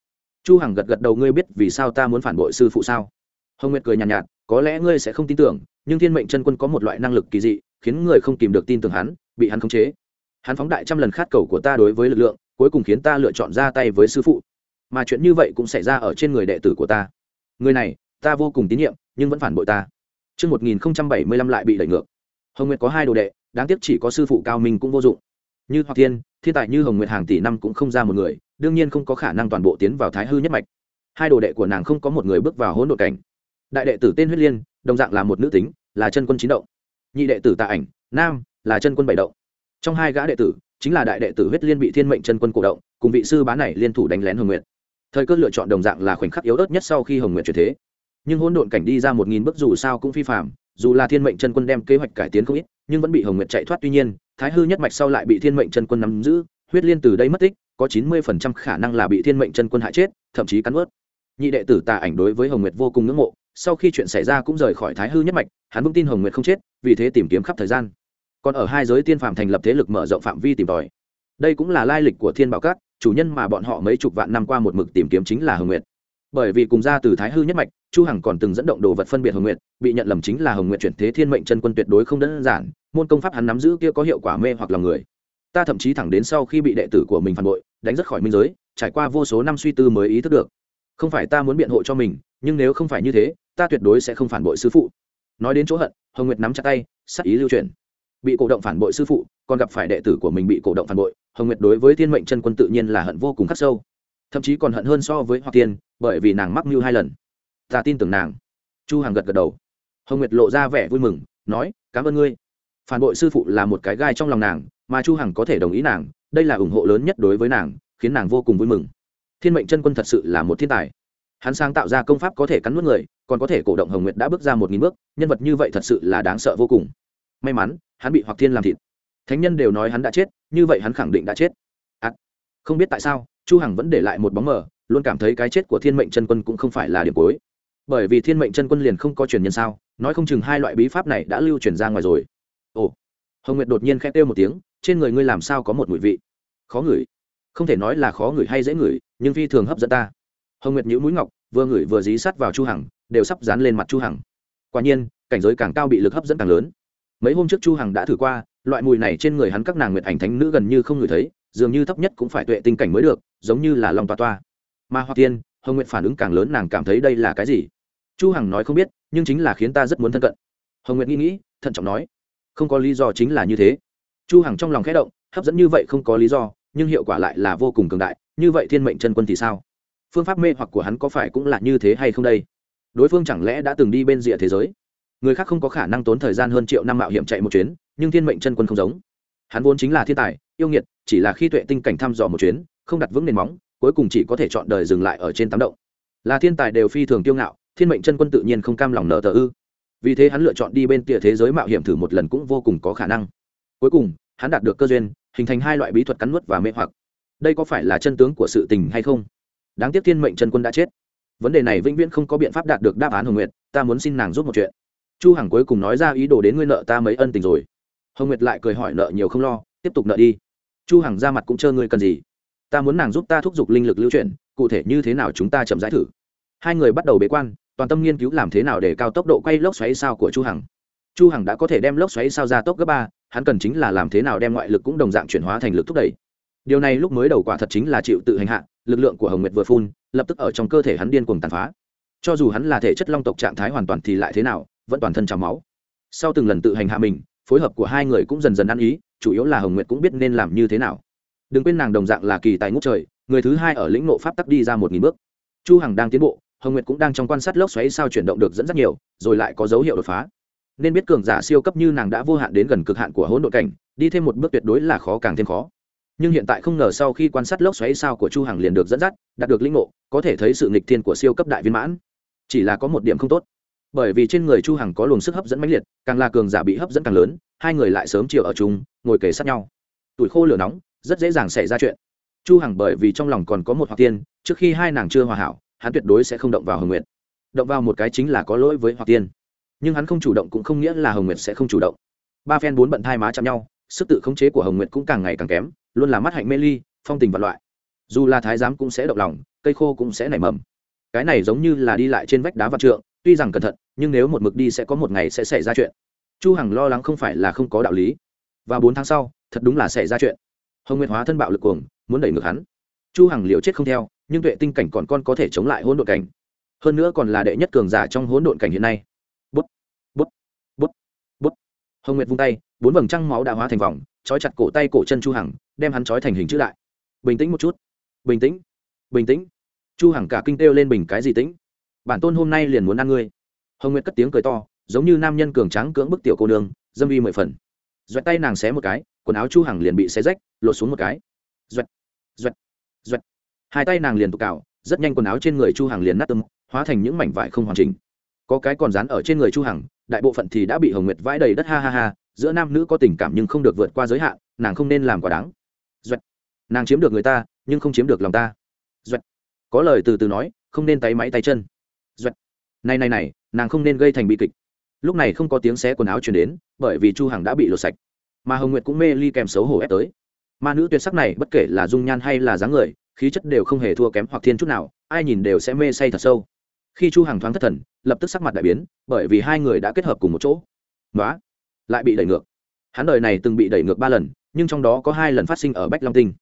Chu hằng gật gật đầu ngươi biết vì sao ta muốn phản bội sư phụ sao? Hồng nguyệt cười nhàn nhạt, nhạt có lẽ ngươi sẽ không tin tưởng nhưng thiên mệnh chân quân có một loại năng lực kỳ dị khiến người không tìm được tin tưởng hắn bị hắn khống chế. Hắn phóng đại trăm lần khát cầu của ta đối với lực lượng cuối cùng khiến ta lựa chọn ra tay với sư phụ. Mà chuyện như vậy cũng xảy ra ở trên người đệ tử của ta. Người này ta vô cùng tín nhiệm nhưng vẫn phản bội ta. Trước 1075 lại bị đẩy ngược. Hồng Nguyệt có hai đồ đệ, đáng tiếc chỉ có sư phụ cao minh cũng vô dụng. Như Hoặc Thiên, thiên tài như Hồng Nguyệt hàng tỷ năm cũng không ra một người, đương nhiên không có khả năng toàn bộ tiến vào Thái hư nhất mạch. Hai đồ đệ của nàng không có một người bước vào hỗn độn cảnh. Đại đệ tử tên Huyết Liên, đồng dạng là một nữ tính, là chân quân chín động. Nhị đệ tử Tạ Ảnh, nam, là chân quân bảy động. Trong hai gã đệ tử, chính là đại đệ tử Huyết Liên bị Thiên Mệnh chân quân cổ động, cùng vị sư bá này liên thủ đánh lén Hồng Nguyệt thời cơ lựa chọn đồng dạng là khoảnh khắc yếu ớt nhất sau khi hồng Nguyệt chuyển thế nhưng hỗn độn cảnh đi ra một nghìn bước dù sao cũng phi phạm dù là thiên mệnh chân quân đem kế hoạch cải tiến không ít, nhưng vẫn bị hồng nguyệt chạy thoát. Tuy nhiên, thái hư nhất mạch sau lại bị thiên mệnh chân quân nắm giữ, huyết liên từ đây mất tích, có chín mươi phần trăm khả năng là bị thiên mệnh chân quân hại chết, thậm chí cắn ướt nhị đệ tử tà ảnh đối với hồng nguyệt vô cùng ngưỡng mộ, sau khi chuyện xảy ra cũng rời khỏi thái hư nhất mạch, hắn vững tin hồng nguyệt không chết, vì thế tìm kiếm khắp thời gian. Còn ở hai giới tiên phàm thành lập thế lực mở rộng phạm vi tìm tòi. Đây cũng là lai lịch của thiên bảo cát chủ nhân mà bọn họ mấy chục vạn năm qua một mực tìm kiếm chính là hồng nguyệt bởi vì cùng ra từ thái hư nhất mạch, chu hằng còn từng dẫn động đồ vật phân biệt hồng nguyệt, bị nhận lầm chính là hồng nguyệt chuyển thế thiên mệnh chân quân tuyệt đối không đơn giản, môn công pháp hắn nắm giữ kia có hiệu quả mê hoặc lòng người. Ta thậm chí thẳng đến sau khi bị đệ tử của mình phản bội, đánh rất khỏi minh giới, trải qua vô số năm suy tư mới ý thức được. Không phải ta muốn biện hộ cho mình, nhưng nếu không phải như thế, ta tuyệt đối sẽ không phản bội sư phụ. Nói đến chỗ hận, hồng nguyệt nắm chặt tay, sắc ý lưu truyền bị cổ động phản bội sư phụ, còn gặp phải đệ tử của mình bị cổ động phản bội, hồng nguyệt đối với thiên mệnh chân quân tự nhiên là hận vô cùng khắc sâu thậm chí còn hận hơn so với hoa tiên bởi vì nàng mắc mưu hai lần. Ta tin tưởng nàng. Chu hằng gật gật đầu. Hồng nguyệt lộ ra vẻ vui mừng nói cảm ơn ngươi. Phản bội sư phụ là một cái gai trong lòng nàng mà chu hằng có thể đồng ý nàng đây là ủng hộ lớn nhất đối với nàng khiến nàng vô cùng vui mừng. Thiên mệnh chân quân thật sự là một thiên tài. Hắn sáng tạo ra công pháp có thể cắn nuốt người còn có thể cổ động hồng nguyệt đã bước ra một nghìn bước nhân vật như vậy thật sự là đáng sợ vô cùng. May mắn hắn bị hoặc thiên làm thịt. Thánh nhân đều nói hắn đã chết như vậy hắn khẳng định đã chết. À, không biết tại sao chu hằng vẫn để lại một bóng mờ, luôn cảm thấy cái chết của thiên mệnh chân quân cũng không phải là điểm cuối. Bởi vì thiên mệnh chân quân liền không có truyền nhân sao, nói không chừng hai loại bí pháp này đã lưu truyền ra ngoài rồi. Ồ, hồng nguyệt đột nhiên khẽ kêu một tiếng, trên người ngươi làm sao có một mùi vị? Khó ngửi. Không thể nói là khó ngửi hay dễ ngửi, nhưng phi thường hấp dẫn ta. Hồng nguyệt nhíu mũi ngọc, vừa ngửi vừa dí sát vào chu hằng, đều sắp dán lên mặt chu hằng. Quả nhiên, cảnh giới càng cao bị lực hấp dẫn càng lớn. Mấy hôm trước chu hằng đã thử qua, loại mùi này trên người hắn các nàng nguyệt ảnh thánh nữ gần như không ngửi thấy dường như thấp nhất cũng phải tuệ tinh cảnh mới được, giống như là lòng toa toa. Mà hoa tiên, hồng nguyện phản ứng càng lớn nàng cảm thấy đây là cái gì? Chu hằng nói không biết, nhưng chính là khiến ta rất muốn thân cận. Hồng nguyện nghĩ nghĩ, thận trọng nói, không có lý do chính là như thế. Chu hằng trong lòng khẽ động, hấp dẫn như vậy không có lý do, nhưng hiệu quả lại là vô cùng cường đại, như vậy thiên mệnh chân quân thì sao? Phương pháp mê hoặc của hắn có phải cũng là như thế hay không đây? Đối phương chẳng lẽ đã từng đi bên rìa thế giới? Người khác không có khả năng tốn thời gian hơn triệu năm mạo hiểm chạy một chuyến, nhưng thiên mệnh chân quân không giống. Hắn vốn chính là thiên tài, yêu nghiệt chỉ là khi tuệ tinh cảnh thăm dò một chuyến, không đặt vững nền móng, cuối cùng chỉ có thể chọn đời dừng lại ở trên tám động. Là thiên tài đều phi thường tiêu ngạo, thiên mệnh chân quân tự nhiên không cam lòng nợ tờ ư. Vì thế hắn lựa chọn đi bên kia thế giới mạo hiểm thử một lần cũng vô cùng có khả năng. Cuối cùng, hắn đạt được cơ duyên, hình thành hai loại bí thuật cắn nuốt và mê hoặc. Đây có phải là chân tướng của sự tình hay không? Đáng tiếc thiên mệnh chân quân đã chết. Vấn đề này vĩnh viễn không có biện pháp đạt được đáp án hồng nguyệt, ta muốn xin nàng giúp một chuyện. Chu hằng cuối cùng nói ra ý đồ đến ngươi nợ ta mấy ân tình rồi. Hồng nguyệt lại cười hỏi nợ nhiều không lo, tiếp tục nợ đi chu hằng ra mặt cũng chờ ngươi cần gì? Ta muốn nàng giúp ta thúc giục linh lực lưu chuyển, cụ thể như thế nào chúng ta chậm rãi thử. Hai người bắt đầu bế quan, toàn tâm nghiên cứu làm thế nào để cao tốc độ quay lốc xoáy sao của chu hằng. Chu hằng đã có thể đem lốc xoáy sao ra tốc gấp ba, hắn cần chính là làm thế nào đem ngoại lực cũng đồng dạng chuyển hóa thành lực thúc đẩy. Điều này lúc mới đầu quả thật chính là chịu tự hành hạ, lực lượng của hồng nguyệt vừa phun, lập tức ở trong cơ thể hắn điên cuồng tàn phá. Cho dù hắn là thể chất long tộc trạng thái hoàn toàn thì lại thế nào, vẫn toàn thân trào máu. Sau từng lần tự hành hạ mình, phối hợp của hai người cũng dần dần ăn ý chủ yếu là hồng nguyệt cũng biết nên làm như thế nào. Đừng quên nàng đồng dạng là kỳ tài ngũ trời, người thứ hai ở lĩnh nộ pháp tắc đi ra một nghìn bước. Chu hằng đang tiến bộ, hồng nguyệt cũng đang trong quan sát lốc xoáy sao chuyển động được dẫn rất nhiều, rồi lại có dấu hiệu đột phá. Nên biết cường giả siêu cấp như nàng đã vô hạn đến gần cực hạn của hỗn độn cảnh, đi thêm một bước tuyệt đối là khó càng thêm khó. Nhưng hiện tại không ngờ sau khi quan sát lốc xoáy sao của chu hằng liền được dẫn dắt, đạt được linh ngộ, có thể thấy sự nghịch thiên của siêu cấp đại viên mãn. Chỉ là có một điểm không tốt. Bởi vì trên người chu hằng có luồng sức hấp dẫn mãnh liệt, càng là cường giả bị hấp dẫn càng lớn hai người lại sớm chiều ở chung, ngồi kề sát nhau. Tuổi khô lửa nóng, rất dễ dàng xảy ra chuyện. Chu hằng bởi vì trong lòng còn có một hoặc tiên, trước khi hai nàng chưa hòa hảo, hắn tuyệt đối sẽ không động vào hồng nguyệt. Động vào một cái chính là có lỗi với hoặc tiên. Nhưng hắn không chủ động cũng không nghĩa là hồng nguyệt sẽ không chủ động. Ba phen bốn bận thai má chạm nhau, sức tự khống chế của hồng nguyệt cũng càng ngày càng kém, luôn là mắt hạnh mê ly, phong tình vật loại. Dù là thái giám cũng sẽ động lòng, cây khô cũng sẽ nảy mầm. Cái này giống như là đi lại trên vách đá vạn trượng, tuy rằng cẩn thận, nhưng nếu một mực đi sẽ có một ngày sẽ xảy ra chuyện chu hằng lo lắng không phải là không có đạo lý. Và bốn tháng sau, thật đúng là xảy ra chuyện. Hồng nguyệt hóa thân bạo lực cuồng, muốn đẩy ngược hắn. Chu hằng liều chết không theo, nhưng tuệ tinh cảnh còn con có thể chống lại hỗn độn cảnh. Hơn nữa còn là đệ nhất cường giả trong hỗn độn cảnh hiện nay. Bút bút bút bút. Hồng nguyệt vung tay, bốn vầng trăng máu đã hóa thành vòng, trói chặt cổ tay cổ chân chu hằng, đem hắn trói thành hình chữ đại. Bình tĩnh một chút. Bình tĩnh bình tĩnh. Chu hằng cả kinh tiêu lên bình cái gì tĩnh? Bản tôn hôm nay liền muốn ăn ngươi. Hồng nguyệt cất tiếng cười to giống như nam nhân cường tráng cưỡng bức tiểu cô nương, dâm vi mười phần. Doẹt tay nàng xé một cái, quần áo chu hằng liền bị xé rách, lột xuống một cái. Doẹt doẹt doẹt hai tay nàng liền tụ cào, rất nhanh quần áo trên người chu hằng liền nát tưng hóa thành những mảnh vải không hoàn chỉnh. Có cái còn dán ở trên người chu hằng, đại bộ phận thì đã bị hồng nguyệt vãi đầy đất, ha ha ha. Giữa nam nữ có tình cảm nhưng không được vượt qua giới hạn, nàng không nên làm quá đáng. Doẹt nàng chiếm được người ta, nhưng không chiếm được lòng ta. Doẹt có lời từ từ nói, không nên tay máy tay chân. Doẹt này này này, nàng không nên gây thành bi kịch lúc này không có tiếng xé quần áo truyền đến, bởi vì chu hằng đã bị lột sạch. Mà hồng nguyệt cũng mê ly kèm xấu hổ ép tới. Ma nữ tuyệt sắc này, bất kể là dung nhan hay là dáng người, khí chất đều không hề thua kém hoặc thiên chút nào, ai nhìn đều sẽ mê say thật sâu. Khi chu hằng thoáng thất thần, lập tức sắc mặt đại biến, bởi vì hai người đã kết hợp cùng một chỗ. Nói lại bị đẩy ngược. Hắn đời này từng bị đẩy ngược ba lần, nhưng trong đó có hai lần phát sinh ở bách long tinh.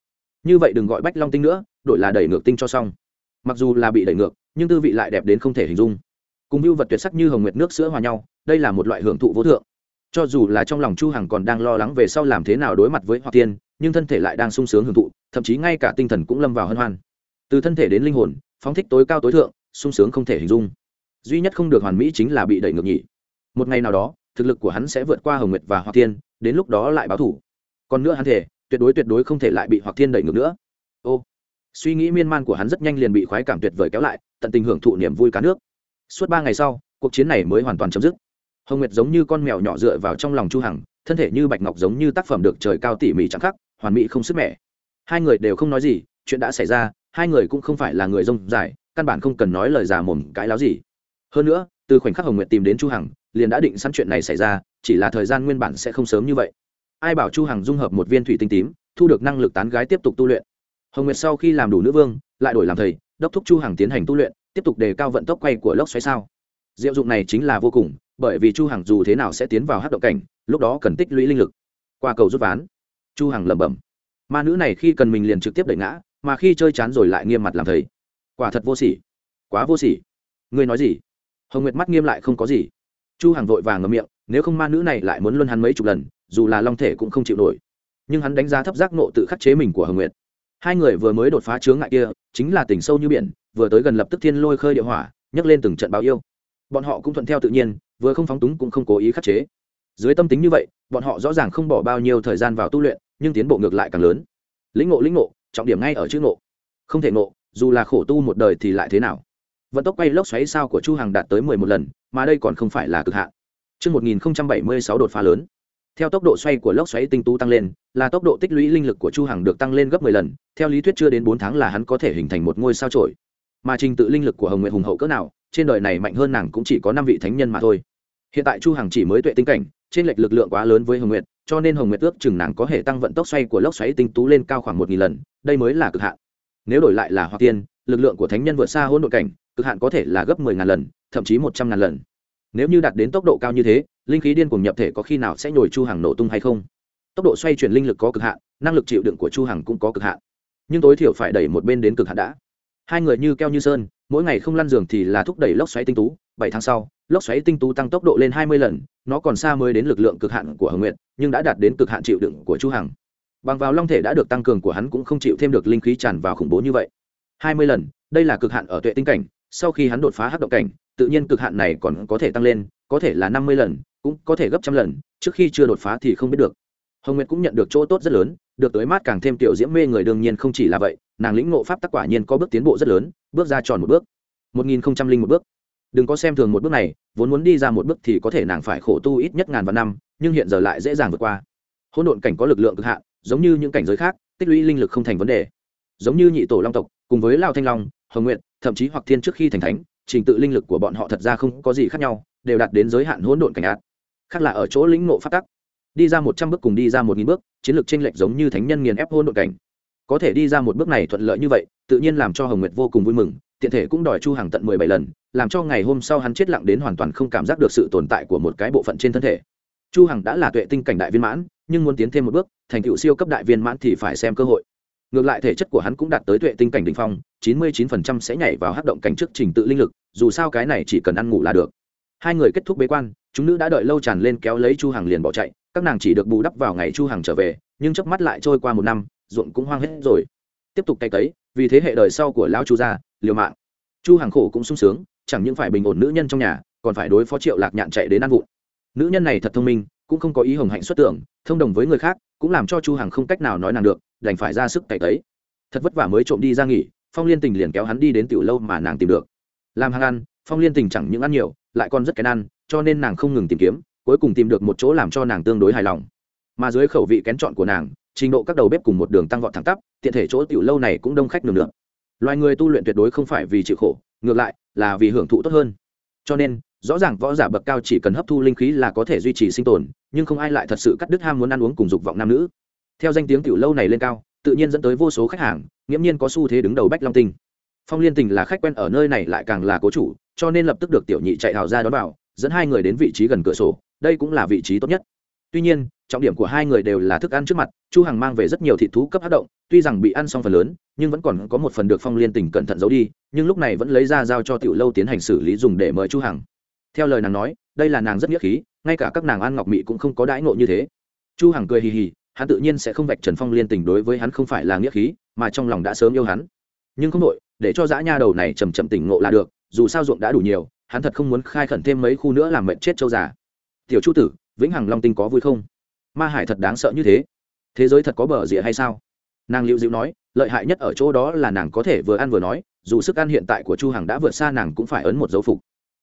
Như vậy đừng gọi bách long tinh nữa, đổi là đẩy ngược tinh cho xong. Mặc dù là bị đẩy ngược, nhưng tư vị lại đẹp đến không thể hình dung. Cùng mưu vật tuyệt sắc như hồng nguyệt nước sữa hòa nhau đây là một loại hưởng thụ vô thượng. Cho dù là trong lòng chu hằng còn đang lo lắng về sau làm thế nào đối mặt với hoa tiên, nhưng thân thể lại đang sung sướng hưởng thụ, thậm chí ngay cả tinh thần cũng lâm vào hân hoan. Từ thân thể đến linh hồn, phóng thích tối cao tối thượng, sung sướng không thể hình dung. Duy nhất không được hoàn mỹ chính là bị đẩy ngược nhỉ một ngày nào đó, thực lực của hắn sẽ vượt qua hồng nguyệt và hoa tiên, đến lúc đó lại báo thủ. Còn nữa hắn thể, tuyệt đối tuyệt đối không thể lại bị hoặc thiên đẩy ngược nữa. Ô, suy nghĩ miên man của hắn rất nhanh liền bị khoái cảm tuyệt vời kéo lại, tận tình hưởng thụ niềm vui cá nước. Suốt ba ngày sau, cuộc chiến này mới hoàn toàn chấm dứt hồng nguyệt giống như con mèo nhỏ dựa vào trong lòng chu hằng, thân thể như bạch ngọc giống như tác phẩm được trời cao tỉ mỉ chẳng khắc, hoàn mỹ không sức mẻ. Hai người đều không nói gì, chuyện đã xảy ra, hai người cũng không phải là người rông dài căn bản không cần nói lời già mồm cãi láo gì. Hơn nữa, từ khoảnh khắc hồng nguyệt tìm đến chu hằng, liền đã định sẵn chuyện này xảy ra, chỉ là thời gian nguyên bản sẽ không sớm như vậy. Ai bảo chu hằng dung hợp một viên thủy tinh tím, thu được năng lực tán gái tiếp tục tu luyện. Hồng nguyệt sau khi làm đủ nữ vương, lại đổi làm thầy, đốc thúc chu hằng tiến hành tu luyện, tiếp tục đề cao vận tốc quay của lốc xoáy sao diệu dụng này chính là vô cùng, bởi vì chu hằng dù thế nào sẽ tiến vào hát động cảnh, lúc đó cần tích lũy linh lực. Qua cầu rút ván, chu hằng lẩm bẩm. Ma nữ này khi cần mình liền trực tiếp đẩy ngã, mà khi chơi chán rồi lại nghiêm mặt làm thầy. Quả thật vô sỉ. Quá vô sỉ. Ngươi nói gì? Hồng nguyệt mắt nghiêm lại không có gì. Chu hằng vội vàng ngậm miệng, nếu không ma nữ này lại muốn luân hắn mấy chục lần, dù là long thể cũng không chịu nổi. Nhưng hắn đánh giá thấp giác nộ tự khắc chế mình của hồng nguyệt. Hai người vừa mới đột phá chướng ngại kia, chính là tình sâu như biển, vừa tới gần lập tức thiên lôi khơi địa hỏa, nhấc lên từng trận báo yêu bọn họ cũng thuận theo tự nhiên vừa không phóng túng cũng không cố ý khắc chế. Dưới tâm tính như vậy bọn họ rõ ràng không bỏ bao nhiêu thời gian vào tu luyện nhưng tiến bộ ngược lại càng lớn. Lĩnh ngộ lĩnh ngộ trọng điểm ngay ở chữ ngộ. Không thể ngộ dù là khổ tu một đời thì lại thế nào? Vận tốc quay lốc xoáy sao của chu hằng đạt tới mười một lần mà đây còn không phải là cực hạn. Trước 1076 đột phá lớn. Theo tốc độ xoay của lốc xoáy tinh tú tăng lên, là tốc độ tích lũy linh lực của Chu Hằng được tăng lên gấp 10 lần, theo lý thuyết chưa đến 4 tháng là hắn có thể hình thành một ngôi sao trổi. Mà trình tự linh lực của Hồng Nguyệt hùng hậu cỡ nào, trên đời này mạnh hơn nàng cũng chỉ có năm vị thánh nhân mà thôi. Hiện tại Chu Hằng chỉ mới tuệ tinh cảnh, trên lệch lực lượng quá lớn với Hồng Nguyệt, cho nên Hồng Nguyệt ước chừng nàng có thể tăng vận tốc xoay của lốc xoáy tinh tú lên cao khoảng 1000 lần, đây mới là cực hạn. Nếu đổi lại là Hoa Tiên, lực lượng của thánh nhân vượt xa hỗn độn cảnh, cực hạn có thể là gấp 10000 lần, thậm chí 100.000 lần nếu như đạt đến tốc độ cao như thế linh khí điên cuồng nhập thể có khi nào sẽ nhồi chu hàng nổ tung hay không tốc độ xoay chuyển linh lực có cực hạn năng lực chịu đựng của chu hàng cũng có cực hạn nhưng tối thiểu phải đẩy một bên đến cực hạn đã hai người như keo như sơn, mỗi ngày không lăn giường thì là thúc đẩy lốc xoáy tinh tú. Bảy tháng sau, lốc xoáy tinh tú tăng tốc độ lên hai mươi lần, nó còn xa mới đến lực lượng cực hạn của hồng nguyện nhưng đã đạt đến cực hạn chịu đựng của chu hằng. Bằng vào long thể đã được tăng cường của hắn cũng không chịu thêm được linh khí tràn vào khủng bố như vậy. Hai mươi lần, đây là cực hạn ở tuệ tinh cảnh, sau khi hắn đột phá hắc động cảnh, tự nhiên cực hạn này còn có thể tăng lên, có thể là năm mươi lần, cũng có thể gấp trăm lần, trước khi chưa đột phá thì không biết được. Hồng nguyệt cũng nhận được chỗ tốt rất lớn, được tới mát càng thêm tiểu diễm mê người đương nhiên không chỉ là vậy nàng lĩnh ngộ pháp tắc quả nhiên có bước tiến bộ rất lớn, bước ra tròn một bước. Một nghìn không trăm linh một bước. Đừng có xem thường một bước này, vốn muốn đi ra một bước thì có thể nàng phải khổ tu ít nhất ngàn vạn năm, nhưng hiện giờ lại dễ dàng vượt qua. Hỗn độn cảnh có lực lượng cực hạn, giống như những cảnh giới khác, tích lũy linh lực không thành vấn đề. Giống như nhị tổ long tộc, cùng với lao thanh long, hồng nguyện thậm chí hoặc thiên trước khi thành thánh, trình tự linh lực của bọn họ thật ra không có gì khác nhau, đều đạt đến giới hạn hỗn độn cảnh ạt khác là ở chỗ lĩnh ngộ phát tắc. Đi ra một trăm bước cùng đi ra một nghìn bước, chiến lược tranh lệch giống như thánh nhân nghiền ép hỗn độn cảnh có thể đi ra một bước này thuận lợi như vậy, tự nhiên làm cho hồng nguyệt vô cùng vui mừng, tiện thể cũng đòi chu hàng tận mười bảy lần, làm cho ngày hôm sau hắn chết lặng đến hoàn toàn không cảm giác được sự tồn tại của một cái bộ phận trên thân thể. Chu hằng đã là tuệ tinh cảnh đại viên mãn, nhưng muốn tiến thêm một bước, thành tựu siêu cấp đại viên mãn thì phải xem cơ hội. Ngược lại thể chất của hắn cũng đạt tới tuệ tinh cảnh đỉnh phong 99% sẽ nhảy vào hắc động cảnh trước trình tự linh lực, dù sao cái này chỉ cần ăn ngủ là được. Hai người kết thúc bế quan, chúng nữ đã đợi lâu tràn lên kéo lấy chu hằng liền bỏ chạy, các nàng chỉ được bù đắp vào ngày chu hằng trở về, nhưng chớp mắt lại trôi qua một năm ruộng cũng hoang hết rồi. Tiếp tục cày cấy, vì thế hệ đời sau của lão chu gia, liều mạng. Chu hàng khổ cũng sung sướng, chẳng những phải bình ổn nữ nhân trong nhà, còn phải đối phó triệu lạc nhạn chạy đến ăn vụn. Nữ nhân này thật thông minh, cũng không có ý hồng hạnh xuất tưởng, thông đồng với người khác, cũng làm cho chu hằng không cách nào nói nàng được, đành phải ra sức cày cấy. Thật vất vả mới trộm đi ra nghỉ, phong liên tình liền kéo hắn đi đến tiểu lâu mà nàng tìm được. Làm hàng ăn, phong liên tình chẳng những ăn nhiều, lại còn rất kén ăn, cho nên nàng không ngừng tìm kiếm, cuối cùng tìm được một chỗ làm cho nàng tương đối hài lòng. Mà dưới khẩu vị kén chọn của nàng trình độ các đầu bếp cùng một đường tăng vọt thẳng tắp, tiện thể chỗ tiểu lâu này cũng đông khách nườm nượp. Loài người tu luyện tuyệt đối không phải vì chịu khổ, ngược lại là vì hưởng thụ tốt hơn. Cho nên, rõ ràng võ giả bậc cao chỉ cần hấp thu linh khí là có thể duy trì sinh tồn, nhưng không ai lại thật sự cắt đứt ham muốn ăn uống cùng dục vọng nam nữ. Theo danh tiếng tiểu lâu này lên cao, tự nhiên dẫn tới vô số khách hàng, nghiễm nhiên có xu thế đứng đầu bách long tinh. Phong liên tình là khách quen ở nơi này lại càng là cố chủ, cho nên lập tức được tiểu nhị chạy hào ra đón vào, dẫn hai người đến vị trí gần cửa sổ, đây cũng là vị trí tốt nhất. Tuy nhiên trọng điểm của hai người đều là thức ăn trước mặt, chu hằng mang về rất nhiều thịt thú cấp hát động, tuy rằng bị ăn xong phần lớn, nhưng vẫn còn có một phần được phong liên tình cẩn thận giấu đi, nhưng lúc này vẫn lấy ra giao cho tiểu lâu tiến hành xử lý dùng để mời chu hằng. Theo lời nàng nói, đây là nàng rất nghĩa khí, ngay cả các nàng An ngọc mị cũng không có đãi ngộ như thế. Chu hằng cười hì hì, hắn tự nhiên sẽ không vạch trần phong liên tình đối với hắn không phải là nghĩa khí, mà trong lòng đã sớm yêu hắn. Nhưng không đội để cho dã nha đầu này chầm chậm tỉnh ngộ là được, dù sao ruộng đã đủ nhiều, hắn thật không muốn khai khẩn thêm mấy khu nữa làm mệnh chết châu già. Tiểu chu tử, vĩnh hằng long tinh có vui không? Ma hải thật đáng sợ như thế. Thế giới thật có bờ rịa hay sao? Nàng liệu dịu nói, lợi hại nhất ở chỗ đó là nàng có thể vừa ăn vừa nói, dù sức ăn hiện tại của chu hằng đã vượt xa nàng cũng phải ấn một dấu phục.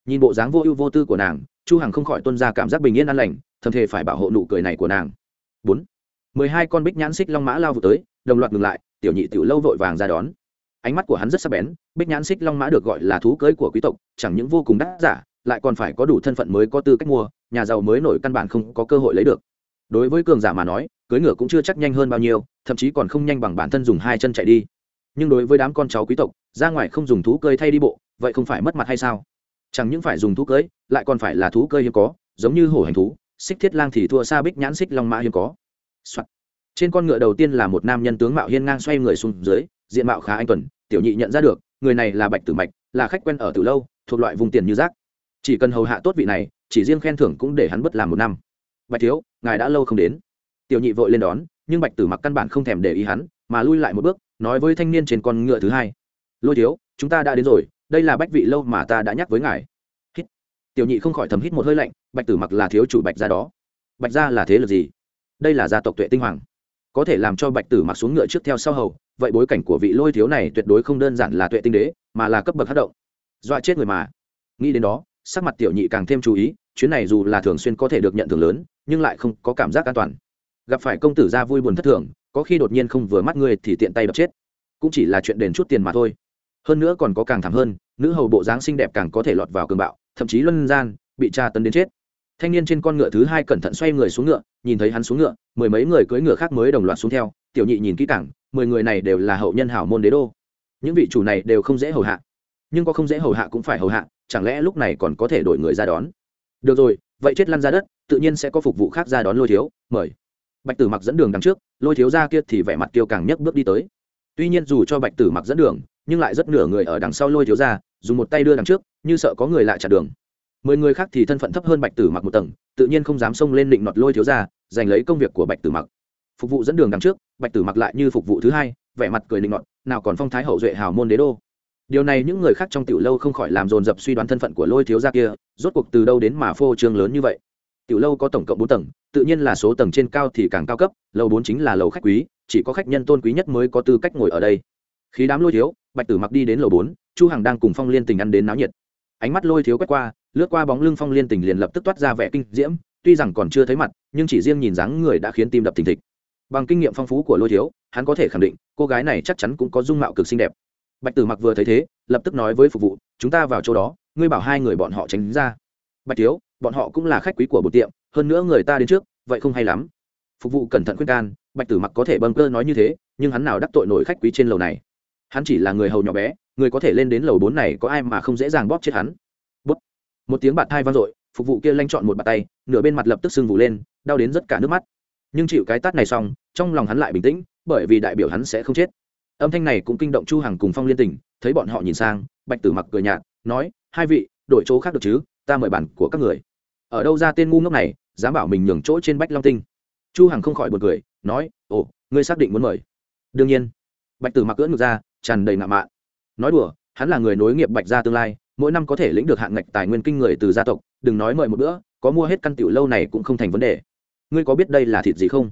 Nhìn bộ dáng vô ưu vô tư của nàng, chu hằng không khỏi tuân ra cảm giác bình yên an lành, thầm thề phải bảo hộ nụ cười này của nàng. Bốn. Mười hai con bích nhãn xích long mã lao vụt tới, đồng loạt ngừng lại, tiểu nhị tiểu lâu vội vàng ra đón. Ánh mắt của hắn rất sắc bén, bích nhãn xích long mã được gọi là thú cưới của quý tộc, chẳng những vô cùng đắt giả, lại còn phải có đủ thân phận mới có tư cách mua, nhà giàu mới nổi căn bản không có cơ hội lấy được đối với cường giả mà nói cưới ngựa cũng chưa chắc nhanh hơn bao nhiêu, thậm chí còn không nhanh bằng bản thân dùng hai chân chạy đi. Nhưng đối với đám con cháu quý tộc, ra ngoài không dùng thú cơi thay đi bộ, vậy không phải mất mặt hay sao? Chẳng những phải dùng thú cưới lại còn phải là thú cơi hiếm có, giống như hổ hành thú, xích thiết lang thì thua xa bích nhãn xích long mã hiếm có、Soạn. trên con ngựa đầu tiên là một nam nhân tướng mạo hiên ngang xoay người xuống dưới, diện mạo khá anh tuần, tiểu nhị nhận ra được, người này là bạch tử mạch, là khách quen ở từ lâu, thuộc loại vùng tiền như rác. Chỉ cần hầu hạ tốt vị này, chỉ riêng khen thưởng cũng để hắn bất làm một năm bạch thiếu, ngài đã lâu không đến. Tiểu nhị vội lên đón, nhưng bạch tử mặc căn bản không thèm để ý hắn, mà lui lại một bước, nói với thanh niên trên con ngựa thứ hai. Lôi thiếu, chúng ta đã đến rồi, đây là bách vị lâu mà ta đã nhắc với ngài. Hít. tiểu nhị không khỏi thầm hít một hơi lạnh, bạch tử mặc là thiếu chủ bạch gia đó. Bạch gia là thế lực gì? Đây là gia tộc tuệ tinh hoàng. Có thể làm cho bạch tử mặc xuống ngựa trước theo sau hầu, vậy bối cảnh của vị lôi thiếu này tuyệt đối không đơn giản là tuệ tinh đế, mà là cấp bậc hát động. Dọa chết người mà. Nghĩ đến đó, sắc mặt tiểu nhị càng thêm chú ý, chuyến này dù là thường xuyên có thể được nhận thưởng lớn nhưng lại không có cảm giác an toàn. Gặp phải công tử ra vui buồn thất thường, có khi đột nhiên không vừa mắt ngươi thì tiện tay đập chết. Cũng chỉ là chuyện đền chút tiền mà thôi. Hơn nữa còn có càng thảm hơn, nữ hầu bộ dáng xinh đẹp càng có thể lọt vào cường bạo, thậm chí luân gian, bị tra tấn đến chết. Thanh niên trên con ngựa thứ hai cẩn thận xoay người xuống ngựa, nhìn thấy hắn xuống ngựa, mười mấy người cưỡi ngựa khác mới đồng loạt xuống theo, tiểu nhị nhìn kỹ càng, mười người này đều là hậu nhân hảo môn đế đô. Những vị chủ này đều không dễ hầu hạ. Nhưng có không dễ hầu hạ cũng phải hầu hạ, chẳng lẽ lúc này còn có thể đổi người ra đón? Được rồi, vậy chết lăn ra đất tự nhiên sẽ có phục vụ khác ra đón lôi thiếu, mời. Bạch tử mặc dẫn đường đằng trước, lôi thiếu ra kia thì vẻ mặt kiêu càng nhấc bước đi tới. Tuy nhiên dù cho bạch tử mặc dẫn đường, nhưng lại rất nửa người ở đằng sau lôi thiếu ra, dùng một tay đưa đằng trước, như sợ có người lại chặn đường. Mười người khác thì thân phận thấp hơn bạch tử mặc một tầng, tự nhiên không dám xông lên định nọt lôi thiếu ra, giành lấy công việc của bạch tử mặc. Phục vụ dẫn đường đằng trước, bạch tử mặc lại như phục vụ thứ hai, vẻ mặt cười định nọt, nào còn phong thái hậu duệ hào môn đế đô. Điều này những người khác trong tiểu lâu không khỏi làm dồn dập suy đoán thân phận của lôi thiếu gia kia, rốt cuộc từ đâu đến mà phô trương lớn như vậy tiểu lâu có tổng cộng bốn tầng, tự nhiên là số tầng trên cao thì càng cao cấp, lầu bốn chính là lầu khách quý, chỉ có khách nhân tôn quý nhất mới có tư cách ngồi ở đây. Khi đám lôi thiếu, bạch tử mặc đi đến lầu bốn, chu hằng đang cùng phong liên tình ăn đến náo nhiệt. Ánh mắt lôi thiếu quét qua, lướt qua bóng lưng phong liên tình liền lập tức toát ra vẻ kinh diễm, tuy rằng còn chưa thấy mặt, nhưng chỉ riêng nhìn dáng người đã khiến tim đập thình thịch. Bằng kinh nghiệm phong phú của lôi thiếu, hắn có thể khẳng định, cô gái này chắc chắn cũng có dung mạo cực xinh đẹp. Bạch tử mặc vừa thấy thế, lập tức nói với phục vụ, chúng ta vào chỗ đó, ngươi bảo hai người bọn họ tránh ra. Bạch thiếu bọn họ cũng là khách quý của một tiệm, hơn nữa người ta đến trước, vậy không hay lắm. Phục vụ cẩn thận khuyên can, bạch tử mặc có thể bâng cơ nói như thế, nhưng hắn nào đắc tội nổi khách quý trên lầu này. Hắn chỉ là người hầu nhỏ bé, người có thể lên đến lầu bốn này có ai mà không dễ dàng bóp chết hắn. Bút. một tiếng bạt thai vang dội, phục vụ kia lanh chọn một bàn tay, nửa bên mặt lập tức sưng vụ lên, đau đến rất cả nước mắt. Nhưng chịu cái tát này xong, trong lòng hắn lại bình tĩnh, bởi vì đại biểu hắn sẽ không chết. Âm thanh này cũng kinh động chu hằng cùng phong liên tình thấy bọn họ nhìn sang, bạch tử mặc cười nhạt, nói, hai vị, đổi chỗ khác được chứ? Ta mời bản của các người ở đâu ra tên ngu ngốc này, dám bảo mình nhường chỗ trên bách long tinh. Chu hằng không khỏi buồn cười, nói, ồ, ngươi xác định muốn mời? Đương nhiên. Bạch tử mặc cưỡng ngược ra, tràn đầy ngạo mạn. Nói đùa, hắn là người nối nghiệp bạch gia tương lai, mỗi năm có thể lĩnh được hạng ngạch tài nguyên kinh người từ gia tộc, đừng nói mời một bữa, có mua hết căn tiểu lâu này cũng không thành vấn đề. Ngươi có biết đây là thịt gì không?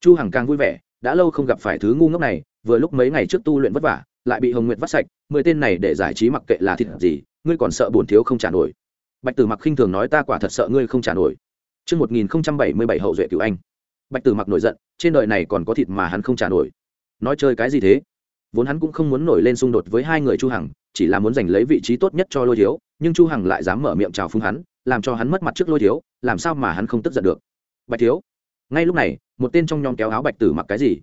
Chu hằng càng vui vẻ, đã lâu không gặp phải thứ ngu ngốc này, vừa lúc mấy ngày trước tu luyện vất vả, lại bị hồng nguyệt vắt sạch, mười tên này để giải trí mặc kệ là thịt gì, ngươi còn sợ bổn thiếu không trả nổi bạch tử mặc khinh thường nói ta quả thật sợ ngươi không trả nổi Trước 1077 hậu duệ cửu anh. Bạch tử mặc nổi giận, trên đời này còn có thịt mà hắn không trả nổi. Nói chơi cái gì thế? Vốn hắn cũng không muốn nổi lên xung đột với hai người Chu Hằng, chỉ là muốn giành lấy vị trí tốt nhất cho Lôi Thiếu, nhưng Chu Hằng lại dám mở miệng chào phúng hắn, làm cho hắn mất mặt trước Lôi Thiếu, làm sao mà hắn không tức giận được? Bạch thiếu. Ngay lúc này, một tên trong nhóm kéo áo Bạch tử mặc cái gì?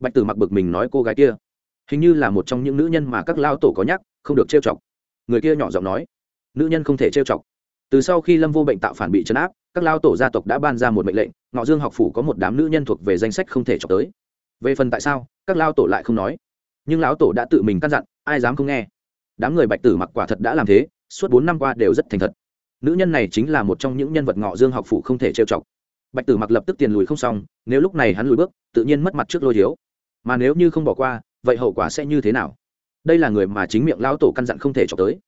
Bạch tử mặc bực mình nói cô gái kia, hình như là một trong những nữ nhân mà các lao tổ có nhắc, không được trêu chọc. Người kia nhỏ giọng nói, nữ nhân không thể trêu chọc từ sau khi lâm vô bệnh tạo phản bị chấn áp, các lao tổ gia tộc đã ban ra một mệnh lệnh, ngọ dương học phủ có một đám nữ nhân thuộc về danh sách không thể chọc tới. Về phần tại sao, các lao tổ lại không nói. Nhưng lão tổ đã tự mình căn dặn, ai dám không nghe. Đám người bạch tử mặc quả thật đã làm thế, suốt bốn năm qua đều rất thành thật. Nữ nhân này chính là một trong những nhân vật ngọ dương học phủ không thể trêu chọc. Bạch tử mặc lập tức tiền lùi không xong, nếu lúc này hắn lùi bước, tự nhiên mất mặt trước lôi thiếu. Mà nếu như không bỏ qua, vậy hậu quả sẽ như thế nào? Đây là người mà chính miệng lão tổ căn dặn không thể chọc tới.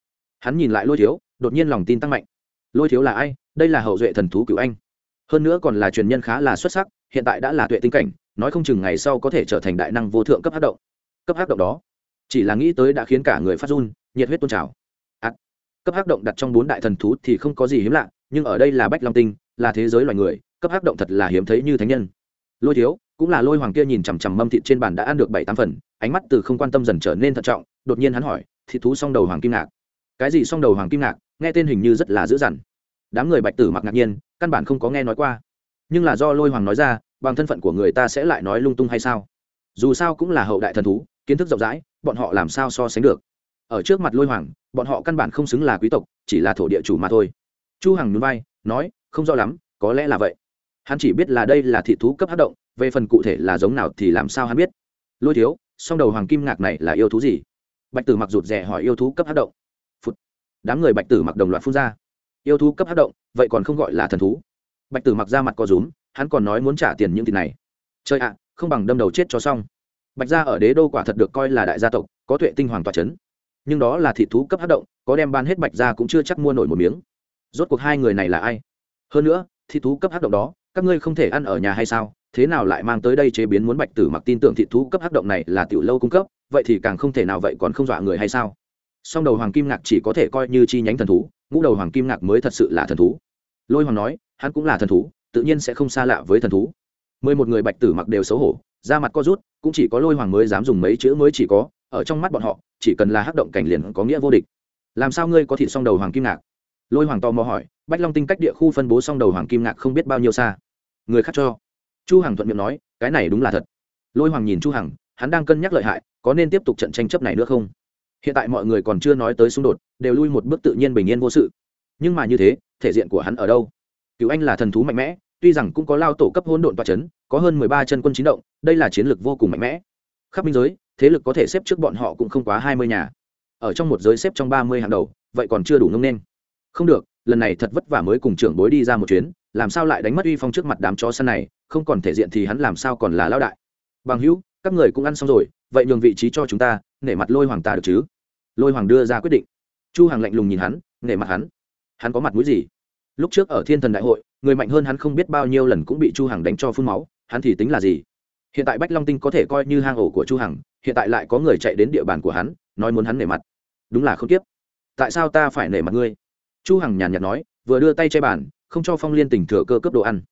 Hắn nhìn lại lôi thiếu, đột nhiên lòng tin tăng mạnh lôi thiếu là ai? Đây là hậu duệ thần thú cựu anh. Hơn nữa còn là truyền nhân khá là xuất sắc hiện tại đã là tuệ tinh cảnh nói không chừng ngày sau có thể trở thành đại năng vô thượng cấp hát động. Cấp hát động đó chỉ là nghĩ tới đã khiến cả người phát run nhiệt huyết tôn trào. À, cấp hát động đặt trong bốn đại thần thú thì không có gì hiếm lạ nhưng ở đây là bách long tinh là thế giới loài người cấp hát động thật là hiếm thấy như thánh nhân. Lôi thiếu cũng là lôi hoàng kia nhìn chằm chằm mâm thịt trên bàn đã ăn được bảy tám phần ánh mắt từ không quan tâm dần trở nên thận trọng đột nhiên hắn hỏi thịt thú xong đầu hoàng kim ngạc cái gì song đầu hoàng kim ngạc, nghe tên hình như rất là dữ dằn. Đám người bạch tử mặc ngạc nhiên, căn bản không có nghe nói qua. Nhưng là do lôi hoàng nói ra, bằng thân phận của người ta sẽ lại nói lung tung hay sao? Dù sao cũng là hậu đại thần thú, kiến thức rộng rãi, bọn họ làm sao so sánh được? Ở trước mặt lôi hoàng, bọn họ căn bản không xứng là quý tộc, chỉ là thổ địa chủ mà thôi. Chu hằng núi vai, nói, không rõ lắm, có lẽ là vậy. Hắn chỉ biết là đây là thị thú cấp hát động, về phần cụ thể là giống nào thì làm sao hắn biết? Lôi thiếu, song đầu hoàng kim ngạc này là yêu thú gì? Bạch tử mặc rụt rè hỏi, yêu thú cấp hát động? Đám người bạch tử mặc đồng loạt phun ra. Yêu thú cấp hát động, vậy còn không gọi là thần thú. Bạch tử mặc ra mặt có rúm, hắn còn nói muốn trả tiền những tiền này. Chơi ạ, không bằng đâm đầu chết cho xong. Bạch gia ở đế đô quả thật được coi là đại gia tộc, có tuệ tinh hoàng tòa c h ấ n nhưng đó là thị thú cấp hát động, có đem ban hết bạch gia cũng chưa chắc mua nổi một miếng. Rốt cuộc hai người này là ai? Hơn nữa, thị thú cấp hát động đó, các ngươi không thể ăn ở nhà hay sao? Thế nào lại mang tới đây chế biến muốn bạch tử mặc tin tưởng thị thú cấp hát động này là tiểu lâu cung cấp, vậy thì càng không thể nào vậy còn không dọa người hay sao? Song đầu hoàng kim ngạc chỉ có thể coi như chi nhánh thần thú, ngũ đầu hoàng kim ngạc mới thật sự là thần thú. Lôi hoàng nói, hắn cũng là thần thú, tự nhiên sẽ không xa lạ với thần thú. Mười một người bạch tử mặc đều xấu hổ, da mặt co rút, cũng chỉ có lôi hoàng mới dám dùng mấy chữ mới chỉ có, ở trong mắt bọn họ, chỉ cần là hắc động cảnh liền có nghĩa vô địch. Làm sao ngươi có thịt song đầu hoàng kim ngạc? Lôi hoàng tò mò hỏi, bách long tinh cách địa khu phân bố song đầu hoàng kim ngạc không biết bao nhiêu xa? Người khác cho. Chu hằng thuận miệng nói, cái này đúng là thật. Lôi hoàng nhìn chu hằng, hắn đang cân nhắc lợi hại, có nên tiếp tục trận tranh chấp này nữa không? Hiện tại mọi người còn chưa nói tới xung đột, đều lui một bước tự nhiên bình yên vô sự. Nhưng mà như thế, thể diện của hắn ở đâu? Cựu anh là thần thú mạnh mẽ, tuy rằng cũng có lao tổ cấp hỗn độn toa c h ấ n có hơn mười ba chân quân chín động, đây là chiến lược vô cùng mạnh mẽ. Khắp biên giới, thế lực có thể xếp trước bọn họ cũng không quá hai mươi nhà. Ở trong một giới xếp trong ba mươi hàng đầu, vậy còn chưa đủ ngông nên không được, lần này thật vất vả mới cùng trưởng bối đi ra một chuyến, làm sao lại đánh mất uy phong trước mặt đám chó săn này, không còn thể diện thì hắn làm sao còn là lao đại. Bằng hữu, các người cũng ăn xong rồi, vậy nhường vị trí cho chúng ta, nể mặt lôi hoàng ta được chứ? Lôi hoàng đưa ra quyết định. Chu hằng lạnh lùng nhìn hắn, nể mặt hắn. Hắn có mặt mũi gì? Lúc trước ở thiên thần đại hội, người mạnh hơn hắn không biết bao nhiêu lần cũng bị chu hằng đánh cho phun máu, hắn thì tính là gì? Hiện tại bách long tinh có thể coi như hang ổ của chu hằng, hiện tại lại có người chạy đến địa bàn của hắn, nói muốn hắn nể mặt. Đúng là không tiếp. Tại sao ta phải nể mặt ngươi? Chu hằng nhàn nhạt nói, vừa đưa tay che bàn, không cho phong liên tỉnh thừa cơ cướp đồ ăn.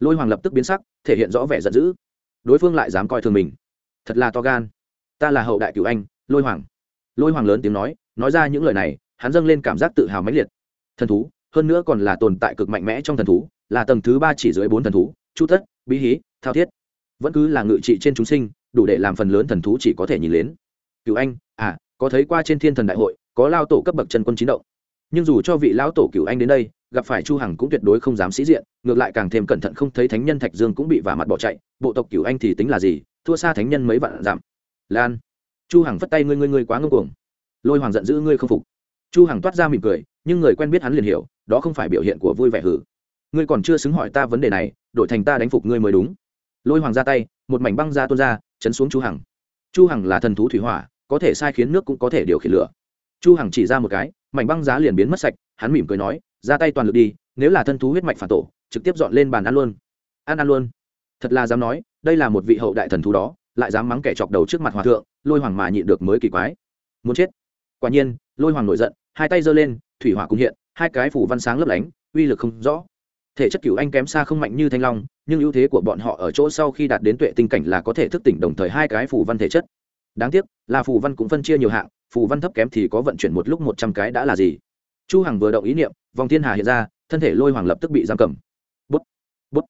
Lôi hoàng lập tức biến sắc, thể hiện rõ vẻ giận dữ. Đối phương lại dám coi thường mình. Thật là to gan. Ta là hậu đại cửu anh, lôi hoàng lôi hoàng lớn tiếng nói nói ra những lời này, hắn dâng lên cảm giác tự hào mãnh liệt. Thần thú, hơn nữa còn là tồn tại cực mạnh mẽ trong thần thú, là tầng thứ ba chỉ dưới bốn thần thú, chu tất bí hí, thao thiết. Vẫn cứ là ngự trị trên chúng sinh, đủ để làm phần lớn thần thú chỉ có thể nhìn đến. Cựu anh à có thấy qua trên thiên thần đại hội, có lao tổ cấp bậc chân quân chín động. Nhưng dù cho vị lão tổ cựu anh đến đây, gặp phải chu hằng cũng tuyệt đối không dám sĩ diện, ngược lại càng thêm cẩn thận không thấy thánh nhân thạch dương cũng bị vả mặt bỏ chạy, bộ tộc cựu anh thì tính là gì, thua xa thánh nhân mấy vạn giảm. Lan chu hằng phất tay, ngươi ngươi ngươi quá ngông cuồng. Lôi hoàng giận dữ, ngươi không phục. Chu hằng toát ra mỉm cười, nhưng người quen biết hắn liền hiểu, đó không phải biểu hiện của vui vẻ hử. Ngươi còn chưa xứng hỏi ta vấn đề này, đổi thành ta đánh phục ngươi mới đúng. Lôi hoàng ra tay, một mảnh băng ra tuôn ra, chấn xuống chu hằng. Chu hằng là thần thú thủy hỏa, có thể sai khiến nước cũng có thể điều khiển lửa. Chu hằng chỉ ra một cái, mảnh băng giá liền biến mất sạch, hắn mỉm cười nói, ra tay toàn lực đi, nếu là thân thú huyết mạch phản tổ, trực tiếp dọn lên bàn ăn luôn. Ăn ăn luôn. Thật là dám nói, đây là một vị hậu đại thần thú đó lại dám mắng kẻ chọc đầu trước mặt hòa thượng, lôi hoàng mà nhịn được mới kỳ quái. Muốn chết. Quả nhiên, lôi hoàng nổi giận, hai tay giơ lên, thủy hỏa cung hiện, hai cái phủ văn sáng lấp lánh, uy lực không rõ. Thể chất cửu anh kém xa không mạnh như thanh long, nhưng ưu thế của bọn họ ở chỗ sau khi đạt đến tuệ tinh cảnh là có thể thức tỉnh đồng thời hai cái phủ văn thể chất. Đáng tiếc, là phủ văn cũng phân chia nhiều hạng, phủ văn thấp kém thì có vận chuyển một lúc một trăm cái đã là gì? Chu hằng vừa động ý niệm, vòng thiên hà hiện ra, thân thể lôi hoàng lập tức bị giam cầm. Bút bút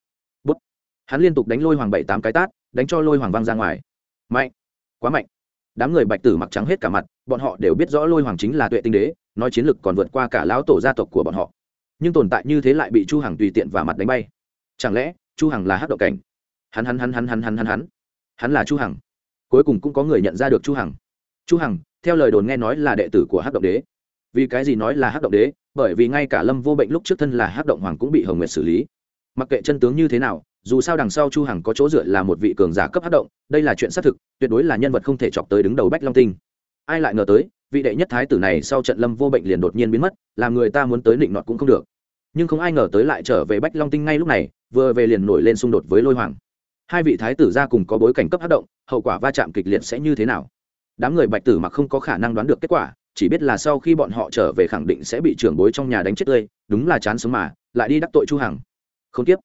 bút. Hắn liên tục đánh lôi hoàng bảy tám cái tát đánh cho lôi hoàng văng ra ngoài. Mạnh! Quá mạnh! Đám người bạch tử mặc trắng hết cả mặt, bọn họ đều biết rõ lôi hoàng chính là tuệ tinh đế, nói chiến lực còn vượt qua cả lão tổ gia tộc của bọn họ. Nhưng tồn tại như thế lại bị chu hằng tùy tiện và mặt đánh bay. Chẳng lẽ, chu hằng là hắc động cảnh? Hắn hắn hắn hắn hắn hắn hắn hắn. Hắn là chu hằng. Cuối cùng cũng có người nhận ra được chu hằng. Chu hằng, theo lời đồn nghe nói là đệ tử của hắc động đế. Vì cái gì nói là hắc động đế? Bởi vì ngay cả lâm vô bệnh lúc trước thân là hắc động hoàng cũng bị hồng nguyệt xử lý. Mặc kệ chân tướng như thế nào dù sao đằng sau chu hằng có chỗ dựa là một vị cường giả cấp hấp động, đây là chuyện xác thực, tuyệt đối là nhân vật không thể chọc tới đứng đầu bách long tinh. Ai lại ngờ tới, vị đệ nhất thái tử này sau trận lâm vô bệnh liền đột nhiên biến mất, làm người ta muốn tới định nọt cũng không được. Nhưng không ai ngờ tới lại trở về bách long tinh ngay lúc này, vừa về liền nổi lên xung đột với lôi hoàng. Hai vị thái tử ra cùng có bối cảnh cấp hấp động, hậu quả va chạm kịch liệt sẽ như thế nào? Đám người bạch tử mặc không có khả năng đoán được kết quả, chỉ biết là sau khi bọn họ trở về khẳng định sẽ bị trưởng bối trong nhà đánh chết tươi, đúng là chán sống mà, lại đi đắc tội chu hằng. Không tiếp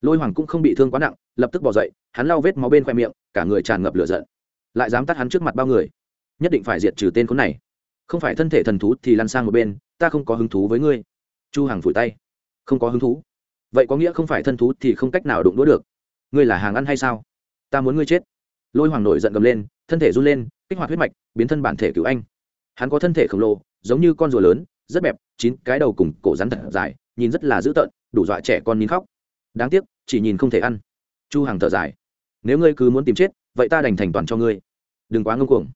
lôi hoàng cũng không bị thương quá nặng, lập tức bỏ dậy, hắn lau vết máu bên khoe miệng, cả người tràn ngập lửa giận. Lại dám tắt hắn trước mặt bao người. Nhất định phải diệt trừ tên khốn này. Không phải thân thể thần thú thì lăn sang một bên, ta không có hứng thú với ngươi. Chu hằng phủi tay. Không có hứng thú? Vậy có nghĩa không phải thân thú thì không cách nào đụng đũa được. Ngươi là hàng ăn hay sao? Ta muốn ngươi chết. Lôi hoàng nổi giận gầm lên, thân thể run lên, kích hoạt huyết mạch, biến thân bản thể cứu anh. Hắn có thân thể khổng lồ, giống như con rùa lớn, rất bẹp, chín cái đầu cùng cổ rắn thật dài, nhìn rất là dữ tợn, đủ dọa trẻ con nín khóc đáng tiếc, chỉ nhìn không thể ăn. Chu hằng thở dài. Nếu ngươi cứ muốn tìm chết, vậy ta đành thành toàn cho ngươi. Đừng quá ngông cuồng.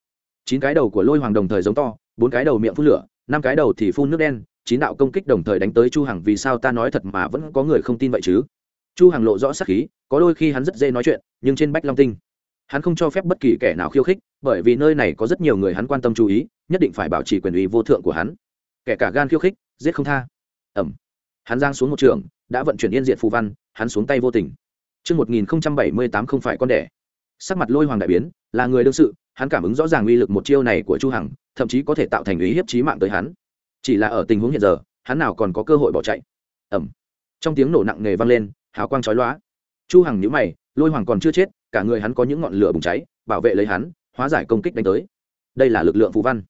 Chín cái đầu của lôi hoàng đồng thời giống to, bốn cái đầu miệng phun lửa, năm cái đầu thì phun nước đen, chín đạo công kích đồng thời đánh tới chu hằng, vì sao ta nói thật mà vẫn có người không tin vậy chứ? Chu hằng lộ rõ sắc khí, có đôi khi hắn rất dễ nói chuyện, nhưng trên bách long tinh, hắn không cho phép bất kỳ kẻ nào khiêu khích, bởi vì nơi này có rất nhiều người hắn quan tâm chú ý, nhất định phải bảo trì quyền uy vô thượng của hắn. Kẻ cả gan khiêu khích, giết không tha. Ẩm hắn giang xuống một trường, đã vận chuyển yên diện phù văn hắn xuống tay vô tình Trước 1078 không phải con đẻ. Sắc mặt lôi hoàng đại biến, là người đương sự, hắn cảm ứng rõ ràng uy lực một chiêu này của Chu Hằng, thậm chí có thể tạo thành ý hiếp chí mạng tới hắn. Chỉ là ở tình huống hiện giờ, hắn nào còn có cơ hội bỏ chạy. Ầm. Trong tiếng nổ nặng nề vang lên, hào quang chói lóa. Chu Hằng nhíu mày, lôi hoàng còn chưa chết, cả người hắn có những ngọn lửa bùng cháy, bảo vệ lấy hắn, hóa giải công kích đánh tới. Đây là lực lượng phù văn.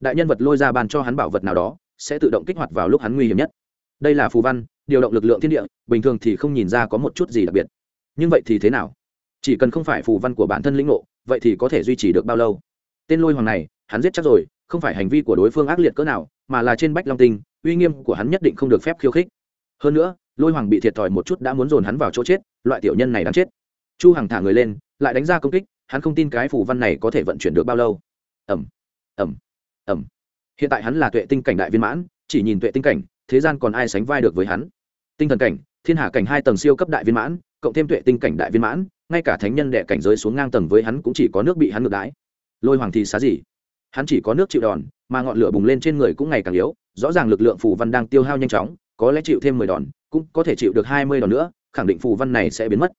Đại nhân vật lôi ra bàn cho hắn bảo vật nào đó, sẽ tự động kích hoạt vào lúc hắn nguy hiểm nhất. Đây là phù văn, điều động lực lượng thiên địa, bình thường thì không nhìn ra có một chút gì đặc biệt. Nhưng vậy thì thế nào? Chỉ cần không phải phù văn của bản thân lĩnh ngộ vậy thì có thể duy trì được bao lâu? Tên lôi hoàng này hắn giết chắc rồi không phải hành vi của đối phương ác liệt cỡ nào mà là trên bách long tinh uy nghiêm của hắn nhất định không được phép khiêu khích. Hơn nữa lôi hoàng bị thiệt thòi một chút đã muốn dồn hắn vào chỗ chết loại tiểu nhân này đáng chết. Chu hằng thả người lên lại đánh ra công kích hắn không tin cái phù văn này có thể vận chuyển được bao lâu. Ẩm ẩm ẩm hiện tại hắn là tuệ tinh cảnh đại viên mãn chỉ nhìn tuệ tinh cảnh thế gian còn ai sánh vai được với hắn? Tinh thần cảnh thiên hạ cảnh hai tầng siêu cấp đại viên mãn cộng thêm tuệ tinh cảnh đại viên mãn ngay cả thánh nhân đệ cảnh giới xuống ngang tầng với hắn cũng chỉ có nước bị hắn ngược đái lôi hoàng thì xá gì? Hắn chỉ có nước chịu đòn mà ngọn lửa bùng lên trên người cũng ngày càng yếu rõ ràng lực lượng phù văn đang tiêu hao nhanh chóng có lẽ chịu thêm mười đòn cũng có thể chịu được hai mươi đòn nữa khẳng định phù văn này sẽ biến mất.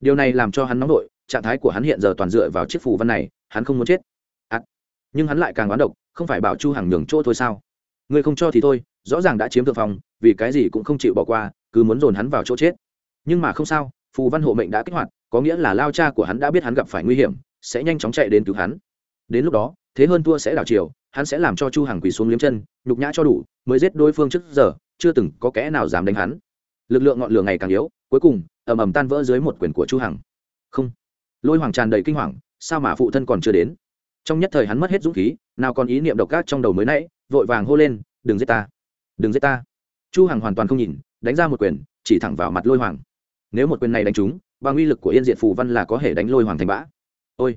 Điều này làm cho hắn nóng nổi trạng thái của hắn hiện giờ toàn dựa vào chiếc phù văn này hắn không muốn chết. À, nhưng hắn lại càng oán độc không phải bảo chu hàng nhường chỗ thôi sao? Người không cho thì thôi rõ ràng đã chiếm thượng phòng vì cái gì cũng không chịu bỏ qua, cứ muốn dồn hắn vào chỗ chết. Nhưng mà không sao, phù văn hộ mệnh đã kích hoạt, có nghĩa là lao cha của hắn đã biết hắn gặp phải nguy hiểm, sẽ nhanh chóng chạy đến cứu hắn. Đến lúc đó, thế hơn thua sẽ đảo chiều, hắn sẽ làm cho chu hằng quỳ xuống liếm chân, nhục nhã cho đủ, mới giết đối phương trước giờ, chưa từng có kẻ nào dám đánh hắn. Lực lượng ngọn lửa ngày càng yếu, cuối cùng, ầm ầm tan vỡ dưới một quyền của chu hằng. Không. Lôi hoàng tràn đầy kinh hoàng, sao mà phụ thân còn chưa đến? Trong nhất thời hắn mất hết dũng khí, nào còn ý niệm độc ác trong đầu mới nãy, vội vàng hô lên, đừng giết ta! Đừng giết ta! Chu hằng hoàn toàn không nhìn, đánh ra một quyền, chỉ thẳng vào mặt lôi hoàng. Nếu một quyền này đánh trúng, bằng uy lực của yên diện phù văn là có thể đánh lôi hoàng thành bã. Ôi!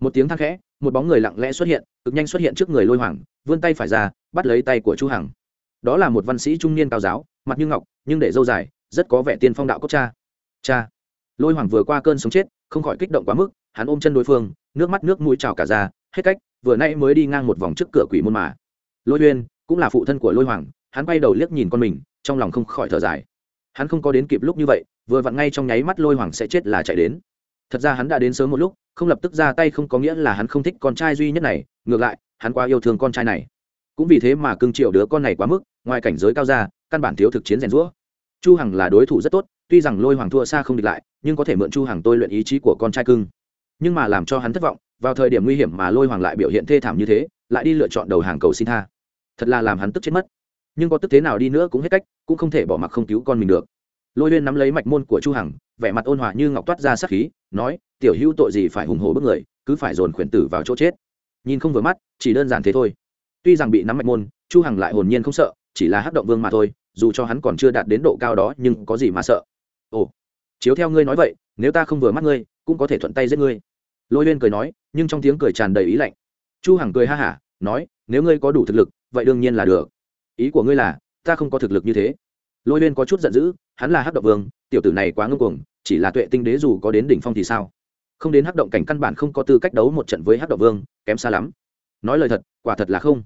Một tiếng thang khẽ, một bóng người lặng lẽ xuất hiện, cực nhanh xuất hiện trước người lôi hoàng, vươn tay phải ra, bắt lấy tay của chu hằng. Đó là một văn sĩ trung niên cao giáo, mặt như ngọc, nhưng để dâu dài, rất có vẻ tiên phong đạo cốc cha. Cha! Lôi hoàng vừa qua cơn sống chết, không khỏi kích động quá mức, hắn ôm chân đối phương, nước mắt nước mũi trào cả ra, hết cách, vừa nay mới đi ngang một vòng trước cửa quỷ môn mà. Lôi uyên cũng là phụ thân của lôi hoàng hắn quay đầu liếc nhìn con mình, trong lòng không khỏi thở dài. Hắn không có đến kịp lúc như vậy, vừa vặn ngay trong nháy mắt lôi hoàng sẽ chết là chạy đến. Thật ra hắn đã đến sớm một lúc, không lập tức ra tay không có nghĩa là hắn không thích con trai duy nhất này, ngược lại, hắn quá yêu thương con trai này. Cũng vì thế mà cưng triệu đứa con này quá mức, ngoài cảnh giới cao ra căn bản thiếu thực chiến rèn rũa chu hằng là đối thủ rất tốt, tuy rằng lôi hoàng thua xa không địch lại, nhưng có thể mượn chu hằng tôi luyện ý chí của con trai cưng. Nhưng mà làm cho hắn thất vọng, vào thời điểm nguy hiểm mà lôi hoàng lại biểu hiện thê thảm như thế, lại đi lựa chọn đầu hàng cầu xin tha. Thật là làm hắn tức chết mất nhưng có tức thế nào đi nữa cũng hết cách, cũng không thể bỏ mặc không cứu con mình được. Lôi uyên nắm lấy mạch môn của chu hằng, vẻ mặt ôn hòa như ngọc toát ra sát khí, nói, tiểu hữu tội gì phải hùng hổ bức người, cứ phải dồn khuyển tử vào chỗ chết. Nhìn không vừa mắt, chỉ đơn giản thế thôi. Tuy rằng bị nắm mạch môn, chu hằng lại hồn nhiên không sợ, chỉ là hắc động vương mà thôi, dù cho hắn còn chưa đạt đến độ cao đó nhưng có gì mà sợ. Ồ, chiếu theo ngươi nói vậy, nếu ta không vừa mắt ngươi, cũng có thể thuận tay giết ngươi. Lôi uyên cười nói, nhưng trong tiếng cười tràn đầy ý lạnh. Chu hằng cười ha hả, nói, nếu ngươi có đủ thực lực, vậy đương nhiên là được ý của ngươi là, ta không có thực lực như thế. Lôi lên có chút giận dữ, hắn là hắc động vương, tiểu tử này quá ngưng cuồng, chỉ là tuệ tinh đế dù có đến đỉnh phong thì sao? Không đến hắc động cảnh căn bản không có tư cách đấu một trận với hắc động vương, kém xa lắm. Nói lời thật, quả thật là không.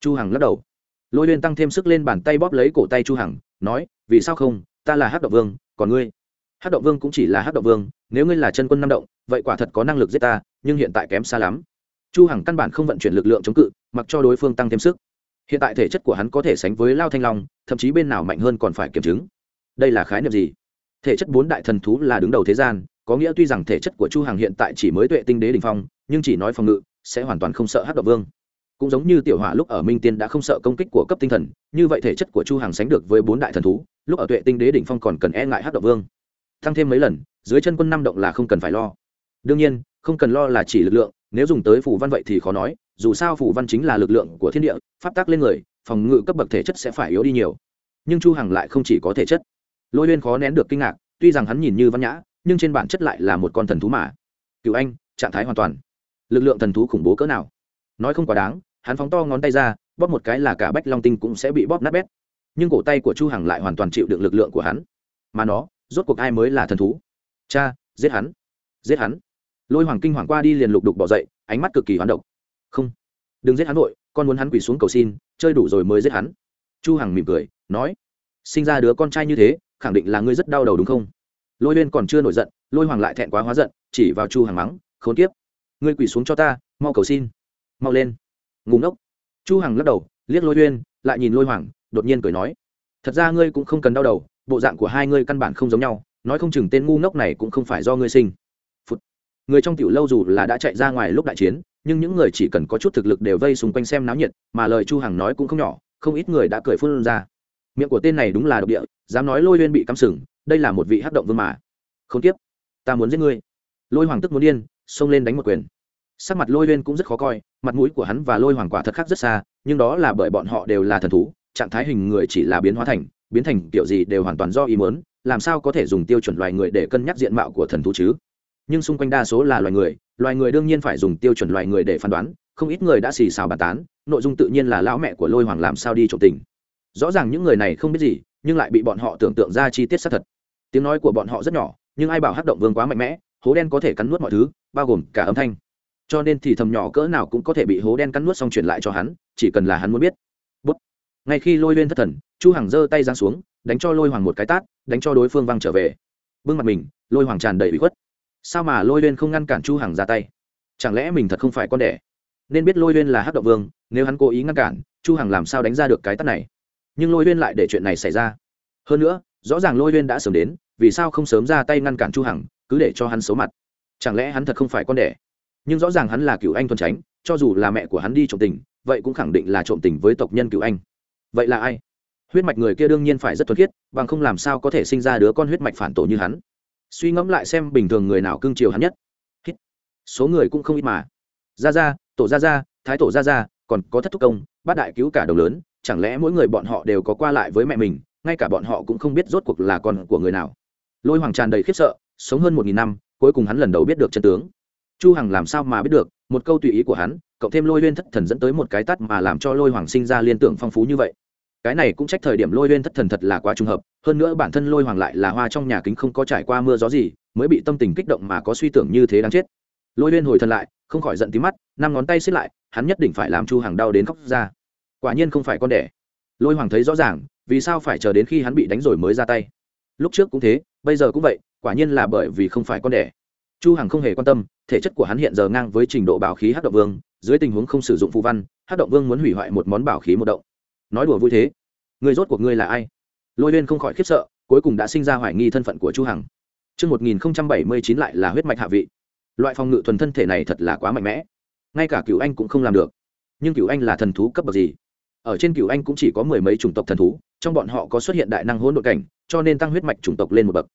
Chu hằng lắc đầu. Lôi lên tăng thêm sức lên bàn tay bóp lấy cổ tay chu hằng, nói, vì sao không, ta là hắc động vương, còn ngươi? Hắc động vương cũng chỉ là hắc động vương, nếu ngươi là chân quân năm động, vậy quả thật có năng lực giết ta, nhưng hiện tại kém xa lắm. Chu hằng căn bản không vận chuyển lực lượng chống cự, mặc cho đối phương tăng thêm sức hiện tại thể chất của hắn có thể sánh với lao thanh long, thậm chí bên nào mạnh hơn còn phải kiểm chứng. Đây là khái niệm gì? Thể chất bốn đại thần thú là đứng đầu thế gian, có nghĩa tuy rằng thể chất của chu hằng hiện tại chỉ mới tuệ tinh đế đình phong, nhưng chỉ nói phòng ngự, sẽ hoàn toàn không sợ hắc độc vương. Cũng giống như tiểu hỏa lúc ở minh tiên đã không sợ công kích của cấp tinh thần, như vậy thể chất của chu hằng sánh được với bốn đại thần thú, lúc ở tuệ tinh đế đỉnh phong còn cần e ngại hắc độc vương. Tăng thêm mấy lần, dưới chân quân năm động là không cần phải lo. Đương nhiên, không cần lo là chỉ lực lượng, nếu dùng tới phủ văn vậy thì khó nói, dù sao phủ văn chính là lực lượng của thiên địa pháp tác lên người, phòng ngự cấp bậc thể chất sẽ phải yếu đi nhiều. Nhưng chu hằng lại không chỉ có thể chất. Lôi uyên khó nén được kinh ngạc, tuy rằng hắn nhìn như văn nhã, nhưng trên bản chất lại là một con thần thú mà. Cựu anh, trạng thái hoàn toàn. Lực lượng thần thú khủng bố cỡ nào? Nói không quá đáng, hắn phóng to ngón tay ra, bóp một cái là cả bách long tinh cũng sẽ bị bóp nát bét. Nhưng cổ tay của chu hằng lại hoàn toàn chịu được lực lượng của hắn. Mà nó, rốt cuộc ai mới là thần thú? Cha, giết hắn. Giết hắn. Lôi hoàng kinh hoàng qua đi liền lục đục bỏ dậy, ánh mắt cực kỳ hoán độc. Không. Đừng giết hắn vội con muốn hắn quỳ xuống cầu xin, chơi đủ rồi mới giết hắn. Chu hằng mỉm cười, nói, sinh ra đứa con trai như thế, khẳng định là ngươi rất đau đầu đúng không? Lôi uyên còn chưa nổi giận, lôi hoàng lại thẹn quá hóa giận, chỉ vào chu hằng mắng, khốn kiếp, ngươi quỳ xuống cho ta, mau cầu xin, mau lên. Ngủ ngốc. Chu hằng lắc đầu, liếc lôi uyên, lại nhìn lôi hoàng, đột nhiên cười nói, thật ra ngươi cũng không cần đau đầu, bộ dạng của hai ngươi căn bản không giống nhau, nói không chừng tên ngu ngốc này cũng không phải do ngươi sinh. Phụt. người trong tiểu lâu dù là đã chạy ra ngoài lúc đại chiến nhưng những người chỉ cần có chút thực lực đều vây xung quanh xem náo nhiệt, mà lời chu hằng nói cũng không nhỏ, không ít người đã cười phun ra. Miệng của tên này đúng là độc địa, dám nói lôi uyên bị cắm sừng, đây là một vị hắc động vương mà. Không tiếp ta muốn giết ngươi. Lôi hoàng tức muốn điên, xông lên đánh một quyền. Sắc mặt lôi uyên cũng rất khó coi, mặt mũi của hắn và lôi hoàng quả thật khác rất xa, nhưng đó là bởi bọn họ đều là thần thú, trạng thái hình người chỉ là biến hóa thành, biến thành kiểu gì đều hoàn toàn do ý muốn, làm sao có thể dùng tiêu chuẩn loài người để cân nhắc diện mạo của thần thú chứ? Nhưng xung quanh đa số là loài người loài người đương nhiên phải dùng tiêu chuẩn loài người để phán đoán, không ít người đã xì xào bàn tán, nội dung tự nhiên là lão mẹ của lôi hoàng làm sao đi trộm tình. Rõ ràng những người này không biết gì, nhưng lại bị bọn họ tưởng tượng ra chi tiết xác thật. Tiếng nói của bọn họ rất nhỏ, nhưng ai bảo hắc động vương quá mạnh mẽ, hố đen có thể cắn nuốt mọi thứ, bao gồm cả âm thanh. Cho nên thì thầm nhỏ cỡ nào cũng có thể bị hố đen cắn nuốt xong truyền lại cho hắn, chỉ cần là hắn muốn biết. Bút. ngay khi lôi lên thất thần, chu hằng giơ tay ra xuống, đánh cho lôi hoàng một cái tát, đánh cho đối phương văng trở về. Bưng mặt mình, lôi hoàng tràn đầy bị khuất sao mà lôi lên không ngăn cản chu hằng ra tay? Chẳng lẽ mình thật không phải con đẻ? Nên biết lôi lên là hắc động vương, nếu hắn cố ý ngăn cản, chu hằng làm sao đánh ra được cái tát này? Nhưng lôi lên lại để chuyện này xảy ra. Hơn nữa, rõ ràng lôi lên đã sớm đến, vì sao không sớm ra tay ngăn cản chu hằng, cứ để cho hắn xấu mặt? Chẳng lẽ hắn thật không phải con đẻ? Nhưng rõ ràng hắn là cựu anh thuần tránh cho dù là mẹ của hắn đi trộm tình, vậy cũng khẳng định là trộm tình với tộc nhân cựu anh. Vậy là ai? Huyết mạch người kia đương nhiên phải rất thuần khiết, bằng không làm sao có thể sinh ra đứa con huyết mạch phản tổ như hắn? Suy ngẫm lại xem bình thường người nào cưng chiều hắn nhất. Hít. số người cũng không ít mà. Ra ra tổ ra ra thái tổ ra ra còn có thất thúc công, bát đại cứu cả đồng lớn, chẳng lẽ mỗi người bọn họ đều có qua lại với mẹ mình, ngay cả bọn họ cũng không biết rốt cuộc là con của người nào. Lôi hoàng tràn đầy khiếp sợ, sống hơn một nghìn năm, cuối cùng hắn lần đầu biết được chân tướng. Chu hằng làm sao mà biết được, một câu tùy ý của hắn, cộng thêm lôi lên thất thần dẫn tới một cái tắt mà làm cho lôi hoàng sinh ra liên tưởng phong phú như vậy cái này cũng trách thời điểm lôi lên thất thần thật là quá trùng hợp, hơn nữa bản thân lôi hoàng lại là hoa trong nhà kính không có trải qua mưa gió gì, mới bị tâm tình kích động mà có suy tưởng như thế đáng chết. Lôi lên hồi thần lại, không khỏi giận tí mắt, năm ngón tay xích lại, hắn nhất định phải làm chu hàng đau đến khóc ra. Quả nhiên không phải con đẻ. Lôi hoàng thấy rõ ràng, vì sao phải chờ đến khi hắn bị đánh rồi mới ra tay. Lúc trước cũng thế, bây giờ cũng vậy, quả nhiên là bởi vì không phải con đẻ. Chu hằng không hề quan tâm, thể chất của hắn hiện giờ ngang với trình độ bảo khí hắc động vương, dưới tình huống không sử dụng phù văn, hắc động vương muốn hủy hoại một món bảo khí một động nói đùa vui thế người rốt cuộc ngươi là ai lôi lên không khỏi khiếp sợ cuối cùng đã sinh ra hoài nghi thân phận của chu hằng Trước 1079 lại là huyết mạch hạ vị. Loại phòng ngự thuần thân thể này thật là quá mạnh mẽ. Ngay cả cửu anh cũng không làm được. Nhưng cửu anh là thần thú cấp bậc gì? Ở trên cửu anh cũng chỉ có mười mấy chủng tộc thần thú, trong bọn họ có xuất hiện đại năng hỗn độn cảnh, cho nên tăng huyết mạch chủng tộc lên một bậc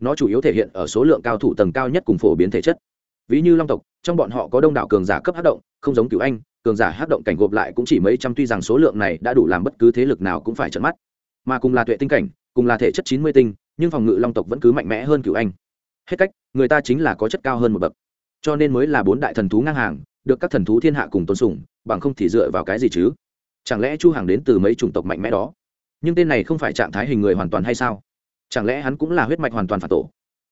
nó chủ yếu thể hiện ở số lượng cao thủ tầng cao nhất cùng phổ biến thể chất ví như long tộc trong bọn họ có đông đảo cường giả cấp hất động không giống Cửu anh cường giả hát động cảnh gộp lại cũng chỉ mấy trăm, tuy rằng số lượng này đã đủ làm bất cứ thế lực nào cũng phải trận mắt. Mà cùng là tuệ tinh cảnh, cùng là thể chất chín mươi tinh, nhưng phòng ngự long tộc vẫn cứ mạnh mẽ hơn cựu anh. Hết cách, người ta chính là có chất cao hơn một bậc. Cho nên mới là bốn đại thần thú ngang hàng, được các thần thú thiên hạ cùng tôn sùng, bằng không thì dựa vào cái gì chứ? Chẳng lẽ chu hàng đến từ mấy chủng tộc mạnh mẽ đó? Nhưng tên này không phải trạng thái hình người hoàn toàn hay sao? Chẳng lẽ hắn cũng là huyết mạch hoàn toàn phản tổ?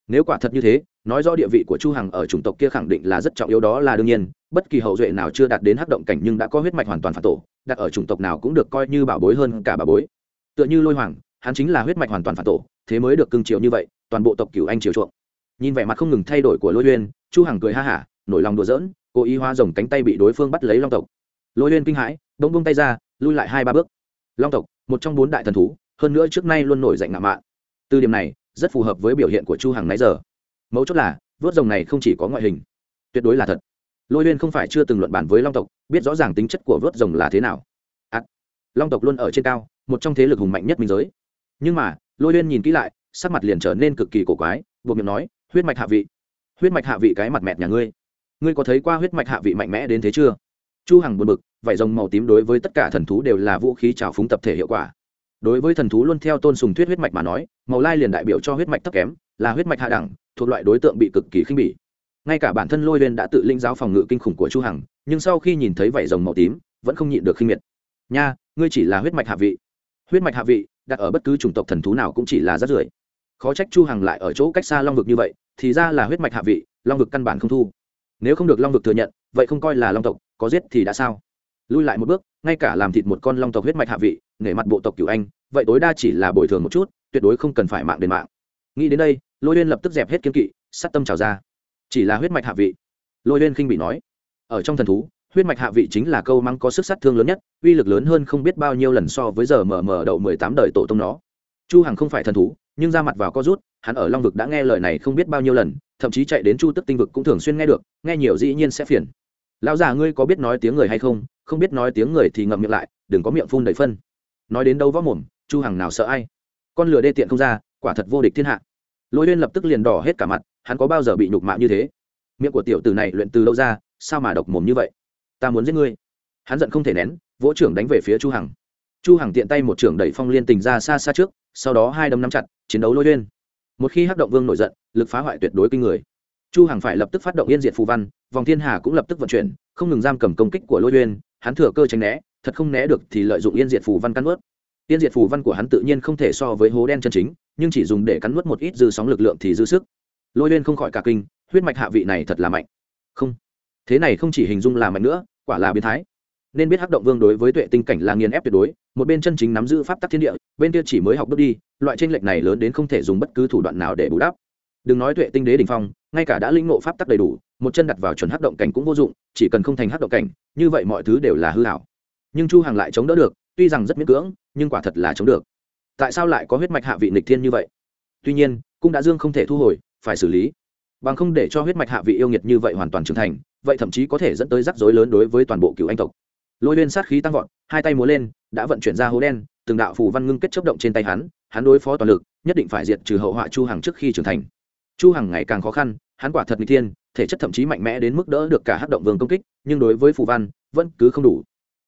Nếu quả thật như thế nói rõ địa vị của chu hằng ở chủng tộc kia khẳng định là rất trọng yếu, đó là đương nhiên, bất kỳ hậu duệ nào chưa đạt đến hắc động cảnh nhưng đã có huyết mạch hoàn toàn phản tổ, đặt ở chủng tộc nào cũng được coi như bảo bối hơn cả bảo bối. Tựa như lôi hoàng, hắn chính là huyết mạch hoàn toàn phản tổ, thế mới được cưng chiều như vậy, toàn bộ tộc cửu anh chiều chuộng. Nhìn vẻ mặt không ngừng thay đổi của lôi uyên, chu hằng cười ha hả, nổi lòng đùa giỡn, cố ý hoa rồng cánh tay bị đối phương bắt lấy long tộc. Lôi uyên kinh hãi, bỗng buông tay ra, lui lại hai ba bước. Long tộc, một trong bốn đại thần thú, hơn nữa trước nay luôn nổi dậy ngạo mạn. Từ điểm này, rất phù hợp với biểu hiện của chu hằng nãy giờ mấu chốt là vớt rồng này không chỉ có ngoại hình tuyệt đối là thật. Lôi uyên không phải chưa từng luận bàn với long tộc biết rõ ràng tính chất của vớt rồng là thế nào. À, long tộc luôn ở trên cao một trong thế lực hùng mạnh nhất minh giới. Nhưng mà lôi uyên nhìn kỹ lại sắc mặt liền trở nên cực kỳ cổ quái buộc miệng nói huyết mạch hạ vị. Huyết mạch hạ vị cái mặt mẹt nhà ngươi. Ngươi có thấy qua huyết mạch hạ vị mạnh mẽ đến thế chưa? Chu hằng buồn bực vảy rồng màu tím đối với tất cả thần thú đều là vũ khí trào phúng tập thể hiệu quả. Đối với thần thú luôn theo tôn sùng thuyết huyết mạch mà nói màu lai liền đại biểu cho huyết mạch thấp kém là huyết mạch hạ đẳng, thuộc loại đối tượng bị cực kỳ khinh bỉ. Ngay cả bản thân lôi lên đã tự linh giáo phòng ngự kinh khủng của chu hằng, nhưng sau khi nhìn thấy vảy rồng màu tím, vẫn không nhịn được khinh miệt. Nha, ngươi chỉ là huyết mạch hạ vị. Huyết mạch hạ vị, đặt ở bất cứ chủng tộc thần thú nào cũng chỉ là rất rưởi. Khó trách chu hằng lại ở chỗ cách xa long vực như vậy, thì ra là huyết mạch hạ vị, long vực căn bản không thu. Nếu không được long vực thừa nhận, vậy không coi là long tộc, có giết thì đã sao? Lui lại một bước, ngay cả làm thịt một con long tộc huyết mạch hạ vị, nể mặt bộ tộc cửu anh, vậy tối đa chỉ là bồi thường một chút, tuyệt đối không cần phải mạng đến mạng nghĩ đến đây, lôi Uyên lập tức dẹp hết kiên kỵ, sát tâm trào ra. Chỉ là huyết mạch hạ vị. Lôi Uyên khinh bị nói, ở trong thần thú, huyết mạch hạ vị chính là câu măng có sức sát thương lớn nhất, uy lực lớn hơn không biết bao nhiêu lần so với giờ mở mở đậu mười tám đời tổ tông nó. Chu hằng không phải thần thú, nhưng ra mặt vào có rút, hắn ở long vực đã nghe lời này không biết bao nhiêu lần, thậm chí chạy đến chu tức tinh vực cũng thường xuyên nghe được, nghe nhiều dĩ nhiên sẽ phiền. Lão già ngươi có biết nói tiếng người hay không? Không biết nói tiếng người thì ngậm miệng lại, đừng có miệng phun đầy phân. Nói đến đâu võ mồm, chu hằng nào sợ ai? Con lừa đê tiện không ra quả thật vô địch thiên hạ. Lôi uyên lập tức liền đỏ hết cả mặt, hắn có bao giờ bị nhục mạ như thế? Miệng của tiểu tử này luyện từ lâu ra, sao mà độc mồm như vậy? Ta muốn giết ngươi. Hắn giận không thể nén, vỗ trưởng đánh về phía chu hằng. Chu hằng tiện tay một trưởng đẩy phong liên tình ra xa xa trước, sau đó hai đấm nắm chặt, chiến đấu lôi uyên. Một khi hắc động vương nổi giận, lực phá hoại tuyệt đối kinh người. Chu hằng phải lập tức phát động yên diệt phù văn, vòng thiên hà cũng lập tức vận chuyển, không ngừng giam cầm công kích của lôi uyên, hắn thừa cơ tránh né, thật không né được thì lợi dụng yên diệt phù văn căn nuốt. Yên diệt phù văn của hắn tự nhiên không thể so với hố đen chân chính nhưng chỉ dùng để cắn nuốt một ít dư sóng lực lượng thì dư sức. Lôi lên không khỏi cả kinh, huyết mạch hạ vị này thật là mạnh. Không, thế này không chỉ hình dung là mạnh nữa, quả là biến thái. Nên biết hắc động vương đối với tuệ tinh cảnh là nghiền ép tuyệt đối, một bên chân chính nắm giữ pháp tắc thiên địa, bên kia chỉ mới học bước đi, loại tranh lệch này lớn đến không thể dùng bất cứ thủ đoạn nào để bù đắp. Đừng nói tuệ tinh đế đ ỉ n h phong, ngay cả đã linh ngộ pháp tắc đầy đủ, một chân đặt vào chuẩn hắc động cảnh cũng vô dụng, chỉ cần không thành hắc động cảnh, như vậy mọi thứ đều là hư hảo. Nhưng chu hàng lại chống đỡ được, tuy rằng rất miễn cưỡng, nhưng quả thật là chống được tại sao lại có huyết mạch hạ vị nịch thiên như vậy? Tuy nhiên, cũng đã dương không thể thu hồi, phải xử lý. Bằng không để cho huyết mạch hạ vị yêu nghiệt như vậy hoàn toàn trưởng thành, vậy thậm chí có thể dẫn tới rắc rối lớn đối với toàn bộ cựu anh tộc. Lôi lên sát khí tăng vọt, hai tay múa lên, đã vận chuyển ra hố đen, từng đạo phù văn ngưng kết chấp động trên tay hắn hắn đối phó toàn lực, nhất định phải diệt trừ hậu họa chu hằng trước khi trưởng thành. Chu hằng ngày càng khó khăn, hắn quả thật nghịch thiên, thể chất thậm chí mạnh mẽ đến mức đỡ được cả hắc động vương công kích, nhưng đối với phù văn, vẫn cứ không đủ.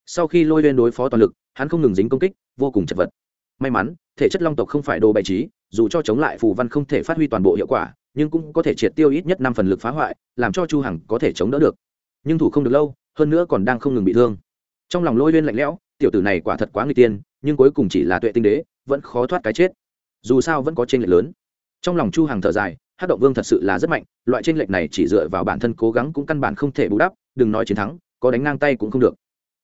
Sau khi lôi lên đối phó toàn lực, hắn không ngừng dính công kích, vô cùng chật vật may mắn, thể chất long tộc không phải đồ bày trí, dù cho chống lại phù văn không thể phát huy toàn bộ hiệu quả, nhưng cũng có thể triệt tiêu ít nhất năm phần lực phá hoại, làm cho chu hằng có thể chống đỡ được. Nhưng thủ không được lâu, hơn nữa còn đang không ngừng bị thương. Trong lòng lôi lên lạnh lẽo, tiểu tử này quả thật quá người tiên, nhưng cuối cùng chỉ là tuệ tinh đế, vẫn khó thoát cái chết. Dù sao vẫn có tranh lệch lớn. Trong lòng chu hằng thở dài hát động vương thật sự là rất mạnh, loại tranh lệch này chỉ dựa vào bản thân cố gắng cũng căn bản không thể bù đắp, đừng nói chiến thắng, có đánh ngang tay cũng không được.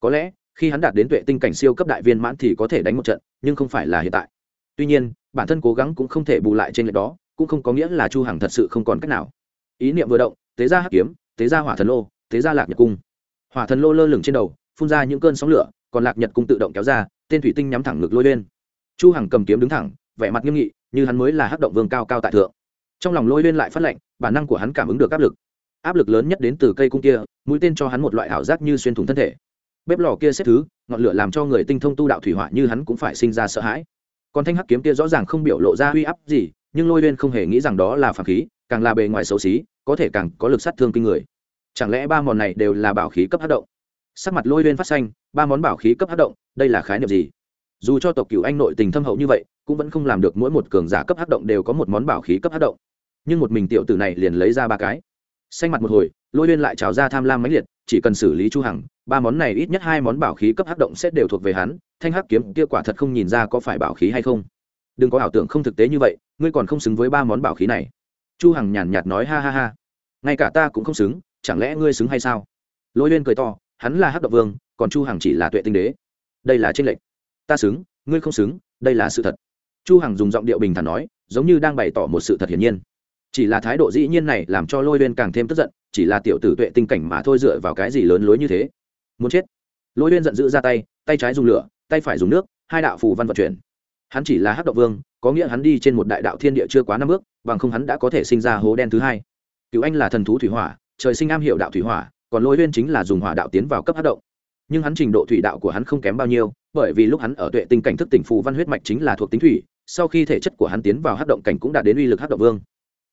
Có lẽ khi hắn đạt đến tuệ tinh cảnh siêu cấp đại viên mãn thì có thể đánh một trận, nhưng không phải là hiện tại. Tuy nhiên, bản thân cố gắng cũng không thể bù lại trên lệch đó, cũng không có nghĩa là chu hằng thật sự không còn cách nào. Ý niệm vừa động, tế ra hắc kiếm, tế ra hỏa thần lô, tế ra lạc nhật cung. Hỏa thần lô lơ lửng trên đầu, phun ra những cơn sóng lửa, còn lạc nhật cung tự động kéo ra, tên thủy tinh nhắm thẳng ngực lôi lên. Chu hằng cầm kiếm đứng thẳng, vẻ mặt nghiêm nghị, như hắn mới là hắc động vương cao cao tại thượng. Trong lòng lôi lên lại phát lệnh, bản năng của hắn cảm ứng được áp lực. Áp lực lớn nhất đến từ cây cung kia, mũi tên cho hắn một loại ảo giác như xuyên thủng thân thể bếp lò kia xếp thứ, ngọn lửa làm cho người tinh thông tu đạo thủy hỏa như hắn cũng phải sinh ra sợ hãi. Còn thanh hắc kiếm kia rõ ràng không biểu lộ ra uy áp gì, nhưng lôi lên không hề nghĩ rằng đó là phản khí, càng là bề ngoài xấu xí, có thể càng có lực sát thương kinh người. Chẳng lẽ ba món này đều là bảo khí cấp hát động? Sắc mặt lôi lên phát xanh, ba món bảo khí cấp hát động, đây là khái niệm gì? Dù cho tộc cửu anh nội tình thâm hậu như vậy, cũng vẫn không làm được mỗi một cường giả cấp hát động đều có một món bảo khí cấp hát động. Nhưng một mình tiểu tử này liền lấy ra ba cái. Xanh mặt một hồi, lôi lên lại trào ra tham lam mãnh liệt chỉ cần xử lý chu hằng, ba món này ít nhất hai món bảo khí cấp hắc động sẽ đều thuộc về hắn, thanh hắc kiếm kia quả thật không nhìn ra có phải bảo khí hay không. Đừng có ảo tưởng không thực tế như vậy, ngươi còn không xứng với ba món bảo khí này. Chu hằng nhàn nhạt nói ha ha ha. Ngay cả ta cũng không xứng, chẳng lẽ ngươi xứng hay sao? Lôi lên cười to, hắn là hắc động vương, còn chu hằng chỉ là tuệ tinh đế. Đây là trên lệnh ta xứng, ngươi không xứng, đây là sự thật. Chu hằng dùng giọng điệu bình thản nói, giống như đang bày tỏ một sự thật hiển nhiên chỉ là thái độ dĩ nhiên này làm cho lôi uyên càng thêm tức giận, chỉ là tiểu tử tuệ tinh cảnh mà thôi dựa vào cái gì lớn lối như thế. Muốn chết. Lôi uyên giận dữ ra tay tay trái dùng lửa, tay phải dùng nước, hai đạo phù văn vận chuyển. Hắn chỉ là hắc động vương, có nghĩa hắn đi trên một đại đạo thiên địa chưa quá năm bước, bằng không hắn đã có thể sinh ra hố đen thứ hai. Cựu anh là thần thú thủy hỏa, trời sinh am hiểu đạo thủy hỏa, còn lôi uyên chính là dùng hỏa đạo tiến vào cấp hắc động. Nhưng hắn trình độ thủy đạo của hắn không kém bao nhiêu, bởi vì lúc hắn ở tuệ tinh cảnh thức tỉnh phù văn huyết mạch chính là thuộc tính thủy, sau khi thể chất của hắn tiến vào hắc động cảnh cũng đã đến uy lực hắc động vương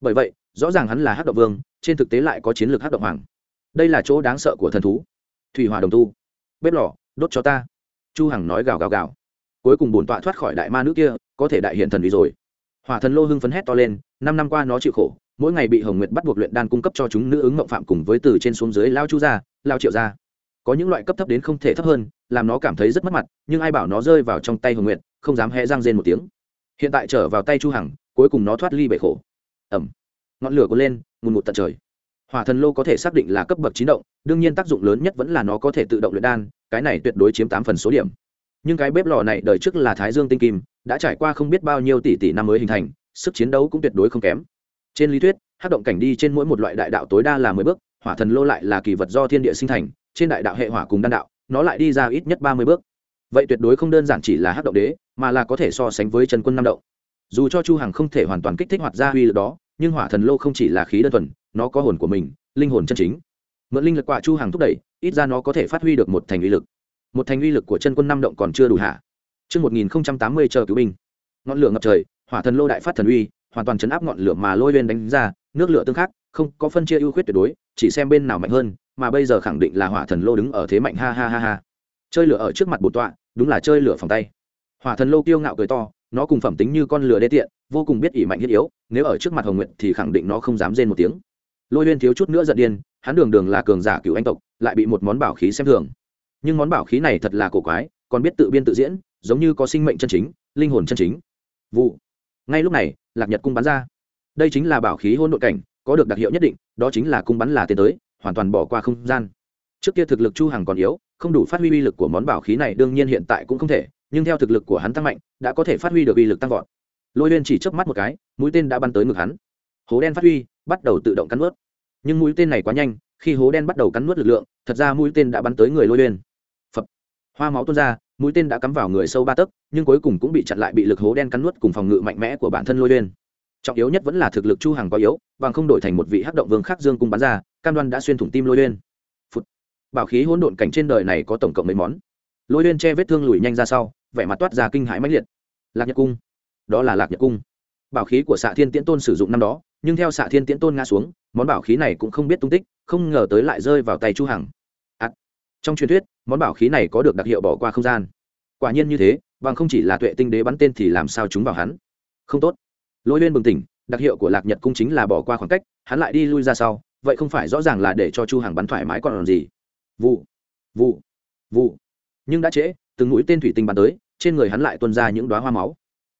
bởi vậy, rõ ràng hắn là Hát động vương, trên thực tế lại có chiến lược Hát động hoàng. Đây là chỗ đáng sợ của thần thú. Thủy hỏa đồng tu, bếp lò, đốt cho ta. Chu hằng nói gào gào gào. Cuối cùng bổn tọa thoát khỏi đại ma nữ kia, có thể đại hiện thần uy rồi. Hỏa thần lô hưng phấn hét to lên, năm năm qua nó chịu khổ, mỗi ngày bị hồng nguyệt bắt buộc luyện đan cung cấp cho chúng nữ ứng mộng phạm cùng với từ trên xuống dưới lao chu ra lao triệu ra có những loại cấp thấp đến không thể thấp hơn, làm nó cảm thấy rất mất mặt, nhưng ai bảo nó rơi vào trong tay hồng nguyệt, không dám hé răng rên một tiếng. Hiện tại trở vào tay chu hằng, cuối cùng nó thoát ly bể khổ ẩm. Ngọn lửa có lên, ngùn ngụt tận trời. Hỏa thần lô có thể xác định là cấp bậc chín động, đương nhiên tác dụng lớn nhất vẫn là nó có thể tự động luyện đan, cái này tuyệt đối chiếm tám phần số điểm. Nhưng cái bếp lò này đời trước là thái dương tinh kim, đã trải qua không biết bao nhiêu tỷ tỷ năm mới hình thành, sức chiến đấu cũng tuyệt đối không kém. Trên lý thuyết, hát động cảnh đi trên mỗi một loại đại đạo tối đa là mười bước, hỏa thần lô lại là kỳ vật do thiên địa sinh thành, trên đại đạo hệ hỏa cùng đan đạo, nó lại đi ra ít nhất ba mươi bước. Vậy tuyệt đối không đơn giản chỉ là hát động đế, mà là có thể so sánh với trần quân năm động dù cho chu hằng không thể hoàn toàn kích thích hoạt ra uy lực đó nhưng hỏa thần lô không chỉ là khí đơn thuần nó có hồn của mình linh hồn chân chính mượn linh lực quả chu hằng thúc đẩy ít ra nó có thể phát huy được một thành uy lực một thành uy lực của chân quân năm động còn chưa đủ hạ Trước 1080 chờ cứu binh. Ngọn lửa ngập trời, hỏa thần lô đại phát thần uy, hoàn toàn chấn áp ngọn lửa mà lôi lên đánh ra, nước lửa tương khắc, không có phân chia ưu khuyết tuyệt đối, chỉ xem bên nào mạnh hơn, mà bây giờ khẳng định là hỏa thần lô đứng ở thế mạnh ha ha ha ha. Chơi lửa ở trước mặt bổn tọa, đúng là chơi lửa phòng tay. Hỏa thần lô kiêu ngạo cười to, nó cùng phẩm tính như con lửa đê tiện, vô cùng biết ỷ mạnh thiết yếu, nếu ở trước mặt Hồng Nguyệt thì khẳng định nó không dám rên một tiếng. lôi huyên thiếu chút nữa giận điên hắn đường đường là cường giả cựu anh tộc lại bị một món bảo khí xem thường. Nhưng món bảo khí này thật là cổ quái còn biết tự biên tự diễn giống như có sinh mệnh chân chính linh hồn chân chính. Vụ. Ngay lúc này lạc nhật cung bắn ra. Đây chính là bảo khí hôn nội cảnh có được đặc hiệu nhất định đó chính là cung bắn là tiến tới hoàn toàn bỏ qua không gian. Trước kia thực lực chu hằng còn yếu không đủ phát huy uy lực của món bảo khí này đương nhiên hiện tại cũng không thể nhưng theo thực lực của hắn tăng mạnh, đã có thể phát huy được uy lực tăng vọt. Lôi lên chỉ chớp mắt một cái, mũi tên đã bắn tới ngực hắn. Hố đen phát huy, bắt đầu tự động cắn nuốt. Nhưng mũi tên này quá nhanh, khi hố đen bắt đầu cắn nuốt lực lượng, thật ra mũi tên đã bắn tới người lôi lên phập. Hoa máu tuôn ra, mũi tên đã cắm vào người sâu ba tấc, nhưng cuối cùng cũng bị chặn lại bị lực hố đen cắn nuốt cùng phòng ngự mạnh mẽ của bản thân lôi lên trọng yếu nhất vẫn là thực lực chu hàng quá yếu, bằng không đổi thành một vị hắc động vương khác dương cung bắn ra, cam đoan đã xuyên thủng tim lôi lên Phụt. bảo khí hỗn độn cảnh trên đời này có tổng cộng mấy món? Lôi lên che vết thương lùi nhanh ra sau vẻ mặt toát ra kinh hãi mãnh liệt. Lạc nhật cung. Đó là lạc nhật cung. Bảo khí của xạ thiên tiễn tôn sử dụng năm đó nhưng theo xạ thiên tiễn tôn ngã xuống món bảo khí này cũng không biết tung tích không ngờ tới lại rơi vào tay chu hằng. À, trong truyền thuyết món bảo khí này có được đặc hiệu bỏ qua không gian. Quả nhiên như thế bằng không chỉ là tuệ tinh đế bắn tên thì làm sao chúng vào hắn? Không tốt. Lôi lên bừng tỉnh đặc hiệu của lạc nhật cung chính là bỏ qua khoảng cách hắn lại đi lui ra sau vậy không phải rõ ràng là để cho chu hằng bắn thoải mái còn làm gì? Vụ. Vụ. Vụ. Nhưng đã trễ từng mũi tên thủy tinh bắn tới, trên người hắn lại tuôn ra những đóa hoa máu.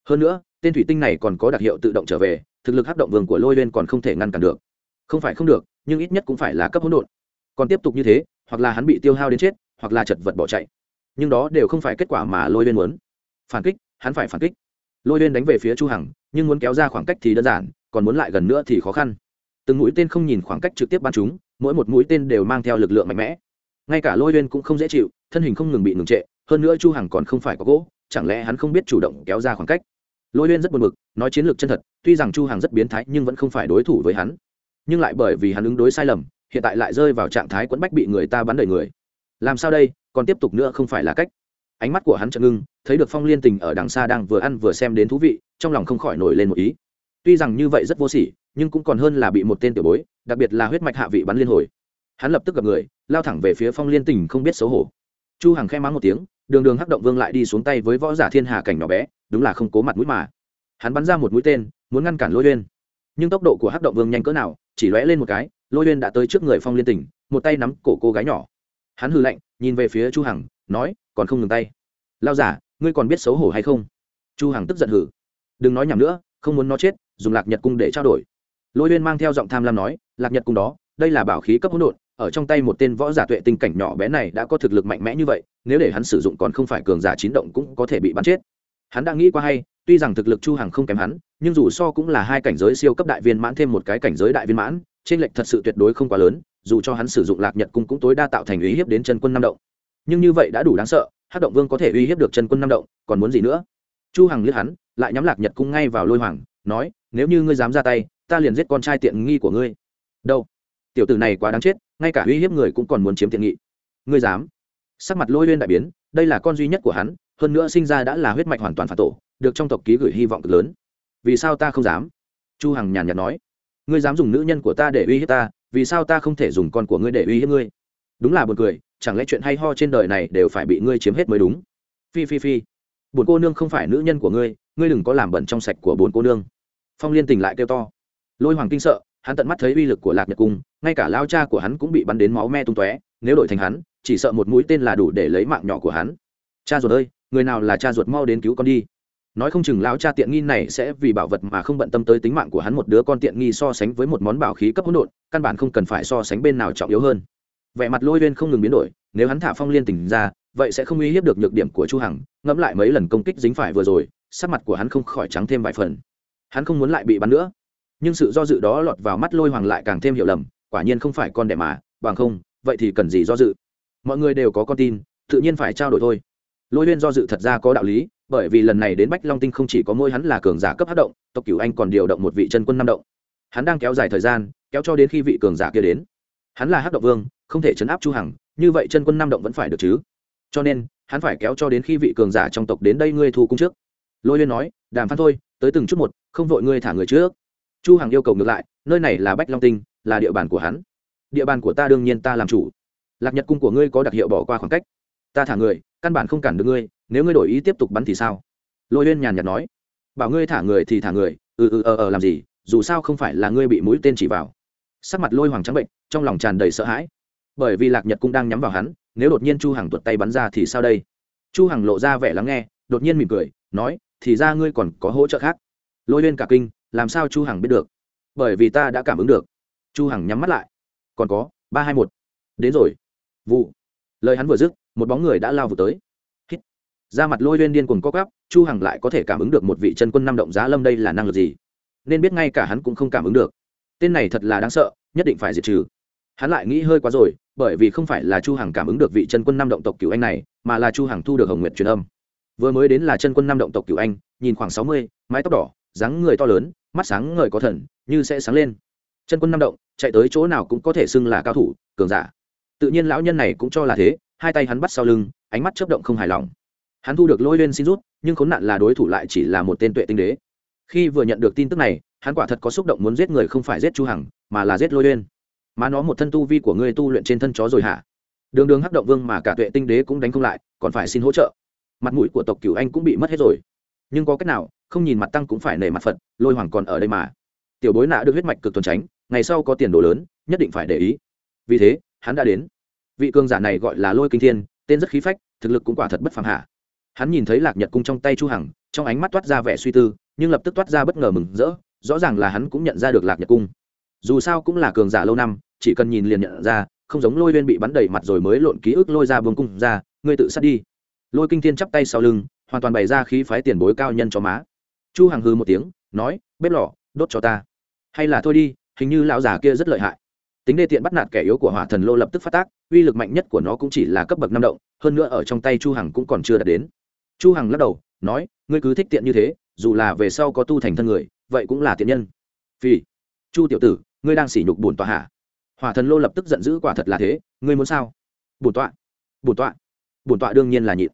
Hơn nữa, tên thủy tinh này còn có đặc hiệu tự động trở về, thực lực hấp động vương của lôi lên còn không thể ngăn cản được. Không phải không được, nhưng ít nhất cũng phải là cấp hỗn độn. Còn tiếp tục như thế, hoặc là hắn bị tiêu hao đến chết, hoặc là chật vật bỏ chạy. Nhưng đó đều không phải kết quả mà lôi lên muốn. Phản kích, hắn phải phản kích. Lôi lên đánh về phía chu hằng, nhưng muốn kéo ra khoảng cách thì đơn giản, còn muốn lại gần nữa thì khó khăn. Từng mũi tên không nhìn khoảng cách trực tiếp bắn chúng, mỗi một mũi tên đều mang theo lực lượng mạnh mẽ. Ngay cả lôi lên cũng không dễ chịu, thân hình không ngừng bị ngừng trệ hơn nữa chu hằng còn không phải có gỗ, chẳng lẽ hắn không biết chủ động kéo ra khoảng cách? Lôi uyên rất buồn bực, nói chiến lược chân thật, tuy rằng chu hằng rất biến thái nhưng vẫn không phải đối thủ với hắn. Nhưng lại bởi vì hắn ứng đối sai lầm, hiện tại lại rơi vào trạng thái quẫn bách bị người ta bắn đời người. Làm sao đây, còn tiếp tục nữa không phải là cách. Ánh mắt của hắn chợt ngưng, thấy được phong liên tình ở đằng xa đang vừa ăn vừa xem đến thú vị, trong lòng không khỏi nổi lên một ý. Tuy rằng như vậy rất vô sỉ, nhưng cũng còn hơn là bị một tên tiểu bối, đặc biệt là huyết mạch hạ vị bắn liên hồi. Hắn lập tức gặp người, lao thẳng về phía phong liên tình không biết xấu hổ. Chu hằng khẽ mắng một tiếng đường đường hắc động vương lại đi xuống tay với võ giả thiên hà cảnh nhỏ bé, đúng là không cố mặt mũi mà. Hắn bắn ra một mũi tên, muốn ngăn cản lôi uyên. Nhưng tốc độ của hắc động vương nhanh cỡ nào, chỉ lóe lên một cái, lôi uyên đã tới trước người phong liên tỉnh, một tay nắm cổ cô gái nhỏ. Hắn hừ lạnh, nhìn về phía chu hằng, nói, còn không ngừng tay. Lao giả, ngươi còn biết xấu hổ hay không? Chu hằng tức giận hừ. Đừng nói nhảm nữa, không muốn nó chết, dùng lạc nhật cung để trao đổi. Lôi uyên mang theo giọng tham lam nói, lạc nhật cung đó, đây là bảo khí cấp hỗn độn ở trong tay một tên võ giả tuệ tinh cảnh nhỏ bé này đã có thực lực mạnh mẽ như vậy, nếu để hắn sử dụng còn không phải cường giả chín động cũng có thể bị bắn chết. Hắn đã nghĩ qua hay, tuy rằng thực lực chu hằng không kém hắn, nhưng dù so cũng là hai cảnh giới siêu cấp đại viên mãn thêm một cái cảnh giới đại viên mãn, trên lệch thật sự tuyệt đối không quá lớn, dù cho hắn sử dụng lạc nhật cung cũng tối đa tạo thành uy hiếp đến chân quân năm động. Nhưng như vậy đã đủ đáng sợ, hắc động vương có thể uy hiếp được chân quân năm động, còn muốn gì nữa? Chu hằng liếc hắn, lại nhắm lạc nhật cung ngay vào lôi hoàng, nói, nếu như ngươi dám ra tay, ta liền giết con trai tiện nghi của ngươi. Đâu? Tiểu tử này quá đáng chết ngay cả uy hiếp người cũng còn muốn chiếm tiện nghị. Ngươi dám? Sắc mặt lôi lên đại biến, đây là con duy nhất của hắn, hơn nữa sinh ra đã là huyết mạch hoàn toàn phản tổ, được trong tộc ký gửi hy vọng cực lớn. Vì sao ta không dám? Chu hằng nhàn nhạt nói. Ngươi dám dùng nữ nhân của ta để uy hiếp ta, vì sao ta không thể dùng con của ngươi để uy hiếp ngươi? Đúng là buồn cười, chẳng lẽ chuyện hay ho trên đời này đều phải bị ngươi chiếm hết mới đúng? Phi phi phi. Buồn cô nương không phải nữ nhân của ngươi ngươi đừng có làm bẩn trong sạch của bốn cô nương. Phong liên tình lại kêu to. Lôi hoàng kinh sợ hắn tận mắt thấy uy lực của lạc nhật cung, ngay cả lao cha của hắn cũng bị bắn đến máu me tung tóe, nếu đổi thành hắn, chỉ sợ một mũi tên là đủ để lấy mạng nhỏ của hắn. Cha ruột ơi, người nào là cha ruột mau đến cứu con đi. Nói không chừng lão cha tiện nghi này sẽ vì bảo vật mà không bận tâm tới tính mạng của hắn một đứa con tiện nghi so sánh với một món bảo khí cấp hỗn độn, căn bản không cần phải so sánh bên nào trọng yếu hơn. Vẻ mặt lôi viên không ngừng biến đổi, nếu hắn thả phong liên tình ra, vậy sẽ không uy hiếp được nhược điểm của chu hằng, ngẫm lại mấy lần công kích dính phải vừa rồi, sắc mặt của hắn không khỏi trắng thêm vài phần. Hắn không muốn lại bị bắn nữa nhưng sự do dự đó lọt vào mắt lôi hoàng lại càng thêm hiểu lầm, quả nhiên không phải con đẻ mà, bằng không, vậy thì cần gì do dự? Mọi người đều có con tin, tự nhiên phải trao đổi thôi. Lôi huyên do dự thật ra có đạo lý, bởi vì lần này đến bách long tinh không chỉ có môi hắn là cường giả cấp hát động, tộc cửu anh còn điều động một vị chân quân năm động. Hắn đang kéo dài thời gian, kéo cho đến khi vị cường giả kia đến. Hắn là hát động vương, không thể chấn áp chu hằng, như vậy chân quân năm động vẫn phải được chứ? Cho nên, hắn phải kéo cho đến khi vị cường giả trong tộc đến đây ngươi thu cung trước. Lôi huyên nói, đàm phán thôi, tới từng chút một, không vội ngươi thả người trước chu hằng yêu cầu ngược lại, nơi này là bách long tinh, là địa bàn của hắn. Địa bàn của ta đương nhiên ta làm chủ. Lạc nhật cung của ngươi có đặc hiệu bỏ qua khoảng cách. Ta thả người, căn bản không cản được ngươi, nếu ngươi đổi ý tiếp tục bắn thì sao? Lôi huyên nhàn nhạt nói. Bảo ngươi thả người thì thả người ừ ừ ờ ờ làm gì, dù sao không phải là ngươi bị mũi tên chỉ vào. Sắc mặt lôi hoàng trắng bệnh, trong lòng tràn đầy sợ hãi. Bởi vì lạc nhật cung đang nhắm vào hắn, nếu đột nhiên chu hằng tuột tay bắn ra thì sao đây? Chu hằng lộ ra vẻ lắng nghe, đột nhiên mỉm cười, nói, thì ra ngươi còn có hỗ trợ khác. Lôi Uyên cả kinh làm sao chu hằng biết được? Bởi vì ta đã cảm ứng được. Chu hằng nhắm mắt lại. Còn có ba hai một. Đến rồi. Vụ. Lời hắn vừa dứt một bóng người đã lao vụ tới. Hít. ra mặt lôi lên điên cuồng co quắp chu hằng lại có thể cảm ứng được một vị chân quân năm động giá lâm đây là năng lực gì? Nên biết ngay cả hắn cũng không cảm ứng được. Tên này thật là đáng sợ nhất định phải diệt trừ. Hắn lại nghĩ hơi quá rồi bởi vì không phải là chu hằng cảm ứng được vị chân quân năm động tộc cửu anh này mà là chu hằng thu được hồng nguyệt truyền âm. Vừa mới đến là chân quân năm động tộc cửu anh nhìn khoảng sáu mươi, mái tóc đỏ dáng người to lớn mắt sáng ngời có thần, như sẽ sáng lên. Chân quân năm động, chạy tới chỗ nào cũng có thể xưng là cao thủ, cường giả. Tự nhiên lão nhân này cũng cho là thế, hai tay hắn bắt sau lưng, ánh mắt chớp động không hài lòng. Hắn thu được lôi lên xin rút, nhưng khốn nạn là đối thủ lại chỉ là một tên tuệ tinh đế. Khi vừa nhận được tin tức này, hắn quả thật có xúc động muốn giết người không phải giết chu hằng, mà là giết lôi lên. Mà nó một thân tu vi của ngươi tu luyện trên thân chó rồi hả? Đường đường hắc động vương mà cả tuệ tinh đế cũng đánh không lại, còn phải xin hỗ trợ. Mặt mũi của tộc cửu anh cũng bị mất hết rồi. Nhưng có cách nào không nhìn mặt tăng cũng phải nể mặt phật, lôi hoàng còn ở đây mà. Tiểu bối nạ được huyết mạch cực tuần tránh, ngày sau có tiền đồ lớn, nhất định phải để ý. Vì thế, hắn đã đến. Vị cường giả này gọi là lôi kinh thiên, tên rất khí phách, thực lực cũng quả thật bất phàm hạ. Hắn nhìn thấy lạc nhật cung trong tay chu hằng, trong ánh mắt toát ra vẻ suy tư, nhưng lập tức toát ra bất ngờ mừng rỡ, rõ ràng là hắn cũng nhận ra được lạc nhật cung. Dù sao cũng là cường giả lâu năm, chỉ cần nhìn liền nhận ra, không giống lôi Viên bị bắn đầy mặt rồi mới lộn ký ức lôi ra buông cung ra, ngươi tự sát đi. Lôi kinh thiên chắp tay sau lưng, hoàn toàn bày ra khí phái tiền bối cao nhân cho má chu hằng hư một tiếng, nói, bếp lò, đốt cho ta. Hay là thôi đi, hình như lão già kia rất lợi hại. Tính đê tiện bắt nạt kẻ yếu của hỏa thần lô lập tức phát tác, uy lực mạnh nhất của nó cũng chỉ là cấp bậc năm động, hơn nữa ở trong tay chu hằng cũng còn chưa đạt đến. Chu hằng lắc đầu, nói, ngươi cứ thích tiện như thế, dù là về sau có tu thành thân người, vậy cũng là tiện nhân. Vì chu tiểu tử, ngươi đang sỉ nhục bổn tọa hạ hỏa thần lô lập tức giận dữ, quả thật là thế, ngươi muốn sao? Bổn tọa bổn tọa bổn tọa đương nhiên là nhịn.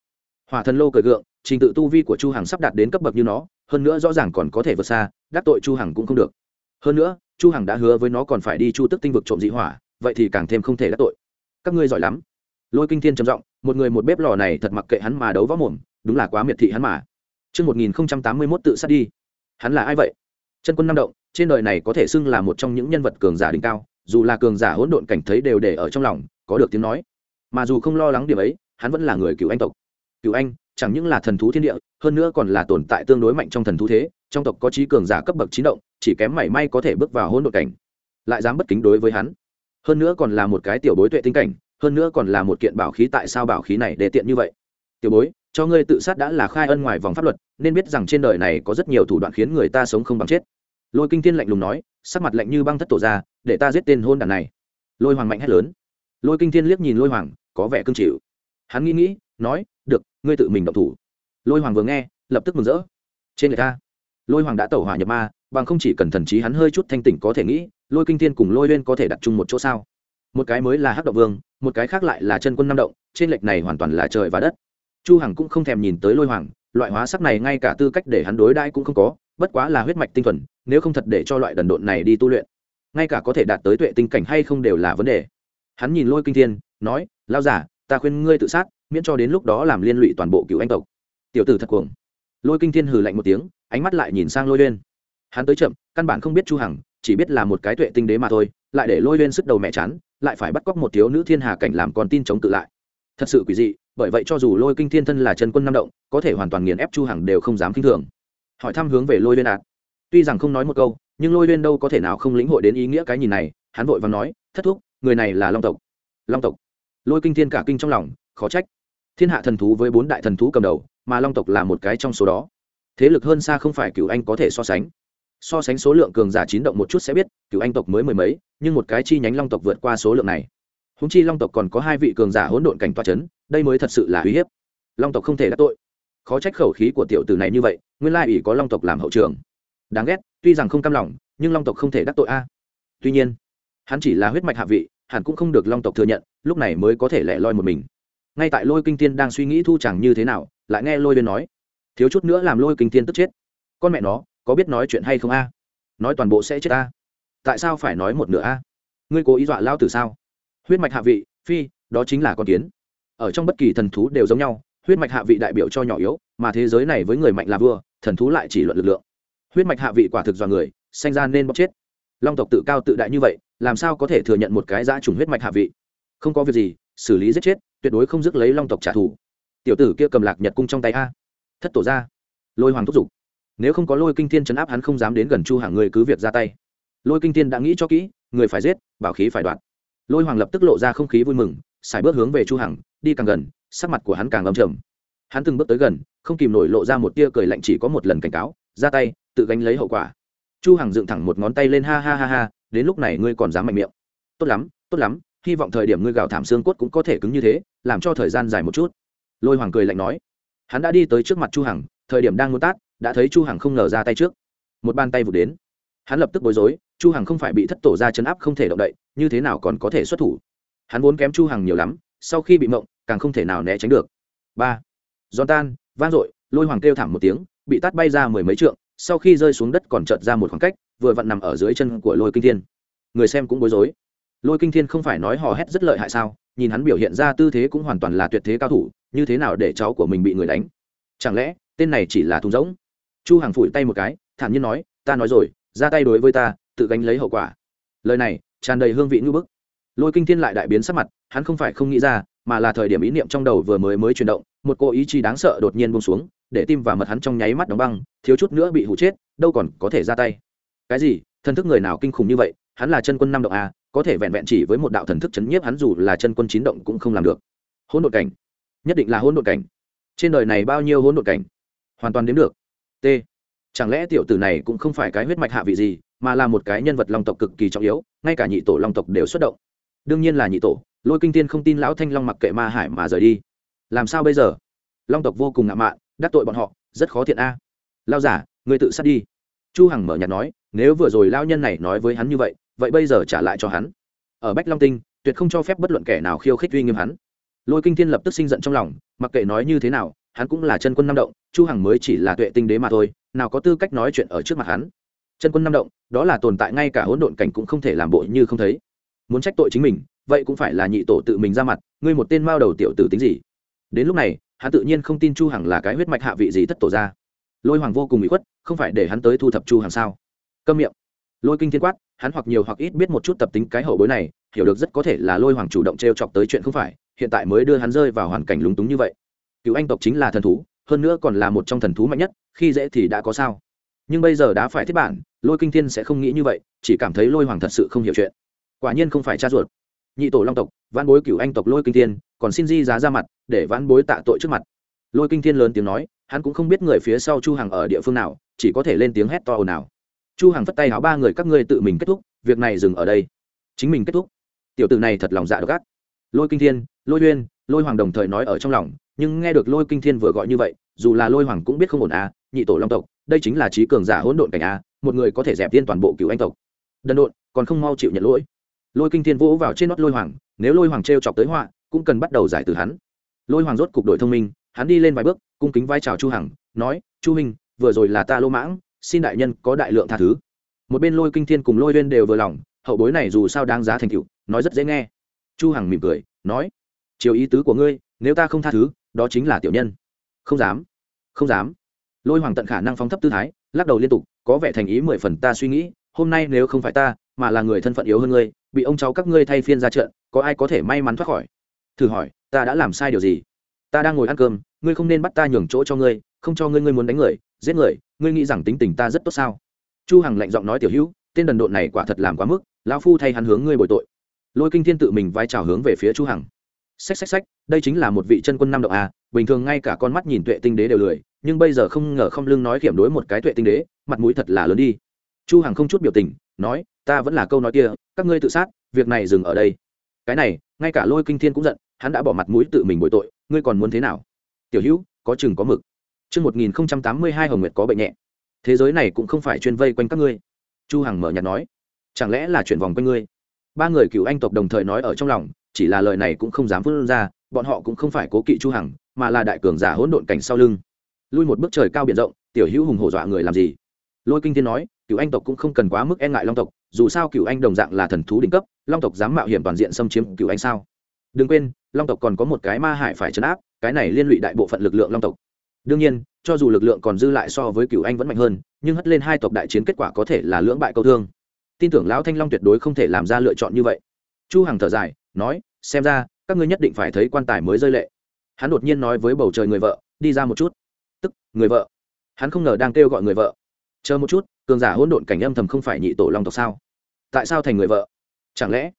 Hỏa thần lô cười gượng, trình tự tu vi của chu hằng sắp đạt đến cấp bậc như nó hơn nữa rõ ràng còn có thể vượt xa đắc tội chu hằng cũng không được hơn nữa chu hằng đã hứa với nó còn phải đi chu tức tinh vực trộm dị hỏa vậy thì càng thêm không thể đắc tội các ngươi giỏi lắm lôi kinh thiên trầm giọng một người một bếp lò này thật mặc kệ hắn mà đấu võ mồm đúng là quá miệt thị hắn mà Trước 1081 tự sát đi. Hắn là ai vậy? Chân quân năm động, trên đời này có thể xưng là một trong những nhân vật cường giả đỉnh cao, dù là cường giả hỗn độn cảnh thấy đều để ở trong lòng, có được tiếng nói. Mà dù không lo lắng điểm ấy, hắn vẫn là người cựu anh tộc. Cựu anh, chẳng những là thần thú thiên địa, hơn nữa còn là tồn tại tương đối mạnh trong thần thú thế, trong tộc có trí cường giả cấp bậc chín động, chỉ kém mảy may có thể bước vào hôn nội cảnh. Lại dám bất kính đối với hắn. Hơn nữa còn là một cái tiểu bối tuệ tinh cảnh, hơn nữa còn là một kiện bảo khí tại sao bảo khí này để tiện như vậy? Tiểu bối, cho ngươi tự sát đã là khai ân ngoài vòng pháp luật nên biết rằng trên đời này có rất nhiều thủ đoạn khiến người ta sống không bằng chết lôi kinh thiên lạnh lùng nói sắc mặt lạnh như băng thất tổ ra để ta giết tên hôn đàn này lôi hoàng mạnh hét lớn lôi kinh thiên liếc nhìn lôi hoàng có vẻ cương chịu hắn nghĩ nghĩ nói được, ngươi tự mình động thủ. Lôi hoàng vừa nghe, lập tức mừng rỡ. Trên người ta, lôi hoàng đã tẩu hỏa nhập ma, bằng không chỉ cần thần trí hắn hơi chút thanh tỉnh có thể nghĩ, lôi kinh thiên cùng lôi lên có thể đặt chung một chỗ sao? Một cái mới là hắc động vương, một cái khác lại là chân quân năm động, trên lệch này hoàn toàn là trời và đất. Chu hằng cũng không thèm nhìn tới lôi hoàng, loại hóa sắc này ngay cả tư cách để hắn đối đãi cũng không có, bất quá là huyết mạch tinh thuần, nếu không thật để cho loại đần độn này đi tu luyện, ngay cả có thể đạt tới tuệ tinh cảnh hay không đều là vấn đề. Hắn nhìn lôi kinh thiên, nói lao giả ta khuyên ngươi tự sát miễn cho đến lúc đó làm liên lụy toàn bộ cựu anh tộc. Tiểu tử thật cuồng. Lôi kinh thiên hừ lạnh một tiếng, ánh mắt lại nhìn sang lôi lên hắn tới chậm, căn bản không biết chu hằng, chỉ biết là một cái tuệ tinh đế mà thôi, lại để lôi lên sức đầu mẹ chán, lại phải bắt cóc một thiếu nữ thiên hà cảnh làm con tin chống tự lại. Thật sự quỷ dị, bởi vậy cho dù lôi kinh thiên thân là chân quân nam động, có thể hoàn toàn nghiền ép chu hằng đều không dám kinh thường. Hỏi thăm hướng về lôi lên ạt tuy rằng không nói một câu, nhưng lôi lên đâu có thể nào không lĩnh hội đến ý nghĩa cái nhìn này, hắn vội và nói, thất thúc, người này là long tộc. Long tộc? Lôi kinh thiên cả kinh trong lòng, khó trách thiên hạ thần thú với bốn đại thần thú cầm đầu, mà long tộc là một cái trong số đó. Thế lực hơn xa không phải cựu anh có thể so sánh. So sánh số lượng cường giả chín động một chút sẽ biết cựu anh tộc mới mười mấy, nhưng một cái chi nhánh long tộc vượt qua số lượng này. Húng chi long tộc còn có hai vị cường giả hỗn độn cảnh toa c h ấ n đây mới thật sự là uy hiếp. Long tộc không thể đắc tội. Khó trách khẩu khí của tiểu tử này như vậy, nguyên lai ủy có long tộc làm hậu trường. Đáng ghét, tuy rằng không cam lòng, nhưng long tộc không thể đắc tội a. Tuy nhiên, hắn chỉ là huyết mạch hạ vị, hẳn cũng không được long tộc thừa nhận, lúc này mới có thể lẻ loi một mình ngay tại lôi kinh tiên đang suy nghĩ thu chẳng như thế nào, lại nghe lôi viên nói, thiếu chút nữa làm lôi kinh tiên tức chết. Con mẹ nó, có biết nói chuyện hay không a? Nói toàn bộ sẽ chết a. Tại sao phải nói một nửa a? Ngươi cố ý dọa lao từ sao? Huyết mạch hạ vị, phi, đó chính là con kiến. Ở trong bất kỳ thần thú đều giống nhau, huyết mạch hạ vị đại biểu cho nhỏ yếu, mà thế giới này với người mạnh là vua, thần thú lại chỉ luận lực lượng. Huyết mạch hạ vị quả thực dọa người, sanh ra nên bóc chết. Long tộc tự cao tự đại như vậy, làm sao có thể thừa nhận một cái giã trùng huyết mạch hạ vị? Không có việc gì, xử lý giết chết tuyệt đối không dứt lấy long tộc trả thù. Tiểu tử kia cầm lạc nhật cung trong tay a. Thất tổ ra. Lôi hoàng thúc giục. Nếu không có lôi kinh thiên chấn áp hắn không dám đến gần chu hàng người cứ việc ra tay. Lôi kinh thiên đã nghĩ cho kỹ, người phải giết, bảo khí phải đoạt. Lôi hoàng lập tức lộ ra không khí vui mừng xài bước hướng về chu hằng, đi càng gần, sắc mặt của hắn càng âm trầm. Hắn từng bước tới gần, không kìm nổi lộ ra một tia cười lạnh chỉ có một lần cảnh cáo, ra tay, tự gánh lấy hậu quả. Chu hằng dựng thẳng một ngón tay lên ha ha ha ha, đến lúc này ngươi còn dám mạnh miệng. Tốt lắm tốt lắm hy vọng thời điểm ngươi gào thảm xương cốt cũng có thể cứng như thế, làm cho thời gian dài một chút. Lôi hoàng cười lạnh nói. Hắn đã đi tới trước mặt chu hằng, thời điểm đang muốn tát, đã thấy chu hằng không ngờ ra tay trước. Một bàn tay vụt đến. Hắn lập tức bối rối, chu hằng không phải bị thất tổ ra chấn áp không thể động đậy, như thế nào còn có thể xuất thủ? Hắn vốn kém chu hằng nhiều lắm, sau khi bị mộng, càng không thể nào né tránh được. Ba. Giòn tan, vang dội, lôi hoàng kêu thảm một tiếng, bị tát bay ra mười mấy trượng, sau khi rơi xuống đất còn chợt ra một khoảng cách, vừa vặn nằm ở dưới chân của lôi kinh thiên. Người xem cũng bối rối lôi kinh thiên không phải nói hò hét rất lợi hại sao? Nhìn hắn biểu hiện ra tư thế cũng hoàn toàn là tuyệt thế cao thủ, như thế nào để cháu của mình bị người đánh? Chẳng lẽ, tên này chỉ là thùng rỗng? Chu hàng phủi tay một cái, thản nhiên nói, ta nói rồi, ra tay đối với ta, tự gánh lấy hậu quả. Lời này, tràn đầy hương vị ngưu bức. Lôi kinh thiên lại đại biến sắc mặt, hắn không phải không nghĩ ra, mà là thời điểm ý niệm trong đầu vừa mới mới chuyển động, một cô ý chí đáng sợ đột nhiên buông xuống, để tim và mật hắn trong nháy mắt đóng băng, thiếu chút nữa bị hụ chết, đâu còn có thể ra tay. Cái gì? Thân thức người nào kinh khủng như vậy? Hắn là chân quân năm động a có thể vẹn vẹn chỉ với một đạo thần thức chấn nhiếp hắn dù là chân quân chín động cũng không làm được. Hỗn độn cảnh. Nhất định là hỗn độn cảnh. Trên đời này bao nhiêu hỗn độn cảnh? Hoàn toàn đến được. T. Chẳng lẽ tiểu tử này cũng không phải cái huyết mạch hạ vị gì, mà là một cái nhân vật long tộc cực kỳ trọng yếu, ngay cả nhị tổ long tộc đều xuất động. Đương nhiên là nhị tổ, lôi kinh tiên không tin lão thanh long mặc kệ ma hải mà rời đi. Làm sao bây giờ? Long tộc vô cùng ngạo mạn, đắc tội bọn họ, rất khó thiện a. Lao giả, người tự sát đi. Chu hằng mở nhạt nói, nếu vừa rồi lao nhân này nói với hắn như vậy vậy bây giờ trả lại cho hắn. Ở bách long tinh, tuyệt không cho phép bất luận kẻ nào khiêu khích uy nghiêm hắn. Lôi kinh thiên lập tức sinh giận trong lòng, mặc kệ nói như thế nào, hắn cũng là chân quân năm động, chu hằng mới chỉ là tuệ tinh đế mà thôi, nào có tư cách nói chuyện ở trước mặt hắn. Chân quân năm động, đó là tồn tại ngay cả hỗn độn cảnh cũng không thể làm bộ như không thấy. Muốn trách tội chính mình, vậy cũng phải là nhị tổ tự mình ra mặt, ngươi một tên mao đầu tiểu tử tính gì? Đến lúc này, hắn tự nhiên không tin chu hằng là cái huyết mạch hạ vị gì thất tổ ra. Lôi hoàng vô cùng bị khuất, không phải để hắn tới thu thập chu hằng sao? Câm miệng lôi kinh thiên quát, hắn hoặc nhiều hoặc ít biết một chút tập tính cái hậu bối này, hiểu được rất có thể là lôi hoàng chủ động t chọc tới chuyện không phải, hiện tại mới đưa hắn rơi vào hoàn cảnh lúng túng như vậy. Cựu anh tộc chính là thần thú, hơn nữa còn là một trong thần thú mạnh nhất, khi dễ thì đã có sao. Nhưng bây giờ đã phải thiết bản, lôi kinh thiên sẽ không nghĩ như vậy, chỉ cảm thấy lôi hoàng thật sự không hiểu chuyện. Quả nhiên không phải cha ruột. Nhị tổ long tộc văn bối cựu anh tộc lôi kinh thiên, còn xin di giá ra mặt, để văn bối tạ tội trước mặt. Lôi kinh thiên lớn tiếng nói, hắn cũng không biết người phía sau chu hằng ở địa phương nào, chỉ có thể lên tiếng hét to ồn ào chu hằng phất tay áo ba người các ngươi tự mình kết thúc, việc này dừng ở đây. Chính mình kết thúc. Tiểu tử này thật lòng dạ độc ác. Lôi kinh thiên, lôi uyên lôi hoàng đồng thời nói ở trong lòng, nhưng nghe được lôi kinh thiên vừa gọi như vậy, dù là lôi hoàng cũng biết không ổn à nhị tổ long tộc, đây chính là trí cường giả hỗn độn cảnh à? một người có thể dẹp tiên toàn bộ cựu anh tộc. Đần độn, còn không mau chịu nhận lỗi. Lôi kinh thiên vỗ vào trên nót lôi hoàng, nếu lôi hoàng t chọc tới họa, cũng cần bắt đầu giải từ hắn. Lôi hoàng rốt cục đội thông minh, hắn đi lên vài bước, cung kính vai chào chu hằng, nói, chu minh vừa rồi là ta lô mãng xin đại nhân có đại lượng tha thứ. Một bên lôi kinh thiên cùng lôi viên đều vừa lòng, hậu bối này dù sao đáng giá thành tựu, nói rất dễ nghe. Chu hằng mỉm cười, nói, chiều ý tứ của ngươi, nếu ta không tha thứ, đó chính là tiểu nhân. Không dám không dám. Lôi hoàng tận khả năng phóng thấp tư thái, lắc đầu liên tục, có vẻ thành ý mười phần ta suy nghĩ, hôm nay nếu không phải ta, mà là người thân phận yếu hơn ngươi, bị ông cháu các ngươi thay phiên ra trận, có ai có thể may mắn thoát khỏi? Thử hỏi, ta đã làm sai điều gì? Ta đang ngồi ăn cơm, ngươi không nên bắt ta nhường chỗ cho ngươi, không cho ngươi ngươi muốn đánh người giết người ngươi nghĩ rằng tính tình ta rất tốt sao? Chu hằng lạnh giọng nói tiểu hữu tên đần độn này quả thật làm quá mức lão phu thay hắn hướng ngươi bồi tội. Lôi kinh thiên tự mình vai trào hướng về phía chu hằng. Xách xách xách đây chính là một vị chân quân năm động a, bình thường ngay cả con mắt nhìn tuệ tinh đế đều lười nhưng bây giờ không ngờ không lưng nói kiểm đối một cái tuệ tinh đế mặt mũi thật là lớn đi. Chu hằng không chút biểu tình nói ta vẫn là câu nói kia các ngươi tự sát việc này dừng ở đây. Cái này ngay cả lôi kinh thiên cũng giận hắn đã bỏ mặt mũi tự mình bồi tội ngươi còn muốn thế nào? Tiểu hữu có chừng có mực. Chương 1082 Hồng Nguyệt có bệnh nhẹ. Thế giới này cũng không phải chuyên vây quanh các ngươi. Chu Hằng mở nhạt nói. Chẳng lẽ là chuyển vòng quanh ngươi? Ba người cựu anh tộc đồng thời nói ở trong lòng, chỉ là lời này cũng không dám vươn ra, bọn họ cũng không phải cố kỵ Chu Hằng, mà là đại cường giả hỗn độn cảnh sau lưng. Lui một bước trời cao biển rộng, tiểu hữu hùng hổ dọa người làm gì? Lôi Kinh Thiên nói, cựu anh tộc cũng không cần quá mức e ngại Long tộc, dù sao cựu anh đồng dạng là thần thú đỉnh cấp, Long tộc dám mạo hiểm toàn diện xâm chiếm cựu anh sao? Đừng quên, Long tộc còn có một cái ma hải phải trấn áp, cái này liên lụy đại bộ phận lực lượng Long tộc đương nhiên, cho dù lực lượng còn dư lại so với cựu anh vẫn mạnh hơn, nhưng hất lên hai tộc đại chiến kết quả có thể là lưỡng bại câu thương. Tin tưởng lão thanh long tuyệt đối không thể làm ra lựa chọn như vậy. Chu hằng thở dài, nói, xem ra, các ngươi nhất định phải thấy quan tài mới rơi lệ. Hắn đột nhiên nói với bầu trời người vợ, đi ra một chút. Tức, người vợ. Hắn không ngờ đang kêu gọi người vợ. Chờ một chút, cường giả hỗn độn cảnh âm thầm không phải nhị tổ long tộc sao? Tại sao thành người vợ? Chẳng lẽ,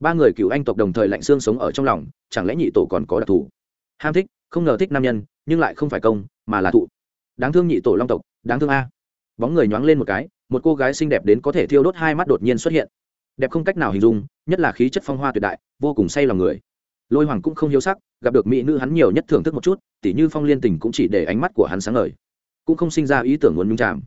ba người cựu anh tộc đồng thời lạnh xương sống ở trong lòng, chẳng lẽ nhị tổ còn có đặc thù? Ham thích, không ngờ thích nam nhân nhưng lại không phải công, mà là thụ. Đáng thương nhị tổ long tộc, đáng thương a. Bóng người nhoáng lên một cái, một cô gái xinh đẹp đến có thể thiêu đốt hai mắt đột nhiên xuất hiện. Đẹp không cách nào hình dung, nhất là khí chất phong hoa tuyệt đại, vô cùng say lòng người. Lôi hoàng cũng không hiếu sắc, gặp được mỹ nữ hắn nhiều nhất thưởng thức một chút, tỉ như phong liên tình cũng chỉ để ánh mắt của hắn sáng ngời. Cũng không sinh ra ý tưởng muốn nhung chạm.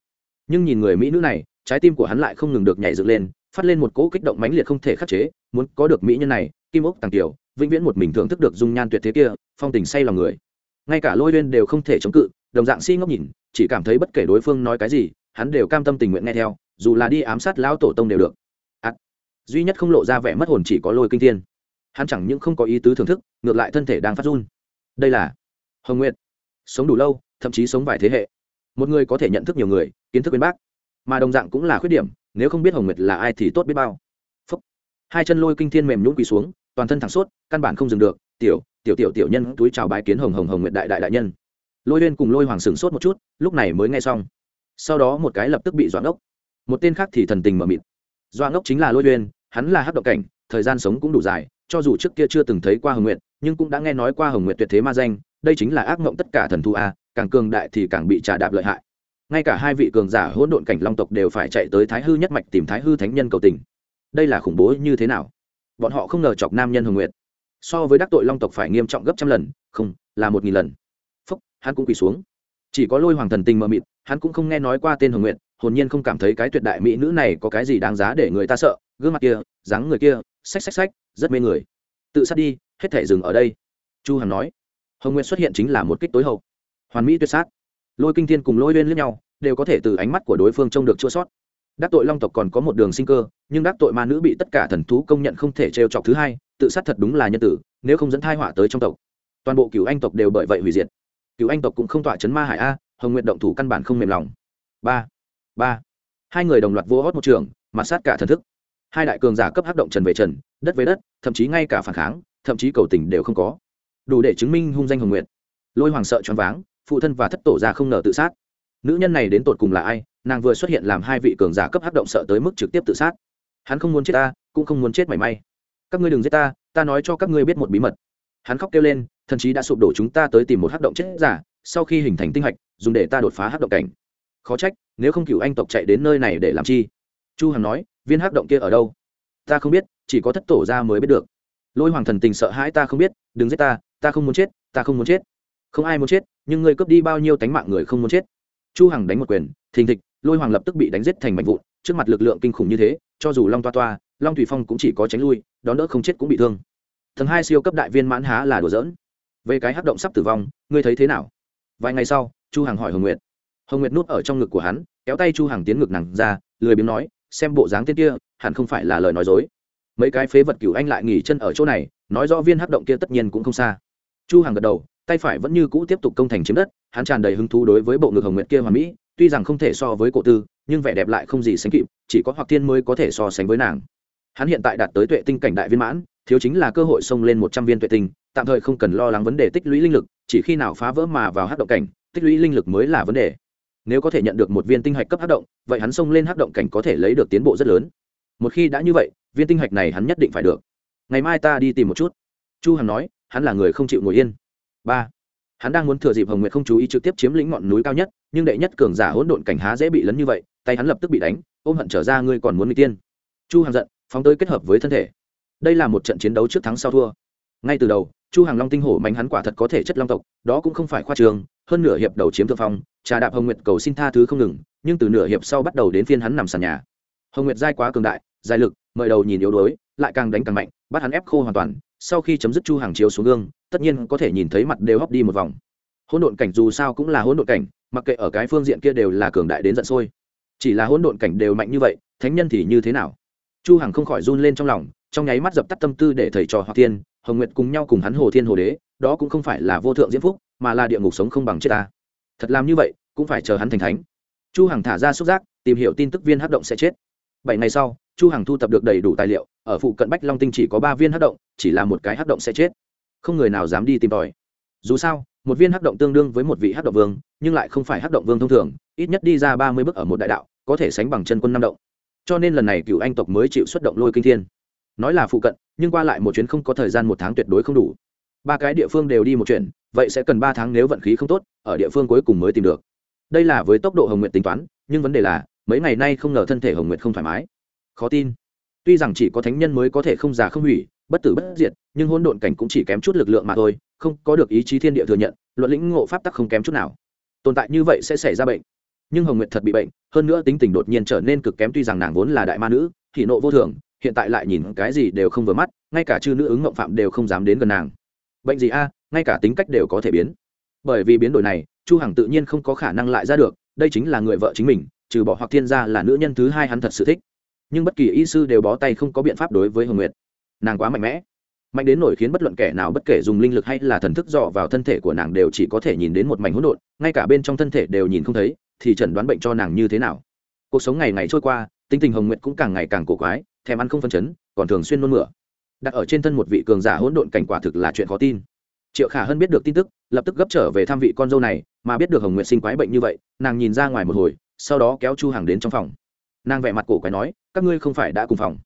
Nhưng nhìn người mỹ nữ này, trái tim của hắn lại không ngừng được nhảy dựng lên, phát lên một cỗ kích động mãnh liệt không thể khắc chế, muốn có được mỹ nhân này, kim ốc tàng tiểu, vĩnh viễn một mình thưởng thức được dung nhan tuyệt thế kia, phong tình say lòng người ngay cả lôi uyên đều không thể chống cự đồng dạng si ngốc nhìn chỉ cảm thấy bất kể đối phương nói cái gì hắn đều cam tâm tình nguyện nghe theo dù là đi ám sát lão tổ tông đều được. À, duy nhất không lộ ra vẻ mất hồn chỉ có lôi kinh thiên. Hắn chẳng những không có ý tứ thưởng thức ngược lại thân thể đang phát run. Đây là hồng nguyệt. Sống đủ lâu thậm chí sống vài thế hệ. Một người có thể nhận thức nhiều người kiến thức bên bác. Mà đồng dạng cũng là khuyết điểm nếu không biết hồng nguyệt là ai thì tốt biết bao. Phúc. hai chân lôi kinh thiên mềm nhũng quỳ xuống toàn thân thẳng suốt, căn bản không dừng được tiểu tiểu tiểu tiểu nhân túi chào bái kiến hồng hồng hồng nguyệt đại đại đại nhân. Lôi lên cùng lôi hoàng sừng sốt một chút, lúc này mới nghe xong. Sau đó một cái lập tức bị doãn ốc một tên khác thì thần tình mở mịt. Doãn ốc chính là lôi lên hắn là hắc động cảnh, thời gian sống cũng đủ dài, cho dù trước kia chưa từng thấy qua hồng nguyệt, nhưng cũng đã nghe nói qua hồng nguyệt tuyệt thế ma danh, đây chính là ác mộng tất cả thần thu a, càng cường đại thì càng bị trà đạp lợi hại. Ngay cả hai vị cường giả hỗn độn cảnh long tộc đều phải chạy tới thái hư nhất mạch tìm thái hư thánh nhân cầu tình. Đây là khủng bố như thế nào? Bọn họ không ngờ chọc nam nhân hồng nguyệt so với đắc tội long tộc phải nghiêm trọng gấp trăm lần, không, là một nghìn lần. Phúc, hắn cũng quỳ xuống. Chỉ có lôi hoàng thần tình mờ mịt, hắn cũng không nghe nói qua tên hồng nguyệt, hồn nhiên không cảm thấy cái tuyệt đại mỹ nữ này có cái gì đáng giá để người ta sợ, gương mặt kia, dáng người kia, xách xách xách, rất mê người. Tự sát đi, hết thể dừng ở đây. Chu hằng nói. Hồng nguyệt xuất hiện chính là một kích tối hậu. Hoàn mỹ tuyệt sát. Lôi kinh thiên cùng lôi lên lẫn nhau, đều có thể từ ánh mắt của đối phương trông được chua sót. Đắc tội long tộc còn có một đường sinh cơ, nhưng đắc tội ma nữ bị tất cả thần thú công nhận không thể trêu chọc thứ hai tự sát thật đúng là nhân tử, nếu không dẫn thai họa tới trong tộc. Toàn bộ cửu anh tộc đều bởi vậy hủy diệt. Cửu anh tộc cũng không tỏa chấn ma hải a, hồng nguyện động thủ căn bản không mềm lòng. Ba ba. Hai người đồng loạt vô hót một trường, mặt sát cả thần thức. Hai đại cường giả cấp hắc động trần về trần, đất về đất, thậm chí ngay cả phản kháng, thậm chí cầu tình đều không có. Đủ để chứng minh hung danh hồng nguyện lôi hoàng sợ choáng váng, phụ thân và thất tổ ra không nở tự sát. Nữ nhân này đến tột cùng là ai? Nàng vừa xuất hiện làm hai vị cường giả cấp hắc động sợ tới mức trực tiếp tự sát. Hắn không muốn chết ta, cũng không muốn chết mảy may các ngươi đừng giết ta ta nói cho các ngươi biết một bí mật. Hắn khóc kêu lên, thần chí đã sụp đổ chúng ta tới tìm một hắc động chết giả, sau khi hình thành tinh hạch, dùng để ta đột phá hắc động cảnh. Khó trách, nếu không cựu anh tộc chạy đến nơi này để làm chi? Chu hằng nói, viên hắc động kia ở đâu? Ta không biết, chỉ có thất tổ ra mới biết được. Lôi hoàng thần tình sợ hãi ta không biết, đừng giết ta ta không muốn chết, ta không muốn chết. Không ai muốn chết, nhưng ngươi cướp đi bao nhiêu tánh mạng người không muốn chết. Chu hằng đánh một quyền, thình thịch, lôi hoàng lập tức bị đánh giết thành mảnh vụn, trước mặt lực lượng kinh khủng như thế, cho dù long toa toa long thủy phong cũng chỉ có tránh lui, đón đỡ không chết cũng bị thương. Thần hai siêu cấp đại viên mãn há là đùa giỡn. Về cái hắc động sắp tử vong, ngươi thấy thế nào? Vài ngày sau, chu hằng hỏi hồng nguyệt. Hồng nguyệt núp ở trong ngực của hắn, kéo tay chu hằng tiến ngực nàng ra, lười biếng nói, xem bộ dáng tên kia, hẳn không phải là lời nói dối. Mấy cái phế vật cửu anh lại nghỉ chân ở chỗ này, nói rõ viên hắc động kia tất nhiên cũng không xa. Chu hằng gật đầu, tay phải vẫn như cũ tiếp tục công thành chiếm đất, hắn tràn đầy hứng thú đối với bộ ngực hồng nguyệt kia hoàn mỹ, tuy rằng không thể so với cổ tư, nhưng vẻ đẹp lại không gì sánh kịp, chỉ có hoặc thiên mới có thể so sánh với nàng hắn hiện tại đạt tới tuệ tinh cảnh đại viên mãn, thiếu chính là cơ hội xông lên một trăm viên tuệ tinh, tạm thời không cần lo lắng vấn đề tích lũy linh lực, chỉ khi nào phá vỡ mà vào hát động cảnh, tích lũy linh lực mới là vấn đề. Nếu có thể nhận được một viên tinh hạch cấp hát động, vậy hắn xông lên hát động cảnh có thể lấy được tiến bộ rất lớn. Một khi đã như vậy, viên tinh hạch này hắn nhất định phải được. Ngày mai ta đi tìm một chút. Chu hằng nói, hắn là người không chịu ngồi yên. Ba, hắn đang muốn thừa dịp hồng nguyệt không chú ý trực tiếp chiếm lĩnh ngọn núi cao nhất, nhưng đệ nhất cường giả hỗn độn cảnh há dễ bị lấn như vậy, tay hắn lập tức bị đánh, ôm hận trở ra, ngươi còn muốn người tiên. Chu hằng giận phóng tới kết hợp với thân thể. Đây là một trận chiến đấu trước thắng sau thua. Ngay từ đầu, chu hàng long tinh hổ mạnh hắn quả thật có thể chất long tộc, đó cũng không phải khoa trường, hơn nửa hiệp đầu chiếm thượng phong, trà đạp hồng nguyệt cầu xin tha thứ không ngừng, nhưng từ nửa hiệp sau bắt đầu đến phiên hắn nằm sàn nhà. Hồng nguyệt dai quá cường đại dài lực, mời đầu nhìn yếu đuối, lại càng đánh càng mạnh, bắt hắn ép khô hoàn toàn, sau khi chấm dứt chu hàng chiếu xuống gương, tất nhiên có thể nhìn thấy mặt đều hóc đi một vòng. Hỗn độn cảnh dù sao cũng là hỗn độn cảnh, mặc kệ ở cái phương diện kia đều là cường đại đến giận sôi. Chỉ là hỗn độn cảnh đều mạnh như vậy, thánh nhân thì như thế nào? Chu hằng không khỏi run lên trong lòng, trong nháy mắt dập tắt tâm tư để thầy trò hoặc tiên hồng nguyệt cùng nhau cùng hắn hồ thiên hồ đế, đó cũng không phải là vô thượng diễm phúc, mà là địa ngục sống không bằng chết ta. Thật làm như vậy, cũng phải chờ hắn thành thánh. Chu hằng thả ra xúc giác, tìm hiểu tin tức viên hấp động sẽ chết. Bảy ngày sau, chu hằng thu thập được đầy đủ tài liệu, ở phụ cận bách long tinh chỉ có ba viên hấp động, chỉ là một cái hấp động sẽ chết. Không người nào dám đi tìm tòi. Dù sao, một viên hấp động tương đương với một vị hấp động vương, nhưng lại không phải hấp động vương thông thường, ít nhất đi ra ba mươi bước ở một đại đạo, có thể sánh bằng chân quân năm động cho nên lần này cựu anh tộc mới chịu xuất động lôi kinh thiên. Nói là phụ cận, nhưng qua lại một chuyến không có thời gian một tháng tuyệt đối không đủ. Ba cái địa phương đều đi một chuyện, vậy sẽ cần ba tháng nếu vận khí không tốt, ở địa phương cuối cùng mới tìm được. Đây là với tốc độ hồng nguyện tính toán, nhưng vấn đề là, mấy ngày nay không ngờ thân thể hồng nguyện không thoải mái. Khó tin. Tuy rằng chỉ có thánh nhân mới có thể không già không hủy, bất tử bất diệt, nhưng hỗn độn cảnh cũng chỉ kém chút lực lượng mà thôi, không có được ý chí thiên địa thừa nhận, luận lĩnh ngộ pháp tắc không kém chút nào. Tồn tại như vậy sẽ xảy ra bệnh nhưng hồng nguyệt thật bị bệnh, hơn nữa tính tình đột nhiên trở nên cực kém, tuy rằng nàng vốn là đại ma nữ thị nộ vô thường, hiện tại lại nhìn cái gì đều không vừa mắt, ngay cả chư nữ ứng ngộng phạm đều không dám đến gần nàng. Bệnh gì a, ngay cả tính cách đều có thể biến. Bởi vì biến đổi này, chu hằng tự nhiên không có khả năng lại ra được, đây chính là người vợ chính mình, trừ bỏ hoặc thiên gia là nữ nhân thứ hai hắn thật sự thích. Nhưng bất kỳ y sư đều bó tay không có biện pháp đối với hồng nguyệt. Nàng quá mạnh mẽ. Mạnh đến nổi khiến bất luận kẻ nào bất kể dùng linh lực hay là thần thức dò vào thân thể của nàng đều chỉ có thể nhìn đến một mảnh hỗn độn, ngay cả bên trong thân thể đều nhìn không thấy thì chẩn đoán bệnh cho nàng như thế nào. Cuộc sống ngày ngày trôi qua, tính tình hồng nguyệt cũng càng ngày càng cổ quái, thèm ăn không phân chấn, còn thường xuyên nôn mửa. Đặt ở trên thân một vị cường giả hỗn độn cảnh quả thực là chuyện khó tin. Triệu khả hân biết được tin tức, lập tức gấp trở về thăm vị con dâu này, mà biết được hồng nguyệt sinh quái bệnh như vậy, nàng nhìn ra ngoài một hồi, sau đó kéo chu hàng đến trong phòng. Nàng vẻ mặt cổ quái nói, các ngươi không phải đã cùng phòng.